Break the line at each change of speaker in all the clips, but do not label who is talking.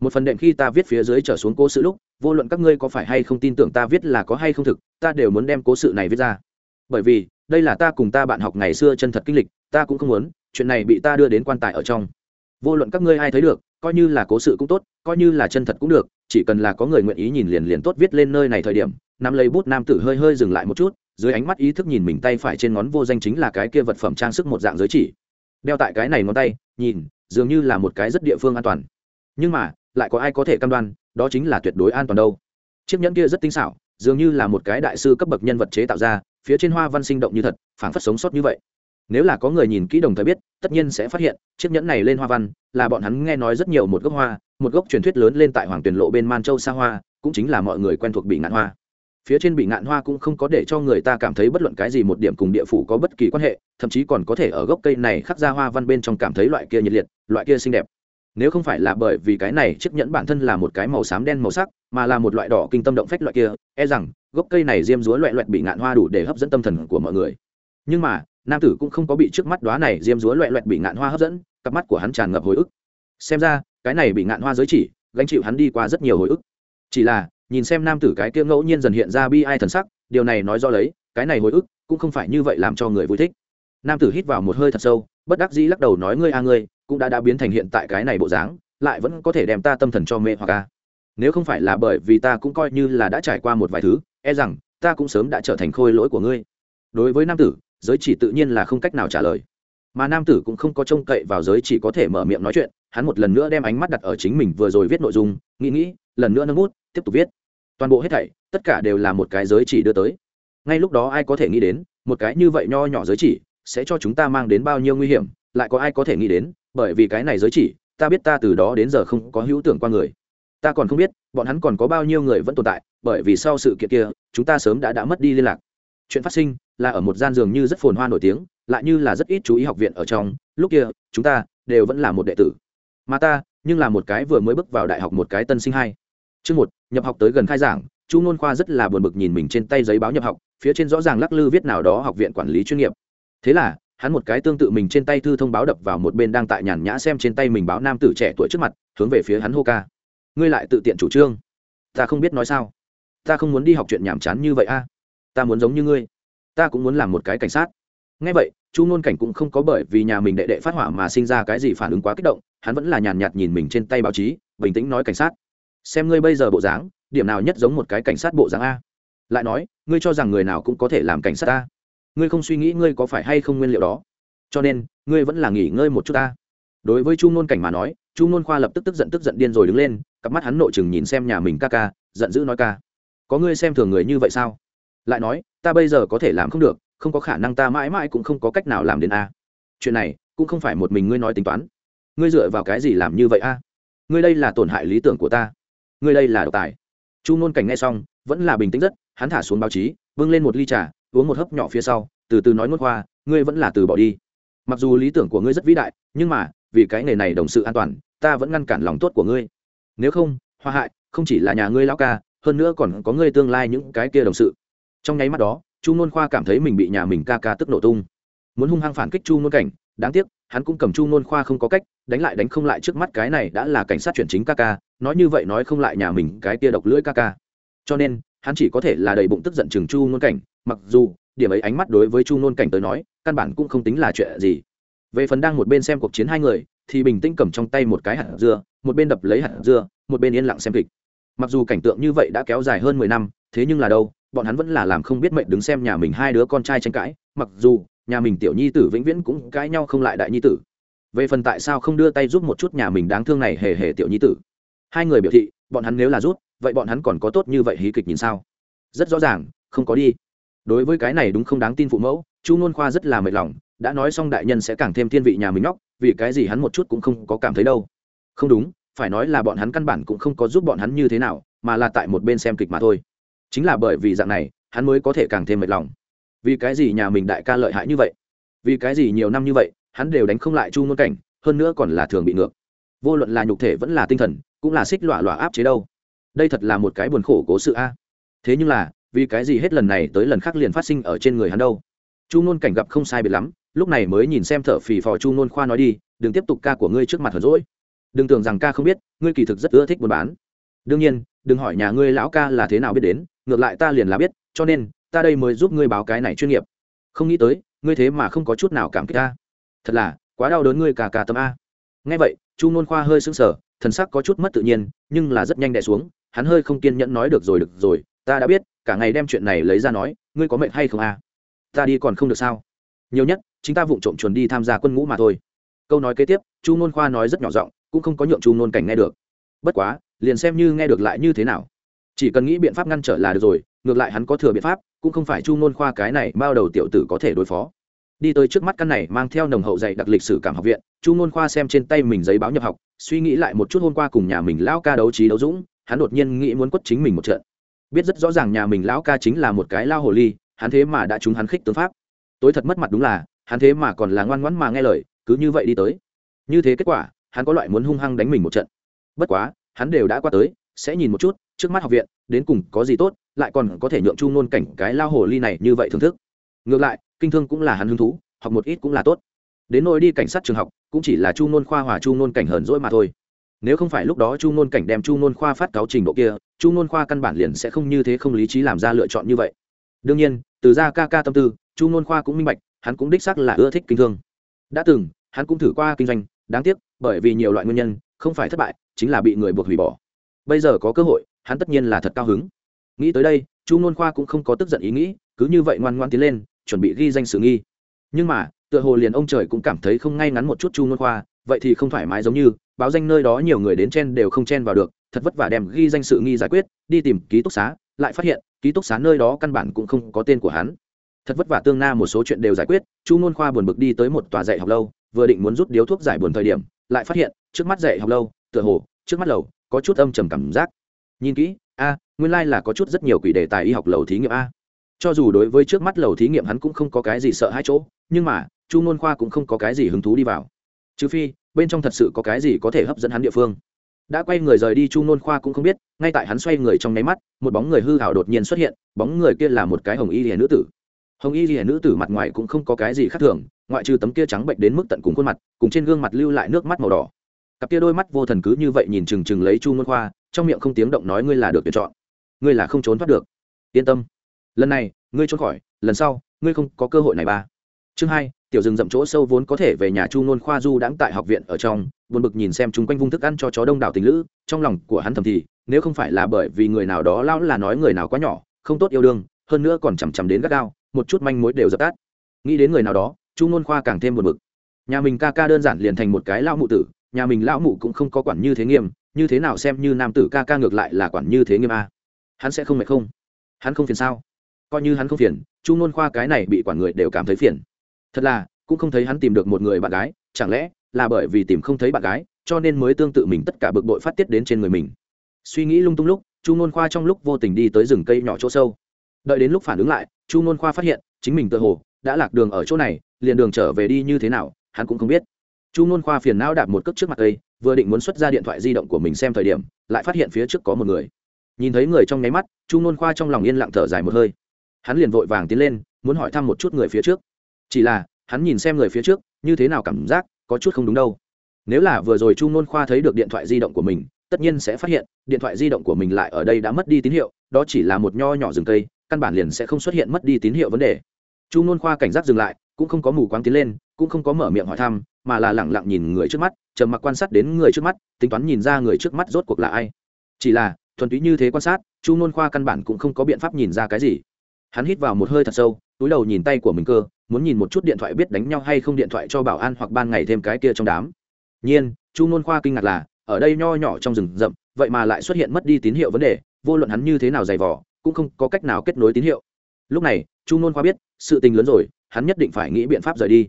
một phần đệm khi ta viết phía dưới trở xuống cố sự lúc, vô luận các ngươi có phải hay không tin tưởng ta viết là có hay không thực, ta đều muốn đem cố sự này viết ra. Bởi vì, đây là ta cùng ta bạn học ngày xưa chân thật kinh lịch, ta cũng không muốn, chuyện này bị ta đưa đến quan tài ở trong. Vô luận các ngươi ai thấy được, coi như là cố sự cũng tốt, coi như là chân thật cũng được, chỉ cần là có người nguyện ý nhìn liền liền tốt viết lên nơi này thời điểm, nắm lấy bút nam tử hơi hơi dừng lại một chút, dưới ánh mắt ý thức nhìn mình tay phải trên ngón vô danh chính là cái kia vật phẩm trang sức một dạng giới chỉ. Đeo tại cái này ngón tay, nhìn, dường như là một cái rất địa phương an toàn. Nhưng mà lại có ai có thể cam đoan, đó chính là tuyệt đối an toàn đâu. Chiếc nhẫn kia rất tinh xảo, dường như là một cái đại sư cấp bậc nhân vật chế tạo ra, phía trên hoa văn sinh động như thật, phảng phất sống sót như vậy. Nếu là có người nhìn kỹ đồng thời biết, tất nhiên sẽ phát hiện, chiếc nhẫn này lên hoa văn, là bọn hắn nghe nói rất nhiều một gốc hoa, một gốc truyền thuyết lớn lên tại hoàng tuyền lộ bên man châu sa hoa, cũng chính là mọi người quen thuộc bị ngạn hoa. Phía trên bị ngạn hoa cũng không có để cho người ta cảm thấy bất luận cái gì một điểm cùng địa phủ có bất kỳ quan hệ, thậm chí còn có thể ở gốc cây này khắc ra hoa văn bên trong cảm thấy loại kia nhiệt liệt, loại kia xinh đẹp nếu không phải là bởi vì cái này chiếc nhẫn bản thân là một cái màu xám đen màu sắc, mà là một loại đỏ kinh tâm động phách loại kia e rằng, gốc cây này diêm dúa loẹ loẹt bị ngạn hoa đủ để hấp dẫn tâm thần của mọi người. Nhưng mà, nam tử cũng không có bị trước mắt đoá này diêm dúa loẹ loẹt bị ngạn hoa hấp dẫn, cặp mắt của hắn tràn ngập hồi ức. Xem ra, cái này bị ngạn hoa giới chỉ, gánh chịu hắn đi qua rất nhiều hồi ức. Chỉ là, nhìn xem nam tử cái kia ngẫu nhiên dần hiện ra bi ai thần sắc, điều này nói do lấy, cái này hồi ức cũng không phải như vậy làm cho người vui thích. Nam tử hít vào một hơi thật sâu, bất đắc dĩ lắc đầu nói ngươi a ngươi cũng đã đã biến thành hiện tại cái này bộ dáng, lại vẫn có thể đem ta tâm thần cho mê hoặc a nếu không phải là bởi vì ta cũng coi như là đã trải qua một vài thứ e rằng ta cũng sớm đã trở thành khôi lỗi của ngươi. Đối với nam tử, giới chỉ tự nhiên là không cách nào trả lời. Mà nam tử cũng không có trông cậy vào giới chỉ có thể mở miệng nói chuyện, hắn một lần nữa đem ánh mắt đặt ở chính mình vừa rồi viết nội dung, nghĩ nghĩ, lần nữa nâng bút, tiếp tục viết. Toàn bộ hết thảy, tất cả đều là một cái giới chỉ đưa tới. Ngay lúc đó ai có thể nghĩ đến, một cái như vậy nho nhỏ giới chỉ sẽ cho chúng ta mang đến bao nhiêu nguy hiểm, lại có ai có thể nghĩ đến bởi vì cái này giới chỉ, ta biết ta từ đó đến giờ không có hữu tưởng qua người. Ta còn không biết, bọn hắn còn có bao nhiêu người vẫn tồn tại, bởi vì sau sự kiện kia, chúng ta sớm đã đã mất đi liên lạc. Chuyện phát sinh là ở một gian giường như rất phồn hoa nổi tiếng, lại như là rất ít chú ý học viện ở trong. Lúc kia, chúng ta đều vẫn là một đệ tử. Mà ta, nhưng là một cái vừa mới bước vào đại học một cái tân sinh hai. Chương một, nhập học tới gần khai giảng, chu ngôn khoa rất là buồn bực nhìn mình trên tay giấy báo nhập học, phía trên rõ ràng lắc lư viết nào đó học viện quản lý chuyên nghiệp. Thế là hắn một cái tương tự mình trên tay thư thông báo đập vào một bên đang tại nhàn nhã xem trên tay mình báo nam tử trẻ tuổi trước mặt, hướng về phía hắn hô ca. Ngươi lại tự tiện chủ trương. Ta không biết nói sao. Ta không muốn đi học chuyện nhàm chán như vậy a. Ta muốn giống như ngươi. Ta cũng muốn làm một cái cảnh sát. Ngay vậy, chu nôn cảnh cũng không có bởi vì nhà mình đệ đệ phát hỏa mà sinh ra cái gì phản ứng quá kích động, hắn vẫn là nhàn nhạt nhìn mình trên tay báo chí, bình tĩnh nói cảnh sát. Xem ngươi bây giờ bộ dáng, điểm nào nhất giống một cái cảnh sát bộ dáng a? Lại nói, ngươi cho rằng người nào cũng có thể làm cảnh sát ta? Ngươi không suy nghĩ ngươi có phải hay không nguyên liệu đó. Cho nên, ngươi vẫn là nghỉ ngơi một chút ta. Đối với chu nôn cảnh mà nói, chu nôn khoa lập tức tức giận tức giận điên rồi đứng lên, cặp mắt hắn nội chừng nhìn xem nhà mình ca ca, giận dữ nói ca. Có ngươi xem thường người như vậy sao? Lại nói, ta bây giờ có thể làm không được, không có khả năng ta mãi mãi cũng không có cách nào làm đến a. Chuyện này, cũng không phải một mình ngươi nói tính toán. Ngươi dựa vào cái gì làm như vậy a? Ngươi đây là tổn hại lý tưởng của ta. Ngươi đây là độc tài. Chu nôn cảnh nghe xong, vẫn là bình tĩnh rất, hắn thả xuống báo chí vâng lên một ly trà uống một hớp nhỏ phía sau từ từ nói nuốt hoa, ngươi vẫn là từ bỏ đi. Mặc dù lý tưởng của ngươi rất vĩ đại nhưng mà vì cái nghề này đồng sự an toàn ta vẫn ngăn cản lòng tốt của ngươi. Nếu không hoa hại không chỉ là nhà ngươi lão ca hơn nữa còn có ngươi tương lai những cái kia đồng sự. Trong nháy mắt đó chu nôn khoa cảm thấy mình bị nhà mình ca ca tức nổ tung. Muốn hung hăng phản kích chu nôn cảnh đáng tiếc hắn cũng cầm chu nôn khoa không có cách đánh lại đánh không lại trước mắt cái này đã là cảnh sát chuyển chính ca ca nói như vậy nói không lại nhà mình cái kia độc lưỡi ca ca. Cho nên hắn chỉ có thể là đầy bụng tức giận chừng chu nôn cảnh, mặc dù, điểm ấy ánh mắt đối với chu nôn cảnh tới nói, căn bản cũng không tính là chuyện gì. Về phần đang một bên xem cuộc chiến hai người, thì bình tĩnh cầm trong tay một cái hạt dưa, một bên đập lấy hạt dưa, một bên yên lặng xem kịch. Mặc dù cảnh tượng như vậy đã kéo dài hơn mười năm, thế nhưng là đâu, bọn hắn vẫn là làm không biết mệnh đứng xem nhà mình hai đứa con trai tranh cãi, mặc dù, nhà mình tiểu nhi tử vĩnh viễn cũng cãi nhau không lại đại nhi tử. Về phần tại sao không đưa tay giúp một chút nhà mình đáng thương này hề hề tiểu nhi tử? Hai người biểu thị, bọn hắn nếu là rút, vậy bọn hắn còn có tốt như vậy hí kịch nhìn sao? Rất rõ ràng, không có đi. Đối với cái này đúng không đáng tin phụ mẫu, chu n khoa rất là mệt lòng, đã nói xong đại nhân sẽ càng thêm thiên vị nhà mình nhóc, vì cái gì hắn một chút cũng không có cảm thấy đâu. Không đúng, phải nói là bọn hắn căn bản cũng không có giúp bọn hắn như thế nào, mà là tại một bên xem kịch mà thôi. Chính là bởi vì dạng này, hắn mới có thể càng thêm mệt lòng. Vì cái gì nhà mình đại ca lợi hại như vậy? Vì cái gì nhiều năm như vậy, hắn đều đánh không lại chu ngôn cảnh, hơn nữa còn là thường bị ngược. Vô luận là nhục thể vẫn là tinh thần cũng là xích lọa lọa áp chế đâu. Đây thật là một cái buồn khổ cố sự a. Thế nhưng là, vì cái gì hết lần này tới lần khác liền phát sinh ở trên người hắn đâu? Chu ngôn cảnh gặp không sai biệt lắm, lúc này mới nhìn xem thở phì phò chu ngôn khoa nói đi, đừng tiếp tục ca của ngươi trước mặt hờn rỗi đừng tưởng rằng ca không biết, ngươi kỳ thực rất ưa thích buôn bán. Đương nhiên, đừng hỏi nhà ngươi lão ca là thế nào biết đến, ngược lại ta liền là biết, cho nên, ta đây mới giúp ngươi báo cái này chuyên nghiệp. Không nghĩ tới, ngươi thế mà không có chút nào cảm kích ta. Thật là, quá đau đớn ngươi cả cả tâm a. Nghe vậy, chu nôn khoa hơi sững sờ thần sắc có chút mất tự nhiên, nhưng là rất nhanh đè xuống, hắn hơi không kiên nhẫn nói được rồi được rồi, ta đã biết, cả ngày đem chuyện này lấy ra nói, ngươi có mệnh hay không a ta đi còn không được sao? Nhiều nhất, chính ta vụng trộm chuồn đi tham gia quân ngũ mà thôi. Câu nói kế tiếp, chu nôn khoa nói rất nhỏ giọng, cũng không có nhượng chu nôn cảnh nghe được. Bất quá, liền xem như nghe được lại như thế nào. Chỉ cần nghĩ biện pháp ngăn trở là được rồi, ngược lại hắn có thừa biện pháp, cũng không phải chu nôn khoa cái này bao đầu tiểu tử có thể đối phó đi tới trước mắt căn này mang theo nồng hậu dạy đặc lịch sử cảm học viện, chu nôn khoa xem trên tay mình giấy báo nhập học, suy nghĩ lại một chút hôm qua cùng nhà mình lão ca đấu trí đấu dũng, hắn đột nhiên nghĩ muốn quất chính mình một trận. Biết rất rõ ràng nhà mình lão ca chính là một cái lao hồ ly, hắn thế mà đã trúng hắn khích tướng pháp. Tối thật mất mặt đúng là, hắn thế mà còn là ngoan ngoãn mà nghe lời, cứ như vậy đi tới. Như thế kết quả, hắn có loại muốn hung hăng đánh mình một trận. Bất quá, hắn đều đã qua tới, sẽ nhìn một chút, trước mắt học viện, đến cùng có gì tốt, lại còn có thể nhượng chu nôn cảnh cái lao hồ ly này như vậy thưởng thức. Ngược lại kinh thương cũng là hắn hứng thú, học một ít cũng là tốt. Đến nỗi đi cảnh sát trường học, cũng chỉ là chu ngôn khoa hòa chu ngôn cảnh hờn dỗi mà thôi. Nếu không phải lúc đó chu ngôn cảnh đem chu ngôn khoa phát cáo trình độ kia, chu ngôn khoa căn bản liền sẽ không như thế không lý trí làm ra lựa chọn như vậy. Đương nhiên, từ ra ca ca tâm tư, chu ngôn khoa cũng minh bạch, hắn cũng đích sắc là ưa thích kinh thương. Đã từng, hắn cũng thử qua kinh doanh, đáng tiếc, bởi vì nhiều loại nguyên nhân, không phải thất bại, chính là bị người buộc hủy bỏ. Bây giờ có cơ hội, hắn tất nhiên là thật cao hứng. Nghĩ tới đây, chu ngôn khoa cũng không có tức giận ý nghĩ, cứ như vậy ngoan ngoan tiến lên chuẩn bị ghi danh sự nghi. Nhưng mà, tựa hồ liền ông trời cũng cảm thấy không ngay ngắn một chút chu nôn khoa, vậy thì không thoải mái giống như, báo danh nơi đó nhiều người đến chen đều không chen vào được, thật vất vả đem ghi danh sự nghi giải quyết, đi tìm ký túc xá, lại phát hiện, ký túc xá nơi đó căn bản cũng không có tên của hắn. Thật vất vả tương na một số chuyện đều giải quyết, chu nôn khoa buồn bực đi tới một tòa dạy học lâu, vừa định muốn rút điếu thuốc giải buồn thời điểm, lại phát hiện, trước mắt dạy học lâu, tựa hồ, trước mắt lầu, có chút âm trầm cảm giác. Nhìn kỹ, a, nguyên lai là có chút rất nhiều quỷ đề tài y học lầu thí nghiệm a cho dù đối với trước mắt lầu thí nghiệm hắn cũng không có cái gì sợ hai chỗ, nhưng mà, chu ngôn khoa cũng không có cái gì hứng thú đi vào. Trừ phi, bên trong thật sự có cái gì có thể hấp dẫn hắn địa phương. Đã quay người rời đi, chu ngôn khoa cũng không biết, ngay tại hắn xoay người trong nháy mắt, một bóng người hư hảo đột nhiên xuất hiện, bóng người kia là một cái hồng y hiền nữ tử. Hồng y hiền nữ tử mặt ngoài cũng không có cái gì khác thường, ngoại trừ tấm kia trắng bệnh đến mức tận cùng khuôn mặt, cùng trên gương mặt lưu lại nước mắt màu đỏ. Cặp kia đôi mắt vô thần cứ như vậy nhìn chừng chừng lấy chu ngôn khoa, trong miệng không tiếng động nói ngươi là được tuyển chọn, ngươi là không trốn thoát được. Yên tâm lần này, ngươi trốn khỏi, lần sau, ngươi không có cơ hội này ba. Chương hai, tiểu rừng rậm chỗ sâu vốn có thể về nhà chu Nôn khoa du đãng tại học viện ở trong, buồn bực nhìn xem chung quanh vung thức ăn cho chó đông đảo tình lữ, trong lòng của hắn thầm thì, nếu không phải là bởi vì người nào đó lão là nói người nào quá nhỏ, không tốt yêu đương, hơn nữa còn chằm chằm đến gắt gao, một chút manh mối đều dập tắt. Nghĩ đến người nào đó, chu Nôn khoa càng thêm buồn bực. Nhà mình ca ca đơn giản liền thành một cái lão mụ tử, nhà mình lão mụ cũng không có quản như thế nghiêm, như thế nào xem như nam tử ca ca ngược lại là quản như thế nghiêm a. Hắn sẽ không mệt không? Hắn không phiền sao? Coi như hắn không phiền, chu nôn khoa cái này bị quản người đều cảm thấy phiền. Thật là, cũng không thấy hắn tìm được một người bạn gái, chẳng lẽ là bởi vì tìm không thấy bạn gái, cho nên mới tương tự mình tất cả bực bội phát tiết đến trên người mình. Suy nghĩ lung tung lúc, chu nôn khoa trong lúc vô tình đi tới rừng cây nhỏ chỗ sâu. Đợi đến lúc phản ứng lại, chu nôn khoa phát hiện, chính mình tự hồ đã lạc đường ở chỗ này, liền đường trở về đi như thế nào, hắn cũng không biết. Chu nôn khoa phiền não đạp một cước trước mặt cây, vừa định muốn xuất ra điện thoại di động của mình xem thời điểm, lại phát hiện phía trước có một người. Nhìn thấy người trong nháy mắt, chu nôn khoa trong lòng yên lặng thở dài một hơi hắn liền vội vàng tiến lên, muốn hỏi thăm một chút người phía trước. Chỉ là, hắn nhìn xem người phía trước, như thế nào cảm giác, có chút không đúng đâu. Nếu là vừa rồi chu nôn khoa thấy được điện thoại di động của mình, tất nhiên sẽ phát hiện, điện thoại di động của mình lại ở đây đã mất đi tín hiệu, đó chỉ là một nho nhỏ rừng cây, căn bản liền sẽ không xuất hiện mất đi tín hiệu vấn đề. Chu nôn khoa cảnh giác dừng lại, cũng không có mù quáng tiến lên, cũng không có mở miệng hỏi thăm, mà là lẳng lặng nhìn người trước mắt, trầm mặc quan sát đến người trước mắt, tính toán nhìn ra người trước mắt rốt cuộc là ai. Chỉ là, thuần túy như thế quan sát, chu nôn khoa căn bản cũng không có biện pháp nhìn ra cái gì hắn hít vào một hơi thật sâu, túi đầu nhìn tay của mình cơ, muốn nhìn một chút điện thoại biết đánh nhau hay không điện thoại cho bảo an hoặc ban ngày thêm cái kia trong đám. Nhiên, chu nôn khoa kinh ngạc là, ở đây nho nhỏ trong rừng rậm, vậy mà lại xuất hiện mất đi tín hiệu vấn đề, vô luận hắn như thế nào dày vỏ cũng không có cách nào kết nối tín hiệu. Lúc này, chu nôn khoa biết, sự tình lớn rồi, hắn nhất định phải nghĩ biện pháp rời đi.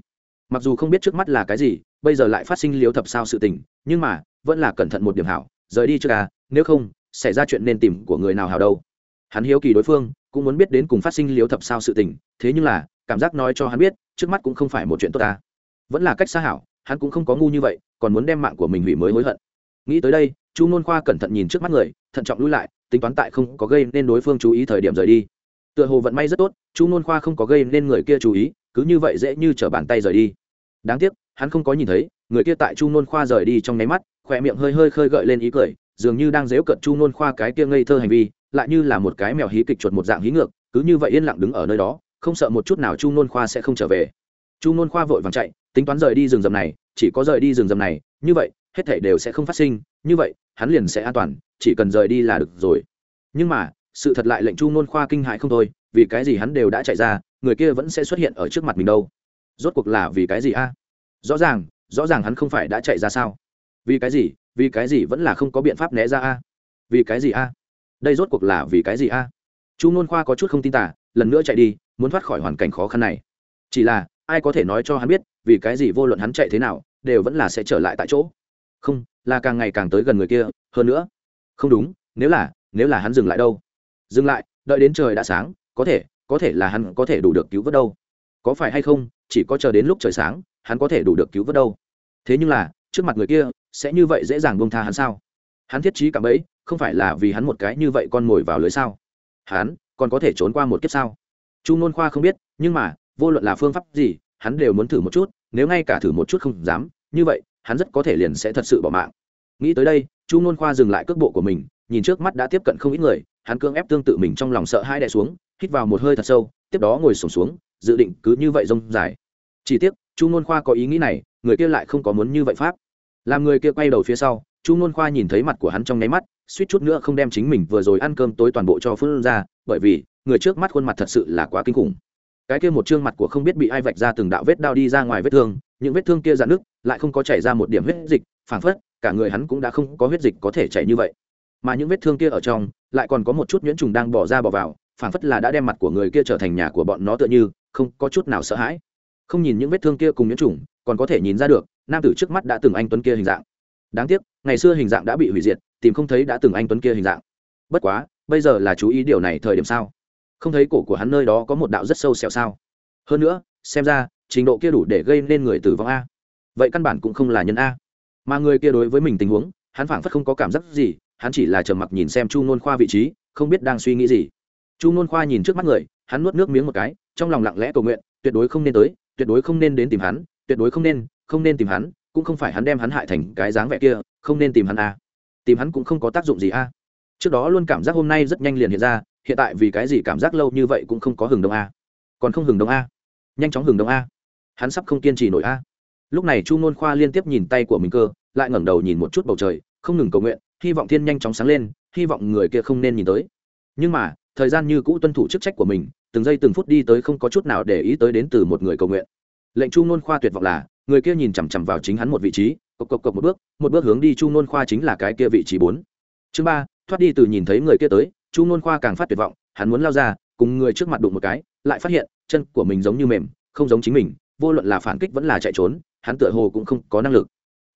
Mặc dù không biết trước mắt là cái gì, bây giờ lại phát sinh liếu thập sao sự tình, nhưng mà, vẫn là cẩn thận một điểm hảo, rời đi trước à nếu không, xảy ra chuyện nên tìm của người nào hảo đâu. Hắn hiếu kỳ đối phương cũng muốn biết đến cùng phát sinh liếu thập sao sự tình, thế nhưng là, cảm giác nói cho hắn biết, trước mắt cũng không phải một chuyện tốt ta. Vẫn là cách xa hảo, hắn cũng không có ngu như vậy, còn muốn đem mạng của mình hủy mới hối hận. Nghĩ tới đây, chu nôn khoa cẩn thận nhìn trước mắt người, thận trọng lui lại, tính toán tại không có gây nên đối phương chú ý thời điểm rời đi. Tựa hồ vận may rất tốt, chu nôn khoa không có gây nên người kia chú ý, cứ như vậy dễ như t r ở bàn tay rời đi. Đáng tiếc, hắn không có nhìn thấy, người kia tại chu nôn khoa rời đi trong nháy mắt khỏe miệng hơi hơi khơi gợi lên ý cười dường như đang dếu cận chu nôn khoa cái kia ngây thơ hành vi, lại như là một cái mèo hí kịch chuột một dạng hí ngược, cứ như vậy yên lặng đứng ở nơi đó, không sợ một chút nào chu nôn khoa sẽ không trở về. Chu nôn khoa vội vàng chạy, tính toán rời đi rừng rầm này, chỉ có rời đi rừng rầm này, như vậy, hết thảy đều sẽ không phát sinh, như vậy, hắn liền sẽ an toàn, chỉ cần rời đi là được rồi. Nhưng mà, sự thật lại lệnh chu nôn khoa kinh hại không thôi, vì cái gì hắn đều đã chạy ra, người kia vẫn sẽ xuất hiện ở trước mặt mình đâu? Rốt cuộc là vì cái gì a? Rõ ràng rõ ràng hắn không phải đã chạy ra sao? Vì cái gì? Vì cái gì vẫn là không có biện pháp né ra a? Vì cái gì a? Đây rốt cuộc là vì cái gì a? Chu nôn khoa có chút không tin tả, lần nữa chạy đi, muốn thoát khỏi hoàn cảnh khó khăn này. Chỉ là, ai có thể nói cho hắn biết, vì cái gì vô luận hắn chạy thế nào, đều vẫn là sẽ trở lại tại chỗ. Không, là càng ngày càng tới gần người kia, hơn nữa. Không đúng, nếu là nếu là hắn dừng lại đâu? Dừng lại, đợi đến trời đã sáng, có thể có thể là hắn có thể đủ được cứu vớt đâu. Có phải hay không, chỉ có chờ đến lúc trời sáng, hắn có thể đủ được cứu vớt đâu. Thế nhưng là, trước mặt người kia sẽ như vậy dễ dàng buông tha hắn sao? Hắn thiết trí cảm ấy không phải là vì hắn một cái như vậy con mồi vào lưới sao? Hắn còn có thể trốn qua một kiếp sao? Chu nôn khoa không biết nhưng mà vô luận là phương pháp gì hắn đều muốn thử một chút nếu ngay cả thử một chút không dám như vậy hắn rất có thể liền sẽ thật sự bỏ mạng. Nghĩ tới đây chu nôn khoa dừng lại cước bộ của mình nhìn trước mắt đã tiếp cận không ít người hắn cưỡng ép tương tự mình trong lòng sợ hai đè xuống hít vào một hơi thật sâu tiếp đó ngồi sổm xuống, xuống dự định cứ như vậy rông dài. Chỉ tiếc chu nôn khoa có ý nghĩ này người kia lại không có muốn như vậy pháp làm người kia quay đầu phía sau, chu nôn khoa nhìn thấy mặt của hắn trong nháy mắt, suýt chút nữa không đem chính mình vừa rồi ăn cơm tối toàn bộ cho phương ra, bởi vì, người trước mắt khuôn mặt thật sự là quá kinh khủng. Cái kia một trương mặt của không biết bị ai vạch ra từng đạo vết đao đi ra ngoài vết thương, những vết thương kia dạn nước lại không có chảy ra một điểm huyết dịch, phảng phất, cả người hắn cũng đã không có huyết dịch có thể chảy như vậy. Mà những vết thương kia ở trong, lại còn có một chút nhuyễn trùng đang bỏ ra bỏ vào, phảng phất là đã đem mặt của người kia trở thành nhà của bọn nó tựa như, không có chút nào sợ hãi. Không nhìn những vết thương kia cùng nhuyễn trùng, còn có thể nhìn ra được nam tử trước mắt đã từng anh tuấn kia hình dạng. Đáng tiếc, ngày xưa hình dạng đã bị hủy diệt, tìm không thấy đã từng anh tuấn kia hình dạng. Bất quá, bây giờ là chú ý điều này thời điểm sao? Không thấy cổ của hắn nơi đó có một đạo rất sâu sẹo sao? Hơn nữa, xem ra, trình độ kia đủ để gây nên người tử vong a. Vậy căn bản cũng không là nhân a. Mà người kia đối với mình tình huống, hắn phảng phất không có cảm giác gì, hắn chỉ là trầm mặc nhìn xem chu n khoa vị trí, không biết đang suy nghĩ gì. Chu n khoa nhìn trước mắt người, hắn nuốt nước miếng một cái, trong lòng lặng lẽ cầu nguyện, tuyệt đối không nên tới, tuyệt đối không nên đến tìm hắn, tuyệt đối không nên không nên tìm hắn, cũng không phải hắn đem hắn hại thành cái dáng vẻ kia, không nên tìm hắn à? tìm hắn cũng không có tác dụng gì à? trước đó luôn cảm giác hôm nay rất nhanh liền hiện ra, hiện tại vì cái gì cảm giác lâu như vậy cũng không có hừng đông a còn không hừng đông a nhanh chóng hừng đông a hắn sắp không kiên trì nổi a lúc này chu ngôn khoa liên tiếp nhìn tay của mình cơ, lại ngẩng đầu nhìn một chút bầu trời, không ngừng cầu nguyện, hy vọng thiên nhanh chóng sáng lên, hy vọng người kia không nên nhìn tới. Nhưng mà, thời gian như cũ tuân thủ chức trách của mình, từng giây từng phút đi tới không có chút nào để ý tới đến từ một người cầu nguyện. Lệnh chu ngôn khoa tuyệt vọng là người kia nhìn chằm chằm vào chính hắn một vị trí, cộc cộc cộc một bước một bước hướng đi chu nôn khoa chính là cái kia vị trí bốn. Chương ba, thoát đi từ nhìn thấy người kia tới, chu nôn khoa càng phát tuyệt vọng, hắn muốn lao ra, cùng người trước mặt đụng một cái, lại phát hiện, chân của mình giống như mềm, không giống chính mình, vô luận là phản kích vẫn là chạy trốn, hắn tựa hồ cũng không có năng lực.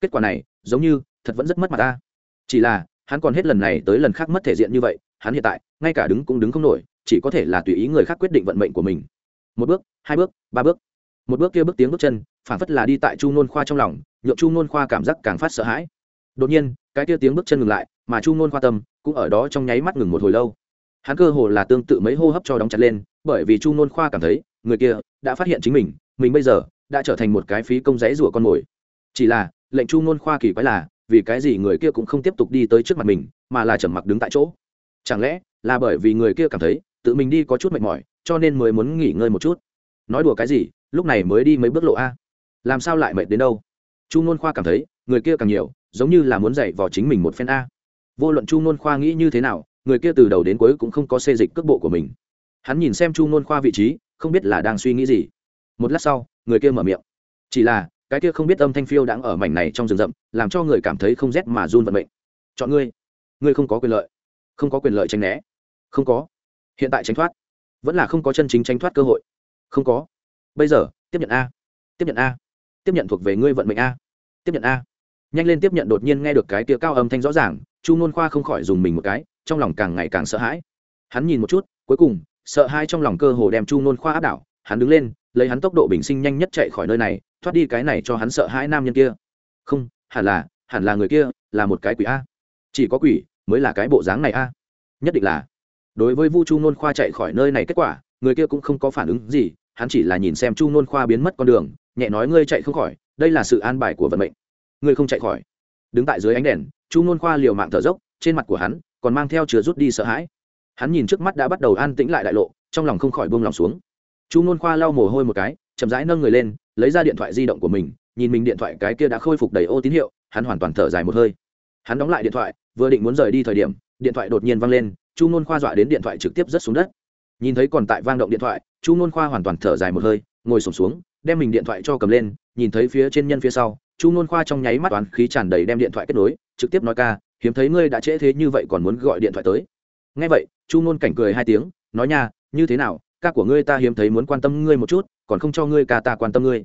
Kết quả này, giống như, thật vẫn rất mất mặt ta. Chỉ là, hắn còn hết lần này tới lần khác mất thể diện như vậy, hắn hiện tại, ngay cả đứng cũng đứng không nổi, chỉ có thể là tùy ý người khác quyết định vận mệnh của mình. Một bước, hai bước, ba bước một bước kia bước tiếng bước chân phản phất là đi tại chu nôn khoa trong lòng, nhượng chu nôn khoa cảm giác càng phát sợ hãi. Đột nhiên, cái kia tiếng bước chân ngừng lại, mà chu nôn khoa tâm cũng ở đó trong nháy mắt ngừng một hồi lâu. Hắn cơ hồ là tương tự mấy hô hấp cho đóng chặt lên, bởi vì chu nôn khoa cảm thấy, người kia đã phát hiện chính mình mình bây giờ đã trở thành một cái phí công giấy rủa con mồi. Chỉ là, lệnh chu nôn khoa kỳ quái là, vì cái gì người kia cũng không tiếp tục đi tới trước mặt mình, mà là trầm mặc đứng tại chỗ? Chẳng lẽ là bởi vì người kia cảm thấy, tự mình đi có chút mệt mỏi, cho nên mới muốn nghỉ ngơi một chút? Nói đùa cái gì lúc này mới đi mấy bước lộ a. Làm sao lại mệt đến đâu? Chu n khoa cảm thấy, người kia càng nhiều, giống như là muốn dạy vào chính mình một phen a. Vô luận chu n khoa nghĩ như thế nào, người kia từ đầu đến cuối cũng không có xê dịch cước bộ của mình. Hắn nhìn xem chu n khoa vị trí, không biết là đang suy nghĩ gì. Một lát sau, người kia mở miệng. Chỉ là, cái kia không biết âm thanh phiêu đang ở mảnh này trong rừng rậm, làm cho người cảm thấy không rét mà run vận mệnh. Chọn ngươi. Ngươi không có quyền lợi. Không có quyền lợi tránh né. Không có. Hiện tại tránh thoát. Vẫn là không có chân chính tránh thoát cơ hội. Không có bây giờ, tiếp nhận a. Tiếp nhận a. Tiếp nhận thuộc về ngươi vận mệnh a. Tiếp nhận a. Nhanh lên tiếp nhận đột nhiên nghe được cái kia cao âm thanh rõ ràng, chu ngôn khoa không khỏi dùng mình một cái, trong lòng càng ngày càng sợ hãi. Hắn nhìn một chút, cuối cùng, sợ hai trong lòng cơ hồ đem chu ngôn khoa áp đảo. Hắn đứng lên, lấy hắn tốc độ bình sinh nhanh nhất chạy khỏi nơi này, thoát đi cái này cho hắn sợ hãi nam nhân kia. Không, hẳn là hẳn là người kia, là một cái quỷ a. Chỉ có quỷ mới là cái bộ dáng này a. Nhất định là. Đối với vu chu nôn khoa chạy khỏi nơi này kết quả, người kia cũng không có phản ứng gì hắn chỉ là nhìn xem chu nôn khoa biến mất con đường, nhẹ nói ngươi chạy không khỏi, đây là sự an bài của vận mệnh. Ngươi không chạy khỏi. Đứng tại dưới ánh đèn, chu nôn khoa liều mạng thở dốc, trên mặt của hắn còn mang theo chứa rút đi sợ hãi. Hắn nhìn trước mắt đã bắt đầu an tĩnh lại đại lộ, trong lòng không khỏi buông lòng xuống. Chu nôn khoa lau mồ hôi một cái, chậm rãi nâng người lên, lấy ra điện thoại di động của mình, nhìn mình điện thoại cái kia đã khôi phục đầy ô tín hiệu, hắn hoàn toàn thở dài một hơi. Hắn đóng lại điện thoại, vừa định muốn rời đi thời điểm, điện thoại đột nhiên văng lên, chu nôn khoa dọa đến điện thoại trực tiếp rớt xuống đất nhìn thấy còn tại vang động điện thoại, chu nôn khoa hoàn toàn thở dài một hơi, ngồi sổm xuống, đem mình điện thoại cho cầm lên, nhìn thấy phía trên nhân phía sau, chu nôn khoa trong nháy mắt toán khí tràn đầy đem điện thoại kết nối, trực tiếp nói ca, hiếm thấy ngươi đã trễ thế như vậy còn muốn gọi điện thoại tới. Ngay vậy, chu nôn cảnh cười hai tiếng, nói nha, như thế nào, ca của ngươi ta hiếm thấy muốn quan tâm ngươi một chút, còn không cho ngươi ca ta quan tâm ngươi.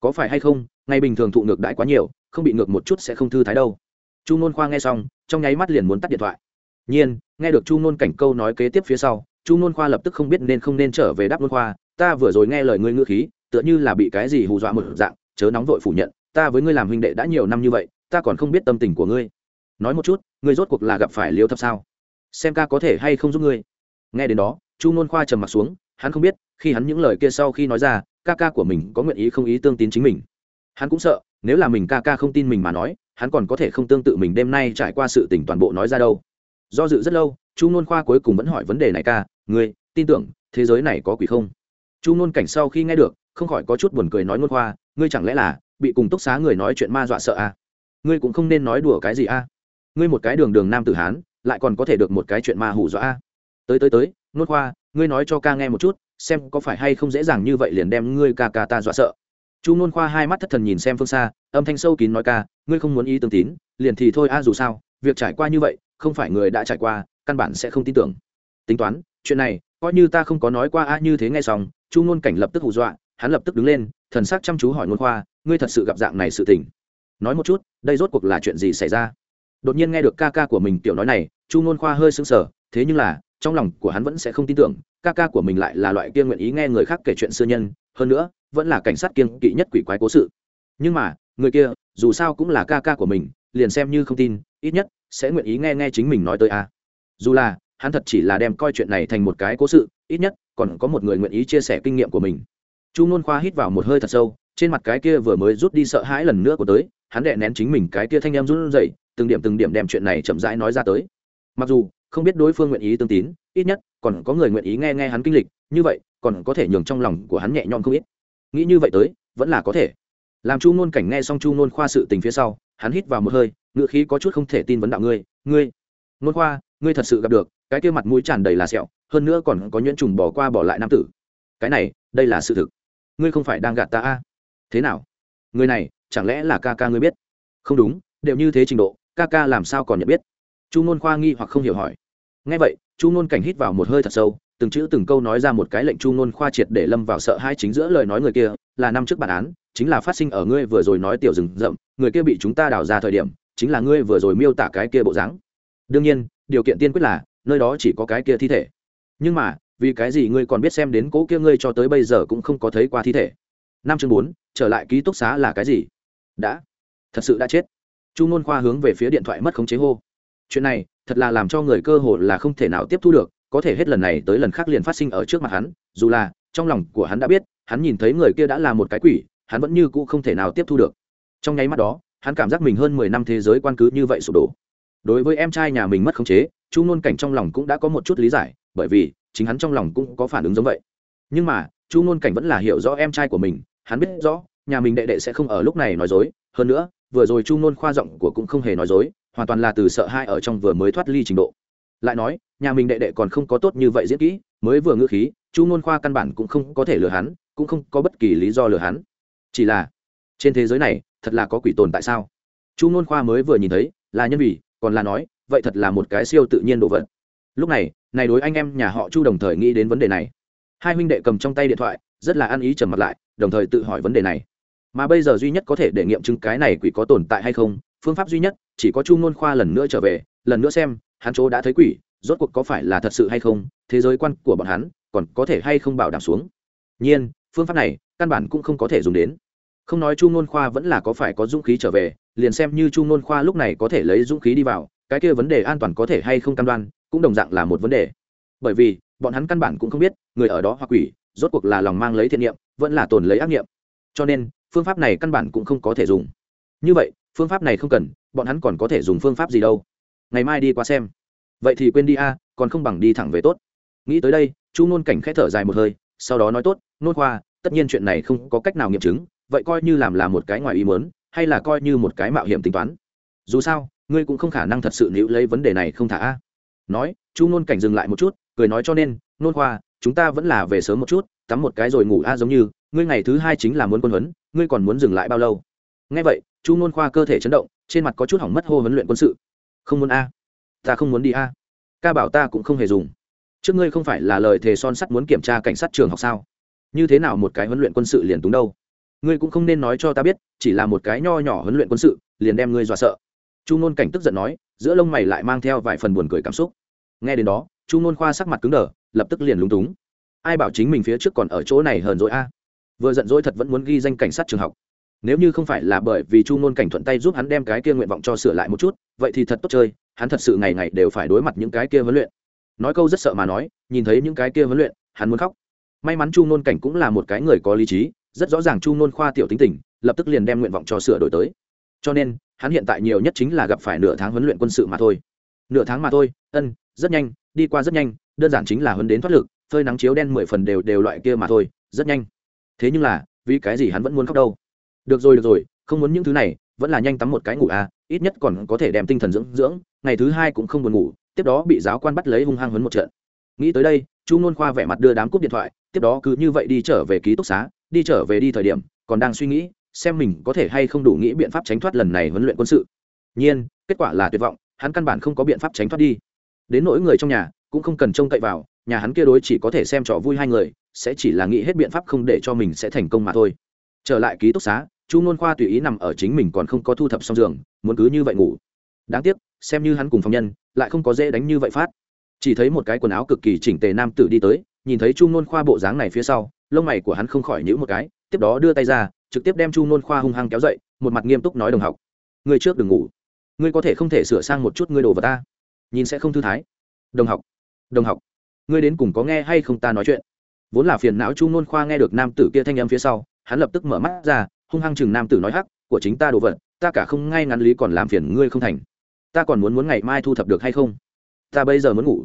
Có phải hay không Ngay bình thường thụ ngược đãi quá nhiều, không bị ngược một chút sẽ không thư thái đâu. Chu nôn khoa nghe xong, trong nháy mắt liền muốn tắt điện thoại. Nhiên, nghe được chu nôn cảnh câu nói kế tiếp phía sau chu nôn khoa lập tức không biết nên không nên trở về đáp nôn khoa, ta vừa rồi nghe lời ngươi ngữ khí, tựa như là bị cái gì hù dọa một dạng, chớ nóng vội phủ nhận, ta với ngươi làm huynh đệ đã nhiều năm như vậy, ta còn không biết tâm tình của ngươi. Nói một chút, ngươi rốt cuộc là gặp phải liêu thập sao? Xem ca có thể hay không giúp ngươi. Nghe đến đó, chu nôn khoa trầm m ặ t xuống, hắn không biết, khi hắn những lời kia sau khi nói ra, ca ca của mình có nguyện ý không ý tương tín chính mình. Hắn cũng sợ, nếu là mình ca ca không tin mình mà nói, hắn còn có thể không tương tự mình đêm nay trải qua sự tỉnh toàn bộ nói ra đâu. Do dự rất lâu chu nôn khoa cuối cùng vẫn hỏi vấn đề này ca, ngươi, tin tưởng thế giới này có quỷ không chu nôn cảnh sau khi nghe được, không khỏi có chút buồn cười nói nôn khoa, ngươi chẳng lẽ là bị cùng túc xá người nói chuyện ma dọa sợ à? ngươi cũng không nên nói đùa cái gì à? ngươi một cái đường đường nam tử hán, lại còn có thể được một cái chuyện ma hủ dọa à? tới tới tới, nôn khoa, ngươi nói cho ca nghe một chút, xem có phải hay không dễ dàng như vậy liền đem ngươi ca ca ta dọa sợ chu nôn khoa hai mắt thất thần nhìn xem phương xa, âm thanh sâu kín nói ca, ngươi không muốn ý tương tín, liền thì thôi a dù sao, việc trải qua như vậy, không phải người đã trải qua căn bản sẽ không tin tưởng. Tính toán, chuyện này, coi như ta không có nói qua, a, như thế ngay xong, chu ngôn cảnh lập tức hù dọa, hắn lập tức đứng lên, thần sắc chăm chú hỏi ngôn khoa, ngươi thật sự gặp dạng này sự tình? Nói một chút, đây rốt cuộc là chuyện gì xảy ra? Đột nhiên nghe được ca ca của mình tiểu nói này, chu ngôn khoa hơi sững sờ, thế nhưng là, trong lòng của hắn vẫn sẽ không tin tưởng, ca ca của mình lại là loại kia nguyện ý nghe người khác kể chuyện xưa nhân, hơn nữa, vẫn là cảnh sát kiên kỵ nhất quỷ quái cố sự. Nhưng mà, người kia, dù sao cũng là ca ca của mình, liền xem như không tin, ít nhất, sẽ nguyện ý nghe nghe chính mình nói tới a dù là, hắn thật chỉ là đem coi chuyện này thành một cái cố sự, ít nhất, còn có một người nguyện ý chia sẻ kinh nghiệm của mình. Chu n khoa hít vào một hơi thật sâu, trên mặt cái kia vừa mới rút đi sợ hãi lần nữa của tới, hắn đệ nén chính mình cái kia thanh em run rẩy, từng điểm từng điểm đem chuyện này chậm rãi nói ra tới. Mặc dù, không biết đối phương nguyện ý tương tín, ít nhất, còn có người nguyện ý nghe nghe hắn kinh lịch, như vậy, còn có thể nhường trong lòng của hắn nhẹ nhõm không ít. Nghĩ như vậy tới, vẫn là có thể. Làm chu ngôn cảnh nghe xong chu ngôn khoa sự tình phía sau, hắn hít vào một hơi ngựa khí có chút không thể tin vấn đạo ngươi ngươi. Ngôn khoa ngươi thật sự gặp được, cái kia mặt mũi tràn đầy là sẹo, hơn nữa còn có nhuyễn trùng bỏ qua bỏ lại nam tử. Cái này, đây là sự thực. Ngươi không phải đang gạt ta a? À? thế nào? Người này, chẳng lẽ là ca ca ngươi biết? Không đúng, đều như thế trình độ, ca ca làm sao còn nhận biết? Chu ngôn khoa nghi hoặc không hiểu hỏi. Ngay vậy, chu ngôn cảnh hít vào một hơi thật sâu, từng chữ từng câu nói ra một cái lệnh chu ngôn khoa triệt để lâm vào sợ hai chính giữa lời nói người kia, là năm trước bản án, chính là phát sinh ở ngươi vừa rồi nói tiểu rừng rậm, người kia bị chúng ta đào ra thời điểm, chính là ngươi vừa rồi miêu tả cái kia bộ dáng. Đương nhiên điều kiện tiên quyết là, nơi đó chỉ có cái kia thi thể. Nhưng mà, vì cái gì ngươi còn biết xem đến cố kia ngươi cho tới bây giờ cũng không có thấy qua thi thể? Năm chương bốn, trở lại ký túc xá là cái gì? Đã. Thật sự đã chết. Chu ngôn khoa hướng về phía điện thoại mất khống chế hô. Chuyện này, thật là làm cho người cơ hồ là không thể nào tiếp thu được, có thể hết lần này tới lần khác liền phát sinh ở trước mặt hắn, dù là, trong lòng của hắn đã biết, hắn nhìn thấy người kia đã là một cái quỷ, hắn vẫn như cũ không thể nào tiếp thu được. Trong nháy mắt đó, hắn cảm giác mình hơn mười năm thế giới quan cứ như vậy sụp đổ đối với em trai nhà mình mất khống chế, chu ngôn cảnh trong lòng cũng đã có một chút lý giải, bởi vì chính hắn trong lòng cũng có phản ứng giống vậy. Nhưng mà, chu ngôn cảnh vẫn là hiểu rõ em trai của mình, hắn biết rõ, nhà mình đệ đệ sẽ không ở lúc này nói dối. Hơn nữa, vừa rồi chu ngôn khoa giọng của cũng không hề nói dối, hoàn toàn là từ sợ hai ở trong vừa mới thoát ly trình độ. Lại nói, nhà mình đệ đệ còn không có tốt như vậy diễn kỹ, mới vừa ngữ khí, chu ngôn khoa căn bản cũng không có thể lừa hắn, cũng không có bất kỳ lý do lừa hắn. Chỉ là, trên thế giới này, thật là có quỷ tồn tại sao? Chu ngôn khoa mới vừa nhìn thấy, là nhân vì còn là nói, vậy thật là một cái siêu tự nhiên đồ vật. Lúc này này đối anh em nhà họ chu đồng thời nghĩ đến vấn đề này. Hai huynh đệ cầm trong tay điện thoại, rất là ăn ý trầm mặt lại, đồng thời tự hỏi vấn đề này. Mà bây giờ duy nhất có thể để nghiệm chứng cái này quỷ có tồn tại hay không, phương pháp duy nhất, chỉ có chu ngôn khoa lần nữa trở về, lần nữa xem, hắn chỗ đã thấy quỷ, rốt cuộc có phải là thật sự hay không, thế giới quan của bọn hắn, còn có thể hay không bảo đảm xuống. Nhiên, phương pháp này, căn bản cũng không có thể dùng đến. Không nói chu ngôn khoa vẫn là có phải có dũng khí trở về liền xem như chu Nôn khoa lúc này có thể lấy dũng khí đi vào, cái kia vấn đề an toàn có thể hay không cam đoan, cũng đồng dạng là một vấn đề. Bởi vì, bọn hắn căn bản cũng không biết, người ở đó hoặc quỷ, rốt cuộc là lòng mang lấy thiện niệm, vẫn là tồn lấy ác niệm. Cho nên, phương pháp này căn bản cũng không có thể dùng. Như vậy, phương pháp này không cần, bọn hắn còn có thể dùng phương pháp gì đâu? Ngày mai đi qua xem. Vậy thì quên đi a, còn không bằng đi thẳng về tốt. Nghĩ tới đây, chu nôn cảnh khẽ thở dài một hơi, sau đó nói tốt, nôn khoa, tất nhiên chuyện này không có cách nào nghiệm chứng, vậy coi như làm là một cái ngoài ý mớn hay là coi như một cái mạo hiểm tính toán? Dù sao, ngươi cũng không khả năng thật sự níu lấy vấn đề này không thả a. Nói, chu nôn cảnh dừng lại một chút, cười nói cho nên, nôn khoa, chúng ta vẫn là về sớm một chút, tắm một cái rồi ngủ a giống như, ngươi ngày thứ hai chính là muốn quân huấn, ngươi còn muốn dừng lại bao lâu? Ngay vậy, chu nôn khoa cơ thể chấn động, trên mặt có chút hỏng mất hô huấn luyện quân sự. Không muốn a, ta không muốn đi a, ca bảo ta cũng không hề dùng. Trước ngươi không phải là lời thề son sắt muốn kiểm tra cảnh sát trường học sao? Như thế nào một cái huấn luyện quân sự liền túng đâu? Ngươi cũng không nên nói cho ta biết, chỉ là một cái nho nhỏ huấn luyện quân sự, liền đem ngươi dọa sợ. Chu nôn cảnh tức giận nói, giữa lông mày lại mang theo vài phần buồn cười cảm xúc. Nghe đến đó, chu nôn khoa sắc mặt cứng đờ, lập tức liền lúng túng. Ai bảo chính mình phía trước còn ở chỗ này hờn dỗi a? Vừa giận dỗi thật vẫn muốn ghi danh cảnh sát trường học. Nếu như không phải là bởi vì chu nôn cảnh thuận tay giúp hắn đem cái kia nguyện vọng cho sửa lại một chút, vậy thì thật tốt chơi, hắn thật sự ngày ngày đều phải đối mặt những cái kia huấn luyện. Nói câu rất sợ mà nói, nhìn thấy những cái kia huấn luyện, hắn muốn khóc. May mắn chu nôn cảnh cũng là một cái người có lý trí rất rõ ràng chu nôn khoa tiểu tính tình, lập tức liền đem nguyện vọng cho sửa đổi tới. Cho nên, hắn hiện tại nhiều nhất chính là gặp phải nửa tháng huấn luyện quân sự mà thôi. Nửa tháng mà thôi, ân, rất nhanh, đi qua rất nhanh, đơn giản chính là huấn đến thoát lực, phơi nắng chiếu đen mười phần đều đều loại kia mà thôi, rất nhanh. Thế nhưng là, vì cái gì hắn vẫn muốn khóc đâu? Được rồi được rồi, không muốn những thứ này, vẫn là nhanh tắm một cái ngủ à ít nhất còn có thể đem tinh thần dưỡng dưỡng, ngày thứ hai cũng không buồn ngủ, tiếp đó bị giáo quan bắt lấy hung hăng huấn một trận. Nghĩ tới đây, chu nôn khoa vẻ mặt đưa đám cúp điện thoại, tiếp đó cứ như vậy đi trở về ký túc xá đi trở về đi thời điểm, còn đang suy nghĩ xem mình có thể hay không đủ nghĩ biện pháp tránh thoát lần này huấn luyện quân sự. Nhiên, kết quả là tuyệt vọng, hắn căn bản không có biện pháp tránh thoát đi. Đến nỗi người trong nhà, cũng không cần trông cậy vào, nhà hắn kia đối chỉ có thể xem trò vui hai người, sẽ chỉ là nghĩ hết biện pháp không để cho mình sẽ thành công mà thôi. Trở lại ký túc xá, chu n khoa tùy ý nằm ở chính mình còn không có thu thập xong giường, muốn cứ như vậy ngủ. Đáng tiếc, xem như hắn cùng phòng nhân, lại không có dễ đánh như vậy phát. Chỉ thấy một cái quần áo cực kỳ chỉnh tề nam tử đi tới nhìn thấy chu nôn khoa bộ dáng này phía sau, lông mày của hắn không khỏi nhữ một cái, tiếp đó đưa tay ra, trực tiếp đem chu nôn khoa hung hăng kéo dậy, một mặt nghiêm túc nói đồng học. Người trước đừng ngủ. Ngươi có thể không thể sửa sang một chút ngươi đồ vật ta. Nhìn sẽ không thư thái. Đồng học đồng học, ngươi đến cùng có nghe hay không ta nói chuyện? Vốn là phiền não chu nôn khoa nghe được nam tử kia thanh âm phía sau, hắn lập tức mở mắt ra, hung hăng chừng nam tử nói hắc, của chính ta đồ vật, ta cả không ngay ngắn lý còn làm phiền ngươi không thành. Ta còn muốn muốn ngày mai thu thập được hay không? Ta bây giờ muốn ngủ.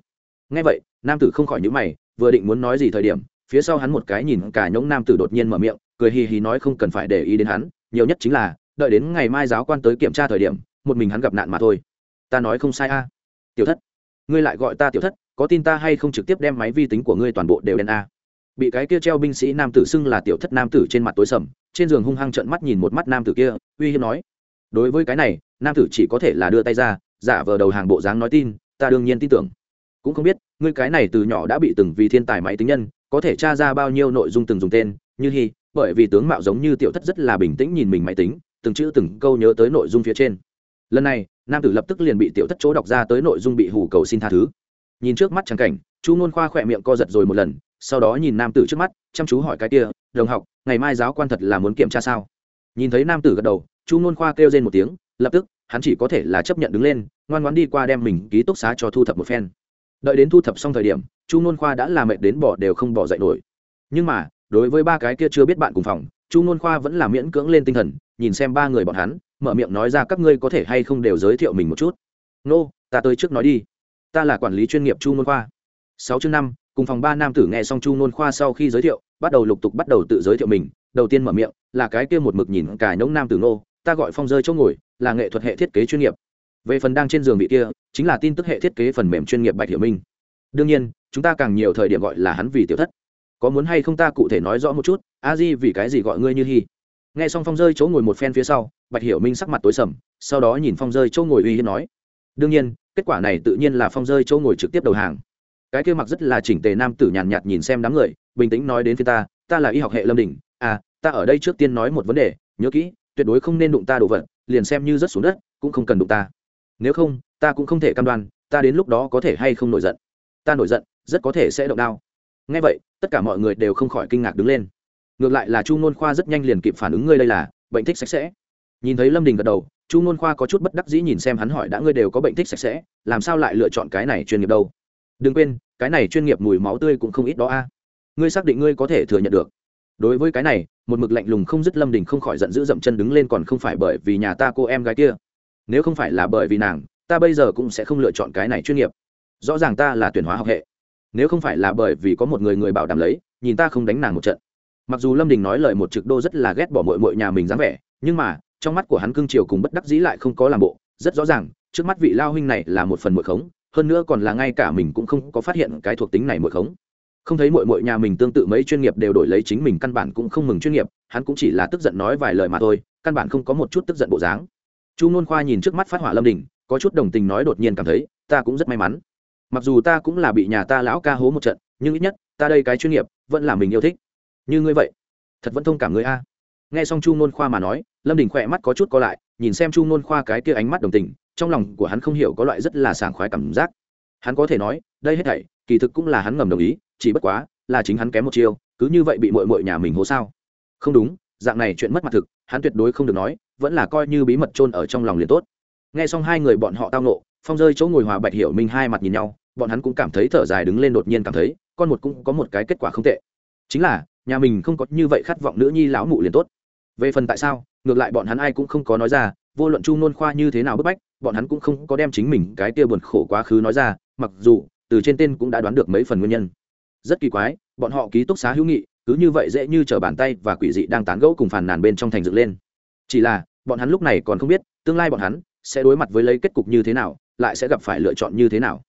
Nghe vậy, nam tử không khỏi nhữ mày vừa định muốn nói gì thời điểm, phía sau hắn một cái nhìn cả nhống nam tử đột nhiên mở miệng, cười hì hì nói không cần phải để ý đến hắn, nhiều nhất chính là, đợi đến ngày mai giáo quan tới kiểm tra thời điểm, một mình hắn gặp nạn mà thôi. Ta nói không sai a. Tiểu thất, ngươi lại gọi ta tiểu thất, có tin ta hay không trực tiếp đem máy vi tính của ngươi toàn bộ đều đen a? Bị cái kia treo binh sĩ nam tử xưng là tiểu thất nam tử trên mặt tối sầm, trên giường hung hăng trợn mắt nhìn một mắt nam tử kia, uy hiếp nói. Đối với cái này, nam tử chỉ có thể là đưa tay ra, giả vờ đầu hàng bộ dáng nói tin, ta đương nhiên tin tưởng. Cũng không biết ngươi cái này từ nhỏ đã bị từng vì thiên tài máy tính nhân, có thể tra ra bao nhiêu nội dung từng dùng tên, như hy bởi vì tướng mạo giống như tiểu thất rất là bình tĩnh nhìn mình máy tính, từng chữ từng câu nhớ tới nội dung phía trên. Lần này, nam tử lập tức liền bị tiểu thất chỗ đọc ra tới nội dung bị hủ cầu xin tha thứ. Nhìn trước mắt trắng cảnh, chu nôn khoa khỏe miệng co giật rồi một lần, sau đó nhìn nam tử trước mắt, chăm chú hỏi cái kia, đồng học, ngày mai giáo quan thật là muốn kiểm tra sao? Nhìn thấy nam tử gật đầu, chu nôn khoa kêu lên một tiếng, lập tức, hắn chỉ có thể là chấp nhận đứng lên, ngoan ngoan đi qua đem mình ký túc xá cho thu thập một phen đợi đến thu thập xong thời điểm chu nôn khoa đã làm mệt đến bỏ đều không bỏ dậy nổi. Nhưng mà đối với ba cái kia chưa biết bạn cùng phòng chu nôn khoa vẫn là miễn cưỡng lên tinh thần nhìn xem ba người bọn hắn mở miệng nói ra các ngươi có thể hay không đều giới thiệu mình một chút. Nô、no, ta tới trước nói đi. Ta là quản lý chuyên nghiệp chu nôn khoa. Sáu chương năm cùng phòng ba nam tử nghe xong chu nôn khoa sau khi giới thiệu bắt đầu lục tục bắt đầu tự giới thiệu mình. Đầu tiên mở miệng là cái kia một mực nhìn cả nhống nam tử nô ta gọi phong rơi chỗ ngồi là nghệ thuật hệ thiết kế chuyên nghiệp về phần đang trên giường vị kia chính là tin tức hệ thiết kế phần mềm chuyên nghiệp bạch hiểu minh. Đương nhiên chúng ta càng nhiều thời điểm gọi là hắn vì tiểu thất. Có muốn hay không ta cụ thể nói rõ một chút a di vì cái gì gọi ngươi như hy nghe xong phong rơi chỗ ngồi một phen phía sau bạch hiểu minh sắc mặt tối sầm sau đó nhìn phong rơi chỗ ngồi uy hiếp nói. Đương nhiên kết quả này tự nhiên là phong rơi chỗ ngồi trực tiếp đầu hàng. Cái kia mặc rất là chỉnh tề nam tử nhàn nhạt, nhìn xem đám người bình tĩnh nói đến phía ta ta là y học hệ lâm đình à ta ở đây trước tiên nói một vấn đề nhớ kỹ tuyệt đối không nên đụng ta đồ vật liền xem như rất xuống đất cũng không cần đụng ta nếu không, ta cũng không thể cam đoan, ta đến lúc đó có thể hay không nổi giận. Ta nổi giận, rất có thể sẽ động đao. Ngay vậy, tất cả mọi người đều không khỏi kinh ngạc đứng lên. Ngược lại là chu nôn khoa rất nhanh liền kịp phản ứng ngươi đây là, bệnh thích sạch sẽ. Nhìn thấy lâm đình gật đầu, chu nôn khoa có chút bất đắc dĩ nhìn xem hắn hỏi đã ngươi đều có bệnh thích sạch sẽ, làm sao lại lựa chọn cái này chuyên nghiệp đâu? Đừng quên, cái này chuyên nghiệp mùi máu tươi cũng không ít đó a. À. Ngươi xác định ngươi có thể thừa nhận được. Đối với cái này, một mực lạnh lùng không dứt lâm đình không khỏi giận dữ dậm chân đứng lên còn không phải bởi vì nhà ta cô em gái kia nếu không phải là bởi vì nàng, ta bây giờ cũng sẽ không lựa chọn cái này chuyên nghiệp. Rõ ràng ta là tuyển hóa học hệ. Nếu không phải là bởi vì có một người người bảo đảm lấy, nhìn ta không đánh nàng một trận. Mặc dù lâm đình nói lời một trực đô rất là ghét bỏ mội mội nhà mình dáng vẻ, nhưng mà, trong mắt của hắn cương triều cùng bất đắc dĩ lại không có làm bộ, rất rõ ràng, trước mắt vị lao huynh này là một phần mội khống, hơn nữa còn là ngay cả mình cũng không có phát hiện cái thuộc tính này mội khống. Không thấy mội mội nhà mình tương tự mấy chuyên nghiệp đều đổi lấy chính mình căn bản cũng không mừng chuyên nghiệp, hắn cũng chỉ là tức giận nói vài lời mà thôi, căn bản không có một chút tức giận bộ dáng chu nôn khoa nhìn trước mắt phát hỏa lâm đình, có chút đồng tình nói đột nhiên cảm thấy, ta cũng rất may mắn. Mặc dù ta cũng là bị nhà ta lão ca hố một trận, nhưng ít nhất, ta đây cái chuyên nghiệp, vẫn là mình yêu thích. Như ngươi vậy, thật vẫn thông cảm ngươi a. Nghe xong chu nôn khoa mà nói, lâm đình khỏe mắt có chút co lại, nhìn xem chu nôn khoa cái kia ánh mắt đồng tình, trong lòng của hắn không hiểu có loại rất là sảng khoái cảm giác. Hắn có thể nói, đây hết thảy, kỳ thực cũng là hắn ngầm đồng ý, chỉ bất quá, là chính hắn kém một chiêu, cứ như vậy bị mội mội nhà mình hố sao? Không đúng, dạng này chuyện mất mặt thực, hắn tuyệt đối không được nói vẫn là coi như bí mật chôn ở trong lòng liền tốt. Nghe xong hai người bọn họ tao nộ phong rơi chỗ ngồi hòa bạch hiểu minh hai mặt nhìn nhau, bọn hắn cũng cảm thấy thở dài đứng lên đột nhiên cảm thấy, con một cũng có một cái kết quả không tệ. Chính là, nhà mình không có như vậy khát vọng nữ nhi lão mụ liền tốt. Về phần tại sao, ngược lại bọn hắn ai cũng không có nói ra, vô luận chu nôn khoa như thế nào bức bách, bọn hắn cũng không có đem chính mình cái tia buồn khổ quá khứ nói ra, mặc dù, từ trên tên cũng đã đoán được mấy phần nguyên nhân. Rất kỳ quái, bọn họ ký túc xá hữu nghị, cứ như vậy dễ như t r ở bàn tay và quỷ dị đang tán gẫu cùng phàn nàn bên trong thành dựng lên chỉ là, bọn hắn lúc này còn không biết, tương lai bọn hắn sẽ đối mặt với lấy kết cục như thế nào, lại sẽ gặp phải lựa chọn như thế nào.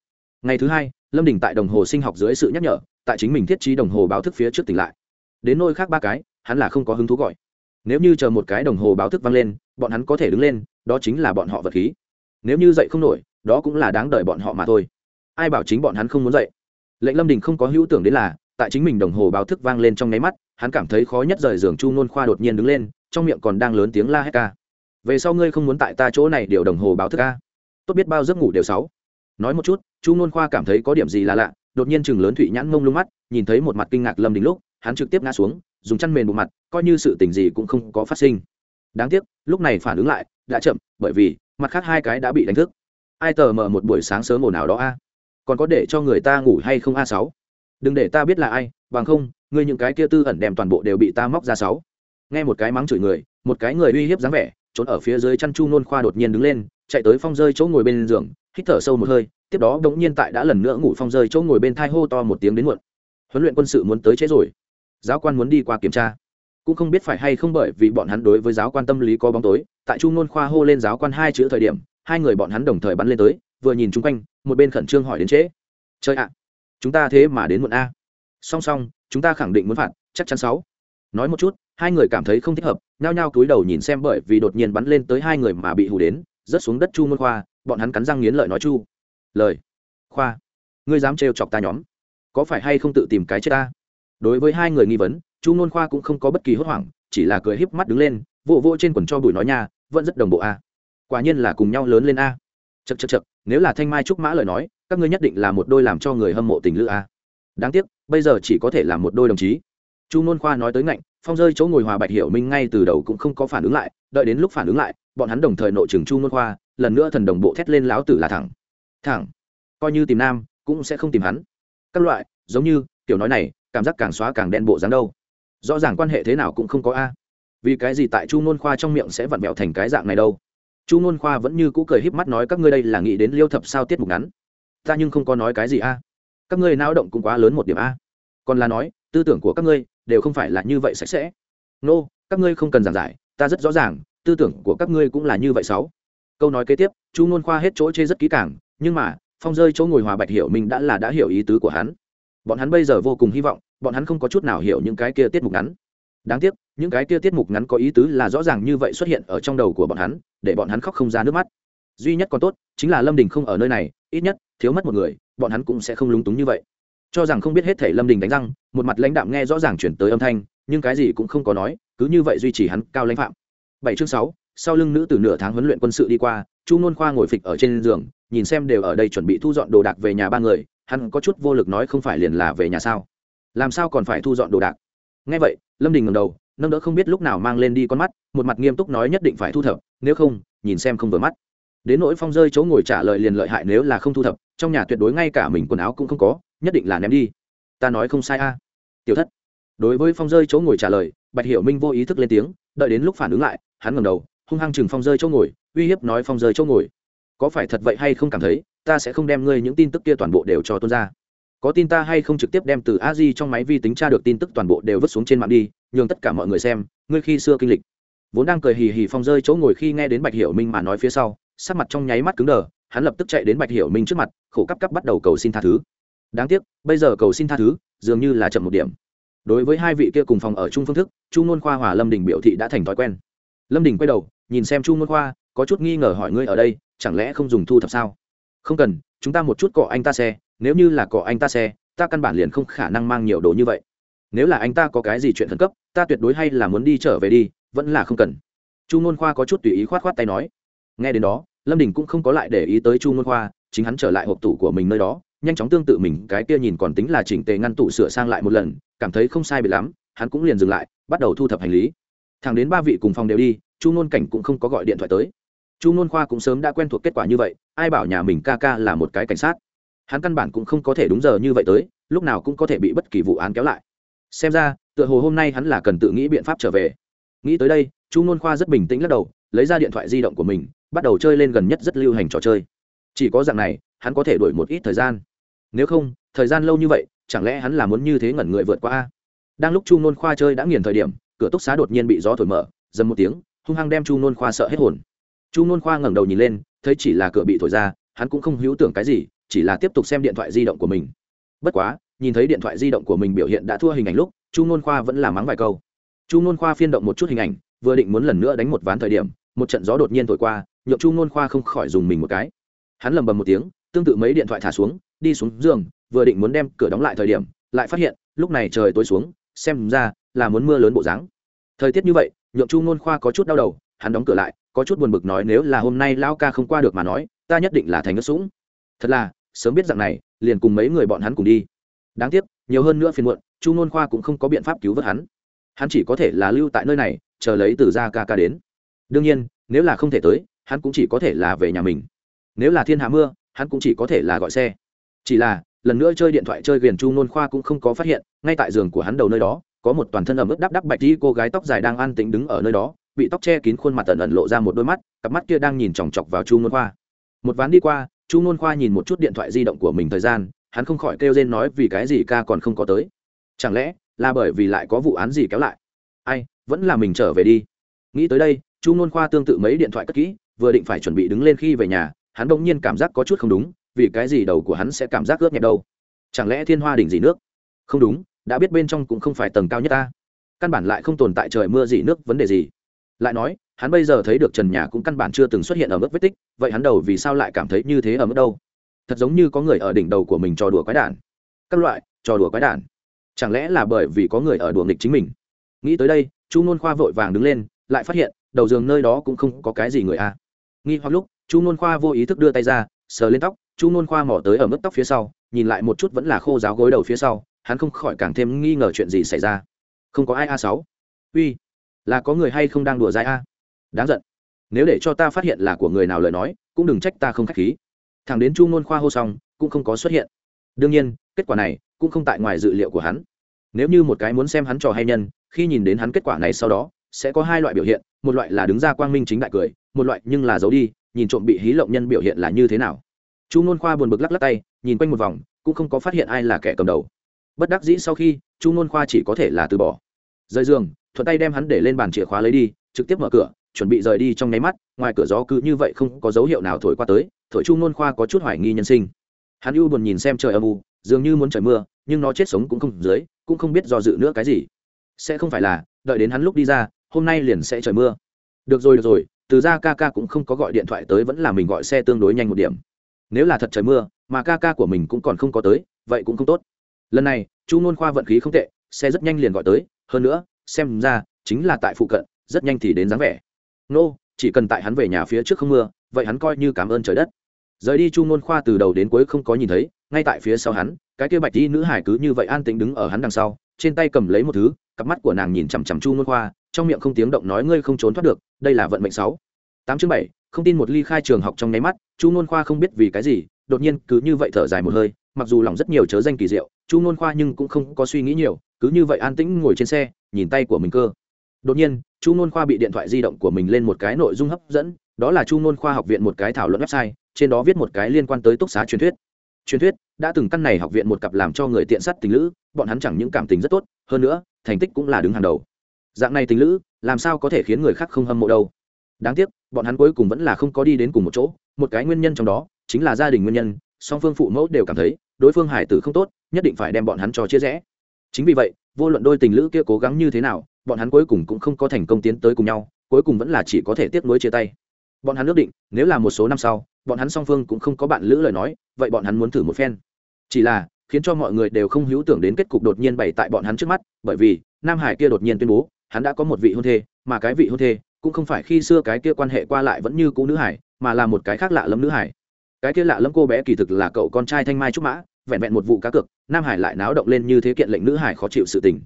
Ngày thứ hai, lâm đình tại đồng hồ sinh học dưới sự nhắc nhở, tại chính mình thiết trí đồng hồ báo thức phía trước tỉnh lại. Đến nôi khác ba cái, hắn là không có hứng thú gọi. Nếu như chờ một cái đồng hồ báo thức vang lên, bọn hắn có thể đứng lên, đó chính là bọn họ vật khí. Nếu như dậy không nổi, đó cũng là đáng đợi bọn họ mà thôi. Ai bảo chính bọn hắn không muốn dậy? Lệnh lâm đình không có hữu tưởng đến là, tại chính mình đồng hồ báo thức vang lên trong nháy mắt, hắn cảm thấy khó nhất rời giường chu nôn khoa đột nhiên đứng lên trong miệng còn đang lớn tiếng la hét ca. Về sau ngươi không muốn tại ta chỗ này điều đồng hồ báo thức ca. Tốt biết bao giấc ngủ đều sáu. Nói một chút, chu nôn khoa cảm thấy có điểm gì là lạ, đột nhiên chừng lớn thụy nhãn mông lung mắt, nhìn thấy một mặt kinh ngạc lâm đình lúc, hắn trực tiếp ngã xuống, dùng chăn mền bộ mặt, coi như sự tình gì cũng không có phát sinh. Đáng tiếc, lúc này phản ứng lại, đã chậm, bởi vì, mặt khác hai cái đã bị đánh thức. Ai tờ mờ một buổi sáng sớm ồn nào đó a? Còn có để cho người ta ngủ hay không a sáu? Đừng để ta biết là ai, bằng không, ngươi những cái kia tư ẩn đem toàn bộ đều bị ta móc ra sáu nghe một cái mắng chửi người, một cái người uy hiếp dáng vẻ, trốn ở phía dưới chăn chu nôn khoa đột nhiên đứng lên, chạy tới phong rơi chỗ ngồi bên giường, hít thở sâu một hơi, tiếp đó đống nhiên tại đã lần nữa ngủ phong rơi chỗ ngồi bên thai hô to một tiếng đến muộn. Huấn luyện quân sự muốn tới chế rồi. Giáo quan muốn đi qua kiểm tra. Cũng không biết phải hay không bởi vì bọn hắn đối với giáo quan tâm lý có bóng tối, tại chu nôn khoa hô lên giáo quan hai chữ thời điểm, hai người bọn hắn đồng thời bắn lên tới, vừa nhìn chung quanh, một bên khẩn trương hỏi đến trễ. Chơi ạ, chúng ta thế mà đến muộn a. Song song, chúng ta khẳng định muốn phạt, chắc chắn sáu. Nói một chút hai người cảm thấy không thích hợp, nhao nhao cúi đầu nhìn xem bởi vì đột nhiên bắn lên tới hai người mà bị hù đến, rớt xuống đất chu môn khoa, bọn hắn cắn răng nghiến lợi nói chu, lời, khoa, ngươi dám trêu chọc ta nhóm, có phải hay không tự tìm cái chết ta? Đối với hai người nghi vấn, chu nôn khoa cũng không có bất kỳ hốt hoảng, chỉ là cười híp mắt đứng lên, vỗ vỗ trên quần cho bùi nói nha, vẫn rất đồng bộ a, quả nhiên là cùng nhau lớn lên a. Chật chật chật nếu là thanh mai trúc mã lời nói, các ngươi nhất định là một đôi làm cho người hâm mộ tình lữ a. Đáng tiếc, bây giờ chỉ có thể là một đôi đồng chí. Chu nôn khoa nói tới ngạnh phong rơi chỗ ngồi hòa bạch hiểu minh ngay từ đầu cũng không có phản ứng lại, đợi đến lúc phản ứng lại, bọn hắn đồng thời nội trường chu nôn khoa, lần nữa thần đồng bộ thét lên láo tử là thẳng. Thẳng. Coi như tìm nam, cũng sẽ không tìm hắn. Các loại, giống như, kiểu nói này, cảm giác càng xóa càng đen bộ dáng đâu. Rõ ràng quan hệ thế nào cũng không có a. Vì cái gì tại chu nôn khoa trong miệng sẽ vặn vẹo thành cái dạng này đâu? Chu nôn khoa vẫn như cũ cười híp mắt nói, các ngươi đây là nghĩ đến liêu thập sao tiết mục ngắn? Ta nhưng không có nói cái gì a. Các ngươi não động cũng quá lớn một điểm a. Còn là nói, tư tưởng của các ngươi đều không phải là như vậy sạch sẽ. Nô、no, các ngươi không cần giảng giải ta rất rõ ràng tư tưởng của các ngươi cũng là như vậy sáu. Câu nói kế tiếp chu nôn khoa hết chỗ chê rất kỹ càng nhưng mà phong rơi chỗ ngồi hòa bạch hiểu mình đã là đã hiểu ý tứ của hắn. Bọn hắn bây giờ vô cùng hy vọng bọn hắn không có chút nào hiểu những cái kia tiết mục ngắn. Đáng tiếc những cái kia tiết mục ngắn có ý tứ là rõ ràng như vậy xuất hiện ở trong đầu của bọn hắn để bọn hắn khóc không ra nước mắt. Duy nhất còn tốt chính là lâm đình không ở nơi này ít nhất thiếu mất một người bọn hắn cũng sẽ không lúng túng như vậy cho rằng không biết hết thể lâm đình đánh răng, một mặt lãnh đạm nghe rõ ràng chuyển tới âm thanh, nhưng cái gì cũng không có nói, cứ như vậy duy trì hắn cao lãnh phạm. Bảy chương sáu, sau lưng nữ từ nửa tháng huấn luyện quân sự đi qua, chu nôn khoa ngồi phịch ở trên giường, nhìn xem đều ở đây chuẩn bị thu dọn đồ đạc về nhà ba người, hắn có chút vô lực nói không phải liền là về nhà sao? Làm sao còn phải thu dọn đồ đạc? Ngay vậy, lâm đình ngầm đầu, nâng đỡ không biết lúc nào mang lên đi con mắt, một mặt nghiêm túc nói nhất định phải thu thập, nếu không, nhìn xem không vừa mắt. Đến nỗi phong rơi chỗ ngồi trả lời liền lợi hại nếu là không thu thập, trong nhà tuyệt đối ngay cả mình quần áo cũng không có nhất định là ném đi. Ta nói không sai a. Tiểu thất. Đối với phong rơi chỗ ngồi trả lời, bạch hiểu minh vô ý thức lên tiếng, đợi đến lúc phản ứng lại, hắn ngầm đầu, hung hăng chừng phong rơi chỗ ngồi, uy hiếp nói phong rơi chỗ ngồi. Có phải thật vậy hay không cảm thấy, ta sẽ không đem ngươi những tin tức kia toàn bộ đều cho tuân ra. Có tin ta hay không trực tiếp đem từ a di trong máy vi tính tra được tin tức toàn bộ đều vứt xuống trên mạng đi, nhường tất cả mọi người xem, ngươi khi xưa kinh lịch. Vốn đang cười hì hì phong rơi chỗ ngồi khi nghe đến bạch hiểu minh mà nói phía sau, sắc mặt trong nháy mắt cứng đờ, hắn lập tức chạy đến bạch hiểu minh trước mặt, khổ cắp cắp bắt đầu cầu xin tha thứ đáng tiếc, bây giờ cầu xin tha thứ, dường như là chậm một điểm. Đối với hai vị kia cùng phòng ở chung phương thức, chu nôn khoa hòa lâm đình biểu thị đã thành thói quen. Lâm đình quay đầu, nhìn xem chu nôn khoa, có chút nghi ngờ hỏi ngươi ở đây, chẳng lẽ không dùng thu thập sao? Không cần, chúng ta một chút cọ anh ta xe, nếu như là cọ anh ta xe, ta căn bản liền không khả năng mang nhiều đồ như vậy. Nếu là anh ta có cái gì chuyện khẩn cấp, ta tuyệt đối hay là muốn đi trở về đi, vẫn là không cần. Chu ngôn khoa có chút tùy ý khoát khoát tay nói. Nghe đến đó, lâm đình cũng không có lại để ý tới chu ngôn khoa, chính hắn trở lại hộp tủ của mình nơi đó nhanh chóng tương tự mình, cái kia nhìn còn tính là chỉnh tề ngăn tủ sửa sang lại một lần, cảm thấy không sai bị lắm, hắn cũng liền dừng lại, bắt đầu thu thập hành lý. Thẳng đến ba vị cùng phòng đều đi, chu ngôn cảnh cũng không có gọi điện thoại tới. Chu ngôn khoa cũng sớm đã quen thuộc kết quả như vậy, ai bảo nhà mình ca ca là một cái cảnh sát. Hắn căn bản cũng không có thể đúng giờ như vậy tới, lúc nào cũng có thể bị bất kỳ vụ án kéo lại. Xem ra, tựa hồ hôm nay hắn là cần tự nghĩ biện pháp trở về. Nghĩ tới đây, chu ngôn khoa rất bình tĩnh lắc đầu, lấy ra điện thoại di động của mình, bắt đầu chơi lên gần nhất rất lưu hành trò chơi. Chỉ có dạng này, hắn có thể đổi một ít thời gian nếu không, thời gian lâu như vậy, chẳng lẽ hắn là muốn như thế ngẩn người vượt qua a? Đang lúc chu nôn khoa chơi đã nghiền thời điểm, cửa túc xá đột nhiên bị gió thổi mở, dầm một tiếng, hung hăng đem chu nôn khoa sợ hết hồn. Chu nôn khoa ngẩng đầu nhìn lên, thấy chỉ là cửa bị thổi ra, hắn cũng không hữu tưởng cái gì, chỉ là tiếp tục xem điện thoại di động của mình. Bất quá, nhìn thấy điện thoại di động của mình biểu hiện đã thua hình ảnh lúc, chu nôn khoa vẫn là mắng vài câu. Chu nôn khoa phiên động một chút hình ảnh, vừa định muốn lần nữa đánh một ván thời điểm, một trận gió đột nhiên thổi qua nhộn chu nôn khoa không khỏi dùng mình một cái. Hắn lầm bầm một tiếng, tương tự mấy điện thoại thả xuống đi xuống giường, vừa định muốn đem cửa đóng lại thời điểm, lại phát hiện, lúc này trời tối xuống, xem ra là muốn mưa lớn bộ dáng. Thời tiết như vậy, nhượng chu nôn khoa có chút đau đầu, hắn đóng cửa lại, có chút buồn bực nói nếu là hôm nay lao ca không qua được mà nói, ta nhất định là thành ngất sũng. Thật là, sớm biết rằng này, liền cùng mấy người bọn hắn cùng đi. Đáng tiếc, nhiều hơn nữa phiền muộn, chu nôn khoa cũng không có biện pháp cứu vớt hắn. Hắn chỉ có thể là lưu tại nơi này, chờ lấy từ Gia ca ca đến. Đương nhiên, nếu là không thể tới, hắn cũng chỉ có thể là về nhà mình. Nếu là thiên hạ mưa, hắn cũng chỉ có thể là gọi xe chỉ là, lần nữa chơi điện thoại chơi ghiền chu nôn khoa cũng không có phát hiện, ngay tại giường của hắn đầu nơi đó, có một toàn thân ẩm ướt đắp đắp bạch đi cô gái tóc dài đang an tĩnh đứng ở nơi đó, bị tóc che kín khuôn mặt tần ẩn lộ ra một đôi mắt, cặp mắt kia đang nhìn chòng chọc vào chu nôn khoa. Một ván đi qua, chu nôn khoa nhìn một chút điện thoại di động của mình thời gian, hắn không khỏi kêu rên nói vì cái gì ca còn không có tới. Chẳng lẽ là bởi vì lại có vụ án gì kéo lại? Ai, vẫn là mình trở về đi. Nghĩ tới đây, chu nôn khoa tương tự mấy điện thoại cất kỹ, vừa định phải chuẩn bị đứng lên khi về nhà, hắn bỗng nhiên cảm giác có chút không đúng vì cái gì đầu của hắn sẽ cảm giác ướt nhẹp đâu? Chẳng lẽ thiên hoa đỉnh gì nước? Không đúng, đã biết bên trong cũng không phải tầng cao nhất ta. Căn bản lại không tồn tại trời mưa gì nước vấn đề gì. Lại nói, hắn bây giờ thấy được trần nhà cũng căn bản chưa từng xuất hiện ở mức vết tích, vậy hắn đầu vì sao lại cảm thấy như thế ở mức đâu? Thật giống như có người ở đỉnh đầu của mình trò đùa quái đản. Các loại, trò đùa quái đản. Chẳng lẽ là bởi vì có người ở đùa nghịch chính mình? Nghĩ tới đây, chu nôn khoa vội vàng đứng lên, lại phát hiện, đầu giường nơi đó cũng không có cái gì người a. À. nghi hoặc lúc, chu nôn khoa vô ý thức đưa tay ra, sờ lên tóc chu nôn khoa mỏ tới ở mức tóc phía sau, nhìn lại một chút vẫn là khô giáo gối đầu phía sau, hắn không khỏi càng thêm nghi ngờ chuyện gì xảy ra. Không có ai a sáu. Uy, là có người hay không đang đùa dai a? Đáng giận. Nếu để cho ta phát hiện là của người nào lời nói, cũng đừng trách ta không k h á c h khí. Thằng đến chu nôn khoa hô xong, cũng không có xuất hiện. Đương nhiên, kết quả này cũng không tại ngoài dự liệu của hắn. Nếu như một cái muốn xem hắn trò hay nhân, khi nhìn đến hắn kết quả này sau đó, sẽ có hai loại biểu hiện, một loại là đứng ra quang minh chính đại cười, một loại nhưng là giấu đi, nhìn trộm bị hí lộng nhân biểu hiện là như thế nào chu n khoa buồn bực lắc lắc tay, nhìn quanh một vòng, cũng không có phát hiện ai là kẻ cầm đầu. Bất đắc dĩ sau khi, chu n khoa chỉ có thể là từ bỏ. Rời giường, thuận tay đem hắn để lên bàn chìa khóa lấy đi, trực tiếp mở cửa, chuẩn bị rời đi trong nháy mắt, ngoài cửa gió cứ như vậy không có dấu hiệu nào thổi qua tới, thổi chu n khoa có chút hoài nghi nhân sinh. Hắn ưu buồn nhìn xem trời âm u, dường như muốn trời mưa, nhưng nó chết sống cũng không dưới, cũng không biết do dự nữa cái gì. Sẽ không phải là, đợi đến hắn lúc đi ra, hôm nay liền sẽ trời mưa. Được rồi được rồi, từ ra ca ca cũng không có gọi điện thoại tới, vẫn là mình gọi xe tương đối nhanh một điểm nếu là thật trời mưa, mà ca ca của mình cũng còn không có tới, vậy cũng không tốt. Lần này, chu ngôn khoa vận khí không tệ, xe rất nhanh liền gọi tới, hơn nữa, xem ra, chính là tại phụ cận, rất nhanh thì đến dáng vẻ. Nô, chỉ cần tại hắn về nhà phía trước không mưa, vậy hắn coi như cảm ơn trời đất. Rời đi chu ngôn khoa từ đầu đến cuối không có nhìn thấy, ngay tại phía sau hắn, cái kia bạch y nữ hải cứ như vậy an tĩnh đứng ở hắn đằng sau, trên tay cầm lấy một thứ, cặp mắt của nàng nhìn chằm chằm chu ngôn khoa, trong miệng không tiếng động nói ngươi không trốn thoát được, đây là vận mệnh sáu. Tám chương bảy không tin một ly khai trường học trong nháy mắt, chu nôn khoa không biết vì cái gì, đột nhiên cứ như vậy thở dài một hơi, mặc dù lòng rất nhiều chớ danh kỳ diệu, chu nôn khoa nhưng cũng không có suy nghĩ nhiều, cứ như vậy an tĩnh ngồi trên xe, nhìn tay của mình cơ. Đột nhiên, chu nôn khoa bị điện thoại di động của mình lên một cái nội dung hấp dẫn, đó là chu nôn khoa học viện một cái thảo luận website, trên đó viết một cái liên quan tới túc xá truyền thuyết. Truyền thuyết đã từng căn này học viện một cặp làm cho người tiện sắt tình lữ, bọn hắn chẳng những cảm tình rất tốt, hơn nữa, thành tích cũng là đứng hàng đầu. Dạng này tình lữ, làm sao có thể khiến người khác không hâm mộ đâu? Đáng tiếc, bọn hắn cuối cùng vẫn là không có đi đến cùng một chỗ, một cái nguyên nhân trong đó chính là gia đình nguyên nhân, song phương phụ mẫu đều cảm thấy đối phương hải tử không tốt, nhất định phải đem bọn hắn cho chia rẽ. Chính vì vậy, vô luận đôi tình lữ kia cố gắng như thế nào, bọn hắn cuối cùng cũng không có thành công tiến tới cùng nhau, cuối cùng vẫn là chỉ có thể tiếp nối chia tay. Bọn hắn ước định, nếu là một số năm sau, bọn hắn song phương cũng không có bạn lữ lời nói, vậy bọn hắn muốn thử một phen. Chỉ là, khiến cho mọi người đều không hữu tưởng đến kết cục đột nhiên bày tại bọn hắn trước mắt, bởi vì, nam hải kia đột nhiên tuyên bố, hắn đã có một vị hôn thê, mà cái vị hôn thê cũng không phải khi xưa cái kia quan hệ qua lại vẫn như cũ nữ hải, mà là một cái khác lạ lẫm nữ hải. Cái kia lạ lẫm cô bé kỳ thực là cậu con trai thanh mai trúc mã, vẹn vẹn một vụ cá cược, nam hải lại náo động lên như thế kiện lệnh nữ hải khó chịu sự tình.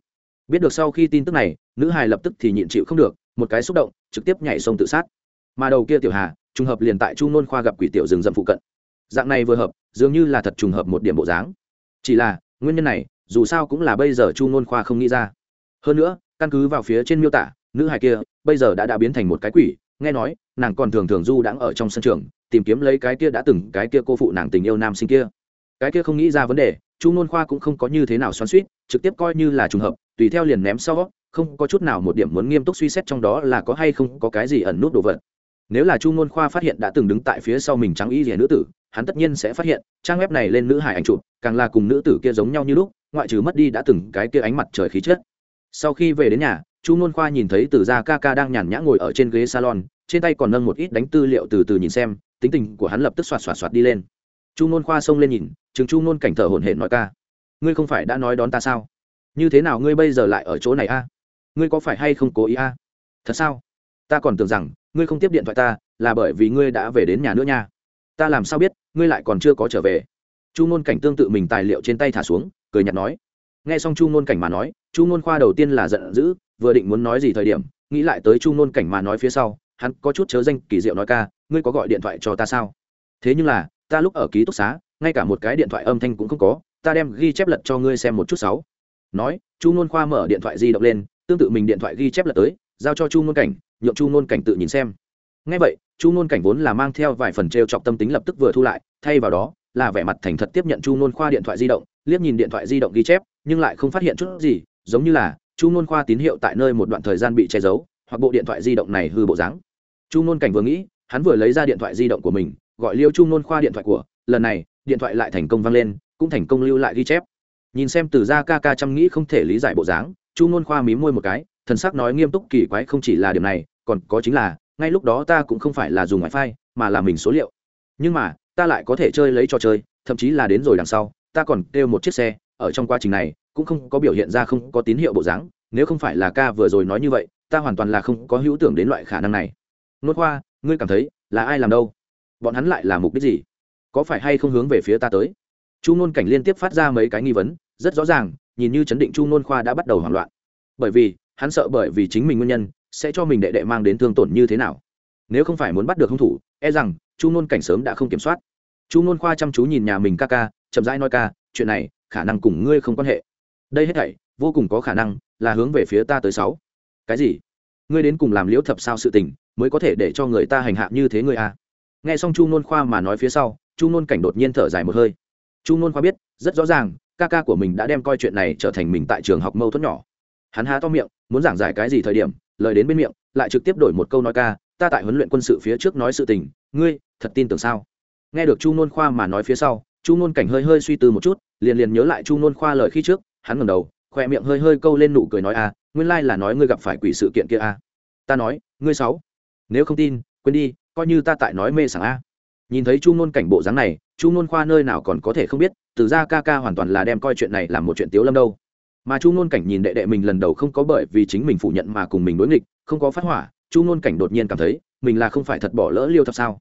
Biết được sau khi tin tức này, nữ hải lập tức thì nhịn chịu không được, một cái xúc động, trực tiếp nhảy sông tự sát. Mà đầu kia tiểu hà, trùng hợp liền tại chu nôn khoa gặp quỷ tiểu rừng rậm phụ cận. Dạng này vừa hợp, dường như là thật trùng hợp một điểm bộ dáng. Chỉ là, nguyên nhân này, dù sao cũng là bây giờ chu nôn khoa không nghĩ ra. Hơn nữa, căn cứ vào phía trên miêu tả nữ hài kia, bây giờ đã đã biến thành một cái quỷ, nghe nói, nàng còn thường thường du đãng ở trong sân trường, tìm kiếm lấy cái kia đã từng, cái kia cô phụ nàng tình yêu nam sinh kia. Cái kia không nghĩ ra vấn đề, chu nôn khoa cũng không có như thế nào xoắn suýt trực tiếp coi như là trùng hợp, tùy theo liền ném sau, không có chút nào một điểm muốn nghiêm túc suy xét trong đó là có hay không có cái gì ẩn nút đồ vật. Nếu là chu nôn khoa phát hiện đã từng đứng tại phía sau mình trắng y rẻ nữ tử, hắn tất nhiên sẽ phát hiện, trang web này lên nữ hải ảnh chụp, càng là cùng nữ tử kia giống nhau như lúc, ngoại trừ mất đi đã từng cái kia ánh mặt trời khí chất. Sau khi về đến nhà chu nôn khoa nhìn thấy từ gia ca ca đang nhàn nhã ngồi ở trên ghế salon, trên tay còn nâng một ít đánh tư liệu từ từ nhìn xem, tính tình của hắn lập tức xoạt xoạt xoạt đi lên. Chu nôn khoa xông lên nhìn chừng chu nôn cảnh thở hổn hển nói ca, ngươi không phải đã nói đón ta sao? Như thế nào ngươi bây giờ lại ở chỗ này a? Ngươi có phải hay không cố ý a? Thật sao? Ta còn tưởng rằng, ngươi không tiếp điện thoại ta, là bởi vì ngươi đã về đến nhà nữa nha. Ta làm sao biết, ngươi lại còn chưa có trở về? Chu ngôn cảnh tương tự mình tài liệu trên tay thả xuống, cười nhạt nói. Nghe xong chu ngôn cảnh mà nói, chu ngôn khoa đầu tiên là giận dữ vừa định muốn nói gì thời điểm, nghĩ lại tới chu Nôn cảnh mà nói phía sau, hắn có chút chớ danh, kỳ diệu nói ca, ngươi có gọi điện thoại cho ta sao? Thế nhưng là, ta lúc ở ký túc xá, ngay cả một cái điện thoại âm thanh cũng không có, ta đem ghi chép lật cho ngươi xem một chút sáu. Nói, chu Nôn khoa mở điện thoại di động lên, tương tự mình điện thoại ghi chép lật tới, giao cho chu Nôn cảnh, nhượng chu Nôn cảnh tự nhìn xem. Ngay vậy, chu Nôn cảnh vốn là mang theo vài phần t r e o chọc tâm tính lập tức vừa thu lại, thay vào đó, là vẻ mặt thành thật tiếp nhận chu Nôn khoa điện thoại di động, liếc nhìn điện thoại di động ghi chép, nhưng lại không phát hiện chút gì, giống như là chu ngôn khoa tín hiệu tại nơi một đoạn thời gian bị che giấu, hoặc bộ điện thoại di động này hư bộ dáng. Chu ngôn cảnh vừa nghĩ, hắn vừa lấy ra điện thoại di động của mình, gọi liêu chu ngôn khoa điện thoại của, lần này, điện thoại lại thành công vang lên, cũng thành công lưu lại ghi chép. Nhìn xem từ ra ca ca chăm nghĩ không thể lý giải bộ dáng, chu ngôn khoa mí môi một cái, thần sắc nói nghiêm túc kỳ quái không chỉ là điểm này, còn có chính là, ngay lúc đó ta cũng không phải là dùng wifi, mà là mình số liệu. Nhưng mà, ta lại có thể chơi lấy trò chơi, thậm chí là đến rồi đằng sau, ta còn kêu một chiếc xe, ở trong quá trình này cũng không có biểu hiện ra không có tín hiệu bộ dáng, nếu không phải là ca vừa rồi nói như vậy, ta hoàn toàn là không có hữu tưởng đến loại khả năng này. Nốt khoa ngươi cảm thấy là ai làm đâu? Bọn hắn lại là mục đích gì? Có phải hay không hướng về phía ta tới? Chu nôn cảnh liên tiếp phát ra mấy cái nghi vấn, rất rõ ràng, nhìn như chấn định chu nôn khoa đã bắt đầu hoảng loạn. Bởi vì, hắn sợ bởi vì chính mình nguyên nhân, sẽ cho mình đệ đệ mang đến thương tổn như thế nào. Nếu không phải muốn bắt được hung thủ e rằng, chu nôn cảnh sớm đã không kiểm soát. Chu nôn khoa chăm chú nhìn nhà mình ca ca, chậm rãi nói ca, chuyện này khả năng cùng ngươi không quan hệ đây hết thảy vô cùng có khả năng là hướng về phía ta tới sáu. Cái gì? Ngươi đến cùng làm liễu thập sao sự tình mới có thể để cho người ta hành hạ như thế ngươi à? Nghe xong chu nôn khoa mà nói phía sau, chu nôn cảnh đột nhiên thở dài một hơi. Chu nôn khoa biết, rất rõ ràng, ca ca của mình đã đem coi chuyện này trở thành mình tại trường học mâu thuẫn nhỏ. Hắn há to miệng, muốn giảng giải cái gì thời điểm, lời đến bên miệng, lại trực tiếp đổi một câu nói ca, ta tại huấn luyện quân sự phía trước nói sự tình, ngươi thật tin tưởng sao? Nghe được chu nôn khoa mà nói phía sau, chu nôn cảnh hơi hơi suy tư một chút, liền liền nhớ lại chu nôn khoa lời khi trước hắn ngẩng đầu khoe miệng hơi hơi câu lên nụ cười nói a à, nguyên lai là nói ngươi gặp phải quỷ sự kiện kia a à. ta nói ngươi sáu nếu không tin quên đi coi như ta tại nói mê sảng a. Nhìn thấy chu nôn cảnh bộ dáng này chu nôn khoa nơi nào còn có thể không biết từ ra ca ca hoàn toàn là đem coi chuyện này làm một chuyện tiếu lâm đâu. Mà chu ngôn cảnh nhìn đệ đệ mình lần đầu không có bởi vì chính mình phủ nhận mà cùng mình đối nghịch không có phát hỏa chu ngôn cảnh đột nhiên cảm thấy mình là không phải thật bỏ lỡ liêu thập sao.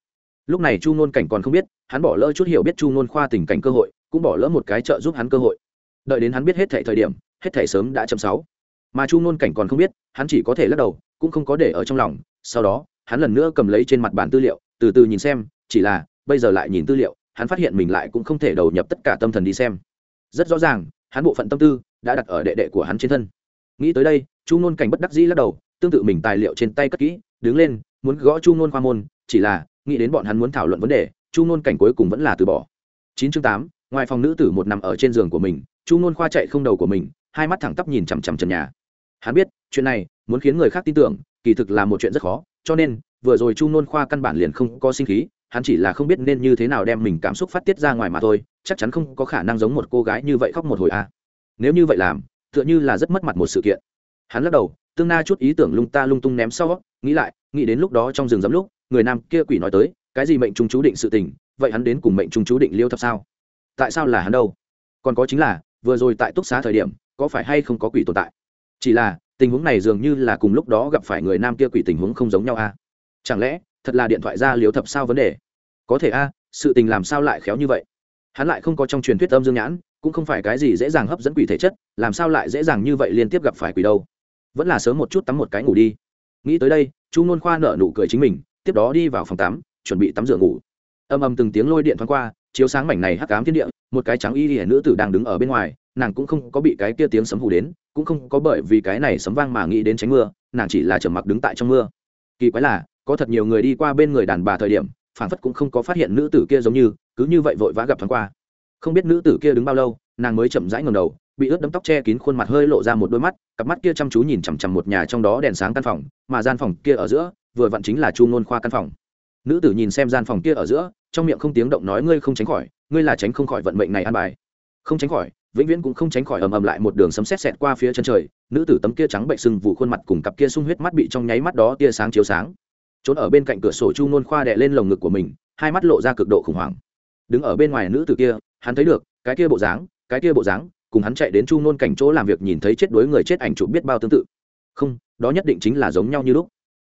Lúc này chu ngôn cảnh còn không biết hắn bỏ lỡ chút hiểu biết chu ngôn khoa tình cảnh cơ hội cũng bỏ lỡ một cái trợ giúp hắn cơ hội đợi đến hắn biết hết thẻ thời điểm, hết thẻ sớm đã chậm sáu. Mà chu ngôn cảnh còn không biết, hắn chỉ có thể lắc đầu, cũng không có để ở trong lòng. Sau đó, hắn lần nữa cầm lấy trên mặt bản tư liệu, từ từ nhìn xem, chỉ là, bây giờ lại nhìn tư liệu, hắn phát hiện mình lại cũng không thể đầu nhập tất cả tâm thần đi xem. Rất rõ ràng, hắn bộ phận tâm tư đã đặt ở đệ đệ của hắn trên thân. Nghĩ tới đây, chu nôn cảnh bất đắc dĩ lắc đầu, tương tự mình tài liệu trên tay cất kỹ, đứng lên, muốn gõ chu nôn khoa môn, chỉ là, nghĩ đến bọn hắn muốn thảo luận vấn đề, chu nôn cảnh cuối cùng vẫn là từ bỏ. Chín chương tám, ngoài phòng nữ tử một nằm ở trên giường của mình chu nôn khoa chạy không đầu của mình, hai mắt thẳng tắp nhìn chằm chằm trần nhà. Hắn biết, chuyện này muốn khiến người khác tin tưởng, kỳ thực là một chuyện rất khó, cho nên, vừa rồi chu nôn khoa căn bản liền không có sinh khí, hắn chỉ là không biết nên như thế nào đem mình cảm xúc phát tiết ra ngoài mà thôi, chắc chắn không có khả năng giống một cô gái như vậy khóc một hồi a. À. nếu như vậy làm, tựa như là rất mất mặt một sự kiện. Hắn lắc đầu, tương na chút ý tưởng lung ta lung tung ném sau, nghĩ lại, nghĩ đến lúc đó trong rừng giấm lúc, người nam kia quỷ nói tới, cái gì mệnh trung chú định sự tình, vậy hắn đến cùng mệnh trung chú định liêu thập sao? Tại sao là hắn đâu? Còn có chính là vừa rồi tại túc xá thời điểm, có phải hay không có quỷ tồn tại? Chỉ là, tình huống này dường như là cùng lúc đó gặp phải người nam kia quỷ tình huống không giống nhau a chẳng lẽ, thật là điện thoại ra liếu thập sao vấn đề? Có thể a sự tình làm sao lại khéo như vậy? Hắn lại không có trong truyền thuyết âm dương nhãn, cũng không phải cái gì dễ dàng hấp dẫn quỷ thể chất, làm sao lại dễ dàng như vậy liên tiếp gặp phải quỷ đâu? Vẫn là sớm một chút tắm một cái ngủ đi. Nghĩ tới đây, chu nôn khoa nở nụ cười chính mình, tiếp đó đi vào phòng tắm, chuẩn bị tắm rửa ngủ. Âm âm từng tiếng lôi điện thoáng qua, chiếu sáng mảnh này hắc ám thiên địa một cái trắng y hiển nữ tử đang đứng ở bên ngoài, nàng cũng không có bị cái kia tiếng sấm hù đến, cũng không có bởi vì cái này sấm vang mà nghĩ đến tránh mưa, nàng chỉ là trầm mặc đứng tại trong mưa. Kỳ quái là, có thật nhiều người đi qua bên người đàn bà thời điểm phản phất cũng không có phát hiện nữ tử kia giống như, cứ như vậy vội vã gặp thoáng qua. Không biết nữ tử kia đứng bao lâu, nàng mới chậm rãi ngầm đầu, bị ướt đấm tóc che kín khuôn mặt hơi lộ ra một đôi mắt, cặp mắt kia chăm chú nhìn chằm chằm một nhà trong đó đèn sáng căn phòng, mà gian phòng kia ở giữa, vừa vặn chính là chu ngôn khoa căn phòng. Nữ tử nhìn xem gian phòng kia ở giữa, trong miệng không tiếng động nói ngươi không tránh khỏi ngươi là tránh không khỏi vận mệnh này an bài. Không tránh khỏi, vĩnh viễn cũng không tránh khỏi ầm ầm lại một đường sấm sét sẹt qua phía chân trời, nữ tử tấm kia trắng bệnh sưng vụ khuôn mặt cùng cặp kia sung huyết mắt bị trong nháy mắt đó tia sáng chiếu sáng. Trốn ở bên cạnh cửa sổ chu nôn khoa đè lên lồng ngực của mình, hai mắt lộ ra cực độ khủng hoảng. Đứng ở bên ngoài nữ tử kia, hắn thấy được, cái kia bộ dáng, cái kia bộ dáng, cùng hắn chạy đến chu nôn cảnh chỗ làm việc nhìn thấy chết đuối người chết ảnh chụp biết bao tương tự. Không, đó nhất định chính là giống nhau như lúc.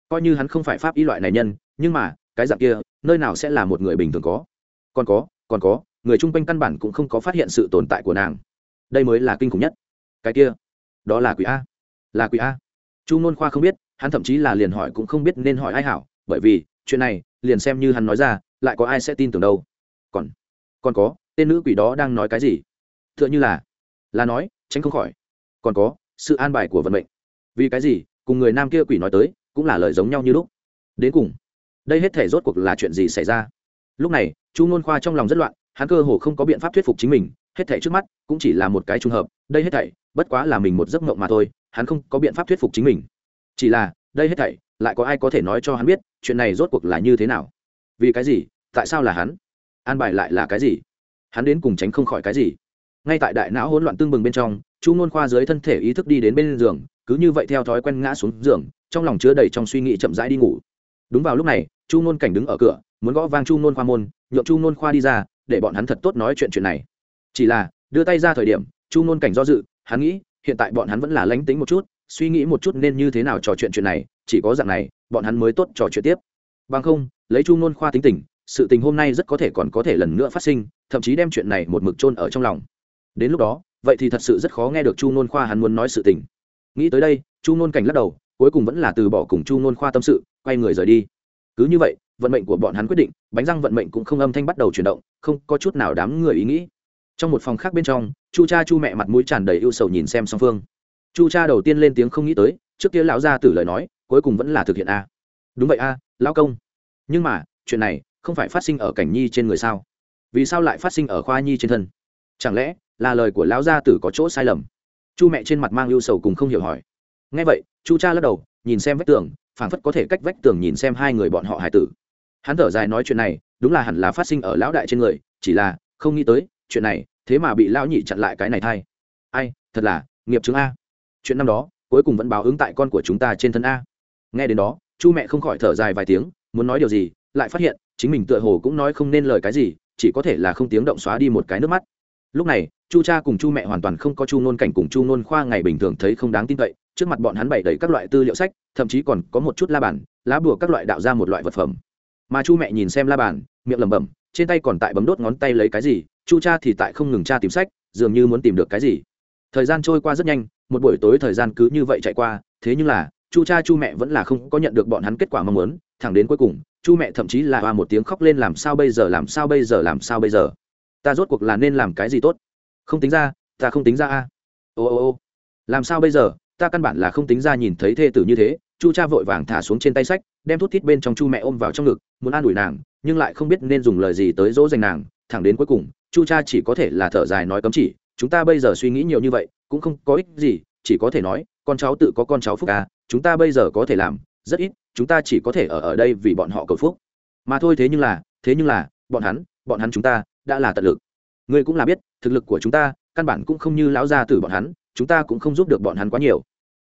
Coi như hắn không phải pháp y loại này nhân, nhưng mà, cái dạng kia, nơi nào sẽ là một người bình thường có? Còn có còn có người chung quanh căn bản cũng không có phát hiện sự tồn tại của nàng. Đây mới là kinh khủng nhất. Cái kia, đó là quỷ a. Là quỷ a. Chu n khoa không biết, hắn thậm chí là liền hỏi cũng không biết nên hỏi ai hảo, bởi vì, chuyện này, liền xem như hắn nói ra, lại có ai sẽ tin tưởng đâu. Còn còn có, tên nữ quỷ đó đang nói cái gì? T h ư ợ n h ư là là nói, tránh không khỏi. Còn có, sự an bài của vận mệnh. Vì cái gì, cùng người nam kia quỷ nói tới, cũng là lời giống nhau như lúc. Đến cùng, đây hết thể rốt cuộc là chuyện gì xảy ra? Lúc này, chu ngôn khoa trong lòng rất loạn hắn cơ hồ không có biện pháp thuyết phục chính mình, hết thảy trước mắt cũng chỉ là một cái trùng hợp, đây hết thảy, bất quá là mình một giấc mộng mà thôi, hắn không có biện pháp thuyết phục chính mình. Chỉ là, đây hết thảy, lại có ai có thể nói cho hắn biết, chuyện này rốt cuộc là như thế nào? Vì cái gì? Tại sao là hắn? An bài lại là cái gì? Hắn đến cùng tránh không khỏi cái gì? Ngay tại đại não hỗn loạn tương bừng bên trong, chu ngôn khoa dưới thân thể ý thức đi đến bên giường, cứ như vậy theo thói quen ngã xuống giường, trong lòng chứa đầy trong suy nghĩ chậm rãi đi ngủ. Đúng vào lúc này, chu ngôn cảnh đứng ở cửa, muốn gõ vang chu ngôn khoa môn, nhượng chu ngôn khoa đi ra để bọn hắn thật tốt nói chuyện chuyện này. Chỉ là, đưa tay ra thời điểm, chu ngôn cảnh do dự, hắn nghĩ, hiện tại bọn hắn vẫn là lánh tính một chút, suy nghĩ một chút nên như thế nào trò chuyện chuyện này, chỉ có dạng này, bọn hắn mới tốt trò chuyện tiếp. Bằng không, lấy chu ngôn khoa tính tình, sự tình hôm nay rất có thể còn có thể lần nữa phát sinh, thậm chí đem chuyện này một mực chôn ở trong lòng. Đến lúc đó, vậy thì thật sự rất khó nghe được chu ngôn khoa hắn muốn nói sự tình. Nghĩ tới đây, chu ngôn cảnh lắc đầu, cuối cùng vẫn là từ bỏ cùng chu ngôn khoa tâm sự, quay người rời đi. Cứ như vậy vận mệnh của bọn hắn quyết định, bánh răng vận mệnh cũng không âm thanh bắt đầu chuyển động, không có chút nào đám người ý nghĩ. Trong một phòng khác bên trong, chu cha chu mẹ mặt mũi tràn đầy ưu sầu nhìn xem song phương. Chu cha đầu tiên lên tiếng không nghĩ tới, trước kia lão gia tử lời nói, cuối cùng vẫn là thực hiện a. Đúng vậy a, lão công. Nhưng mà, chuyện này không phải phát sinh ở cảnh nhi trên người sao? Vì sao lại phát sinh ở khoa nhi trên thân? Chẳng lẽ là lời của lão gia tử có chỗ sai lầm? Chu mẹ trên mặt mang ưu sầu cùng không hiểu hỏi. Ngay vậy, chu cha lắc đầu, nhìn xem vách tường, phảng phất có thể cách vách tường nhìn xem hai người bọn họ hải tử hắn thở dài nói chuyện này, đúng là hẳn là phát sinh ở lão đại trên người, chỉ là không nghĩ tới, chuyện này, thế mà bị lão nhị chặn lại cái này thay. Ai, thật là, nghiệp chứng a. Chuyện năm đó, cuối cùng vẫn báo ứng tại con của chúng ta trên thân a. Nghe đến đó, chu mẹ không khỏi thở dài vài tiếng, muốn nói điều gì, lại phát hiện, chính mình tựa hồ cũng nói không nên lời cái gì, chỉ có thể là không tiếng động xóa đi một cái nước mắt. Lúc này, chu cha cùng chu mẹ hoàn toàn không có chu nôn cảnh cùng chu nôn khoa ngày bình thường thấy không đáng tin cậy, trước mặt bọn hắn bày đầy các loại tư liệu sách, thậm chí còn có một chút la bàn, lá bùa các loại đạo ra một loại vật phẩm mà chu mẹ nhìn xem la bàn, miệng lẩm bẩm, trên tay còn tại bấm đốt ngón tay lấy cái gì, chu cha thì tại không ngừng tra tìm sách, dường như muốn tìm được cái gì. Thời gian trôi qua rất nhanh, một buổi tối thời gian cứ như vậy chạy qua, thế nhưng là, chu cha chu mẹ vẫn là không có nhận được bọn hắn kết quả mong muốn, thẳng đến cuối cùng, chu mẹ thậm chí là hoa một tiếng khóc lên làm sao bây giờ, làm sao bây giờ, làm sao bây giờ. Ta rốt cuộc là nên làm cái gì tốt? Không tính ra, ta không tính ra a. Ô ô ô. Làm sao bây giờ? Ta căn bản là không tính ra nhìn thấy thê tử như thế. Chu cha vội vàng thả xuống trên tay sách, đem thuốc thít bên trong chu mẹ ôm vào trong ngực muốn an ủi nàng, nhưng lại không biết nên dùng lời gì tới dỗ dành nàng, thẳng đến cuối cùng, chu cha chỉ có thể là thở dài nói cấm chỉ, chúng ta bây giờ suy nghĩ nhiều như vậy, cũng không có ích gì, chỉ có thể nói, con cháu tự có con cháu phúc à chúng ta bây giờ có thể làm rất ít, chúng ta chỉ có thể ở ở đây vì bọn họ cầu phúc. Mà thôi thế nhưng là, thế nhưng là, bọn hắn bọn hắn chúng ta đã là tận lực. Ngươi cũng là biết, thực lực của chúng ta căn bản cũng không như lão gia tử bọn hắn, chúng ta cũng không giúp được bọn hắn quá nhiều.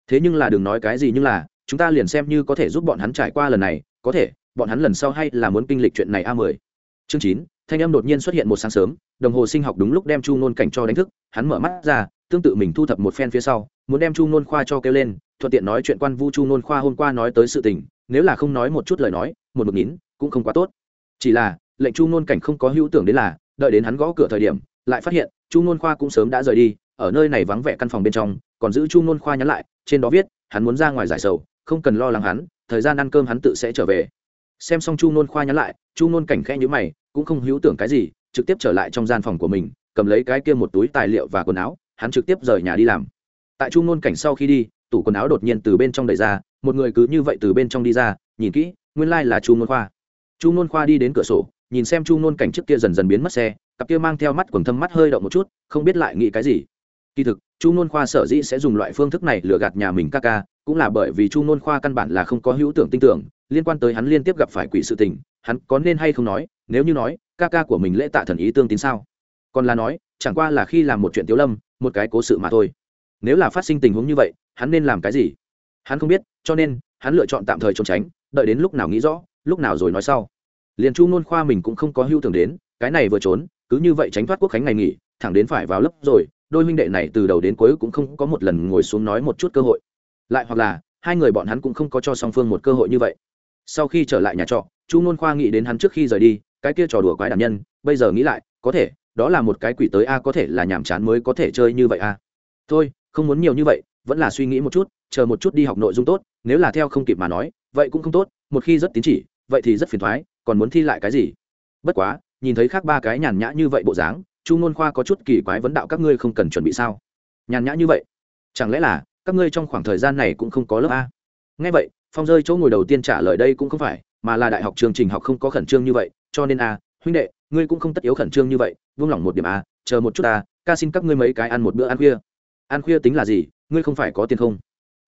Thế nhưng là đừng nói cái gì nhưng là, chúng ta liền xem như có thể giúp bọn hắn trải qua lần này, có thể bọn hắn lần sau hay là muốn kinh lịch chuyện này a mười. Chương chín, thanh âm đột nhiên xuất hiện một sáng sớm, đồng hồ sinh học đúng lúc đem chu nôn cảnh cho đánh thức, hắn mở mắt ra, tương tự mình thu thập một phen phía sau, muốn đem chu nôn khoa cho kêu lên, thuận tiện nói chuyện quan vu chu nôn khoa hôm qua nói tới sự tình, nếu là không nói một chút lời nói, một mực nín, cũng không quá tốt. Chỉ là, lệnh chu nôn cảnh không có hữu tưởng đến là, đợi đến hắn gõ cửa thời điểm, lại phát hiện, chu nôn khoa cũng sớm đã rời đi, ở nơi này vắng vẻ căn phòng bên trong, còn giữ chu nôn khoa nhắn lại, trên đó viết, hắn muốn ra ngoài giải sầu, không cần lo lắng hắn, thời gian ăn cơm hắn tự sẽ trở về xem xong chu nôn khoa nhắn lại, chu nôn cảnh khẽ nhữ mày, cũng không hữu tưởng cái gì, trực tiếp trở lại trong gian phòng của mình, cầm lấy cái kia một túi tài liệu và quần áo, hắn trực tiếp rời nhà đi làm. Tại chu nôn cảnh sau khi đi, tủ quần áo đột nhiên từ bên trong đẩy ra, một người cứ như vậy từ bên trong đi ra, nhìn kỹ, nguyên lai、like、là chu nôn khoa. Chu nôn khoa đi đến cửa sổ, nhìn xem chu nôn cảnh trước kia dần dần biến mất xe, cặp kia mang theo mắt quần thâm mắt hơi động một chút, không biết lại nghĩ cái gì. Kỳ thực, chu nôn khoa sở dĩ sẽ dùng loại phương thức này lừa gạt nhà mình ca ca, cũng là bởi vì chu nôn khoa căn bản là không có hữu tưởng tin tưởng liên quan tới hắn liên tiếp gặp phải quỷ sự tình, hắn có nên hay không nói, nếu như nói, ca ca của mình lễ tạ thần ý tương tín sao? Còn là nói, chẳng qua là khi làm một chuyện tiếu lâm, một cái cố sự mà thôi. Nếu là phát sinh tình huống như vậy, hắn nên làm cái gì? Hắn không biết, cho nên, hắn lựa chọn tạm thời trốn tránh, đợi đến lúc nào nghĩ rõ, lúc nào rồi nói sau. Liền chu nôn khoa mình cũng không có hưu tưởng đến, cái này vừa trốn, cứ như vậy tránh thoát quốc khánh ngày nghỉ, thẳng đến phải vào lớp rồi, đôi huynh đệ này từ đầu đến cuối cũng không có một lần ngồi xuống nói một chút cơ hội. Lại hoặc là, hai người bọn hắn cũng không có cho song phương một cơ hội như vậy sau khi trở lại nhà trọ, chu nôn khoa nghĩ đến hắn trước khi rời đi, cái kia trò đùa quái đàn nhân, bây giờ nghĩ lại, có thể, đó là một cái quỷ tới a, có thể là nhàm chán mới có thể chơi như vậy a. Thôi, không muốn nhiều như vậy, vẫn là suy nghĩ một chút, chờ một chút đi học nội dung tốt, nếu là theo không kịp mà nói, vậy cũng không tốt, một khi rất tín chỉ, vậy thì rất phiền thoái, còn muốn thi lại cái gì? Bất quá, nhìn thấy khác ba cái nhàn nhã như vậy bộ dáng, chu ngôn khoa có chút kỳ quái vấn đạo các ngươi không cần chuẩn bị sao? Nhàn nhã như vậy? Chẳng lẽ là, các ngươi trong khoảng thời gian này cũng không có lớp a? Ngay vậy phong rơi chỗ ngồi đầu tiên trả lời đây cũng không phải, mà là đại học chương trình học không có khẩn trương như vậy, cho nên a, huynh đệ, ngươi cũng không tất yếu khẩn trương như vậy vương lòng một điểm a, chờ một chút a ca xin các ngươi mấy cái ăn một bữa ăn khuya. Ăn khuya tính là gì, ngươi không phải có tiền không?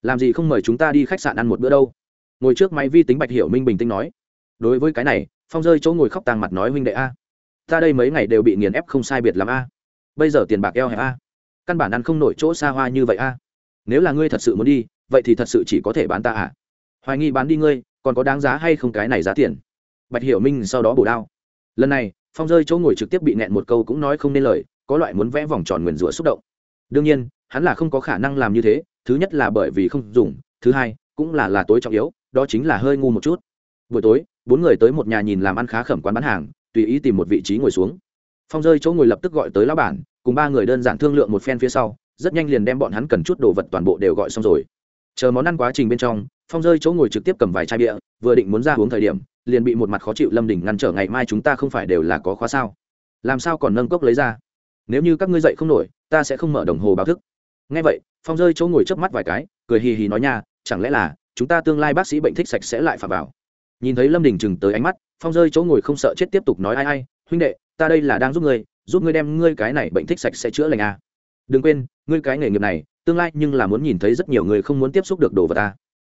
Làm gì không mời chúng ta đi khách sạn ăn một bữa đâu? Ngồi trước máy vi tính bạch hiểu minh bình tĩnh nói. Đối với cái này, phong rơi chỗ ngồi khóc tàng mặt nói huynh đệ a, ta đây mấy ngày đều bị nghiền ép không sai biệt làm a. Bây giờ tiền bạc eo hẹp a. Căn bản ăn không nổi chỗ xa hoa như vậy a. Nếu là ngươi thật sự muốn đi, vậy thì thật sự chỉ có thể bán ta à? Hoài nghi bán đi ngươi, còn có đáng giá hay không cái này giá tiền? Bạch hiểu minh sau đó bổ đao. Lần này, phong rơi chỗ ngồi trực tiếp bị nẹn một câu cũng nói không nên lời, có loại muốn vẽ vòng tròn nguyền rủa xúc động. Đương nhiên, hắn là không có khả năng làm như thế, thứ nhất là bởi vì không dùng, thứ hai, cũng là là tối trọng yếu, đó chính là hơi ngu một chút. Buổi tối, bốn người tới một nhà nhìn làm ăn khá khẩm quán bán hàng, tùy ý tìm một vị trí ngồi xuống. Phong rơi chỗ ngồi lập tức gọi tới lão bản, cùng ba người đơn giản thương lượng một phen phía sau, rất nhanh liền đem bọn hắn cần chút đồ vật toàn bộ đều gọi xong rồi. Chờ món ăn quá trình bên trong phong rơi chỗ ngồi trực tiếp cầm vài chai bia, vừa định muốn ra uống thời điểm, liền bị một mặt khó chịu lâm đình ngăn trở, ngày mai chúng ta không phải đều là có khóa sao? Làm sao còn nâng cốc lấy ra? Nếu như các ngươi dậy không nổi, ta sẽ không mở đồng hồ báo thức. Ngay vậy, phong rơi chỗ ngồi chớp mắt vài cái, cười hì hì nói nha, chẳng lẽ là chúng ta tương lai bác sĩ bệnh thích sạch sẽ lại phạm vào? Nhìn thấy lâm đình chừng tới ánh mắt, phong rơi chỗ ngồi không sợ chết tiếp tục nói, ai ai, huynh đệ, ta đây là đang giúp ngươi giúp ngươi đem ngươi cái này bệnh thích sạch sẽ chữa lành à. đừng quên, ngươi cái nghề nghiệp này, tương lai nhưng là muốn nhìn thấy rất nhiều người không muốn tiếp xúc được đồ vật ta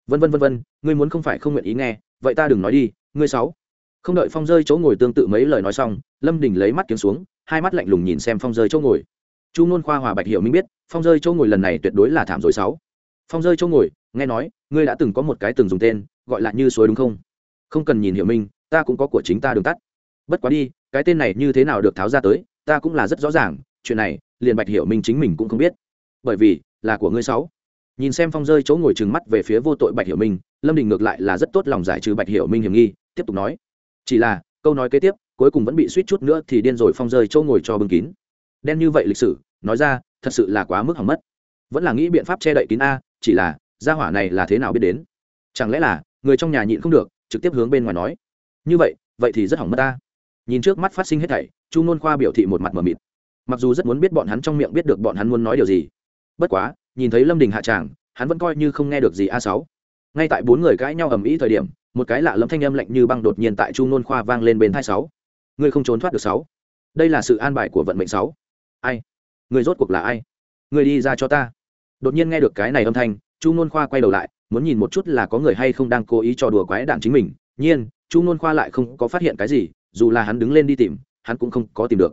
vân vân vân vân, ngươi muốn không phải không nguyện ý nghe, vậy ta đừng nói đi, ngươi sáu. Không đợi phong rơi chỗ ngồi tương tự mấy lời nói xong, lâm đình lấy mắt kiếm xuống, hai mắt lạnh lùng nhìn xem phong rơi chỗ ngồi. Chu nôn khoa hòa bạch hiểu minh biết, phong rơi chỗ ngồi lần này tuyệt đối là thảm rồi sáu. Phong rơi chỗ ngồi, nghe nói, ngươi đã từng có một cái từng dùng tên, gọi là như suối đúng không? Không cần nhìn hiểu minh, ta cũng có của chính ta đường tắt. Bất quá đi, cái tên này như thế nào được tháo ra tới, ta cũng là rất rõ ràng, chuyện này, liền bạch hiểu minh chính mình cũng không biết. Bởi vì, là của ngươi sáu nhìn xem phong rơi chỗ ngồi trừng mắt về phía vô tội bạch hiểu minh, lâm đình ngược lại là rất tốt lòng giải trừ bạch hiểu minh hiểm nghi, tiếp tục nói. Chỉ là, câu nói kế tiếp, cuối cùng vẫn bị suýt chút nữa thì điên rồi phong rơi chỗ ngồi cho bưng kín. Đen như vậy lịch sử, nói ra, thật sự là quá mức hỏng mất. Vẫn là nghĩ biện pháp che đậy kín a, chỉ là, gia hỏa này là thế nào biết đến? Chẳng lẽ là, người trong nhà nhịn không được, trực tiếp hướng bên ngoài nói? Như vậy vậy thì rất hỏng mất ta nhìn trước mắt phát sinh hết thảy, chu nôn khoa biểu thị một mặt mờ mịt. Mặc dù rất muốn biết bọn hắn trong miệng biết được bọn hắn muốn nói điều gì. Bất quá nhìn thấy lâm đình hạ tràng hắn vẫn coi như không nghe được gì a sáu ngay tại bốn người cãi nhau ầm ĩ thời điểm một cái lạ lẫm thanh âm lạnh như băng đột nhiên tại chu nôn khoa vang lên bên thai sáu ngươi không trốn thoát được sáu đây là sự an bài của vận mệnh sáu ai Người rốt cuộc là ai Người đi ra cho ta đột nhiên nghe được cái này âm thanh chu nôn khoa quay đầu lại muốn nhìn một chút là có người hay không đang cố ý trò đùa quái đạn chính mình nhiên chu nôn khoa lại không có phát hiện cái gì dù là hắn đứng lên đi tìm hắn cũng không có tìm được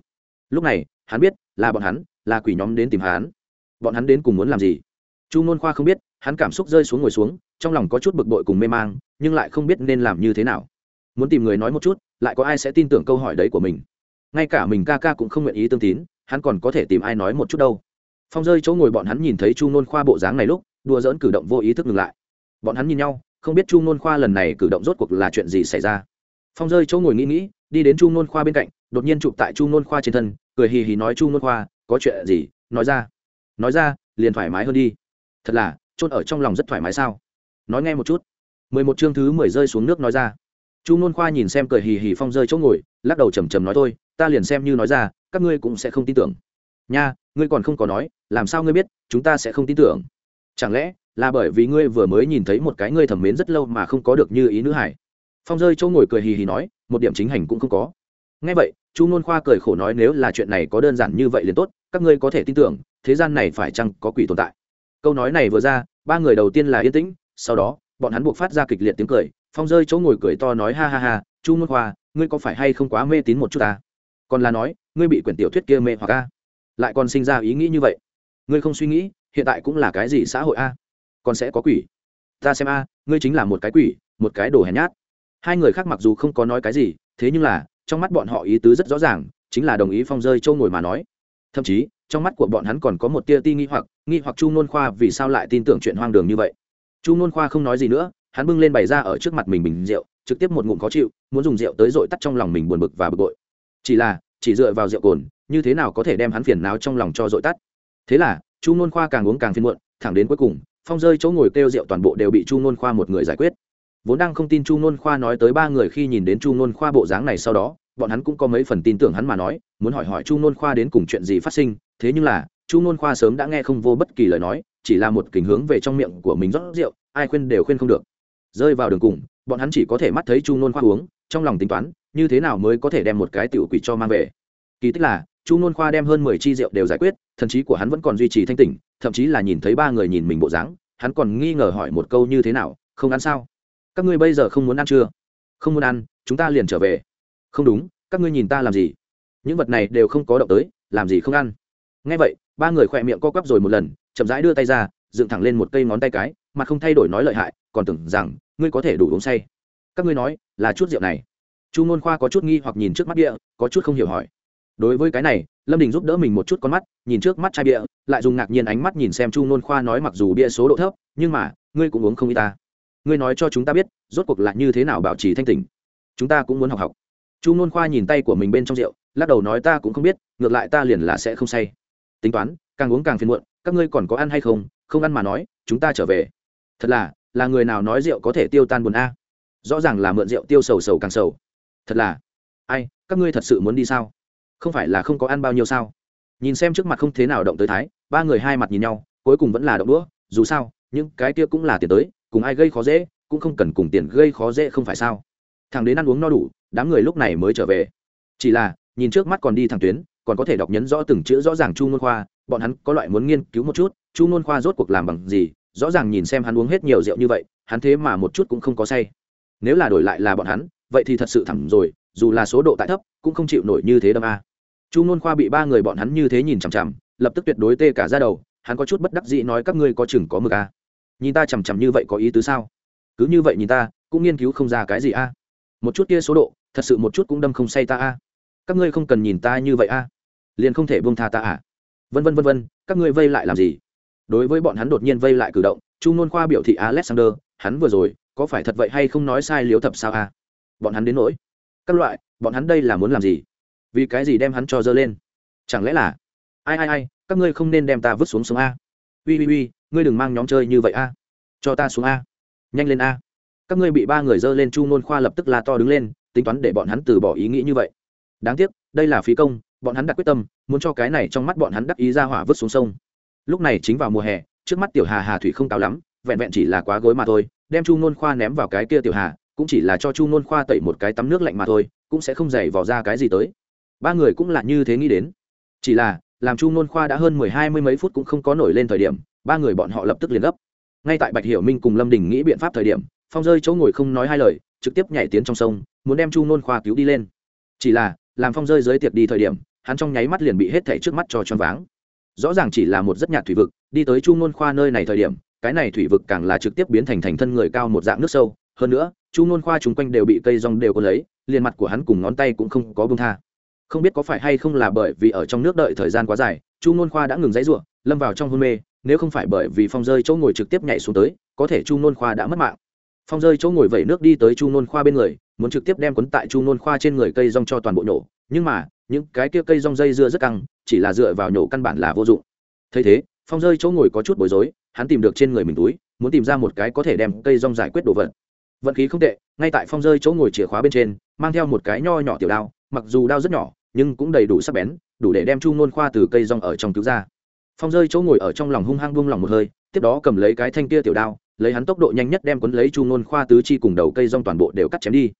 lúc này hắn biết là bọn hắn là quỷ nhóm đến tìm hắn bọn hắn đến cùng muốn làm gì? Chu nôn khoa không biết, hắn cảm xúc rơi xuống ngồi xuống, trong lòng có chút bực bội cùng mê mang, nhưng lại không biết nên làm như thế nào. Muốn tìm người nói một chút, lại có ai sẽ tin tưởng câu hỏi đấy của mình? Ngay cả mình ca ca cũng không nguyện ý tương tín, hắn còn có thể tìm ai nói một chút đâu. Phong rơi chỗ ngồi bọn hắn nhìn thấy chu nôn khoa bộ dáng này lúc, đùa dỡn cử động vô ý thức ngừng lại. Bọn hắn nhìn nhau, không biết chu nôn khoa lần này cử động rốt cuộc là chuyện gì xảy ra. Phong rơi chỗ ngồi nghĩ nghĩ, đi đến chu nôn khoa bên cạnh, đột nhiên chụp tại chu nôn khoa trên thân, cười hì hì nói, chu nôn khoa, có chuyện gì? Nói ra nói ra, liền thoải mái hơn đi. Thật là, chôn ở trong lòng rất thoải mái sao? Nói nghe một chút. Mười một chương thứ mười rơi xuống nước nói ra. Chu nôn khoa nhìn xem cười hì hì phong rơi chỗ ngồi, lắc đầu chầm chầm nói thôi, ta liền xem như nói ra, các ngươi cũng sẽ không tin tưởng. Nha, ngươi còn không có nói, làm sao ngươi biết, chúng ta sẽ không tin tưởng? Chẳng lẽ là bởi vì ngươi vừa mới nhìn thấy một cái ngươi thẩm mến rất lâu mà không có được như ý nữ hải? Phong rơi chỗ ngồi cười hì hì nói, một điểm chính hành cũng không có. Ngay vậy, chu nôn khoa cười khổ nói nếu là chuyện này có đơn giản như vậy liền tốt, các ngươi có thể tin tưởng thế gian này phải chăng có quỷ tồn tại? Câu nói này vừa ra, ba người đầu tiên là yên tĩnh, sau đó, bọn hắn buộc phát ra kịch liệt tiếng cười, phong rơi chỗ ngồi cười to nói ha ha ha, chu nôn hoa, ngươi có phải hay không quá mê tín một chút ta còn là nói, ngươi bị quyển tiểu thuyết kia mê hoặc a lại còn sinh ra ý nghĩ như vậy. Ngươi không suy nghĩ, hiện tại cũng là cái gì xã hội a còn sẽ có quỷ. Ta xem a, ngươi chính là một cái quỷ, một cái đồ hèn nhát. Hai người khác mặc dù không có nói cái gì, thế nhưng là, trong mắt bọn họ ý tứ rất rõ ràng, chính là đồng ý phong rơi châu ngồi mà nói. Thậm chí trong mắt của bọn hắn còn có một tia ti nghi hoặc nghi hoặc chu nôn khoa vì sao lại tin tưởng chuyện hoang đường như vậy. Chu nôn khoa không nói gì nữa, hắn bưng lên bày ra ở trước mặt mình bình rượu, trực tiếp một ngụm khó chịu, muốn dùng rượu tới dội tắt trong lòng mình buồn bực và bực bội. Chỉ là, chỉ dựa vào rượu cồn, như thế nào có thể đem hắn phiền não trong lòng cho dội tắt? Thế là, chu nôn khoa càng uống càng phiền muộn, thẳng đến cuối cùng, phong rơi chỗ ngồi kêu rượu toàn bộ đều bị chu nôn khoa một người giải quyết. Vốn đang không tin chu nôn khoa nói tới ba người khi nhìn đến chu nôn khoa bộ dáng này sau đó bọn hắn cũng có mấy phần tin tưởng hắn mà nói, muốn hỏi hỏi chu nôn khoa đến cùng chuyện gì phát sinh, thế nhưng là, chu nôn khoa sớm đã nghe không vô bất kỳ lời nói, chỉ là một kình hướng về trong miệng của mình rót rượu, ai khuyên đều khuyên không được. Rơi vào đường cùng, bọn hắn chỉ có thể mắt thấy chu nôn khoa uống, trong lòng tính toán, như thế nào mới có thể đem một cái tiểu quỷ cho mang về. Kỳ tích là, chu nôn khoa đem hơn mười chi rượu đều giải quyết thần trí của hắn vẫn còn duy trì thanh tỉnh, thậm chí là nhìn thấy ba người nhìn mình bộ dáng, hắn còn nghi ngờ hỏi một câu như thế nào, không ăn sao? Các ngươi bây giờ không muốn ăn chưa? Không muốn ăn, chúng ta liền trở về không đúng, các ngươi nhìn ta làm gì? Những vật này đều không có động tới, làm gì không ăn? Ngay vậy, ba người khỏe miệng co quắp rồi một lần, chậm rãi đưa tay ra, dựng thẳng lên một cây ngón tay cái, mà không thay đổi nói lợi hại, còn tưởng rằng, ngươi có thể đủ uống say. Các ngươi nói, là chút rượu này. Chu ngôn khoa có chút nghi hoặc nhìn trước mắt địa có chút không hiểu hỏi. Đối với cái này, lâm đình giúp đỡ mình một chút con mắt, nhìn trước mắt chai bia, lại dùng ngạc nhiên ánh mắt nhìn xem chu nôn khoa nói mặc dù bia số độ thấp, nhưng mà, ngươi cũng uống không y ta. Ngươi nói cho chúng ta biết, rốt cuộc lại như thế nào bảo trì thanh tỉnh. Chúng ta cũng muốn học học chu nôn khoa nhìn tay của mình bên trong rượu, lắc đầu nói ta cũng không biết, ngược lại ta liền là sẽ không say. Tính toán, càng uống càng phiền muộn, các ngươi còn có ăn hay không? Không ăn mà nói, chúng ta trở về. Thật là là người nào nói rượu có thể tiêu tan buồn a? Rõ ràng là mượn rượu tiêu sầu sầu càng sầu. Thật là, ai, các ngươi thật sự muốn đi sao? Không phải là không có ăn bao nhiêu sao? Nhìn xem trước mặt không thế nào động tới thái, ba người hai mặt nhìn nhau, cuối cùng vẫn là động đũa, dù sao, những cái kia cũng là tiền tới, cùng ai gây khó dễ, cũng không cần cùng tiền gây khó dễ không phải sao? Thằng đến ăn uống no đủ đám người lúc này mới trở về. Chỉ là, nhìn trước mắt còn đi thẳng tuyến, còn có thể đọc nhấn rõ từng chữ rõ ràng chu ngôn khoa, bọn hắn có loại muốn nghiên cứu một chút, chu ngôn khoa rốt cuộc làm bằng gì, rõ ràng nhìn xem hắn uống hết nhiều rượu như vậy, hắn thế mà một chút cũng không có say. Nếu là đổi lại là bọn hắn, vậy thì thật sự thẳng rồi, dù là số độ tại thấp, cũng không chịu nổi như thế đâm a. Chu nôn khoa bị ba người bọn hắn như thế nhìn chằm chằm, lập tức tuyệt đối tê cả ra đầu, hắn có chút bất đắc dĩ nói các ngươi có chừng có mực a. Nhìn ta chằm chằm như vậy có ý tứ sao? Cứ như vậy nhìn ta, cũng nghiên cứu không ra cái gì a. Một chút kia số độ thật sự một chút cũng đâm không say ta a. Các ngươi không cần nhìn ta như vậy a. Liền không thể buông tha ta à. Vân vân vân vân, các ngươi vây lại làm gì? Đối với bọn hắn đột nhiên vây lại cử động, chu nôn khoa biểu thị alexander, hắn vừa rồi, có phải thật vậy hay không nói sai liếu thập sao a? Bọn hắn đến nỗi. Các loại, bọn hắn đây là muốn làm gì? Vì cái gì đem hắn cho dơ lên? Chẳng lẽ là, ai ai ai, các ngươi không nên đem ta vứt xuống xuống a? Ui ui ui ngươi đừng mang nhóm chơi như vậy a. Cho ta xuống a. Nhanh lên a. Các ngươi bị ba người dơ lên, chu nôn khoa lập tức la to đứng lên tính toán để bọn hắn từ bỏ ý nghĩ như vậy. Đáng tiếc, đây là phí công, bọn hắn đặt quyết tâm, muốn cho cái này trong mắt bọn hắn đắc ý ra hỏa vứt xuống sông. Lúc này chính vào mùa hè, trước mắt tiểu hà hà thủy không cao lắm, vẹn vẹn chỉ là quá gối mà thôi, đem chu nôn khoa ném vào cái kia tiểu hà, cũng chỉ là cho chu nôn khoa tẩy một cái tắm nước lạnh mà thôi, cũng sẽ không dày vò ra cái gì tới. Ba người cũng là như thế nghĩ đến. Chỉ là, làm chu nôn khoa đã hơn mười hai mươi mấy phút cũng không có nổi lên thời điểm, ba người bọn họ lập tức liền gấp. Ngay tại bạch hiểu minh cùng lâm đình nghĩ biện pháp thời điểm, phong rơi chỗ ngồi không nói hai lời, trực tiếp nhảy tiến trong sông muốn đem chu nôn khoa cứu đi lên. Chỉ là, làm phong rơi dưới tiệc đi thời điểm, hắn trong nháy mắt liền bị hết thảy trước mắt cho choáng váng. Rõ ràng chỉ là một rất nhạt thủy vực, đi tới chu nôn khoa nơi này thời điểm, cái này thủy vực càng là trực tiếp biến thành thành thân người cao một dạng nước sâu. Hơn nữa, chu nôn khoa chung quanh đều bị cây rong đều có lấy, liền mặt của hắn cùng ngón tay cũng không có bông tha. Không biết có phải hay không là bởi vì ở trong nước đợi thời gian quá dài, chu nôn khoa đã ngừng dãy ruộng, lâm vào trong hôn mê, nếu không phải bởi vì phong rơi chỗ ngồi trực tiếp nhảy xuống tới, có thể chu nôn khoa đã mất mạng. Phong rơi chỗ ngồi vẩy nước đi tới chu nôn khoa bên người muốn trực tiếp đem quấn tại chu nôn khoa trên người cây rong cho toàn bộ nổ nhưng mà, những cái kia cây rong dây dưa rất căng, chỉ là dựa vào nhổ căn bản là vô dụng. Thấy thế, phong rơi chỗ ngồi có chút bối rối, hắn tìm được trên người mình túi, muốn tìm ra một cái có thể đem cây rong giải quyết đồ vật. Vận khí không tệ, ngay tại phong rơi chỗ ngồi chìa khóa bên trên, mang theo một cái nho nhỏ tiểu đao, mặc dù đao rất nhỏ, nhưng cũng đầy đủ sắc bén, đủ để đem chu nôn khoa từ cây rong ở trong cứu ra. Phong rơi chỗ ngồi ở trong lòng hung hăng buông lòng một hơi, tiếp đó cầm lấy cái thanh kia tiểu đao, lấy hắn tốc độ nhanh nhất đem quấn lấy chu nôn khoa tứ chi cùng đầu cây rong toàn bộ đều cắt chém đi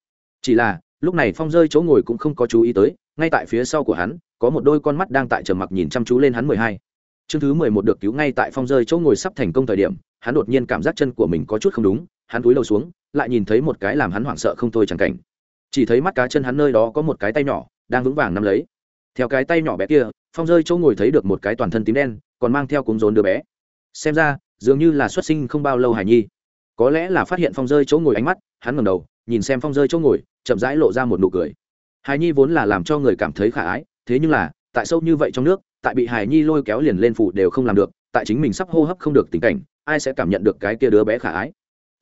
chỉ là, lúc này phong rơi chỗ ngồi cũng không có chú ý tới, ngay tại phía sau của hắn, có một đôi con mắt đang tại trầm mặc nhìn chăm chú lên hắn mười hai. Chương thứ mười một được cứu ngay tại phong rơi chỗ ngồi sắp thành công thời điểm, hắn đột nhiên cảm giác chân của mình có chút không đúng, hắn túi đầu xuống, lại nhìn thấy một cái làm hắn hoảng sợ không thôi chẳng cảnh. Chỉ thấy mắt cá chân hắn nơi đó có một cái tay nhỏ, đang vững vàng nắm lấy. Theo cái tay nhỏ bé kia, phong rơi chỗ ngồi thấy được một cái toàn thân tím đen, còn mang theo cúng rốn đứa bé. Xem ra, dường như là xuất sinh không bao lâu hải nhi. Có lẽ là phát hiện phong rơi chỗ ngồi ánh mắt, hắn ngầm đầu nhìn xem phong rơi chỗ ngồi, chậm rãi lộ ra một nụ cười. Hải nhi vốn là làm cho người cảm thấy khả ái, thế nhưng là, tại sâu như vậy trong nước, tại bị hải nhi lôi kéo liền lên phủ đều không làm được, tại chính mình sắp hô hấp không được tình cảnh, ai sẽ cảm nhận được cái kia đứa bé khả ái?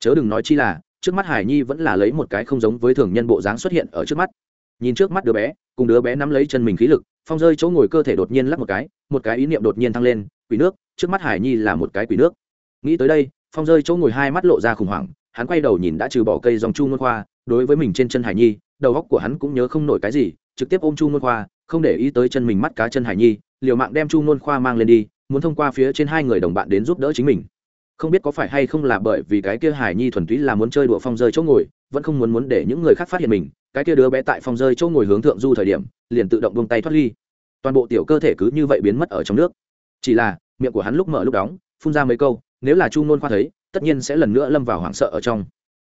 Chớ đừng nói chi là, trước mắt hải nhi vẫn là lấy một cái không giống với thường nhân bộ dáng xuất hiện ở trước mắt. Nhìn trước mắt đứa bé, cùng đứa bé nắm lấy chân mình khí lực, phong rơi chỗ ngồi cơ thể đột nhiên lắc một cái một cái ý niệm đột nhiên thăng lên, quỷ nước, trước mắt hải nhi là một cái quỷ nước. Nghĩ tới đây, phong rơi chỗ ngồi hai mắt lộ ra khủng hoảng hắn quay đầu nhìn đã trừ bỏ cây dòng chu ngôn khoa, đối với mình trên chân hải nhi, đầu góc của hắn cũng nhớ không nổi cái gì, trực tiếp ôm chu ngôn khoa, không để ý tới chân mình mắt cá chân hải nhi, liều mạng đem chu ngôn khoa mang lên đi, muốn thông qua phía trên hai người đồng bạn đến giúp đỡ chính mình. Không biết có phải hay không là bởi vì cái kia hải nhi thuần túy là muốn chơi đùa phong rơi chỗ ngồi, vẫn không muốn muốn để những người khác phát hiện mình, cái kia đứa bé tại phong rơi chỗ ngồi hướng thượng du thời điểm, liền tự động buông tay thoát ly. Toàn bộ tiểu cơ thể cứ như vậy biến mất ở trong nước. Chỉ là, miệng của hắn lúc mở lúc đóng, phun ra mấy câu, nếu là chu nôn khoa thấy tất nhiên sẽ lần nữa lâm vào hoảng sợ ở trong.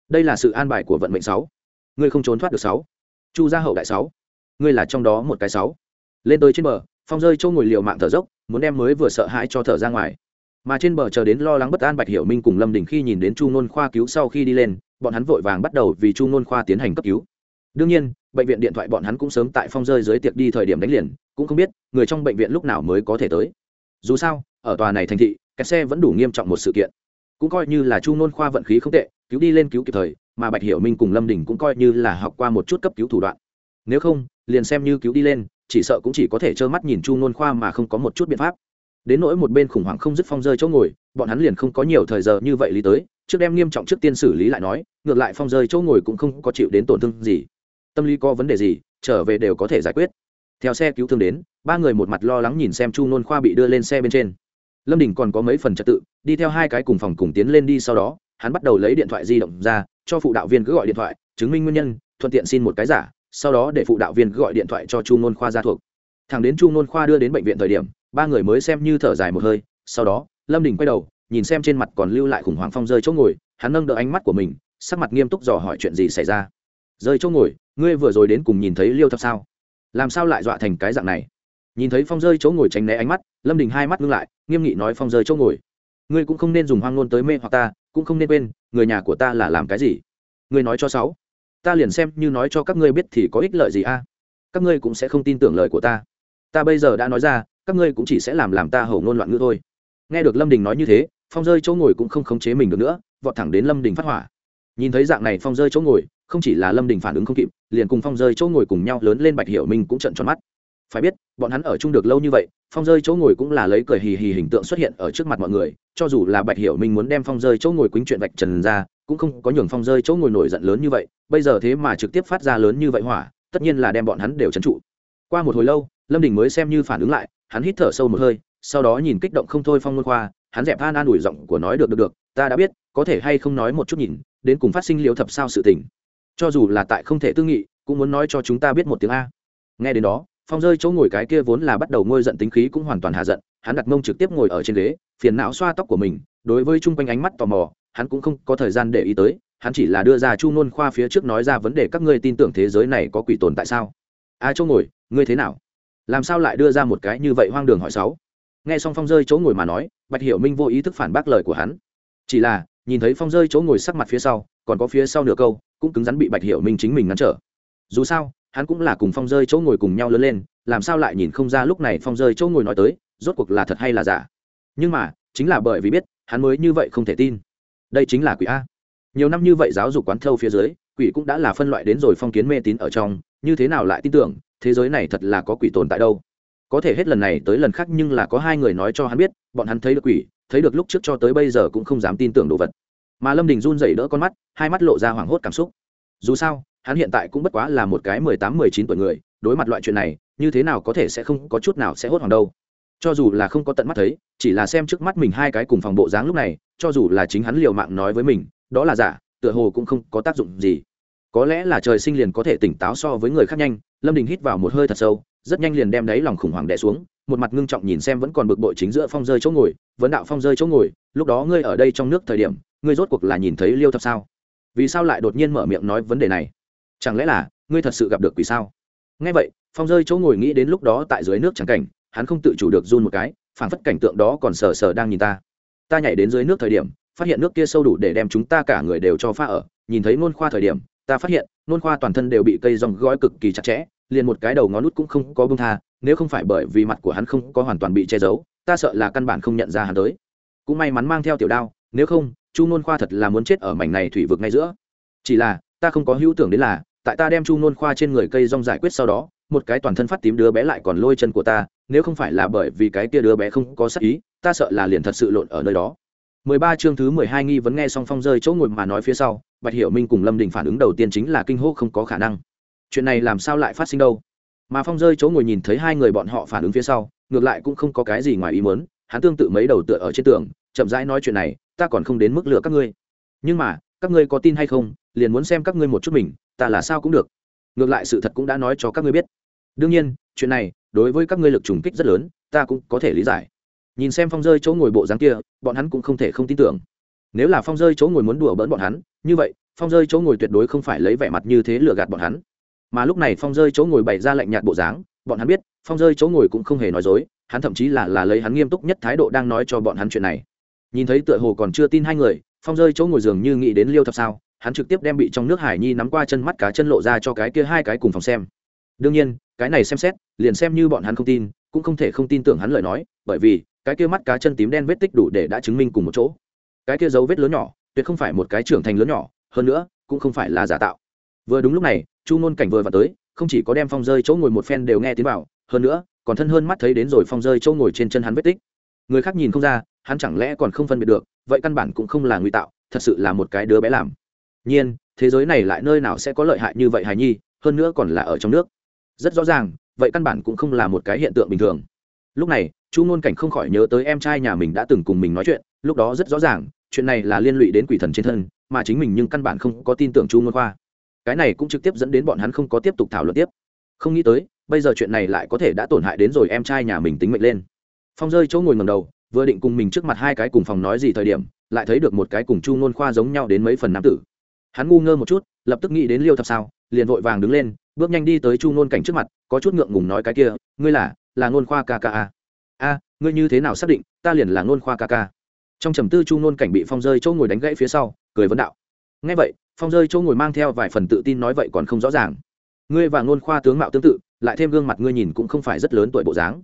Đây là sự an bài của vận mệnh sáu. Ngươi không trốn thoát được sáu. Chu gia hậu đại sáu. Ngươi là trong đó một cái sáu. Lên tới trên bờ, phong rơi châu ngồi liều mạng thở dốc, muốn đem mới vừa sợ hãi cho thở ra ngoài. Mà trên bờ chờ đến lo lắng bất an bạch hiểu minh cùng lâm đình khi nhìn đến chu nôn khoa cứu sau khi đi lên, bọn hắn vội vàng bắt đầu vì chu nôn khoa tiến hành cấp cứu. Đương nhiên, bệnh viện điện thoại bọn hắn cũng sớm tại phong rơi dưới tiệc đi thời điểm đánh liền, cũng không biết người trong bệnh viện lúc nào mới có thể tới. Dù sao, ở tòa này thành thị kẹt xe vẫn đủ nghiêm trọng một sự kiện cũng coi như là chu nôn khoa vận khí không tệ, cứu đi lên cứu kịp thời, mà bạch hiểu minh cùng lâm đình cũng coi như là học qua một chút cấp cứu thủ đoạn. Nếu không, liền xem như cứu đi lên, chỉ sợ cũng chỉ có thể trơ mắt nhìn chu nôn khoa mà không có một chút biện pháp. Đến nỗi một bên khủng hoảng không dứt phong rơi chỗ ngồi, bọn hắn liền không có nhiều thời giờ như vậy lý tới, trước đem nghiêm trọng trước tiên xử lý lại nói, ngược lại phong rơi chỗ ngồi cũng không có chịu đến tổn thương gì. Tâm lý có vấn đề gì, trở về đều có thể giải quyết. Theo xe cứu thương đến, ba người một mặt lo lắng nhìn xem chu nôn khoa bị đưa lên xe bên trên lâm đình còn có mấy phần trật tự, đi theo hai cái cùng phòng cùng tiến lên đi sau đó, hắn bắt đầu lấy điện thoại di động ra, cho phụ đạo viên cứ gọi điện thoại, chứng minh nguyên nhân, thuận tiện xin một cái giả, sau đó để phụ đạo viên cứ gọi điện thoại cho chu nôn khoa ra thuộc. Thằng đến chu nôn khoa đưa đến bệnh viện thời điểm, ba người mới xem như thở dài một hơi, sau đó, lâm đình quay đầu, nhìn xem trên mặt còn lưu lại khủng hoảng phong rơi chỗ ngồi, hắn nâng đỡ ánh mắt của mình, sắc mặt nghiêm túc dò hỏi chuyện gì xảy ra. Rơi chỗ ngồi, ngươi vừa rồi đến cùng nhìn thấy liêu thập sao? Làm sao lại dọa thành cái dạng này? Nhìn thấy phong rơi chỗ ngồi tránh né ánh mắt, lâm đình hai mắt ngưng lại, nghiêm nghị nói phong rơi chỗ ngồi. Ngươi cũng không nên dùng hoang ngôn tới mê hoặc ta, cũng không nên quên, người nhà của ta là làm cái gì? Ngươi nói cho sáu. Ta liền xem như nói cho các ngươi biết thì có ích lợi gì a? Các ngươi cũng sẽ không tin tưởng lời của ta. Ta bây giờ đã nói ra, các ngươi cũng chỉ sẽ làm làm ta hầu ngôn loạn ngữ thôi. Nghe được lâm đình nói như thế, phong rơi chỗ ngồi cũng không khống chế mình được nữa, vọt thẳng đến lâm đình phát hỏa. Nhìn thấy dạng này phong rơi chỗ ngồi, không chỉ là lâm đình phản ứng không kịp, liền cùng phong rơi chỗ ngồi cùng nhau lớn lên bạch hiểu minh cũng trận tròn mắt phải biết, bọn hắn ở chung được lâu như vậy, phong rơi chỗ ngồi cũng là lấy cười hì hì hình tượng xuất hiện ở trước mặt mọi người, cho dù là bạch hiểu mình muốn đem phong rơi chỗ ngồi quýnh chuyện bạch trần ra, cũng không có nhường phong rơi chỗ ngồi nổi giận lớn như vậy, bây giờ thế mà trực tiếp phát ra lớn như vậy hỏa, tất nhiên là đem bọn hắn đều trấn trụ. Qua một hồi lâu, lâm đình mới xem như phản ứng lại, hắn hít thở sâu một hơi, sau đó nhìn kích động không thôi phong ngôn khoa, hắn dẹp than an ủi giọng của nói được được được, ta đã biết, có thể hay không nói một chút nhìn, đến cùng phát sinh liễu thập sao sự tình. Cho dù là tại không thể tư nghị, cũng muốn nói cho chúng ta biết một tiếng a. Nghe đến đó phong rơi chỗ ngồi cái kia vốn là bắt đầu ngôi giận tính khí cũng hoàn toàn hạ giận, hắn đặt mông trực tiếp ngồi ở trên ghế, phiền não xoa tóc của mình, đối với chung quanh ánh mắt tò mò, hắn cũng không có thời gian để ý tới, hắn chỉ là đưa ra chu nôn khoa phía trước nói ra vấn đề các ngươi tin tưởng thế giới này có quỷ tồn tại sao? A chỗ ngồi, ngươi thế nào? Làm sao lại đưa ra một cái như vậy hoang đường hỏi sáu? Nghe xong phong rơi chỗ ngồi mà nói, bạch hiểu minh vô ý thức phản bác lời của hắn. Chỉ là, nhìn thấy phong rơi chỗ ngồi sắc mặt phía sau, còn có phía sau nửa câu, cũng cứng rắn bị bạch hiểu minh chính mình ngăn trở. Dù sao hắn cũng là cùng phong rơi chỗ ngồi cùng nhau lớn lên, làm sao lại nhìn không ra lúc này phong rơi chỗ ngồi nói tới, rốt cuộc là thật hay là giả? Nhưng mà, chính là bởi vì biết, hắn mới như vậy không thể tin. Đây chính là quỷ a. Nhiều năm như vậy giáo dục quán thâu phía dưới, quỷ cũng đã là phân loại đến rồi phong kiến mê tín ở trong, như thế nào lại tin tưởng, thế giới này thật là có quỷ tồn tại đâu? Có thể hết lần này tới lần khác nhưng là có hai người nói cho hắn biết, bọn hắn thấy được quỷ, thấy được lúc trước cho tới bây giờ cũng không dám tin tưởng đồ vật. Mà lâm đình run dậy đỡ con mắt, hai mắt lộ ra hoảng hốt cảm xúc. Dù sao hắn hiện tại cũng bất quá là một cái mười tám, mười chín tuổi người, đối mặt loại chuyện này, như thế nào có thể sẽ không có chút nào sẽ hốt hoảng đâu. Cho dù là không có tận mắt thấy, chỉ là xem trước mắt mình hai cái cùng phòng bộ dáng lúc này, cho dù là chính hắn liều mạng nói với mình, đó là giả, tựa hồ cũng không có tác dụng gì. Có lẽ là trời sinh liền có thể tỉnh táo so với người khác nhanh, lâm đình hít vào một hơi thật sâu, rất nhanh liền đem đáy lòng khủng hoảng đẻ xuống, một mặt ngưng trọng nhìn xem vẫn còn bực bội chính giữa phong rơi chỗ ngồi, vấn đạo phong rơi chỗ ngồi, lúc đó ngươi ở đây trong nước thời điểm, ngươi rốt cuộc là nhìn thấy liêu thập sao? Vì sao lại đột nhiên mở miệng nói vấn đề này? Chẳng lẽ là, ngươi thật sự gặp được quỷ sao? Ngay vậy, phong rơi chỗ ngồi nghĩ đến lúc đó tại dưới nước chẳng cảnh, hắn không tự chủ được run một cái, phảng phất cảnh tượng đó còn sờ sờ đang nhìn ta. Ta nhảy đến dưới nước thời điểm, phát hiện nước kia sâu đủ để đem chúng ta cả người đều cho pha ở. Nhìn thấy nôn khoa thời điểm, ta phát hiện nôn khoa toàn thân đều bị cây rong gói cực kỳ chặt chẽ, liền một cái đầu ngón nút cũng không có bông tha, nếu không phải bởi vì mặt của hắn không có hoàn toàn bị che giấu, ta sợ là căn bản không nhận ra hắn tới. Cũng may mắn mang theo tiểu đao, nếu không, chu nôn khoa thật là muốn chết ở mảnh này thủy vực ngay giữa. Chỉ là, ta không có hữu tưởng đến là tại ta đem chu nôn khoa trên người cây rong giải quyết sau đó, một cái toàn thân phát tím đứa bé lại còn lôi chân của ta, nếu không phải là bởi vì cái kia đứa bé không có sắc ý, ta sợ là liền thật sự lộn ở nơi đó. 13 chương thứ 12 nghi vấn nghe xong phong rơi chỗ ngồi mà nói phía sau, bạch hiểu minh cùng lâm đình phản ứng đầu tiên chính là kinh hô không có khả năng. Chuyện này làm sao lại phát sinh đâu? Mà phong rơi chỗ ngồi nhìn thấy hai người bọn họ phản ứng phía sau, ngược lại cũng không có cái gì ngoài ý muốn, hắn tương tự mấy đầu tựa ở trên tường, chậm rãi nói chuyện này, ta còn không đến mức lựa các ngươi. Nhưng mà, các ngươi có tin hay không, liền muốn xem các ngươi một chút mình ta là sao cũng được. Ngược lại sự thật cũng đã nói cho các ngươi biết. Đương nhiên, chuyện này, đối với các ngươi lực trùng kích rất lớn, ta cũng có thể lý giải. Nhìn xem phong rơi chỗ ngồi bộ dáng kia, bọn hắn cũng không thể không tin tưởng. Nếu là phong rơi chỗ ngồi muốn đùa bỡn bọn hắn, như vậy, phong rơi chỗ ngồi tuyệt đối không phải lấy vẻ mặt như thế lừa gạt bọn hắn. Mà lúc này phong rơi chỗ ngồi bày ra lạnh nhạt bộ dáng, bọn hắn biết, phong rơi chỗ ngồi cũng không hề nói dối, hắn thậm chí là là lấy hắn nghiêm túc nhất thái độ đang nói cho bọn hắn chuyện này. Nhìn thấy tựa hồ còn chưa tin hai người, phong rơi chỗ ngồi dường như nghĩ đến liêu thập sao hắn trực tiếp đem bị trong nước hải nhi nắm qua chân mắt cá chân lộ ra cho cái kia hai cái cùng phòng xem. Đương nhiên, cái này xem xét, liền xem như bọn hắn không tin, cũng không thể không tin tưởng hắn lời nói, bởi vì, cái kia mắt cá chân tím đen vết tích đủ để đã chứng minh cùng một chỗ. Cái kia dấu vết lớn nhỏ, tuyệt không phải một cái trưởng thành lớn nhỏ, hơn nữa, cũng không phải là giả tạo. Vừa đúng lúc này, chu nôn cảnh vừa vào tới, không chỉ có đem phong rơi chỗ ngồi một phen đều nghe tiếng vào hơn nữa, còn thân hơn mắt thấy đến rồi phong rơi chỗ ngồi trên chân hắn vết tích. Người khác nhìn không ra, hắn chẳng lẽ còn không phân biệt được, vậy căn bản cũng không là nguy tạo, thật sự là một cái đứa bé làm nhiên, thế giới này lại nơi nào sẽ có lợi hại như vậy hài nhi, hơn nữa còn là ở trong nước. Rất rõ ràng, vậy căn bản cũng không là một cái hiện tượng bình thường. Lúc này, chu ngôn cảnh không khỏi nhớ tới em trai nhà mình đã từng cùng mình nói chuyện, lúc đó rất rõ ràng, chuyện này là liên lụy đến quỷ thần trên thân, mà chính mình nhưng căn bản không có tin tưởng chu ngôn khoa. Cái này cũng trực tiếp dẫn đến bọn hắn không có tiếp tục thảo luận tiếp. Không nghĩ tới, bây giờ chuyện này lại có thể đã tổn hại đến rồi em trai nhà mình tính mệnh lên. Phong rơi chỗ ngồi ngầm đầu, vừa định cùng mình trước mặt hai cái cùng phòng nói gì thời điểm, lại thấy được một cái cùng chu ngôn khoa giống nhau đến mấy phần nam tử hắn ngu ngơ một chút, lập tức nghĩ đến liêu thập sao, liền vội vàng đứng lên, bước nhanh đi tới chu ngôn cảnh trước mặt, có chút ngượng ngùng nói cái kia, ngươi là là ngôn khoa ca ca a a, ngươi như thế nào xác định, ta liền là ngôn khoa ca ca? Trong trầm tư chu ngôn cảnh bị phong rơi chỗ ngồi đánh gãy phía sau, cười vấn đạo. Ngay vậy, phong rơi chỗ ngồi mang theo vài phần tự tin nói vậy còn không rõ ràng. Ngươi và ngôn khoa tướng mạo tương tự, lại thêm gương mặt ngươi nhìn cũng không phải rất lớn tuổi bộ dáng.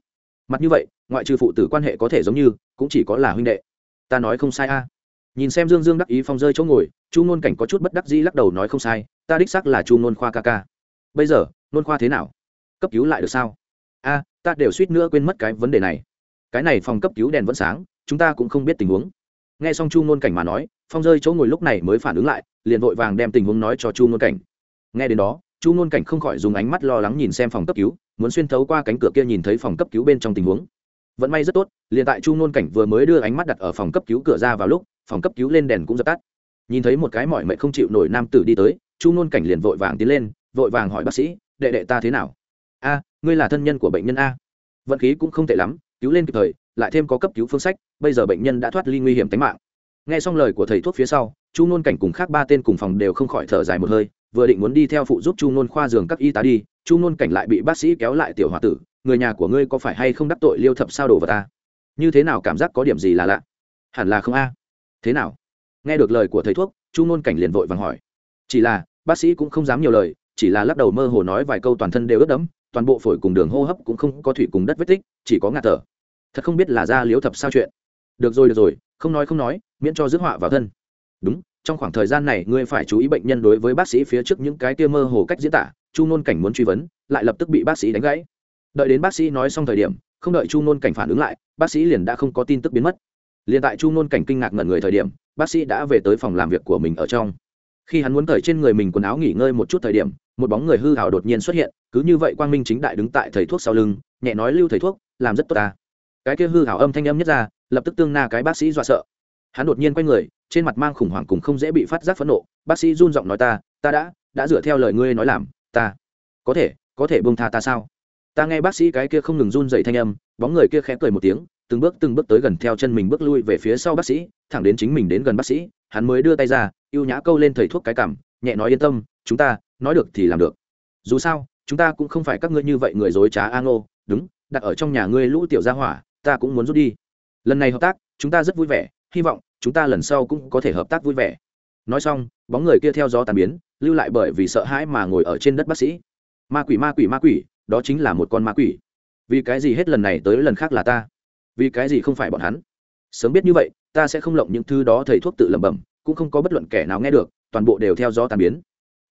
Mặt như vậy, ngoại trừ phụ tử quan hệ có thể giống như, cũng chỉ có là huynh đệ. Ta nói không sai a nhìn xem dương dương đắc ý phong rơi chỗ ngồi, chu ngôn cảnh có chút bất đắc dĩ lắc đầu nói không sai, ta đích xác là chu ngôn khoa ca ca. Bây giờ ngôn khoa thế nào? Cấp cứu lại được sao? A, ta đều suýt nữa quên mất cái vấn đề này. Cái này phòng cấp cứu đèn vẫn sáng, chúng ta cũng không biết tình huống. Nghe xong chu ngôn cảnh mà nói, phong rơi chỗ ngồi lúc này mới phản ứng lại, liền vội vàng đem tình huống nói cho chu ngôn cảnh. Nghe đến đó, chu ngôn cảnh không khỏi dùng ánh mắt lo lắng nhìn xem phòng cấp cứu, muốn xuyên thấu qua cánh cửa kia nhìn thấy phòng cấp cứu bên trong tình huống. Vẫn may rất tốt, liền tại chu ngôn cảnh vừa mới đưa ánh mắt đặt ở phòng cấp cứu cửa ra vào lúc phòng cấp cứu lên đèn cũng dập tắt. Nhìn thấy một cái mỏi mệt không chịu nổi nam tử đi tới, chu nôn cảnh liền vội vàng tiến lên, vội vàng hỏi bác sĩ, đệ đệ ta thế nào? A, ngươi là thân nhân của bệnh nhân a. Vận khí cũng không tệ lắm, cứu lên kịp thời, lại thêm có cấp cứu phương sách, bây giờ bệnh nhân đã thoát ly nguy hiểm tính mạng. Nghe xong lời của thầy thuốc phía sau, chu nôn cảnh cùng khác ba tên cùng phòng đều không khỏi thở dài một hơi, vừa định muốn đi theo phụ giúp chu nôn khoa giường các y tá đi, chu nôn cảnh lại bị bác sĩ kéo lại tiểu h o a tử, người nhà của ngươi có phải hay không đắc tội liêu thập sao đồ vào ta? Như thế nào cảm giác có điểm gì là lạ? Hẳn là không a thế nào? Nghe được lời của thầy thuốc, chu nôn cảnh liền vội vàng hỏi. Chỉ là, bác sĩ cũng không dám nhiều lời, chỉ là lắc đầu mơ hồ nói vài câu toàn thân đều ướt đẫm, toàn bộ phổi cùng đường hô hấp cũng không có thủy cùng đất vết tích, chỉ có ngạt thở. Thật không biết là ra liếu thập sao chuyện. Được rồi được rồi, không nói không nói, miễn cho rước họa vào thân. Đúng, trong khoảng thời gian này ngươi phải chú ý bệnh nhân đối với bác sĩ phía trước những cái kia mơ hồ cách diễn tả, chu nôn cảnh muốn truy vấn, lại lập tức bị bác sĩ đánh gãy. Đợi đến bác sĩ nói xong thời điểm, không đợi chu nôn cảnh phản ứng lại, bác sĩ liền đã không có tin tức biến mất liền tại chu nôn cảnh kinh ngạc ngẩn người thời điểm, bác sĩ đã về tới phòng làm việc của mình ở trong. Khi hắn muốn cởi trên người mình quần áo nghỉ ngơi một chút thời điểm, một bóng người hư hào đột nhiên xuất hiện, cứ như vậy quang minh chính đại đứng tại thầy thuốc sau lưng, nhẹ nói lưu thầy thuốc, làm rất tốt ta. Cái kia hư hào âm thanh âm nhất ra, lập tức tương na cái bác sĩ dọa sợ. Hắn đột nhiên quay người, trên mặt mang khủng hoảng cùng không dễ bị phát giác phẫn nộ, bác sĩ run giọng nói ta ta đã đã dựa theo lời ngươi nói làm, ta có thể có thể buông tha ta sao? Ta nghe bác sĩ cái kia không ngừng run dậy thanh âm, bóng người kia khẽ cười một tiếng từng bước từng bước tới gần theo chân mình bước lui về phía sau bác sĩ, thẳng đến chính mình đến gần bác sĩ, hắn mới đưa tay ra y ê u nhã câu lên thầy thuốc cái cảm, nhẹ nói yên tâm, chúng ta, nói được thì làm được. Dù sao, chúng ta cũng không phải các ngươi như vậy người dối trá a ngô, đúng, đặt ở trong nhà ngươi lũ tiểu gia hỏa, ta cũng muốn rút đi. Lần này hợp tác, chúng ta rất vui vẻ, hy vọng, chúng ta lần sau cũng có thể hợp tác vui vẻ. Nói xong, bóng người kia theo gió tàn biến, lưu lại bởi vì sợ hãi mà ngồi ở trên đất bác sĩ. Ma quỷ ma quỷ ma quỷ, đó chính là một con ma quỷ. Vì cái gì hết lần này tới lần khác là ta? Vì cái gì không phải bọn hắn? Sớm biết như vậy, ta sẽ không lộng những thứ đó thầy thuốc tự lẩm bẩm, cũng không có bất luận kẻ nào nghe được, toàn bộ đều theo gió tàn biến.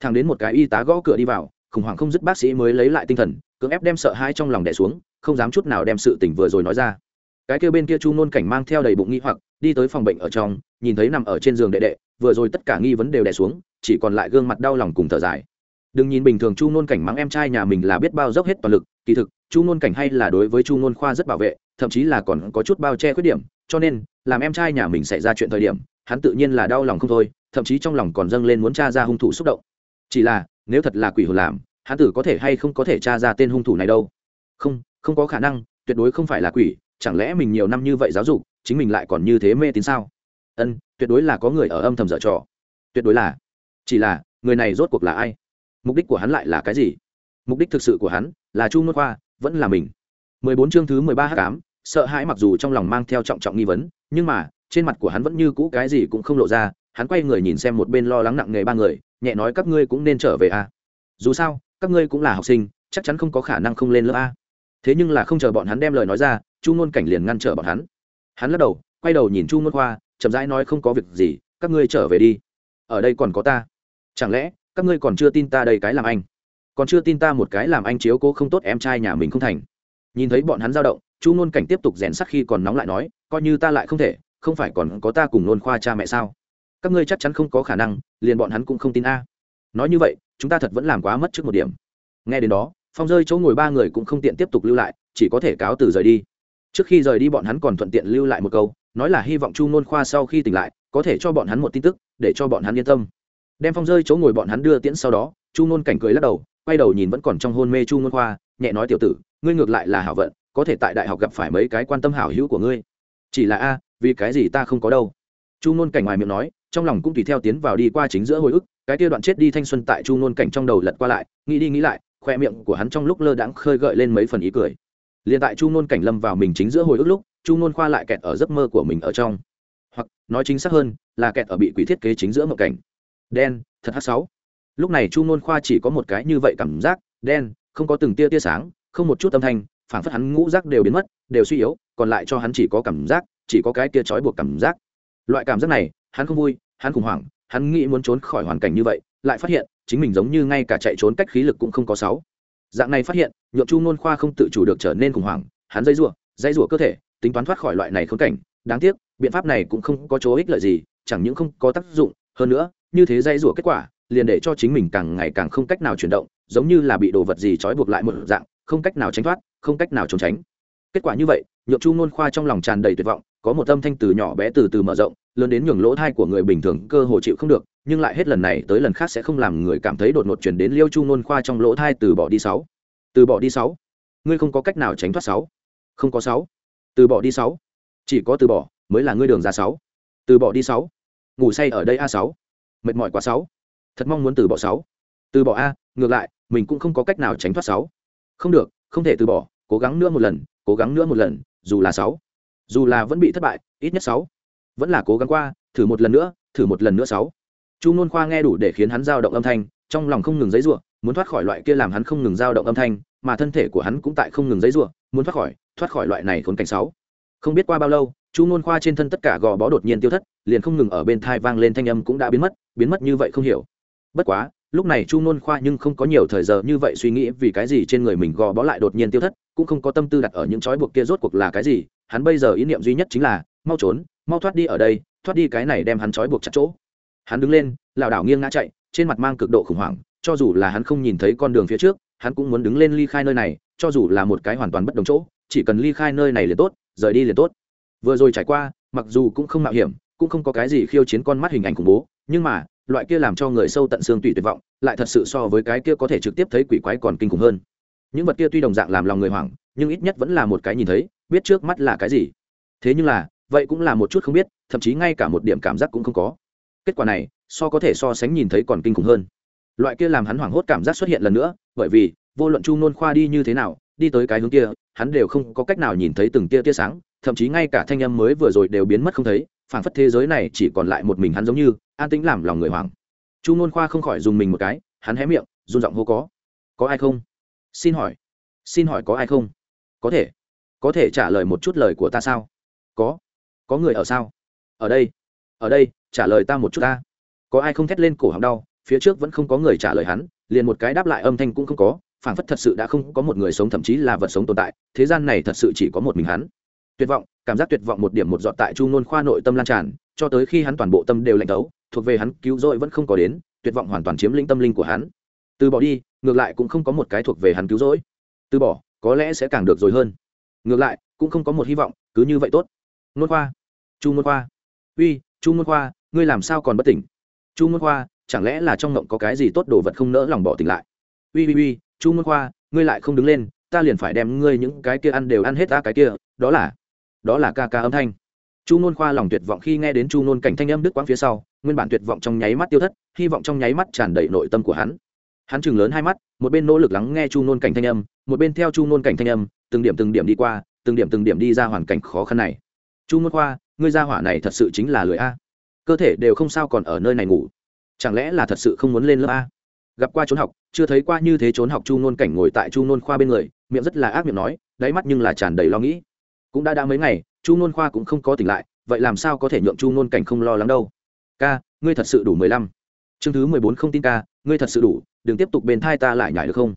Thằng đến một cái y tá gõ cửa đi vào, khủng hoảng không dứt bác sĩ mới lấy lại tinh thần, cưỡng ép đem sợ hãi trong lòng đẻ xuống, không dám chút nào đem sự tỉnh vừa rồi nói ra. Cái kêu bên kia chu nôn cảnh mang theo đầy bụng nghi hoặc, đi tới phòng bệnh ở trong, nhìn thấy nằm ở trên giường đệ đệ, vừa rồi tất cả nghi vấn đều đẻ xuống, chỉ còn lại gương mặt đau lòng cùng thở dài. Đừng nhìn bình thường chu nôn cảnh mắng em trai nhà mình là biết bao dốc hết toàn lực, kỳ thực, chu nôn cảnh hay là đối với chu nôn khoa rất bảo vệ thậm chí là còn có chút bao che khuyết điểm, cho nên, làm em trai nhà mình xảy ra chuyện thời điểm, hắn tự nhiên là đau lòng không thôi, thậm chí trong lòng còn dâng lên muốn t r a ra hung thủ xúc động. Chỉ là, nếu thật là quỷ hồn làm, hắn tử có thể hay không có thể t r a ra tên hung thủ này đâu? Không không có khả năng, tuyệt đối không phải là quỷ, chẳng lẽ mình nhiều năm như vậy giáo dục, chính mình lại còn như thế mê tín sao? Ân, tuyệt đối là có người ở âm thầm dở trò. Tuyệt đối là. Chỉ là, người này rốt cuộc là ai? Mục đích của hắn lại là cái gì? Mục đích thực sự của hắn là chu nốt khoa, vẫn là mình bốn chương thứ mười ba h tám sợ hãi mặc dù trong lòng mang theo trọng trọng nghi vấn, nhưng mà, trên mặt của hắn vẫn như cũ cái gì cũng không lộ ra, hắn quay người nhìn xem một bên lo lắng nặng nề ba người, nhẹ nói các ngươi cũng nên trở về a. Dù sao, các ngươi cũng là học sinh, chắc chắn không có khả năng không lên lớp a. Thế nhưng là không chờ bọn hắn đem lời nói ra, chu Nôn cảnh liền ngăn trở bọn hắn. Hắn lắc đầu, quay đầu nhìn chu Nôn khoa, chậm rãi nói không có việc gì, các ngươi trở về đi. Ở đây còn có ta. Chẳng lẽ, các ngươi còn chưa tin ta đây cái làm anh? Còn chưa tin ta một cái làm anh chiếu cố không tốt em trai nhà mình không thành? Nhìn thấy bọn hắn dao động, chu nôn cảnh tiếp tục rèn sắc khi còn nóng lại nói, coi như ta lại không thể, không phải còn có ta cùng nôn khoa cha mẹ sao? Các ngươi chắc chắn không có khả năng, liền bọn hắn cũng không tin a. Nói như vậy, chúng ta thật vẫn làm quá mất trước một điểm. Nghe đến đó, phong rơi chỗ ngồi ba người cũng không tiện tiếp tục lưu lại, chỉ có thể cáo từ rời đi. Trước khi rời đi bọn hắn còn thuận tiện lưu lại một câu, nói là hy vọng chu nôn khoa sau khi tỉnh lại, có thể cho bọn hắn một tin tức, để cho bọn hắn yên tâm. Đem phong rơi chỗ ngồi bọn hắn đưa tiễn sau đó, chu nôn cảnh cười lắc đầu, quay đầu nhìn vẫn còn trong hôn mê chu nôn khoa, nhẹ nói tiểu tử ngươi ngược lại là hảo vận, có thể tại đại học gặp phải mấy cái quan tâm hảo hữu của ngươi. Chỉ là a, vì cái gì ta không có đâu? Chu nôn cảnh ngoài miệng nói, trong lòng cũng tùy theo tiến vào đi qua chính giữa hồi ức, cái kia đoạn chết đi thanh xuân tại chu nôn cảnh trong đầu lật qua lại, nghĩ đi nghĩ lại, khoe miệng của hắn trong lúc lơ đãng khơi gợi lên mấy phần ý cười. Liền tại chu nôn cảnh lâm vào mình chính giữa hồi ức lúc, chu nôn khoa lại kẹt ở giấc mơ của mình ở trong. Hoặc, nói chính xác hơn, là kẹt ở bị quỷ thiết kế chính giữa mộng cảnh. Đen, thật h sáu. Lúc này chu nôn khoa chỉ có một cái như vậy cảm giác, đen, không có từng tia tia sáng không một chút âm thanh phản phất hắn ngũ giác đều biến mất, đều suy yếu, còn lại cho hắn chỉ có cảm giác, chỉ có cái kia trói buộc cảm giác. Loại cảm giác này, hắn không vui, hắn khủng hoảng, hắn nghĩ muốn trốn khỏi hoàn cảnh như vậy, lại phát hiện, chính mình giống như ngay cả chạy trốn cách khí lực cũng không có sáu. Dạng này phát hiện, nhượng chu nôn khoa không tự chủ được trở nên khủng hoảng, hắn dây rủa dây rủa cơ thể, tính toán thoát khỏi loại này khốn cảnh. Đáng tiếc, biện pháp này cũng không có chỗ ích lợi gì, chẳng những không có tác dụng, hơn nữa, như thế dây rủa kết quả, liền để cho chính mình càng ngày càng không cách nào chuyển động, giống như là bị đồ vật gì trói buộc lại một dạng không cách nào tránh thoát, không cách nào trốn tránh. Kết quả như vậy, nhượng chu nôn khoa trong lòng tràn đầy tuyệt vọng, có một âm thanh từ nhỏ bé từ từ mở rộng, lớn đến nhường lỗ thai của người bình thường cơ hồ chịu không được, nhưng lại hết lần này tới lần khác sẽ không làm người cảm thấy đột ngột chuyển đến liêu chu nôn khoa trong lỗ thai từ bỏ đi sáu. Từ bỏ đi sáu. Ngươi không có cách nào tránh thoát sáu. Không có sáu. Từ bỏ đi sáu. Chỉ có từ bỏ mới là ngươi đường ra sáu. Từ bỏ đi sáu. Ngủ say ở đây a sáu. Mệt mỏi quá sáu. Thật mong muốn từ bỏ sáu. Từ bỏ a, ngược lại, mình cũng không có cách nào tránh thoát sáu không được, không thể từ bỏ, cố gắng nữa một lần, cố gắng nữa một lần, dù là sáu. Dù là vẫn bị thất bại, ít nhất sáu. Vẫn là cố gắng qua, thử một lần nữa, thử một lần nữa sáu. Chu nôn khoa nghe đủ để khiến hắn dao động âm thanh, trong lòng không ngừng giấy ruộng muốn thoát khỏi loại kia làm hắn không ngừng dao động âm thanh, mà thân thể của hắn cũng tại không ngừng giấy ruộng muốn thoát khỏi thoát khỏi loại này khốn cảnh sáu. Không biết qua bao lâu, chu nôn khoa trên thân tất cả gò bó đột nhiên tiêu thất, liền không ngừng ở bên thai vang lên thanh âm cũng đã biến mất biến mất như vậy không hiểu. Bất quá lúc này chu nôn khoa nhưng không có nhiều thời giờ như vậy suy nghĩ vì cái gì trên người mình gò bó lại đột nhiên tiêu thất, cũng không có tâm tư đặt ở những trói buộc kia rốt cuộc là cái gì, hắn bây giờ ý niệm duy nhất chính là, mau trốn, mau thoát đi ở đây, thoát đi cái này đem hắn trói buộc chặt chỗ. Hắn đứng lên, lảo đảo nghiêng ngã chạy, trên mặt mang cực độ khủng hoảng, cho dù là hắn không nhìn thấy con đường phía trước, hắn cũng muốn đứng lên ly khai nơi này, cho dù là một cái hoàn toàn bất đồng chỗ, chỉ cần ly khai nơi này liền tốt, rời đi liền tốt. Vừa rồi trải qua, mặc dù cũng không mạo hiểm, cũng không có cái gì khiêu chiến con mắt hình ảnh khủng bố, nhưng mà loại kia làm cho người sâu tận xương tùy tuyệt vọng, lại thật sự so với cái kia có thể trực tiếp thấy quỷ quái còn kinh khủng hơn. Những vật kia tuy đồng dạng làm lòng người hoảng, nhưng ít nhất vẫn là một cái nhìn thấy, biết trước mắt là cái gì. Thế nhưng là, vậy cũng là một chút không biết, thậm chí ngay cả một điểm cảm giác cũng không có. Kết quả này, so có thể so sánh nhìn thấy còn kinh khủng hơn. Loại kia làm hắn hoảng hốt cảm giác xuất hiện lần nữa, bởi vì, vô luận chu nôn khoa đi như thế nào, đi tới cái hướng kia, hắn đều không có cách nào nhìn thấy từng tia tia sáng, thậm chí ngay cả thanh âm mới vừa rồi đều biến mất không thấy phảng phất thế giới này chỉ còn lại một mình hắn giống như, an tĩnh làm lòng người hoảng. Chu nôn khoa không khỏi dùng mình một cái, hắn hé miệng, run giọng hô có. Có ai không? Xin hỏi. Xin hỏi có ai không? Có thể. Có thể trả lời một chút lời của ta sao? Có. Có người ở sao? Ở đây. Ở đây, trả lời ta một chút ta. Có ai không thét lên cổ họng đau, phía trước vẫn không có người trả lời hắn, liền một cái đáp lại âm thanh cũng không có, phảng phất thật sự đã không có một người sống, thậm chí là vật sống tồn tại, thế gian này thật sự chỉ có một mình hắn. Tuyệt vọng cảm giác tuyệt vọng một điểm một dọn tại chu nôn khoa nội tâm lan tràn, cho tới khi hắn toàn bộ tâm đều lạnh thấu, thuộc về hắn cứu rỗi vẫn không có đến, tuyệt vọng hoàn toàn chiếm lĩnh tâm linh của hắn. Từ bỏ đi, ngược lại cũng không có một cái thuộc về hắn cứu rỗi. Từ bỏ, có lẽ sẽ càng được rồi hơn. Ngược lại, cũng không có một hy vọng, cứ như vậy tốt. Nôn khoa, chu nôn khoa. Uy, chu nôn khoa, ngươi làm sao còn bất tỉnh? Chu nôn khoa, chẳng lẽ là trong ngộng có cái gì tốt đồ vật không nỡ lòng bỏ tỉnh lại? Uy uy uy, chu nôn khoa, ngươi lại không đứng lên, ta liền phải đem ngươi những cái kia ăn đều ăn hết ta cái kia, đó là đó là ca ca âm thanh. Chu nôn khoa lòng tuyệt vọng khi nghe đến chu nôn cảnh thanh âm đức quang phía sau, nguyên bản tuyệt vọng trong nháy mắt tiêu thất, hy vọng trong nháy mắt tràn đầy nội tâm của hắn. Hắn chừng lớn hai mắt, một bên nỗ lực lắng nghe chu nôn cảnh thanh âm, một bên theo chu nôn cảnh thanh âm, từng điểm từng điểm đi qua, từng điểm từng điểm đi ra hoàn cảnh khó khăn này. Chu nôn khoa, ngươi ra hỏa này thật sự chính là lười a. Cơ thể đều không sao còn ở nơi này ngủ. Chẳng lẽ là thật sự không muốn lên lớp a? Gặp qua trốn học, chưa thấy qua như thế trốn học chu nôn cảnh ngồi tại chu nôn khoa bên người, miệng rất là ác miệng nói, đáy mắt nhưng là tràn đầy lo nghĩ cũng đã đã mấy ngày, chu nôn khoa cũng không có tỉnh lại, vậy làm sao có thể nhượng chu nôn cảnh không lo lắng đâu? Ca, ngươi thật sự đủ mười lăm. Chương thứ mười bốn không tin ca, ngươi thật sự đủ, đừng tiếp tục bên thai ta lại nhải được không?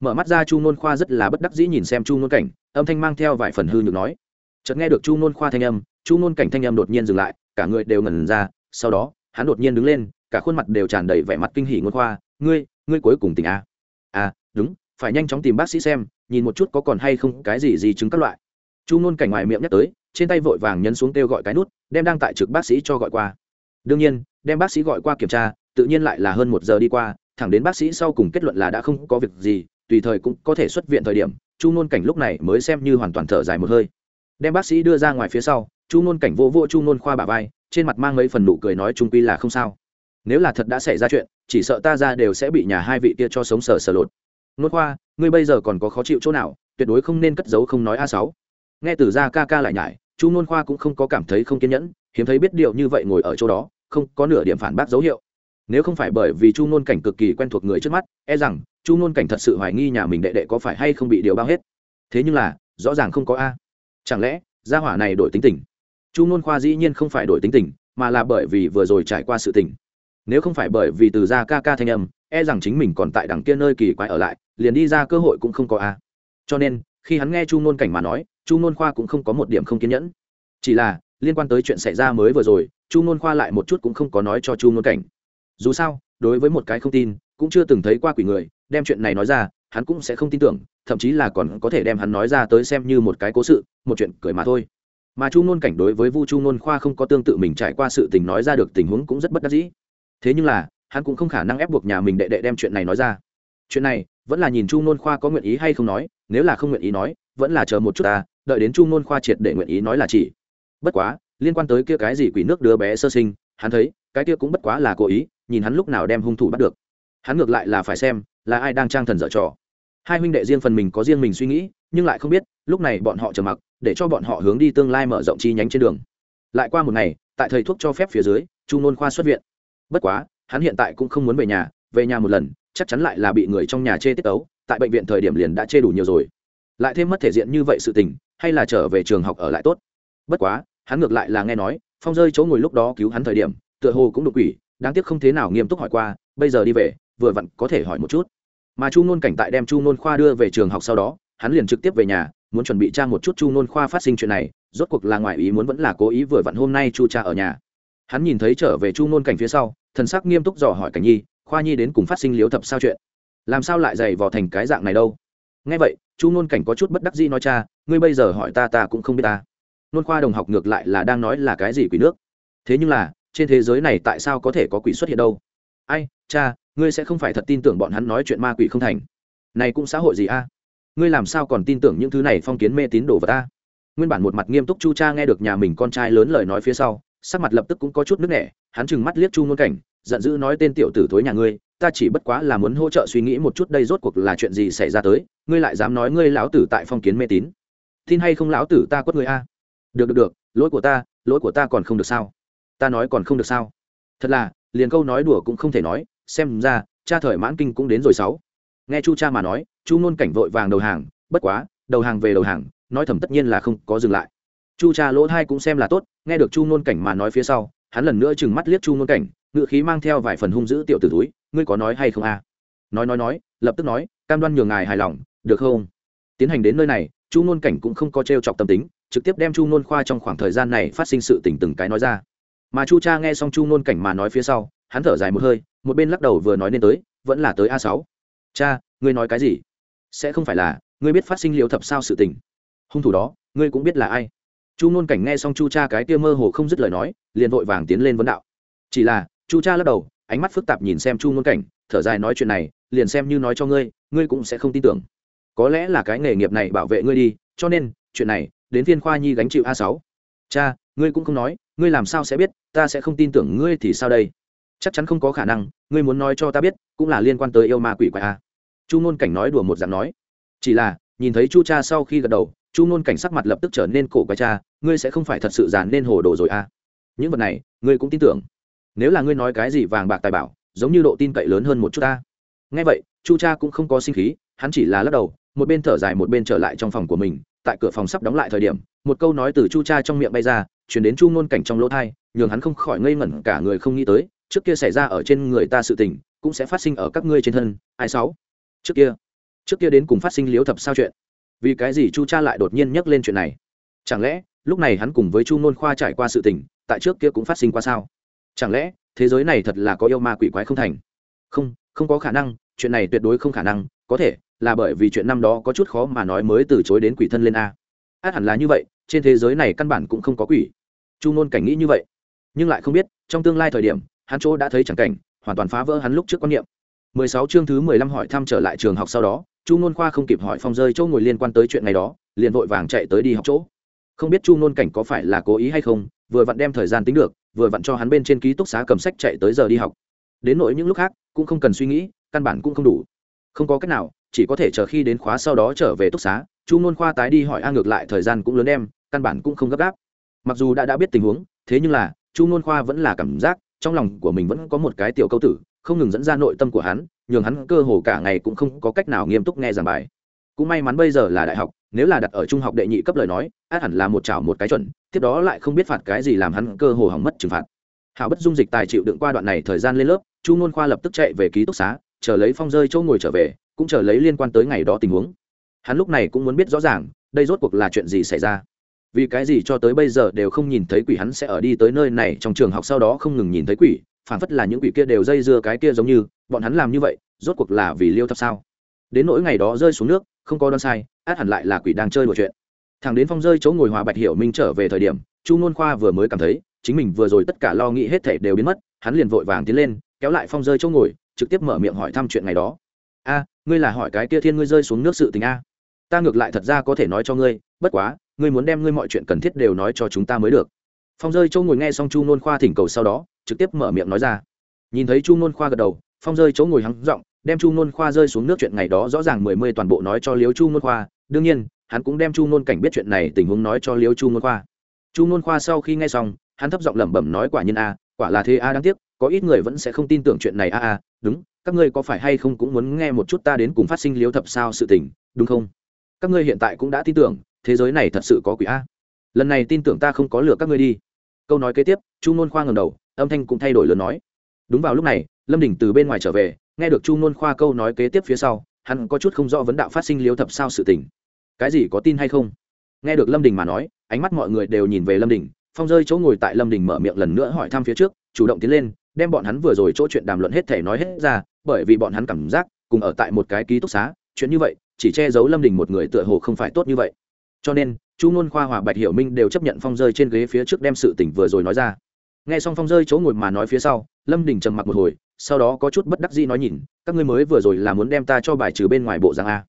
Mở mắt ra chu nôn khoa rất là bất đắc dĩ nhìn xem chu nôn cảnh, âm thanh mang theo vài phần hư nhược nói. Chợt nghe được chu nôn khoa thanh âm, chu nôn cảnh thanh âm đột nhiên dừng lại, cả người đều ngẩn ra, sau đó, hắn đột nhiên đứng lên, cả khuôn mặt đều tràn đầy vẻ mặt kinh hỉ ngôn khoa, ngươi ngươi cuối cùng tỉnh à? à đúng, phải nhanh chóng tìm bác sĩ xem, nhìn một chút có còn hay không cái gì gì chứng các loại chu ngôn cảnh ngoài miệng nhắc tới, trên tay vội vàng nhấn xuống kêu gọi cái nút, đem đang tại trực bác sĩ cho gọi qua. Đương nhiên, đem bác sĩ gọi qua kiểm tra, tự nhiên lại là hơn một giờ đi qua, thẳng đến bác sĩ sau cùng kết luận là đã không có việc gì, tùy thời cũng có thể xuất viện thời điểm, chu ngôn cảnh lúc này mới xem như hoàn toàn thở dài một hơi. Đem bác sĩ đưa ra ngoài phía sau, chu ngôn cảnh vô vô chu ngôn khoa bà vai, trên mặt mang mấy phần nụ cười nói trung quy là không sao. Nếu là thật đã xảy ra chuyện, chỉ sợ ta ra đều sẽ bị nhà hai vị kia cho sống sờ sờ lột. Nôn khoa, ngươi bây giờ còn có khó chịu chỗ nào, tuyệt đối không nên cất giấu không nói a sáu nghe từ ra ca ca lại nhải, chu nôn khoa cũng không có cảm thấy không kiên nhẫn, hiếm thấy biết điệu như vậy ngồi ở chỗ đó, không có nửa điểm phản bác dấu hiệu. Nếu không phải bởi vì chu nôn cảnh cực kỳ quen thuộc người trước mắt e rằng chu nôn cảnh thật sự hoài nghi nhà mình đệ đệ có phải hay không bị điều bao hết. Thế nhưng là, rõ ràng không có a. Chẳng lẽ, gia hỏa này đổi tính tình? Chu nôn khoa dĩ nhiên không phải đổi tính tình, mà là bởi vì vừa rồi trải qua sự tình. Nếu không phải bởi vì từ gia ca ca thanh âm e rằng chính mình còn tại đằng kia nơi kỳ quái ở lại, liền đi ra cơ hội cũng không có a. Cho nên khi hắn nghe chu nôn cảnh mà nói, chu nôn khoa cũng không có một điểm không kiên nhẫn. Chỉ là, liên quan tới chuyện xảy ra mới vừa rồi, chu nôn khoa lại một chút cũng không có nói cho chu nôn cảnh. Dù sao, đối với một cái không tin, cũng chưa từng thấy qua quỷ người, đem chuyện này nói ra, hắn cũng sẽ không tin tưởng, thậm chí là còn có thể đem hắn nói ra tới xem như một cái cố sự, một chuyện cười mà thôi. Mà chu nôn cảnh đối với vu chu nôn khoa không có tương tự mình trải qua sự tình nói ra được tình huống cũng rất bất đắc dĩ. Thế nhưng là, hắn cũng không khả năng ép buộc nhà mình đệ đệ đem chuyện này nói ra. Chuyện này vẫn là nhìn chu nôn khoa có nguyện ý hay không nói, nếu là không nguyện ý nói, vẫn là chờ một chút ta, đợi đến chu nôn khoa triệt để nguyện ý nói là chỉ. Bất quá, liên quan tới kia cái gì quỷ nước đứa bé sơ sinh, hắn thấy, cái kia cũng bất quá là cố ý, nhìn hắn lúc nào đem hung thủ bắt được. Hắn ngược lại là phải xem, là ai đang trang thần dở trò. Hai huynh đệ riêng phần mình có riêng mình suy nghĩ, nhưng lại không biết, lúc này bọn họ trầm mặc, để cho bọn họ hướng đi tương lai mở rộng chi nhánh trên đường. Lại qua một ngày, tại thầy thuốc cho phép phía dưới, chu nôn khoa xuất viện. Bất quá, hắn hiện tại cũng không muốn về nhà về nhà một lần chắc chắn lại là bị người trong nhà chê tiết ấu tại bệnh viện thời điểm liền đã chê đủ nhiều rồi. Lại thêm mất thể diện như vậy sự tình, hay là trở về trường học ở lại tốt. Bất quá, hắn ngược lại là nghe nói, phong rơi chỗ ngồi lúc đó cứu hắn thời điểm, tựa hồ cũng đột quỷ, đáng tiếc không thế nào nghiêm túc hỏi qua, bây giờ đi về, vừa vặn có thể hỏi một chút. Mà chu nôn cảnh tại đem chu nôn khoa đưa về trường học sau đó, hắn liền trực tiếp về nhà, muốn chuẩn bị tra một chút chu nôn khoa phát sinh chuyện này, rốt cuộc là ngoài ý muốn vẫn là cố ý vừa vặn hôm nay chu cha ở nhà. Hắn nhìn thấy trở về chu nôn cảnh phía sau, thần sắc nghiêm túc dò hỏi cảnh nhi khoa nhi đến cùng phát sinh liếu thập sao chuyện. Làm sao lại dày vò thành cái dạng này đâu? Nghe vậy, chu nôn cảnh có chút bất đắc dĩ nói, cha, ngươi bây giờ hỏi ta ta cũng không biết ta. Nôn khoa đồng học ngược lại là đang nói là cái gì quỷ nước. Thế nhưng là, trên thế giới này tại sao có thể có quỷ xuất hiện đâu? Ai, cha, ngươi sẽ không phải thật tin tưởng bọn hắn nói chuyện ma quỷ không thành. Này cũng xã hội gì a? Ngươi làm sao còn tin tưởng những thứ này phong kiến mê tín đồ vật ta? Nguyên bản một mặt nghiêm túc chu cha nghe được nhà mình con trai lớn lời nói phía sau, sắc mặt lập tức cũng có chút nước nẻ, hắn chừng mắt liếc chu ngôn cảnh giận dữ nói tên tiểu tử thối nhà ngươi, ta chỉ bất quá là muốn hỗ trợ suy nghĩ một chút đây rốt cuộc là chuyện gì xảy ra tới, ngươi lại dám nói ngươi lão tử tại phong kiến mê tín. Tin hay không lão tử ta quất người a? Được được được, lỗi của ta, lỗi của ta còn không được sao? Ta nói còn không được sao? Thật là, liền câu nói đùa cũng không thể nói, xem ra, cha thời mãn kinh cũng đến rồi sáu. Nghe chu cha mà nói, chu ngôn cảnh vội vàng đầu hàng, bất quá, đầu hàng về đầu hàng, nói thầm tất nhiên là không có dừng lại. Chu cha lỗ thai cũng xem là tốt, nghe được chu ngôn cảnh mà nói phía sau, hắn lần nữa chừng mắt liếc chu ngôn cảnh ngự khí mang theo vài phần hung dữ tiểu tử túi, ngươi có nói hay không a? Nói nói nói, lập tức nói, cam đoan nhường ngài hài lòng, được không? Tiến hành đến nơi này, chu nôn cảnh cũng không có t r e o chọc tâm tính, trực tiếp đem chu nôn khoa trong khoảng thời gian này phát sinh sự tỉnh từng cái nói ra. Mà chu cha nghe xong chu nôn cảnh mà nói phía sau, hắn thở dài một hơi, một bên lắc đầu vừa nói nên tới, vẫn là tới a sáu. Cha, ngươi nói cái gì? Sẽ không phải là, ngươi biết phát sinh liều thập sao sự tình. Hung thủ đó, ngươi cũng biết là ai. Chu nôn cảnh nghe xong chu cha cái kia mơ hồ không dứt lời nói, liền vội vàng tiến lên vấn đạo. Chỉ là chu cha lắc đầu, ánh mắt phức tạp nhìn xem chu ngôn cảnh, thở dài nói chuyện này, liền xem như nói cho ngươi ngươi cũng sẽ không tin tưởng. Có lẽ là cái nghề nghiệp này bảo vệ ngươi đi, cho nên, chuyện này, đến viên khoa nhi gánh chịu a sáu. Cha, ngươi cũng không nói, ngươi làm sao sẽ biết, ta sẽ không tin tưởng ngươi thì sao đây? Chắc chắn không có khả năng, ngươi muốn nói cho ta biết, cũng là liên quan tới yêu ma quỷ quái a. Chu ngôn cảnh nói đùa một dạng nói. Chỉ là, nhìn thấy chu cha sau khi gật đầu, chu ngôn cảnh sắc mặt lập tức trở nên cổ quái cha, ngươi sẽ không phải thật sự giàn nên hồ đồ rồi a. Những vật này, ngươi cũng tin tưởng nếu là ngươi nói cái gì vàng bạc tài bảo, giống như độ tin cậy lớn hơn một chút ta. Nghe vậy, chu cha cũng không có sinh khí, hắn chỉ là lắc đầu, một bên thở dài một bên trở lại trong phòng của mình, tại cửa phòng sắp đóng lại thời điểm, một câu nói từ chu cha trong miệng bay ra, chuyển đến chu ngôn cảnh trong lỗ thai, nhường hắn không khỏi ngây ngẩn cả người không nghĩ tới, trước kia xảy ra ở trên người ta sự tình, cũng sẽ phát sinh ở các ngươi trên thân, ai sáu? Trước kia trước kia đến cùng phát sinh liếu thập sao chuyện? Vì cái gì chu cha lại đột nhiên nhắc lên chuyện này? Chẳng lẽ, lúc này hắn cùng với chu ngôn khoa trải qua sự tình, tại trước kia cũng phát sinh qua sao? Chẳng lẽ, thế giới này thật là có yêu ma quỷ quái không thành? Không không có khả năng, chuyện này tuyệt đối không khả năng, có thể, là bởi vì chuyện năm đó có chút khó mà nói mới từ chối đến quỷ thân lên a. Át hẳn là như vậy, trên thế giới này căn bản cũng không có quỷ. Chu ngôn cảnh nghĩ như vậy. Nhưng lại không biết, trong tương lai thời điểm, hắn chỗ đã thấy chẳng cảnh, hoàn toàn phá vỡ hắn lúc trước quan niệm. 16 chương thứ 15 hỏi thăm trở lại trường học sau đó, chu ngôn khoa không kịp hỏi phong rơi chỗ ngồi liên quan tới chuyện này đó, liền vội vàng chạy tới đi học chỗ. Không biết chu ngôn cảnh có phải là cố ý hay không, vừa vặn đem thời gian tính được vừa vặn cho hắn bên trên ký túc xá cầm sách chạy tới giờ đi học. Đến nỗi những lúc khác, cũng không cần suy nghĩ, căn bản cũng không đủ. Không có cách nào, chỉ có thể chờ khi đến khóa sau đó trở về túc xá, chu ngôn khoa tái đi hỏi a ngược lại thời gian cũng lớn em, căn bản cũng không gấp gáp. Mặc dù đã đã biết tình huống, thế nhưng là, chu ngôn khoa vẫn là cảm giác trong lòng của mình vẫn có một cái tiểu câu tử, không ngừng dẫn ra nội tâm của hắn, nhường hắn cơ hồ cả ngày cũng không có cách nào nghiêm túc nghe giảng bài. Cũng may mắn bây giờ là đại học nếu là đặt ở trung học đệ nhị cấp lời nói, át hẳn là một chảo một cái chuẩn, tiếp đó lại không biết phạt cái gì làm hắn cơ hồ hỏng mất trừng phạt. Hảo bất dung dịch tài chịu đựng qua đoạn này thời gian lên lớp, chu ngôn khoa lập tức chạy về ký túc xá, chờ lấy phong rơi chỗ ngồi trở về, cũng chờ lấy liên quan tới ngày đó tình huống. Hắn lúc này cũng muốn biết rõ ràng, đây rốt cuộc là chuyện gì xảy ra. Vì cái gì cho tới bây giờ đều không nhìn thấy quỷ hắn sẽ ở đi tới nơi này trong trường học sau đó không ngừng nhìn thấy quỷ, phản phất là những quỷ kia đều dây dưa cái kia giống như, bọn hắn làm như vậy, rốt cuộc là vì liêu thập sao? Đến nỗi ngày đó rơi xuống nước không có đoan sai, át hẳn lại là quỷ đang chơi một chuyện. Thằng đến phong rơi chỗ ngồi hòa bạch hiểu minh trở về thời điểm, chu nôn khoa vừa mới cảm thấy, chính mình vừa rồi tất cả lo nghĩ hết thể đều biến mất, hắn liền vội vàng tiến lên, kéo lại phong rơi chỗ ngồi, trực tiếp mở miệng hỏi thăm chuyện ngày đó. A, ngươi là hỏi cái kia thiên ngươi rơi xuống nước sự tình a. Ta ngược lại thật ra có thể nói cho ngươi, bất quá, ngươi muốn đem ngươi mọi chuyện cần thiết đều nói cho chúng ta mới được. Phong rơi chỗ ngồi nghe xong chu nôn khoa thỉnh cầu sau đó, trực tiếp mở miệng nói ra. Nhìn thấy chu nôn khoa gật đầu, phong rơi chỗ ngồi hắng giọng đem chu nôn khoa rơi xuống nước chuyện ngày đó rõ ràng mười mươi toàn bộ nói cho liếu chu nôn khoa. Đương nhiên, hắn cũng đem chu nôn cảnh biết chuyện này tình huống nói cho liếu chu nôn khoa. Chu nôn khoa sau khi nghe xong, hắn thấp giọng lẩm bẩm nói quả nhiên a, quả là thế a, đáng tiếc, có ít người vẫn sẽ không tin tưởng chuyện này a a, đúng, các ngươi có phải hay không cũng muốn nghe một chút ta đến cùng phát sinh liếu thập sao sự tình, đúng không? Các ngươi hiện tại cũng đã tin tưởng, thế giới này thật sự có quỷ a. Lần này tin tưởng ta không có lừa các ngươi đi. Câu nói kế tiếp, chu nôn khoa ngầm đầu, âm thanh cũng thay đổi lớn nói. Đúng vào lúc này, lâm đình từ bên ngoài trở về nghe được chu nôn khoa câu nói kế tiếp phía sau, hắn có chút không rõ vấn đạo phát sinh liếu thập sao sự tình. Cái gì có tin hay không? Nghe được lâm đình mà nói, ánh mắt mọi người đều nhìn về lâm đình, phong rơi chỗ ngồi tại lâm đình mở miệng lần nữa hỏi thăm phía trước, chủ động tiến lên, đem bọn hắn vừa rồi chỗ chuyện đàm luận hết thể nói hết ra, bởi vì bọn hắn cảm giác, cùng ở tại một cái ký túc xá, chuyện như vậy, chỉ che giấu lâm đình một người tựa hồ không phải tốt như vậy. Cho nên, chu ngôn khoa, hòa bạch, hiểu minh đều chấp nhận phong rơi trên ghế phía trước đem sự tỉnh vừa rồi nói ra. Nghe xong phong rơi chỗ ngồi mà nói phía sau, lâm đình trầm mặc một hồi sau đó có chút bất đắc dĩ nói nhìn, các ngươi mới vừa rồi là muốn đem ta cho bài trừ bên ngoài bộ giang a.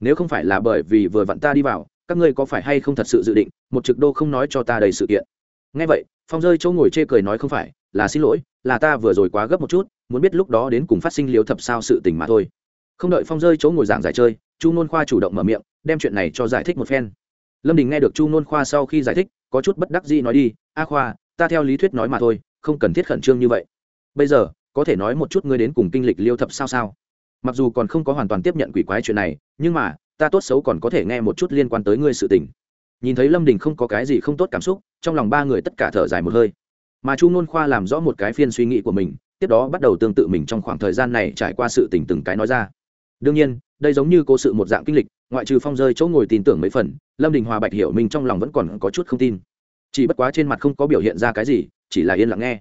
Nếu không phải là bởi vì vừa vặn ta đi vào, các ngươi có phải hay không thật sự dự định, một trực đô không nói cho ta đầy sự kiện? Nghe vậy, phong rơi chỗ ngồi chê cười nói không phải, là xin lỗi, là ta vừa rồi quá gấp một chút, muốn biết lúc đó đến cùng phát sinh liếu thập sao sự tình mà thôi. Không đợi phong rơi chỗ ngồi giảng giải chơi, chu nôn khoa chủ động mở miệng, đem chuyện này cho giải thích một phen. Lâm đình nghe được chu nôn khoa sau khi giải thích, có chút bất đắc dĩ nói đi, a khoa, ta theo lý thuyết nói mà thôi, không cần thiết khẩn trương như vậy. Bây giờ có thể nói một chút ngươi đến cùng kinh lịch liêu thập sao sao. Mặc dù còn không có hoàn toàn tiếp nhận quỷ quái chuyện này, nhưng mà, ta tốt xấu còn có thể nghe một chút liên quan tới ngươi sự tình. Nhìn thấy lâm đình không có cái gì không tốt cảm xúc, trong lòng ba người tất cả thở dài một hơi. Mà chu nôn khoa làm rõ một cái phiên suy nghĩ của mình, tiếp đó bắt đầu tương tự mình trong khoảng thời gian này trải qua sự tình từng cái nói ra. Đương nhiên, đây giống như cố sự một dạng kinh lịch, ngoại trừ phong rơi chỗ ngồi tin tưởng mấy phần, lâm đình hòa bạch hiểu mình trong lòng vẫn còn có chút không tin. Chỉ bất quá trên mặt không có biểu hiện ra cái gì, chỉ là yên lặng nghe.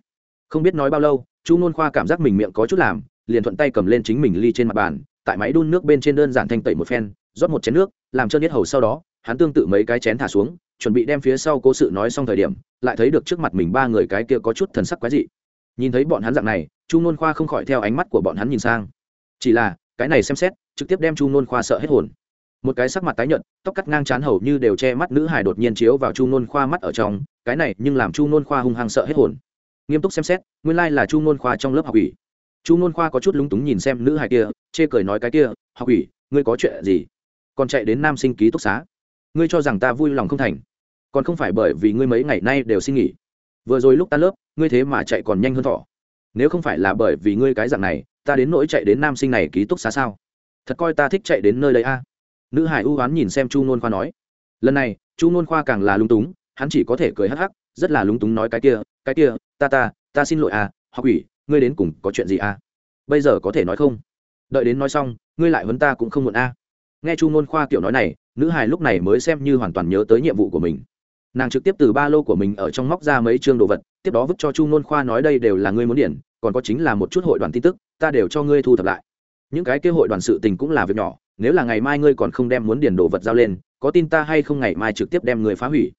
Không biết nói bao lâu chu nôn khoa cảm giác mình miệng có chút làm, liền thuận tay cầm lên chính mình ly trên mặt bàn, tại máy đun nước bên trên đơn giản thanh tẩy một phen, rót một chén nước, làm trơn nhất hầu sau đó, hắn tương tự mấy cái chén thả xuống, chuẩn bị đem phía sau cố sự nói xong thời điểm, lại thấy được trước mặt mình ba người cái kia có chút thần sắc quái dị. Nhìn thấy bọn hắn dạng này, chu nôn khoa không khỏi theo ánh mắt của bọn hắn nhìn sang. Chỉ là, cái này xem xét, trực tiếp đem chu nôn khoa sợ hết hồn. Một cái sắc mặt tái nhợt, tóc cắt ngang chán hầu như đều che mắt nữ hải đột nhiên chiếu vào chu nôn khoa mắt ở trong, cái này nhưng làm chu nôn khoa hung hăng sợ hết hồn nghiêm túc xem xét, nguyên lai là chu nôn khoa trong lớp học ủy. Chu nôn khoa có chút lúng túng nhìn xem nữ hài kia, chê cười nói cái kia, học ủy, ngươi có chuyện gì? Còn chạy đến nam sinh ký túc xá. Ngươi cho rằng ta vui lòng không thành. Còn không phải bởi vì ngươi mấy ngày nay đều xin nghỉ. Vừa rồi lúc ta lớp, ngươi thế mà chạy còn nhanh hơn thỏ nếu không phải là bởi vì ngươi cái dạng này, ta đến nỗi chạy đến nam sinh này ký túc xá sao? Thật coi ta thích chạy đến nơi đấy a. Nữ hải ưu oán nhìn xem chu nôn khoa nói. Lần này, chu nôn khoa càng là lúng túng, hắn chỉ có thể cười hắc hắc, rất là lúng túng nói cái kia cái kia, ta ta ta xin lỗi à học ủy ngươi đến cùng có chuyện gì à? Bây giờ có thể nói không? Đợi đến nói xong, ngươi lại vấn ta cũng không muộn a nghe chu nôn khoa kiểu nói này, nữ hài lúc này mới xem như hoàn toàn nhớ tới nhiệm vụ của mình. Nàng trực tiếp từ ba lô của mình ở trong móc ra mấy chương đồ vật, tiếp đó vứt cho chu nôn khoa nói đây đều là ngươi muốn điển, còn có chính là một chút hội đoàn tin tức, ta đều cho ngươi thu thập lại. Những cái kế hội đoàn sự tình cũng là việc nhỏ, nếu là ngày mai ngươi còn không đem muốn điển đồ vật giao lên, có tin ta hay không ngày mai trực tiếp đem người phá hủy?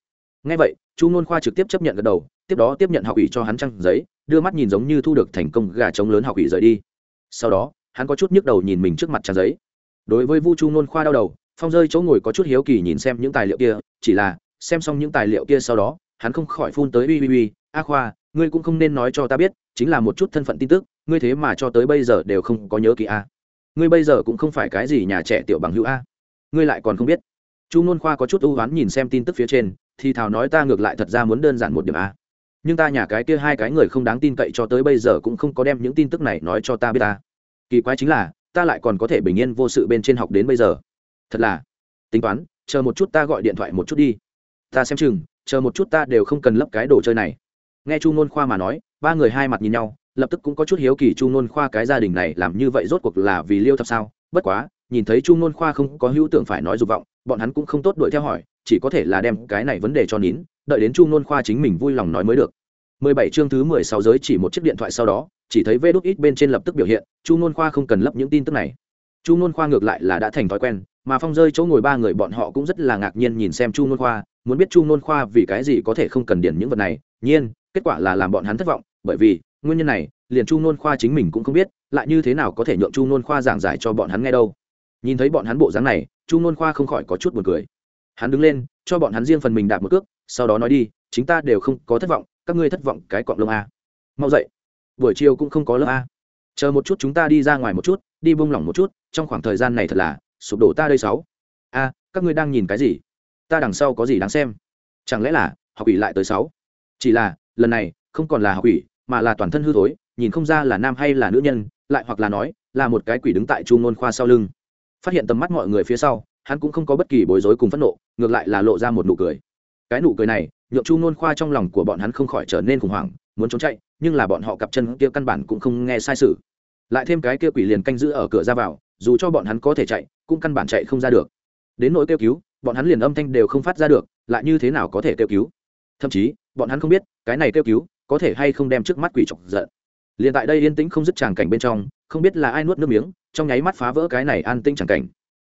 Ngay vậy, chu nôn khoa trực tiếp chấp nhận gật đầu, tiếp đó tiếp nhận học ủy cho hắn trăng giấy, đưa mắt nhìn giống như thu được thành công gà trống lớn học ủy rời đi. Sau đó, hắn có chút nhức đầu nhìn mình trước mặt trang giấy. Đối với vu chu nôn khoa đau đầu, phong rơi chỗ ngồi có chút hiếu kỳ nhìn xem những tài liệu kia, chỉ là, xem xong những tài liệu kia sau đó, hắn không khỏi phun tới uy uy uy, a khoa, ngươi cũng không nên nói cho ta biết, chính là một chút thân phận tin tức, ngươi thế mà cho tới bây giờ đều không có nhớ kỳ a. Ngươi bây giờ cũng không phải cái gì nhà trẻ tiểu bằng hữu a. Ngươi lại còn không biết. Chu nôn khoa có chút ưu oán nhìn xem tin tức phía trên thì thào nói ta ngược lại thật ra muốn đơn giản một điểm a. Nhưng ta nhà cái kia hai cái người không đáng tin cậy cho tới bây giờ cũng không có đem những tin tức này nói cho ta biết ta. Kỳ quái chính là, ta lại còn có thể bình yên vô sự bên trên học đến bây giờ. Thật là, tính toán, chờ một chút ta gọi điện thoại một chút đi. Ta xem chừng, chờ một chút ta đều không cần lấp cái đồ chơi này. Nghe chu nôn khoa mà nói, ba người hai mặt nhìn nhau, lập tức cũng có chút hiếu kỳ chu nôn khoa cái gia đình này làm như vậy rốt cuộc là vì liêu thập sao? Bất quá nhìn thấy chu ngôn khoa không có hữu tưởng phải nói dục vọng, bọn hắn cũng không tốt đuổi theo hỏi, chỉ có thể là đem cái này vấn đề cho nín, đợi đến chu ngôn khoa chính mình vui lòng nói mới được. 17 chương thứ 16 giới chỉ một chiếc điện thoại sau đó, chỉ thấy vê đút ít bên trên lập tức biểu hiện, chu ngôn khoa không cần lấp những tin tức này. Chu ngôn khoa ngược lại là đã thành thói quen, mà phong rơi chỗ ngồi ba người bọn họ cũng rất là ngạc nhiên nhìn xem chu ngôn khoa, muốn biết chu ngôn khoa vì cái gì có thể không cần điển những vật này. Nhiên, kết quả là làm bọn hắn thất vọng, bởi vì, nguyên nhân này, liền chu ngôn khoa chính mình cũng không biết, lại như thế nào có thể nhượng chu ngôn khoa giảng giải cho bọn hắn nghe đâu nhìn thấy bọn hắn bộ dáng này, chu n khoa không khỏi có chút buồn cười. Hắn đứng lên, cho bọn hắn riêng phần mình đạp một cước, sau đó nói đi, chính ta đều không có thất vọng, các ngươi thất vọng cái cọng lông a. Mau dậy. Buổi chiều cũng không có lớp a. Chờ một chút chúng ta đi ra ngoài một chút, đi buông lỏng một chút, trong khoảng thời gian này thật là, sụp đổ ta đây sáu. A, các ngươi đang nhìn cái gì? Ta đằng sau có gì đáng xem? Chẳng lẽ là, học ủy lại tới sáu? Chỉ là, lần này, không còn là học ủy, mà là toàn thân hư thối, nhìn không ra là nam hay là nữ nhân, lại hoặc là nói, là một cái quỷ đứng tại chu ngôn khoa sau lưng phát hiện tầm mắt mọi người phía sau, hắn cũng không có bất kỳ bối rối cùng phẫn nộ, ngược lại là lộ ra một nụ cười. Cái nụ cười này, nhượng chu nôn khoa trong lòng của bọn hắn không khỏi trở nên khủng hoảng, muốn trốn chạy, nhưng là bọn họ cặp chân kia căn bản cũng không nghe sai sự. Lại thêm cái kia quỷ liền canh giữ ở cửa ra vào, dù cho bọn hắn có thể chạy, cũng căn bản chạy không ra được. Đến nỗi kêu cứu, bọn hắn liền âm thanh đều không phát ra được, lại như thế nào có thể kêu cứu? Thậm chí, bọn hắn không biết, cái này kêu cứu, có thể hay không đem trước mắt quỷ chọc giận. Liền tại đây yên tĩnh không dứt tràng cảnh bên trong không biết là ai nuốt nước miếng trong nháy mắt phá vỡ cái này an tĩnh chẳng cảnh.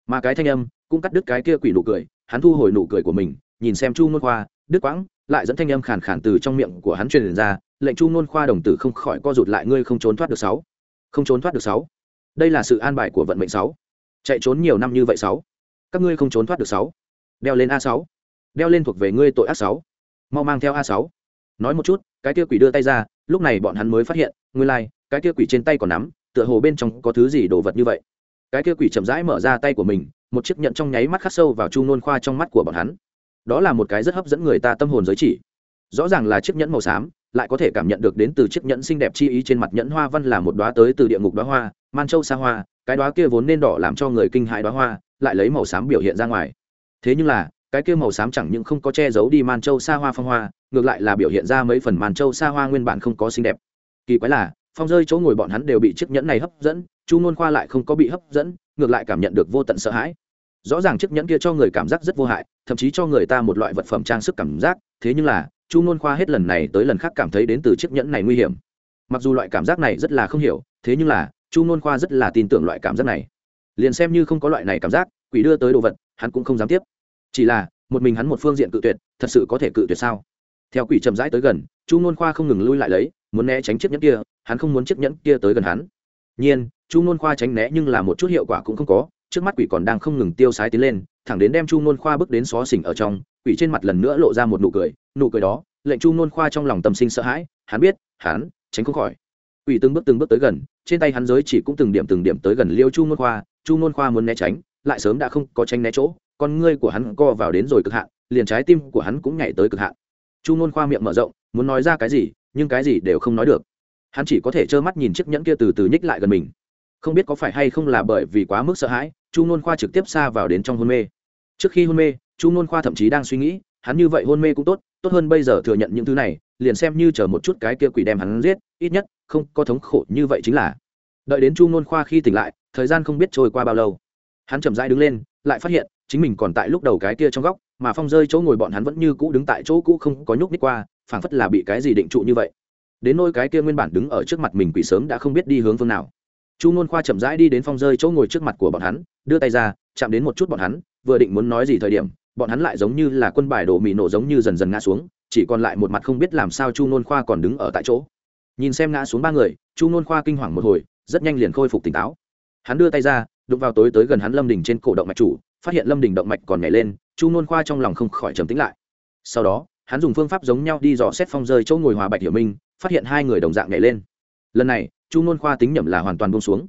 Mà cái thanh âm cũng cắt đứt cái kia quỷ nụ cười hắn thu hồi nụ cười của mình nhìn xem chu nôn khoa đứt quãng lại dẫn thanh âm khàn khàn từ trong miệng của hắn truyền ra lệnh chu nôn khoa đồng tử không khỏi co rụt lại ngươi không trốn thoát được sáu. Không trốn thoát được sáu. Đây là sự an bài của vận mệnh sáu. Chạy trốn nhiều năm như vậy sáu. Các ngươi không trốn thoát được sáu. Đeo lên a sáu. Đeo lên thuộc về ngươi tội ác sáu. Mau mang theo a sáu. Nói một chút cái kia quỷ đưa tay ra lúc này bọn hắn mới phát hiện nguyên lai、like, cái kia quỷ trên tay còn nắm tựa hồ bên trong có thứ gì đồ vật như vậy. Cái kia quỷ chậm rãi mở ra tay của mình, một chiếc nhẫn trong nháy mắt khắc sâu vào chu nôn khoa trong mắt của bọn hắn. Đó là một cái rất hấp dẫn người ta tâm hồn giới chỉ. Rõ ràng là chiếc nhẫn màu xám, lại có thể cảm nhận được đến từ chiếc nhẫn xinh đẹp chi ý trên mặt nhẫn hoa văn là một đóa tới từ địa ngục đóa hoa, man châu xa hoa, cái đóa kia vốn nên đỏ làm cho người kinh hãi đóa hoa, lại lấy màu xám biểu hiện ra ngoài. Thế nhưng là, cái kia màu xám chẳng những không có che giấu đi man châu xa hoa phong hoa, ngược lại là biểu hiện ra mấy phần man châu xa hoa nguyên bản không có xinh đẹp. Kỳ quái là phong rơi chỗ ngồi bọn hắn đều bị chiếc nhẫn này hấp dẫn, chu ngôn khoa lại không có bị hấp dẫn, ngược lại cảm nhận được vô tận sợ hãi. Rõ ràng chiếc nhẫn kia cho người cảm giác rất vô hại, thậm chí cho người ta một loại vật phẩm trang sức cảm giác, thế nhưng là, chu ngôn khoa hết lần này tới lần khác cảm thấy đến từ chiếc nhẫn này nguy hiểm. Mặc dù loại cảm giác này rất là không hiểu, thế nhưng là, chu ngôn khoa rất là tin tưởng loại cảm giác này. Liền xem như không có loại này cảm giác, quỷ đưa tới đồ vật, hắn cũng không dám tiếp. Chỉ là, một mình hắn một phương diện cự tuyệt, thật sự có thể cự tuyệt sao? Theo quỷ chậm rãi tới gần, chu ngôn khoa không ngừng lui lại lấy, muốn né tránh chiếc nhẫn kia hắn không muốn chiếc nhẫn kia tới gần hắn. Nhiên, chu ngôn khoa tránh né nhưng là một chút hiệu quả cũng không có, trước mắt quỷ còn đang không ngừng tiêu sái tiến lên, thẳng đến đem chu ngôn khoa bước đến xó xỉnh ở trong, quỷ trên mặt lần nữa lộ ra một nụ cười nụ cười đó, lệnh chu ngôn khoa trong lòng tâm sinh sợ hãi, hắn biết, hắn, tránh không khỏi. Quỷ từng bước từng bước tới gần, trên tay hắn giới chỉ cũng từng điểm từng điểm tới gần liêu chu ngôn khoa, chu ngôn khoa muốn né tránh, lại sớm đã không có tránh né chỗ, con ngươi của hắn co vào đến rồi cực hạn, liền trái tim của hắn cũng nhảy tới cực hạn. Chu ngôn khoa miệng mở rộng, muốn nói ra cái gì, nhưng cái gì đều không nói được hắn chỉ có thể trơ mắt nhìn chiếc nhẫn kia từ từ nhích lại gần mình. Không biết có phải hay không là bởi vì quá mức sợ hãi, chu nôn khoa trực tiếp xa vào đến trong hôn mê. Trước khi hôn mê, chu nôn khoa thậm chí đang suy nghĩ, hắn như vậy hôn mê cũng tốt tốt hơn bây giờ thừa nhận những thứ này, liền xem như chờ một chút cái kia quỷ đem hắn giết, ít nhất, không có thống khổ như vậy chính là. Đợi đến chu nôn khoa khi tỉnh lại, thời gian không biết trôi qua bao lâu. Hắn chậm rãi đứng lên, lại phát hiện, chính mình còn tại lúc đầu cái kia trong góc, mà phong rơi chỗ ngồi bọn hắn vẫn như cũ đứng tại chỗ cũ không có nhúc ních qua, phảng phất là bị cái gì định trụ như vậy đến nôi cái kia nguyên bản đứng ở trước mặt mình quỷ sớm đã không biết đi hướng phương nào. Chu ngôn khoa chậm rãi đi đến phong rơi chỗ ngồi trước mặt của bọn hắn, đưa tay ra, chạm đến một chút bọn hắn, vừa định muốn nói gì thời điểm, bọn hắn lại giống như là quân bài đổ mì nổ giống như dần dần ngã xuống, chỉ còn lại một mặt không biết làm sao chu ngôn khoa còn đứng ở tại chỗ. Nhìn xem ngã xuống ba người, chu ngôn khoa kinh hoàng một hồi, rất nhanh liền khôi phục tỉnh táo. Hắn đưa tay ra, đụng vào tối tới gần hắn lâm đình trên cổ động mạch chủ, phát hiện lâm đình động mạch còn nhảy lên, chu ngôn khoa trong lòng không khỏi trầm tính lại. Sau đó, hắn dùng phương pháp giống nhau đi dò xét phong rơi chỗ ngồi hòa bạch hiểu minh phát hiện hai người đồng dạng nhảy lên. Lần này, chu ngôn khoa tính nhầm là hoàn toàn buông xuống.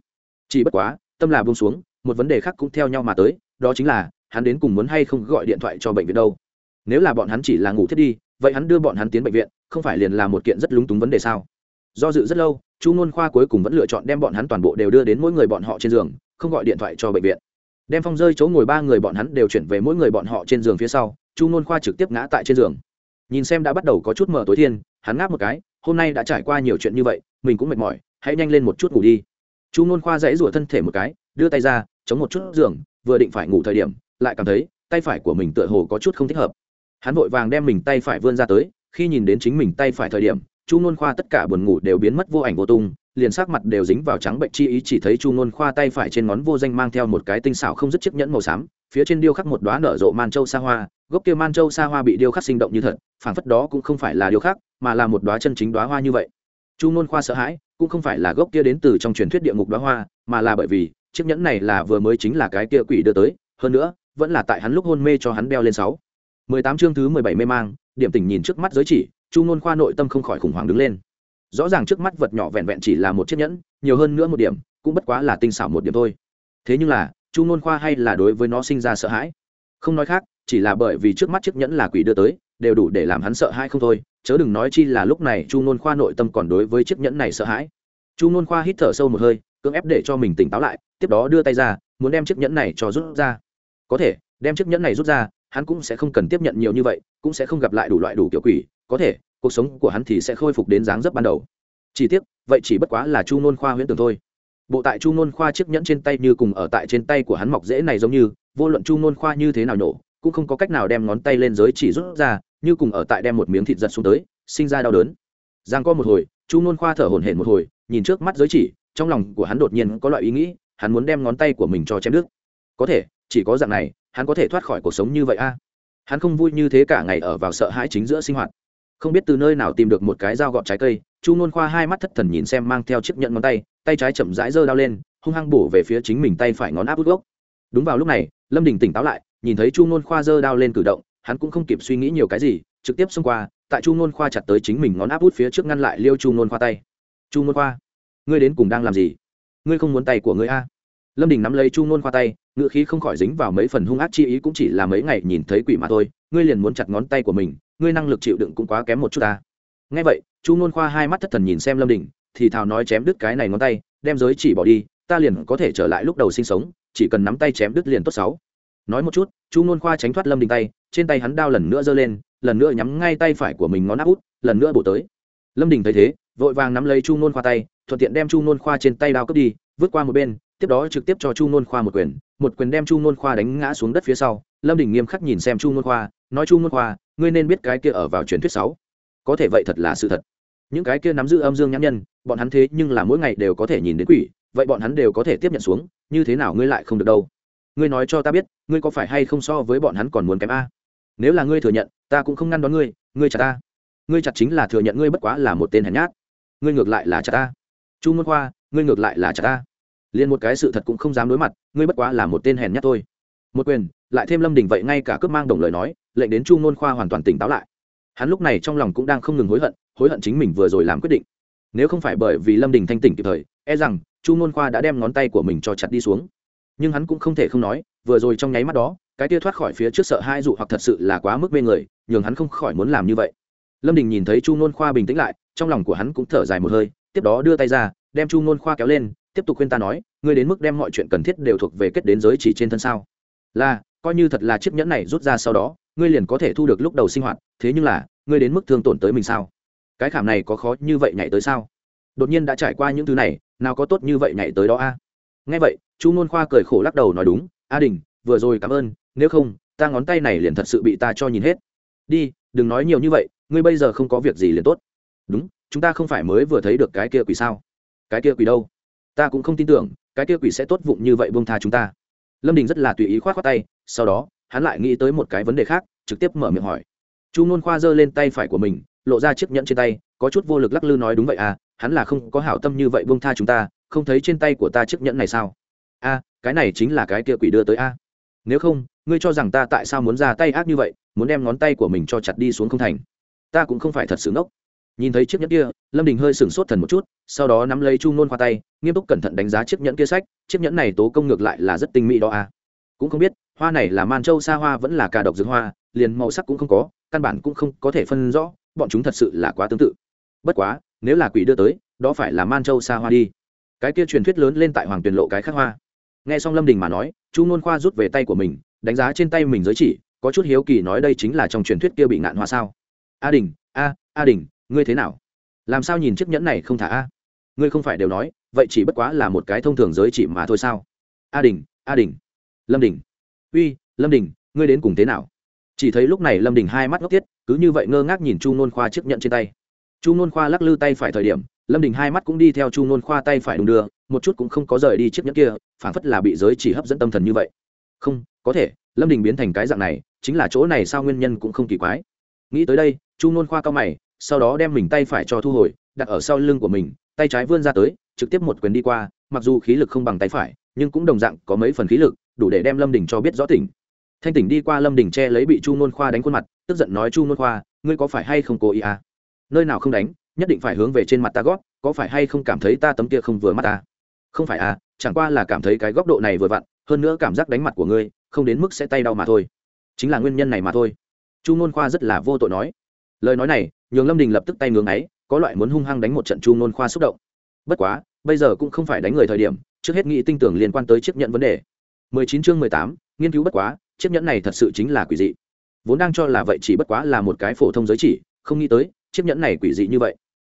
Chỉ bất quá, tâm là buông xuống, một vấn đề khác cũng theo nhau mà tới, đó chính là hắn đến cùng muốn hay không gọi điện thoại cho bệnh viện đâu. Nếu là bọn hắn chỉ là ngủ thiết đi, vậy hắn đưa bọn hắn tiến bệnh viện, không phải liền là một kiện rất lúng túng vấn đề sao? Do dự rất lâu, chu ngôn khoa cuối cùng vẫn lựa chọn đem bọn hắn toàn bộ đều đưa đến mỗi người bọn họ trên giường, không gọi điện thoại cho bệnh viện. Đem phong rơi chỗ ngồi ba người bọn hắn đều chuyển về mỗi người bọn họ trên giường phía sau, chu ngôn khoa trực tiếp ngã tại trên giường. Nhìn xem đã bắt đầu có chút mở tối thiên, hắn ngáp một cái hôm nay đã trải qua nhiều chuyện như vậy, mình cũng mệt mỏi, hãy nhanh lên một chút ngủ đi. Chu nôn khoa dãy rủa thân thể một cái, đưa tay ra, chống một chút giường, vừa định phải ngủ thời điểm, lại cảm thấy tay phải của mình tựa hồ có chút không thích hợp. Hắn vội vàng đem mình tay phải vươn ra tới, khi nhìn đến chính mình tay phải thời điểm, chu nôn khoa tất cả buồn ngủ đều biến mất vô ảnh vô tung, liền sắc mặt đều dính vào trắng bệnh chi ý chỉ thấy chu nôn khoa tay phải trên ngón vô danh mang theo một cái tinh xảo không dứt chiếc nhẫn màu xám phía trên điêu khắc một đoá nở rộ man châu sa hoa, gốc kia man châu sa hoa bị điêu khắc sinh động như thật, phảng phất đó cũng không phải là điêu khắc, mà là một đoá chân chính đoá hoa như vậy. Chu ngôn khoa sợ hãi, cũng không phải là gốc kia đến từ trong truyền thuyết địa ngục đoá hoa, mà là bởi vì, chiếc nhẫn này là vừa mới chính là cái kia quỷ đưa tới, hơn nữa, vẫn là tại hắn lúc hôn mê cho hắn đeo lên sáu. Mười tám chương thứ mười bảy mê mang, điểm tỉnh nhìn trước mắt giới chỉ, chu ngôn khoa nội tâm không khỏi khủng hoảng đứng lên. Rõ ràng trước mắt vật nhỏ vẹn vẹn chỉ là một chiếc nhẫn, nhiều hơn nữa một điểm, cũng bất quá là tinh xảo một điểm thôi. Thế nhưng là chu nôn khoa hay là đối với nó sinh ra sợ hãi? Không nói khác, chỉ là bởi vì trước mắt chiếc nhẫn là quỷ đưa tới, đều đủ để làm hắn sợ hãi không thôi. Chớ đừng nói chi là lúc này chu nôn khoa nội tâm còn đối với chiếc nhẫn này sợ hãi. Chu nôn khoa hít thở sâu một hơi, cưỡng ép để cho mình tỉnh táo lại, tiếp đó đưa tay ra, muốn đem chiếc nhẫn này cho rút ra. Có thể, đem chiếc nhẫn này rút ra, hắn cũng sẽ không cần tiếp nhận nhiều như vậy, cũng sẽ không gặp lại đủ loại đủ kiểu quỷ. Có thể, cuộc sống của hắn thì sẽ khôi phục đến dáng dấp ban đầu. Chỉ tiếc, vậy chỉ bất quá là chu nôn khoa huyễn tưởng thôi bộ tại chu nôn khoa chiếc nhẫn trên tay như cùng ở tại trên tay của hắn mọc dễ này giống như, vô luận chu nôn khoa như thế nào nhổ, cũng không có cách nào đem ngón tay lên giới chỉ rút ra, như cùng ở tại đem một miếng thịt giật xuống tới, sinh ra đau đớn. Giang co một hồi, chu nôn khoa thở hổn hển một hồi, nhìn trước mắt giới chỉ, trong lòng của hắn đột nhiên có loại ý nghĩ, hắn muốn đem ngón tay của mình cho chém đứt. Có thể, chỉ có dạng này, hắn có thể thoát khỏi cuộc sống như vậy a. Hắn không vui như thế cả ngày ở vào sợ hãi chính giữa sinh hoạt. Không biết từ nơi nào tìm được một cái dao gọt trái cây, chu nôn khoa hai mắt thất thần nhìn xem mang theo chiếc nhẫn ngón tay tay trái chậm rãi giơ đao lên, hung hăng bổ về phía chính mình tay phải ngón áp út gốc. Đúng vào lúc này, lâm đình tỉnh táo lại, nhìn thấy chu nôn khoa giơ đao lên cử động, hắn cũng không kịp suy nghĩ nhiều cái gì, trực tiếp xông qua, tại chu nôn khoa chặt tới chính mình ngón áp út phía trước ngăn lại liêu chu nôn khoa tay. Chu nôn khoa, ngươi đến cùng đang làm gì? Ngươi không muốn tay của ngươi a? Lâm đình nắm lấy chu nôn khoa tay ngự khí không khỏi dính vào mấy phần hung ác chi ý cũng chỉ là mấy ngày nhìn thấy quỷ mà thôi, ngươi liền muốn chặt ngón tay của mình, ngươi năng lực chịu đựng cũng quá kém một chút ta. Nghe vậy, chu nôn khoa hai mắt thất thần nhìn xem lâm đình thì thào nói chém đứt cái này ngón tay, đem giới chỉ bỏ đi, ta liền có thể trở lại lúc đầu sinh sống, chỉ cần nắm tay chém đứt liền tốt sáu. Nói một chút, chu nôn khoa tránh thoát lâm đình tay, trên tay hắn đao lần nữa giơ lên, lần nữa nhắm ngay tay phải của mình ngón áp út, lần nữa bổ tới. Lâm đình thấy thế, vội vàng nắm lấy chu nôn khoa tay, thuận tiện đem chu nôn khoa trên tay đao cướp đi, vứt qua một bên, tiếp đó trực tiếp cho chu nôn khoa một quyền một quyền đem chu nôn khoa đánh ngã xuống đất phía sau. Lâm đình nghiêm khắc nhìn xem chu nôn khoa, nói chu nôn khoa, ngươi nên biết cái kia ở vào truyền thuyết sáu. Có thể vậy thật là sự thật những cái kia nắm giữ âm dương nhãn nhân, bọn hắn thế nhưng là mỗi ngày đều có thể nhìn đến quỷ, vậy bọn hắn đều có thể tiếp nhận xuống, như thế nào ngươi lại không được đâu? Ngươi nói cho ta biết, ngươi có phải hay không so với bọn hắn còn muốn kém a? Nếu là ngươi thừa nhận, ta cũng không ngăn đón ngươi ngươi chặt ta. Ngươi chặt chính là thừa nhận ngươi bất quá là một tên hèn nhát. Ngươi ngược lại là chặt ta. Chu môn khoa, ngươi ngược lại là chặt ta. Liền một cái sự thật cũng không dám đối mặt, ngươi bất quá là một tên hèn nhát thôi. Một quyền, lại thêm lâm đình vậy ngay cả cướp mang đồng lời nói, lệnh đến chu môn khoa hoàn toàn tỉnh táo lại. Hắn lúc này trong lòng cũng đang không ngừng hối hận hối hận chính mình vừa rồi làm quyết định. Nếu không phải bởi vì lâm đình thanh tỉnh kịp thời e rằng chu n khoa đã đem ngón tay của mình cho chặt đi xuống. Nhưng hắn cũng không thể không nói, vừa rồi trong nháy mắt đó, cái tia thoát khỏi phía trước sợ hai dụ hoặc thật sự là quá mức bên người, nhường hắn không khỏi muốn làm như vậy. Lâm đình nhìn thấy chu nôn khoa bình tĩnh lại, trong lòng của hắn cũng thở dài một hơi, tiếp đó đưa tay ra, đem chu nôn khoa kéo lên, tiếp tục khuyên ta nói, ngươi đến mức đem mọi chuyện cần thiết đều thuộc về kết đến giới chỉ trên thân sao? Là, coi như thật là chiếc nhẫn này rút ra sau đó, ngươi liền có thể thu được lúc đầu sinh hoạt, thế nhưng là, ngươi đến mức thương tổn tới mình sao? Cái khảm này có khó như vậy nhảy tới sao? Đột nhiên đã trải qua những thứ này, nào có tốt như vậy nhảy tới đó a? Nghe vậy, chu nôn khoa cười khổ lắc đầu nói đúng, a đình, vừa rồi cảm ơn, nếu không, ta ngón tay này liền thật sự bị ta cho nhìn hết. Đi, đừng nói nhiều như vậy, ngươi bây giờ không có việc gì liền tốt. Đúng, chúng ta không phải mới vừa thấy được cái kia quỷ sao? Cái kia quỷ đâu? Ta cũng không tin tưởng, cái kia quỷ sẽ tốt vụng như vậy buông tha chúng ta. Lâm đình rất là tùy ý k h o á t khoác tay, sau đó, hắn lại nghĩ tới một cái vấn đề khác, trực tiếp mở miệng hỏi. Chu nôn khoa giơ lên tay phải của mình lộ ra chiếc nhẫn trên tay, có chút vô lực lắc lư nói đúng vậy à hắn là không có hảo tâm như vậy buông tha chúng ta, không thấy trên tay của ta chiếc nhẫn này sao? A cái này chính là cái kia quỷ đưa tới a. Nếu không, ngươi cho rằng ta tại sao muốn ra tay ác như vậy, muốn đem ngón tay của mình cho chặt đi xuống không thành. Ta cũng không phải thật sự ngốc. Nhìn thấy chiếc nhẫn kia, lâm đình hơi sửng sốt thần một chút, sau đó nắm lấy chu nôn khoa tay, nghiêm túc cẩn thận đánh giá chiếc nhẫn kia sách, chiếc nhẫn này tố công ngược lại là rất tinh mỹ đó à. cũng không biết, hoa này là man châu sa hoa vẫn là cà độc dược hoa, liền màu sắc cũng không có, căn bản cũng không có thể phân rõ bọn chúng thật sự là quá tương tự. Bất quá, nếu là quỷ đưa tới, đó phải là man châu sa hoa đi. Cái kia truyền thuyết lớn lên tại hoàng tuyền lộ cái khác hoa. Nghe xong lâm đình mà nói, chu nôn khoa rút về tay của mình, đánh giá trên tay mình giới chỉ, có chút hiếu kỳ nói đây chính là trong truyền thuyết kia bị ngạn hoa sao? A đình, a a đình, ngươi thế nào? Làm sao nhìn chiếc nhẫn này không thả a? Ngươi không phải đều nói, vậy chỉ bất quá là một cái thông thường giới chỉ mà thôi sao? A đình a đình, lâm đình. Uy, lâm đình, ngươi đến cùng thế nào? Chỉ thấy lúc này lâm đình hai mắt ngốc tiết, cứ như vậy ngơ ngác nhìn chu nôn khoa chiếc nhận trên tay. Chu nôn khoa lắc lư tay phải thời điểm, lâm đình hai mắt cũng đi theo chu nôn khoa tay phải đúng đưa, một chút cũng không có rời đi chiếc nhẫn kia, phảng phất là bị giới chỉ hấp dẫn tâm thần như vậy. Không, có thể, lâm đình biến thành cái dạng này, chính là chỗ này sao nguyên nhân cũng không kỳ quái. Nghĩ tới đây, chu nôn khoa cao mày, sau đó đem mình tay phải cho thu hồi, đặt ở sau lưng của mình, tay trái vươn ra tới, trực tiếp một quyền đi qua, mặc dù khí lực không bằng tay phải, nhưng cũng đồng dạng có mấy phần khí lực, đủ để đem lâm đình cho biết rõ tỉnh thanh tỉnh đi qua lâm đình che lấy bị chu nôn khoa đánh khuôn mặt tức giận nói chu nôn khoa ngươi có phải hay không cố ý à? nơi nào không đánh nhất định phải hướng về trên mặt ta gót có phải hay không cảm thấy ta tấm kia không vừa mắt ta? Không phải à chẳng qua là cảm thấy cái góc độ này vừa vặn hơn nữa cảm giác đánh mặt của ngươi không đến mức sẽ tay đau mà thôi. Chính là nguyên nhân này mà thôi. Chu nôn khoa rất là vô tội nói. Lời nói này nhường lâm đình lập tức tay ngưỡng ấy có loại muốn hung hăng đánh một trận chu nôn khoa xúc động. Bất quá bây giờ cũng không phải đánh người thời điểm trước hết nghĩ tinh tưởng liên quan tới chiếc nhận vấn đề. 19 chương 18, nghiên cứu bất quá chiếc nhẫn này thật sự chính là quỷ dị. Vốn đang cho là vậy chỉ bất quá là một cái phổ thông giới chỉ, không nghĩ tới, chiếc nhẫn này quỷ dị như vậy.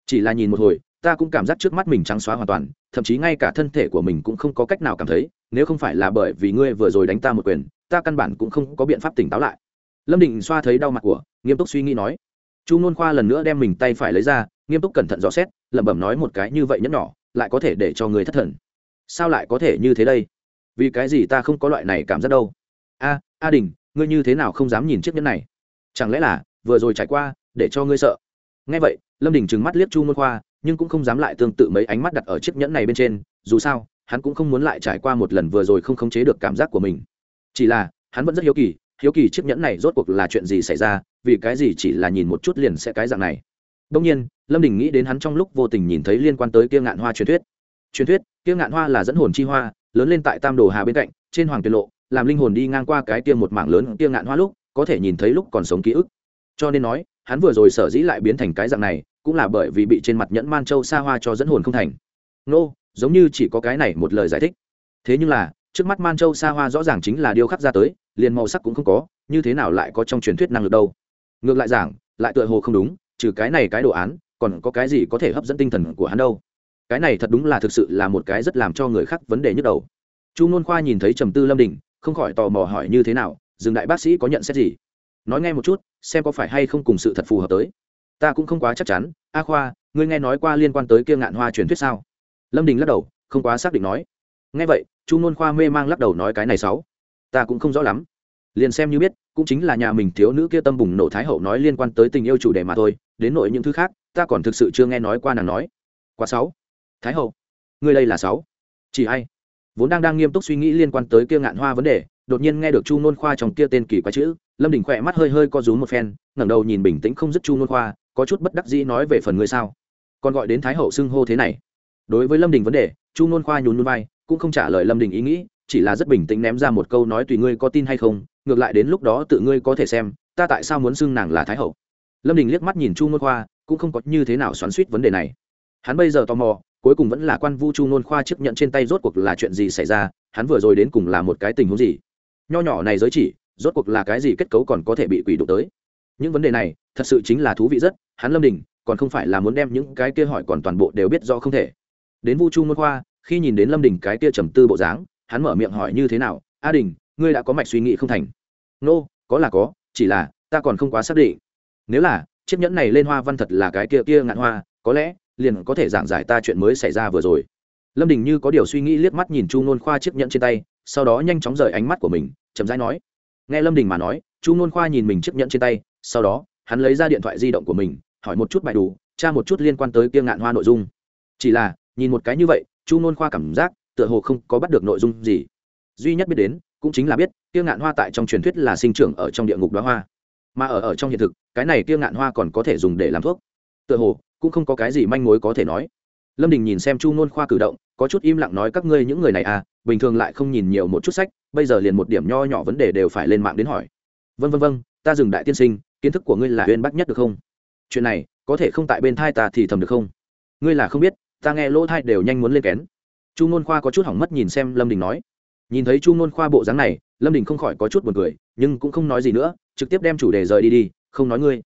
Chỉ là nhìn một hồi, ta cũng cảm giác trước mắt mình trắng xóa hoàn toàn, thậm chí ngay cả thân thể của mình cũng không có cách nào cảm thấy, nếu không phải là bởi vì ngươi vừa rồi đánh ta một quyền, ta căn bản cũng không có biện pháp tỉnh táo lại. Lâm định xoa thấy đau mặt của, nghiêm túc suy nghĩ nói. Chu nôn khoa lần nữa đem mình tay phải lấy ra, nghiêm túc cẩn thận dò xét, lẩm bẩm nói một cái như vậy nhẫn nhỏ, lại có thể để cho người thất thần. Sao lại có thể như thế đây? Vì cái gì ta không có loại này cảm giác đâu? A a đình, ngươi như thế nào không dám nhìn chiếc nhẫn này? Chẳng lẽ là vừa rồi trải qua để cho ngươi sợ? Nghe vậy, lâm đình trừng mắt liếc chu môn khoa, nhưng cũng không dám lại tương tự mấy ánh mắt đặt ở chiếc nhẫn này bên trên, dù sao, hắn cũng không muốn lại trải qua một lần vừa rồi không khống chế được cảm giác của mình. Chỉ là, hắn vẫn rất hiếu kỳ hiếu kỳ chiếc nhẫn này rốt cuộc là chuyện gì xảy ra, vì cái gì chỉ là nhìn một chút liền sẽ cái dạng này. Đông nhiên, lâm đình nghĩ đến hắn trong lúc vô tình nhìn thấy liên quan tới kia ngạn hoa truyền thuyết. Truyền thuyết, kia ngạn hoa là dẫn hồn chi hoa, lớn lên tại tam đồ hà bên cạnh, trên hoàng tiên lộ làm linh hồn đi ngang qua cái kia một mảng lớn kia ngạn hoa lúc có thể nhìn thấy lúc còn sống ký ức. Cho nên nói hắn vừa rồi sở dĩ lại biến thành cái dạng này cũng là bởi vì bị trên mặt nhẫn man châu xa hoa cho dẫn hồn không thành. Nô、no, giống như chỉ có cái này một lời giải thích. Thế nhưng là trước mắt man châu xa hoa rõ ràng chính là điêu khắc ra tới liền màu sắc cũng không có như thế nào lại có trong truyền thuyết năng lực đâu? Ngược lại giảng lại tựa hồ không đúng trừ cái này cái đồ án còn có cái gì có thể hấp dẫn tinh thần của hắn đâu? Cái này thật đúng là thực sự là một cái rất làm cho người khác vấn đề nhức đầu. Chu nôn khoa nhìn thấy trầm tư lâm đình không khỏi tò mò hỏi như thế nào dừng đại bác sĩ có nhận xét gì? Nói nghe một chút, xem có phải hay không cùng sự thật phù hợp tới. Ta cũng không quá chắc chắn. A khoa, ngươi nghe nói qua liên quan tới kia ngạn hoa truyền thuyết sao? Lâm đình lắc đầu, không quá xác định nói. Nghe vậy, chu n khoa mê mang lắc đầu nói cái này sáu ta cũng không rõ lắm. Liền xem như biết, cũng chính là nhà mình thiếu nữ kia tâm bùng nổ thái hậu nói liên quan tới tình yêu chủ đề mà thôi, đến nội những thứ khác, ta còn thực sự chưa nghe nói qua nàng nói. Quá sáu thái hậu, ngươi đây là sáu chỉ ai vốn đang đang nghiêm túc suy nghĩ liên quan tới kia ngạn hoa vấn đề, đột nhiên nghe được chu nôn khoa trong kia tên kỳ quái chữ, lâm đình khỏe mắt hơi hơi co rúm một phen, ngẩng đầu nhìn bình tĩnh không dứt chu nôn khoa, có chút bất đắc dĩ nói về phần ngươi sao. Còn gọi đến thái hậu xưng hô thế này. Đối với lâm đình vấn đề, chu nôn khoa nhún núi vai, cũng không trả lời lâm đình ý nghĩ, chỉ là rất bình tĩnh ném ra một câu nói tùy ngươi có tin hay không, ngược lại đến lúc đó tự ngươi có thể xem, ta tại sao muốn xưng nàng là thái hậu. Lâm đình liếc mắt nhìn chu nôn khoa, cũng không có như thế nào xoắn suýt vấn đề này. Hắn bây giờ tò mò cuối cùng vẫn là quan vu chu nôn khoa chấp nhận trên tay rốt cuộc là chuyện gì xảy ra hắn vừa rồi đến cùng là một cái tình huống gì? Nho nhỏ này giới chỉ rốt cuộc là cái gì kết cấu còn có thể bị quỷ đụng tới? Những vấn đề này thật sự chính là thú vị rất hắn lâm đình còn không phải là muốn đem những cái kia hỏi còn toàn bộ đều biết do không thể. Đến vu chu nôn khoa khi nhìn đến lâm đình cái kia trầm tư bộ dáng hắn mở miệng hỏi như thế nào a đình ngươi đã có mạch suy nghĩ không thành? Nô、no, có là có chỉ là ta còn không quá xác định. Nếu là chiếc nhẫn này lên hoa văn thật là cái kia kia ngạn hoa có lẽ liền có thể giảng giải ta chuyện mới xảy ra vừa rồi. Lâm đình như có điều suy nghĩ liếc mắt nhìn chu nôn khoa chiếc nhẫn trên tay, sau đó nhanh chóng rời ánh mắt của mình, chậm rãi nói. Nghe lâm đình mà nói, chu nôn khoa nhìn mình chiếc nhẫn trên tay, sau đó, hắn lấy ra điện thoại di động của mình, hỏi một chút bài đủ, tra một chút liên quan tới kiêng ngạn hoa nội dung. Chỉ là, nhìn một cái như vậy, chu nôn khoa cảm giác, tựa hồ không có bắt được nội dung gì. Duy nhất biết đến, cũng chính là biết kiêng ngạn hoa tại trong truyền thuyết là sinh trưởng ở trong địa ngục đoá hoa. Mà ở ở trong hiện thực, cái này kiêng ngạn hoa còn có thể dùng để làm thuốc. Tựa hồ cũng không có cái gì manh mối có thể nói. Lâm đình nhìn xem chu nôn khoa cử động, có chút im lặng nói các ngươi những người này à bình thường lại không nhìn nhiều một chút sách, bây giờ liền một điểm nho nhỏ vấn đề đều phải lên mạng đến hỏi. Vân vân vân ta dừng đại tiên sinh, kiến thức của ngươi là uyên bắc nhất được không? Chuyện này, có thể không tại bên thai ta thì thầm được không? Ngươi là không biết, ta nghe lỗ thai đều nhanh muốn lên kén. Chu nôn khoa có chút hỏng mất nhìn xem lâm đình nói. Nhìn thấy chu nôn khoa bộ dáng này, lâm đình không khỏi có chút b u ồ n cười, nhưng cũng không nói gì nữa, trực tiếp đem chủ đề rời đi đi, không nói ngươi.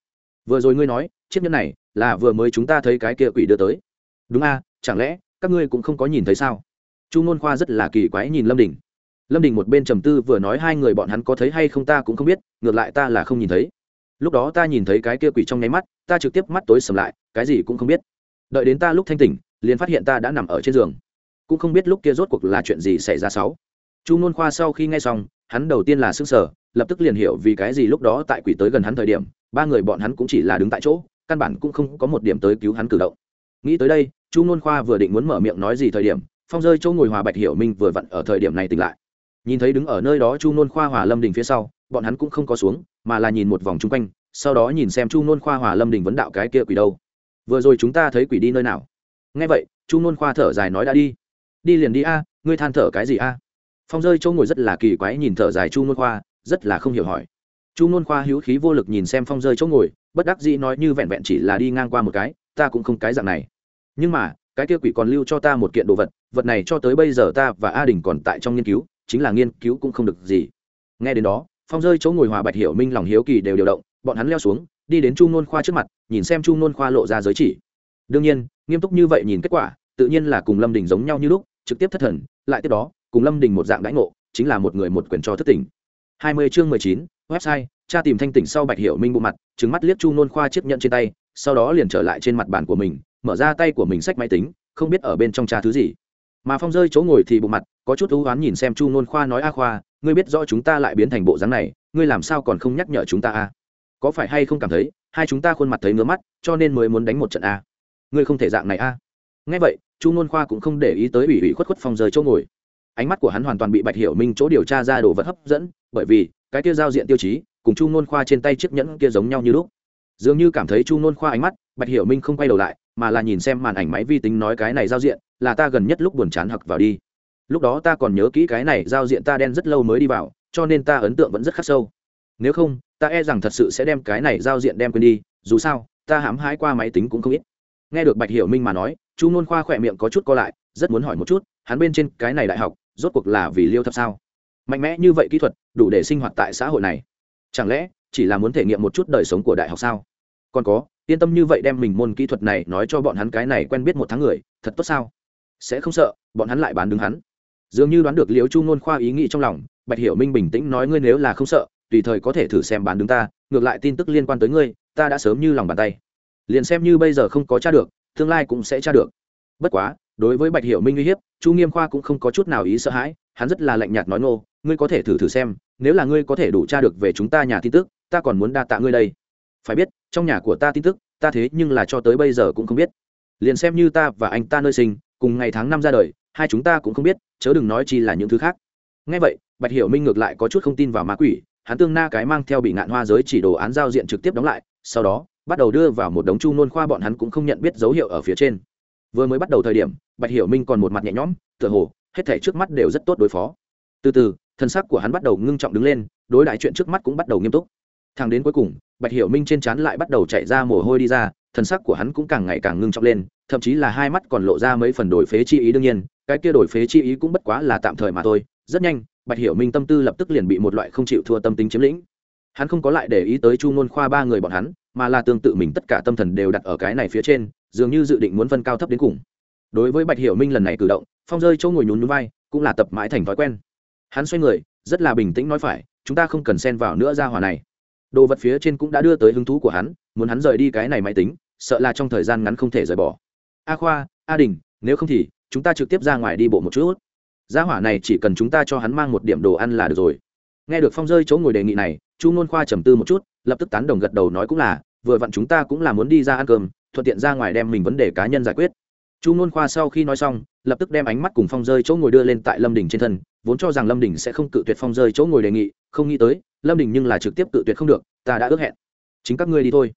Vừa rồi ngươi nói, chiếc nhẫn này là vừa mới chúng ta thấy cái kia quỷ đưa tới. Đúng a, chẳng lẽ các ngươi cũng không có nhìn thấy sao? Chu nôn khoa rất là kỳ quái nhìn lâm đình. Lâm đình một bên trầm tư vừa nói hai người bọn hắn có thấy hay không ta cũng không biết, ngược lại ta là không nhìn thấy. Lúc đó ta nhìn thấy cái kia quỷ trong nháy mắt, ta trực tiếp mắt tối sầm lại, cái gì cũng không biết. Đợi đến ta lúc thanh tỉnh, liền phát hiện ta đã nằm ở trên giường. Cũng không biết lúc kia rốt cuộc là chuyện gì xảy ra sáu. Chu nôn khoa sau khi nghe xong, hắn đầu tiên là s ư n g sở lập tức liền hiểu vì cái gì lúc đó tại quỷ tới gần hắn thời điểm, ba người bọn hắn cũng chỉ là đứng tại chỗ căn bản cũng không có một điểm tới cứu hắn cử động. Nghĩ tới đây, chu nôn khoa vừa định muốn mở miệng nói gì thời điểm, phong rơi chỗ ngồi hòa bạch hiểu minh vừa vặn ở thời điểm này tỉnh lại. Nhìn thấy đứng ở nơi đó chu nôn khoa hòa lâm đình phía sau, bọn hắn cũng không có xuống, mà là nhìn một vòng chung quanh, sau đó nhìn xem chu nôn khoa hòa lâm đình vấn đạo cái kia quỷ đâu. Vừa rồi chúng ta thấy quỷ đi nơi nào? Nghe vậy, chu nôn khoa thở dài nói đã đi. Đi liền đi a, ngươi than thở cái gì a? Phong rơi châu ngồi rất là kỳ quái nhìn thở dài chu nôn khoa, rất là không hiểu hỏi. Chu nôn khoa hữu khí vô lực nhìn xem phong rơi chỗ ngồi bất đắc dĩ nói như vẹn vẹn chỉ là đi ngang qua một cái, ta cũng không cái dạng này. Nhưng mà, cái kia quỷ còn lưu cho ta một kiện đồ vật vật này cho tới bây giờ ta và a đình còn tại trong nghiên cứu, chính là nghiên cứu cũng không được gì. Nghe đến đó, phong rơi chỗ ngồi hòa bạch hiểu minh lòng hiếu kỳ đều điều động, bọn hắn leo xuống, đi đến chu nôn khoa trước mặt, nhìn xem chu nôn khoa lộ ra giới chỉ. Đương nhiên, nghiêm túc như vậy nhìn kết quả, tự nhiên là cùng lâm đình giống nhau như lúc, trực tiếp thất thần, lại tiếp đó, cùng lâm đình một dạng đãi ngộ, chính là một người một quyền cho thất tỉnh. hai mươi chương mười chín, website cha tìm thanh tỉnh sau bạch hiểu minh bộ mặt trứng mắt liếc chu nôn khoa chiếc nhận trên tay, sau đó liền trở lại trên mặt bàn của mình, mở ra tay của mình sách máy tính, không biết ở bên trong cha thứ gì. Mà phong rơi chỗ ngồi thì bộ mặt, có chút thú oán nhìn xem chu nôn khoa nói, a khoa, ngươi biết rõ chúng ta lại biến thành bộ dáng này, ngươi làm sao còn không nhắc nhở chúng ta a? Có phải hay không cảm thấy, hai chúng ta khuôn mặt thấy ngứa mắt, cho nên mới muốn đánh một trận a? Ngươi không thể dạng này a. Nghe vậy, chu nôn khoa cũng không để ý tới ủy ủy khuất khuất phong rơi chỗ ngồi. Ánh mắt của hắn hoàn toàn bị bạch hiểu minh chỗ điều tra ra đồ vật hấp dẫn, bởi vì, cái kia giao diện tiêu chí cùng chu nôn khoa trên tay chiếc nhẫn kia giống nhau như lúc. Dường như cảm thấy chu nôn khoa ánh mắt, bạch hiểu minh không quay đầu lại, mà là nhìn xem màn ảnh máy vi tính nói cái này giao diện, là ta gần nhất lúc buồn chán hặc vào đi. Lúc đó ta còn nhớ kỹ cái này giao diện ta đen rất lâu mới đi vào, cho nên ta ấn tượng vẫn rất khắc sâu. Nếu không, ta e rằng thật sự sẽ đem cái này giao diện đem quên đi, dù sao, ta hãm hái qua máy tính cũng không ít. Nghe được bạch hiểu minh mà nói, chu nôn khoa khỏe miệng có chút co lại, rất muốn hỏi một chút, hắn bên trên cái này đại học, rốt cuộc là vì liêu thập sao? Mạnh mẽ như vậy kỹ thuật, đủ để sinh hoạt tại xã hội này chẳng lẽ chỉ là muốn thể nghiệm một chút đời sống của đại học sao? Còn có, yên tâm như vậy đem mình môn kỹ thuật này nói cho bọn hắn cái này quen biết một tháng người, thật tốt sao? Sẽ không sợ, bọn hắn lại bán đứng hắn. Dường như đoán được liễu chu nôn khoa ý nghĩ trong lòng, bạch hiểu minh bình tĩnh nói ngươi nếu là không sợ, tùy thời có thể thử xem bán đứng ta, ngược lại tin tức liên quan tới ngươi, ta đã sớm như lòng bàn tay. Liền xem như bây giờ không có t r a được, tương lai cũng sẽ t r a được. Bất quá, đối với bạch hiểu minh uy hiếp, chu nghiêm khoa cũng không có chút nào ý sợ hãi hắn rất là lạnh nhạt nói ngô, ngươi có thể thử thử xem, nếu là ngươi có thể đủ t r a được về chúng ta nhà tin tức, ta còn muốn đa tạ ngươi đây. Phải biết, trong nhà của ta tin tức, ta thế nhưng là cho tới bây giờ cũng không biết. Liền xem như ta và anh ta nơi sinh, cùng ngày tháng năm ra đời, hai chúng ta cũng không biết, chớ đừng nói chi là những thứ khác. Ngay vậy, bạch hiểu minh ngược lại có chút không tin vào ma quỷ, hắn tương na cái mang theo bị ngạn hoa giới chỉ đồ án giao diện trực tiếp đóng lại, sau đó, bắt đầu đưa vào một đống chu nôn khoa bọn hắn cũng không nhận biết dấu hiệu ở phía trên. Vừa mới bắt đầu thời điểm, bạch hiểu minh còn một mặt nhẹ nhõm, tựa hồ hết thể trước mắt đều rất tốt đối phó. Từ từ, thân sắc của hắn bắt đầu ngưng trọng đứng lên, đối đại chuyện trước mắt cũng bắt đầu nghiêm túc. Thang đến cuối cùng, bạch hiểu minh trên trán lại bắt đầu chạy ra mồ hôi đi ra, thân sắc của hắn cũng càng ngày càng ngưng trọng lên, thậm chí là hai mắt còn lộ ra mấy phần đổi phế chi ý đương nhiên, cái kia đổi phế chi ý cũng bất quá là tạm thời mà thôi. Rất nhanh, bạch hiểu minh tâm tư lập tức liền bị một loại không chịu thua tâm tính chiếm lĩnh. Hắn không có lại để ý tới chu ngôn khoa ba người bọn hắn, mà là tương tự mình tất cả tâm thần đều đặt ở cái này phía trên, dường như dự định muốn phân cao thấp đến cùng đối với bạch hiểu minh lần này cử động, phong rơi chỗ ngồi nhún núi vai, cũng là tập mãi thành thói quen. Hắn xoay người, rất là bình tĩnh nói phải, chúng ta không cần xen vào nữa ra hòa này. Đồ vật phía trên cũng đã đưa tới hứng thú của hắn, muốn hắn rời đi cái này máy tính, sợ là trong thời gian ngắn không thể rời bỏ. A khoa, a đình, nếu không thì chúng ta trực tiếp ra ngoài đi bộ một chút. Gia hỏa này chỉ cần chúng ta cho hắn mang một điểm đồ ăn là được rồi. Nghe được phong rơi chỗ ngồi đề nghị này, chu nôn khoa trầm tư một chút, lập tức tán đồng gật đầu nói cũng là, vừa vặn chúng ta cũng là muốn đi ra ăn cơm, thuận tiện ra ngoài đem mình vấn đề cá nhân giải quyết chu nôn khoa sau khi nói xong lập tức đem ánh mắt cùng phong rơi chỗ ngồi đưa lên tại lâm đình trên thân vốn cho rằng lâm đình sẽ không cự tuyệt phong rơi chỗ ngồi đề nghị không nghĩ tới lâm đình nhưng là trực tiếp cự tuyệt không được ta đã ước hẹn. Chính các ngươi đi thôi.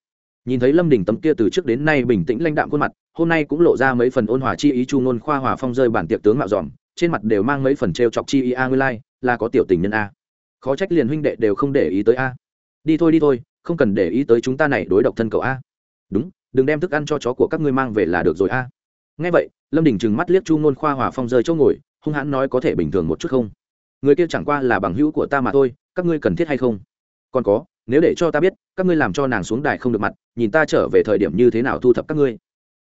Nhìn thấy lâm đình tấm kia từ trước đến nay bình tĩnh lãnh đạm khuôn mặt hôm nay cũng lộ ra mấy phần ôn hòa chi ý chu nôn khoa hòa phong rơi bản tiệc tướng mạo dòm trên mặt đều mang mấy phần t r e o chọc chi ý a nguyên lai、like, là có tiểu tình nhân a. Khó trách liền huynh đệ đều không để ý tới a. Đi thôi đi thôi không cần để ý tới chúng ta này đối độc thân cậu a. Đúng đừng đem thức ăn cho chó của các ngươi mang về là được rồi a ngay vậy, lâm đình trừng mắt liếc chu ngôn khoa hòa phong rơi chỗ ngồi, hung hãn nói có thể bình thường một chút không? Người kia chẳng qua là bằng hữu của ta mà thôi, các ngươi cần thiết hay không? Còn có, nếu để cho ta biết, các ngươi làm cho nàng xuống đài không được mặt, nhìn ta trở về thời điểm như thế nào thu thập các ngươi.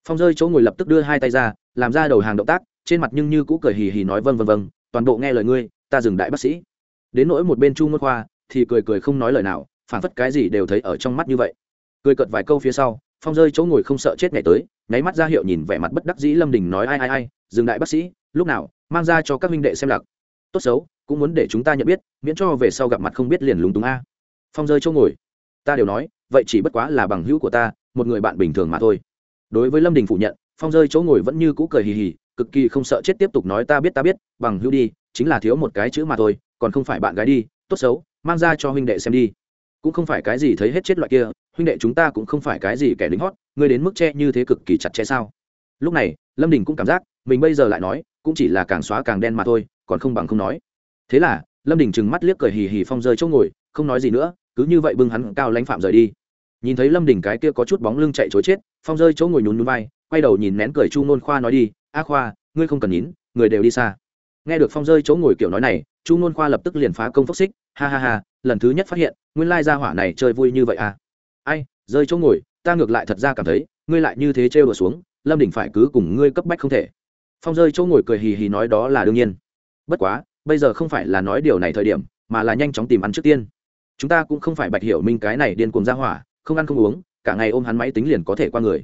Phong rơi chỗ ngồi lập tức đưa hai tay ra, làm ra đầu hàng động tác, trên mặt nhưng như cũ cười hì hì nói vâng vâng vâng toàn bộ nghe lời ngươi, ta dừng đại bác sĩ. Đến nỗi một bên chu ngôn khoa, thì cười cười không nói lời nào phản phất cái gì đều thấy ở trong mắt như vậy. Cười cợt vài câu phía sau, phong rơi chỗ ngồi không sợ chết ngày tới nháy mắt ra hiệu nhìn vẻ mặt bất đắc dĩ lâm đình nói, ai ai ai, dừng đại bác sĩ, lúc nào, mang ra cho các minh đệ xem lặc tốt xấu, cũng muốn để chúng ta nhận biết, miễn cho về sau gặp mặt không biết liền lúng túng a. Phong rơi chỗ ngồi. Ta đều nói, vậy chỉ bất quá là bằng hữu của ta, một người bạn bình thường mà thôi. Đối với lâm đình phủ nhận, phong rơi chỗ ngồi vẫn như cũ cười hì hì, cực kỳ không sợ chết tiếp tục nói, ta biết ta biết, bằng hữu đi, chính là thiếu một cái chữ mà thôi, còn không phải bạn gái đi, tốt xấu, mang ra cho huynh đệ xem đi. Cũng không phải cái gì thấy hết chết loại kia huynh đệ chúng ta cũng không phải cái gì kẻ lính hót, ngươi đến mức che như thế cực kỳ chặt chẽ sao? Lúc này, lâm đình cũng cảm giác, mình bây giờ lại nói, cũng chỉ là càng xóa càng đen mà thôi, còn không bằng không nói. Thế là, lâm đình trừng mắt liếc cười hì hì phong rơi chỗ ngồi, không nói gì nữa, cứ như vậy bưng hắn cao lãnh phạm rời đi. Nhìn thấy lâm đình cái kia có chút bóng lưng chạy chối chết, phong rơi chỗ ngồi nhún nhún vai, quay đầu nhìn nén cười chu nôn khoa nói đi, a khoa, ngươi không cần nhín người đều đi xa. Nghe được phong rơi chỗ ngồi kiểu nói này, chu nôn khoa lập tức liền phá công phốc xích, ha ha ha, lần thứ nhất phát hiện, nguyên lai gia hỏa này chơi vui như vậy à ai rơi chỗ ngồi ta ngược lại thật ra cảm thấy ngươi lại như thế trêu đùa xuống lâm đình phải cứ cùng ngươi cấp bách không thể. Phong rơi chỗ ngồi cười hì hì nói đó là đương nhiên. Bất quá bây giờ không phải là nói điều này thời điểm mà là nhanh chóng tìm ăn trước tiên. Chúng ta cũng không phải bạch hiểu minh cái này điên cuồng ra hỏa không ăn không uống cả ngày ôm hắn máy tính liền có thể qua người.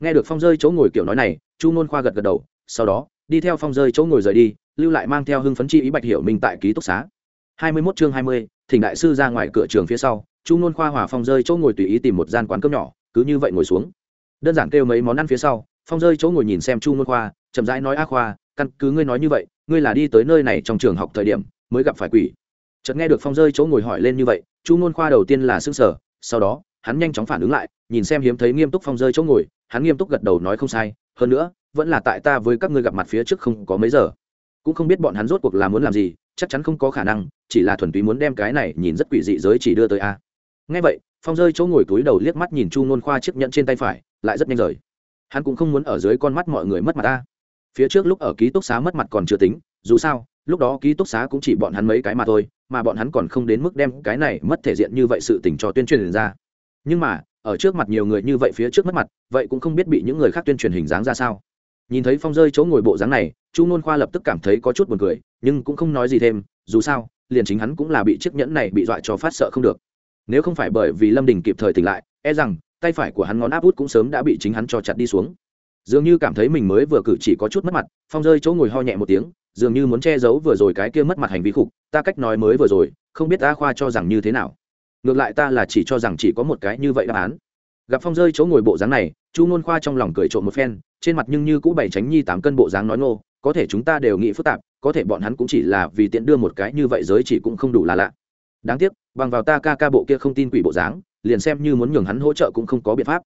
Nghe được phong rơi chỗ ngồi kiểu nói này chu ngôn khoa gật gật đầu sau đó đi theo phong rơi chỗ ngồi rời đi lưu lại mang theo hưng phấn chi ý bạch hiểu minh tại ký túc xá. Hai mươi 21 chương hai mươi, thỉnh đại sư ra ngoài cửa trường phía sau chu nôn khoa hòa phong rơi chỗ ngồi tùy ý tìm một gian quán cơm nhỏ, cứ như vậy ngồi xuống. Đơn giản kêu mấy món ăn phía sau, phong rơi chỗ ngồi nhìn xem chu nôn khoa, chậm rãi nói, a khoa, căn cứ ngươi nói như vậy, ngươi là đi tới nơi này trong trường học thời điểm mới gặp phải quỷ. Chợt nghe được phong rơi chỗ ngồi hỏi lên như vậy, chu nôn khoa đầu tiên là s ư n g sở sau đó, hắn nhanh chóng phản ứng lại, nhìn xem hiếm thấy nghiêm túc phong rơi chỗ ngồi, hắn nghiêm túc gật đầu nói, không sai, hơn nữa, vẫn là tại ta với các ngươi gặp mặt phía trước không có mấy giờ. Cũng không biết bọn hắn rốt cuộc là muốn làm gì, chắc chắn không có khả năng, chỉ là thuần túy muốn đem cái này nhìn rất quỷ dị giới chỉ đưa tới a ngay vậy, phong rơi chỗ ngồi túi đầu liếc mắt nhìn chu nôn khoa chiếc nhẫn trên tay phải, lại rất nhanh rời. Hắn cũng không muốn ở dưới con mắt mọi người mất mặt ta. Phía trước lúc ở ký túc xá mất mặt còn chưa tính, dù sao, lúc đó ký túc xá cũng chỉ bọn hắn mấy cái mà thôi, mà bọn hắn còn không đến mức đem cái này mất thể diện như vậy sự tình cho tuyên truyền ra. Nhưng mà, ở trước mặt nhiều người như vậy phía trước mất mặt, vậy cũng không biết bị những người khác tuyên truyền hình dáng ra sao. Nhìn thấy phong rơi chỗ ngồi bộ dáng này, chu nôn khoa lập tức cảm thấy có chút buồn cười, nhưng cũng không nói gì thêm, dù sao, liền chính hắn cũng là bị chiếc nhẫn này bị dọa cho phát sợ không được nếu không phải bởi vì lâm đình kịp thời tỉnh lại e rằng tay phải của hắn ngón áp út cũng sớm đã bị chính hắn cho chặt đi xuống. Dường như cảm thấy mình mới vừa cử chỉ có chút mất mặt, phong rơi chỗ ngồi ho nhẹ một tiếng, dường như muốn che giấu vừa rồi cái kia mất mặt hành vi khục, ta cách nói mới vừa rồi, không biết ta khoa cho rằng như thế nào. Ngược lại ta là chỉ cho rằng chỉ có một cái như vậy đáp án. Gặp phong rơi chỗ ngồi bộ dáng này, chu nôn khoa trong lòng cười trộm một phen, trên mặt nhưng như cũ bày tránh nhi tám cân bộ dáng nói ngô, có thể chúng ta đều nghĩ phức tạp, có thể bọn hắn cũng chỉ là vì tiện đưa một cái như vậy giới chỉ cũng không đủ là lạ đáng tiếc, bằng vào ta ca ca bộ kia không tin quỷ bộ dáng, liền xem như muốn nhường hắn hỗ trợ cũng không có biện pháp.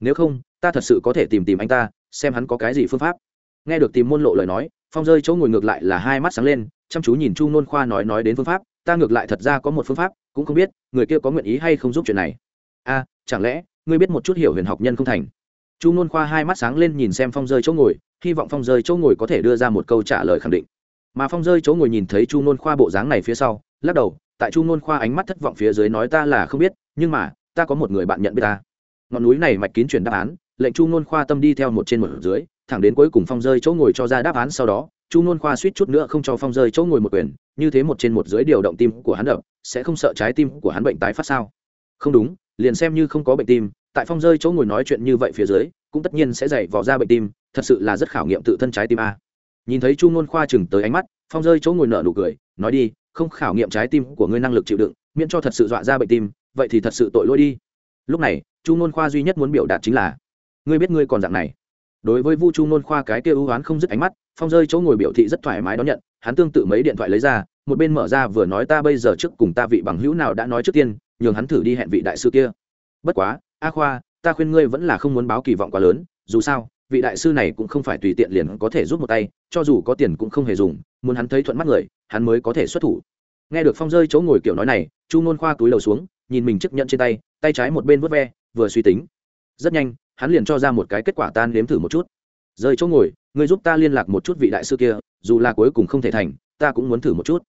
Nếu không, ta thật sự có thể tìm tìm anh ta, xem hắn có cái gì phương pháp. Nghe được tìm môn lộ lời nói, phong rơi chỗ ngồi ngược lại là hai mắt sáng lên, chăm chú nhìn chu nôn khoa nói nói đến phương pháp, ta ngược lại thật ra có một phương pháp, cũng không biết, người kia có nguyện ý hay không giúp chuyện này. A, chẳng lẽ, ngươi biết một chút hiểu huyền học nhân không thành? Chu nôn khoa hai mắt sáng lên nhìn xem phong rơi chỗ ngồi, hy vọng phong rơi chỗ ngồi có thể đưa ra một câu trả lời khẳng định. Mà phong rơi chỗ ngồi nhìn thấy chu nôn khoa bộ dáng này phía sau, lắc đầu tại chu ngôn khoa ánh mắt thất vọng phía dưới nói ta là không biết, nhưng mà, ta có một người bạn nhận biết ta. Ngọn núi này mạch kín chuyển đáp án, lệnh chu ngôn khoa tâm đi theo một trên một dưới, thẳng đến cuối cùng phong rơi chỗ ngồi cho ra đáp án sau đó, chu ngôn khoa suýt chút nữa không cho phong rơi chỗ ngồi một quyền, như thế một trên một dưới điều động tim của hắn đập, sẽ không sợ trái tim của hắn bệnh tái phát sao? Không đúng, liền xem như không có bệnh tim, tại phong rơi chỗ ngồi nói chuyện như vậy phía dưới, cũng tất nhiên sẽ dày vỏ ra bệnh tim, thật sự là rất khảo nghiệm tự thân trái tim a. Nhìn thấy chu ngôn khoa chừng tới ánh mắt, phong rơi chỗ ngồi nở nụ cười, nói đi không khảo nghiệm trái tim của ngươi năng lực chịu đựng, miễn cho thật sự dọa ra bệnh tim, vậy thì thật sự tội lỗi đi. Lúc này, chu n khoa duy nhất muốn biểu đạt chính là, ngươi biết ngươi còn dạng này. Đối với vu chu n khoa cái kia ưu oán không dứt ánh mắt, phong rơi chỗ ngồi biểu thị rất thoải mái đón nhận, hắn tương tự mấy điện thoại lấy ra, một bên mở ra vừa nói ta bây giờ trước cùng ta vị bằng hữu nào đã nói trước tiên, nhường hắn thử đi hẹn vị đại sư kia. Bất quá, a khoa, ta khuyên ngươi vẫn là không muốn báo kỳ vọng quá lớn, dù sao, vị đại sư này cũng không phải tùy tiện liền có thể rút một tay, cho dù có tiền cũng không hề dùng muốn hắn thấy thuận mắt người, hắn mới có thể xuất thủ. Nghe được phong rơi chỗ ngồi kiểu nói này, chu ngôn khoa túi đầu xuống, nhìn mình chiếc nhẫn trên tay tay trái một bên vớt ve, vừa suy tính. Rất nhanh, hắn liền cho ra một cái kết quả tan nếm thử một chút. Rơi chỗ ngồi người giúp ta liên lạc một chút vị đại sư kia, dù là cuối cùng không thể thành, ta cũng muốn thử một chút.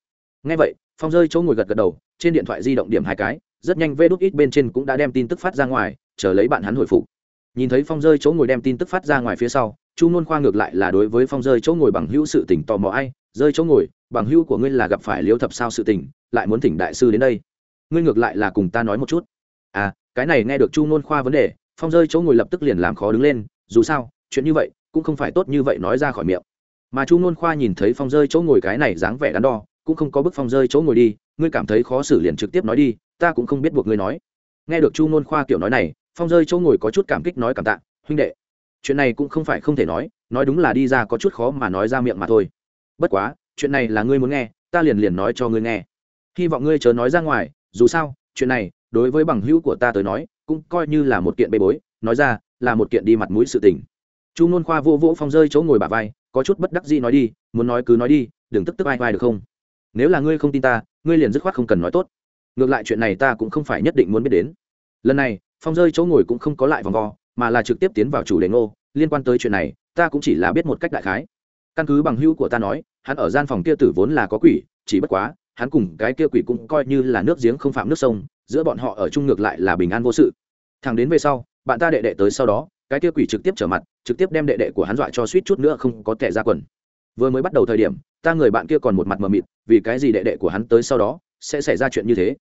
Nghe vậy, phong rơi chỗ ngồi gật gật đầu, trên điện thoại di động điểm hai cái, rất nhanh vê đút ít bên trên cũng đã đem tin tức phát ra ngoài, chờ lấy bạn hắn hồi phục. Nhìn thấy phong rơi chỗ ngồi đem tin tức phát ra ngoài phía sau chu nôn khoa ngược lại là đối với phong rơi chỗ ngồi bằng hữu sự tỉnh tò mò ai, rơi chỗ ngồi, bằng hữu của ngươi là gặp phải liêu thập sao sự tỉnh lại muốn thỉnh đại sư đến đây. Ngươi ngược lại là cùng ta nói một chút. À cái này nghe được chu nôn khoa vấn đề, phong rơi chỗ ngồi lập tức liền làm khó đứng lên, dù sao, chuyện như vậy cũng không phải tốt như vậy nói ra khỏi miệng. Mà chu nôn khoa nhìn thấy phong rơi chỗ ngồi cái này dáng vẻ đắn đo, cũng không có bức phong rơi chỗ ngồi đi, ngươi cảm thấy khó xử liền trực tiếp nói đi, ta cũng không biết buộc ngươi nói. Nghe được chu nôn khoa kiểu nói này, phong rơi chỗ ngồi có chút cảm kích nói cảm tạ, huynh đệ chuyện này cũng không phải không thể nói nói đúng là đi ra có chút khó mà nói ra miệng mà thôi. Bất quá, chuyện này là ngươi muốn nghe, ta liền liền nói cho ngươi nghe. Hy vọng ngươi chớ nói ra ngoài, dù sao, chuyện này, đối với bằng hữu của ta tới nói, cũng coi như là một kiện bê bối, nói ra, là một kiện đi mặt mũi sự tình. Chu nôn khoa vô vỗ phong rơi chỗ ngồi bà vai, có chút bất đắc dĩ nói đi, muốn nói cứ nói đi, đừng tức tức ai vai được không? Nếu là ngươi không tin ta, ngươi liền dứt khoát không cần nói tốt. Ngược lại chuyện này ta cũng không phải nhất định muốn biết đến. Lần này, phong rơi chỗ ngồi cũng không có lại vòng vo mà là trực tiếp tiến vào chủ đề ngô, liên quan tới chuyện này, ta cũng chỉ là biết một cách đại khái. Căn cứ bằng hữu của ta nói, hắn ở gian phòng kia tử vốn là có quỷ, chỉ bất quá, hắn cùng cái kia quỷ cũng coi như là nước giếng không phạm nước sông, giữa bọn họ ở chung ngược lại là bình an vô sự. Thằng đến về sau, bạn ta đệ đệ tới sau đó, cái kia quỷ trực tiếp trở mặt, trực tiếp đem đệ đệ của hắn dọa cho suýt chút nữa không có tệ ra quần. Vừa mới bắt đầu thời điểm, ta người bạn kia còn một mặt mờ mịt, vì cái gì đệ đệ của hắn tới sau đó, sẽ xảy ra chuyện như thế?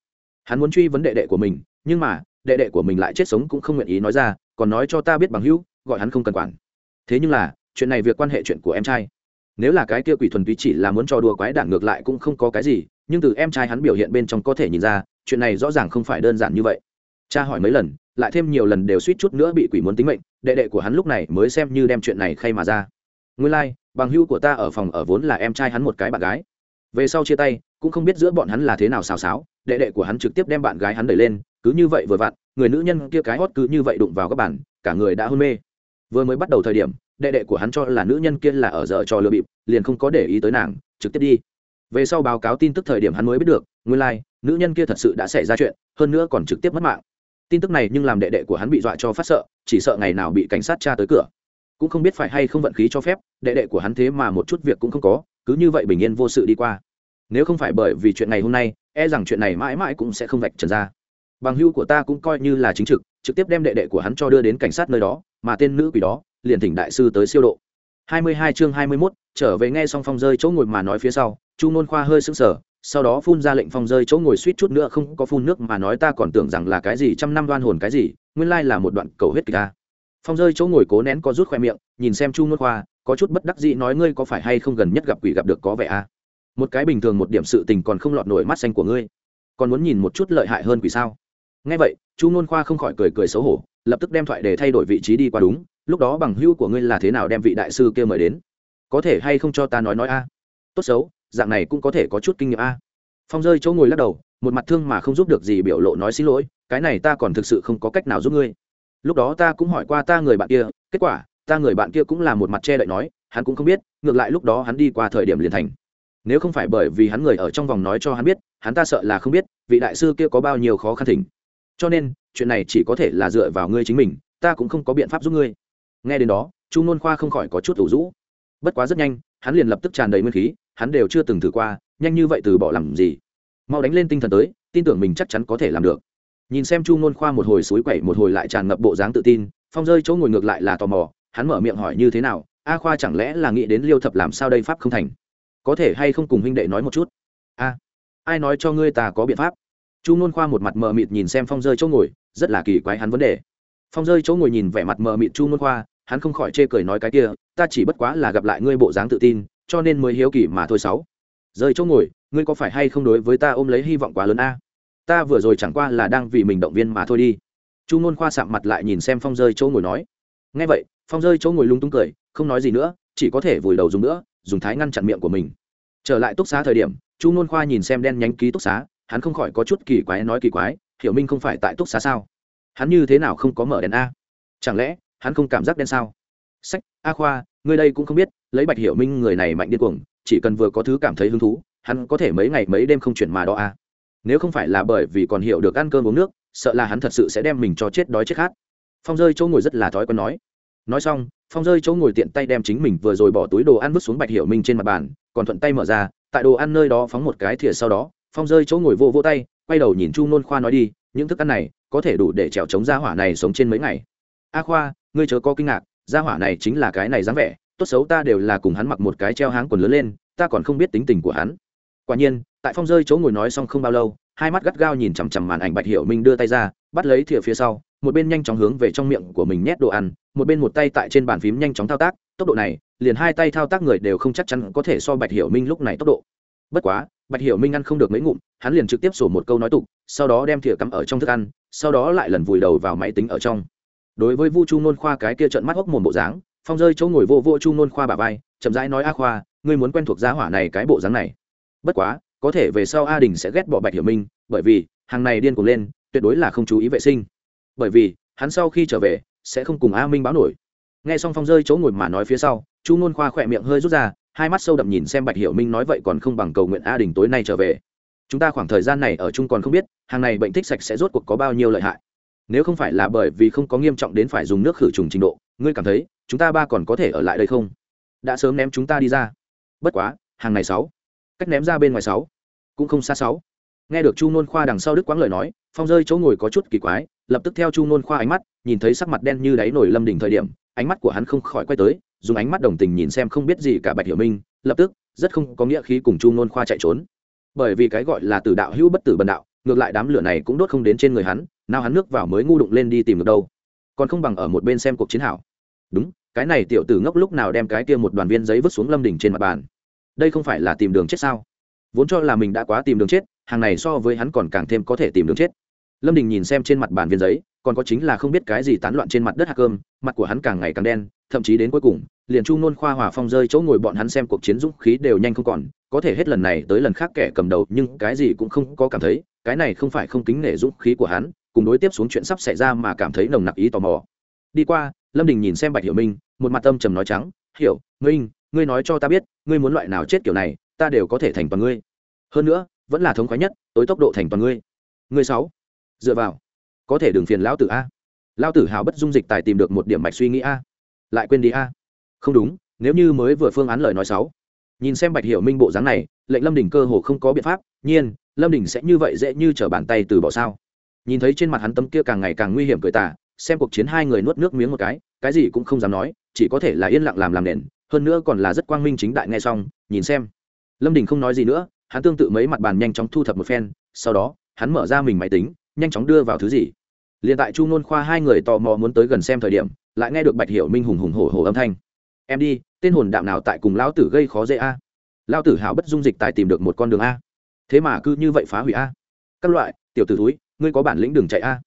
Hắn muốn truy vấn đệ đệ của mình, nhưng mà đệ đệ của mình lại chết sống cũng không nguyện ý nói ra còn nói cho ta biết bằng hữu gọi hắn không cần quản. Thế nhưng là chuyện này việc quan hệ chuyện của em trai. Nếu là cái kia quỷ thuần túy chỉ là muốn cho đùa quái đản ngược lại cũng không có cái gì nhưng từ em trai hắn biểu hiện bên trong có thể nhìn ra chuyện này rõ ràng không phải đơn giản như vậy. Cha hỏi mấy lần lại thêm nhiều lần đều suýt chút nữa bị quỷ muốn tính mệnh đệ đệ của hắn lúc này mới xem như đem chuyện này khay mà ra. Nguyên lai、like, bằng hữu của ta ở phòng ở vốn là em trai hắn một cái bạn gái. Về sau chia tay cũng không biết giữa bọn hắn là thế nào xào xáo đệ đệ của hắn trực tiếp đem bạn gái hắn đẩy lên cứ như vậy vừa vặn người nữ nhân kia cái hót cứ như vậy đụng vào các bản cả người đã hôn mê. Vừa mới bắt đầu thời điểm đệ đệ của hắn cho là nữ nhân kia là ở giờ trò lừa bịp liền không có để ý tới nàng trực tiếp đi. Về sau báo cáo tin tức thời điểm hắn mới biết được nguyên lai、like, nữ nhân kia thật sự đã xảy ra chuyện hơn nữa còn trực tiếp mất mạng. Tin tức này nhưng làm đệ đệ của hắn bị dọa cho phát sợ chỉ sợ ngày nào bị cảnh sát tra tới cửa. Cũng không biết phải hay không vận khí cho phép đệ đệ của hắn thế mà một chút việc cũng không có cứ như vậy bình yên vô sự đi qua. Nếu không phải bởi vì chuyện ngày hôm nay e rằng chuyện này mãi mãi cũng sẽ không vạch trần ra bằng hưu của ta cũng coi như là chính trực trực tiếp đem đệ đệ của hắn cho đưa đến cảnh sát nơi đó mà tên nữ quỷ đó liền thỉnh đại sư tới siêu độ. 22 chương 21, trở về nghe xong phong rơi chỗ ngồi mà nói phía sau chu nôn khoa hơi sững sờ sau đó phun ra lệnh phong rơi chỗ ngồi suýt chút nữa không có phun nước mà nói ta còn tưởng rằng là cái gì trăm năm đoan hồn cái gì nguyên lai là một đoạn cầu huyết kịch ta phong rơi chỗ ngồi cố nén có rút khoe miệng nhìn xem chu nôn khoa có chút bất đắc dĩ nói ngươi có phải hay không gần nhất gặp quỷ gặp được có vẻ a? Một cái bình thường một điểm sự tình còn không lọt nổi mắt xanh của ngươi. Còn muốn nhìn một chút lợi hại hơn quỷ sao? Nghe vậy, chu nôn khoa không khỏi cười cười xấu hổ, lập tức đem thoại để thay đổi vị trí đi qua đúng, lúc đó bằng hữu của ngươi là thế nào đem vị đại sư kia mời đến? Có thể hay không cho ta nói nói a? Tốt xấu, dạng này cũng có thể có chút kinh nghiệm a. Phong rơi chỗ ngồi lắc đầu, một mặt thương mà không giúp được gì biểu lộ nói xin lỗi, cái này ta còn thực sự không có cách nào giúp ngươi. Lúc đó ta cũng hỏi qua ta người bạn kia, kết quả, ta người bạn kia cũng là một mặt che đậy nói, hắn cũng không biết, ngược lại lúc đó hắn đi qua thời điểm liền thành. Nếu không phải bởi vì hắn người ở trong vòng nói cho hắn biết, hắn ta sợ là không biết, vị đại sư kia có bao nhiêu khó khăn thỉnh cho nên, chuyện này chỉ có thể là dựa vào ngươi chính mình, ta cũng không có biện pháp giúp ngươi. Nghe đến đó, chu nôn khoa không khỏi có chút ủ rũ. Bất quá rất nhanh, hắn liền lập tức tràn đầy nguyên khí, hắn đều chưa từng thử qua, nhanh như vậy từ bỏ làm gì? Mau đánh lên tinh thần tới, tin tưởng mình chắc chắn có thể làm được. Nhìn xem chu nôn khoa một hồi suối quẩy một hồi lại tràn ngập bộ dáng tự tin, phong rơi chỗ ngồi ngược lại là tò mò, hắn mở miệng hỏi như thế nào, a khoa chẳng lẽ là nghĩ đến liêu thập làm sao đây pháp không thành? Có thể hay không cùng huynh đệ nói một chút? A, ai nói cho ngươi ta có biện pháp? Chu nôn khoa một mặt mờ mịt nhìn xem phong rơi chỗ ngồi, rất là kỳ quái hắn vấn đề. Phong rơi chỗ ngồi nhìn vẻ mặt mờ mịt chu nôn khoa, hắn không khỏi chê cười nói cái kia, ta chỉ bất quá là gặp lại ngươi bộ dáng tự tin, cho nên mới hiếu kỳ mà thôi sáu. Rơi chỗ ngồi, ngươi có phải hay không đối với ta ôm lấy hy vọng quá lớn a? Ta vừa rồi chẳng qua là đang vì mình động viên mà thôi đi. Chu ngôn khoa sạm mặt lại nhìn xem phong rơi chỗ ngồi nói. Ngay vậy, phong rơi chỗ ngồi lung tung cười, không nói gì nữa, chỉ có thể vùi đầu dùng nữa, dùng thái ngăn chặn miệng của mình. Trở lại túc xá thời điểm, chu ngôn khoa nhìn xem đen nhánh ký túc xá hắn không khỏi có chút kỳ quái nói kỳ quái, hiểu minh không phải tại túc xá sao? Hắn như thế nào không có mở đèn a? Chẳng lẽ hắn không cảm giác đen sao? Sách, a khoa, ngươi đây cũng không biết, lấy bạch hiểu minh người này mạnh điên cuồng, chỉ cần vừa có thứ cảm thấy hứng thú, hắn có thể mấy ngày mấy đêm không chuyển mà đó a. Nếu không phải là bởi vì còn hiểu được ăn cơm uống nước, sợ là hắn thật sự sẽ đem mình cho chết đói chết khát. Phong rơi chỗ ngồi rất là thói quen nói. Nói xong, phong rơi chỗ ngồi tiện tay đem chính mình vừa rồi bỏ túi đồ ăn vứt xuống bạch hiểu minh trên mặt bàn, còn thuận tay mở ra, tại đồ ăn nơi đó phóng một cái thìa sau đó phong rơi chỗ ngồi vô vô tay, quay đầu nhìn chu nôn khoa nói đi, những thức ăn này có thể đủ để trèo chống gia hỏa này sống trên mấy ngày. A khoa, ngươi chớ có kinh ngạc, gia hỏa này chính là cái này dáng vẻ, tốt xấu ta đều là cùng hắn mặc một cái treo háng quần lớn lên, ta còn không biết tính tình của hắn. Quả nhiên, tại phong rơi chỗ ngồi nói xong không bao lâu, hai mắt gắt gao nhìn chằm chằm màn ảnh bạch hiểu minh đưa tay ra, bắt lấy thìa phía sau, một bên nhanh chóng hướng về trong miệng của mình nhét đồ ăn, một bên một tay tại trên bàn phím nhanh chóng thao tác, tốc độ này, liền hai tay thao tác người đều không chắc chắn có thể so bạch hiểu minh lúc này tốc độ bất quá, bạch hiểu minh ăn không được mấy ngụm, hắn liền trực tiếp sổ một câu nói tục, sau đó đem thìa cắm ở trong thức ăn, sau đó lại lần vùi đầu vào máy tính ở trong. Đối với vu chu nôn khoa cái kia trận mắt hốc mồm bộ dáng, phong rơi chỗ ngồi vô vô chu nôn khoa bà vai, chậm rãi nói, a khoa, ngươi muốn quen thuộc giá hỏa này cái bộ dáng này. Bất quá, có thể về sau a đình sẽ ghét bỏ bạch hiểu minh, bởi vì, hàng này điên cuồng lên, tuyệt đối là không chú ý vệ sinh. Bởi vì, hắn sau khi trở về, sẽ không cùng a minh báo nổi. Nghe xong phong rơi chỗ ngồi mà nói phía sau, chu nôn khoa khỏe miệng hơi rút ra hai mắt sâu đậm nhìn xem bạch hiểu minh nói vậy còn không bằng cầu nguyện a đình tối nay trở về. Chúng ta khoảng thời gian này ở chung còn không biết, hàng này bệnh thích sạch sẽ rốt cuộc có bao nhiêu lợi hại. Nếu không phải là bởi vì không có nghiêm trọng đến phải dùng nước khử trùng trình độ, ngươi cảm thấy, chúng ta ba còn có thể ở lại đây không? Đã sớm ném chúng ta đi ra. Bất quá, hàng này sáu. Cách ném ra bên ngoài sáu. Cũng không xa sáu. Nghe được chu nôn khoa đằng sau đức quãng lời nói, phong rơi chỗ ngồi có chút kỳ quái, lập tức theo chu nôn khoa ánh mắt, nhìn thấy sắc mặt đen như đáy nổi lâm đỉnh thời điểm, ánh mắt của hắn không khỏi quay tới dùng ánh mắt đồng tình nhìn xem không biết gì cả bạch hiểu minh, lập tức, rất không có nghĩa khí cùng chu nôn khoa chạy trốn. Bởi vì cái gọi là tử đạo hữu bất tử bần đạo, ngược lại đám lửa này cũng đốt không đến trên người hắn, nào hắn nước vào mới ngu đụng lên đi tìm được đâu. Còn không bằng ở một bên xem cuộc chiến hảo. Đúng, cái này tiểu tử ngốc lúc nào đem cái kia một đoàn viên giấy vứt xuống lâm đỉnh trên mặt bàn? Đây không phải là tìm đường chết sao? Vốn cho là mình đã quá tìm đường chết, hàng này so với hắn còn càng thêm có thể tìm đường chết. Lâm đình nhìn xem trên mặt bàn viên giấy, còn có chính là không biết cái gì tán loạn trên mặt đất hạt cơm, mặt của hắn càng ngày càng đen thậm chí đến cuối cùng, liền chu nôn khoa hòa phong rơi chỗ ngồi bọn hắn xem cuộc chiến dũng khí đều nhanh không còn, có thể hết lần này tới lần khác kẻ cầm đầu, nhưng cái gì cũng không có cảm thấy, cái này không phải không kính nể dũng khí của hắn, cùng đối tiếp xuống chuyện sắp xảy ra mà cảm thấy nồng nặc ý tò mò. Đi qua, lâm đình nhìn xem bạch hiểu minh, một mặt tâm trầm nói trắng, hiểu, minh, ngươi nói cho ta biết, ngươi muốn loại nào chết kiểu này, ta đều có thể thành toàn ngươi. Hơn nữa, vẫn là thống khoái nhất, tối tốc độ thành toàn ngươi. Ngươi sáu, dựa vào, có thể đừng phiền lão tử a. Lão tử hào bất dung dịch tài tìm được một điểm mạch suy nghĩ a lại quên đi a. Không đúng, nếu như mới vừa phương án lời nói sáu. Nhìn xem bạch hiểu minh bộ dáng này, lệnh lâm đình cơ hồ không có biện pháp, nhiên, lâm đình sẽ như vậy dễ như t bàn tay từ bỏ sao? Nhìn thấy trên mặt hắn tấm kia càng ngày càng nguy hiểm cười tả xem cuộc chiến hai người nuốt nước miếng một cái cái gì cũng không dám nói, chỉ có thể là yên lặng làm làm nền, hơn nữa còn là rất quang minh chính đại nghe xong, nhìn xem. Lâm đình không nói gì nữa, hắn tương tự mấy mặt bàn nhanh chóng thu thập một phen, sau đó, hắn mở ra mình máy tính, nhanh chóng đưa vào thứ gì. Liền tại chu nôn khoa hai người tò mò muốn tới gần xem thời điểm lại nghe được bạch hiểu minh hùng hùng hổ hổ âm thanh. Em đi, tên hồn đạm nào tại cùng lão tử gây khó dễ a? Lão tử hảo bất dung dịch tài tìm được một con đường a. Thế mà cứ như vậy phá hủy a. Các loại, tiểu t ử túi ngươi có bản lĩnh đường chạy a.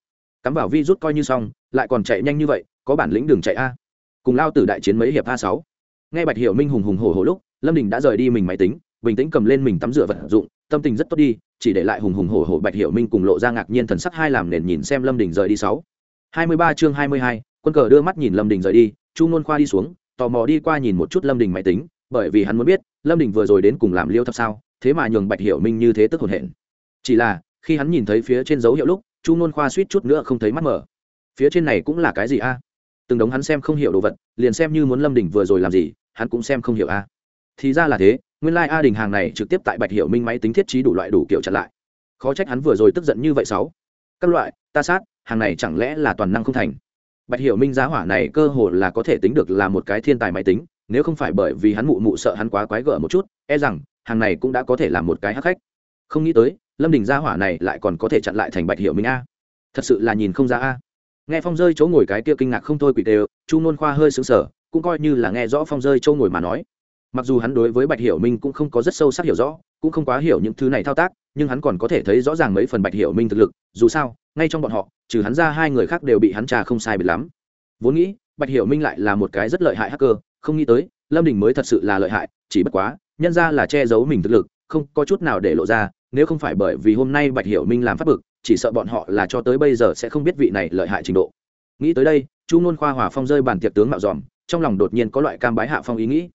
Cắm vào vi rút coi như xong, lại còn chạy nhanh như vậy, có bản lĩnh đường chạy a. Cùng lao tử đại chiến mấy hiệp a sáu. Nghe bạch hiểu minh hùng hùng hổ hổ lúc, lâm đình đã rời đi mình máy tính, bình tĩnh cầm lên mình tắm rửa vật dụng, tâm tình rất tốt đi, chỉ để lại hùng hùng hổ hổ bạch hiểu minh cùng lộ ra ngạc nhiên thần sắc hai làm nền nhìn xem lâm đình rời đi sáu. Hai mươi ba chương hai mươi hai quân cờ đưa mắt nhìn lâm đình rời đi, chu nôn khoa đi xuống, tò mò đi qua nhìn một chút lâm đình máy tính, bởi vì hắn muốn biết, lâm đình vừa rồi đến cùng làm liêu thập sao, thế mà nhường bạch hiểu minh như thế tức hồn hển. Chỉ là, khi hắn nhìn thấy phía trên dấu hiệu lúc, chu nôn khoa suýt chút nữa không thấy mắt mở. Phía trên này cũng là cái gì a? Từng đống hắn xem không hiểu đồ vật, liền xem như muốn lâm đình vừa rồi làm gì, hắn cũng xem không hiểu a. Thì ra là thế, nguyên lai、like、a đình hàng này trực tiếp tại bạch hiểu minh máy tính thiết trí đủ loại đủ kiểu chặn lại. Khó trách hắn vừa rồi tức giận như vậy sáu. Các loại, ta sát, hàng này chẳng lẽ là toàn năng không thành? Bạch hiểu minh giá hỏa này cơ hồ là có thể tính được là một cái thiên tài máy tính, nếu không phải bởi vì hắn mụ mụ sợ hắn quá quái gở một chút e rằng, hàng này cũng đã có thể là một cái hắc khách. Không nghĩ tới, lâm đình gia hỏa này lại còn có thể chặn lại thành bạch hiệu minh a. Thật sự là nhìn không ra a. Nghe phong rơi chỗ ngồi cái kia kinh ngạc không thôi quỷ đều, chu nôn khoa hơi xứng sở cũng coi như là nghe rõ phong rơi chỗ ngồi mà nói. Mặc dù hắn đối với bạch hiểu minh cũng không có rất sâu sắc hiểu rõ cũng không quá hiểu những thứ này thao tác, nhưng hắn còn có thể thấy rõ ràng mấy phần bạch hiểu minh thực lực, dù sao, ngay trong bọn họ, trừ hắn ra hai người khác đều bị hắn trà không sai biệt lắm. Vốn nghĩ, bạch hiểu minh lại là một cái rất lợi hại hacker, không nghĩ tới, lâm đình mới thật sự là lợi hại, chỉ bất quá, nhân ra là che giấu mình thực lực, không có chút nào để lộ ra, nếu không phải bởi vì hôm nay bạch hiểu minh làm pháp bực, chỉ sợ bọn họ là cho tới bây giờ sẽ không biết vị này lợi hại trình độ. Nghĩ tới đây, chu nôn khoa hòa phong rơi bàn tiệc tướng mạo dòm, trong lòng đột nhiên có loại cam bái hạ phong ý nghĩ.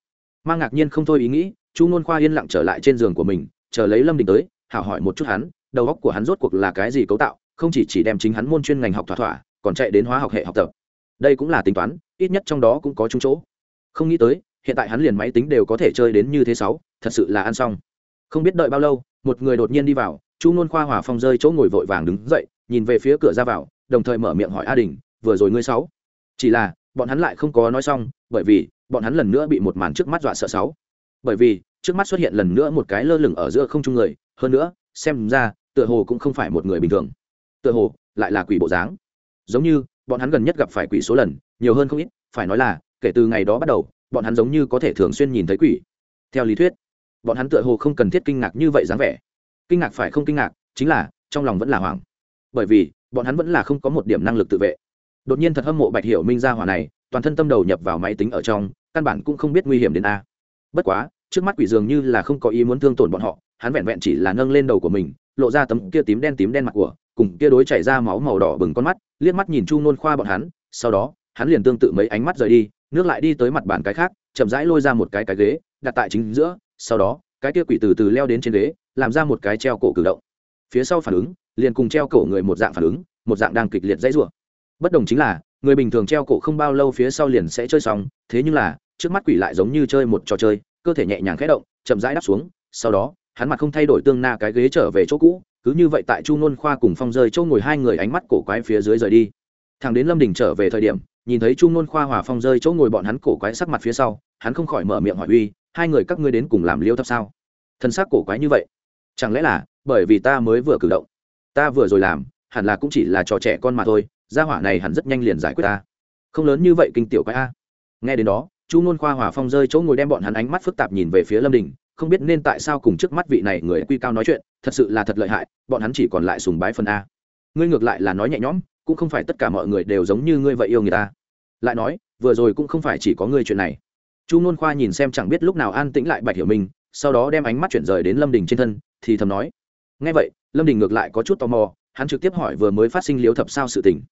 Mang ngạc nhiên không thôi ý nghĩ chu nôn khoa yên lặng trở lại trên giường của mình, chờ lấy lâm đình tới, hảo hỏi một chút hắn, đầu óc của hắn rốt cuộc là cái gì cấu tạo, không chỉ chỉ đem chính hắn môn chuyên ngành học thỏa thỏa, còn chạy đến hóa học hệ học tập. Đây cũng là tính toán, ít nhất trong đó cũng có chung chỗ. Không nghĩ tới, hiện tại hắn liền máy tính đều có thể chơi đến như thế sáu, thật sự là ăn xong. Không biết đợi bao lâu, một người đột nhiên đi vào, chu nôn khoa hòa phong rơi chỗ ngồi vội vàng đứng dậy, nhìn về phía cửa ra vào, đồng thời mở miệng hỏi a đình, vừa rồi ngươi sáu? Chỉ là, bọn hắn lại không có nói xong, bởi vì, bọn hắn lần nữa bị một màn trước mắt dọa sợ sáu bởi vì trước mắt xuất hiện lần nữa một cái lơ lửng ở giữa không trung người, hơn nữa, xem ra, tựa hồ cũng không phải một người bình thường. Tựa hồ, lại là quỷ bộ dáng. Giống như, bọn hắn gần nhất gặp phải quỷ số lần, nhiều hơn không ít, phải nói là, kể từ ngày đó bắt đầu, bọn hắn giống như có thể thường xuyên nhìn thấy quỷ. Theo lý thuyết, bọn hắn tựa hồ không cần thiết kinh ngạc như vậy dáng vẻ. Kinh ngạc phải không kinh ngạc, chính là, trong lòng vẫn là hoảng. Bởi vì, bọn hắn vẫn là không có một điểm năng lực tự vệ. Đột nhiên thật hâm mộ bạch hiểu minh ra hỏa này, toàn thân tâm đầu nhập vào máy tính ở trong, căn bản cũng không biết nguy hiểm đến a. Bất quá trước mắt quỷ dường như là không có ý muốn thương tổn bọn họ, hắn vẹn vẹn chỉ là nâng lên đầu của mình, lộ ra tấm kia tím đen tím đen mặt của, cùng kia đối chảy ra máu màu đỏ bừng con mắt, liếc mắt nhìn chu nôn khoa bọn hắn, sau đó, hắn liền tương tự mấy ánh mắt rời đi, nước lại đi tới mặt bàn cái khác, chậm rãi lôi ra một cái cái ghế, đặt tại chính giữa, sau đó, cái kia quỷ từ từ leo đến trên ghế, làm ra một cái treo cổ cử động. Phía sau phản ứng, liền cùng treo cổ người một dạng phản ứng, một dạng đang kịch liệt dãy rủa. Bất đồng chính là, người bình thường treo cổ không bao lâu phía sau liền sẽ chơi xong, thế nhưng là, trước mắt quỷ lại giống như chơi một trò chơi cơ thể nhẹ nhàng khẽ động, chậm rãi đáp xuống, sau đó, hắn mặt không thay đổi tương na cái ghế trở về chỗ cũ, cứ như vậy tại chu nôn khoa cùng phong rơi chỗ ngồi hai người ánh mắt cổ quái phía dưới rời đi. Thằng đến lâm đình trở về thời điểm, nhìn thấy chu nôn khoa hòa phong rơi chỗ ngồi bọn hắn cổ quái sắc mặt phía sau, hắn không khỏi mở miệng hỏi uy, hai người các ngươi đến cùng làm liêu thấp sao? Thân xác cổ quái như vậy. Chẳng lẽ là, bởi vì ta mới vừa cử động? Ta vừa rồi làm, hẳn là cũng chỉ là trò trẻ con mà thôi, gia hỏa này hẳn rất nhanh liền giải quyết ta. Không lớn như vậy kinh tiểu quái a. Nghe đến đó chu nôn khoa hòa phong rơi chỗ ngồi đem bọn hắn ánh mắt phức tạp nhìn về phía lâm đình, không biết nên tại sao cùng trước mắt vị này người quy cao nói chuyện, thật sự là thật lợi hại, bọn hắn chỉ còn lại sùng bái phần a. Ngươi ngược lại là nói nhẹ nhõm, cũng không phải tất cả mọi người đều giống như ngươi vậy yêu người ta. Lại nói, vừa rồi cũng không phải chỉ có ngươi chuyện này. Chu nôn khoa nhìn xem chẳng biết lúc nào an tĩnh lại bạch hiểu mình sau đó đem ánh mắt chuyển rời đến lâm đình trên thân, thì thầm nói ngay vậy, lâm đình ngược lại có chút tò mò, hắn trực tiếp hỏi vừa mới phát sinh liếu thập sao sự tình.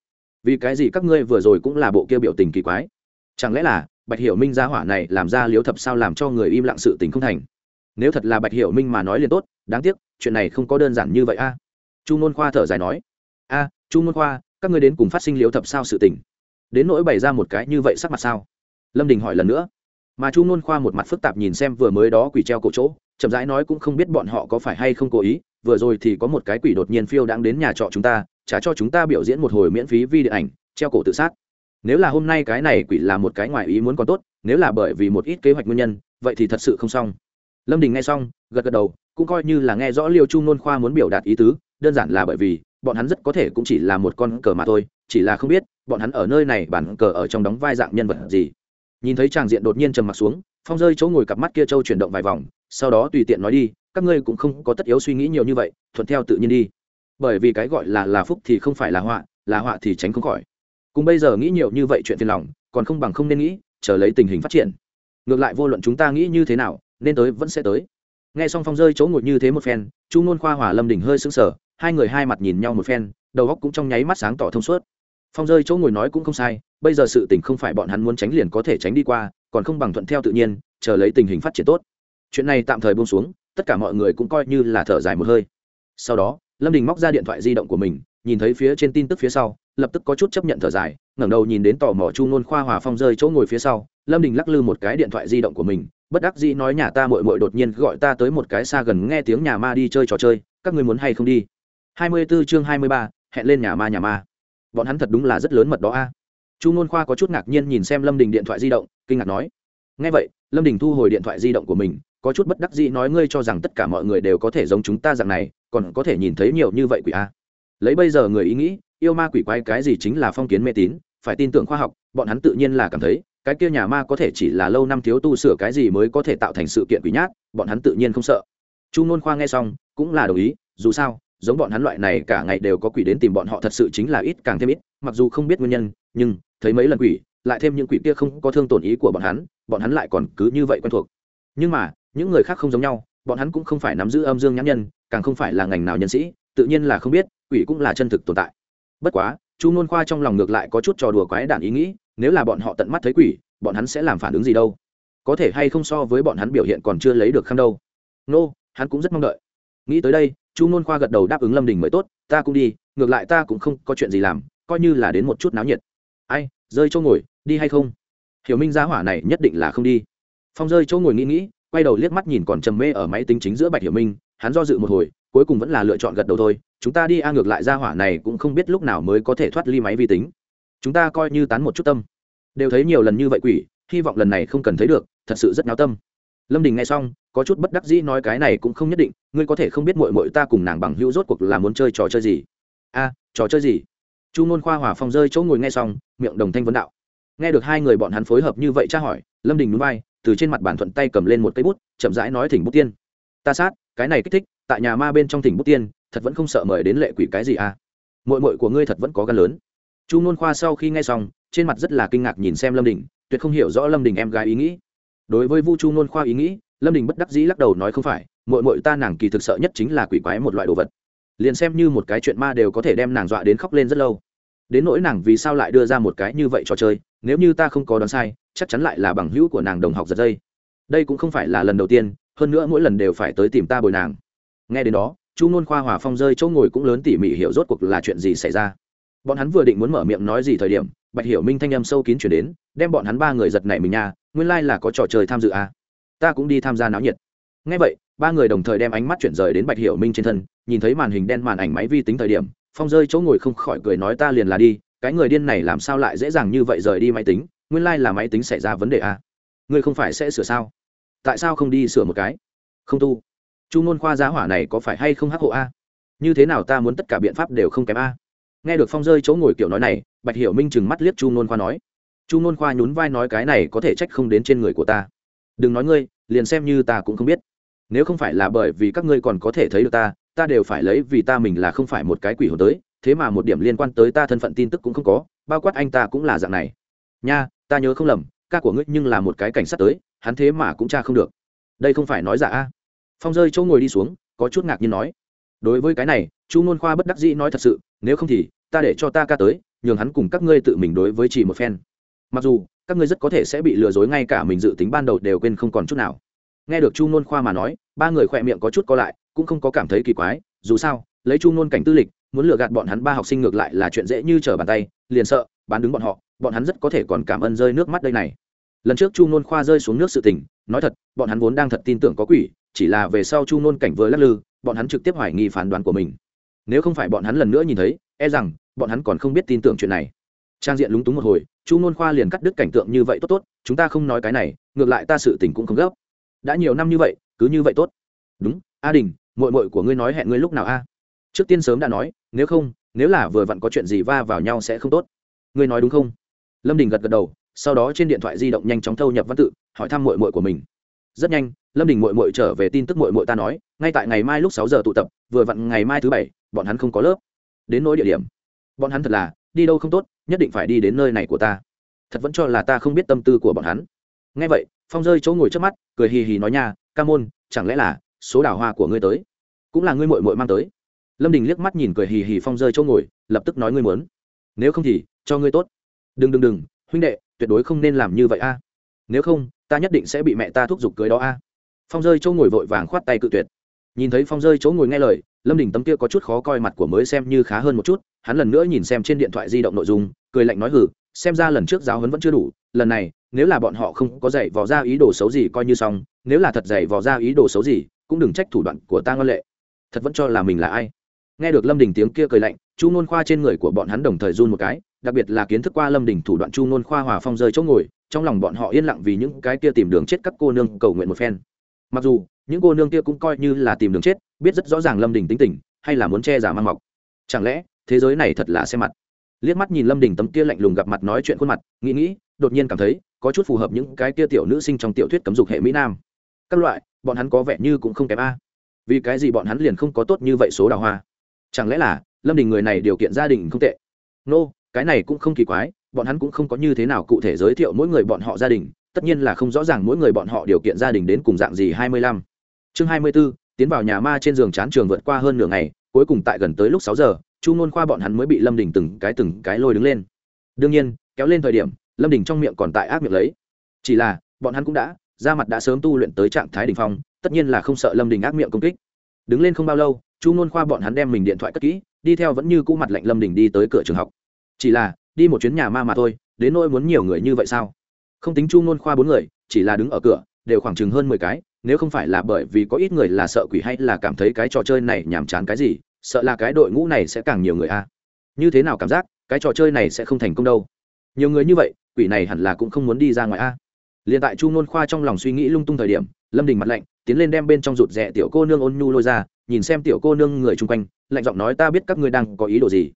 Vì cái gì các ngươi vừa rồi cũng là bộ kia biểu tình kỳ quái? Chẳng lẽ là bạch hiểu minh gia hỏa này làm ra liếu thập sao làm cho người im lặng sự tình không thành. Nếu thật là bạch hiểu minh mà nói liền tốt, đáng tiếc, chuyện này không có đơn giản như vậy a. Chu ngôn khoa thở dài nói, a, chu ngôn khoa, các ngươi đến cùng phát sinh liếu thập sao sự tình. Đến nỗi bày ra một cái như vậy sắc mặt sao? Lâm đình hỏi lần nữa. Mà chu ngôn khoa một mặt phức tạp nhìn xem vừa mới đó quỷ treo cổ chỗ, chậm rãi nói cũng không biết bọn họ có phải hay không cố ý, vừa rồi thì có một cái quỷ đột nhiên phiêu đang đến nhà trọ chúng ta, trả cho chúng ta biểu diễn một hồi miễn phí vi điện ảnh, treo cổ tự sát nếu là hôm nay cái này quỷ là một cái ngoài ý muốn còn tốt, nếu là bởi vì một ít kế hoạch nguyên nhân, vậy thì thật sự không xong. Lâm đình nghe xong, gật gật đầu, cũng coi như là nghe rõ liêu chu nôn khoa muốn biểu đạt ý tứ, đơn giản là bởi vì, bọn hắn rất có thể cũng chỉ là một con cờ mà thôi, chỉ là không biết, bọn hắn ở nơi này bản cờ ở trong đóng vai dạng nhân vật gì. Nhìn thấy tràng diện đột nhiên trầm m ặ t xuống, phong rơi chỗ ngồi cặp mắt kia trâu chuyển động vài vòng, sau đó tùy tiện nói đi, các ngươi cũng không có tất yếu suy nghĩ nhiều như vậy, thuận theo tự nhiên đi. Bởi vì cái gọi là là phúc thì không phải là họa là họa thì tránh không khỏi cùng bây giờ nghĩ nhiều như vậy chuyện phiền lòng, còn không bằng không nên nghĩ, chờ lấy tình hình phát triển. Ngược lại vô luận chúng ta nghĩ như thế nào, nên tới vẫn sẽ tới. Nghe xong phong rơi chỗ ngồi như thế một phen, chu nôn khoa hỏa lâm đình hơi sững sờ, hai người hai mặt nhìn nhau một phen, đầu góc cũng trong nháy mắt sáng tỏ thông suốt. Phong rơi chỗ ngồi nói cũng không sai, bây giờ sự tình không phải bọn hắn muốn tránh liền có thể tránh đi qua, còn không bằng thuận theo tự nhiên, chờ lấy tình hình phát triển tốt. Chuyện này tạm thời buông xuống, tất cả mọi người cũng coi như là thở dài một hơi. Sau đó, lâm đình móc ra điện thoại di động của mình, nhìn thấy phía trên tin tức phía sau lập tức có chút chấp nhận thở dài ngẩng đầu nhìn đến tò mò chu nôn khoa hòa phong rơi chỗ ngồi phía sau lâm đình lắc lư một cái điện thoại di động của mình bất đắc dĩ nói nhà ta mội mội đột nhiên gọi ta tới một cái xa gần nghe tiếng nhà ma đi chơi trò chơi các người muốn hay không đi? Hai mươi 24 chương hai mươi ba, hẹn lên nhà ma nhà ma. Bọn hắn thật đúng là rất lớn mật đó a. Chu nôn khoa có chút ngạc nhiên nhìn xem lâm đình điện thoại di động kinh ngạc nói. Ngay vậy lâm đình thu hồi điện thoại di động của mình có chút bất đắc dĩ nói ngươi cho rằng tất cả mọi người đều có thể giống chúng ta dạng này còn có thể nhìn thấy nhiều như vậy quỷ a lấy bây giờ người ý nghĩ, yêu ma quỷ quái cái gì chính là phong kiến mê tín, phải tin tưởng khoa học, bọn hắn tự nhiên là cảm thấy, cái kia nhà ma có thể chỉ là lâu năm thiếu tu sửa cái gì mới có thể tạo thành sự kiện quỷ nhát, bọn hắn tự nhiên không sợ. Chu ngôn khoa nghe xong, cũng là đồng ý, dù sao, giống bọn hắn loại này cả ngày đều có quỷ đến tìm bọn họ thật sự chính là ít càng thêm ít, mặc dù không biết nguyên nhân, nhưng, thấy mấy lần quỷ, lại thêm những quỷ kia không có thương tổn ý của bọn hắn bọn hắn lại còn cứ như vậy quen thuộc. Nhưng mà, những người khác không giống nhau, bọn hắn cũng không phải nắm giữ âm dương nhãn nhân, càng không phải là ngành nào nhân sĩ, tự nhiên là không biết quỷ cũng là chân thực tồn tại. Bất quá chu nôn khoa trong lòng ngược lại có chút trò đùa quái đản ý nghĩ nếu là bọn họ tận mắt thấy quỷ bọn hắn sẽ làm phản ứng gì đâu? Có thể hay không so với bọn hắn biểu hiện còn chưa lấy được khăn đâu? Nô、no, hắn cũng rất mong đợi. Nghĩ tới đây chu nôn khoa gật đầu đáp ứng lâm đình mới tốt ta cũng đi ngược lại ta cũng không có chuyện gì làm coi như là đến một chút náo nhiệt. Ai rơi chỗ ngồi đi hay không? Hiểu minh giá hỏa này nhất định là không đi. Phong rơi chỗ ngồi nghĩ nghĩ quay đầu liếc mắt nhìn còn trầm mê ở máy tính chính giữa bạch hiểu minh hắn do dự một hồi cuối cùng vẫn là lựa chọn gật đầu thôi chúng ta đi a ngược lại ra hỏa này cũng không biết lúc nào mới có thể thoát ly máy vi tính. Chúng ta coi như tán một chút tâm. Đều thấy nhiều lần như vậy quỷ, hy vọng lần này không cần thấy được, thật sự rất náo tâm. Lâm đình nghe xong, có chút bất đắc dĩ nói cái này cũng không nhất định, ngươi có thể không biết mội mội ta cùng nàng bằng hữu rốt cuộc là muốn chơi trò chơi gì. A, trò chơi gì? Chu ngôn khoa hòa phong rơi chỗ ngồi nghe xong, miệng đồng thanh vấn đạo. Nghe được hai người bọn hắn phối hợp như vậy tra hỏi, lâm đình núi vai, từ trên mặt bản thuận tay cầm lên một cây bút, chậm rãi nói thỉnh bút tiên. Ta sát, cái này kích thích, tại nhà ma bên trong thỉnh bút tiên thật vẫn không sợ mời đến lệ quỷ cái gì à? Mội mội của ngươi thật vẫn có gan lớn. Chu nôn khoa sau khi nghe xong, trên mặt rất là kinh ngạc nhìn xem lâm đình, tuyệt không hiểu rõ lâm đình em gái ý nghĩ. Đối với vu chu nôn khoa ý nghĩ, lâm đình bất đắc dĩ lắc đầu nói không phải mội mội ta nàng kỳ thực sợ nhất chính là quỷ quái một loại đồ vật. Liền xem như một cái chuyện ma đều có thể đem nàng dọa đến khóc lên rất lâu. Đến nỗi nàng vì sao lại đưa ra một cái như vậy trò chơi, nếu như ta không có đoán sai, chắc chắn lại là bằng hữu của nàng đồng học giật dây. Đây cũng không phải là lần đầu tiên, hơn nữa mỗi lần đều phải tới tìm ta bồi nàng. Nghe đến đó chu nôn khoa hòa phong rơi chỗ ngồi cũng lớn tỉ mỉ hiểu rốt cuộc là chuyện gì xảy ra. Bọn hắn vừa định muốn mở miệng nói gì thời điểm, bạch hiểu minh thanh âm sâu kín chuyển đến, đem bọn hắn ba người giật nảy mình nha, nguyên lai、like、là có trò chơi tham dự à. ta cũng đi tham gia náo nhiệt. Ngay vậy, ba người đồng thời đem ánh mắt chuyển rời đến bạch hiểu minh trên thân, nhìn thấy màn hình đen màn ảnh máy vi tính thời điểm, phong rơi chỗ ngồi không khỏi cười nói ta liền là đi, cái người điên này làm sao lại dễ dàng như vậy rời đi máy tính, nguyên lai、like、là máy tính xảy ra vấn đề à. ngươi không phải sẽ sửa sao? Tại sao không đi sửa một cái? Không tu chu ngôn khoa giá hỏa này có phải hay không hắc hộ a? Như thế nào ta muốn tất cả biện pháp đều không kém a? Nghe được phong rơi chỗ ngồi kiểu nói này, bạch hiểu minh chừng mắt liếc chu ngôn khoa nói. Chu ngôn khoa nhún vai nói cái này có thể trách không đến trên người của ta. Đừng nói ngươi, liền xem như ta cũng không biết. Nếu không phải là bởi vì các ngươi còn có thể thấy được ta ta đều phải lấy vì ta mình là không phải một cái quỷ hồn tới, thế mà một điểm liên quan tới ta thân phận tin tức cũng không có, bao quát anh ta cũng là dạng này. Nha, ta nhớ không lầm, ca của ngươi nhưng là một cái cảnh sát tới, hắn thế mà cũng cha không được. Đây không phải nói giả a phong rơi chỗ ngồi đi xuống, có chút ngạc nhiên nói, đối với cái này, chu nôn khoa bất đắc dĩ nói thật sự, nếu không thì, ta để cho ta ca tới, nhường hắn cùng các ngươi tự mình đối với chỉ một phen. Mặc dù, các ngươi rất có thể sẽ bị lừa dối ngay cả mình dự tính ban đầu đều quên không còn chút nào. Nghe được chu nôn khoa mà nói, ba người khỏe miệng có chút co lại, cũng không có cảm thấy kỳ quái, dù sao, lấy chu nôn cảnh tư lịch, muốn lừa gạt bọn hắn ba học sinh ngược lại là chuyện dễ như trở bàn tay, liền sợ, bán đứng bọn họ, bọn hắn rất có thể còn cảm ơn rơi nước mắt đây này. Lần trước chu nôn khoa rơi xuống nước sự tình, nói thật, bọn hắn vốn đang thật tin tưởng có quỷ chỉ là về sau chu nôn cảnh vừa lắc lư, bọn hắn trực tiếp hoài nghi phán đoán của mình. Nếu không phải bọn hắn lần nữa nhìn thấy e rằng, bọn hắn còn không biết tin tưởng chuyện này. Trang diện lúng túng một hồi, chu nôn khoa liền cắt đứt cảnh tượng như vậy tốt tốt, chúng ta không nói cái này, ngược lại ta sự tình cũng không gấp. Đã nhiều năm như vậy, cứ như vậy tốt. Đúng, a đình mội mội của ngươi nói hẹn ngươi lúc nào a? Trước tiên sớm đã nói, nếu không, nếu là vừa vặn có chuyện gì va vào nhau sẽ không tốt. Ngươi nói đúng không? Lâm đình gật gật đầu, sau đó trên điện thoại di động nhanh chóng thâu nhập văn tự, hỏi thăm mội mội của mình rất nhanh, lâm đình mội mội trở về tin tức mội mội ta nói, ngay tại ngày mai lúc sáu giờ tụ tập, vừa vặn ngày mai thứ bảy, bọn hắn không có lớp. Đến nỗi địa điểm. Bọn hắn thật là, đi đâu không tốt, nhất định phải đi đến nơi này của ta. Thật vẫn cho là ta không biết tâm tư của bọn hắn. Ngay vậy, phong rơi chỗ ngồi trước mắt, cười hì hì nói nha, ca môn, chẳng lẽ là số đào hoa của ngươi tới? Cũng là ngươi mội mội mang tới. Lâm đình liếc mắt nhìn cười hì hì phong rơi chỗ ngồi, lập tức nói ngươi muốn. Nếu không thì, cho ngươi tốt. Đừng đừng đừng, huynh đệ, tuyệt đối không nên làm như vậy a. Nếu không ta nhất định sẽ bị mẹ ta thúc giục cưới đó a. Phong rơi chỗ ngồi vội vàng khoát tay cự tuyệt. Nhìn thấy phong rơi chỗ ngồi nghe lời, lâm đình tấm kia có chút khó coi mặt của mới xem như khá hơn một chút, hắn lần nữa nhìn xem trên điện thoại di động nội dung, cười lạnh nói hử xem ra lần trước giáo huấn vẫn chưa đủ, lần này, nếu là bọn họ không có dạy vò ra ý đồ xấu gì coi như xong, nếu là thật dạy vò ra ý đồ xấu gì, cũng đừng trách thủ đoạn của ta ngân lệ. Thật vẫn cho là mình là ai? Nghe được lâm đình tiếng kia cười lạnh, chu nôn khoa trên người của bọn hắn đồng thời run một cái, đặc biệt là kiến thức qua lâm đình thủ đoạn chu nôn khoa hòa phong rơi chỗ ngồi trong lòng bọn họ yên lặng vì những cái kia tìm đường chết các cô nương cầu nguyện một phen. Mặc dù những cô nương kia cũng coi như là tìm đường chết biết rất rõ ràng lâm đình tính tình hay là muốn che giả mang mọc. Chẳng lẽ thế giới này thật là xem mặt? Liếc mắt nhìn lâm đình tấm kia lạnh lùng gặp mặt nói chuyện khuôn mặt nghĩ nghĩ đột nhiên cảm thấy có chút phù hợp những cái kia tiểu nữ sinh trong tiểu thuyết cấm dục hệ mỹ nam. Các loại bọn hắn có vẻ như cũng không kém a. Vì cái gì bọn hắn liền không có tốt như vậy số đào hoa? Chẳng lẽ là lâm đình người này điều kiện gia đình không tệ? Nô、no, cái này cũng không kỳ quái bọn hắn cũng không có như thế nào cụ thể giới thiệu mỗi người bọn họ gia đình, tất nhiên là không rõ ràng mỗi người bọn họ điều kiện gia đình đến cùng dạng gì hai mươi lăm. Chương hai mươi b ố tiến vào nhà ma trên giường chán trường vượt qua hơn nửa ngày, cuối cùng tại gần tới lúc sáu giờ, chu ngôn khoa bọn hắn mới bị lâm đình từng cái từng cái lôi đứng lên. Đương nhiên, kéo lên thời điểm, lâm đình trong miệng còn tại ác miệng lấy. Chỉ là, bọn hắn cũng đã ra mặt đã sớm tu luyện tới trạng thái đ ỉ n h phong, tất nhiên là không sợ lâm đình ác miệng công kích. Đứng lên không bao lâu, chu ngôn khoa bọn hắn đem mình điện thoại cất kỹ, đi theo vẫn như cũ mặt lạnh lâm đình đi tới cửa trường học. Chỉ là đi một chuyến nhà ma mà thôi, đến nỗi muốn nhiều người như vậy sao? Không tính chu ngôn khoa bốn người, chỉ là đứng ở cửa, đều khoảng chừng hơn mười cái, nếu không phải là bởi vì có ít người là sợ quỷ hay là cảm thấy cái trò chơi này nhàm chán cái gì, sợ là cái đội ngũ này sẽ càng nhiều người a. Như thế nào cảm giác, cái trò chơi này sẽ không thành công đâu? Nhiều người như vậy, quỷ này hẳn là cũng không muốn đi ra ngoài a. À. liền tại chu nôn khoa trong lòng suy nghĩ lung tung thời điểm, lâm đình mặt lạnh, tiến lên đem bên trong rụt rẽ tiểu cô nương ôn nhu lôi ra, nhìn xem tiểu cô nương người chung quanh, lạnh giọng nói, ta biết các ngươi đang có ý đồ gì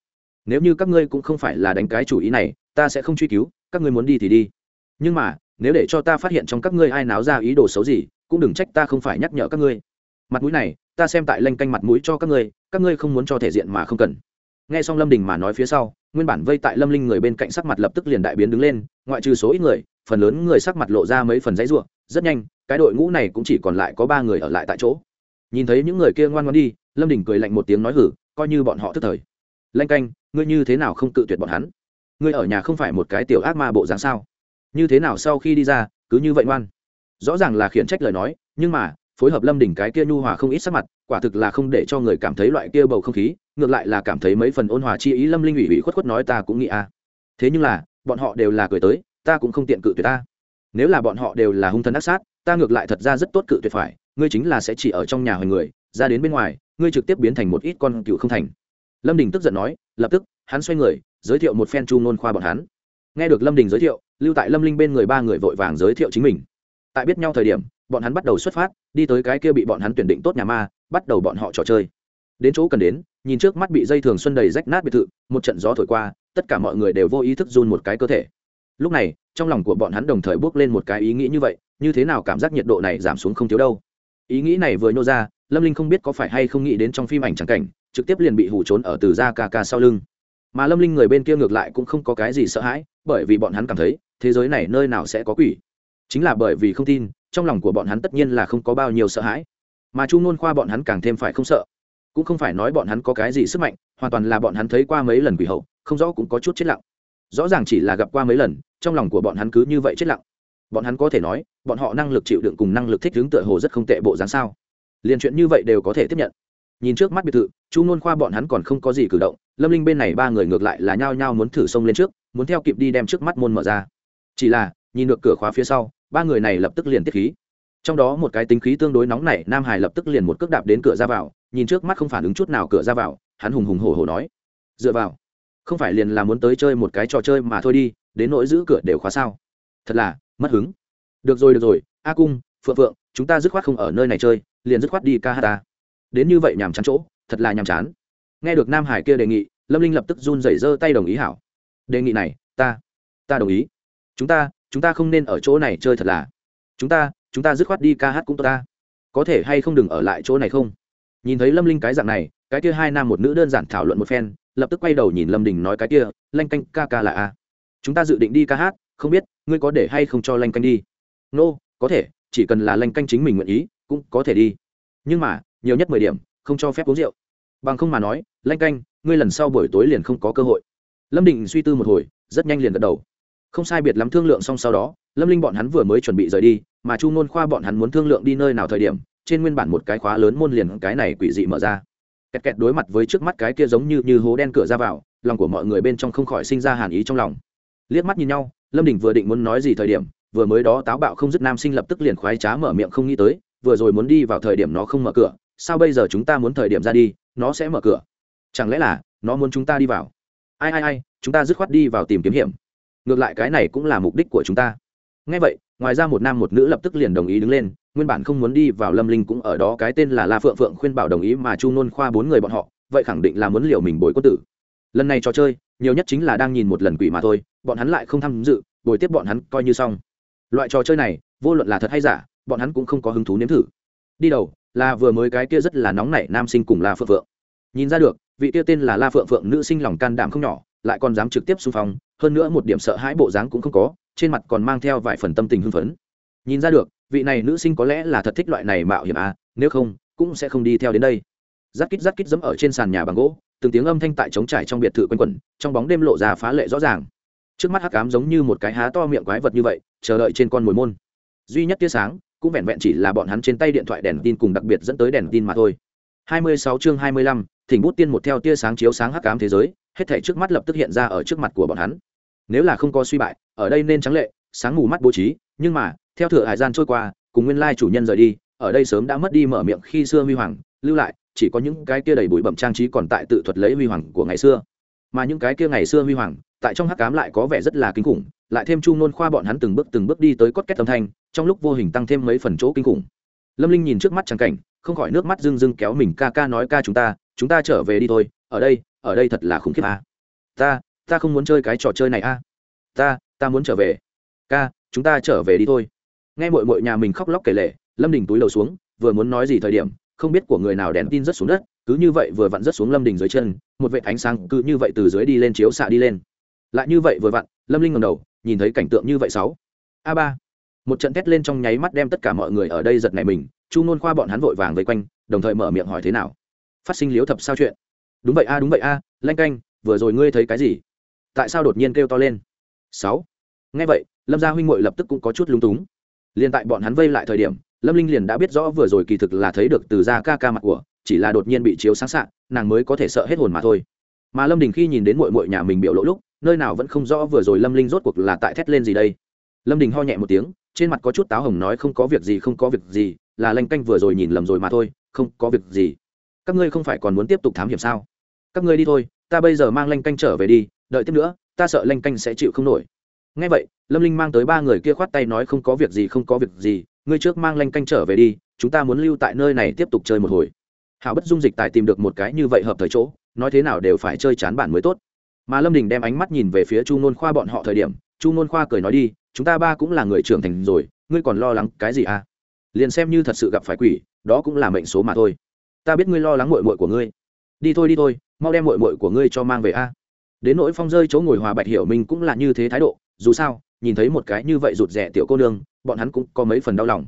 nếu như các ngươi cũng không phải là đánh cái chủ ý này, ta sẽ không truy cứu, các ngươi muốn đi thì đi. Nhưng mà, nếu để cho ta phát hiện trong các ngươi ai náo ra ý đồ xấu gì, cũng đừng trách ta không phải nhắc nhở các ngươi. Mặt mũi này, ta xem tại lanh canh mặt mũi cho các ngươi các ngươi không muốn cho thể diện mà không cần. Nghe xong lâm đình mà nói phía sau, nguyên bản vây tại lâm linh người bên cạnh sắc mặt lập tức liền đại biến đứng lên, ngoại trừ số ít người, phần lớn người sắc mặt lộ ra mấy phần giấy ruộng rất nhanh, cái đội ngũ này cũng chỉ còn lại có ba người ở lại tại chỗ. Nhìn thấy những người kia ngoan ngoan đi, lâm đình cười lạnh một tiếng nói hử, coi như bọn họ thức thời lanh canh, ngươi như thế nào không cự tuyệt bọn hắn? Ngươi ở nhà không phải một cái tiểu ác ma bộ dáng sao? Như thế nào sau khi đi ra, cứ như vậy ngoan? Rõ ràng là khiển trách lời nói, nhưng mà, phối hợp lâm đỉnh cái kia nhu hòa không ít sắc mặt, quả thực là không để cho người cảm thấy loại kia bầu không khí, ngược lại là cảm thấy mấy phần ôn hòa chi ý lâm linh ủy ủy khuất khuất nói ta cũng nghĩ à. thế nhưng là, bọn họ đều là cười tới, ta cũng không tiện cự tuyệt ta. Nếu là bọn họ đều là hung thần ác sát, ta ngược lại thật ra rất tốt cự tuyệt phải, ngươi chính là sẽ chỉ ở trong nhà hồi người, ra đến bên ngoài, ngươi trực tiếp biến thành một ít con cựu không thành lâm đình tức giận nói, lập tức, hắn xoay người, giới thiệu một phen chu nôn khoa bọn hắn. Nghe được lâm đình giới thiệu, lưu tại lâm linh bên người ba người vội vàng giới thiệu chính mình. Tại biết nhau thời điểm, bọn hắn bắt đầu xuất phát, đi tới cái kia bị bọn hắn tuyển định tốt nhà ma, bắt đầu bọn họ trò chơi. Đến chỗ cần đến, nhìn trước mắt bị dây thường xuân đầy rách nát biệt thự, một trận gió thổi qua, tất cả mọi người đều vô ý thức run một cái cơ thể. Lúc này, trong lòng của bọn hắn đồng thời bước lên một cái ý nghĩ như vậy, như thế nào cảm giác nhiệt độ này giảm xuống không thiếu đâu. Ý nghĩ này vừa nhô ra, lâm linh không biết có phải hay không nghĩ đến trong phim ảnh trắng cảnh trực tiếp liền bị hủ trốn ở từ ra ca ca sau lưng. Mà lâm linh người bên kia ngược lại cũng không có cái gì sợ hãi, bởi vì bọn hắn cảm thấy, thế giới này nơi nào sẽ có quỷ. Chính là bởi vì không tin, trong lòng của bọn hắn tất nhiên là không có bao nhiêu sợ hãi. Mà chu ngôn khoa bọn hắn càng thêm phải không sợ. Cũng không phải nói bọn hắn có cái gì sức mạnh, hoàn toàn là bọn hắn thấy qua mấy lần quỷ hậu, không rõ cũng có chút chết lặng. Rõ ràng chỉ là gặp qua mấy lần, trong lòng của bọn hắn cứ như vậy chết lặng. Bọn hắn có thể nói, bọn họ năng lực chịu đựng cùng năng lực thích hướng tựa hồ rất không tệ bộ dáng sao. Liền chuyện như vậy đều có thể tiếp nhận nhìn trước mắt biệt thự, chu nôn khoa bọn hắn còn không có gì cử động, lâm linh bên này ba người ngược lại là nhao nhao muốn thử xông lên trước, muốn theo kịp đi đem trước mắt môn mở ra. Chỉ là, nhìn được cửa khóa phía sau, ba người này lập tức liền tiết khí. Trong đó một cái tính khí tương đối nóng nảy nam hải lập tức liền một cước đạp đến cửa ra vào, nhìn trước mắt không phản ứng chút nào cửa ra vào, hắn hùng hùng hổ hổ nói, dựa vào, không phải liền là muốn tới chơi một cái trò chơi mà thôi đi, đến nỗi giữ cửa đều khóa sao? Thật là, mất hứng. Được rồi được rồi, a cung, phượng phượng, chúng ta dứt khoát không ở nơi này chơi, liền dứt khoát đi ca hát ta đến như vậy nhàm chán chỗ thật là nhàm chán. Nghe được nam hải kia đề nghị lâm linh lập tức run rẩy giơ tay đồng ý hảo. Đề nghị này ta ta đồng ý. Chúng ta chúng ta không nên ở chỗ này chơi thật là. Chúng ta chúng ta dứt khoát đi ca hát cũng tốt ta. Có thể hay không đừng ở lại chỗ này không? Nhìn thấy lâm linh cái dạng này cái kia hai nam một nữ đơn giản thảo luận một phen lập tức quay đầu nhìn lâm đình nói cái kia lanh canh ca ca là a. Chúng ta dự định đi ca hát không biết ngươi có để hay không cho lanh canh đi? Nô、no, có thể chỉ cần là lanh canh chính mình nguyện ý cũng có thể đi. Nhưng mà nhiều nhất mười điểm, không cho phép uống rượu. Bằng không mà nói, lanh canh, ngươi lần sau buổi tối liền không có cơ hội. Lâm định suy tư một hồi, rất nhanh liền gật đầu. Không sai biệt lắm thương lượng xong sau đó, lâm linh bọn hắn vừa mới chuẩn bị rời đi, mà chu ngôn khoa bọn hắn muốn thương lượng đi nơi nào thời điểm, trên nguyên bản một cái khóa lớn môn liền cái này quỷ dị mở ra. Kẹt kẹt đối mặt với trước mắt cái kia giống như như hố đen cửa ra vào, lòng của mọi người bên trong không khỏi sinh ra hàn ý trong lòng. Liếc mắt nhìn nhau, lâm đình vừa định muốn nói gì thời điểm, vừa mới đó táo bạo không dứt nam sinh lập tức liền khoái trá mở miệng không nghĩ tới, vừa rồi muốn đi vào thời điểm nó không mở cửa sao bây giờ chúng ta muốn thời điểm ra đi, nó sẽ mở cửa. Chẳng lẽ là, nó muốn chúng ta đi vào? Ai ai ai, chúng ta dứt khoát đi vào tìm kiếm hiểm. Ngược lại cái này cũng là mục đích của chúng ta. Ngay vậy, ngoài ra một nam một nữ lập tức liền đồng ý đứng lên, nguyên bản không muốn đi vào lâm linh cũng ở đó, cái tên là la phượng phượng khuyên bảo đồng ý mà chu nôn khoa bốn người bọn họ, vậy khẳng định là muốn liều mình bồi quân tử. Lần này trò chơi, nhiều nhất chính là đang nhìn một lần quỷ mà thôi, bọn hắn lại không tham dự, bồi tiếp bọn hắn coi như xong. Loại trò chơi này, vô luận là thật hay giả, bọn hắn cũng không có hứng thú nếm thử. Đi đầu là vừa mới cái kia rất là nóng nảy nam sinh cùng la phượng phượng. Nhìn ra được, vị kia tên là la phượng phượng nữ sinh lòng can đảm không nhỏ, lại còn dám trực tiếp xung phong, hơn nữa một điểm sợ hãi bộ dáng cũng không có, trên mặt còn mang theo vài phần tâm tình hưng phấn. Nhìn ra được, vị này nữ sinh có lẽ là thật thích loại này mạo hiểm à nếu không, cũng sẽ không đi theo đến đây. Rát kít rát kít dẫm ở trên sàn nhà bằng gỗ, từng tiếng âm thanh tại trống trải trong biệt thự quanh quẩn, trong bóng đêm lộ ra phá lệ rõ ràng. Trước mắt hắc cám giống như một cái há to miệng quái vật như vậy, chờ đợi trên con mồi môn. Duy nhất tia sáng cũng vẹn vẹn chỉ là bọn hắn trên tay điện thoại đèn tin cùng đặc biệt dẫn tới đèn tin mà thôi. 26 chương 25, thỉnh bút tiên một theo tia sáng chiếu sáng hắc ám thế giới hết thảy trước mắt lập tức hiện ra ở trước mặt của bọn hắn. Nếu là không có suy bại ở đây nên trắng lệ sáng mù mắt bố trí nhưng mà theo thừa hải gian trôi qua cùng nguyên lai chủ nhân rời đi ở đây sớm đã mất đi mở miệng khi xưa huy hoàng lưu lại chỉ có những cái kia đầy bụi bẩm trang trí còn tại tự thuật lấy huy hoàng của ngày xưa mà những cái kia ngày xưa huy hoàng, tại trong hắc cám lại có vẻ rất là kinh khủng, lại thêm chu nôn khoa bọn hắn từng bước từng bước đi tới cốt kết âm thanh, trong lúc vô hình tăng thêm mấy phần chỗ kinh khủng. Lâm linh nhìn trước mắt trắng cảnh, không khỏi nước mắt rưng rưng kéo mình, ca ca nói ca chúng ta chúng ta trở về đi thôi, ở đây ở đây thật là khủng khiếp à. ta ta không muốn chơi cái trò chơi này a. Ta ta muốn trở về. Ca, chúng ta trở về đi thôi. Nghe mội mội nhà mình khóc lóc kể lể, lâm đình túi đầu xuống, vừa muốn nói gì thời điểm, không biết của người nào đèn tin rất xuống đất cứ như vậy vừa vặn rất xuống lâm đình dưới chân một vệ ánh sáng cứ như vậy từ dưới đi lên chiếu xạ đi lên. Lại như vậy vừa vặn lâm linh ngầm đầu nhìn thấy cảnh tượng như vậy sáu. A ba. Một trận thét lên trong nháy mắt đem tất cả mọi người ở đây giật này mình chu nôn khoa bọn hắn vội vàng vây quanh đồng thời mở miệng hỏi thế nào? Phát sinh liếu thập sao chuyện? Đúng vậy a đúng vậy a à, lanh canh vừa rồi ngươi thấy cái gì? Tại sao đột nhiên kêu to lên? Sáu. Nghe vậy lâm gia huynh ngội lập tức cũng có chút lúng túng. Liền tại bọn hắn vây lại thời điểm lâm linh liền đã biết rõ vừa rồi kỳ thực là thấy được từ ra ca ca mặt của chỉ là đột nhiên bị chiếu sáng xạ, nàng mới có thể sợ hết hồn mà thôi. Mà lâm đình khi nhìn đến mội mội nhà mình biểu lộ lúc, nơi nào vẫn không rõ vừa rồi lâm linh rốt cuộc là tại thét lên gì đây. Lâm đình ho nhẹ một tiếng, trên mặt có chút táo hồng nói không có việc gì, không có việc gì, là lanh canh vừa rồi nhìn lầm rồi mà thôi, không có việc gì. Các ngươi không phải còn muốn tiếp tục thám hiểm sao? Các ngươi đi thôi, ta bây giờ mang lanh canh trở về đi, đợi tiếp nữa, ta sợ lanh canh sẽ chịu không nổi. Ngay vậy, lâm linh mang tới ba người kia khoát tay nói không có việc gì, không có việc gì, ngươi trước mang lanh canh trở về đi, chúng ta muốn lưu tại nơi này tiếp tục chơi một hồi hảo bất dung dịch tài tìm được một cái như vậy hợp thời chỗ, nói thế nào đều phải chơi chán bản mới tốt. Mà lâm đình đem ánh mắt nhìn về phía chu nôn khoa bọn họ thời điểm, chu nôn khoa cười nói đi, chúng ta ba cũng là người trưởng thành rồi, ngươi còn lo lắng cái gì à? Liền xem như thật sự gặp phải quỷ, đó cũng là mệnh số mà thôi. Ta biết ngươi lo lắng mội mội của ngươi. Đi thôi đi thôi, mau đem mội mội của ngươi cho mang về a. Đến nỗi phong rơi chỗ ngồi hòa bạch hiểu mình cũng là như thế thái độ, dù sao, nhìn thấy một cái như vậy rụt rẻ tiểu cô nương, bọn hắn cũng có mấy phần đau lòng.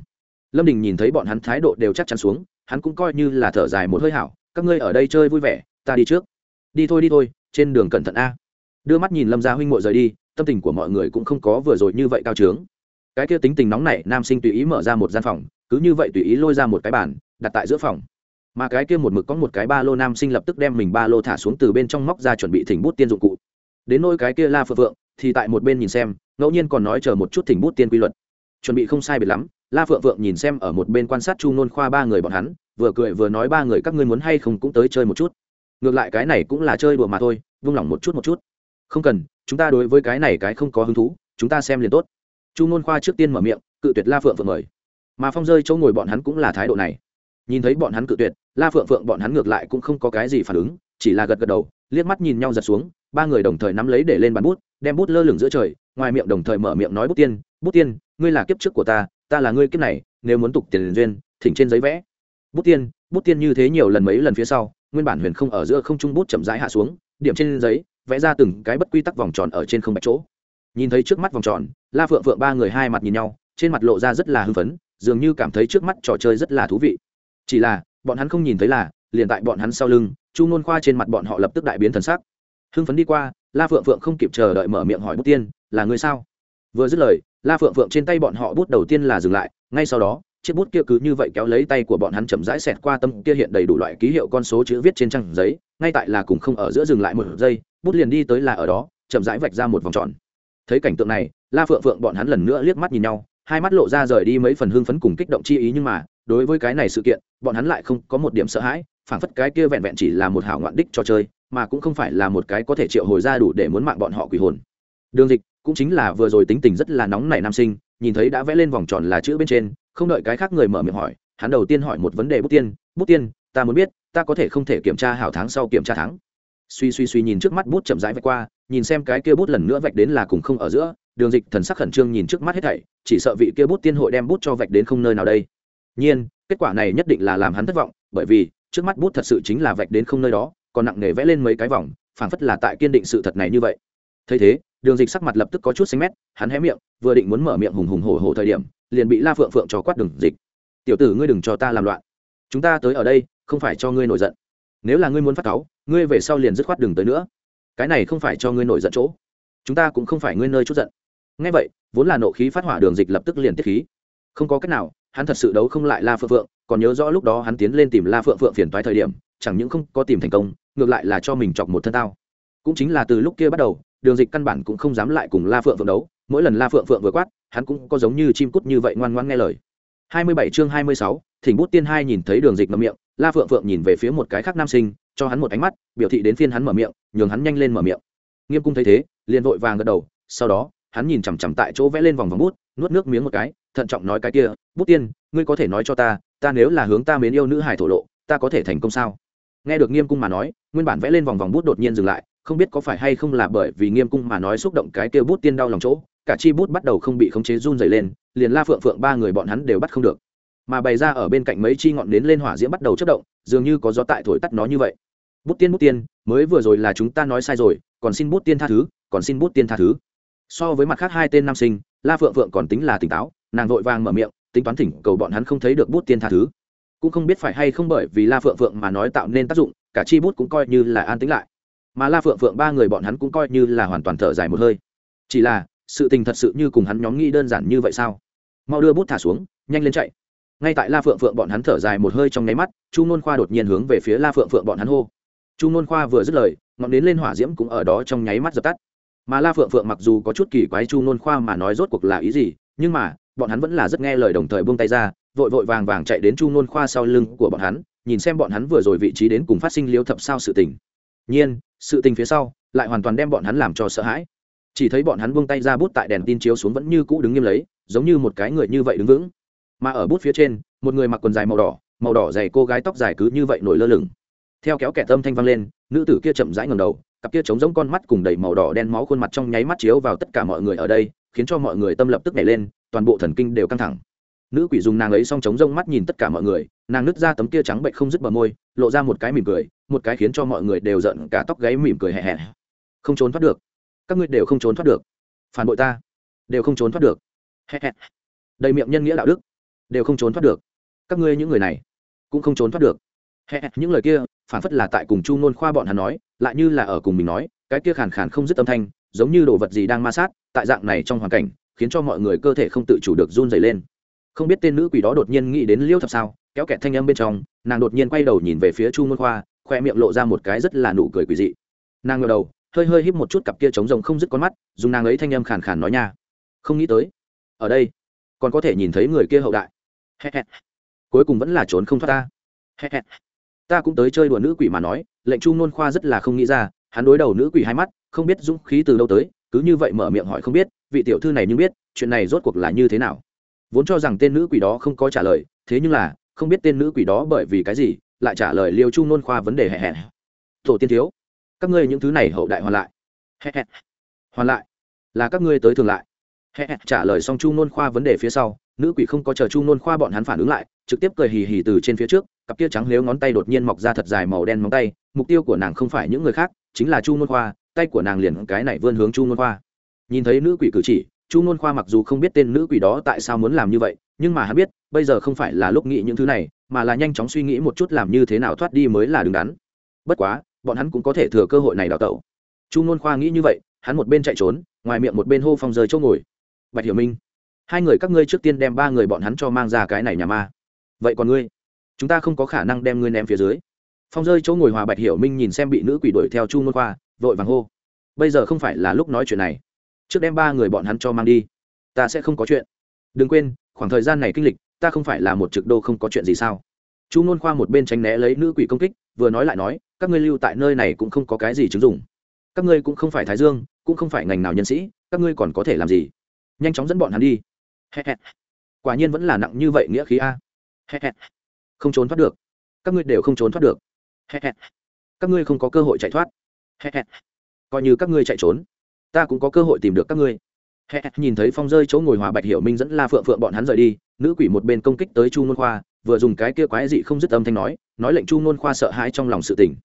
Lâm đình nhìn thấy bọn hắn thái độ đều chắc chắn xuống hắn cũng coi như là thở dài một hơi hảo, các ngươi ở đây chơi vui vẻ, ta đi trước. Đi thôi đi thôi, trên đường cẩn thận a. Đưa mắt nhìn lâm gia huynh ngội rời đi, tâm tình của mọi người cũng không có vừa rồi như vậy cao trướng. Cái kia tính tình nóng này nam sinh tùy ý mở ra một gian phòng, cứ như vậy tùy ý lôi ra một cái bàn, đặt tại giữa phòng. Mà cái kia một mực có một cái ba lô nam sinh lập tức đem mình ba lô thả xuống từ bên trong móc ra chuẩn bị thỉnh bút tiên dụng cụ. Đến nôi cái kia la phượng phượng, thì tại một bên nhìn xem, ngẫu nhiên còn nói chờ một chút thỉnh bút tiên quy luật. Chuẩn bị không sai biệt lắm, la phượng phượng nhìn xem ở một bên quan sát chu nôn khoa ba người bọn hắn vừa cười vừa nói ba người các ngươi muốn hay không cũng tới chơi một chút. Ngược lại cái này cũng là chơi đùa mà thôi, vung lòng một chút một chút. Không cần, chúng ta đối với cái này cái không có hứng thú, chúng ta xem liền tốt. Chu nôn khoa trước tiên mở miệng, cự tuyệt la phượng phượng mời. Mà phong rơi chỗ ngồi bọn hắn cũng là thái độ này. Nhìn thấy bọn hắn cự tuyệt, la phượng phượng bọn hắn ngược lại cũng không có cái gì phản ứng, chỉ là gật gật đầu, liếc mắt nhìn nhau giật xuống, ba người đồng thời nắm lấy để lên bàn bút, đem bút lơ lửng giữa trời, ngoài miệng đồng thời mở miệng nói bút tiên bút tiên, ngươi là kiếp trước của ta ta là ngươi kiếp này, nếu muốn tục tiền duyên, thỉnh trên giấy vẽ bút tiên bút tiên như thế nhiều lần mấy lần phía sau, nguyên bản huyền không ở giữa không trung bút chậm rãi hạ xuống, điểm trên giấy, vẽ ra từng cái bất quy tắc vòng tròn ở trên không bạch chỗ. Nhìn thấy trước mắt vòng tròn, la phượng phượng ba người hai mặt nhìn nhau, trên mặt lộ ra rất là hưng phấn, dường như cảm thấy trước mắt trò chơi rất là thú vị. Chỉ là, bọn hắn không nhìn thấy là, liền tại bọn hắn sau lưng, chu nôn khoa trên mặt bọn họ lập tức đại biến thần sắc. Hưng phấn đi qua, la phượng phượng không kịp chờ đợi mở miệng hỏi bút tiên, là người sao? Vừa dứt lời, la phượng phượng trên tay bọn họ bút đầu tiên là dừng lại, ngay sau đó chiếc bút kia cứ như vậy kéo lấy tay của bọn hắn chậm rãi xẹt qua tâm kia hiện đầy đủ loại ký hiệu con số chữ viết trên trang giấy, ngay tại là cùng không ở giữa dừng lại một giây, bút liền đi tới là ở đó, chậm rãi vạch ra một vòng tròn. Thấy cảnh tượng này, la phượng phượng bọn hắn lần nữa liếc mắt nhìn nhau, hai mắt lộ ra rời đi mấy phần hưng phấn cùng kích động chi ý nhưng mà, đối với cái này sự kiện, bọn hắn lại không có một điểm sợ hãi, phảng phất cái kia vẹn vẹn chỉ là một hảo ngoạn đích cho chơi, mà cũng không phải là một cái có thể triệu hồi ra đủ để muốn mạng bọn họ quỷ hồn. Đường dịch cũng chính là vừa rồi tính tình rất là nóng này nam sinh, nhìn thấy đã vẽ lên vòng tròn là chữ bên trên không đợi cái khác người mở miệng hỏi, hắn đầu tiên hỏi một vấn đề bút tiên bút tiên, ta muốn biết, ta có thể không thể kiểm tra hảo tháng sau kiểm tra tháng? Suy suy suy nhìn trước mắt bút chậm rãi vạch qua, nhìn xem cái kia bút lần nữa vạch đến là cùng không ở giữa, đường dịch thần sắc khẩn trương nhìn trước mắt hết thảy, chỉ sợ vị kia bút tiên hội đem bút cho vạch đến không nơi nào đây. Nhiên, kết quả này nhất định là làm hắn thất vọng, bởi vì, trước mắt bút thật sự chính là vạch đến không nơi đó, còn nặng nề vẽ lên mấy cái vòng, phảng phất là tại kiên định sự thật này như vậy. Thấy thế, đường dịch sắc mặt lập tức có chút xanh mét, hắn hé miệng, vừa định muốn mở miệng hùng hùng hổ hổ thời điểm liền bị la phượng phượng cho quát đường dịch. Tiểu tử ngươi đừng cho ta làm loạn. Chúng ta tới ở đây, không phải cho ngươi nổi giận. Nếu là ngươi muốn phát cáu, ngươi về sau liền dứt khoát đừng tới nữa. Cái này không phải cho ngươi nổi giận chỗ. Chúng ta cũng không phải ngươi nơi chút giận. Ngay vậy, vốn là nộ khí phát hỏa đường dịch lập tức liền tiết khí. Không có cách nào, hắn thật sự đấu không lại la phượng phượng, còn nhớ rõ lúc đó hắn tiến lên tìm la phượng phượng phiền toái thời điểm, chẳng những không có tìm thành công, ngược lại là cho mình chọc một thân tao. Cũng chính là từ lúc kia bắt đầu, đường dịch căn bản cũng không dám lại cùng la phượng phượng đấu mỗi lần la phượng phượng vừa quát hắn cũng có giống như chim cút như vậy ngoan ngoan nghe lời. 27 chương 26, thỉnh bút tiên hai nhìn thấy đường dịch mở miệng la phượng phượng nhìn về phía một cái khác nam sinh cho hắn một ánh mắt biểu thị đến phiên hắn mở miệng nhường hắn nhanh lên mở miệng. Nghiêm cung thấy thế liền vội vàng gật đầu sau đó hắn nhìn chằm chằm tại chỗ vẽ lên vòng vòng bút nuốt nước miếng một cái thận trọng nói cái kia bút tiên ngươi có thể nói cho ta ta nếu là hướng ta mến yêu nữ hải thổ lộ ta có thể thành công sao? Nghe được nghiêm cung mà nói nguyên bản vẽ lên vòng vòng bút đột nhiên dừng lại không biết có phải hay không là bởi vì nghiêm cung mà nói xúc động cái kia bút tiên đau lòng chỗ cả chi bút bắt đầu không bị khống chế run dày lên, liền la phượng phượng ba người bọn hắn đều bắt không được. Mà bày ra ở bên cạnh mấy chi ngọn nến lên hỏa diễm bắt đầu chất động, dường như có gió tại thổi tắt nó như vậy. Bút tiên bút tiên, mới vừa rồi là chúng ta nói sai rồi, còn xin bút tiên tha thứ, còn xin bút tiên tha thứ. So với mặt khác hai tên nam sinh, la phượng phượng còn tính là tỉnh táo, nàng vội vàng mở miệng, tính toán thỉnh cầu bọn hắn không thấy được bút tiên tha thứ. Cũng không biết phải hay không bởi vì la phượng phượng mà nói tạo nên tác dụng, cả chi bút cũng coi như là an tính lại. Mà la phượng phượng ba người bọn hắn cũng coi như là hoàn toàn thở dài một hơi. Chỉ là sự tình thật sự như cùng hắn nhóm nghĩ đơn giản như vậy sao? Mau đưa bút thả xuống, nhanh lên chạy. Ngay tại la phượng phượng bọn hắn thở dài một hơi trong nháy mắt, chu nôn khoa đột nhiên hướng về phía la phượng phượng bọn hắn hô. Chu nôn khoa vừa dứt lời, ngọn nến lên hỏa diễm cũng ở đó trong nháy mắt dập tắt. Mà la phượng phượng mặc dù có chút kỳ quái chu nôn khoa mà nói rốt cuộc là ý gì, nhưng mà, bọn hắn vẫn là rất nghe lời đồng thời buông tay ra, vội vội vàng vàng chạy đến chu nôn khoa sau lưng của bọn hắn, nhìn xem bọn hắn vừa rồi vị trí đến cùng phát sinh liêu thập sao sự tình. Nhiên, sự tình phía sau, lại hoàn toàn đem bọn hắn làm cho sợ hãi chỉ thấy bọn hắn buông tay ra bút tại đèn tin chiếu xuống vẫn như cũ đứng nghiêm lấy, giống như một cái người như vậy đứng vững. Mà ở bút phía trên, một người mặc quần dài màu đỏ màu đỏ dày cô gái tóc dài cứ như vậy nổi lơ lửng. Theo kéo kẻ tâm thanh vang lên, nữ tử kia chậm rãi ngầm đầu, cặp kia trống giống con mắt cùng đầy màu đỏ đen máu khuôn mặt trong nháy mắt chiếu vào tất cả mọi người ở đây, khiến cho mọi người tâm lập tức nhảy lên, toàn bộ thần kinh đều căng thẳng. Nữ quỷ dùng nàng ấy xong trống rông mắt nhìn tất cả mọi người, nàng nứt ra tấm kia trắng bệnh không dứt bờ môi, lộ ra một cái mỉm cười, một cái khiến cho mọi người đều giận, cả tóc gáy mỉm cười hẹ hẹ. Không trốn thoát được các ngươi đều không trốn thoát được. Phản bội ta, đều không trốn thoát được. Đầy miệng nhân nghĩa đạo đức, đều không trốn thoát được. Các ngươi những người này, cũng không trốn thoát được. Những lời kia, phản phất là tại cùng chu ngôn khoa bọn hắn nói, lại như là ở cùng mình nói, cái kia khàn khàn không dứt âm thanh, giống như đồ vật gì đang ma sát, tại dạng này trong hoàn cảnh, khiến cho mọi người cơ thể không tự chủ được run dày lên. Không biết tên nữ quỷ đó đột nhiên nghĩ đến liêu thập sao, kéo kẹt thanh âm bên trong, nàng đột nhiên quay đầu nhìn về phía chu ngôn khoa, khoe miệng lộ ra một cái rất là nụ cười quỷ dị. Nàng ngờ đầu hơi hơi híp một chút cặp kia trống rồng không dứt con mắt, dùng nàng ấy thanh âm khàn khàn nói nha. Không nghĩ tới. Ở đây, còn có thể nhìn thấy người kia hậu đại. Cuối cùng vẫn là trốn không thoát ta. Ta cũng tới chơi đùa nữ quỷ mà nói, lệnh chu nôn khoa rất là không nghĩ ra, hắn đối đầu nữ quỷ hai mắt, không biết dũng khí từ đâu tới, cứ như vậy mở miệng hỏi không biết, vị tiểu thư này nhưng biết, chuyện này rốt cuộc là như thế nào. Vốn cho rằng tên nữ quỷ đó không có trả lời, thế nhưng là, không biết tên nữ quỷ đó bởi vì cái gì, lại trả lời liêu chu nôn khoa vấn đề hẹ hẹ. Tổ tiên thiếu các ngươi những thứ này hậu đại hoàn lại. Hoàn lại. Là các ngươi tới thường lại. Trả lời xong chu nôn khoa vấn đề phía sau, nữ quỷ không có chờ chu nôn khoa bọn hắn phản ứng lại, trực tiếp cười hì hì từ trên phía trước, cặp kia trắng nếu ngón tay đột nhiên mọc ra thật dài màu đen móng tay, mục tiêu của nàng không phải những người khác, chính là chu nôn khoa, tay của nàng liền cái này vươn hướng chu nôn khoa. Nhìn thấy nữ quỷ cử chỉ, chu nôn khoa mặc dù không biết tên nữ quỷ đó tại sao muốn làm như vậy, nhưng mà hắn biết, bây giờ không phải là lúc nghĩ những thứ này, mà là nhanh chóng suy nghĩ một chút làm như thế nào thoát đi mới là đứng đắn. Bất quá bọn hắn cũng có thể thừa cơ hội này đào tẩu. Chu nôn khoa nghĩ như vậy, hắn một bên chạy trốn, ngoài miệng một bên hô phong rời chỗ ngồi. Bạch hiểu minh, hai người các ngươi trước tiên đem ba người bọn hắn cho mang ra cái này nhà ma. Vậy còn ngươi? Chúng ta không có khả năng đem ngươi ném phía dưới. Phong rơi chỗ ngồi hòa bạch hiểu minh nhìn xem bị nữ quỷ đuổi theo chu nôn khoa, vội vàng hô. Bây giờ không phải là lúc nói chuyện này. Trước đem ba người bọn hắn cho mang đi. Ta sẽ không có chuyện. Đừng quên, khoảng thời gian này kinh lịch, ta không phải là một trực đô không có chuyện gì sao? Chu nôn khoa một bên tránh né lấy nữ quỷ công kích, vừa nói lại nói, các ngươi lưu tại nơi này cũng không có cái gì chứng dụng. Các ngươi cũng không phải thái dương, cũng không phải ngành nào nhân sĩ, các ngươi còn có thể làm gì? Nhanh chóng dẫn bọn hắn đi. Quả nhiên vẫn là nặng như vậy nghĩa khí a. Không trốn thoát được. Các ngươi đều không trốn thoát được. Các ngươi không có cơ hội chạy thoát. Coi như các ngươi chạy trốn, ta cũng có cơ hội tìm được các ngươi. Nhìn thấy phong rơi chỗ ngồi hòa bạch hiểu minh dẫn la phượng phượng bọn hắn rời đi, nữ quỷ một bên công kích tới chu nôn khoa vừa dùng cái kia quái dị không dứt âm thanh nói nói lệnh chu nôn khoa sợ hãi trong lòng sự tỉnh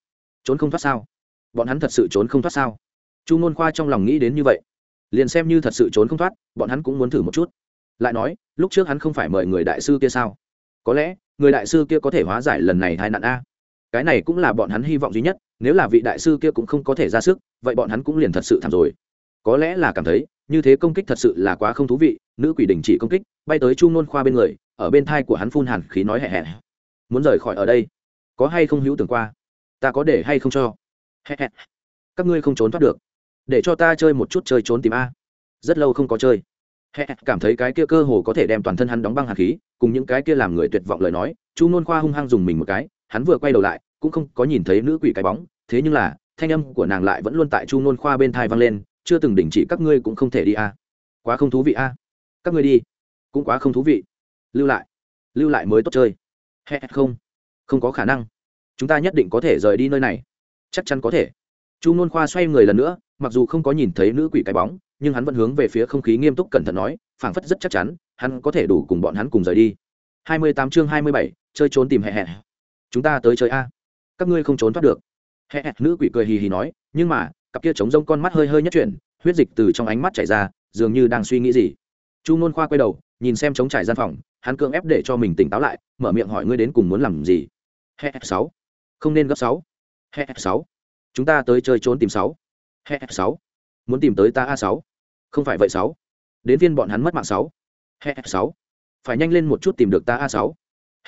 trốn không thoát sao? Bọn hắn thật sự trốn không thoát sao? Chu nôn khoa trong lòng nghĩ đến như vậy. Liền xem như thật sự trốn không thoát, bọn hắn cũng muốn thử một chút. Lại nói, lúc trước hắn không phải mời người đại sư kia sao? Có lẽ, người đại sư kia có thể hóa giải lần này hai nạn a. Cái này cũng là bọn hắn hy vọng duy nhất, nếu là vị đại sư kia cũng không có thể ra sức, vậy bọn hắn cũng liền thật sự thảm rồi. Có lẽ là cảm thấy, như thế công kích thật sự là quá không thú vị, nữ quỷ đình chỉ công kích, bay tới chu nôn khoa bên người ở bên thai của hắn phun hàn khí nói hẹ hẹ. Muốn rời khỏi ở đây, có hay không hữu tưởng qua? Ta có để hay không cho? Hẹ hẹ. Các ngươi không trốn thoát được. Để cho ta chơi một chút chơi trốn tìm a. Rất lâu không có chơi. Hẹ cảm thấy cái kia cơ hồ có thể đem toàn thân hắn đóng băng hàn khí, cùng những cái kia làm người tuyệt vọng lời nói, chu nôn khoa hung hăng dùng mình một cái, hắn vừa quay đầu lại, cũng không có nhìn thấy nữ quỷ cái bóng, thế nhưng là, thanh âm của nàng lại vẫn luôn tại chu nôn khoa bên thai vang lên, chưa từng đình chỉ các ngươi cũng không thể đi a. À. quá không thú vị a. À. các ngươi đi. Cũng quá không thú vị lưu lại. Lưu lại mới tốt chơi. Hẹ không. Không có khả năng. Chúng ta nhất định có thể rời đi nơi này. Chắc chắn có thể. Chu nôn khoa xoay người lần nữa, mặc dù không có nhìn thấy nữ quỷ cái bóng, nhưng hắn vẫn hướng về phía không khí nghiêm túc cẩn thận nói, phảng phất rất chắc chắn, hắn có thể đủ cùng bọn hắn cùng rời đi. Hai mươi tám chương hai mươi bảy, chơi trốn tìm hẹ hẹ. Chúng ta tới chơi a. Các ngươi không trốn thoát được. Hẹ hẹ, nữ quỷ cười hì hì nói, nhưng mà, cặp kia trống rông con mắt hơi hơi nhất chuyển, huyết dịch từ trong ánh mắt chảy ra, dường như đang suy nghĩ gì. Chu nôn khoa quay đầu, nhìn xem trống trải gian phòng hắn cưỡng ép để cho mình tỉnh táo lại, mở miệng hỏi ngươi đến cùng muốn làm gì. Hẹ sáu. Không nên gấp sáu. Hẹ sáu. Chúng ta tới chơi trốn tìm sáu. Hẹ sáu. Muốn tìm tới ta a sáu. Không phải vậy sáu. Đến viên bọn hắn mất mạng sáu. Hẹ sáu. Phải nhanh lên một chút tìm được ta a sáu.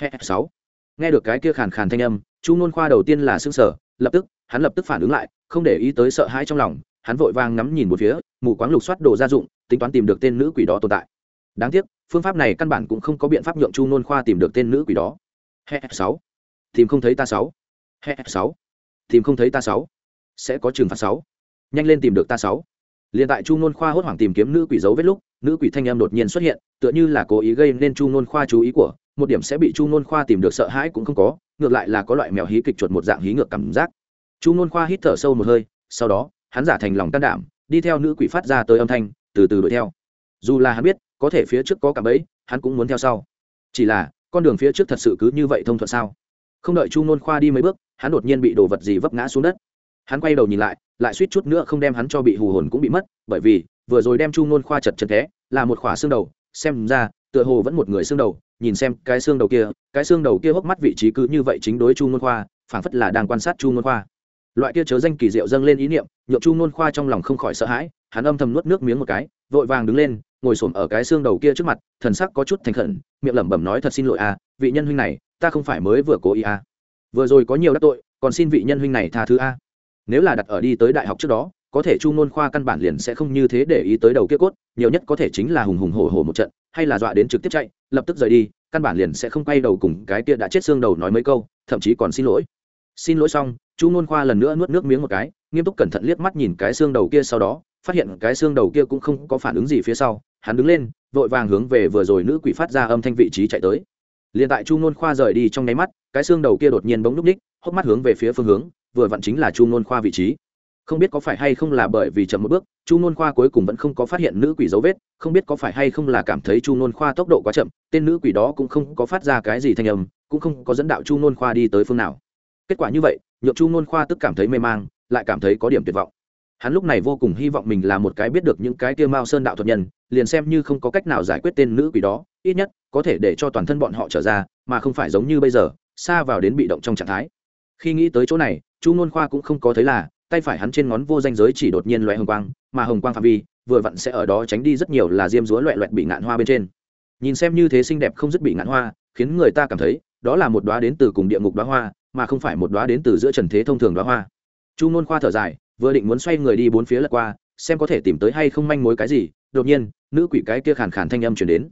Hẹ sáu. Nghe được cái kia khàn khàn thanh âm, chu nôn khoa đầu tiên là s ư n g sở lập tức, hắn lập tức phản ứng lại, không để ý tới sợ hãi trong lòng, hắn vội vàng ngắm nhìn một phía, mù quáng lục soát đồ gia dụng, tính toán tìm được tên nữ quỷ đó tồn tại. Đáng tiếc phương pháp này căn bản cũng không có biện pháp nhượng chu nôn khoa tìm được tên nữ quỷ đó. He sáu. Tìm không thấy ta sáu. He sáu. Tìm không thấy ta sáu. Sẽ có trừng phạt sáu. Nhanh lên tìm được ta sáu. Liền tại chu nôn khoa hốt hoảng tìm kiếm nữ quỷ dấu vết lúc, nữ quỷ thanh em đột nhiên xuất hiện, tựa như là cố ý gây nên chu nôn khoa chú ý của, một điểm sẽ bị chu nôn khoa tìm được sợ hãi cũng không có, ngược lại là có loại mèo hí kịch chuột một dạng hí ngược cảm giác. Chu nôn khoa hít thở sâu một hơi, sau đó, hắn giả thành lòng can đảm, đi theo nữ quỷ phát ra tới âm thanh, từ từ đuổi theo. Dù là hắn biết có thể phía trước có cả bẫy, hắn cũng muốn theo sau. Chỉ là, con đường phía trước thật sự cứ như vậy thông thuận sao? Không đợi chu nôn khoa đi mấy bước, hắn đột nhiên bị đồ vật gì vấp ngã xuống đất. Hắn quay đầu nhìn lại lại suýt chút nữa không đem hắn cho bị hù hồn cũng bị mất, bởi vì, vừa rồi đem chu nôn khoa chật chật thế, là một khỏa xương đầu, xem ra, tựa hồ vẫn một người xương đầu, nhìn xem cái xương đầu kia, cái xương đầu kia hốc mắt vị trí cứ như vậy chính đối chu nôn khoa, phảng phất là đang quan sát chu nôn khoa. Loại kia chớ danh kỳ diệu dâng lên ý niệm nhộn chu nôn khoa trong lòng không khỏi sợ hãi, hắn âm thầm nuốt nước miếng một cái, vội vàng đứng lên ngồi xổm ở cái xương đầu kia trước mặt, thần sắc có chút thành khẩn, miệng lẩm bẩm nói thật xin lỗi a, vị nhân huynh này, ta không phải mới vừa cố ý a. Vừa rồi có nhiều đắc tội, còn xin vị nhân huynh này tha thứ a. Nếu là đặt ở đi tới đại học trước đó, có thể chu ngôn khoa căn bản liền sẽ không như thế để ý tới đầu kia cốt, nhiều nhất có thể chính là hùng hùng hổ hổ một trận, hay là dọa đến trực tiếp chạy, lập tức rời đi, căn bản liền sẽ không quay đầu cùng cái kia đã chết xương đầu nói mấy câu, thậm chí còn xin lỗi. Xin lỗi xong, chu ngôn khoa lần nữa nuốt nước miếng một cái, nghiêm túc cẩn thận liếc mắt nhìn cái xương đầu kia sau đó phát hiện cái xương đầu kia cũng không có phản ứng gì phía sau, hắn đứng lên, vội vàng hướng về vừa rồi nữ quỷ phát ra âm thanh vị trí chạy tới. Liền tại chu nôn khoa rời đi trong nháy mắt, cái xương đầu kia đột nhiên bỗng núp ních, hốc mắt hướng về phía phương hướng, vừa vặn chính là chu nôn khoa vị trí. Không biết có phải hay không là bởi vì chậm một bước, chu nôn khoa cuối cùng vẫn không có phát hiện nữ quỷ dấu vết, không biết có phải hay không là cảm thấy chu nôn khoa tốc độ quá chậm, tên nữ quỷ đó cũng không có phát ra cái gì thanh âm, cũng không có dẫn đạo chu nôn khoa đi tới phương nào. Kết quả như vậy, nhượng chu nôn khoa tức cảm thấy mê mang, lại cảm thấy có điểm tuyệt vọng hắn lúc này vô cùng hy vọng mình là một cái biết được những cái kia mao sơn đạo thuật nhân, liền xem như không có cách nào giải quyết tên nữ quỷ đó, ít nhất, có thể để cho toàn thân bọn họ trở ra, mà không phải giống như bây giờ, xa vào đến bị động trong trạng thái. Khi nghĩ tới chỗ này, chu nôn khoa cũng không có thấy là, tay phải hắn trên ngón vô danh giới chỉ đột nhiên loại hồng quang, mà hồng quang phạm vi, vừa vặn sẽ ở đó tránh đi rất nhiều là diêm dúa loẹ loẹt bị ngạn hoa bên trên. Nhìn xem như thế xinh đẹp không dứt bị ngạn hoa, khiến người ta cảm thấy, đó là một đoá đến từ cùng địa ngục đoá hoa, mà không phải một đoá đến từ giữa trần thế thông thường đoá hoa. Chu nôn khoa thở dài vừa định muốn xoay người đi bốn phía lật qua, xem có thể tìm tới hay không manh mối cái gì, đột nhiên, nữ quỷ cái kia khàn khàn thanh âm chuyển đến.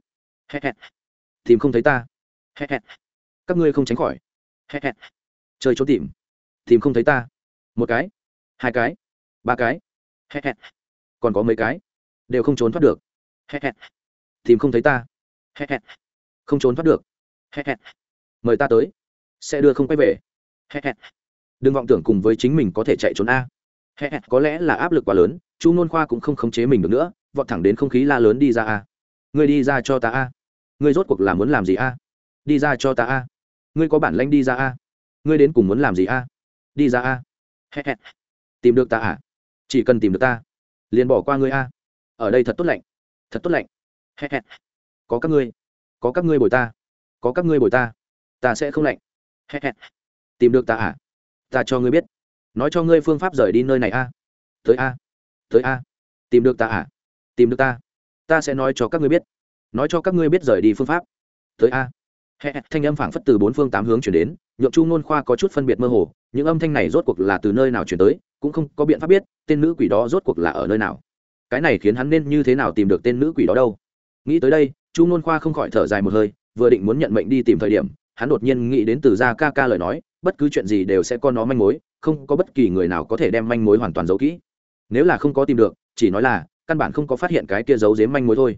Tìm không thấy ta. Các ngươi không tránh khỏi. Chơi trốn tìm. Tìm không thấy ta. Một cái. Hai cái. Ba cái. Còn có mấy cái. Đều không trốn thoát được. Tìm không thấy ta. Không trốn thoát được. Mời ta tới. Sẽ đưa không quay về. Đừng vọng tưởng cùng với chính mình có thể chạy trốn a có lẽ là áp lực quá lớn, chu nôn khoa cũng không khống chế mình được nữa, vọt thẳng đến không khí la lớn đi ra a. Ngươi đi ra cho ta a. Ngươi rốt cuộc là muốn làm gì a? Đi ra cho ta a. Ngươi có bản lanh đi ra a? Ngươi đến cùng muốn làm gì a? Đi ra a. Tìm được ta à? Chỉ cần tìm được ta, liền bỏ qua ngươi a. Ở đây thật tốt lạnh. Thật tốt lạnh. Có các ngươi. Có các ngươi bồi ta. Có các ngươi bồi ta. Ta sẽ không lạnh. Tìm được ta à? Ta cho ngươi biết nói cho ngươi phương pháp rời đi nơi này a. Tới a. Tới a. Tìm được ta à? Tìm được ta. Ta sẽ nói cho các ngươi biết. Nói cho các ngươi biết rời đi phương pháp. Tới a. Thanh âm phảng phất từ bốn phương tám hướng chuyển đến, nhượng chu ngôn khoa có chút phân biệt mơ hồ, những âm thanh này rốt cuộc là từ nơi nào chuyển tới, cũng không có biện pháp biết, tên nữ quỷ đó rốt cuộc là ở nơi nào. Cái này khiến hắn nên như thế nào tìm được tên nữ quỷ đó đâu? Nghĩ tới đây, chu ngôn khoa không khỏi thở dài một hơi, vừa định muốn nhận mệnh đi tìm thời điểm, hắn đột nhiên nghĩ đến từ gia ca ca lời nói, bất cứ chuyện gì đều sẽ có nó manh mối không có bất kỳ người nào có thể đem manh mối hoàn toàn giấu kỹ. Nếu là không có tìm được, chỉ nói là, căn bản không có phát hiện cái kia giấu dếm manh mối thôi.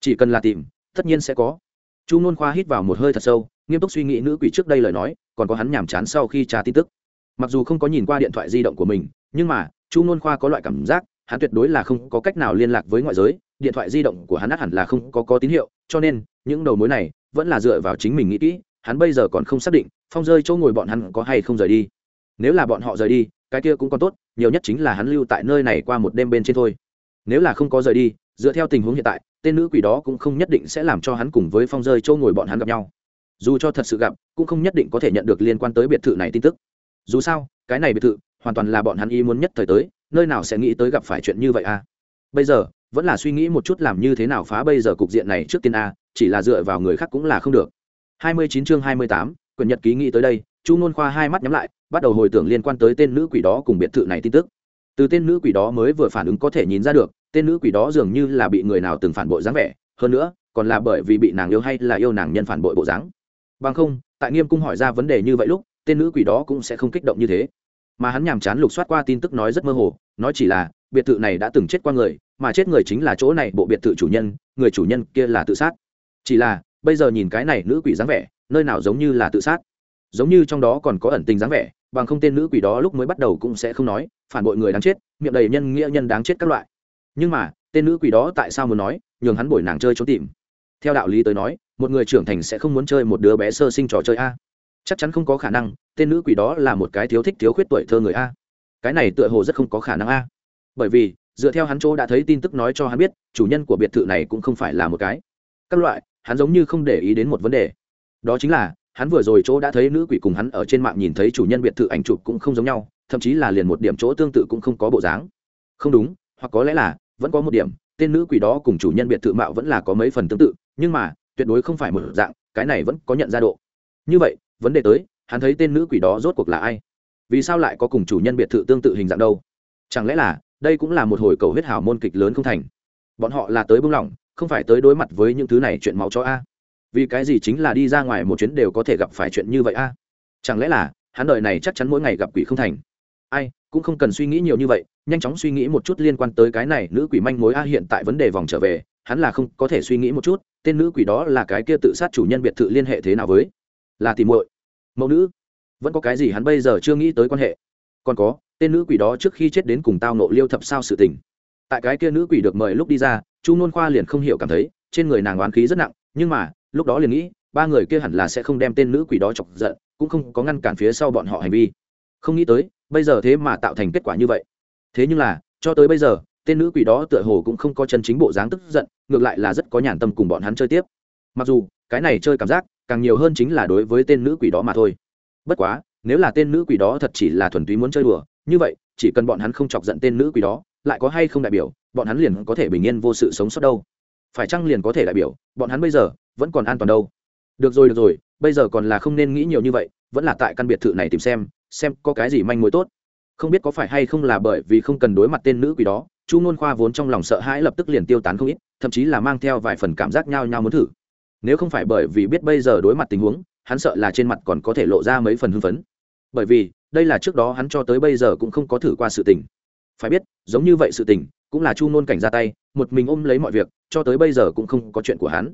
Chỉ cần là tìm, tất nhiên sẽ có. Chu nôn khoa hít vào một hơi thật sâu, nghiêm túc suy nghĩ nữ quỷ trước đây lời nói, còn có hắn nhàm chán sau khi tra tin tức. Mặc dù không có nhìn qua điện thoại di động của mình, nhưng mà, chu nôn khoa có loại cảm giác, hắn tuyệt đối là không có cách nào liên lạc với ngoại giới, điện thoại di động của hắn hẳn là không có có tín hiệu, cho nên, những đầu mối này vẫn là dựa vào chính mình nghĩ kỹ, hắn bây giờ còn không xác định, phong rơi chỗ ngồi bọn hắn có hay không rời đi nếu là bọn họ rời đi cái kia cũng còn tốt nhiều nhất chính là hắn lưu tại nơi này qua một đêm bên trên thôi. Nếu là không có rời đi dựa theo tình huống hiện tại tên nữ quỷ đó cũng không nhất định sẽ làm cho hắn cùng với phong rơi châu ngồi bọn hắn gặp nhau. Dù cho thật sự gặp cũng không nhất định có thể nhận được liên quan tới biệt thự này tin tức. Dù sao cái này biệt thự hoàn toàn là bọn hắn ý muốn nhất thời tới nơi nào sẽ nghĩ tới gặp phải chuyện như vậy à? Bây giờ vẫn là suy nghĩ một chút làm như thế nào phá bây giờ cục diện này trước tiên a chỉ là dựa vào người khác cũng là không được. 29 chương 28, quyển nhật ký nghĩ tới đây chu nôn khoa hai mắt nhắm lại, bắt đầu hồi tưởng liên quan tới tên nữ quỷ đó cùng biệt thự này tin tức. Từ tên nữ quỷ đó mới vừa phản ứng có thể nhìn ra được, tên nữ quỷ đó dường như là bị người nào từng phản bội dáng vẻ, hơn nữa, còn là bởi vì bị nàng yêu hay là yêu nàng nhân phản bội bộ dáng. Bằng không, tại nghiêm cung hỏi ra vấn đề như vậy lúc, tên nữ quỷ đó cũng sẽ không kích động như thế. Mà hắn nhàm chán lục soát qua tin tức nói rất mơ hồ, nói chỉ là, biệt thự này đã từng chết qua người, mà chết người chính là chỗ này bộ biệt thự chủ nhân, người chủ nhân kia là tự sát. Chỉ là, bây giờ nhìn cái này nữ quỷ dáng vẻ, nơi nào giống như là tự sát giống như trong đó còn có ẩn tình dáng vẻ, bằng không tên nữ quỷ đó lúc mới bắt đầu cũng sẽ không nói, phản bội người đáng chết, miệng đầy nhân nghĩa nhân đáng chết các loại. Nhưng mà, tên nữ quỷ đó tại sao muốn nói, nhường hắn bồi nàng chơi trốn tìm? Theo đạo lý tới nói, một người trưởng thành sẽ không muốn chơi một đứa bé sơ sinh trò chơi a. Chắc chắn không có khả năng, tên nữ quỷ đó là một cái thiếu thích thiếu khuyết tuổi thơ người a. Cái này tựa hồ rất không có khả năng a. Bởi vì, dựa theo hắn chỗ đã thấy tin tức nói cho hắn biết, chủ nhân của biệt thự này cũng không phải là một cái. Các loại, hắn giống như không để ý đến một vấn đề. Đó chính là hắn vừa rồi chỗ đã thấy nữ quỷ cùng hắn ở trên mạng nhìn thấy chủ nhân biệt thự ảnh chụp cũng không giống nhau, thậm chí là liền một điểm chỗ tương tự cũng không có bộ dáng. Không đúng, hoặc có lẽ là, vẫn có một điểm, tên nữ quỷ đó cùng chủ nhân biệt thự mạo vẫn là có mấy phần tương tự, nhưng mà, tuyệt đối không phải một dạng, cái này vẫn có nhận ra độ. Như vậy, vấn đề tới, hắn thấy tên nữ quỷ đó rốt cuộc là ai? Vì sao lại có cùng chủ nhân biệt thự tương tự hình dạng đâu? Chẳng lẽ là, đây cũng là một hồi cầu huyết hảo môn kịch lớn không thành? Bọn họ là tới bưng lỏng, không phải tới đối mặt với những thứ này chuyện máu cho a vì cái gì chính là đi ra ngoài một chuyến đều có thể gặp phải chuyện như vậy a? Chẳng lẽ là, hắn đời này chắc chắn mỗi ngày gặp quỷ không thành? Ai, cũng không cần suy nghĩ nhiều như vậy, nhanh chóng suy nghĩ một chút liên quan tới cái này nữ quỷ manh mối a, hiện tại vấn đề vòng trở về, hắn là không có thể suy nghĩ một chút, tên nữ quỷ đó là cái kia tự sát chủ nhân biệt thự liên hệ thế nào với? Là tìm muội. Mẫu nữ. Vẫn có cái gì hắn bây giờ chưa nghĩ tới quan hệ? Còn có, tên nữ quỷ đó trước khi chết đến cùng tao nộ liêu thập sao sự tình. Tại cái kia nữ quỷ được mời lúc đi ra, chu nôn khoa liền không hiểu cảm thấy, trên người nàng oán khí rất nặng, nhưng mà lúc đó liền nghĩ, ba người kia hẳn là sẽ không đem tên nữ quỷ đó chọc giận, cũng không có ngăn cản phía sau bọn họ hành vi. Không nghĩ tới, bây giờ thế mà tạo thành kết quả như vậy. Thế nhưng là, cho tới bây giờ, tên nữ quỷ đó tựa hồ cũng không có chân chính bộ dáng tức giận, ngược lại là rất có nhàn tâm cùng bọn hắn chơi tiếp. Mặc dù, cái này chơi cảm giác, càng nhiều hơn chính là đối với tên nữ quỷ đó mà thôi. Bất quá, nếu là tên nữ quỷ đó thật chỉ là thuần túy muốn chơi đùa, như vậy, chỉ cần bọn hắn không chọc giận tên nữ quỷ đó, lại có hay không đại biểu, bọn hắn liền có thể bình yên vô sự sống sót đâu. Phải chăng liền có thể đại biểu, bọn hắn bây giờ vẫn còn an toàn đâu. Được rồi được rồi, bây giờ còn là không nên nghĩ nhiều như vậy, vẫn là tại căn biệt thự này tìm xem xem có cái gì manh mối tốt. Không biết có phải hay không là bởi vì không cần đối mặt tên nữ quỷ đó, chu nôn khoa vốn trong lòng sợ hãi lập tức liền tiêu tán không ít, thậm chí là mang theo vài phần cảm giác nhao nhao muốn thử. Nếu không phải bởi vì biết bây giờ đối mặt tình huống, hắn sợ là trên mặt còn có thể lộ ra mấy phần hưng phấn. Bởi vì, đây là trước đó hắn cho tới bây giờ cũng không có thử qua sự tình. Phải biết, giống như vậy sự tình, cũng là chu nôn cảnh ra tay, một mình ôm lấy mọi việc, cho tới bây giờ cũng không có chuyện của hắn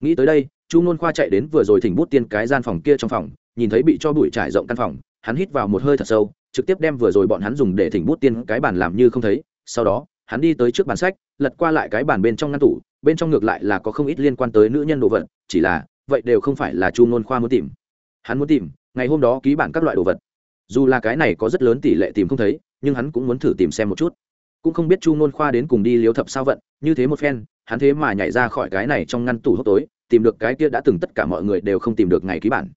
nghĩ tới đây, chu nôn khoa chạy đến vừa rồi thỉnh bút tiên cái gian phòng kia trong phòng, nhìn thấy bị cho bụi trải rộng căn phòng, hắn hít vào một hơi thật sâu, trực tiếp đem vừa rồi bọn hắn dùng để thỉnh bút tiên cái bàn làm như không thấy. Sau đó, hắn đi tới trước bàn sách, lật qua lại cái bàn bên trong ngăn tủ, bên trong ngược lại là có không ít liên quan tới nữ nhân đồ vật, chỉ là, vậy đều không phải là chu nôn khoa muốn tìm. Hắn muốn tìm, ngày hôm đó ký bản các loại đồ vật. Dù là cái này có rất lớn tỷ lệ tìm không thấy, nhưng hắn cũng muốn thử tìm xem một chút. Cũng không biết chu nôn khoa đến cùng đi liếu thập sao vận, như thế một phen hắn thế mà nhảy ra khỏi cái này trong ngăn tủ hốc tối, tìm được cái kia đã từng tất cả mọi người đều không tìm được ngày ký bản.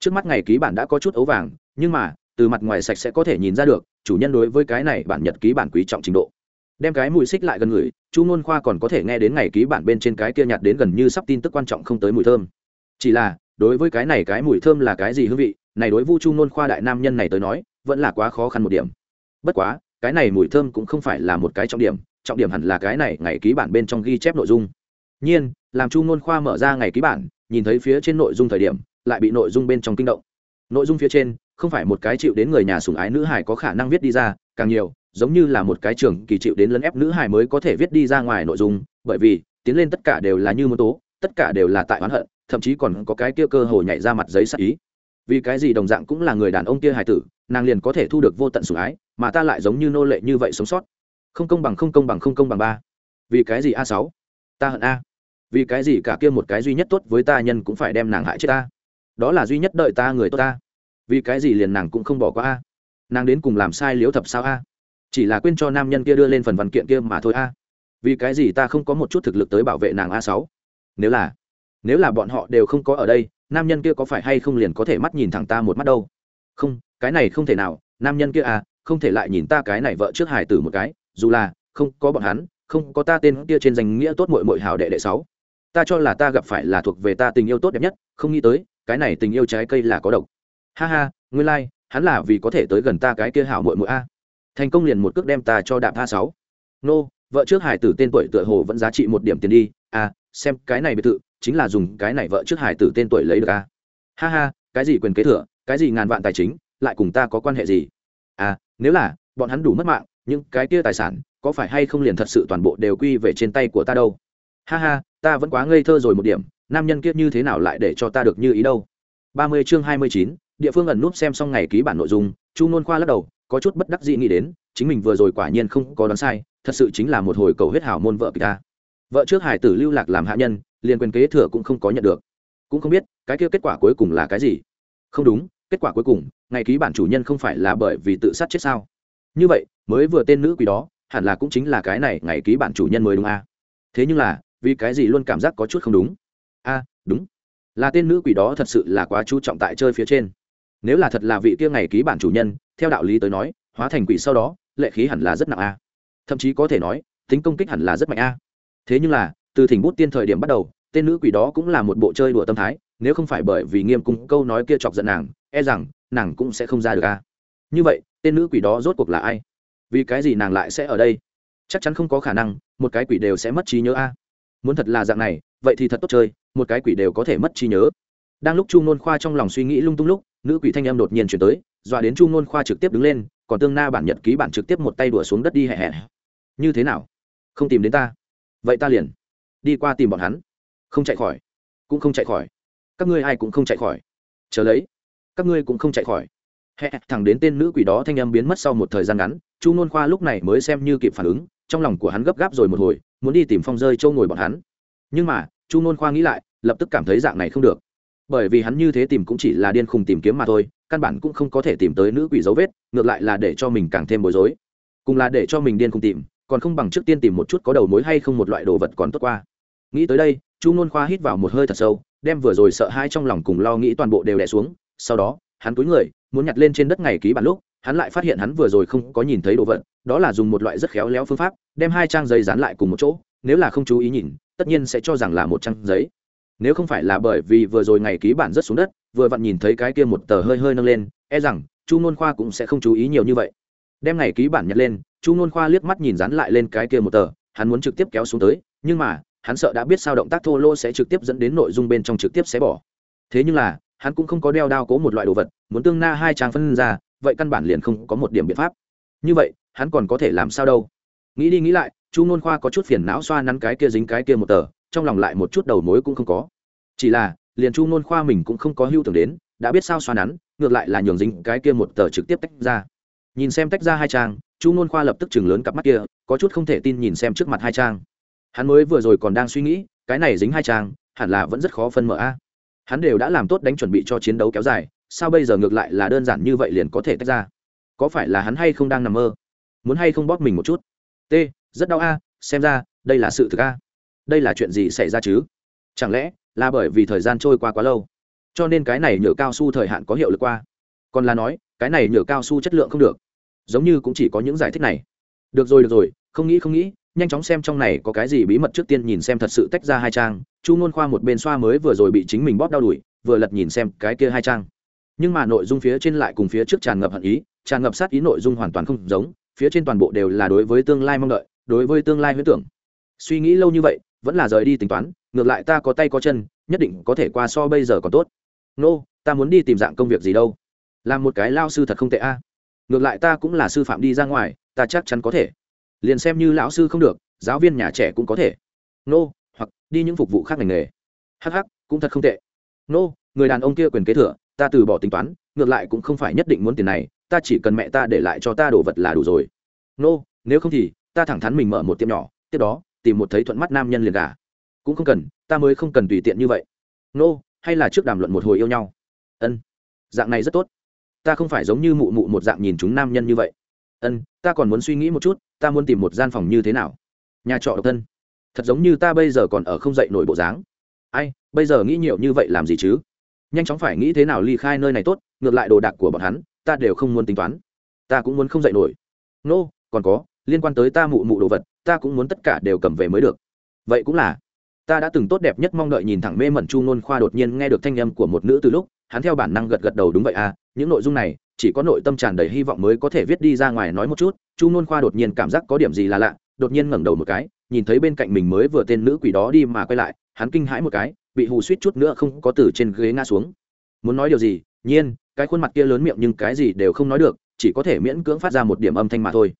Trước mắt ngày ký bản đã có chút ấu vàng, nhưng mà, từ mặt ngoài sạch sẽ có thể nhìn ra được, chủ nhân đối với cái này bản nhật ký bản quý trọng trình độ. Đem cái mùi xích lại gần người, chu ngôn khoa còn có thể nghe đến ngày ký bản bên trên cái kia nhạt đến gần như sắp tin tức quan trọng không tới mùi thơm. Chỉ là, đối với cái này cái mùi thơm là cái gì hương vị, này đối vu chu ngôn khoa đại nam nhân này tới nói, vẫn là quá khó khăn một điểm. Bất quá, cái này mùi thơm cũng không phải là một cái trọng điểm trọng điểm hẳn là cái này ngày ký bản bên trong ghi chép nội dung. Nhiên, làm chu ngôn khoa mở ra ngày ký bản, nhìn thấy phía trên nội dung thời điểm, lại bị nội dung bên trong kinh động. Nội dung phía trên, không phải một cái chịu đến người nhà sùng ái nữ hải có khả năng viết đi ra, càng nhiều, giống như là một cái trường kỳ chịu đến lấn ép nữ hải mới có thể viết đi ra ngoài nội dung, bởi vì, tiến lên tất cả đều là như mô tố, tất cả đều là tại oán hận, thậm chí còn có cái kia cơ hồ nhảy ra mặt giấy sắc ý. Vì cái gì đồng dạng cũng là người đàn ông kia hài tử, nàng liền có thể thu được vô tận sủng ái, mà ta lại giống như nô lệ như vậy sống sót không công bằng không công bằng không công bằng ba. Vì cái gì a sáu? Ta hận a. Vì cái gì cả kia một cái duy nhất tốt với ta nhân cũng phải đem nàng hại chết ta? Đó là duy nhất đợi ta người tốt ta. Vì cái gì liền nàng cũng không bỏ qua a? Nàng đến cùng làm sai liếu thập sao a? Chỉ là quên cho nam nhân kia đưa lên phần văn kiện kia mà thôi a. Vì cái gì ta không có một chút thực lực tới bảo vệ nàng a sáu? Nếu là nếu là bọn họ đều không có ở đây, nam nhân kia có phải hay không liền có thể mắt nhìn thẳng ta một mắt đâu? Không, cái này không thể nào. Nam nhân kia à không thể lại nhìn ta cái này vợ trước hải tử một cái dù là không có bọn hắn không có ta tên kia trên danh nghĩa tốt mội mội hào đệ đệ sáu. Ta cho là ta gặp phải là thuộc về ta tình yêu tốt đẹp nhất không nghĩ tới cái này tình yêu trái cây là có độc. Ha ha nguyên lai、like, hắn là vì có thể tới gần ta cái kia hảo mội mội a. Thành công liền một cước đem ta cho đạm tha sáu. Nô vợ trước hải tử tên tuổi tựa hồ vẫn giá trị một điểm tiền đi. A xem cái này biệt thự chính là dùng cái này vợ trước hải tử tên tuổi lấy được a. Ha ha cái gì quyền kế thừa cái gì ngàn vạn tài chính lại cùng ta có quan hệ gì? À nếu là bọn hắn đủ mất mạng những cái kia tài sản, có phải hay không liền thật sự toàn bộ đều quy về trên tay của ta đâu? Ha ha, ta vẫn quá ngây thơ rồi một điểm, nam nhân kia như thế nào lại để cho ta được như ý đâu? Ba mươi chương hai mươi chín, địa phương ẩn núp xem xong ngày ký bản nội dung, chu nôn khoa lắc đầu, có chút bất đắc dĩ nghĩ đến, chính mình vừa rồi quả nhiên không có đoán sai, thật sự chính là một hồi cầu huyết hảo môn vợ kỳ ta. Vợ trước hải tử lưu lạc làm hạ nhân, liền quyền kế thừa cũng không có nhận được. Cũng không biết, cái kia kết quả cuối cùng là cái gì? Không đúng, kết quả cuối cùng, ngày ký bản chủ nhân không phải là bởi vì tự sát chết sao? Như vậy mới vừa tên nữ quỷ đó hẳn là cũng chính là cái này ngày ký bản chủ nhân mới đúng a à? thế nhưng là vì cái gì luôn cảm giác có chút không đúng? A à, đúng. Là tên nữ quỷ đó thật sự là quá chú trọng tại chơi phía trên. Nếu là thật là vị kia ngày ký bản chủ nhân theo đạo lý tới nói hóa thành quỷ sau đó lệ khí hẳn là rất nặng a thậm chí có thể nói tính công kích hẳn là rất mạnh a thế nhưng là từ thỉnh bút tiên thời điểm bắt đầu tên nữ quỷ đó cũng là một bộ chơi đùa tâm thái nếu không phải bởi vì nghiêm cung câu nói kia chọc giận nàng e rằng nàng cũng sẽ không ra được a như vậy, tên nữ quỷ đó rốt cuộc là ai? Vì cái gì nàng lại sẽ ở đây? Chắc chắn không có khả năng, một cái quỷ đều sẽ mất trí nhớ a. Muốn thật là dạng này, vậy thì thật tốt chơi, một cái quỷ đều có thể mất trí nhớ. Đang lúc chu nôn khoa trong lòng suy nghĩ lung tung lúc, nữ quỷ thanh em đột nhiên chuyển tới, dọa đến chu nôn khoa trực tiếp đứng lên, còn tương na bản nhật ký bản trực tiếp một tay đùa xuống đất đi hẹ hẹ. Như thế nào? Không tìm đến ta. Vậy ta liền đi qua tìm bọn hắn. Không chạy khỏi. Cũng không chạy khỏi. Các ngươi ai cũng không chạy khỏi. Chờ lấy. Các ngươi cũng không chạy khỏi hẹ thẳng đến tên nữ quỷ đó thanh âm biến mất sau một thời gian ngắn, chu nôn khoa lúc này mới xem như kịp phản ứng, trong lòng của hắn gấp gáp rồi một hồi, muốn đi tìm phong rơi châu ngồi bọn hắn. Nhưng mà, chu nôn khoa nghĩ lại, lập tức cảm thấy dạng này không được. Bởi vì hắn như thế tìm cũng chỉ là điên khùng tìm kiếm mà thôi, căn bản cũng không có thể tìm tới nữ quỷ dấu vết, ngược lại là để cho mình càng thêm bối rối. Cùng là để cho mình điên khùng tìm, còn không bằng trước tiên tìm một chút có đầu mối hay không một loại đồ vật còn tốt qua. Nghĩ tới đây, chu nôn khoa hít vào một hơi thật sâu, đem vừa rồi sợ hai trong lòng cùng lo nghĩ toàn bộ đều đè xuống, sau đó, hắn túi người muốn nhặt lên trên đất ngày ký bản lúc, hắn lại phát hiện hắn vừa rồi không có nhìn thấy đồ vật, đó là dùng một loại rất khéo léo phương pháp, đem hai trang giấy dán lại cùng một chỗ, nếu là không chú ý nhìn, tất nhiên sẽ cho rằng là một trang giấy. Nếu không phải là bởi vì vừa rồi ngày ký bản rất xuống đất, vừa vặn nhìn thấy cái kia một tờ hơi hơi nâng lên e rằng, chu nôn khoa cũng sẽ không chú ý nhiều như vậy. Đem ngày ký bản nhặt lên, chu nôn khoa liếc mắt nhìn dán lại lên cái kia một tờ, hắn muốn trực tiếp kéo xuống tới, nhưng mà, hắn sợ đã biết sao động tác thô lô sẽ trực tiếp dẫn đến nội dung bên trong trực tiếp xé bỏ. Thế nhưng là, hắn cũng không có đeo đao cố một loại đồ vật muốn tương na hai trang phân ra, vậy căn bản liền không có một điểm biện pháp. Như vậy, hắn còn có thể làm sao đâu? Nghĩ đi nghĩ lại, chu nôn khoa có chút phiền não xoa nắn cái kia dính cái kia một tờ, trong lòng lại một chút đầu mối cũng không có. Chỉ là, liền chu nôn khoa mình cũng không có hưu tưởng đến, đã biết sao xoa nắn, ngược lại là nhường dính cái kia một tờ trực tiếp tách ra. Nhìn xem tách ra hai trang, chu nôn khoa lập tức chừng lớn cặp mắt kia, có chút không thể tin nhìn xem trước mặt hai trang. Hắn mới vừa rồi còn đang suy nghĩ, cái này dính hai trang, hẳn là vẫn rất khó phân mở a. Hắn đều đã làm tốt đánh chuẩn bị cho chiến đấu kéo dài sao bây giờ ngược lại là đơn giản như vậy liền có thể tách ra? Có phải là hắn hay không đang nằm mơ? Muốn hay không bóp mình một chút? T rất đau a xem ra đây là sự thực a. Đây là chuyện gì xảy ra chứ? Chẳng lẽ là bởi vì thời gian trôi qua quá lâu cho nên cái này nhựa cao su thời hạn có hiệu lực qua? Còn là nói cái này nhựa cao su chất lượng không được. Giống như cũng chỉ có những giải thích này. Được rồi được rồi không nghĩ không nghĩ nhanh chóng xem trong này có cái gì bí mật trước tiên nhìn xem thật sự tách ra hai trang. Chu ngôn khoa một bên xoa mới vừa rồi bị chính mình bóp đau đuổi, vừa lật nhìn xem cái kia hai trang nhưng mà nội dung phía trên lại cùng phía trước tràn ngập hận ý tràn ngập sát ý nội dung hoàn toàn không giống phía trên toàn bộ đều là đối với tương lai mong đợi đối với tương lai huyễn tưởng. Suy nghĩ lâu như vậy vẫn là rời đi tính toán ngược lại ta có tay có chân nhất định có thể qua so bây giờ còn tốt. Nô、no, ta muốn đi tìm dạng công việc gì đâu? Làm một cái lao sư thật không tệ a. Ngược lại ta cũng là sư phạm đi ra ngoài ta chắc chắn có thể. Liền xem như lão sư không được giáo viên nhà trẻ cũng có thể. Nô、no, hoặc đi những phục vụ khác ngành nghề. Hh cũng thật không tệ. Nô、no, người đàn ông kia quyền kế thừa ta từ bỏ tính toán ngược lại cũng không phải nhất định muốn tiền này ta chỉ cần mẹ ta để lại cho ta đồ vật là đủ rồi. Nô、no, nếu không thì ta thẳng thắn mình mở một tiệm nhỏ tiếp đó tìm một thấy thuận mắt nam nhân liền gà cũng không cần ta mới không cần tùy tiện như vậy. Nô、no, hay là trước đàm luận một hồi yêu nhau? Ân. Dạng này rất tốt. Ta không phải giống như mụ mụ một dạng nhìn chúng nam nhân như vậy. Ân ta còn muốn suy nghĩ một chút ta muốn tìm một gian phòng như thế nào? Nhà trọ độc thân. Thật giống như ta bây giờ còn ở không dậy nổi bộ dáng. Ai bây giờ nghĩ nhiều như vậy làm gì chứ? Nhanh chóng phải nghĩ thế nào ly khai nơi này tốt ngược lại đồ đạc của bọn hắn ta đều không muốn tính toán. Ta cũng muốn không dậy nổi. Nô、no, còn có liên quan tới ta mụ mụ đồ vật ta cũng muốn tất cả đều cầm về mới được. Vậy cũng là. Ta đã từng tốt đẹp nhất mong đợi nhìn thẳng mê mẩn chu nôn khoa đột nhiên nghe được thanh âm của một nữ từ lúc hắn theo bản năng gật gật đầu đúng vậy à những nội dung này chỉ có nội tâm tràn đầy hy vọng mới có thể viết đi ra ngoài nói một chút. Chu nôn khoa đột nhiên cảm giác có điểm gì là lạ đột nhiên ngẩng đầu một cái nhìn thấy bên cạnh mình mới vừa tên nữ quỷ đó đi mà quay lại, hắn kinh hãi một cái, bị hù suýt chút nữa không có từ trên ghế ngã xuống. Muốn nói điều gì? Nhiên, cái khuôn mặt kia lớn miệng nhưng cái gì đều không nói được, chỉ có thể miễn cưỡng phát ra một điểm âm thanh mà thôi.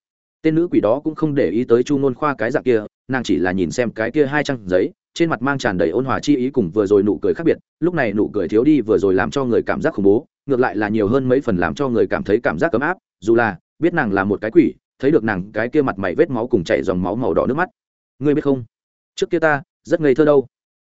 Tên nữ quỷ đó cũng không để ý tới chu nôn khoa cái dạng kia, nàng chỉ là nhìn xem cái kia hai trang giấy, trên mặt mang tràn đầy ôn hòa chi ý cùng vừa rồi nụ cười khác biệt, lúc này nụ cười thiếu đi vừa rồi làm cho người cảm giác khủng bố, ngược lại là nhiều hơn mấy phần làm cho người cảm thấy cảm giác ấm áp, dù là biết nàng là một cái quỷ, thấy được nàng cái kia mặt mày vết máu cùng chảy dòng máu màu đỏ nước mắt ngươi biết không? Trước kia ta, rất ngây thơ đâu.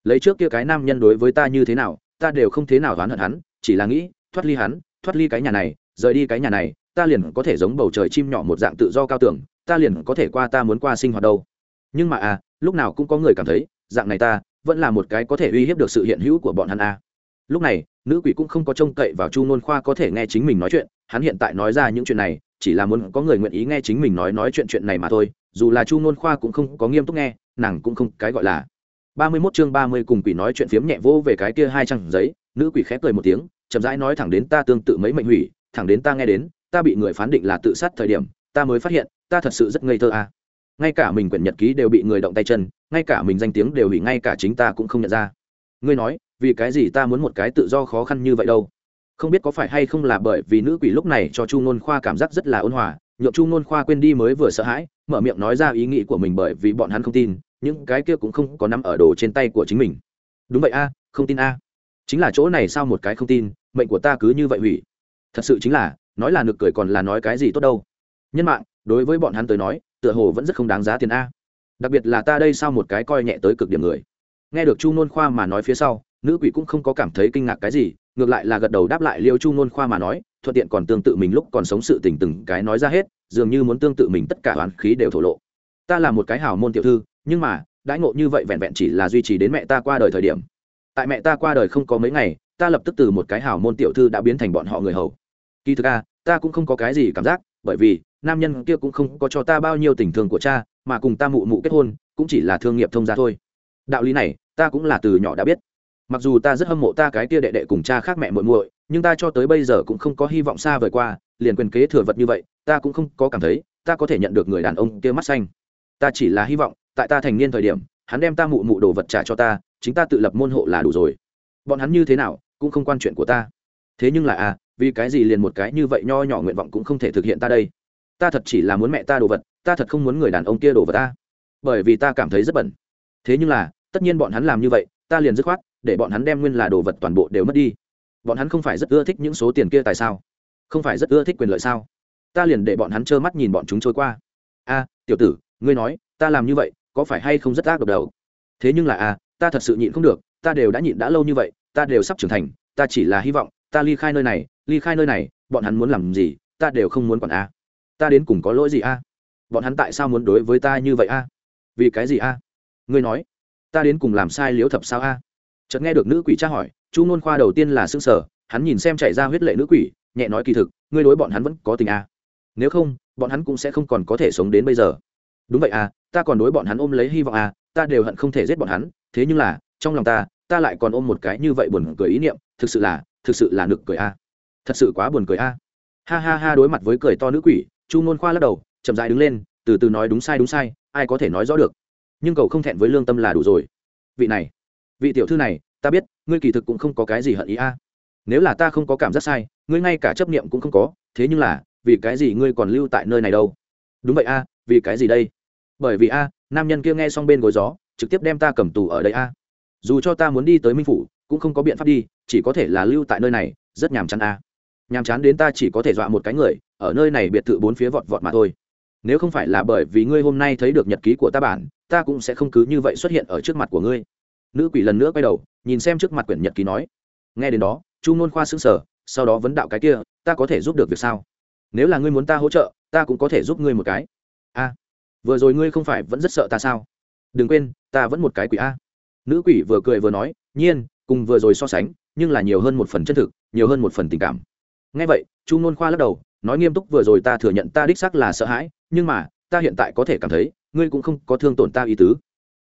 Lấy trước kia cái nam nhân đối với ta như thế nào, ta đều không thế nào oán hận hắn, chỉ là nghĩ, thoát ly hắn, thoát ly cái nhà này, rời đi cái nhà này, ta liền có thể giống bầu trời chim nhỏ một dạng tự do cao tưởng, ta liền có thể qua ta muốn qua sinh hoạt đâu. Nhưng mà à lúc nào cũng có người cảm thấy, dạng này ta, vẫn là một cái có thể uy hiếp được sự hiện hữu của bọn hắn à lúc này, nữ quỷ cũng không có trông cậy vào chu nôn khoa có thể nghe chính mình nói chuyện, hắn hiện tại nói ra những chuyện này, chỉ là muốn có người nguyện ý nghe chính mình nói nói chuyện chuyện này mà thôi, dù là chu nôn khoa cũng không có nghiêm túc nghe, nàng cũng không cái gọi là ba mươi mốt chương ba mươi cùng quỷ nói chuyện phiếm nhẹ vô về cái kia hai trang giấy, nữ quỷ khép cười một tiếng, chậm rãi nói thẳng đến ta tương tự mấy mệnh hủy, thẳng đến ta nghe đến, ta bị người phán định là tự sát thời điểm, ta mới phát hiện, ta thật sự rất ngây thơ à. ngay cả mình quyển nhật ký đều bị người động tay chân, ngay cả mình danh tiếng đều hủy, ngay cả chính ta cũng không nhận ra ngươi nói vì cái gì ta muốn một cái tự do khó khăn như vậy đâu? Không biết có phải hay không là bởi vì nữ quỷ lúc này cho chu ngôn khoa cảm giác rất là ôn hòa nhộn chu ngôn khoa quên đi mới vừa sợ hãi, mở miệng nói ra ý nghĩ của mình bởi vì bọn hắn không tin, những cái kia cũng không có nắm ở đồ trên tay của chính mình. Đúng vậy a, không tin a. Chính là chỗ này sao một cái không tin, mệnh của ta cứ như vậy hủy. Thật sự chính là, nói là nực cười còn là nói cái gì tốt đâu. Nhân mạng, đối với bọn hắn tới nói, tựa hồ vẫn rất không đáng giá tiền a. Đặc biệt là ta đây sao một cái coi nhẹ tới cực điểm người. Nghe được chu nôn khoa mà nói phía sau nữ quỷ cũng không có cảm thấy kinh ngạc cái gì, ngược lại là gật đầu đáp lại liêu chu nôn khoa mà nói, thuận tiện còn tương tự mình lúc còn sống sự tình từng cái nói ra hết, dường như muốn tương tự mình tất cả oán khí đều thổ lộ. Ta là một cái hào môn tiểu thư, nhưng mà, đãi ngộ như vậy vẹn vẹn chỉ là duy trì đến mẹ ta qua đời thời điểm. Tại mẹ ta qua đời không có mấy ngày, ta lập tức từ một cái hào môn tiểu thư đã biến thành bọn họ người hầu. Kỳ thực a ta cũng không có cái gì cảm giác, bởi vì, nam nhân kia cũng không có cho ta bao nhiêu tình thương của cha, mà cùng ta mụ mụ kết hôn, cũng chỉ là thương nghiệp thông gia thôi. Đạo lý này, ta cũng là từ nhỏ đã biết mặc dù ta rất hâm mộ ta cái tia đệ đệ cùng cha khác mẹ muội muội, nhưng ta cho tới bây giờ cũng không có hy vọng xa vời qua, liền quyền kế thừa vật như vậy, ta cũng không có cảm thấy, ta có thể nhận được người đàn ông kia mắt xanh. Ta chỉ là hy vọng, tại ta thành niên thời điểm, hắn đem ta mụ mụ đồ vật trả cho ta, chính ta tự lập môn hộ là đủ rồi. Bọn hắn như thế nào, cũng không quan chuyện của ta. Thế nhưng là à vì cái gì liền một cái như vậy nho nhỏ nguyện vọng cũng không thể thực hiện ta đây? Ta thật chỉ là muốn mẹ ta đồ vật, ta thật không muốn người đàn ông kia đồ vật ta. Bởi vì ta cảm thấy rất bẩn. Thế nhưng là, tất nhiên bọn hắn làm như vậy, ta liền dứt khoát để bọn hắn đem nguyên là đồ vật toàn bộ đều mất đi. Bọn hắn không phải rất ưa thích những số tiền kia tại sao? Không phải rất ưa thích quyền lợi sao? Ta liền để bọn hắn trơ mắt nhìn bọn chúng trôi qua. A, tiểu tử, ngươi nói, ta làm như vậy, có phải hay không rất ác độc đầu? Thế nhưng là a, ta thật sự nhịn không được, ta đều đã nhịn đã lâu như vậy, ta đều sắp trưởng thành, ta chỉ là hy vọng, ta ly khai nơi này, ly khai nơi này, bọn hắn muốn làm gì, ta đều không muốn còn a. Ta đến cùng có lỗi gì a? Bọn hắn tại sao muốn đối với ta như vậy a? Vì cái gì a? Ngươi nói, ta đến cùng làm sai liếu thập sao a? Chợt nghe được nữ quỷ tra hỏi, chu nôn khoa đầu tiên là xương sở hắn nhìn xem chạy ra huyết lệ nữ quỷ, nhẹ nói kỳ thực, ngươi đối bọn hắn vẫn có tình à? nếu không, bọn hắn cũng sẽ không còn có thể sống đến bây giờ. Đúng vậy à ta còn đối bọn hắn ôm lấy hy vọng à ta đều hận không thể giết bọn hắn, thế nhưng là, trong lòng ta ta lại còn ôm một cái như vậy buồn cười ý niệm, thực sự là, thực sự là nực cười a thật sự quá buồn cười a ha ha ha đối mặt với cười to nữ quỷ, chu ngôn khoa lắc đầu, chậm dại đứng lên, từ từ nói đúng sai đúng sai, ai có thể nói rõ được. Nhưng cậu không thẹn với lương tâm là đủ rồi. Vị này vị tiểu thư này, ta biết, ngươi kỳ thực cũng không có cái gì hận ý a. Nếu là ta không có cảm giác sai, ngươi ngay cả chấp niệm cũng không có, thế nhưng là, vì cái gì ngươi còn lưu tại nơi này đâu? Đúng vậy a, vì cái gì đây? Bởi vì a, nam nhân kia nghe xong bên gối gió, trực tiếp đem ta cầm tù ở đây a. Dù cho ta muốn đi tới minh phủ, cũng không có biện pháp đi, chỉ có thể là lưu tại nơi này, rất nhàm chán a. Nhàm chán đến ta chỉ có thể dọa một cái người, ở nơi này biệt thự bốn phía vọt vọt mà thôi. Nếu không phải là bởi vì ngươi hôm nay thấy được nhật ký của ta bản, ta cũng sẽ không cứ như vậy xuất hiện ở trước mặt của ngươi nữ quỷ lần nữa quay đầu, nhìn xem trước mặt quyển nhật ký nói, nghe đến đó, chu nôn khoa xứng sở sau đó vấn đạo cái kia, ta có thể giúp được việc sao? Nếu là ngươi muốn ta hỗ trợ, ta cũng có thể giúp ngươi một cái. A, vừa rồi ngươi không phải vẫn rất sợ ta sao? Đừng quên, ta vẫn một cái quỷ a. Nữ quỷ vừa cười vừa nói, nhiên, cùng vừa rồi so sánh, nhưng là nhiều hơn một phần chân thực, nhiều hơn một phần tình cảm. Ngay vậy, chu nôn khoa lắc đầu, nói nghiêm túc, vừa rồi ta thừa nhận ta đích xác là sợ hãi, nhưng mà, ta hiện tại có thể cảm thấy, ngươi cũng không có thương tổn ta ý tứ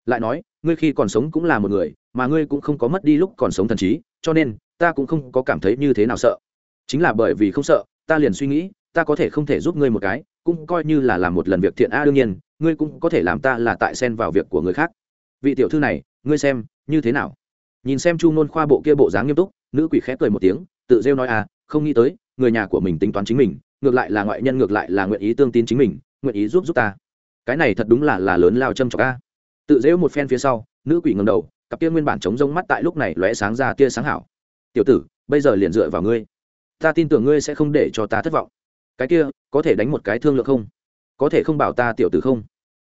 lại nói, ngươi khi còn sống cũng là một người, mà ngươi cũng không có mất đi lúc còn sống thần trí, cho nên, ta cũng không có cảm thấy như thế nào sợ. Chính là bởi vì không sợ, ta liền suy nghĩ, ta có thể không thể giúp ngươi một cái, cũng coi như là làm một lần việc thiện a đương nhiên, ngươi cũng có thể làm ta là tại xen vào việc của người khác. Vị tiểu thư này, ngươi xem, như thế nào? Nhìn xem chu môn khoa bộ kia bộ dáng nghiêm túc, nữ quỷ khẽ cười một tiếng, tự rêu nói à không nghĩ tới, người nhà của mình tính toán chính mình, ngược lại là ngoại nhân ngược lại là nguyện ý tương tín chính mình, nguyện ý giúp giúp ta. Cái này thật đúng là là lớn lao châm trọc a tự dễu một phen phía sau, nữ quỷ ngầm đầu, cặp kia nguyên bản chống rông mắt tại lúc này lóe sáng ra tia sáng hảo. Tiểu tử, bây giờ liền dựa vào ngươi. Ta tin tưởng ngươi sẽ không để cho ta thất vọng. Cái kia, có thể đánh một cái thương lượng không? Có thể không bảo ta tiểu tử không?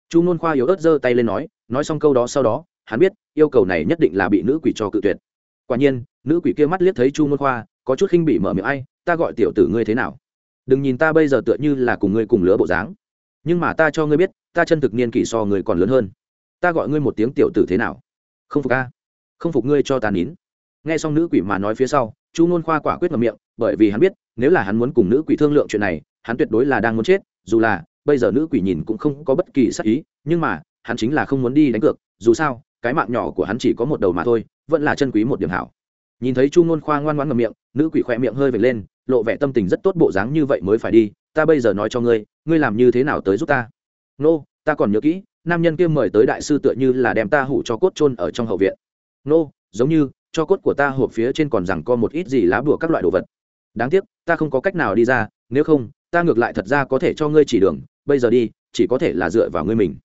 Chu nôn khoa yếu ớt giơ tay lên nói nói xong câu đó sau đó, hắn biết, yêu cầu này nhất định là bị nữ quỷ cho cự tuyệt. Quả nhiên, nữ quỷ kia mắt liếc thấy chu nôn khoa, có chút khinh bị mở miệng, ai, ta gọi tiểu tử ngươi thế nào? Đừng nhìn ta bây giờ tựa như là cùng ngươi cùng lứa bộ dáng. Nhưng mà ta cho ngươi biết, ta chân thực niên kỷ so người còn lớn hơn ta gọi ngươi một tiếng tiểu tử thế nào? Không phục a? Không phục ngươi cho ta nín. Nghe xong nữ quỷ mà nói phía sau chu nôn khoa quả quyết ngậm miệng bởi vì hắn biết nếu là hắn muốn cùng nữ quỷ thương lượng chuyện này hắn tuyệt đối là đang muốn chết dù là bây giờ nữ quỷ nhìn cũng không có bất kỳ sắc ý nhưng mà hắn chính là không muốn đi đánh cược dù sao cái mạng nhỏ của hắn chỉ có một đầu mà thôi vẫn là chân quý một điểm hảo. Nhìn thấy chu ngôn khoa ngoan ngoãn ngậm miệng nữ quỷ khoe miệng hơi vệt lên lộ vẻ tâm tình rất tốt bộ dáng như vậy mới phải đi ta bây giờ nói cho ngươi ngươi làm như thế nào tới giúp ta? Nô、no, ta còn nhớ kỹ nam nhân kia mời tới đại sư tựa như là đem ta hủ cho cốt chôn ở trong hậu viện. Nô, giống như cho cốt của ta hộp phía trên còn rằng có một ít gì lá bùa các loại đồ vật. Đáng tiếc ta không có cách nào đi ra nếu không ta ngược lại thật ra có thể cho ngươi chỉ đường bây giờ đi chỉ có thể là dựa vào ngươi mình.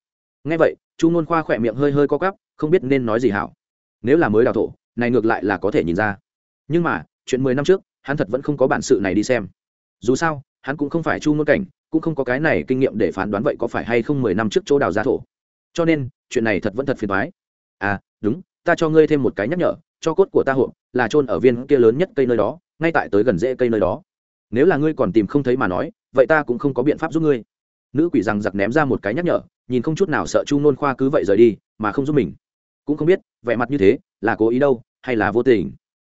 Ngay vậy chu nôn khoa khỏe miệng hơi hơi co cắp không biết nên nói gì hảo. Nếu là mới đào thổ này ngược lại là có thể nhìn ra. Nhưng mà chuyện mười năm trước hắn thật vẫn không có bản sự này đi xem. Dù sao hắn cũng không phải chu nôn cảnh cũng không có cái này kinh nghiệm để phán đoán vậy có phải hay không mười năm trước chỗ đào ra thổ. Cho nên, chuyện này thật vẫn thật phiền thoái à đúng, ta cho ngươi thêm một cái nhắc nhở, cho cốt của ta hộ là trôn ở viên kia lớn nhất cây nơi đó, ngay tại tới gần rễ cây nơi đó. Nếu là ngươi còn tìm không thấy mà nói, vậy ta cũng không có biện pháp giúp ngươi. Nữ quỷ rằng giặc ném ra một cái nhắc nhở, nhìn không chút nào sợ chu nôn khoa cứ vậy rời đi, mà không giúp mình. Cũng không biết, vẻ mặt như thế, là cố ý đâu, hay là vô tình.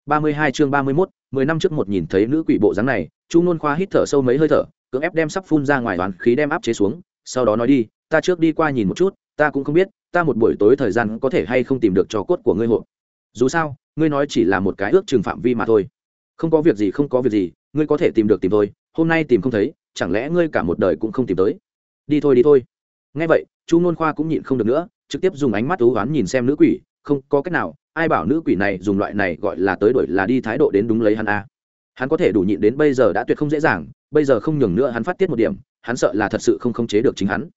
Ba mươi hai chương ba mươi mốt, mười năm trước một nhìn thấy nữ quỷ bộ dáng này, chu nôn khoa hít thở sâu mấy hơi thở cưỡng ép đem sắp phun ra ngoài đoàn khí đem áp chế xuống, sau đó nói đi, ta trước đi qua nhìn một chút, ta cũng không biết, ta một buổi tối thời gian có thể hay không tìm được trò cốt của ngươi hộ dù sao, ngươi nói chỉ là một cái ước chừng phạm vi mà thôi. Không có việc gì, không có việc gì, ngươi có thể tìm được tìm thôi, hôm nay tìm không thấy, chẳng lẽ ngươi cả một đời cũng không tìm tới? Đi thôi đi thôi. Ngay vậy, chu n khoa cũng nhịn không được nữa, trực tiếp dùng ánh mắt thú oán nhìn xem nữ quỷ, không có cách nào, ai bảo nữ quỷ này dùng loại này gọi là tới đổi là đi thái độ đến đúng lấy hắn a. Hắn có thể đủ nhịn đến bây giờ đã tuyệt không dễ dàng bây giờ không nhường nữa hắn phát tiết một điểm, hắn sợ là thật sự không khống chế được chính hắn.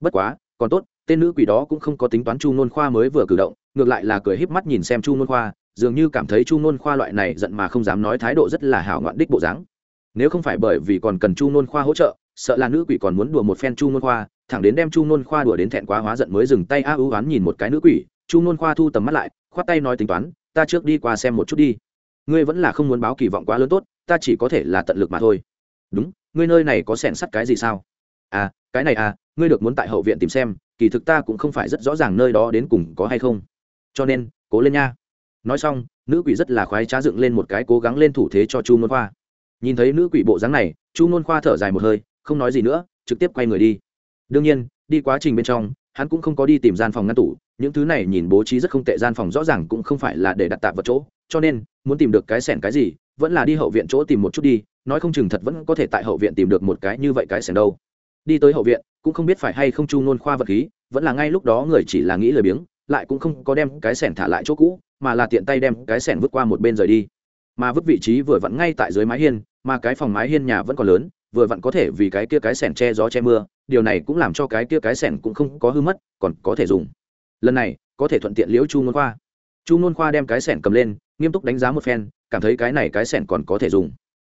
Bất quá, còn tốt, tên nữ quỷ đó cũng không có tính toán chu nôn khoa mới vừa cử động, ngược lại là cười híp mắt nhìn xem chu nôn khoa, dường như cảm thấy chu nôn khoa loại này giận mà không dám nói thái độ rất là hảo ngoạn đích bộ dáng. Nếu không phải bởi vì còn cần chu nôn khoa hỗ trợ, sợ là nữ quỷ còn muốn đùa một phen chu nôn khoa, thẳng đến đem chu nôn khoa đùa đến thẹn quá hóa giận mới dừng tay a ưu oán nhìn một cái nữ quỷ, chu nôn khoa thu tầm mắt lại, khoát tay nói tính toán, ta trước đi qua xem một chút đi. Ngươi vẫn là không muốn báo kỳ vọng quá lớn tốt, ta chỉ có thể là tận lực mà thôi đúng, ngươi nơi này có sẻn sắt cái gì sao? À cái này à ngươi được muốn tại hậu viện tìm xem, kỳ thực ta cũng không phải rất rõ ràng nơi đó đến cùng có hay không. Cho nên, cố lên nha. Nói xong, nữ quỷ rất là khoái trá dựng lên một cái cố gắng lên thủ thế cho chu môn khoa. Nhìn thấy nữ quỷ bộ dáng này, chu môn khoa thở dài một hơi, không nói gì nữa, trực tiếp quay người đi. Đương nhiên, đi quá trình bên trong, hắn cũng không có đi tìm gian phòng ngăn tủ, những thứ này nhìn bố trí rất không tệ, gian phòng rõ ràng cũng không phải là để đặt tạp vật chỗ, cho nên, muốn tìm được cái sẻn cái gì, vẫn là đi hậu viện chỗ tìm một chút đi nói không chừng thật vẫn có thể tại hậu viện tìm được một cái như vậy cái sẻn đâu. Đi tới hậu viện, cũng không biết phải hay không chu nôn khoa vật khí, vẫn là ngay lúc đó người chỉ là nghĩ lười biếng, lại cũng không có đem cái sẻn thả lại chỗ cũ, mà là tiện tay đem cái sẻn vứt qua một bên rời đi. Mà vứt vị trí vừa vặn ngay tại dưới mái hiên, mà cái phòng mái hiên nhà vẫn còn lớn, vừa vặn có thể vì cái kia cái sẻn che gió che mưa, điều này cũng làm cho cái kia cái sẻn cũng không có hư mất, còn có thể dùng. Lần này, có thể thuận tiện liễu chu nôn khoa. Chu nôn khoa đem cái sẻn cầm lên, nghiêm túc đánh giá một phen, cảm thấy cái này cái sẻn còn có thể dùng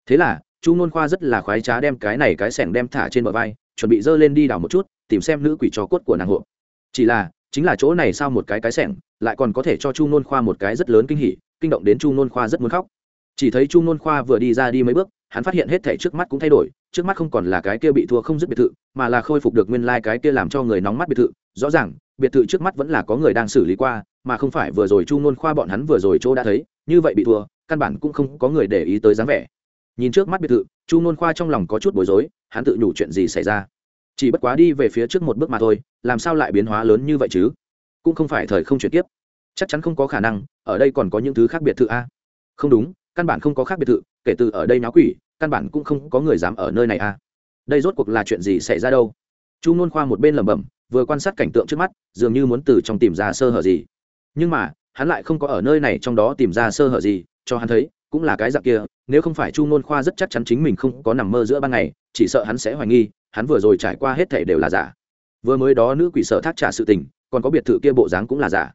thế là, chu nôn khoa rất là khoái trá đem cái này cái sẻng đem thả trên bờ vai, chuẩn bị dơ lên đi đảo một chút, tìm xem nữ quỷ trò cốt của nàng hộ. Chỉ là, chính là chỗ này sao một cái cái sẻng, lại còn có thể cho chu nôn khoa một cái rất lớn kinh hỉ, kinh động đến chu nôn khoa rất muốn khóc. Chỉ thấy chu nôn khoa vừa đi ra đi mấy bước, hắn phát hiện hết thể trước mắt cũng thay đổi, trước mắt không còn là cái kia bị thua không dứt biệt thự, mà là khôi phục được nguyên lai、like、cái kia làm cho người nóng mắt biệt thự. Rõ ràng, biệt thự trước mắt vẫn là có người đang xử lý qua, mà không phải vừa rồi chu nôn khoa bọn hắn vừa rồi chỗ đã thấy, như vậy bị thua, căn bản cũng không có người để ý tới dáng vẻ nhìn trước mắt biệt thự, chu nôn khoa trong lòng có chút bối rối, hắn tự nhủ chuyện gì xảy ra? Chỉ bất quá đi về phía trước một bước mà thôi, làm sao lại biến hóa lớn như vậy chứ? Cũng không phải thời không chuyển tiếp chắc chắn không có khả năng, ở đây còn có những thứ khác biệt thự a. Không đúng, căn bản không có khác biệt thự, kể từ ở đây náo quỷ, căn bản cũng không có người dám ở nơi này a. Đây rốt cuộc là chuyện gì xảy ra đâu? Chu nôn khoa một bên lẩm bẩm, vừa quan sát cảnh tượng trước mắt, dường như muốn từ trong tìm ra sơ hở gì. Nhưng mà, hắn lại không có ở nơi này trong đó tìm ra sơ hở gì, cho hắn thấy cũng là cái dạng kia, nếu không phải chu ngôn khoa rất chắc chắn chính mình không có nằm mơ giữa ban ngày, chỉ sợ hắn sẽ hoài nghi, hắn vừa rồi trải qua hết thể đều là giả. Vừa mới đó nữ quỷ sợ thác trả sự tình, còn có biệt thự kia bộ dáng cũng là giả.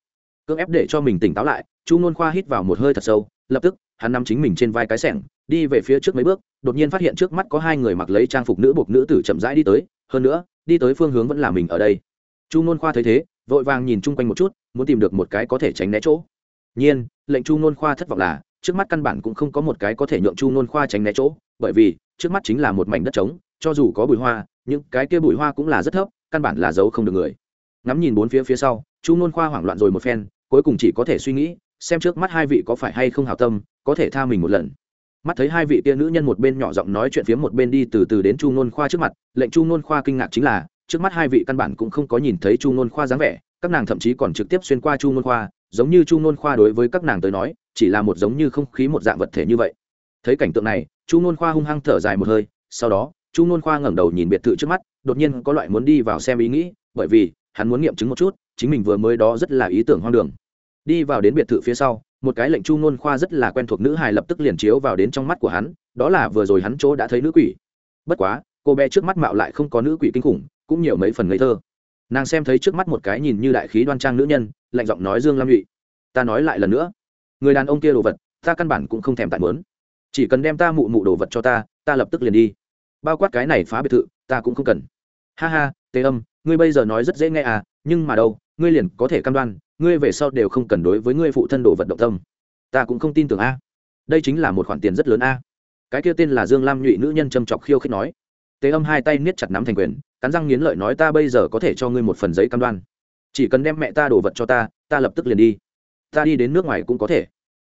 Cưỡng ép để cho mình tỉnh táo lại, chu ngôn khoa hít vào một hơi thật sâu, lập tức, hắn nằm chính mình trên vai cái sẻng, đi về phía trước mấy bước, đột nhiên phát hiện trước mắt có hai người mặc lấy trang phục nữ buộc nữ tử chậm rãi đi tới, hơn nữa, đi tới phương hướng vẫn là mình ở đây. Chu ngôn khoa thấy thế, vội vàng nhìn chung quanh một chút, muốn tìm được một cái có thể tránh né chỗ. Nhiên, lệnh chu ngôn khoa thất vọng là trước mắt căn bản cũng không có một cái có thể nhượng chu nôn khoa tránh né chỗ, bởi vì, trước mắt chính là một mảnh đất trống, cho dù có bụi hoa, những cái kia bụi hoa cũng là rất thấp, căn bản là giấu không được người. Ngắm nhìn bốn phía phía sau, chu nôn khoa hoảng loạn rồi một phen, cuối cùng chỉ có thể suy nghĩ, xem trước mắt hai vị có phải hay không hào tâm, có thể tha mình một lần. Mắt thấy hai vị kia nữ nhân một bên nhỏ giọng nói chuyện phía một bên đi từ từ đến chu nôn khoa trước mặt, lệnh chu nôn khoa kinh ngạc chính là, trước mắt hai vị căn bản cũng không có nhìn thấy chu nôn khoa dáng vẻ, các nàng thậm chí còn trực tiếp xuyên qua chu nôn khoa, giống như chu nôn khoa đối với các nàng tới nói chỉ là một giống như không khí một dạng vật thể như vậy. Thấy cảnh tượng này, chu nôn khoa hung hăng thở dài một hơi, sau đó, chu nôn khoa ngẩng đầu nhìn biệt thự trước mắt, đột nhiên có loại muốn đi vào xem ý nghĩ, bởi vì, hắn muốn nghiệm chứng một chút, chính mình vừa mới đó rất là ý tưởng hoang đường. Đi vào đến biệt thự phía sau, một cái lệnh chu nôn khoa rất là quen thuộc nữ hài lập tức liền chiếu vào đến trong mắt của hắn, đó là vừa rồi hắn chỗ đã thấy nữ quỷ. Bất quá, cô bé trước mắt mạo lại không có nữ quỷ kinh khủng, cũng nhiều mấy phần ngây thơ. Nàng xem thấy trước mắt một cái nhìn như đại khí đoan trang nữ nhân, lạnh giọng nói dương lam nhụy ta nói lại lần nữa người đàn ông kia đồ vật, ta căn bản cũng không thèm tại mớn. Chỉ cần đem ta mụ mụ đồ vật cho ta ta lập tức liền đi. Bao quát cái này phá biệt thự, ta cũng không cần. Ha ha tê âm, ngươi bây giờ nói rất dễ nghe à nhưng mà đâu, ngươi liền có thể cam đoan, ngươi về sau đều không cần đối với ngươi phụ thân đồ vật động tâm. Ta cũng không tin tưởng a. Đây chính là một khoản tiền rất lớn a. Cái kia tên là dương lam nhụy nữ nhân châm chọc khiêu khích nói. Tề âm hai tay niết chặt nắm thành quyền, cắn răng nghiến lợi nói ta bây giờ có thể cho ngươi một phần giấy cam đoan. Chỉ cần đem mẹ ta đồ vật cho ta ta lập tức liền đi ta đi đến nước ngoài cũng có thể.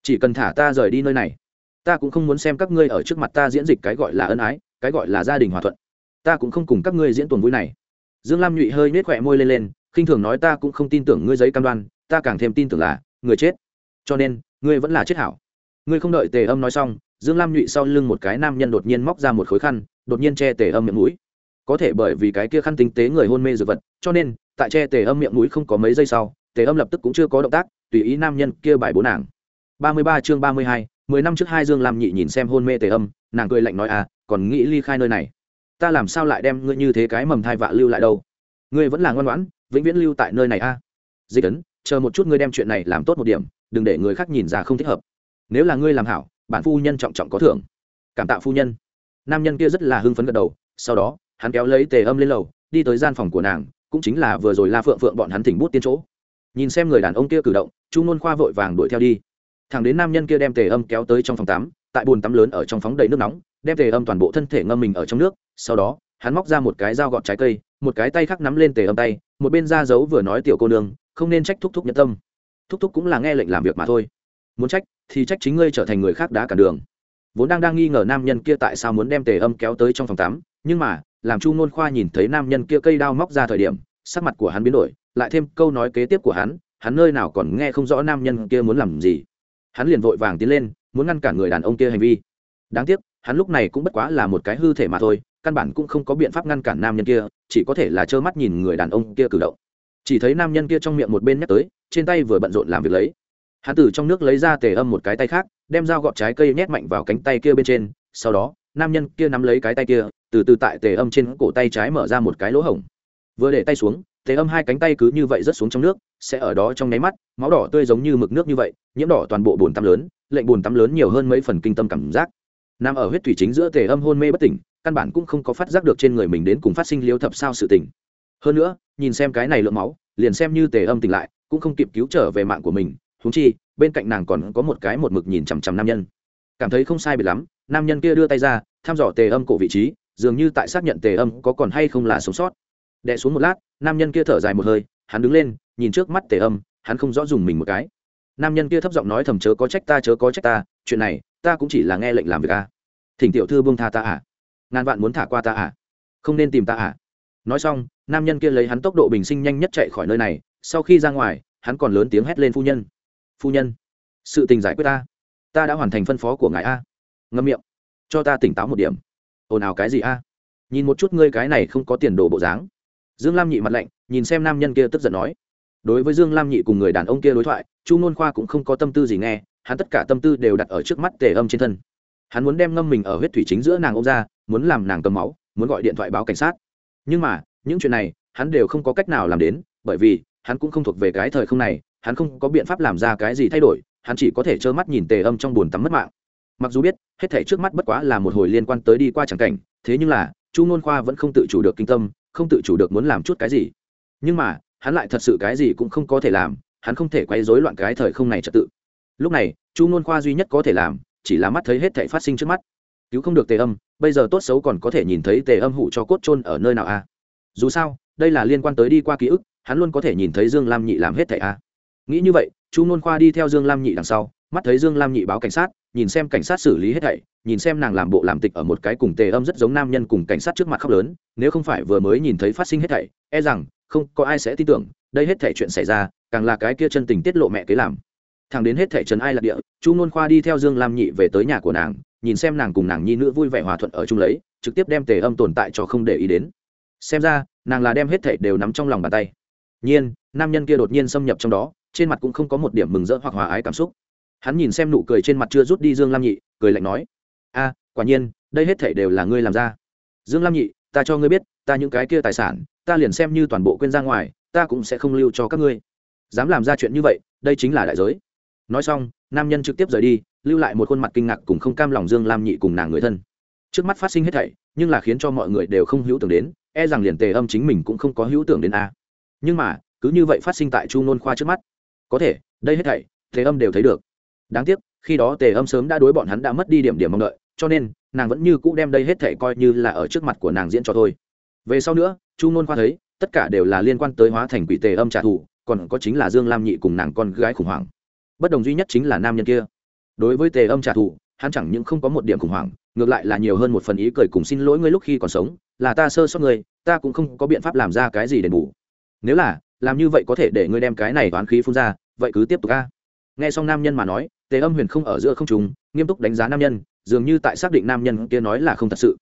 Chỉ cần thả ta rời đi nơi này, ta cũng không muốn xem các ngươi ở trước mặt ta diễn dịch cái gọi là ân ái, cái gọi là gia đình hòa thuận. Ta cũng không cùng các ngươi diễn tuần vui này. Dương lam nhụy hơi nết khỏe môi lên lên, khinh thường nói ta cũng không tin tưởng ngươi giấy cam đoan, ta càng thêm tin tưởng là người chết. Cho nên, ngươi vẫn là chết hảo. Ngươi không đợi tề âm nói xong, dương lam nhụy sau lưng một cái nam nhân đột nhiên móc ra một khối khăn, đột nhiên che tề âm miệng mũi. Có thể bởi vì cái kia khăn tinh tế người hôn mê dược vật, cho nên, tại che tề âm miệng mũi không có mấy giây sau, tề âm lập tức cũng chưa có động tác tùy ý nam nhân kia bài bố nàng. Ba mươi ba chương ba mươi hai, mười năm trước hai dương lam nhị nhìn xem hôn mê tề âm, nàng cười lạnh nói à còn nghĩ ly khai nơi này. Ta làm sao lại đem ngươi như thế cái mầm thai vạ lưu lại đâu? Ngươi vẫn là ngoan ngoãn, vĩnh viễn lưu tại nơi này a à? dịch ấn, chờ một chút ngươi đem chuyện này làm tốt một điểm, đừng để người khác nhìn ra không thích hợp. Nếu là ngươi làm hảo, bản phu nhân trọng trọng có thưởng. Cảm tạ phu nhân. Nam nhân kia rất là hưng phấn gật đầu, sau đó, hắn kéo lấy tề âm lên lầu, đi tới gian phòng của nàng, cũng chính là vừa rồi la phượng phượng bọn hắn thỉnh bút tiên chỗ nhìn xem người đàn ông kia cử động, chu nôn khoa vội vàng đuổi theo đi. Thằng đến nam nhân kia đem tề âm kéo tới trong phòng tắm, tại bồn tắm lớn ở trong phóng đầy nước nóng, đem tề âm toàn bộ thân thể ngâm mình ở trong nước, sau đó, hắn móc ra một cái dao gọt trái cây, một cái tay khác nắm lên tề âm tay, một bên ra giấu vừa nói tiểu cô nương, không nên trách thúc thúc nhân tâm. Thúc thúc cũng là nghe lệnh làm việc mà thôi. Muốn trách, thì trách chính ngươi trở thành người khác đã cản đường. Vốn đang đang nghi ngờ nam nhân kia tại sao muốn đem tề âm kéo tới trong phòng tắm, nhưng mà, làm chu nôn khoa nhìn thấy nam nhân kia cây đao móc ra thời điểm sắc mặt của hắn biến đổi, lại thêm câu nói kế tiếp của hắn hắn nơi nào còn nghe không rõ nam nhân kia muốn làm gì. Hắn liền vội vàng tiến lên, muốn ngăn cản người đàn ông kia hành vi. Đáng tiếc, hắn lúc này cũng bất quá là một cái hư thể mà thôi, căn bản cũng không có biện pháp ngăn cản nam nhân kia, chỉ có thể là trơ mắt nhìn người đàn ông kia cử động. Chỉ thấy nam nhân kia trong miệng một bên nhắc tới, trên tay vừa bận rộn làm việc lấy. Hắn từ trong nước lấy ra tề âm một cái tay khác, đem dao gọt trái cây nhét mạnh vào cánh tay kia bên trên, sau đó, nam nhân kia nắm lấy cái tay kia, từ từ tại tề âm trên cổ tay trái mở ra một cái lỗ hổng vừa để tay xuống tề âm hai cánh tay cứ như vậy rớt xuống trong nước, sẽ ở đó trong nháy mắt, máu đỏ tươi giống như mực nước như vậy, nhiễm đỏ toàn bộ bồn tắm lớn, lệnh bồn tắm lớn nhiều hơn mấy phần kinh tâm cảm giác. Nằm ở huyết thủy chính giữa tề âm hôn mê bất tỉnh, căn bản cũng không có phát giác được trên người mình đến cùng phát sinh liêu thập sao sự tỉnh hơn nữa, nhìn xem cái này lượng máu, liền xem như tề âm tỉnh lại, cũng không kịp cứu trở về mạng của mình. Húng chi, bên cạnh nàng còn có một cái một mực nhìn chằm chằm nam nhân. Cảm thấy không sai biệt lắm, nam nhân kia đưa tay ra, thăm dò tề âm cổ vị trí, dường như tại xác nhận tề âm có còn hay không là sống sót đè xuống một lát, nam nhân kia thở dài một hơi, hắn đứng lên, nhìn trước mắt tề âm, hắn không rõ dùng mình một cái. Nam nhân kia thấp giọng nói thầm chớ có trách ta, chớ có trách ta, chuyện này, ta cũng chỉ là nghe lệnh làm việc ta thỉnh tiểu thư buông tha ta à. Ngàn vạn muốn thả qua ta à. Không nên tìm ta à. Nói xong, nam nhân kia lấy hắn tốc độ bình sinh nhanh nhất chạy khỏi nơi này, sau khi ra ngoài, hắn còn lớn tiếng hét lên phu nhân. Phu nhân, sự tình giải quyết ta. Ta đã hoàn thành phân phó của ngài a. Ngâm miệng. Cho ta tỉnh táo một điểm. Ồn ào cái gì a? Nhìn một chút ngươi cái này không có tiền đồ bộ dáng dương lam nhị mặt lạnh, nhìn xem nam nhân kia tức giận nói. Đối với dương lam nhị cùng người đàn ông kia đối thoại, chu nôn khoa cũng không có tâm tư gì nghe, hắn tất cả tâm tư đều đặt ở trước mắt tề âm trên thân. Hắn muốn đem ngâm mình ở huyết thủy chính giữa nàng ông ra, muốn làm nàng cầm máu, muốn gọi điện thoại báo cảnh sát. Nhưng mà, những chuyện này, hắn đều không có cách nào làm đến, bởi vì, hắn cũng không thuộc về cái thời không này, hắn không có biện pháp làm ra cái gì thay đổi, hắn chỉ có thể trơ mắt nhìn tề âm trong buồn tắm mất mạng. Mặc dù biết, hết thể trước mắt bất quá là một hồi liên quan tới đi qua tràng cảnh, thế nhưng là, chu n khoa vẫn không tự chủ được kinh tâm không tự chủ được muốn làm chút cái gì. Nhưng mà, hắn lại thật sự cái gì cũng không có thể làm, hắn không thể quay rối loạn cái thời không này trật tự. Lúc này, chu nôn khoa duy nhất có thể làm, chỉ là mắt thấy hết thể phát sinh trước mắt. Cứu không được tề âm, bây giờ tốt xấu còn có thể nhìn thấy tề âm hụ cho cốt trôn ở nơi nào a dù sao, đây là liên quan tới đi qua ký ức, hắn luôn có thể nhìn thấy dương lam nhị làm hết thẻ a à? nghĩ như vậy, chu nôn khoa đi theo dương lam nhị đằng sau, mắt thấy dương lam nhị báo cảnh sát nhìn xem cảnh sát xử lý hết thảy, nhìn xem nàng làm bộ làm tịch ở một cái cùng tề âm rất giống nam nhân cùng cảnh sát trước mặt khóc lớn, nếu không phải vừa mới nhìn thấy phát sinh hết thảy e rằng, không có ai sẽ tin tưởng, đây hết thảy chuyện xảy ra, càng là cái kia chân tình tiết lộ mẹ kế làm. Thằng đến hết thảy trần ai lạc địa, chu nôn khoa đi theo dương lam nhị về tới nhà của nàng, nhìn xem nàng cùng nàng nhi nữ vui vẻ hòa thuận ở chung lấy, trực tiếp đem tề âm tồn tại cho không để ý đến. Xem ra, nàng là đem hết thảy đều nắm trong lòng bàn tay. Nhiên, nam nhân kia đột nhiên xâm nhập trong đó, trên mặt cũng không có một điểm mừng rỡ hoặc hòa ái cảm xúc hắn nhìn xem nụ cười trên mặt chưa rút đi dương lam nhị, cười lạnh nói, a, quả nhiên, đây hết thảy đều là ngươi làm ra. Dương lam nhị, ta cho ngươi biết, ta những cái kia tài sản, ta liền xem như toàn bộ quên ra ngoài, ta cũng sẽ không lưu cho các ngươi. Dám làm ra chuyện như vậy, đây chính là đại giới. Nói xong, nam nhân trực tiếp rời đi, lưu lại một khuôn mặt kinh ngạc cùng không cam lòng dương lam nhị cùng nàng người thân. Trước mắt phát sinh hết thảy, nhưng là khiến cho mọi người đều không hữu tưởng đến e rằng liền tề âm chính mình cũng không có hữu tưởng đến a. Nhưng mà, cứ như vậy phát sinh tại chu nôn khoa trước mắt. Có thể, đây hết thảy, tề âm đều thấy được đáng tiếc, khi đó tề âm sớm đã đối bọn hắn đã mất đi điểm điểm mong đợi, cho nên, nàng vẫn như cũ đem đây hết thể coi như là ở trước mặt của nàng diễn cho thôi. Về sau nữa, chu nôn khoa thấy, tất cả đều là liên quan tới hóa thành quỷ tề âm trả thù, còn có chính là dương lam nhị cùng nàng con gái khủng hoảng. Bất đồng duy nhất chính là nam nhân kia. Đối với tề âm trả thù, hắn chẳng những không có một điểm khủng hoảng, ngược lại là nhiều hơn một phần ý cười cùng xin lỗi ngươi lúc khi còn sống, là ta sơ sót ngươi, ta cũng không có biện pháp làm ra cái gì để bù. Nếu là, làm như vậy có thể để ngươi đem cái này toán khí phun ra, vậy cứ tiếp tục ca nghe xong nam nhân mà nói tề âm huyền không ở giữa không trùng nghiêm túc đánh giá nam nhân dường như tại xác định nam nhân kia nói là không thật sự.